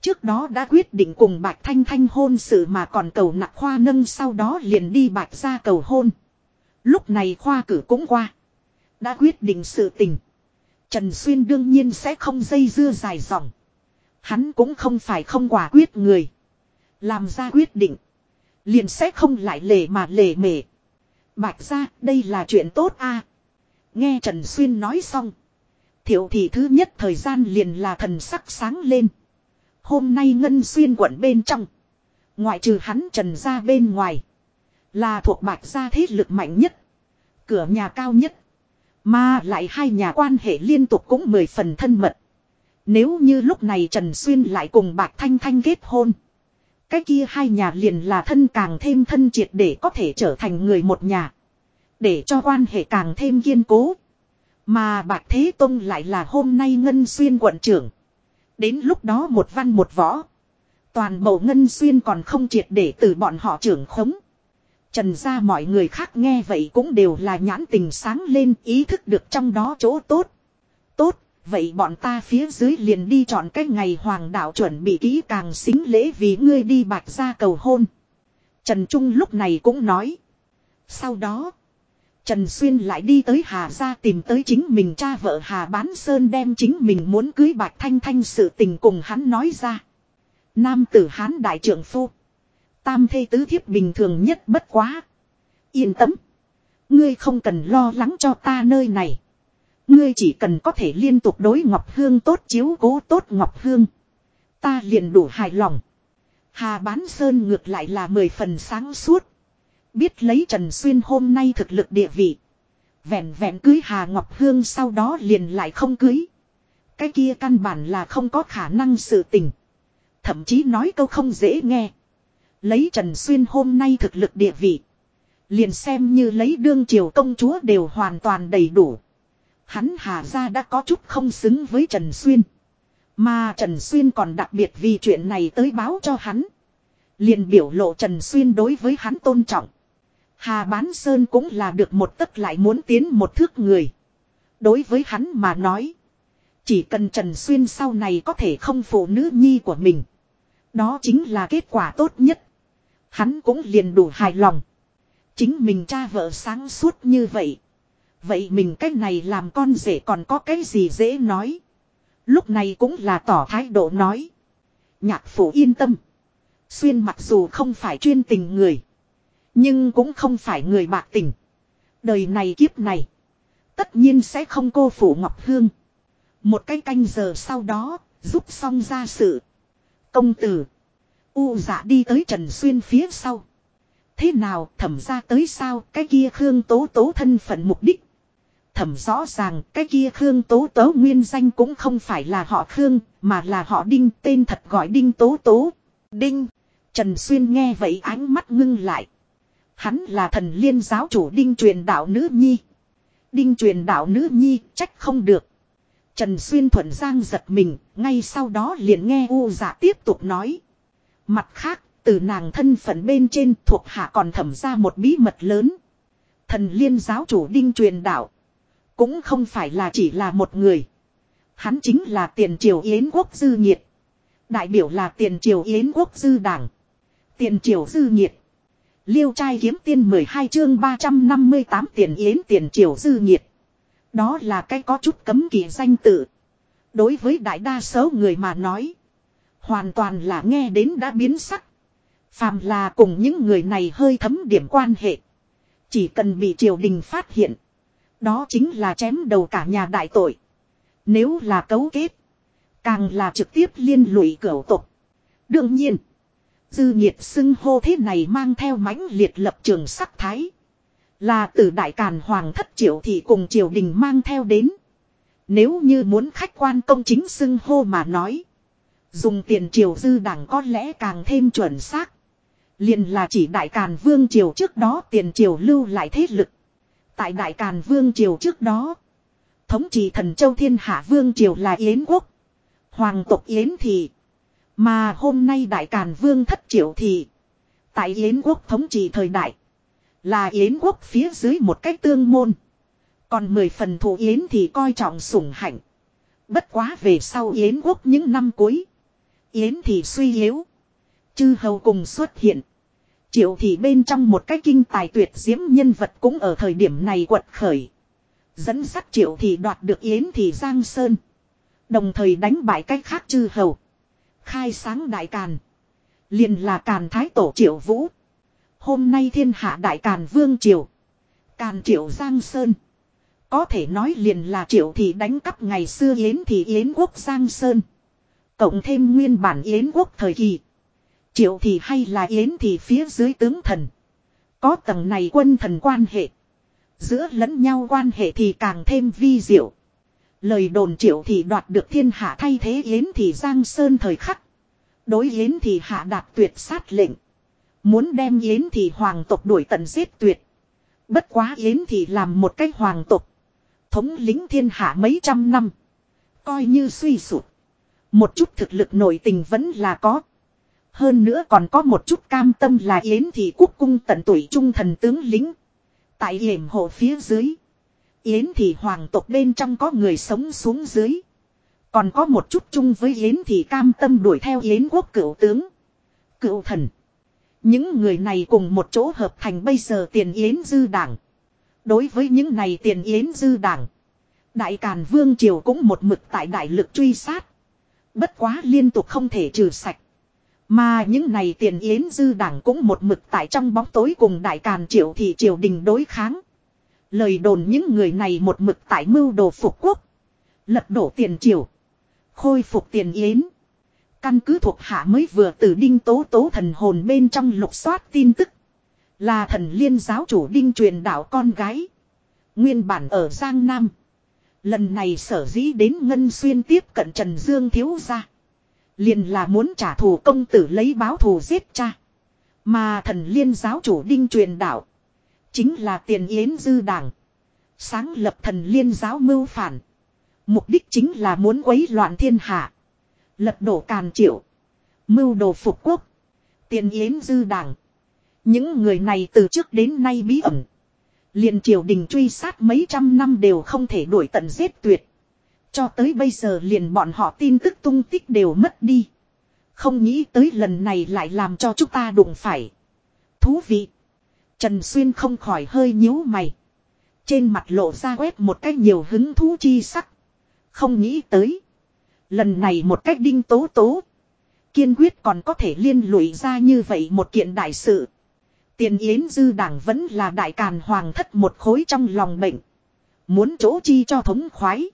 Trước đó đã quyết định cùng Bạch Thanh Thanh hôn sự mà còn cầu nặng khoa nâng sau đó liền đi Bạch ra cầu hôn. Lúc này khoa cử cũng qua. Đã quyết định sự tình. Trần Xuyên đương nhiên sẽ không dây dưa dài dòng. Hắn cũng không phải không quả quyết người. Làm ra quyết định. Liền sẽ không lại lề mà lề mề. Bạch ra, đây là chuyện tốt a Nghe Trần Xuyên nói xong. Thiệu thị thứ nhất thời gian liền là thần sắc sáng lên. Hôm nay Ngân Xuyên quận bên trong. Ngoại trừ hắn Trần ra bên ngoài. Là thuộc bạch gia thế lực mạnh nhất. Cửa nhà cao nhất. Mà lại hai nhà quan hệ liên tục cũng mười phần thân mật. Nếu như lúc này Trần Xuyên lại cùng Bạch Thanh Thanh kết hôn. Cái kia hai nhà liền là thân càng thêm thân triệt để có thể trở thành người một nhà. Để cho quan hệ càng thêm kiên cố. Mà Bạch Thế Tông lại là hôm nay Ngân Xuyên quận trưởng. Đến lúc đó một văn một võ. Toàn bộ Ngân Xuyên còn không triệt để từ bọn họ trưởng khống. Trần ra mọi người khác nghe vậy cũng đều là nhãn tình sáng lên, ý thức được trong đó chỗ tốt. Vậy bọn ta phía dưới liền đi chọn cái ngày hoàng đạo chuẩn bị kỹ càng xính lễ vì ngươi đi bạch ra cầu hôn. Trần Trung lúc này cũng nói. Sau đó, Trần Xuyên lại đi tới Hà gia tìm tới chính mình cha vợ Hà Bán Sơn đem chính mình muốn cưới Bạch Thanh Thanh sự tình cùng hắn nói ra. Nam tử Hán đại trưởng phu. Tam thê tứ thiếp bình thường nhất bất quá. Yên tâm. Ngươi không cần lo lắng cho ta nơi này. Ngươi chỉ cần có thể liên tục đối Ngọc Hương tốt chiếu cố tốt Ngọc Hương. Ta liền đủ hài lòng. Hà Bán Sơn ngược lại là mười phần sáng suốt. Biết lấy Trần Xuyên hôm nay thực lực địa vị. Vẹn vẹn cưới Hà Ngọc Hương sau đó liền lại không cưới. Cái kia căn bản là không có khả năng sự tình. Thậm chí nói câu không dễ nghe. Lấy Trần Xuyên hôm nay thực lực địa vị. Liền xem như lấy đương triều công chúa đều hoàn toàn đầy đủ. Hắn Hà ra đã có chút không xứng với Trần Xuyên. Mà Trần Xuyên còn đặc biệt vì chuyện này tới báo cho hắn. Liền biểu lộ Trần Xuyên đối với hắn tôn trọng. Hà Bán Sơn cũng là được một tất lại muốn tiến một thước người. Đối với hắn mà nói. Chỉ cần Trần Xuyên sau này có thể không phụ nữ nhi của mình. Đó chính là kết quả tốt nhất. Hắn cũng liền đủ hài lòng. Chính mình cha vợ sáng suốt như vậy. Vậy mình cách này làm con rể còn có cái gì dễ nói. Lúc này cũng là tỏ thái độ nói. Nhạc phủ yên tâm. Xuyên mặc dù không phải chuyên tình người. Nhưng cũng không phải người bạc tình. Đời này kiếp này. Tất nhiên sẽ không cô phụ Ngọc Hương. Một cái canh giờ sau đó, giúp xong ra sự. Công tử. U dạ đi tới Trần Xuyên phía sau. Thế nào thẩm ra tới sao cái kia Khương Tố Tố thân phận mục đích. Thẩm rõ ràng cái kia Khương Tố Tố nguyên danh cũng không phải là họ Khương mà là họ Đinh tên thật gọi Đinh Tố Tố. Đinh. Trần Xuyên nghe vậy ánh mắt ngưng lại. Hắn là thần liên giáo chủ Đinh truyền đạo nữ nhi. Đinh truyền đạo nữ nhi trách không được. Trần Xuyên thuận giang giật mình, ngay sau đó liền nghe U giả dạ tiếp tục nói. Mặt khác, từ nàng thân phận bên trên thuộc hạ còn thẩm ra một bí mật lớn. Thần liên giáo chủ đinh truyền đạo. Cũng không phải là chỉ là một người. Hắn chính là tiền triều yến quốc dư nhiệt. Đại biểu là tiền triều yến quốc dư đảng. Tiền triều dư nhiệt. Liêu trai kiếm tiên 12 chương 358 tiền yến tiền triều dư nhiệt. Đó là cái có chút cấm kỵ danh tự. Đối với đại đa số người mà nói. Hoàn toàn là nghe đến đã biến sắc. Phàm là cùng những người này hơi thấm điểm quan hệ. Chỉ cần bị triều đình phát hiện. Đó chính là chém đầu cả nhà đại tội. Nếu là cấu kết. Càng là trực tiếp liên lụy cửu tục. Đương nhiên. Dư nhiệt xưng hô thế này mang theo mãnh liệt lập trường sắc thái. Là từ đại càn hoàng thất triệu thị cùng triều đình mang theo đến. Nếu như muốn khách quan công chính xưng hô mà nói. Dùng tiền triều dư đảng có lẽ càng thêm chuẩn xác. liền là chỉ đại càn vương triều trước đó tiền triều lưu lại thế lực. Tại Đại Càn Vương Triều trước đó. Thống trị thần châu thiên hạ Vương Triều là Yến Quốc. Hoàng tộc Yến Thị. Mà hôm nay Đại Càn Vương thất triệu thị. Tại Yến Quốc thống trị thời đại. Là Yến Quốc phía dưới một cách tương môn. Còn mười phần thủ Yến thì coi trọng sủng hạnh. Bất quá về sau Yến Quốc những năm cuối. Yến thì suy yếu. Chư hầu cùng xuất hiện. Triệu thì bên trong một cái kinh tài tuyệt diễm nhân vật cũng ở thời điểm này quật khởi. Dẫn sắt triệu thì đoạt được Yến thì Giang Sơn. Đồng thời đánh bại cách khác chư hầu. Khai sáng đại càn. liền là càn thái tổ triệu vũ. Hôm nay thiên hạ đại càn vương triều. Càn triệu Giang Sơn. Có thể nói liền là triệu thì đánh cắp ngày xưa Yến thì Yến quốc Giang Sơn. Cộng thêm nguyên bản Yến quốc thời kỳ. Triệu thì hay là Yến thì phía dưới tướng thần. Có tầng này quân thần quan hệ. Giữa lẫn nhau quan hệ thì càng thêm vi diệu. Lời đồn triệu thì đoạt được thiên hạ thay thế Yến thì Giang Sơn thời khắc. Đối Yến thì hạ đạt tuyệt sát lệnh. Muốn đem Yến thì hoàng tộc đuổi tận giết tuyệt. Bất quá Yến thì làm một cách hoàng tộc. Thống lính thiên hạ mấy trăm năm. Coi như suy sụp Một chút thực lực nội tình vẫn là có. Hơn nữa còn có một chút cam tâm là Yến thị quốc cung tận tuổi trung thần tướng lính. Tại hiểm hộ phía dưới. Yến thị hoàng tộc bên trong có người sống xuống dưới. Còn có một chút chung với Yến thị cam tâm đuổi theo Yến quốc cửu tướng. Cửu thần. Những người này cùng một chỗ hợp thành bây giờ tiền Yến dư đảng. Đối với những này tiền Yến dư đảng. Đại Càn Vương Triều cũng một mực tại đại lực truy sát. Bất quá liên tục không thể trừ sạch. Mà những này tiền yến dư đảng cũng một mực tại trong bóng tối cùng đại càn triệu thị triều đình đối kháng. Lời đồn những người này một mực tại mưu đồ phục quốc. Lật đổ tiền triều. Khôi phục tiền yến. Căn cứ thuộc hạ mới vừa từ đinh tố tố thần hồn bên trong lục soát tin tức. Là thần liên giáo chủ đinh truyền đạo con gái. Nguyên bản ở Giang Nam. Lần này sở dĩ đến Ngân Xuyên tiếp cận Trần Dương thiếu ra. Liền là muốn trả thù công tử lấy báo thù giết cha. Mà thần liên giáo chủ đinh truyền đạo. Chính là tiền yến dư đảng. Sáng lập thần liên giáo mưu phản. Mục đích chính là muốn quấy loạn thiên hạ. Lật đổ càn triệu. Mưu đồ phục quốc. Tiền yến dư đảng. Những người này từ trước đến nay bí ẩn. liền triều đình truy sát mấy trăm năm đều không thể đuổi tận giết tuyệt. Cho tới bây giờ liền bọn họ tin tức tung tích đều mất đi. Không nghĩ tới lần này lại làm cho chúng ta đụng phải. Thú vị. Trần Xuyên không khỏi hơi nhíu mày. Trên mặt lộ ra quét một cách nhiều hứng thú chi sắc. Không nghĩ tới. Lần này một cách đinh tố tố. Kiên quyết còn có thể liên lụy ra như vậy một kiện đại sự. Tiền yến dư đảng vẫn là đại càn hoàng thất một khối trong lòng bệnh. Muốn chỗ chi cho thống khoái.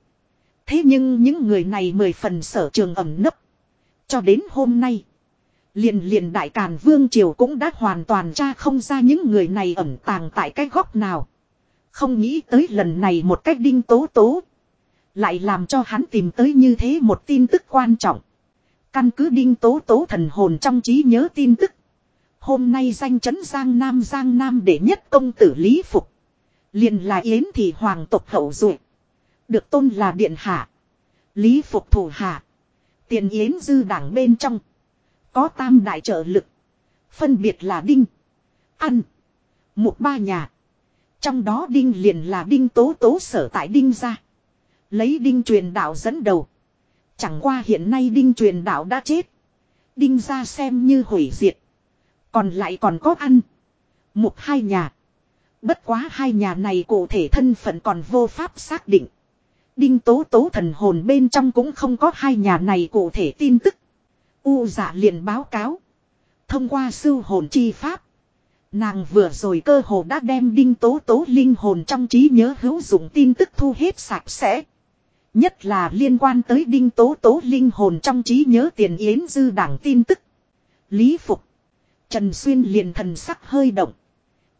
Thế nhưng những người này mười phần sở trường ẩm nấp. Cho đến hôm nay. Liền liền đại càn vương triều cũng đã hoàn toàn tra không ra những người này ẩn tàng tại cái góc nào. Không nghĩ tới lần này một cách đinh tố tố. Lại làm cho hắn tìm tới như thế một tin tức quan trọng. Căn cứ đinh tố tố thần hồn trong trí nhớ tin tức. Hôm nay danh chấn Giang Nam Giang Nam để nhất công tử Lý Phục. Liền là Yến thị hoàng tộc hậu duệ được tôn là điện hạ. Lý phục thủ hạ. Tiền yến dư đảng bên trong. Có tam đại trợ lực. Phân biệt là đinh. Ăn. Một ba nhà. Trong đó đinh liền là đinh tố tố sở tại đinh ra. Lấy đinh truyền đạo dẫn đầu. Chẳng qua hiện nay đinh truyền đạo đã chết. Đinh ra xem như hủy diệt. Còn lại còn có ăn. Một hai nhà. Bất quá hai nhà này cụ thể thân phận còn vô pháp xác định. Đinh tố tố thần hồn bên trong cũng không có hai nhà này cụ thể tin tức. U dạ liền báo cáo. Thông qua sư hồn chi pháp. Nàng vừa rồi cơ hồ đã đem đinh tố tố linh hồn trong trí nhớ hữu dụng tin tức thu hết sạch sẽ. Nhất là liên quan tới đinh tố tố linh hồn trong trí nhớ tiền yến dư đảng tin tức. Lý Phục. Trần Xuyên liền thần sắc hơi động.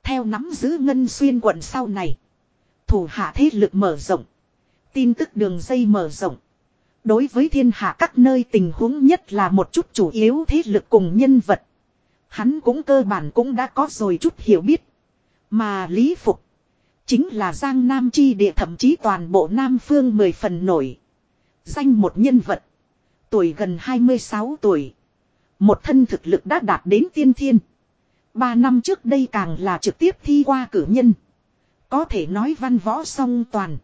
Theo nắm giữ ngân xuyên quận sau này. Thủ hạ thế lực mở rộng. Tin tức đường dây mở rộng. Đối với thiên hạ các nơi tình huống nhất là một chút chủ yếu thế lực cùng nhân vật. Hắn cũng cơ bản cũng đã có rồi chút hiểu biết. Mà Lý Phục. Chính là Giang Nam chi địa thậm chí toàn bộ Nam Phương mười phần nổi. Danh một nhân vật. Tuổi gần 26 tuổi. Một thân thực lực đã đạt đến tiên thiên. Ba năm trước đây càng là trực tiếp thi qua cử nhân. Có thể nói văn võ song toàn.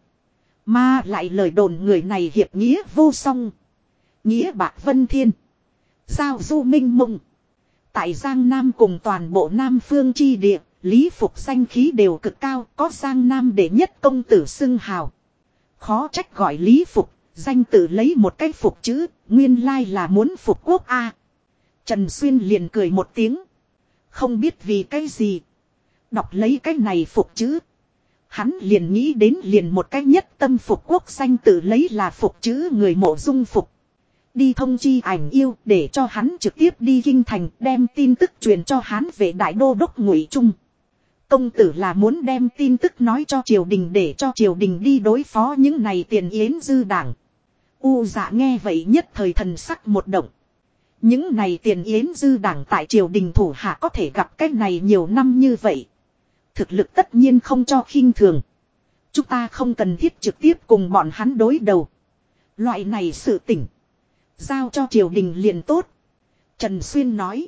Mà lại lời đồn người này hiệp nghĩa vô song. Nghĩa bạc vân thiên. Giao du minh mộng. Tại Giang Nam cùng toàn bộ Nam Phương chi địa, Lý Phục danh khí đều cực cao, có Giang Nam để nhất công tử xưng hào. Khó trách gọi Lý Phục, danh tự lấy một cái phục chữ, nguyên lai là muốn phục quốc A. Trần Xuyên liền cười một tiếng. Không biết vì cái gì. Đọc lấy cái này phục chữ. Hắn liền nghĩ đến liền một cái nhất tâm phục quốc danh tự lấy là phục chữ người mộ dung phục. Đi thông chi ảnh yêu để cho hắn trực tiếp đi kinh thành đem tin tức truyền cho hắn về đại đô đốc ngụy trung. Công tử là muốn đem tin tức nói cho triều đình để cho triều đình đi đối phó những này tiền yến dư đảng. U dạ nghe vậy nhất thời thần sắc một động. Những này tiền yến dư đảng tại triều đình thủ hạ có thể gặp cách này nhiều năm như vậy. Thực lực tất nhiên không cho khinh thường. Chúng ta không cần thiết trực tiếp cùng bọn hắn đối đầu. Loại này sự tỉnh. Giao cho triều đình liền tốt. Trần Xuyên nói.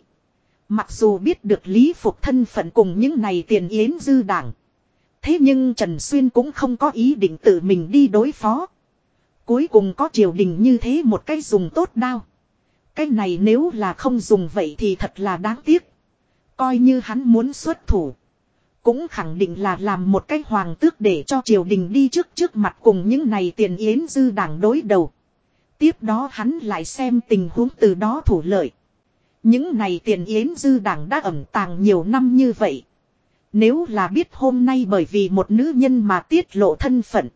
Mặc dù biết được Lý Phục thân phận cùng những này tiền yến dư đảng. Thế nhưng Trần Xuyên cũng không có ý định tự mình đi đối phó. Cuối cùng có triều đình như thế một cái dùng tốt đao. Cái này nếu là không dùng vậy thì thật là đáng tiếc. Coi như hắn muốn xuất thủ. Cũng khẳng định là làm một cái hoàng tước để cho triều đình đi trước trước mặt cùng những này tiền yến dư đảng đối đầu. Tiếp đó hắn lại xem tình huống từ đó thủ lợi. Những này tiền yến dư đảng đã ẩn tàng nhiều năm như vậy. Nếu là biết hôm nay bởi vì một nữ nhân mà tiết lộ thân phận.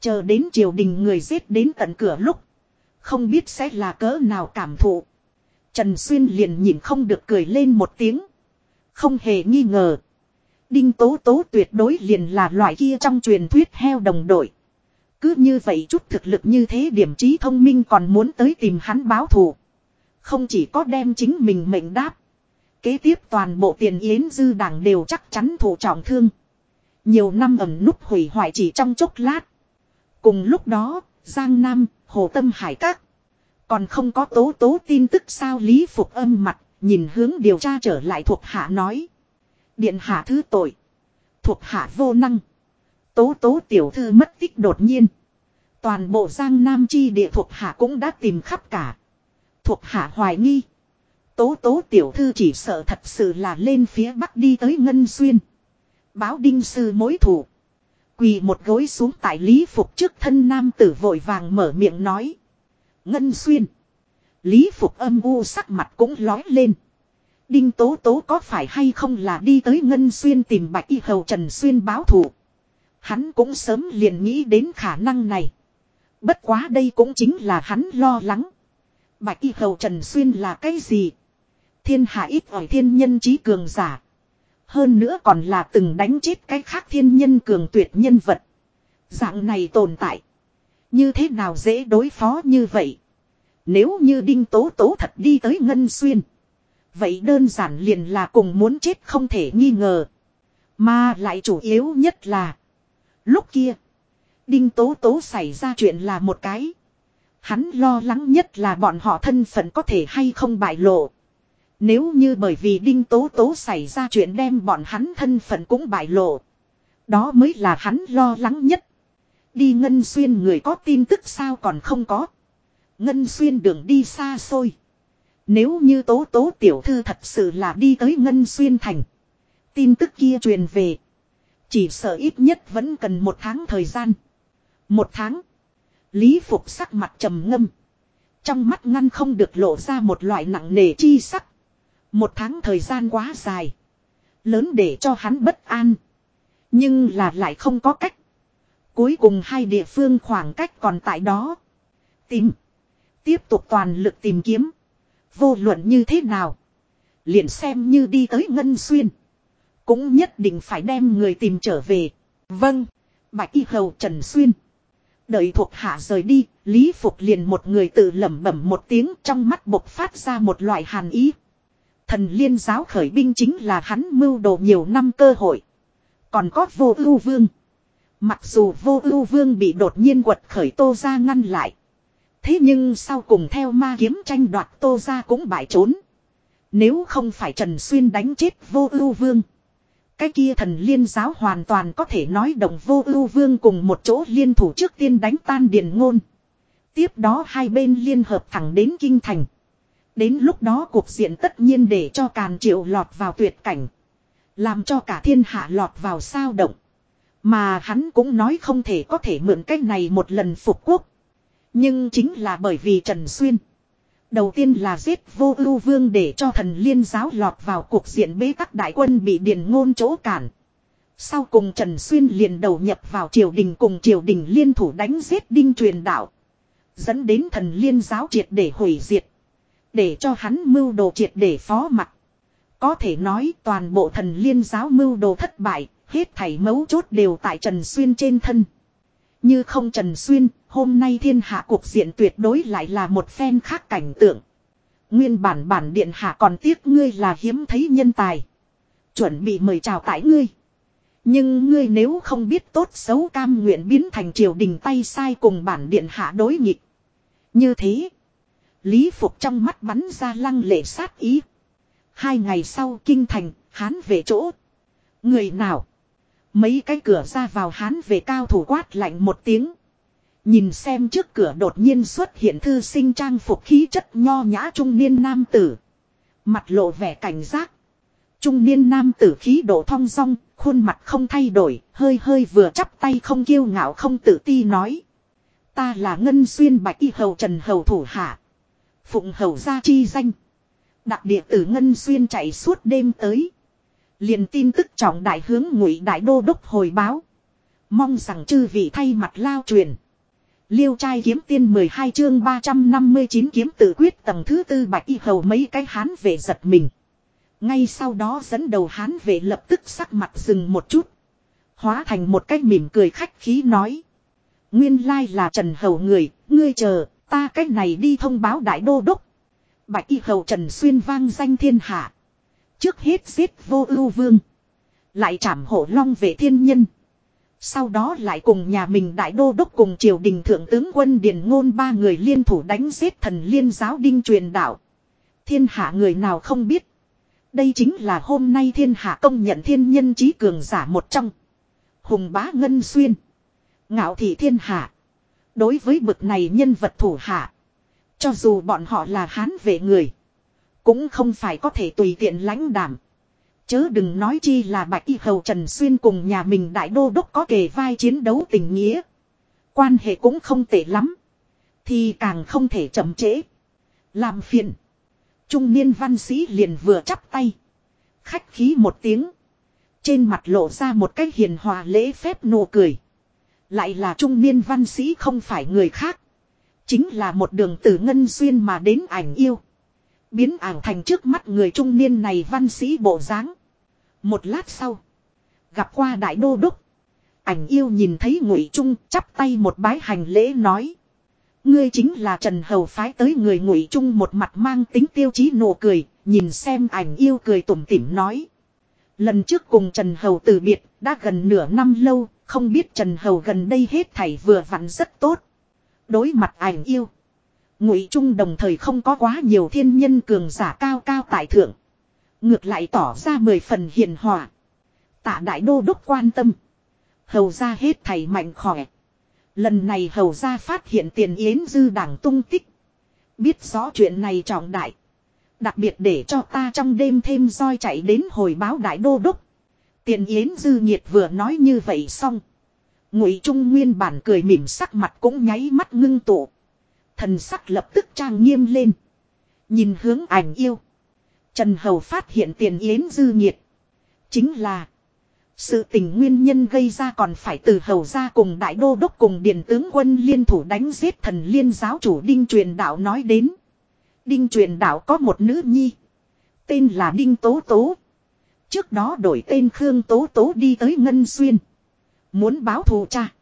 Chờ đến triều đình người giết đến tận cửa lúc. Không biết sẽ là cỡ nào cảm thụ. Trần Xuyên liền nhìn không được cười lên một tiếng. Không hề nghi ngờ. Đinh Tố Tố tuyệt đối liền là loại kia trong truyền thuyết heo đồng đội. Cứ như vậy chút thực lực như thế điểm trí thông minh còn muốn tới tìm hắn báo thù. Không chỉ có đem chính mình mệnh đáp. Kế tiếp toàn bộ tiền yến dư đảng đều chắc chắn thủ trọng thương. Nhiều năm ẩm núp hủy hoại chỉ trong chốc lát. Cùng lúc đó, Giang Nam, Hồ Tâm Hải Các. Còn không có tố tố tin tức sao Lý Phục âm mặt, nhìn hướng điều tra trở lại thuộc hạ nói. Điện hạ thứ tội. Thuộc hạ vô năng. Tố tố tiểu thư mất tích đột nhiên. Toàn bộ Giang Nam chi địa thuộc hạ cũng đã tìm khắp cả. Thuộc hạ hoài nghi. Tố tố tiểu thư chỉ sợ thật sự là lên phía bắc đi tới Ngân Xuyên. Báo đinh sư mối thủ. Quỳ một gối xuống tại Lý Phục trước thân nam tử vội vàng mở miệng nói. Ngân Xuyên. Lý Phục âm u sắc mặt cũng lói lên. Đinh Tố Tố có phải hay không là đi tới Ngân Xuyên tìm Bạch Y Hầu Trần Xuyên báo thù. Hắn cũng sớm liền nghĩ đến khả năng này. Bất quá đây cũng chính là hắn lo lắng. Bạch Y Hầu Trần Xuyên là cái gì? Thiên hạ ít ỏi thiên nhân trí cường giả. Hơn nữa còn là từng đánh chết cái khác thiên nhân cường tuyệt nhân vật. Dạng này tồn tại. Như thế nào dễ đối phó như vậy? Nếu như Đinh Tố Tố thật đi tới Ngân Xuyên. Vậy đơn giản liền là cùng muốn chết không thể nghi ngờ. Mà lại chủ yếu nhất là. Lúc kia. Đinh Tố Tố xảy ra chuyện là một cái. Hắn lo lắng nhất là bọn họ thân phận có thể hay không bại lộ. Nếu như bởi vì Đinh Tố Tố xảy ra chuyện đem bọn hắn thân phận cũng bại lộ. Đó mới là hắn lo lắng nhất. Đi Ngân Xuyên người có tin tức sao còn không có. Ngân Xuyên đường đi xa xôi. Nếu như Tố Tố Tiểu Thư thật sự là đi tới Ngân Xuyên Thành. Tin tức kia truyền về. Chỉ sợ ít nhất vẫn cần một tháng thời gian. Một tháng. Lý Phục sắc mặt trầm ngâm. Trong mắt ngăn không được lộ ra một loại nặng nề chi sắc. Một tháng thời gian quá dài. Lớn để cho hắn bất an. Nhưng là lại không có cách. Cuối cùng hai địa phương khoảng cách còn tại đó. Tìm. Tiếp tục toàn lực tìm kiếm. Vô luận như thế nào. Liền xem như đi tới Ngân Xuyên. Cũng nhất định phải đem người tìm trở về. Vâng. Bạch Y Hầu Trần Xuyên. Đợi thuộc hạ rời đi, Lý Phục liền một người tự lẩm bẩm một tiếng trong mắt bộc phát ra một loại hàn ý. Thần liên giáo khởi binh chính là hắn mưu đồ nhiều năm cơ hội. Còn có vô ưu vương. Mặc dù vô ưu vương bị đột nhiên quật khởi tô ra ngăn lại. Thế nhưng sau cùng theo ma kiếm tranh đoạt tô ra cũng bại trốn. Nếu không phải Trần Xuyên đánh chết vô ưu vương. Cái kia thần liên giáo hoàn toàn có thể nói đồng vô ưu vương cùng một chỗ liên thủ trước tiên đánh tan điền ngôn. Tiếp đó hai bên liên hợp thẳng đến kinh thành. Đến lúc đó cuộc diện tất nhiên để cho càn triệu lọt vào tuyệt cảnh. Làm cho cả thiên hạ lọt vào sao động. Mà hắn cũng nói không thể có thể mượn cách này một lần phục quốc. Nhưng chính là bởi vì Trần Xuyên. Đầu tiên là giết vô ưu vương để cho thần liên giáo lọt vào cuộc diện bế tắc đại quân bị điền ngôn chỗ cản. Sau cùng Trần Xuyên liền đầu nhập vào triều đình cùng triều đình liên thủ đánh giết đinh truyền đạo. Dẫn đến thần liên giáo triệt để hủy diệt. Để cho hắn mưu đồ triệt để phó mặt. Có thể nói toàn bộ thần liên giáo mưu đồ thất bại, hết thảy mấu chốt đều tại Trần Xuyên trên thân. Như không Trần Xuyên, hôm nay thiên hạ cuộc diện tuyệt đối lại là một phen khác cảnh tượng. Nguyên bản bản điện hạ còn tiếc ngươi là hiếm thấy nhân tài. Chuẩn bị mời chào tại ngươi. Nhưng ngươi nếu không biết tốt xấu cam nguyện biến thành triều đình tay sai cùng bản điện hạ đối nghịch. Như thế. Lý Phục trong mắt bắn ra lăng lệ sát ý. Hai ngày sau kinh thành, hán về chỗ. Người nào? Mấy cái cửa ra vào hán về cao thủ quát lạnh một tiếng. Nhìn xem trước cửa đột nhiên xuất hiện thư sinh trang phục khí chất nho nhã trung niên nam tử. Mặt lộ vẻ cảnh giác. Trung niên nam tử khí độ thong dong, khuôn mặt không thay đổi, hơi hơi vừa chắp tay không kiêu ngạo không tự ti nói. Ta là Ngân Xuyên Bạch Y Hầu Trần Hầu Thủ Hạ. Phụng Hầu gia chi danh. Đặc địa tử Ngân Xuyên chạy suốt đêm tới. liền tin tức trọng đại hướng ngụy đại đô đốc hồi báo. Mong rằng chư vị thay mặt lao truyền. Liêu trai kiếm tiên 12 chương 359 kiếm tự quyết tầng thứ tư bạch y hầu mấy cái hán về giật mình. Ngay sau đó dẫn đầu hán về lập tức sắc mặt dừng một chút. Hóa thành một cái mỉm cười khách khí nói. Nguyên lai là Trần Hầu người, ngươi chờ, ta cách này đi thông báo đại đô đốc. Bạch y hầu Trần Xuyên vang danh thiên hạ. Trước hết giết vô ưu vương. Lại trảm hổ long về thiên nhân. Sau đó lại cùng nhà mình đại đô đốc cùng triều đình thượng tướng quân Điền Ngôn ba người liên thủ đánh giết thần liên giáo đinh truyền đạo. Thiên hạ người nào không biết. Đây chính là hôm nay thiên hạ công nhận thiên nhân trí cường giả một trong. Hùng bá ngân xuyên. Ngạo thị thiên hạ. Đối với bực này nhân vật thủ hạ. Cho dù bọn họ là hán vệ người. Cũng không phải có thể tùy tiện lãnh đảm. Chớ đừng nói chi là bạch y hầu Trần Xuyên cùng nhà mình đại đô đốc có kề vai chiến đấu tình nghĩa. Quan hệ cũng không tệ lắm. Thì càng không thể chậm trễ. Làm phiền. Trung niên văn sĩ liền vừa chắp tay. Khách khí một tiếng. Trên mặt lộ ra một cái hiền hòa lễ phép nụ cười. Lại là trung niên văn sĩ không phải người khác. Chính là một đường tử ngân xuyên mà đến ảnh yêu. Biến ảo thành trước mắt người trung niên này văn sĩ bộ dáng. Một lát sau. Gặp qua đại đô đốc. Ảnh yêu nhìn thấy ngụy trung chắp tay một bái hành lễ nói. Ngươi chính là Trần Hầu phái tới người ngụy trung một mặt mang tính tiêu chí nụ cười, nhìn xem ảnh yêu cười tủm tỉm nói. Lần trước cùng Trần Hầu từ biệt, đã gần nửa năm lâu, không biết Trần Hầu gần đây hết thảy vừa vặn rất tốt. Đối mặt ảnh yêu. Ngụy Trung đồng thời không có quá nhiều thiên nhân cường giả cao cao tại thượng. Ngược lại tỏ ra mười phần hiền hòa. Tạ đại đô đốc quan tâm. Hầu ra hết thầy mạnh khỏe. Lần này hầu ra phát hiện tiền yến dư đảng tung tích. Biết rõ chuyện này trọng đại. Đặc biệt để cho ta trong đêm thêm roi chạy đến hồi báo đại đô đốc. Tiền yến dư nhiệt vừa nói như vậy xong. Ngụy Trung nguyên bản cười mỉm sắc mặt cũng nháy mắt ngưng tụ. Thần sắc lập tức trang nghiêm lên. Nhìn hướng ảnh yêu. Trần Hầu phát hiện tiền yến dư nhiệt. Chính là. Sự tình nguyên nhân gây ra còn phải từ hầu ra cùng đại đô đốc cùng điện tướng quân liên thủ đánh giết thần liên giáo chủ Đinh Truyền Đạo nói đến. Đinh Truyền Đạo có một nữ nhi. Tên là Đinh Tố Tố. Trước đó đổi tên Khương Tố Tố đi tới Ngân Xuyên. Muốn báo thù cha.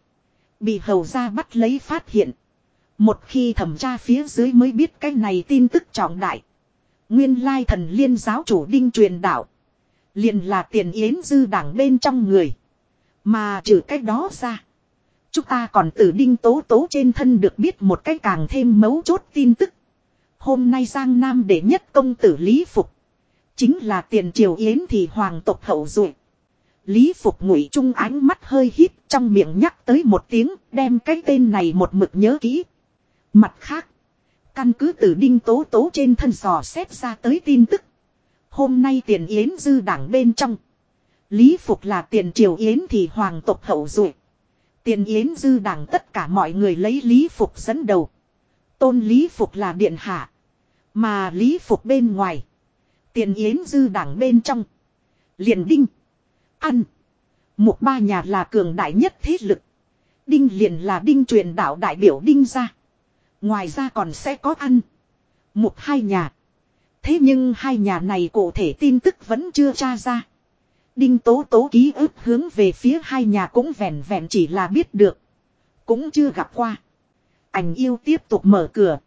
Bị hầu ra bắt lấy phát hiện. Một khi thẩm tra phía dưới mới biết cái này tin tức trọng đại. Nguyên lai thần liên giáo chủ đinh truyền đạo. liền là tiền yến dư đảng bên trong người. Mà trừ cách đó ra. Chúng ta còn từ đinh tố tố trên thân được biết một cách càng thêm mấu chốt tin tức. Hôm nay Giang Nam đệ nhất công tử Lý Phục. Chính là tiền triều yến thì hoàng tộc hậu duệ Lý Phục ngụy trung ánh mắt hơi hít trong miệng nhắc tới một tiếng, đem cái tên này một mực nhớ kỹ. Mặt khác. Căn cứ từ đinh tố tố trên thân dò xét ra tới tin tức. Hôm nay tiền yến dư đảng bên trong. Lý Phục là tiền triều yến thì hoàng tộc hậu duệ Tiền yến dư đảng tất cả mọi người lấy Lý Phục dẫn đầu. Tôn Lý Phục là điện hạ. Mà Lý Phục bên ngoài. Tiền yến dư đảng bên trong. Liền đinh. Ăn. Một ba nhà là cường đại nhất thế lực. Đinh liền là đinh truyền đạo đại biểu đinh ra. Ngoài ra còn sẽ có ăn. Một hai nhà. Thế nhưng hai nhà này cụ thể tin tức vẫn chưa tra ra. Đinh tố tố ký ức hướng về phía hai nhà cũng vẹn vẹn chỉ là biết được. Cũng chưa gặp qua. Ảnh yêu tiếp tục mở cửa.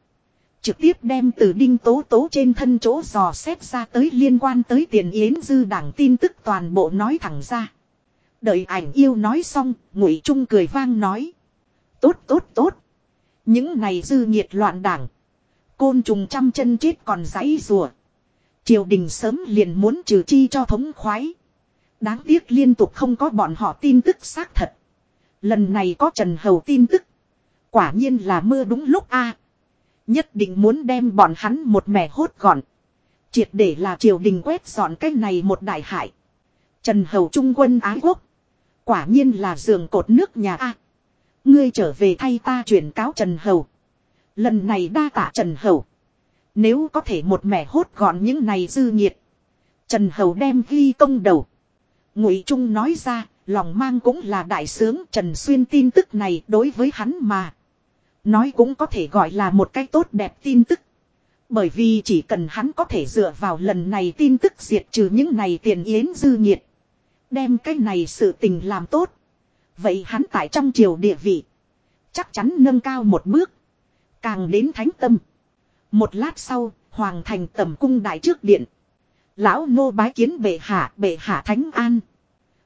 Trực tiếp đem từ đinh tố tố trên thân chỗ dò xét ra tới liên quan tới tiền yến dư đảng tin tức toàn bộ nói thẳng ra. Đợi ảnh yêu nói xong, ngụy trung cười vang nói. Tốt tốt tốt. Những này dư nhiệt loạn đảng. Côn trùng trăm chân chết còn giấy rùa. Triều đình sớm liền muốn trừ chi cho thống khoái. Đáng tiếc liên tục không có bọn họ tin tức xác thật. Lần này có Trần Hầu tin tức. Quả nhiên là mưa đúng lúc a. Nhất định muốn đem bọn hắn một mẻ hốt gọn. Triệt để là triều đình quét dọn cái này một đại hại. Trần Hầu Trung quân Ái Quốc. Quả nhiên là giường cột nước nhà A. Ngươi trở về thay ta chuyển cáo Trần Hầu. Lần này đa tạ Trần Hầu. Nếu có thể một mẻ hốt gọn những này dư nhiệt. Trần Hầu đem ghi công đầu. Ngụy Trung nói ra, lòng mang cũng là đại sướng Trần Xuyên tin tức này đối với hắn mà. Nói cũng có thể gọi là một cái tốt đẹp tin tức. Bởi vì chỉ cần hắn có thể dựa vào lần này tin tức diệt trừ những này tiền yến dư nhiệt. Đem cái này sự tình làm tốt. Vậy hắn tại trong triều địa vị. Chắc chắn nâng cao một bước. Càng đến thánh tâm. Một lát sau, hoàng thành tầm cung đại trước điện. Lão nô bái kiến bệ hạ, bệ hạ thánh an.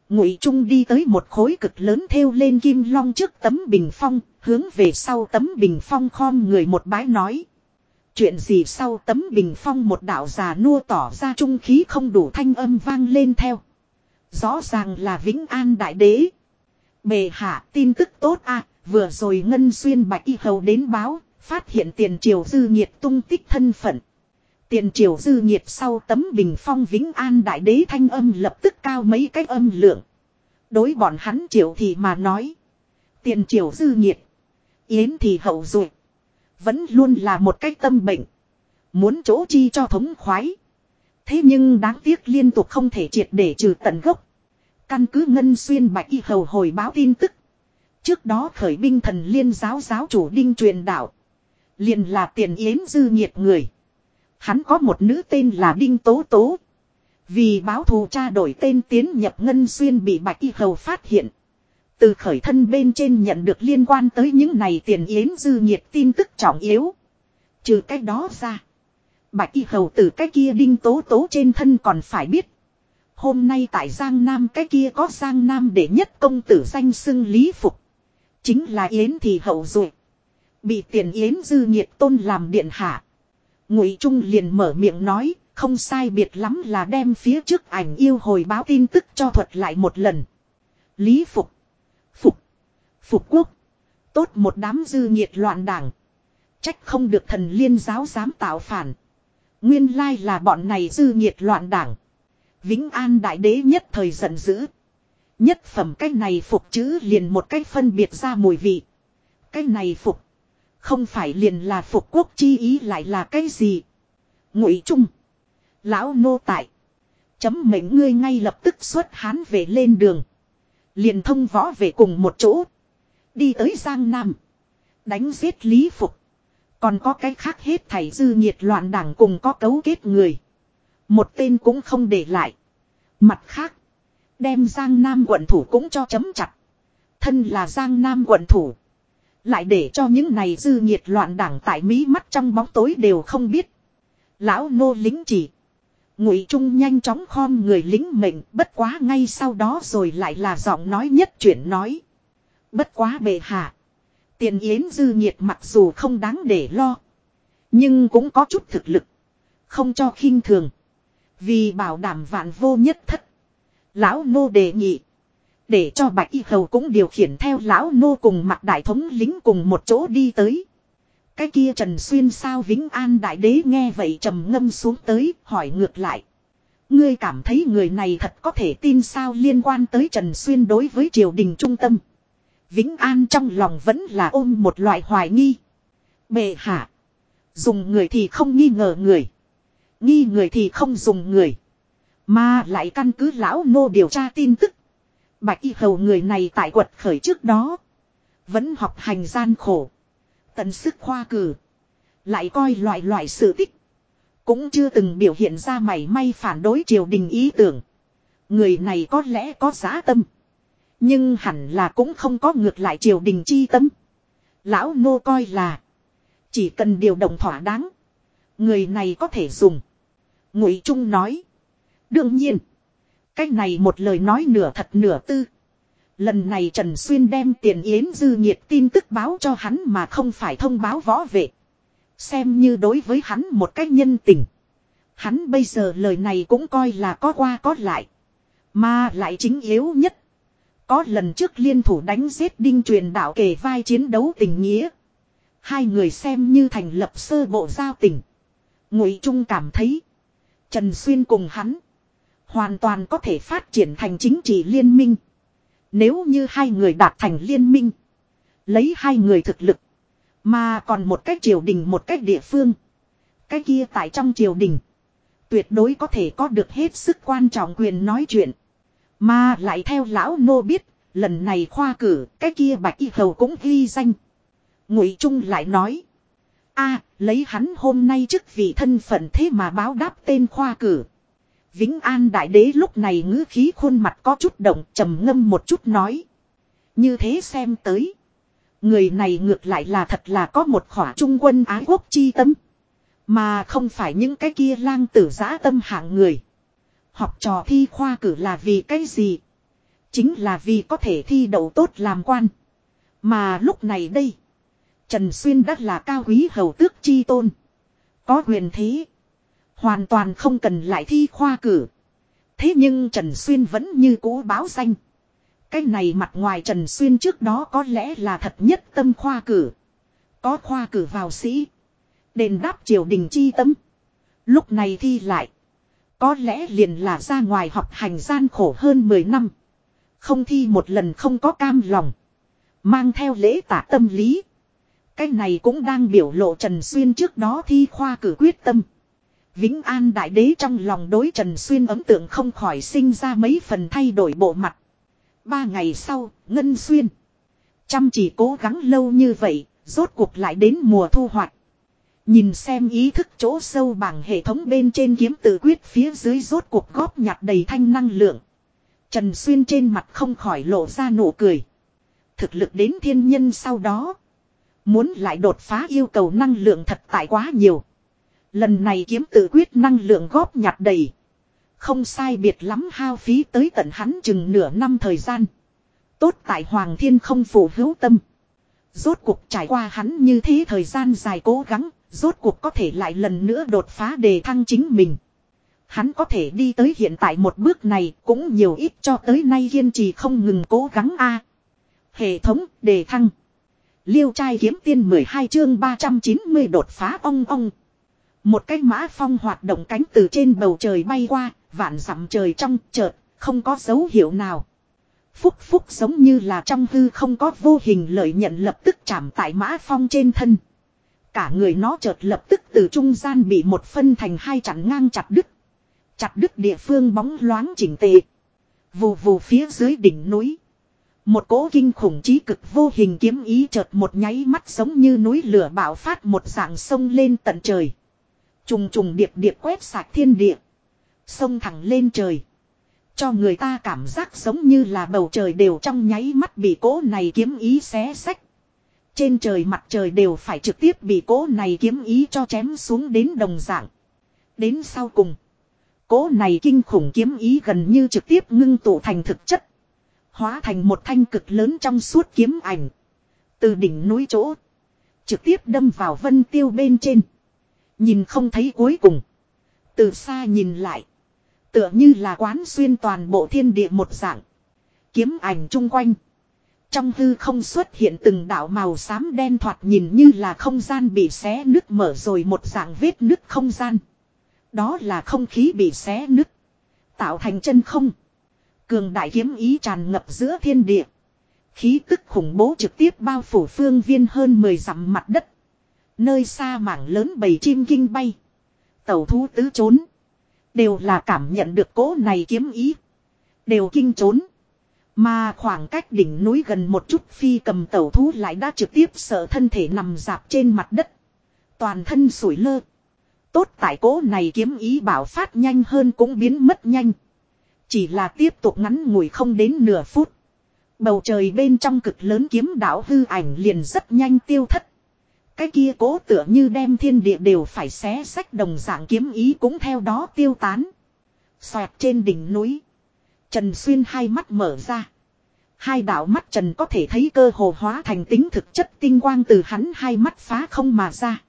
Ngụy Trung đi tới một khối cực lớn theo lên kim long trước tấm bình phong, hướng về sau tấm bình phong khom người một bái nói. Chuyện gì sau tấm bình phong một đạo già nua tỏ ra trung khí không đủ thanh âm vang lên theo. Rõ ràng là Vĩnh An Đại Đế. Bề hạ tin tức tốt à, vừa rồi Ngân Xuyên Bạch Y Hầu đến báo, phát hiện tiền triều dư nhiệt tung tích thân phận. Tiền triều dư nhiệt sau tấm bình phong Vĩnh An Đại Đế thanh âm lập tức cao mấy cái âm lượng. Đối bọn hắn triều thì mà nói. Tiền triều dư nhiệt. Yến thì hậu rồi. Vẫn luôn là một cái tâm bệnh. Muốn chỗ chi cho thống khoái. Thế nhưng đáng tiếc liên tục không thể triệt để trừ tận gốc. Căn cứ Ngân Xuyên Bạch Y Hầu hồi báo tin tức. Trước đó khởi binh thần liên giáo giáo chủ đinh truyền đạo. Liền là tiền yến dư nhiệt người. Hắn có một nữ tên là Đinh Tố Tố. Vì báo thù cha đổi tên tiến nhập Ngân Xuyên bị Bạch Y Hầu phát hiện. Từ khởi thân bên trên nhận được liên quan tới những này tiền yến dư nhiệt tin tức trọng yếu. Trừ cách đó ra. Bạch y hầu từ cái kia đinh tố tố trên thân còn phải biết. Hôm nay tại Giang Nam cái kia có Giang Nam để nhất công tử danh xưng Lý Phục. Chính là Yến thị hậu rồi. Bị tiền Yến dư nhiệt tôn làm điện hạ. Ngụy Trung liền mở miệng nói, không sai biệt lắm là đem phía trước ảnh yêu hồi báo tin tức cho thuật lại một lần. Lý Phục. Phục. Phục quốc. Tốt một đám dư nhiệt loạn đảng. Trách không được thần liên giáo dám tạo phản. Nguyên lai là bọn này dư nhiệt loạn đảng. Vĩnh An đại đế nhất thời giận dữ. Nhất phẩm cái này phục chữ liền một cách phân biệt ra mùi vị. Cái này phục. Không phải liền là phục quốc chi ý lại là cái gì. Ngụy Trung. Lão nô tại. Chấm mệnh ngươi ngay lập tức xuất hán về lên đường. Liền thông võ về cùng một chỗ. Đi tới Giang Nam. Đánh giết Lý Phục. Còn có cái khác hết thảy dư nhiệt loạn đảng cùng có cấu kết người. Một tên cũng không để lại. Mặt khác. Đem Giang Nam quận thủ cũng cho chấm chặt. Thân là Giang Nam quận thủ. Lại để cho những này dư nhiệt loạn đảng tại mí mắt trong bóng tối đều không biết. Lão nô lính chỉ. Ngụy Trung nhanh chóng khom người lính mệnh, bất quá ngay sau đó rồi lại là giọng nói nhất chuyển nói. Bất quá bệ hạ. Tiền yến dư nhiệt mặc dù không đáng để lo. Nhưng cũng có chút thực lực. Không cho khinh thường. Vì bảo đảm vạn vô nhất thất. Lão nô đề nghị. Để cho bạch y hầu cũng điều khiển theo lão nô cùng mặt đại thống lính cùng một chỗ đi tới. Cái kia Trần Xuyên sao Vĩnh An Đại Đế nghe vậy trầm ngâm xuống tới, hỏi ngược lại. Ngươi cảm thấy người này thật có thể tin sao liên quan tới Trần Xuyên đối với triều đình trung tâm. Vĩnh An trong lòng vẫn là ôm một loại hoài nghi. Bệ hạ. Dùng người thì không nghi ngờ người. Nghi người thì không dùng người. Mà lại căn cứ lão nô điều tra tin tức. Bạch y hầu người này tại quật khởi trước đó. Vẫn học hành gian khổ. Tận sức khoa cử. Lại coi loại loại sự tích. Cũng chưa từng biểu hiện ra mảy may phản đối triều đình ý tưởng. Người này có lẽ có giá tâm. Nhưng hẳn là cũng không có ngược lại triều đình chi tâm. Lão nô coi là. Chỉ cần điều động thỏa đáng. Người này có thể dùng. Ngụy Trung nói. Đương nhiên. Cách này một lời nói nửa thật nửa tư. Lần này Trần Xuyên đem tiền yến dư nhiệt tin tức báo cho hắn mà không phải thông báo võ vệ. Xem như đối với hắn một cách nhân tình. Hắn bây giờ lời này cũng coi là có qua có lại. Mà lại chính yếu nhất. Có lần trước liên thủ đánh giết đinh truyền đạo kề vai chiến đấu tình nghĩa. Hai người xem như thành lập sơ bộ giao tình. Ngụy Trung cảm thấy. Trần Xuyên cùng hắn. Hoàn toàn có thể phát triển thành chính trị liên minh. Nếu như hai người đạt thành liên minh. Lấy hai người thực lực. Mà còn một cách triều đình một cách địa phương. Cái kia tại trong triều đình. Tuyệt đối có thể có được hết sức quan trọng quyền nói chuyện. Mà lại theo lão nô biết. Lần này khoa cử, cái kia bạch y hầu cũng ghi danh. Ngụy Trung lại nói a, lấy hắn hôm nay chức vị thân phận thế mà báo đáp tên khoa cử. Vĩnh An Đại Đế lúc này ngữ khí khuôn mặt có chút động, trầm ngâm một chút nói. Như thế xem tới. Người này ngược lại là thật là có một khỏa trung quân ái quốc chi tâm. Mà không phải những cái kia lang tử giã tâm hạng người. Học trò thi khoa cử là vì cái gì? Chính là vì có thể thi đậu tốt làm quan. Mà lúc này đây. Trần Xuyên đã là cao quý hầu tước chi tôn. Có quyền thế. Hoàn toàn không cần lại thi khoa cử. Thế nhưng Trần Xuyên vẫn như cũ báo danh. Cái này mặt ngoài Trần Xuyên trước đó có lẽ là thật nhất tâm khoa cử. Có khoa cử vào sĩ. Đền đáp triều đình chi tâm. Lúc này thi lại. Có lẽ liền là ra ngoài học hành gian khổ hơn 10 năm. Không thi một lần không có cam lòng. Mang theo lễ tả tâm lý. Cái này cũng đang biểu lộ Trần Xuyên trước đó thi khoa cử quyết tâm. Vĩnh An Đại Đế trong lòng đối Trần Xuyên ấn tượng không khỏi sinh ra mấy phần thay đổi bộ mặt. Ba ngày sau, Ngân Xuyên. Chăm chỉ cố gắng lâu như vậy, rốt cuộc lại đến mùa thu hoạch. Nhìn xem ý thức chỗ sâu bằng hệ thống bên trên kiếm tự quyết phía dưới rốt cuộc góp nhặt đầy thanh năng lượng. Trần Xuyên trên mặt không khỏi lộ ra nụ cười. Thực lực đến thiên nhân sau đó. Muốn lại đột phá yêu cầu năng lượng thật tại quá nhiều. Lần này kiếm tự quyết năng lượng góp nhặt đầy. Không sai biệt lắm hao phí tới tận hắn chừng nửa năm thời gian. Tốt tại Hoàng Thiên không phủ hữu tâm. Rốt cuộc trải qua hắn như thế thời gian dài cố gắng, rốt cuộc có thể lại lần nữa đột phá đề thăng chính mình. Hắn có thể đi tới hiện tại một bước này cũng nhiều ít cho tới nay kiên trì không ngừng cố gắng a. Hệ thống đề thăng. Liêu trai kiếm tiên 12 chương 390 đột phá ong ong. Một cái mã phong hoạt động cánh từ trên bầu trời bay qua, vạn dặm trời trong chợt, không có dấu hiệu nào. Phúc phúc giống như là trong hư không có vô hình lợi nhận lập tức chạm tại mã phong trên thân. Cả người nó chợt lập tức từ trung gian bị một phân thành hai chặn ngang chặt đứt. Chặt đứt địa phương bóng loáng chỉnh tề. Vù vù phía dưới đỉnh núi. Một cỗ kinh khủng trí cực vô hình kiếm ý chợt một nháy mắt giống như núi lửa bạo phát một dạng sông lên tận trời. Trùng trùng điệp điệp quét sạch thiên địa. Sông thẳng lên trời. Cho người ta cảm giác giống như là bầu trời đều trong nháy mắt bị cỗ này kiếm ý xé sách. Trên trời mặt trời đều phải trực tiếp bị cỗ này kiếm ý cho chém xuống đến đồng dạng. Đến sau cùng. Cỗ này kinh khủng kiếm ý gần như trực tiếp ngưng tụ thành thực chất. Hóa thành một thanh cực lớn trong suốt kiếm ảnh. Từ đỉnh núi chỗ. Trực tiếp đâm vào vân tiêu bên trên. Nhìn không thấy cuối cùng. Từ xa nhìn lại. Tựa như là quán xuyên toàn bộ thiên địa một dạng. Kiếm ảnh chung quanh. Trong hư không xuất hiện từng đạo màu xám đen thoạt nhìn như là không gian bị xé nứt mở rồi một dạng vết nứt không gian. Đó là không khí bị xé nứt. Tạo thành chân không. Cường đại kiếm ý tràn ngập giữa thiên địa. Khí tức khủng bố trực tiếp bao phủ phương viên hơn 10 dặm mặt đất. Nơi xa mảng lớn bầy chim kinh bay. Tẩu thú tứ trốn. Đều là cảm nhận được cỗ này kiếm ý. Đều kinh trốn. Mà khoảng cách đỉnh núi gần một chút phi cầm tẩu thú lại đã trực tiếp sợ thân thể nằm dạp trên mặt đất. Toàn thân sủi lơ. Tốt tại cỗ này kiếm ý bảo phát nhanh hơn cũng biến mất nhanh. Chỉ là tiếp tục ngắn ngủi không đến nửa phút. Bầu trời bên trong cực lớn kiếm đảo hư ảnh liền rất nhanh tiêu thất. Cái kia cố tựa như đem thiên địa đều phải xé sách đồng dạng kiếm ý cũng theo đó tiêu tán. Xoẹt trên đỉnh núi. Trần Xuyên hai mắt mở ra. Hai đạo mắt Trần có thể thấy cơ hồ hóa thành tính thực chất tinh quang từ hắn hai mắt phá không mà ra.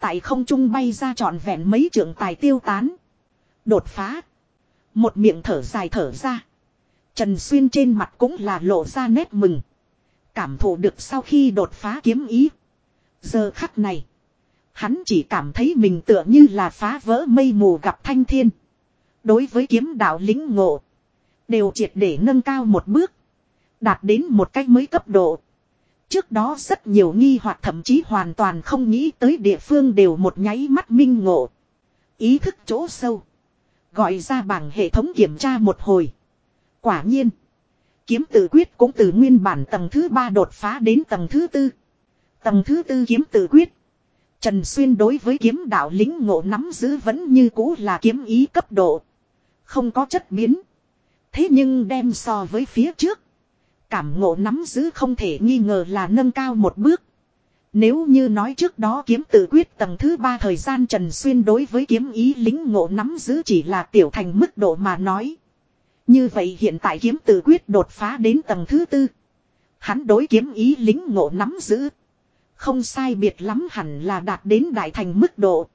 Tại không trung bay ra trọn vẹn mấy trường tài tiêu tán. Đột phá. Một miệng thở dài thở ra. Trần Xuyên trên mặt cũng là lộ ra nét mừng. Cảm thụ được sau khi đột phá kiếm ý. Giờ khắc này. Hắn chỉ cảm thấy mình tựa như là phá vỡ mây mù gặp thanh thiên. Đối với kiếm đạo lính ngộ. Đều triệt để nâng cao một bước. Đạt đến một cách mới cấp độ. Trước đó rất nhiều nghi hoặc thậm chí hoàn toàn không nghĩ tới địa phương đều một nháy mắt minh ngộ. Ý thức chỗ sâu. Gọi ra bảng hệ thống kiểm tra một hồi. Quả nhiên. Kiếm tự quyết cũng từ nguyên bản tầng thứ ba đột phá đến tầng thứ tư. Tầng thứ tư kiếm tự quyết. Trần Xuyên đối với kiếm đạo lính ngộ nắm giữ vẫn như cũ là kiếm ý cấp độ. Không có chất biến. Thế nhưng đem so với phía trước. Cảm ngộ nắm giữ không thể nghi ngờ là nâng cao một bước. Nếu như nói trước đó kiếm tự quyết tầng thứ ba thời gian Trần Xuyên đối với kiếm ý lính ngộ nắm giữ chỉ là tiểu thành mức độ mà nói. Như vậy hiện tại kiếm tự quyết đột phá đến tầng thứ tư. Hắn đối kiếm ý lính ngộ nắm giữ. Không sai biệt lắm hẳn là đạt đến đại thành mức độ.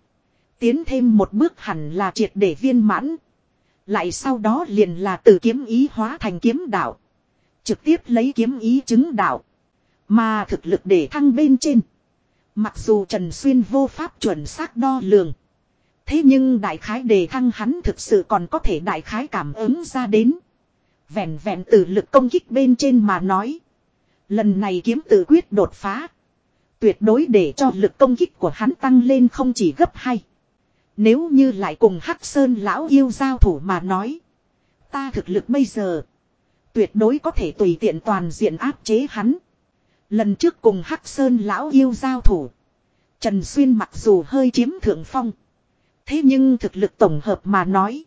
Tiến thêm một bước hẳn là triệt để viên mãn. Lại sau đó liền là từ kiếm ý hóa thành kiếm đạo. Trực tiếp lấy kiếm ý chứng đạo. Mà thực lực để thăng bên trên. Mặc dù Trần Xuyên vô pháp chuẩn xác đo lường. Thế nhưng đại khái đề thăng hắn thực sự còn có thể đại khái cảm ứng ra đến. Vẹn vẹn từ lực công kích bên trên mà nói. Lần này kiếm tự quyết đột phá. Tuyệt đối để cho lực công kích của hắn tăng lên không chỉ gấp hai. Nếu như lại cùng Hắc Sơn lão yêu giao thủ mà nói. Ta thực lực bây giờ. Tuyệt đối có thể tùy tiện toàn diện áp chế hắn. Lần trước cùng Hắc Sơn lão yêu giao thủ. Trần Xuyên mặc dù hơi chiếm thượng phong. Thế nhưng thực lực tổng hợp mà nói.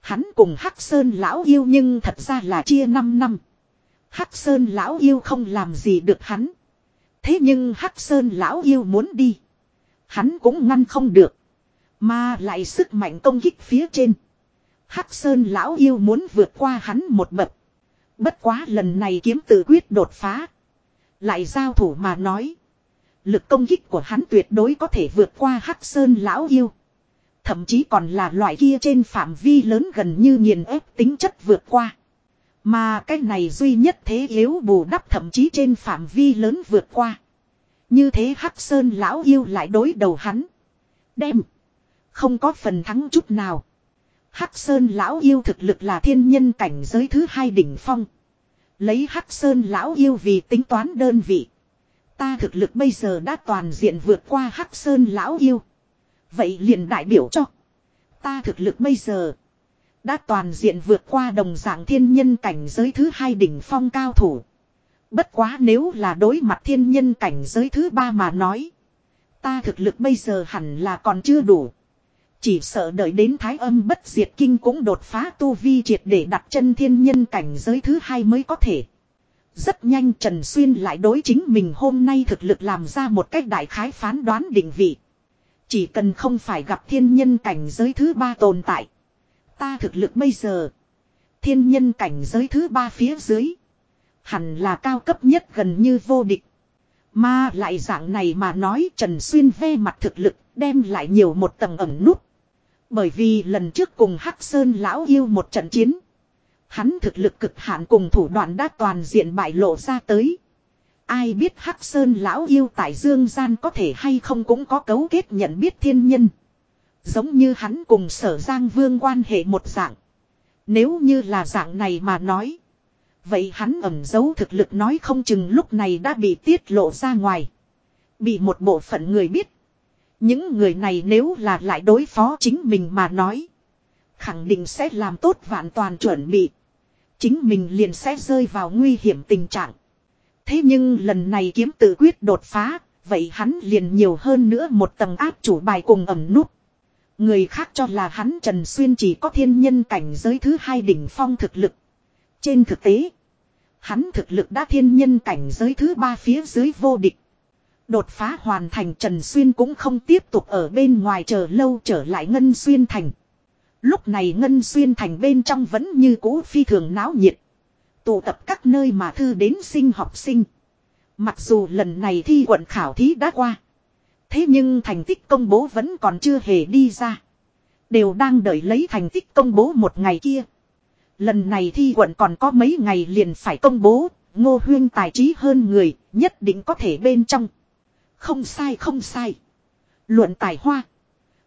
Hắn cùng Hắc Sơn lão yêu nhưng thật ra là chia 5 năm. Hắc Sơn lão yêu không làm gì được hắn. Thế nhưng Hắc Sơn lão yêu muốn đi. Hắn cũng ngăn không được. Mà lại sức mạnh công kích phía trên. Hắc Sơn lão yêu muốn vượt qua hắn một bậc. Bất quá lần này kiếm tự quyết đột phá. Lại giao thủ mà nói. Lực công kích của hắn tuyệt đối có thể vượt qua Hắc Sơn lão yêu. Thậm chí còn là loại kia trên phạm vi lớn gần như nghiền ép tính chất vượt qua. Mà cái này duy nhất thế yếu bù đắp thậm chí trên phạm vi lớn vượt qua. Như thế Hắc Sơn lão yêu lại đối đầu hắn. Đem. Không có phần thắng chút nào. Hắc Sơn lão yêu thực lực là thiên nhân cảnh giới thứ hai đỉnh phong. Lấy Hắc Sơn lão yêu vì tính toán đơn vị. Ta thực lực bây giờ đã toàn diện vượt qua Hắc Sơn lão yêu. Vậy liền đại biểu cho. Ta thực lực bây giờ. Đã toàn diện vượt qua đồng dạng thiên nhân cảnh giới thứ hai đỉnh phong cao thủ. Bất quá nếu là đối mặt thiên nhân cảnh giới thứ ba mà nói. Ta thực lực bây giờ hẳn là còn chưa đủ. Chỉ sợ đợi đến thái âm bất diệt kinh cũng đột phá tu vi triệt để đặt chân thiên nhân cảnh giới thứ hai mới có thể. Rất nhanh Trần Xuyên lại đối chính mình hôm nay thực lực làm ra một cách đại khái phán đoán định vị. Chỉ cần không phải gặp thiên nhân cảnh giới thứ ba tồn tại. Ta thực lực bây giờ. Thiên nhân cảnh giới thứ ba phía dưới. Hẳn là cao cấp nhất gần như vô địch. Mà lại dạng này mà nói Trần Xuyên ve mặt thực lực đem lại nhiều một tầng ẩn nút. Bởi vì lần trước cùng Hắc Sơn lão yêu một trận chiến. Hắn thực lực cực hạn cùng thủ đoạn đã toàn diện bại lộ ra tới. Ai biết Hắc Sơn lão yêu tại dương gian có thể hay không cũng có cấu kết nhận biết thiên nhân. Giống như hắn cùng sở giang vương quan hệ một dạng. Nếu như là dạng này mà nói. Vậy hắn ẩn giấu thực lực nói không chừng lúc này đã bị tiết lộ ra ngoài. Bị một bộ phận người biết. Những người này nếu là lại đối phó chính mình mà nói. Khẳng định sẽ làm tốt vạn toàn chuẩn bị. Chính mình liền sẽ rơi vào nguy hiểm tình trạng. Thế nhưng lần này kiếm tự quyết đột phá. Vậy hắn liền nhiều hơn nữa một tầng áp chủ bài cùng ẩm nút. Người khác cho là hắn Trần Xuyên chỉ có thiên nhân cảnh giới thứ hai đỉnh phong thực lực. Trên thực tế, hắn thực lực đã thiên nhân cảnh giới thứ ba phía dưới vô địch. Đột phá hoàn thành Trần Xuyên cũng không tiếp tục ở bên ngoài chờ lâu trở lại Ngân Xuyên Thành. Lúc này Ngân Xuyên Thành bên trong vẫn như cũ phi thường náo nhiệt. Tụ tập các nơi mà thư đến sinh học sinh. Mặc dù lần này thi quận khảo thí đã qua. Thế nhưng thành tích công bố vẫn còn chưa hề đi ra. Đều đang đợi lấy thành tích công bố một ngày kia. Lần này thi quận còn có mấy ngày liền phải công bố. Ngô huyên tài trí hơn người, nhất định có thể bên trong. Không sai không sai. Luận tài hoa.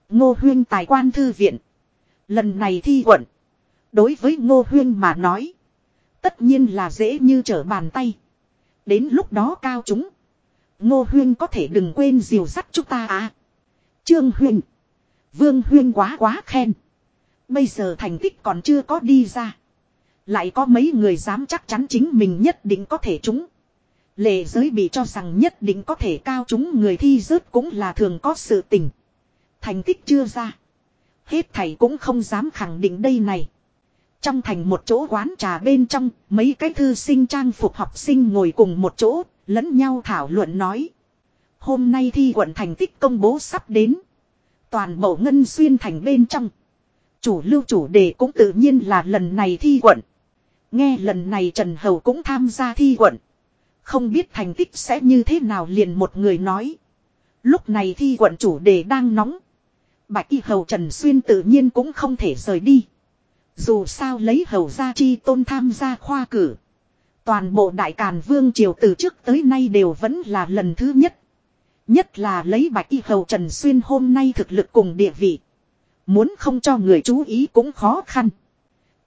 Ngô huyên tài quan thư viện. Lần này thi quận. Đối với ngô huyên mà nói. Tất nhiên là dễ như trở bàn tay. Đến lúc đó cao chúng. Ngô huyên có thể đừng quên diều sắt chúng ta à. Trương huyên. Vương huyên quá quá khen. Bây giờ thành tích còn chưa có đi ra. Lại có mấy người dám chắc chắn chính mình nhất định có thể trúng. Lệ giới bị cho rằng nhất định có thể cao chúng người thi rớt cũng là thường có sự tình. Thành tích chưa ra. Hết thầy cũng không dám khẳng định đây này. Trong thành một chỗ quán trà bên trong, mấy cái thư sinh trang phục học sinh ngồi cùng một chỗ, lẫn nhau thảo luận nói. Hôm nay thi quận thành tích công bố sắp đến. Toàn bộ ngân xuyên thành bên trong. Chủ lưu chủ đề cũng tự nhiên là lần này thi quận. Nghe lần này Trần Hầu cũng tham gia thi quận. Không biết thành tích sẽ như thế nào liền một người nói. Lúc này thi quận chủ đề đang nóng. Bạch y hầu Trần Xuyên tự nhiên cũng không thể rời đi. Dù sao lấy hầu gia chi tôn tham gia khoa cử. Toàn bộ đại càn vương triều từ trước tới nay đều vẫn là lần thứ nhất. Nhất là lấy bạch y hầu Trần Xuyên hôm nay thực lực cùng địa vị. Muốn không cho người chú ý cũng khó khăn.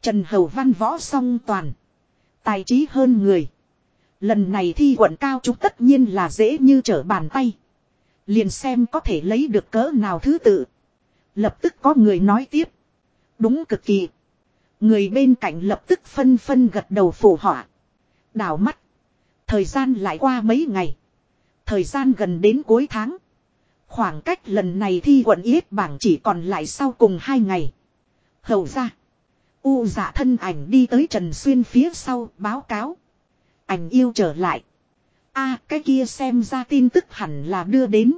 Trần Hầu văn võ song toàn. Tài trí hơn người. Lần này thi quận cao chúng tất nhiên là dễ như trở bàn tay. Liền xem có thể lấy được cỡ nào thứ tự. Lập tức có người nói tiếp. Đúng cực kỳ. Người bên cạnh lập tức phân phân gật đầu phủ họa. Đảo mắt. Thời gian lại qua mấy ngày. Thời gian gần đến cuối tháng. Khoảng cách lần này thi quận yết bảng chỉ còn lại sau cùng hai ngày. Hầu ra. U giả thân ảnh đi tới Trần Xuyên phía sau, báo cáo. Ảnh yêu trở lại. a cái kia xem ra tin tức hẳn là đưa đến.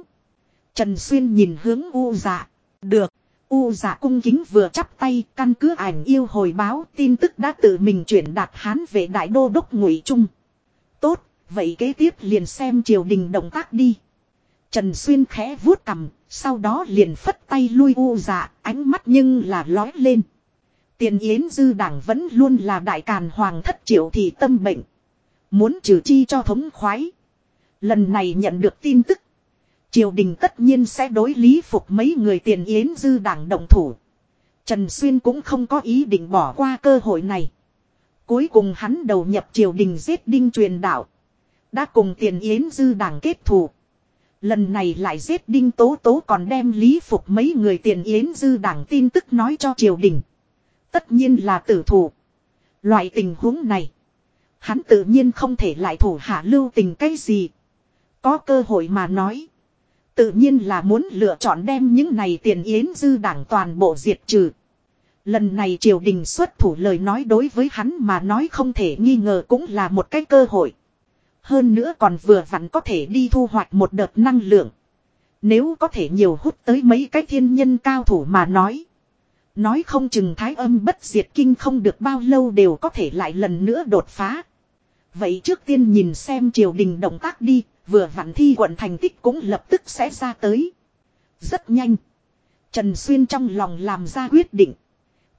Trần Xuyên nhìn hướng U dạ. Được. U dạ cung kính vừa chắp tay căn cứ ảnh yêu hồi báo tin tức đã tự mình chuyển đạt hán về đại đô đốc ngụy trung. Tốt, vậy kế tiếp liền xem triều đình động tác đi. Trần Xuyên khẽ vuốt cầm, sau đó liền phất tay lui u dạ, ánh mắt nhưng là lói lên. Tiền yến dư đảng vẫn luôn là đại càn hoàng thất triệu thì tâm bệnh. Muốn trừ chi cho thống khoái. Lần này nhận được tin tức. Triều đình tất nhiên sẽ đối lý phục mấy người tiền yến dư đảng động thủ. Trần Xuyên cũng không có ý định bỏ qua cơ hội này. Cuối cùng hắn đầu nhập triều đình giết đinh truyền đạo. Đã cùng tiền yến dư đảng kết thù. Lần này lại giết đinh tố tố còn đem lý phục mấy người tiền yến dư đảng tin tức nói cho triều đình. Tất nhiên là tử thủ. Loại tình huống này. Hắn tự nhiên không thể lại thủ hạ lưu tình cái gì. Có cơ hội mà nói. Tự nhiên là muốn lựa chọn đem những này tiền yến dư đảng toàn bộ diệt trừ. Lần này triều đình xuất thủ lời nói đối với hắn mà nói không thể nghi ngờ cũng là một cái cơ hội. Hơn nữa còn vừa vặn có thể đi thu hoạch một đợt năng lượng. Nếu có thể nhiều hút tới mấy cái thiên nhân cao thủ mà nói. Nói không chừng thái âm bất diệt kinh không được bao lâu đều có thể lại lần nữa đột phá. Vậy trước tiên nhìn xem triều đình động tác đi, vừa vặn thi quận thành tích cũng lập tức sẽ ra tới. Rất nhanh. Trần Xuyên trong lòng làm ra quyết định.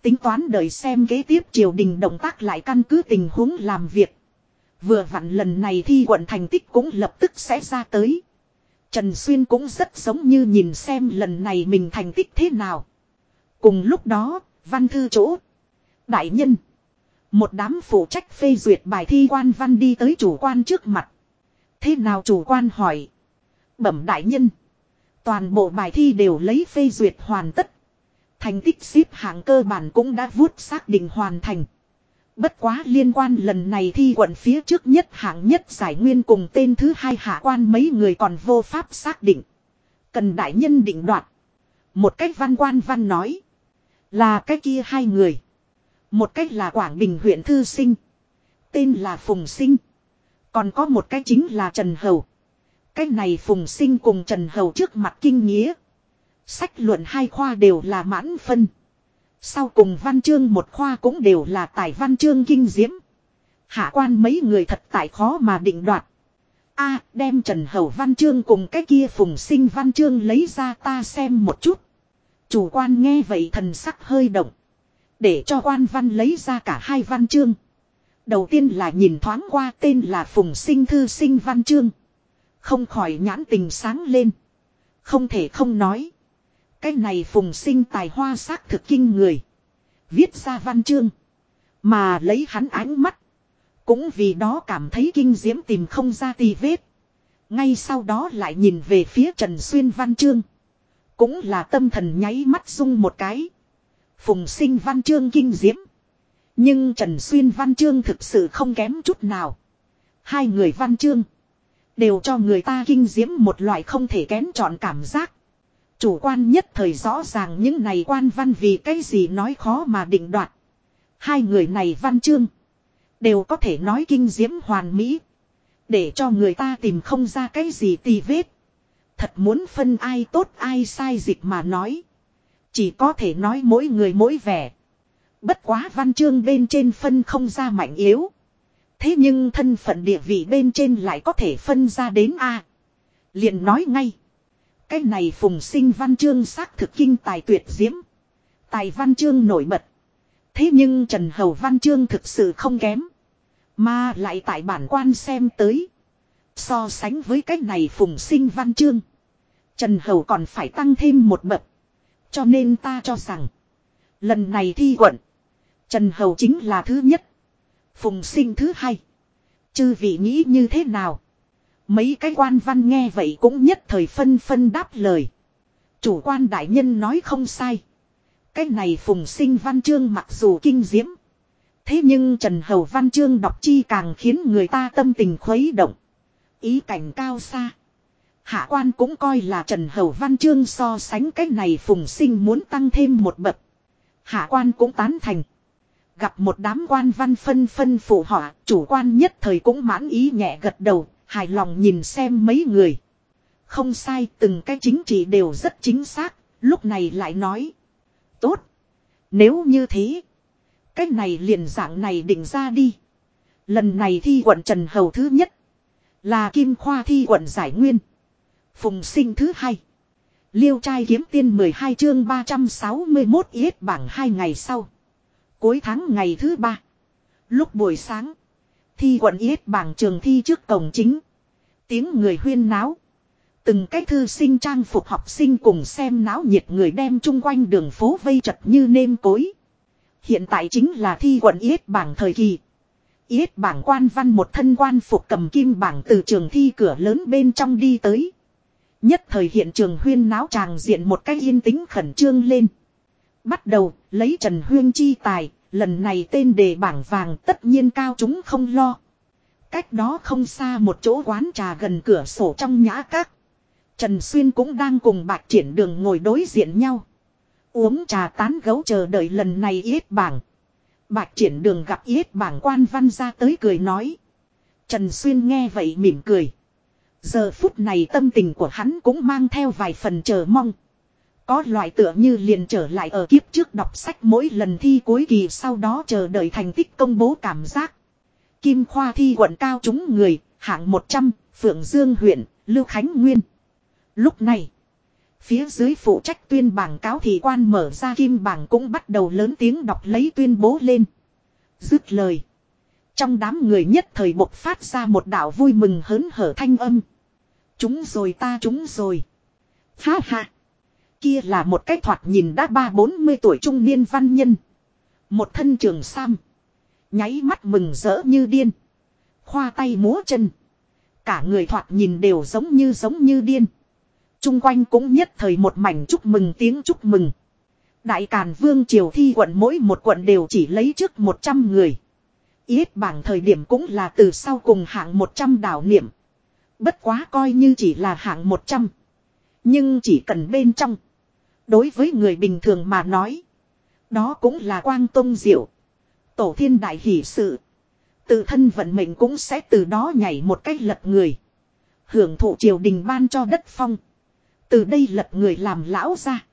Tính toán đợi xem kế tiếp triều đình động tác lại căn cứ tình huống làm việc. Vừa vặn lần này thi quận thành tích cũng lập tức sẽ ra tới. Trần Xuyên cũng rất giống như nhìn xem lần này mình thành tích thế nào. Cùng lúc đó, văn thư chỗ. Đại nhân. Một đám phụ trách phê duyệt bài thi quan văn đi tới chủ quan trước mặt. Thế nào chủ quan hỏi. Bẩm đại nhân. Toàn bộ bài thi đều lấy phê duyệt hoàn tất. Thành tích xếp hạng cơ bản cũng đã vuốt xác định hoàn thành. Bất quá liên quan lần này thi quận phía trước nhất hạng nhất giải nguyên cùng tên thứ hai hạ quan mấy người còn vô pháp xác định. Cần đại nhân định đoạt. Một cách văn quan văn nói. Là cái kia hai người. Một cách là Quảng Bình huyện Thư Sinh. Tên là Phùng Sinh. Còn có một cái chính là Trần Hầu. Cái này Phùng Sinh cùng Trần Hầu trước mặt kinh nghĩa. Sách luận hai khoa đều là mãn phân. Sau cùng văn chương một khoa cũng đều là tài văn chương kinh diễm. Hạ quan mấy người thật tại khó mà định đoạt. a, đem Trần Hầu văn chương cùng cái kia phùng sinh văn chương lấy ra ta xem một chút. Chủ quan nghe vậy thần sắc hơi động. Để cho quan văn lấy ra cả hai văn chương. Đầu tiên là nhìn thoáng qua tên là phùng sinh thư sinh văn chương. Không khỏi nhãn tình sáng lên. Không thể không nói. Cái này phùng sinh tài hoa xác thực kinh người. Viết ra văn chương. Mà lấy hắn ánh mắt. Cũng vì đó cảm thấy kinh diễm tìm không ra tì vết. Ngay sau đó lại nhìn về phía Trần Xuyên văn chương. Cũng là tâm thần nháy mắt rung một cái. Phùng sinh văn chương kinh diễm. Nhưng Trần Xuyên văn chương thực sự không kém chút nào. Hai người văn chương. Đều cho người ta kinh diễm một loại không thể kén chọn cảm giác. Chủ quan nhất thời rõ ràng những này quan văn vì cái gì nói khó mà định đoạt. Hai người này văn chương. Đều có thể nói kinh diễm hoàn mỹ. Để cho người ta tìm không ra cái gì tì vết. Thật muốn phân ai tốt ai sai dịch mà nói. Chỉ có thể nói mỗi người mỗi vẻ. Bất quá văn chương bên trên phân không ra mạnh yếu. Thế nhưng thân phận địa vị bên trên lại có thể phân ra đến A. liền nói ngay. Cái này phùng sinh văn chương xác thực kinh tài tuyệt diễm. Tài văn chương nổi bật. Thế nhưng Trần Hầu văn chương thực sự không kém. Mà lại tại bản quan xem tới. So sánh với cái này phùng sinh văn chương. Trần Hầu còn phải tăng thêm một bậc. Cho nên ta cho rằng. Lần này thi quận. Trần Hầu chính là thứ nhất. Phùng sinh thứ hai. Chư vị nghĩ như thế nào? Mấy cái quan văn nghe vậy cũng nhất thời phân phân đáp lời. Chủ quan đại nhân nói không sai. Cái này phùng sinh văn chương mặc dù kinh diễm. Thế nhưng Trần Hầu văn chương đọc chi càng khiến người ta tâm tình khuấy động. Ý cảnh cao xa. Hạ quan cũng coi là Trần Hầu văn chương so sánh cái này phùng sinh muốn tăng thêm một bậc. Hạ quan cũng tán thành. Gặp một đám quan văn phân phân phụ họa, chủ quan nhất thời cũng mãn ý nhẹ gật đầu, hài lòng nhìn xem mấy người. Không sai, từng cái chính trị đều rất chính xác, lúc này lại nói. Tốt. Nếu như thế, cái này liền dạng này định ra đi. Lần này thi quận Trần Hầu thứ nhất, là Kim Khoa thi quận giải nguyên. Phùng sinh thứ hai. Liêu trai kiếm tiên 12 chương 361 yết bảng hai ngày sau. Cuối tháng ngày thứ ba. Lúc buổi sáng. Thi quận yết bảng trường thi trước cổng chính. Tiếng người huyên náo. Từng cái thư sinh trang phục học sinh cùng xem náo nhiệt người đem chung quanh đường phố vây chật như nêm cối. Hiện tại chính là thi quận yết bảng thời kỳ. Yết bảng quan văn một thân quan phục cầm kim bảng từ trường thi cửa lớn bên trong đi tới. Nhất thời hiện trường huyên náo tràng diện một cách yên tĩnh khẩn trương lên. Bắt đầu, lấy Trần Huyên chi tài, lần này tên đề bảng vàng tất nhiên cao chúng không lo. Cách đó không xa một chỗ quán trà gần cửa sổ trong nhã các. Trần Xuyên cũng đang cùng bạc triển đường ngồi đối diện nhau. Uống trà tán gấu chờ đợi lần này yết bảng. Bạc triển đường gặp yết bảng quan văn ra tới cười nói. Trần Xuyên nghe vậy mỉm cười. Giờ phút này tâm tình của hắn cũng mang theo vài phần chờ mong. Có loại tựa như liền trở lại ở kiếp trước đọc sách mỗi lần thi cuối kỳ sau đó chờ đợi thành tích công bố cảm giác. Kim Khoa thi quận cao chúng người, hạng 100, Phượng Dương huyện, Lưu Khánh Nguyên. Lúc này, phía dưới phụ trách tuyên bảng cáo thị quan mở ra kim bảng cũng bắt đầu lớn tiếng đọc lấy tuyên bố lên. Dứt lời. Trong đám người nhất thời bộc phát ra một đạo vui mừng hớn hở thanh âm. Chúng rồi ta chúng rồi. Ha ha. Kia là một cái thoạt nhìn đã ba bốn mươi tuổi trung niên văn nhân. Một thân trường sam. Nháy mắt mừng rỡ như điên. Khoa tay múa chân. Cả người thoạt nhìn đều giống như giống như điên. Trung quanh cũng nhất thời một mảnh chúc mừng tiếng chúc mừng. Đại Càn Vương Triều Thi quận mỗi một quận đều chỉ lấy trước 100 người. Yết bảng thời điểm cũng là từ sau cùng hạng 100 đảo niệm. Bất quá coi như chỉ là hạng 100. Nhưng chỉ cần bên trong. Đối với người bình thường mà nói. Đó cũng là quang tông diệu. Tổ thiên đại hỷ sự. Tự thân vận mệnh cũng sẽ từ đó nhảy một cách lật người. Hưởng thụ triều đình ban cho đất phong. Từ đây lật người làm lão ra.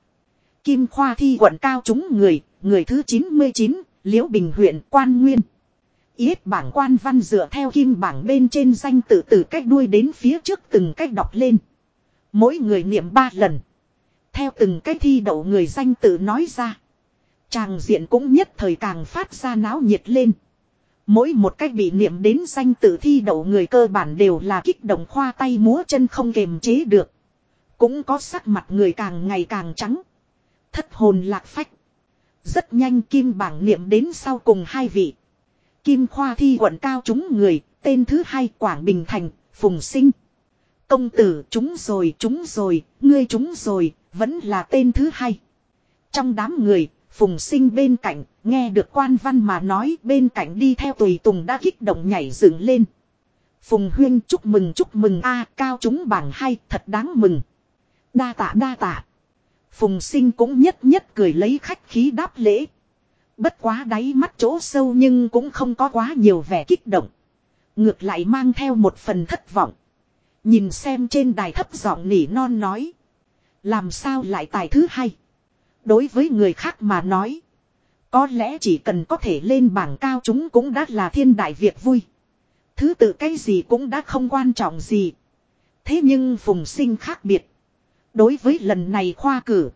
Kim Khoa thi quận cao chúng người, người thứ 99, Liễu Bình huyện Quan Nguyên. Yết bảng quan văn dựa theo kim bảng bên trên danh tự từ cách đuôi đến phía trước từng cách đọc lên. Mỗi người niệm ba lần. Theo từng cách thi đậu người danh tự nói ra. Tràng diện cũng nhất thời càng phát ra náo nhiệt lên. Mỗi một cách bị niệm đến danh tự thi đậu người cơ bản đều là kích động khoa tay múa chân không kềm chế được. Cũng có sắc mặt người càng ngày càng trắng. Thất hồn lạc phách. Rất nhanh kim bảng niệm đến sau cùng hai vị. Kim Khoa thi quận cao chúng người, tên thứ hai Quảng Bình Thành, Phùng Sinh. Công tử chúng rồi chúng rồi, ngươi chúng rồi, vẫn là tên thứ hai. Trong đám người, Phùng Sinh bên cạnh, nghe được quan văn mà nói bên cạnh đi theo tùy tùng đã kích động nhảy dựng lên. Phùng Huyên chúc mừng chúc mừng a cao chúng bảng hai thật đáng mừng. Đa tạ đa tạ. Phùng Sinh cũng nhất nhất cười lấy khách khí đáp lễ. Bất quá đáy mắt chỗ sâu nhưng cũng không có quá nhiều vẻ kích động. Ngược lại mang theo một phần thất vọng. Nhìn xem trên đài thấp giọng nỉ non nói. Làm sao lại tài thứ hai. Đối với người khác mà nói. Có lẽ chỉ cần có thể lên bảng cao chúng cũng đã là thiên đại việc vui. Thứ tự cái gì cũng đã không quan trọng gì. Thế nhưng phùng sinh khác biệt. Đối với lần này khoa cử.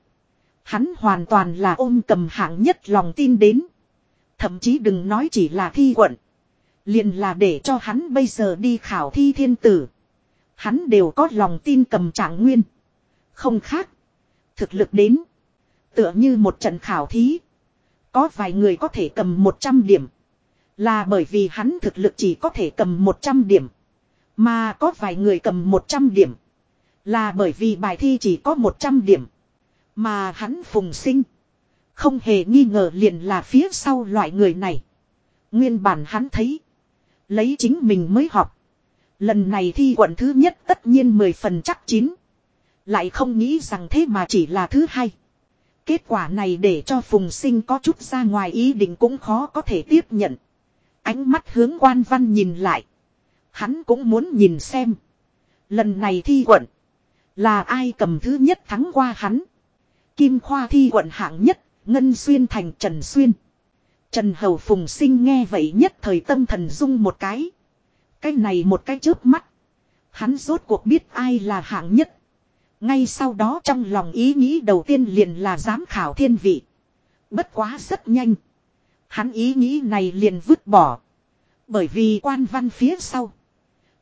Hắn hoàn toàn là ôm cầm hạng nhất lòng tin đến. Thậm chí đừng nói chỉ là thi quận. liền là để cho hắn bây giờ đi khảo thi thiên tử. Hắn đều có lòng tin cầm trạng nguyên. Không khác. Thực lực đến. Tựa như một trận khảo thí. Có vài người có thể cầm 100 điểm. Là bởi vì hắn thực lực chỉ có thể cầm 100 điểm. Mà có vài người cầm 100 điểm. Là bởi vì bài thi chỉ có 100 điểm. Mà hắn phùng sinh. Không hề nghi ngờ liền là phía sau loại người này. Nguyên bản hắn thấy. Lấy chính mình mới học. Lần này thi quận thứ nhất tất nhiên 10 phần chắc chín. Lại không nghĩ rằng thế mà chỉ là thứ hai. Kết quả này để cho Phùng Sinh có chút ra ngoài ý định cũng khó có thể tiếp nhận. Ánh mắt hướng quan văn nhìn lại. Hắn cũng muốn nhìn xem. Lần này thi quận. Là ai cầm thứ nhất thắng qua hắn. Kim Khoa thi quận hạng nhất, Ngân Xuyên thành Trần Xuyên. Trần Hầu Phùng Sinh nghe vậy nhất thời tâm thần rung một cái. Cái này một cái chớp mắt. Hắn rốt cuộc biết ai là hạng nhất. Ngay sau đó trong lòng ý nghĩ đầu tiên liền là giám khảo thiên vị. Bất quá rất nhanh. Hắn ý nghĩ này liền vứt bỏ. Bởi vì quan văn phía sau.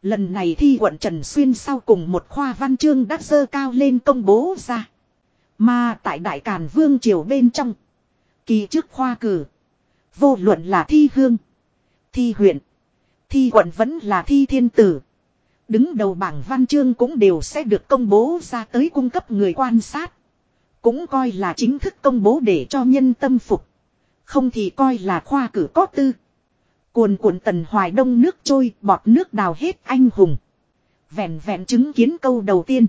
Lần này thi quận Trần Xuyên sau cùng một khoa văn chương đã dơ cao lên công bố ra. Mà tại Đại Càn Vương Triều bên trong. Kỳ trước khoa cử. Vô luận là thi hương. Thi huyện. Thi quận vẫn là thi thiên tử. Đứng đầu bảng văn chương cũng đều sẽ được công bố ra tới cung cấp người quan sát. Cũng coi là chính thức công bố để cho nhân tâm phục. Không thì coi là khoa cử có tư. Cuồn cuộn tần hoài đông nước trôi, bọt nước đào hết anh hùng. Vẹn vẹn chứng kiến câu đầu tiên.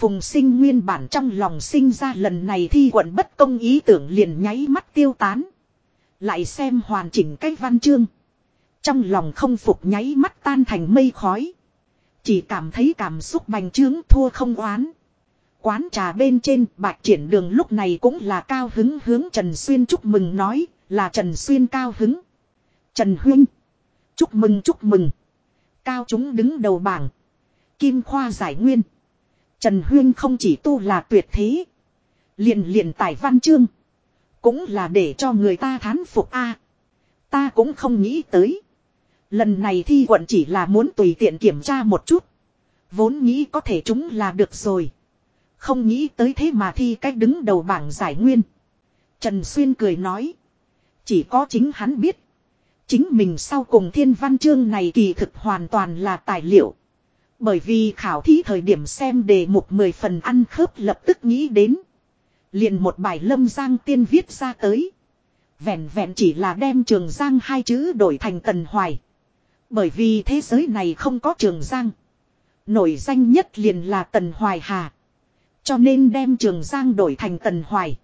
Phùng sinh nguyên bản trong lòng sinh ra lần này thi quận bất công ý tưởng liền nháy mắt tiêu tán. Lại xem hoàn chỉnh cách văn chương. Trong lòng không phục nháy mắt tan thành mây khói. Chỉ cảm thấy cảm xúc bành trướng thua không oán. Quán trà bên trên, bạc triển đường lúc này cũng là cao hứng hướng Trần Xuyên chúc mừng nói, là Trần Xuyên cao hứng. Trần Huynh. Chúc mừng chúc mừng. Cao chúng đứng đầu bảng. Kim Khoa giải nguyên. Trần Huyên không chỉ tu là tuyệt thế. Liền liền tài văn chương. Cũng là để cho người ta thán phục a Ta cũng không nghĩ tới. Lần này thi quận chỉ là muốn tùy tiện kiểm tra một chút. Vốn nghĩ có thể chúng là được rồi. Không nghĩ tới thế mà thi cách đứng đầu bảng giải nguyên. Trần Xuyên cười nói. Chỉ có chính hắn biết. Chính mình sau cùng thiên văn chương này kỳ thực hoàn toàn là tài liệu. Bởi vì khảo thí thời điểm xem đề mục 10 phần ăn khớp lập tức nghĩ đến. liền một bài lâm giang tiên viết ra tới. Vẹn vẹn chỉ là đem trường giang hai chữ đổi thành tần hoài. Bởi vì thế giới này không có trường giang. Nổi danh nhất liền là tần hoài hà. Cho nên đem trường giang đổi thành tần hoài.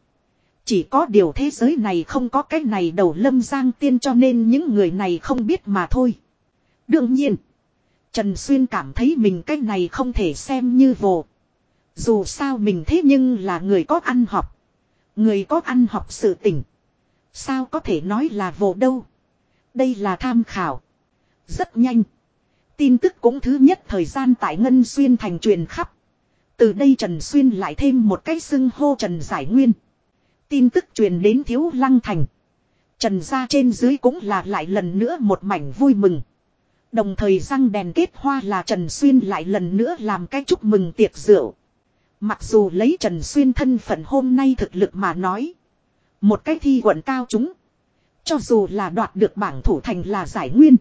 Chỉ có điều thế giới này không có cái này đầu lâm giang tiên cho nên những người này không biết mà thôi. Đương nhiên. Trần Xuyên cảm thấy mình cái này không thể xem như vồ. Dù sao mình thế nhưng là người có ăn học. Người có ăn học sự tỉnh. Sao có thể nói là vồ đâu. Đây là tham khảo. Rất nhanh. Tin tức cũng thứ nhất thời gian tại Ngân Xuyên thành truyền khắp. Từ đây Trần Xuyên lại thêm một cái xưng hô Trần Giải Nguyên. Tin tức truyền đến Thiếu Lăng Thành. Trần ra trên dưới cũng là lại lần nữa một mảnh vui mừng. Đồng thời răng đèn kết hoa là Trần Xuyên lại lần nữa làm cái chúc mừng tiệc rượu. Mặc dù lấy Trần Xuyên thân phận hôm nay thực lực mà nói. Một cái thi quận cao chúng. Cho dù là đoạt được bảng thủ thành là giải nguyên.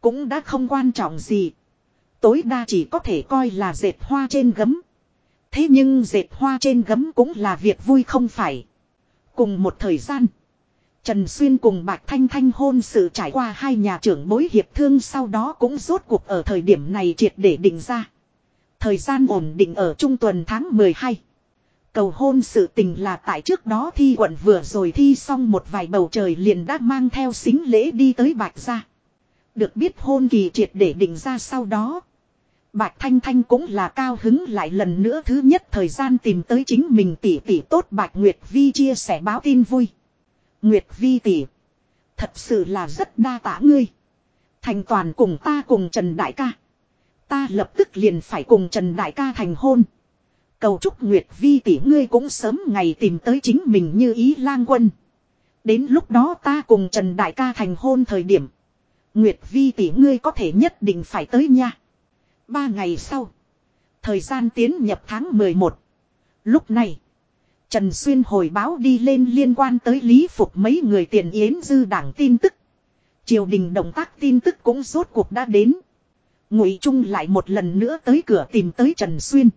Cũng đã không quan trọng gì. Tối đa chỉ có thể coi là dệt hoa trên gấm. Thế nhưng dệt hoa trên gấm cũng là việc vui không phải. Cùng một thời gian. Trần Xuyên cùng Bạch Thanh Thanh hôn sự trải qua hai nhà trưởng bối hiệp thương sau đó cũng rốt cuộc ở thời điểm này triệt để định ra. Thời gian ổn định ở trung tuần tháng 12. Cầu hôn sự tình là tại trước đó thi quận vừa rồi thi xong một vài bầu trời liền đã mang theo xính lễ đi tới Bạch gia. Được biết hôn kỳ triệt để định ra sau đó. Bạch Thanh Thanh cũng là cao hứng lại lần nữa thứ nhất thời gian tìm tới chính mình tỷ tỷ tốt Bạch Nguyệt Vi chia sẻ báo tin vui. Nguyệt Vi tỷ. Thật sự là rất đa tả ngươi. Thành toàn cùng ta cùng Trần Đại ca. Ta lập tức liền phải cùng Trần Đại ca thành hôn. Cầu chúc Nguyệt Vi tỷ ngươi cũng sớm ngày tìm tới chính mình như ý lang quân. Đến lúc đó ta cùng Trần Đại ca thành hôn thời điểm. Nguyệt Vi tỷ ngươi có thể nhất định phải tới nha. Ba ngày sau. Thời gian tiến nhập tháng 11. Lúc này. Trần Xuyên hồi báo đi lên liên quan tới lý phục mấy người tiền yến dư đảng tin tức. Triều đình động tác tin tức cũng rốt cuộc đã đến. Ngụy Trung lại một lần nữa tới cửa tìm tới Trần Xuyên.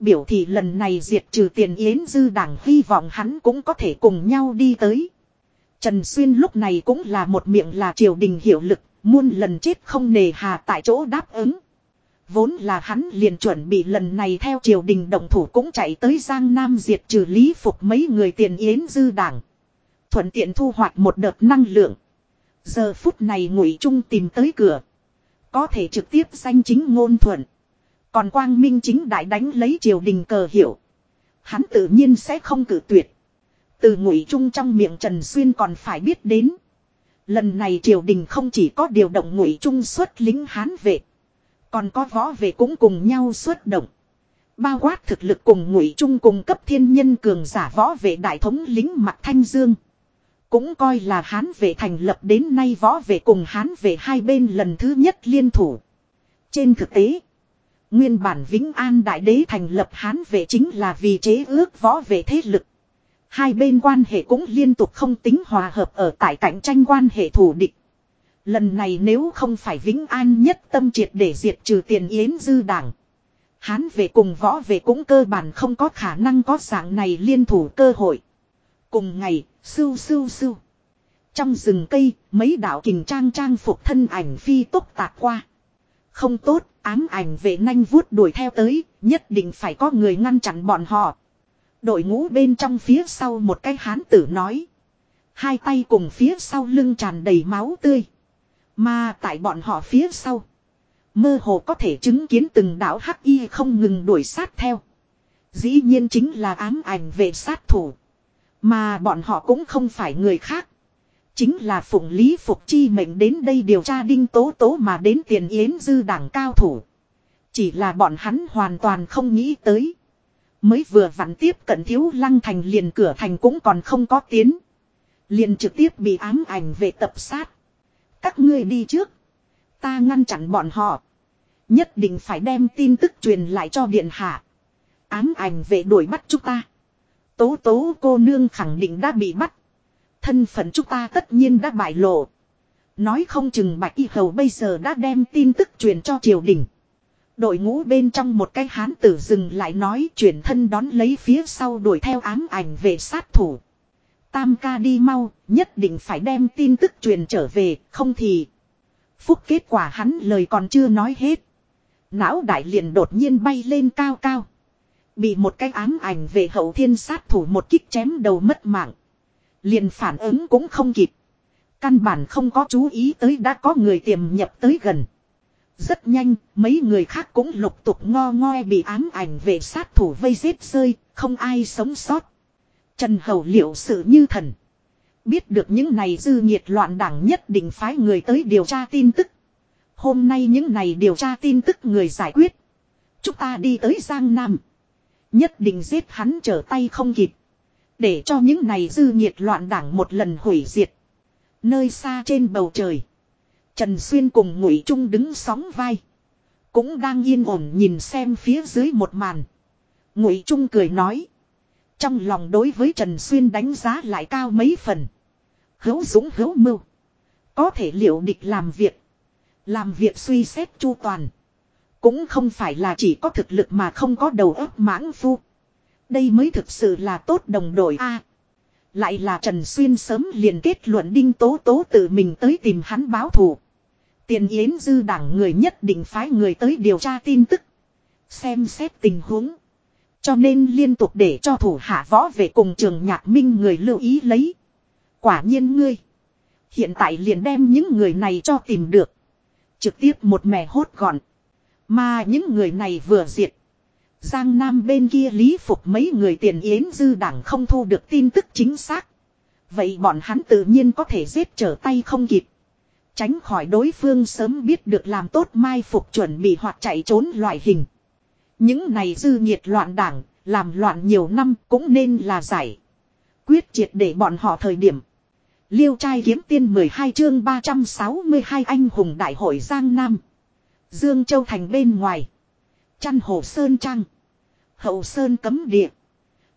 Biểu thị lần này diệt trừ tiền yến dư đảng hy vọng hắn cũng có thể cùng nhau đi tới. Trần Xuyên lúc này cũng là một miệng là triều đình hiệu lực, muôn lần chết không nề hà tại chỗ đáp ứng. Vốn là hắn liền chuẩn bị lần này theo triều đình động thủ cũng chạy tới Giang Nam diệt trừ lý phục mấy người tiền yến dư đảng. Thuận tiện thu hoạch một đợt năng lượng. Giờ phút này ngụy trung tìm tới cửa. Có thể trực tiếp danh chính ngôn thuận. Còn quang minh chính đại đánh lấy triều đình cờ hiệu. Hắn tự nhiên sẽ không cử tuyệt. Từ ngụy trung trong miệng Trần Xuyên còn phải biết đến. Lần này triều đình không chỉ có điều động ngụy trung xuất lính hán vệ. Còn có võ vệ cũng cùng nhau xuất động. Bao quát thực lực cùng ngụy trung cùng cấp thiên nhân cường giả võ vệ đại thống lính mặt thanh dương. Cũng coi là hán vệ thành lập đến nay võ vệ cùng hán vệ hai bên lần thứ nhất liên thủ. Trên thực tế, nguyên bản Vĩnh An Đại Đế thành lập hán vệ chính là vì chế ước võ vệ thế lực. Hai bên quan hệ cũng liên tục không tính hòa hợp ở tại cạnh tranh quan hệ thù địch. Lần này nếu không phải Vĩnh An nhất tâm triệt để diệt trừ tiền yến dư đảng. Hán về cùng võ về cũng cơ bản không có khả năng có dạng này liên thủ cơ hội. Cùng ngày, sưu sưu sưu. Trong rừng cây, mấy đạo kình trang trang phục thân ảnh phi tốc tạc qua. Không tốt, ám ảnh vệ nhanh vuốt đuổi theo tới, nhất định phải có người ngăn chặn bọn họ. Đội ngũ bên trong phía sau một cái hán tử nói. Hai tay cùng phía sau lưng tràn đầy máu tươi. Mà tại bọn họ phía sau. Mơ hồ có thể chứng kiến từng đạo hắc y không ngừng đuổi sát theo. Dĩ nhiên chính là ám ảnh về sát thủ. Mà bọn họ cũng không phải người khác. Chính là phụng lý phục chi mệnh đến đây điều tra đinh tố tố mà đến tiền yến dư đảng cao thủ. Chỉ là bọn hắn hoàn toàn không nghĩ tới. Mới vừa vặn tiếp cận thiếu lăng thành liền cửa thành cũng còn không có tiến. Liền trực tiếp bị ám ảnh về tập sát. Các ngươi đi trước. Ta ngăn chặn bọn họ. Nhất định phải đem tin tức truyền lại cho điện hạ. Ám ảnh về đuổi bắt chúng ta. Tố tố cô nương khẳng định đã bị bắt. Thân phận chúng ta tất nhiên đã bại lộ. Nói không chừng bạch y hầu bây giờ đã đem tin tức truyền cho triều đình. Đội ngũ bên trong một cái hán tử dừng lại nói chuyển thân đón lấy phía sau đuổi theo ám ảnh về sát thủ. Tam ca đi mau, nhất định phải đem tin tức truyền trở về, không thì. Phúc kết quả hắn lời còn chưa nói hết. Não đại liền đột nhiên bay lên cao cao. Bị một cái ám ảnh về hậu thiên sát thủ một kích chém đầu mất mạng. Liền phản ứng cũng không kịp. Căn bản không có chú ý tới đã có người tiềm nhập tới gần. Rất nhanh, mấy người khác cũng lục tục ngo ngoe bị ám ảnh về sát thủ vây giết rơi, không ai sống sót. Trần Hầu liệu sự như thần. Biết được những này dư nhiệt loạn đảng nhất định phái người tới điều tra tin tức. Hôm nay những này điều tra tin tức người giải quyết. Chúng ta đi tới Giang Nam. Nhất định giết hắn trở tay không kịp. Để cho những này dư nhiệt loạn đảng một lần hủy diệt. Nơi xa trên bầu trời. Trần Xuyên cùng Ngụy Trung đứng sóng vai. Cũng đang yên ổn nhìn xem phía dưới một màn. Ngụy Trung cười nói. Trong lòng đối với Trần Xuyên đánh giá lại cao mấy phần. Hữu dũng hữu mưu. Có thể liệu địch làm việc. Làm việc suy xét chu toàn. Cũng không phải là chỉ có thực lực mà không có đầu óc mãng phu. Đây mới thực sự là tốt đồng đội a. lại là Trần Xuyên sớm liền kết luận Đinh Tố Tố tự mình tới tìm hắn báo thù. Tiền Yến dư đảng người nhất định phái người tới điều tra tin tức. Xem xét tình huống. Cho nên liên tục để cho thủ hạ võ về cùng trường nhạc minh người lưu ý lấy. Quả nhiên ngươi. Hiện tại liền đem những người này cho tìm được. Trực tiếp một mẻ hốt gọn. Mà những người này vừa diệt. Giang Nam bên kia lý phục mấy người tiền yến dư đảng không thu được tin tức chính xác. Vậy bọn hắn tự nhiên có thể giết trở tay không kịp. Tránh khỏi đối phương sớm biết được làm tốt mai phục chuẩn bị hoặc chạy trốn loại hình. Những này dư nhiệt loạn đảng, làm loạn nhiều năm cũng nên là giải. Quyết triệt để bọn họ thời điểm. Liêu trai kiếm tiên 12 chương 362 anh hùng đại hội Giang Nam. Dương Châu Thành bên ngoài. Chăn hồ Sơn Trăng. Hậu Sơn cấm địa.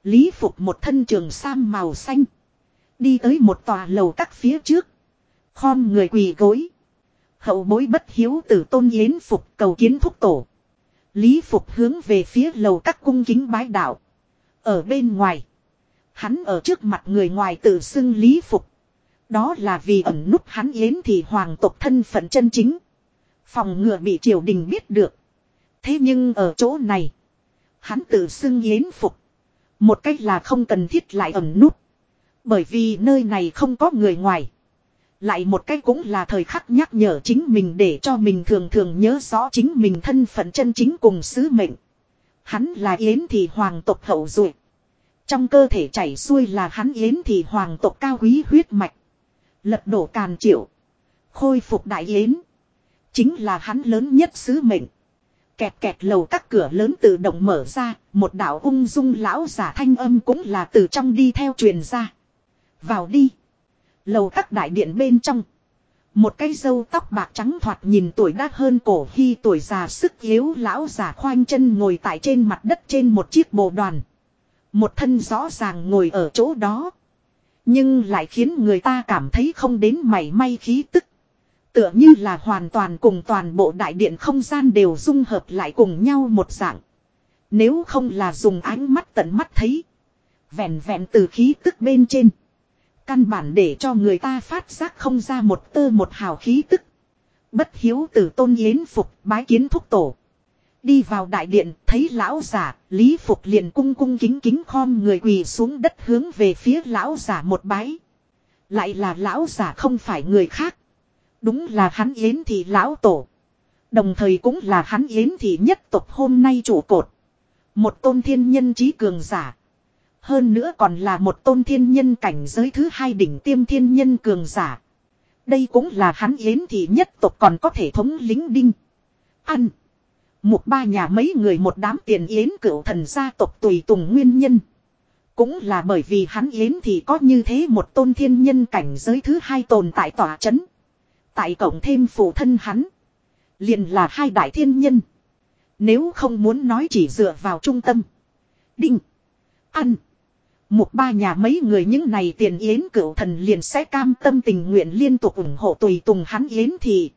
Lý phục một thân trường sam màu xanh. Đi tới một tòa lầu các phía trước. Khom người quỳ gối. Hậu bối bất hiếu tử tôn yến phục cầu kiến thúc tổ. Lý phục hướng về phía lầu các cung kính bái đạo. Ở bên ngoài. Hắn ở trước mặt người ngoài tự xưng lý phục. Đó là vì ẩn núp hắn yến thì hoàng tộc thân phận chân chính. Phòng ngừa bị triều đình biết được. Thế nhưng ở chỗ này. Hắn tự xưng yến phục. Một cách là không cần thiết lại ẩn núp. Bởi vì nơi này không có người ngoài. Lại một cách cũng là thời khắc nhắc nhở chính mình để cho mình thường thường nhớ rõ chính mình thân phận chân chính cùng sứ mệnh. Hắn là Yến Thị Hoàng tộc hậu duệ Trong cơ thể chảy xuôi là hắn Yến Thị Hoàng tộc cao quý huyết mạch. Lật đổ càn triệu. Khôi phục đại Yến. Chính là hắn lớn nhất sứ mệnh. Kẹt kẹt lầu các cửa lớn tự động mở ra, một đạo ung dung lão giả thanh âm cũng là từ trong đi theo truyền ra. Vào đi. Lầu các đại điện bên trong. Một cây dâu tóc bạc trắng thoạt nhìn tuổi đã hơn cổ khi tuổi già sức yếu lão già khoanh chân ngồi tại trên mặt đất trên một chiếc bồ đoàn. Một thân rõ ràng ngồi ở chỗ đó. Nhưng lại khiến người ta cảm thấy không đến mảy may khí tức. Tựa như là hoàn toàn cùng toàn bộ đại điện không gian đều dung hợp lại cùng nhau một dạng. Nếu không là dùng ánh mắt tận mắt thấy. Vẹn vẹn từ khí tức bên trên. Căn bản để cho người ta phát giác không ra một tơ một hào khí tức. Bất hiếu tử tôn yến phục bái kiến thúc tổ. Đi vào đại điện thấy lão giả, lý phục liền cung cung kính kính khom người quỳ xuống đất hướng về phía lão giả một bái. Lại là lão giả không phải người khác. Đúng là hắn yến thì lão tổ. Đồng thời cũng là hắn yến thì nhất tộc hôm nay chủ cột. Một tôn thiên nhân trí cường giả. Hơn nữa còn là một tôn thiên nhân cảnh giới thứ hai đỉnh tiêm thiên nhân cường giả. Đây cũng là hắn yến thị nhất tộc còn có thể thống lính đinh. Ăn. Một ba nhà mấy người một đám tiền yến cựu thần gia tộc tùy tùng nguyên nhân. Cũng là bởi vì hắn yến thì có như thế một tôn thiên nhân cảnh giới thứ hai tồn tại tòa chấn. Tại cổng thêm phụ thân hắn. Liền là hai đại thiên nhân. Nếu không muốn nói chỉ dựa vào trung tâm. Đinh. Ăn. Một ba nhà mấy người những này tiền yến cựu thần liền sẽ cam tâm tình nguyện liên tục ủng hộ tùy tùng hắn yến thì.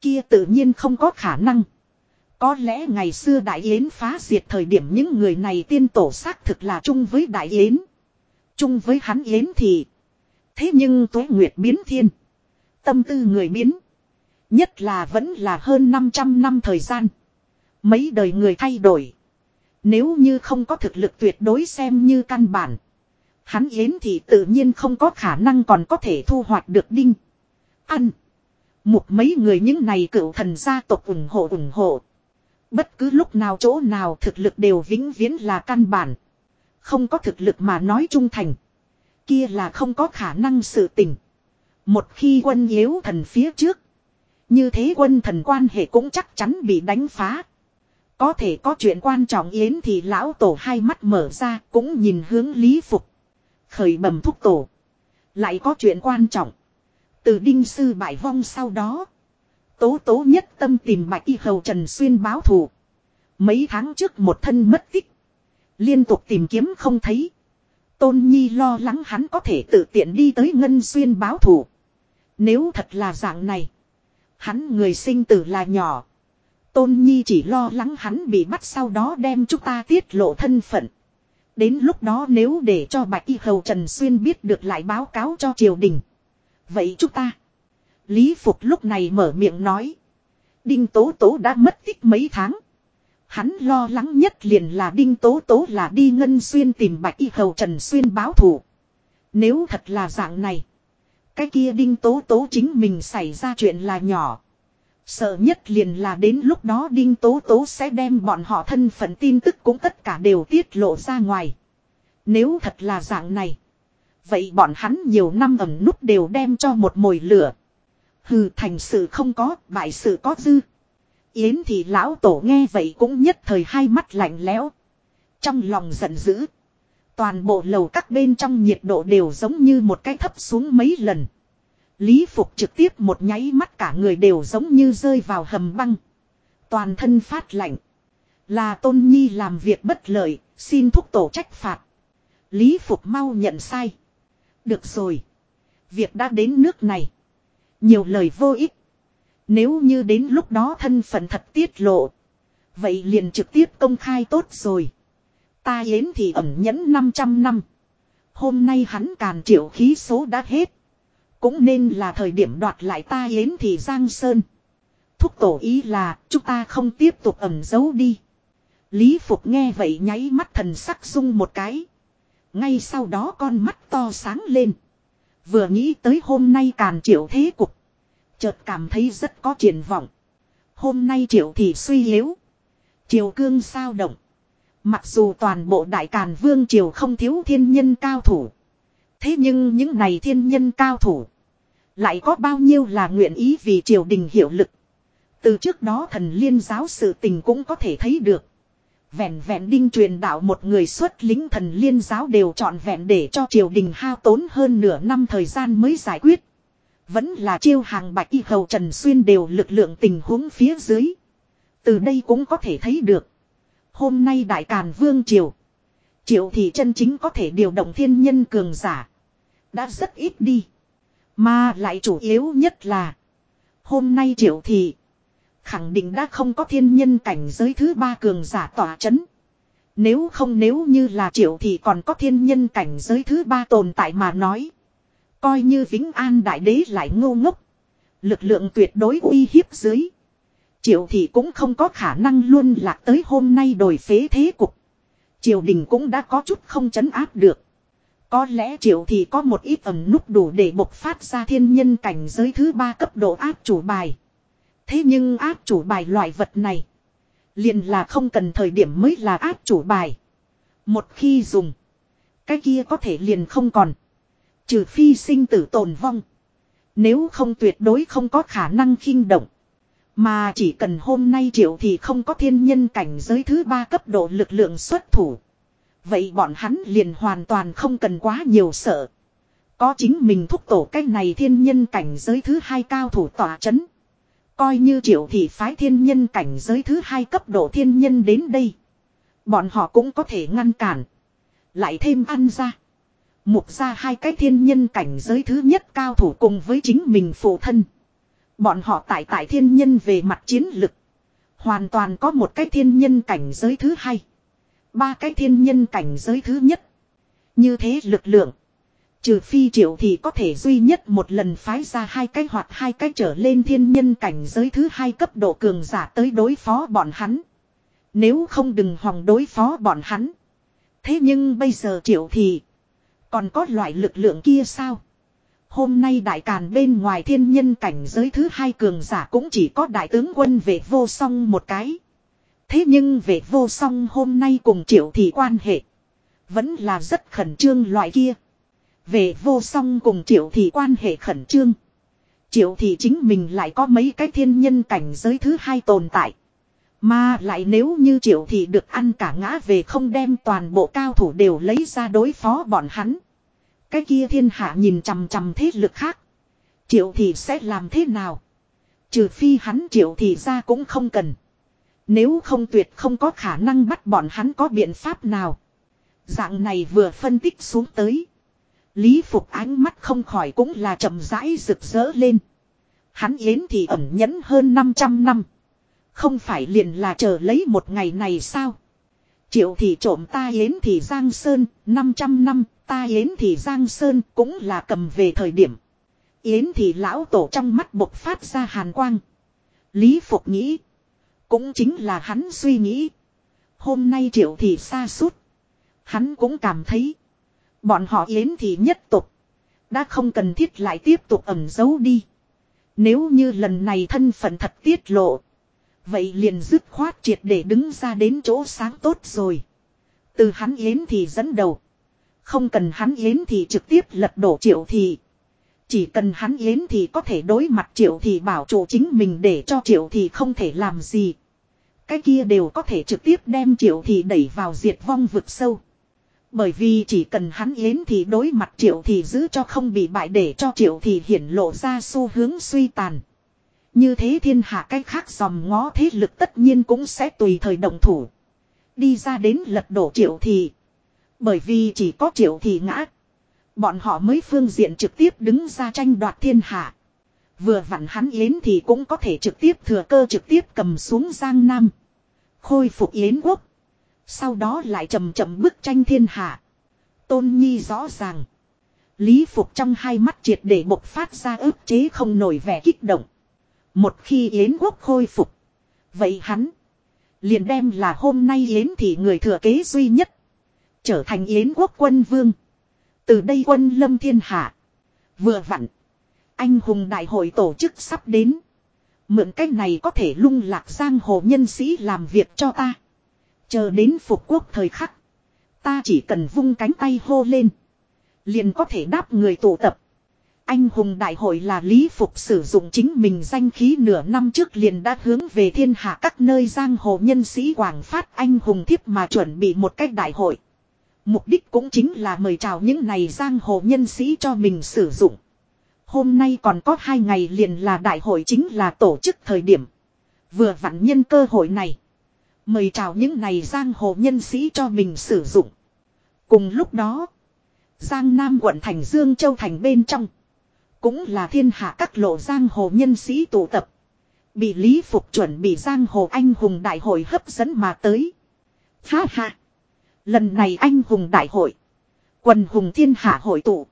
Kia tự nhiên không có khả năng. Có lẽ ngày xưa Đại Yến phá diệt thời điểm những người này tiên tổ xác thực là chung với Đại Yến. Chung với hắn Yến thì. Thế nhưng tuế nguyệt biến thiên. Tâm tư người biến. Nhất là vẫn là hơn 500 năm thời gian. Mấy đời người thay đổi. Nếu như không có thực lực tuyệt đối xem như căn bản. Hắn Yến thì tự nhiên không có khả năng còn có thể thu hoạch được đinh. Ăn. Một mấy người những này cựu thần gia tộc ủng hộ ủng hộ. Bất cứ lúc nào chỗ nào thực lực đều vĩnh viễn là căn bản. Không có thực lực mà nói trung thành. Kia là không có khả năng sự tình. Một khi quân yếu thần phía trước. Như thế quân thần quan hệ cũng chắc chắn bị đánh phá. Có thể có chuyện quan trọng yến thì lão tổ hai mắt mở ra cũng nhìn hướng lý phục. Khởi bẩm thúc tổ. Lại có chuyện quan trọng. Từ đinh sư bại vong sau đó. Tố tố nhất tâm tìm bạch y hầu Trần Xuyên báo thù. Mấy tháng trước một thân mất tích. Liên tục tìm kiếm không thấy. Tôn Nhi lo lắng hắn có thể tự tiện đi tới Ngân Xuyên báo thù. Nếu thật là dạng này. Hắn người sinh tử là nhỏ. Tôn Nhi chỉ lo lắng hắn bị bắt sau đó đem chúng ta tiết lộ thân phận. Đến lúc đó nếu để cho Bạch Y Hầu Trần Xuyên biết được lại báo cáo cho triều đình. Vậy chúng ta. Lý Phục lúc này mở miệng nói. Đinh Tố Tố đã mất tích mấy tháng. Hắn lo lắng nhất liền là Đinh Tố Tố là đi Ngân Xuyên tìm Bạch Y Hầu Trần Xuyên báo thù. Nếu thật là dạng này. Cái kia Đinh Tố Tố chính mình xảy ra chuyện là nhỏ. Sợ nhất liền là đến lúc đó Đinh Tố Tố sẽ đem bọn họ thân phận tin tức cũng tất cả đều tiết lộ ra ngoài. Nếu thật là dạng này. Vậy bọn hắn nhiều năm ẩm nút đều đem cho một mồi lửa. Hừ thành sự không có, bại sự có dư. Yến thì lão tổ nghe vậy cũng nhất thời hai mắt lạnh lẽo. Trong lòng giận dữ. Toàn bộ lầu các bên trong nhiệt độ đều giống như một cái thấp xuống mấy lần. Lý Phục trực tiếp một nháy mắt cả người đều giống như rơi vào hầm băng. Toàn thân phát lạnh. Là Tôn Nhi làm việc bất lợi, xin thúc tổ trách phạt. Lý Phục mau nhận sai. Được rồi. Việc đã đến nước này. Nhiều lời vô ích. Nếu như đến lúc đó thân phận thật tiết lộ. Vậy liền trực tiếp công khai tốt rồi. Ta yến thì ẩn nhẫn 500 năm. Hôm nay hắn càn triệu khí số đã hết. Cũng nên là thời điểm đoạt lại ta yến thì Giang Sơn. Thúc tổ ý là, chúng ta không tiếp tục ẩn giấu đi. Lý Phục nghe vậy nháy mắt thần sắc sung một cái. Ngay sau đó con mắt to sáng lên. Vừa nghĩ tới hôm nay càn triệu thế cục. Chợt cảm thấy rất có triển vọng. Hôm nay triệu thì suy yếu. Triều cương sao động. Mặc dù toàn bộ đại càn vương triều không thiếu thiên nhân cao thủ. Thế nhưng những này thiên nhân cao thủ. Lại có bao nhiêu là nguyện ý vì triều đình hiệu lực. Từ trước đó thần liên giáo sự tình cũng có thể thấy được. Vẹn vẹn đinh truyền đạo một người xuất lính thần liên giáo đều chọn vẹn để cho triều đình hao tốn hơn nửa năm thời gian mới giải quyết. Vẫn là chiêu hàng bạch y hầu Trần Xuyên đều lực lượng tình huống phía dưới. Từ đây cũng có thể thấy được. Hôm nay đại càn vương triều. Triệu thì chân chính có thể điều động thiên nhân cường giả. Đã rất ít đi. Mà lại chủ yếu nhất là. Hôm nay triệu thị Khẳng định đã không có thiên nhân cảnh giới thứ ba cường giả tỏa chấn. Nếu không nếu như là triệu thì còn có thiên nhân cảnh giới thứ ba tồn tại mà nói. Coi như Vĩnh An Đại Đế lại ngô ngốc. Lực lượng tuyệt đối uy hiếp dưới. Triệu thì cũng không có khả năng luôn lạc tới hôm nay đổi phế thế cục. Triều đình cũng đã có chút không chấn áp được. Có lẽ triệu thì có một ít ẩm nút đủ để bộc phát ra thiên nhân cảnh giới thứ ba cấp độ áp chủ bài. Thế nhưng áp chủ bài loại vật này. liền là không cần thời điểm mới là áp chủ bài. Một khi dùng. Cái kia có thể liền không còn. Trừ phi sinh tử tồn vong. Nếu không tuyệt đối không có khả năng khinh động. Mà chỉ cần hôm nay triệu thì không có thiên nhân cảnh giới thứ ba cấp độ lực lượng xuất thủ. Vậy bọn hắn liền hoàn toàn không cần quá nhiều sợ. Có chính mình thúc tổ cách này thiên nhân cảnh giới thứ hai cao thủ tỏa chấn. Coi như triệu thị phái thiên nhân cảnh giới thứ hai cấp độ thiên nhân đến đây. Bọn họ cũng có thể ngăn cản. Lại thêm ăn ra. Mục ra hai cái thiên nhân cảnh giới thứ nhất cao thủ cùng với chính mình phụ thân. Bọn họ tại tại thiên nhân về mặt chiến lực. Hoàn toàn có một cái thiên nhân cảnh giới thứ hai. Ba cái thiên nhân cảnh giới thứ nhất. Như thế lực lượng. Trừ phi triệu thì có thể duy nhất một lần phái ra hai cái hoặc hai cái trở lên thiên nhân cảnh giới thứ hai cấp độ cường giả tới đối phó bọn hắn. Nếu không đừng hòng đối phó bọn hắn. Thế nhưng bây giờ triệu thì còn có loại lực lượng kia sao? Hôm nay đại càn bên ngoài thiên nhân cảnh giới thứ hai cường giả cũng chỉ có đại tướng quân về vô song một cái. Thế nhưng về vô song hôm nay cùng triệu thì quan hệ. Vẫn là rất khẩn trương loại kia. Về vô song cùng triệu thì quan hệ khẩn trương. Triệu thì chính mình lại có mấy cái thiên nhân cảnh giới thứ hai tồn tại. Mà lại nếu như triệu thì được ăn cả ngã về không đem toàn bộ cao thủ đều lấy ra đối phó bọn hắn. Cái kia thiên hạ nhìn chằm chằm thế lực khác. Triệu thì sẽ làm thế nào? Trừ phi hắn triệu thì ra cũng không cần. Nếu không tuyệt không có khả năng bắt bọn hắn có biện pháp nào. Dạng này vừa phân tích xuống tới. Lý Phục ánh mắt không khỏi cũng là chậm rãi rực rỡ lên. Hắn yến thì ẩn nhẫn hơn 500 năm. Không phải liền là chờ lấy một ngày này sao? Triệu thì trộm ta yến thì Giang Sơn, 500 năm, ta yến thì Giang Sơn cũng là cầm về thời điểm. Yến thì lão tổ trong mắt bộc phát ra hàn quang. Lý Phục nghĩ. Cũng chính là hắn suy nghĩ. Hôm nay triệu thì xa suốt. Hắn cũng cảm thấy. Bọn họ yến thì nhất tục. Đã không cần thiết lại tiếp tục ẩn giấu đi. Nếu như lần này thân phận thật tiết lộ. Vậy liền dứt khoát triệt để đứng ra đến chỗ sáng tốt rồi. Từ hắn yến thì dẫn đầu. Không cần hắn yến thì trực tiếp lật đổ triệu thì. Chỉ cần hắn yến thì có thể đối mặt triệu thì bảo chủ chính mình để cho triệu thì không thể làm gì. Cái kia đều có thể trực tiếp đem triệu thì đẩy vào diệt vong vực sâu. Bởi vì chỉ cần hắn yến thì đối mặt triệu thì giữ cho không bị bại để cho triệu thì hiển lộ ra xu hướng suy tàn. Như thế thiên hạ cách khác dòm ngó thế lực tất nhiên cũng sẽ tùy thời động thủ. Đi ra đến lật đổ triệu thì. Bởi vì chỉ có triệu thì ngã. Bọn họ mới phương diện trực tiếp đứng ra tranh đoạt thiên hạ. Vừa vặn hắn yến thì cũng có thể trực tiếp thừa cơ trực tiếp cầm xuống Giang Nam. Khôi phục yến quốc. Sau đó lại chậm chậm bức tranh thiên hạ. Tôn Nhi rõ ràng. Lý Phục trong hai mắt triệt để bộc phát ra ức chế không nổi vẻ kích động. Một khi Yến quốc khôi phục. Vậy hắn. Liền đem là hôm nay Yến thì người thừa kế duy nhất. Trở thành Yến quốc quân vương. Từ đây quân lâm thiên hạ. Vừa vặn. Anh hùng đại hội tổ chức sắp đến. Mượn cách này có thể lung lạc giang hồ nhân sĩ làm việc cho ta. Chờ đến phục quốc thời khắc. Ta chỉ cần vung cánh tay hô lên. Liền có thể đáp người tụ tập. Anh hùng đại hội là lý phục sử dụng chính mình danh khí nửa năm trước liền đã hướng về thiên hạ các nơi giang hồ nhân sĩ quảng phát anh hùng thiếp mà chuẩn bị một cách đại hội. Mục đích cũng chính là mời chào những này giang hồ nhân sĩ cho mình sử dụng. Hôm nay còn có hai ngày liền là đại hội chính là tổ chức thời điểm. Vừa vặn nhân cơ hội này. Mời chào những này giang hồ nhân sĩ cho mình sử dụng. Cùng lúc đó. Giang Nam quận thành Dương Châu thành bên trong. Cũng là thiên hạ các lộ giang hồ nhân sĩ tụ tập. Bị Lý Phục chuẩn bị giang hồ anh hùng đại hội hấp dẫn mà tới. Ha ha. Lần này anh hùng đại hội. Quần hùng thiên hạ hội tụ.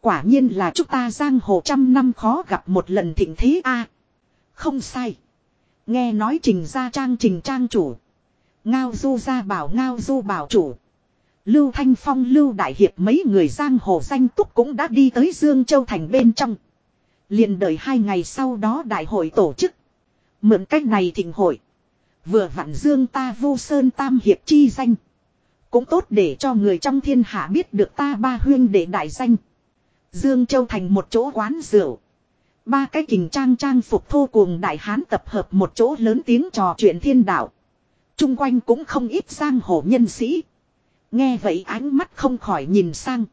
Quả nhiên là chúng ta giang hồ trăm năm khó gặp một lần thịnh thế a. không sai. Nghe nói trình gia trang trình trang chủ. Ngao du gia bảo ngao du bảo chủ. Lưu Thanh Phong, Lưu Đại Hiệp mấy người giang hồ danh túc cũng đã đi tới Dương Châu Thành bên trong. liền đợi hai ngày sau đó đại hội tổ chức. Mượn cách này thịnh hội. Vừa vặn Dương ta vô sơn tam hiệp chi danh. Cũng tốt để cho người trong thiên hạ biết được ta ba huyên để đại danh. Dương Châu thành một chỗ quán rượu. Ba cái kình trang trang phục thô cuồng đại hán tập hợp một chỗ lớn tiếng trò chuyện thiên đạo. Trung quanh cũng không ít giang hồ nhân sĩ. Nghe vậy ánh mắt không khỏi nhìn sang.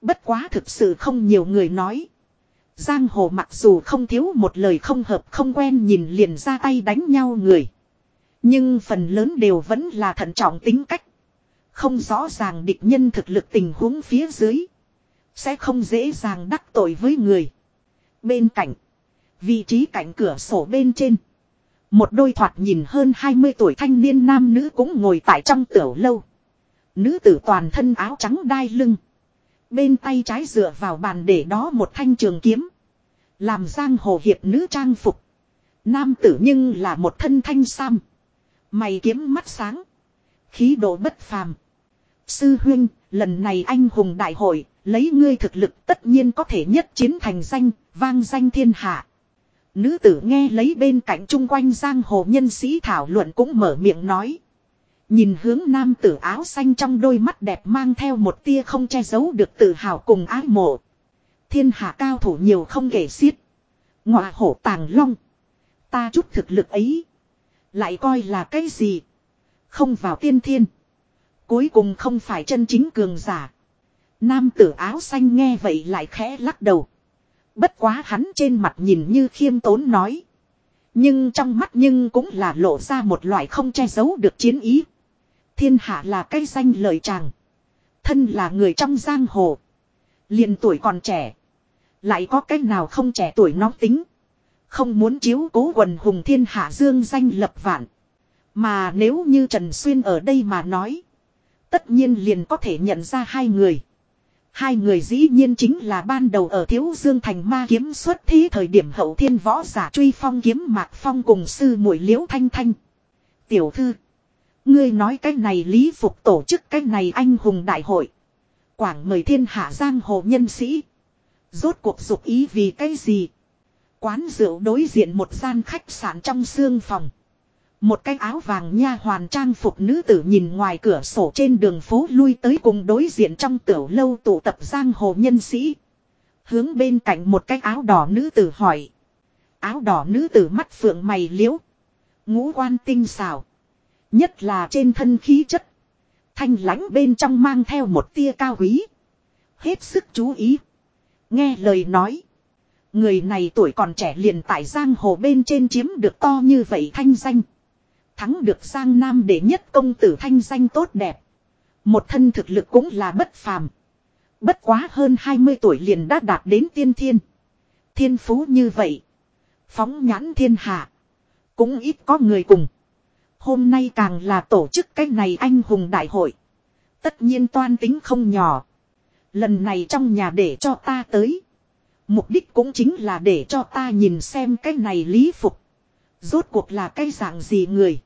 Bất quá thực sự không nhiều người nói. Giang hồ mặc dù không thiếu một lời không hợp không quen nhìn liền ra tay đánh nhau người. Nhưng phần lớn đều vẫn là thận trọng tính cách. Không rõ ràng địch nhân thực lực tình huống phía dưới. Sẽ không dễ dàng đắc tội với người. Bên cạnh. Vị trí cạnh cửa sổ bên trên. Một đôi thoạt nhìn hơn 20 tuổi thanh niên nam nữ cũng ngồi tại trong tiểu lâu. Nữ tử toàn thân áo trắng đai lưng. Bên tay trái dựa vào bàn để đó một thanh trường kiếm. Làm giang hồ hiệp nữ trang phục. Nam tử nhưng là một thân thanh sam. Mày kiếm mắt sáng. Khí độ bất phàm. Sư huynh, lần này anh hùng đại hội, lấy ngươi thực lực tất nhiên có thể nhất chiến thành danh, vang danh thiên hạ. Nữ tử nghe lấy bên cạnh chung quanh giang hồ nhân sĩ thảo luận cũng mở miệng nói. Nhìn hướng nam tử áo xanh trong đôi mắt đẹp mang theo một tia không che giấu được tự hào cùng ái mộ. Thiên hạ cao thủ nhiều không kể xiết. Ngọa hổ tàng long. Ta chút thực lực ấy. Lại coi là cái gì? Không vào tiên thiên. Cuối cùng không phải chân chính cường giả. Nam tử áo xanh nghe vậy lại khẽ lắc đầu. Bất quá hắn trên mặt nhìn như khiêm tốn nói. Nhưng trong mắt nhưng cũng là lộ ra một loại không che giấu được chiến ý. Thiên hạ là cây danh lời chàng. Thân là người trong giang hồ. liền tuổi còn trẻ. Lại có cách nào không trẻ tuổi nóng tính. Không muốn chiếu cố quần hùng thiên hạ dương danh lập vạn. Mà nếu như Trần Xuyên ở đây mà nói. Tất nhiên liền có thể nhận ra hai người. Hai người dĩ nhiên chính là ban đầu ở Thiếu Dương Thành ma kiếm xuất thế thời điểm hậu thiên võ giả truy phong kiếm mạc phong cùng sư muội liễu thanh thanh. Tiểu thư. Ngươi nói cái này lý phục tổ chức cái này anh hùng đại hội. Quảng mời thiên hạ giang hồ nhân sĩ. Rốt cuộc dục ý vì cái gì? Quán rượu đối diện một gian khách sạn trong xương phòng. Một cái áo vàng nha hoàn trang phục nữ tử nhìn ngoài cửa sổ trên đường phố lui tới cùng đối diện trong tiểu lâu tụ tập giang hồ nhân sĩ. Hướng bên cạnh một cái áo đỏ nữ tử hỏi. Áo đỏ nữ tử mắt phượng mày liễu. Ngũ quan tinh xảo. Nhất là trên thân khí chất. Thanh lãnh bên trong mang theo một tia cao quý. Hết sức chú ý. Nghe lời nói. Người này tuổi còn trẻ liền tại giang hồ bên trên chiếm được to như vậy thanh danh. Thắng được Giang Nam để nhất công tử thanh danh tốt đẹp. Một thân thực lực cũng là bất phàm. Bất quá hơn 20 tuổi liền đã đạt đến tiên thiên. Thiên phú như vậy. Phóng nhãn thiên hạ. Cũng ít có người cùng. Hôm nay càng là tổ chức cái này anh hùng đại hội. Tất nhiên toan tính không nhỏ. Lần này trong nhà để cho ta tới. Mục đích cũng chính là để cho ta nhìn xem cái này lý phục. Rốt cuộc là cái dạng gì người.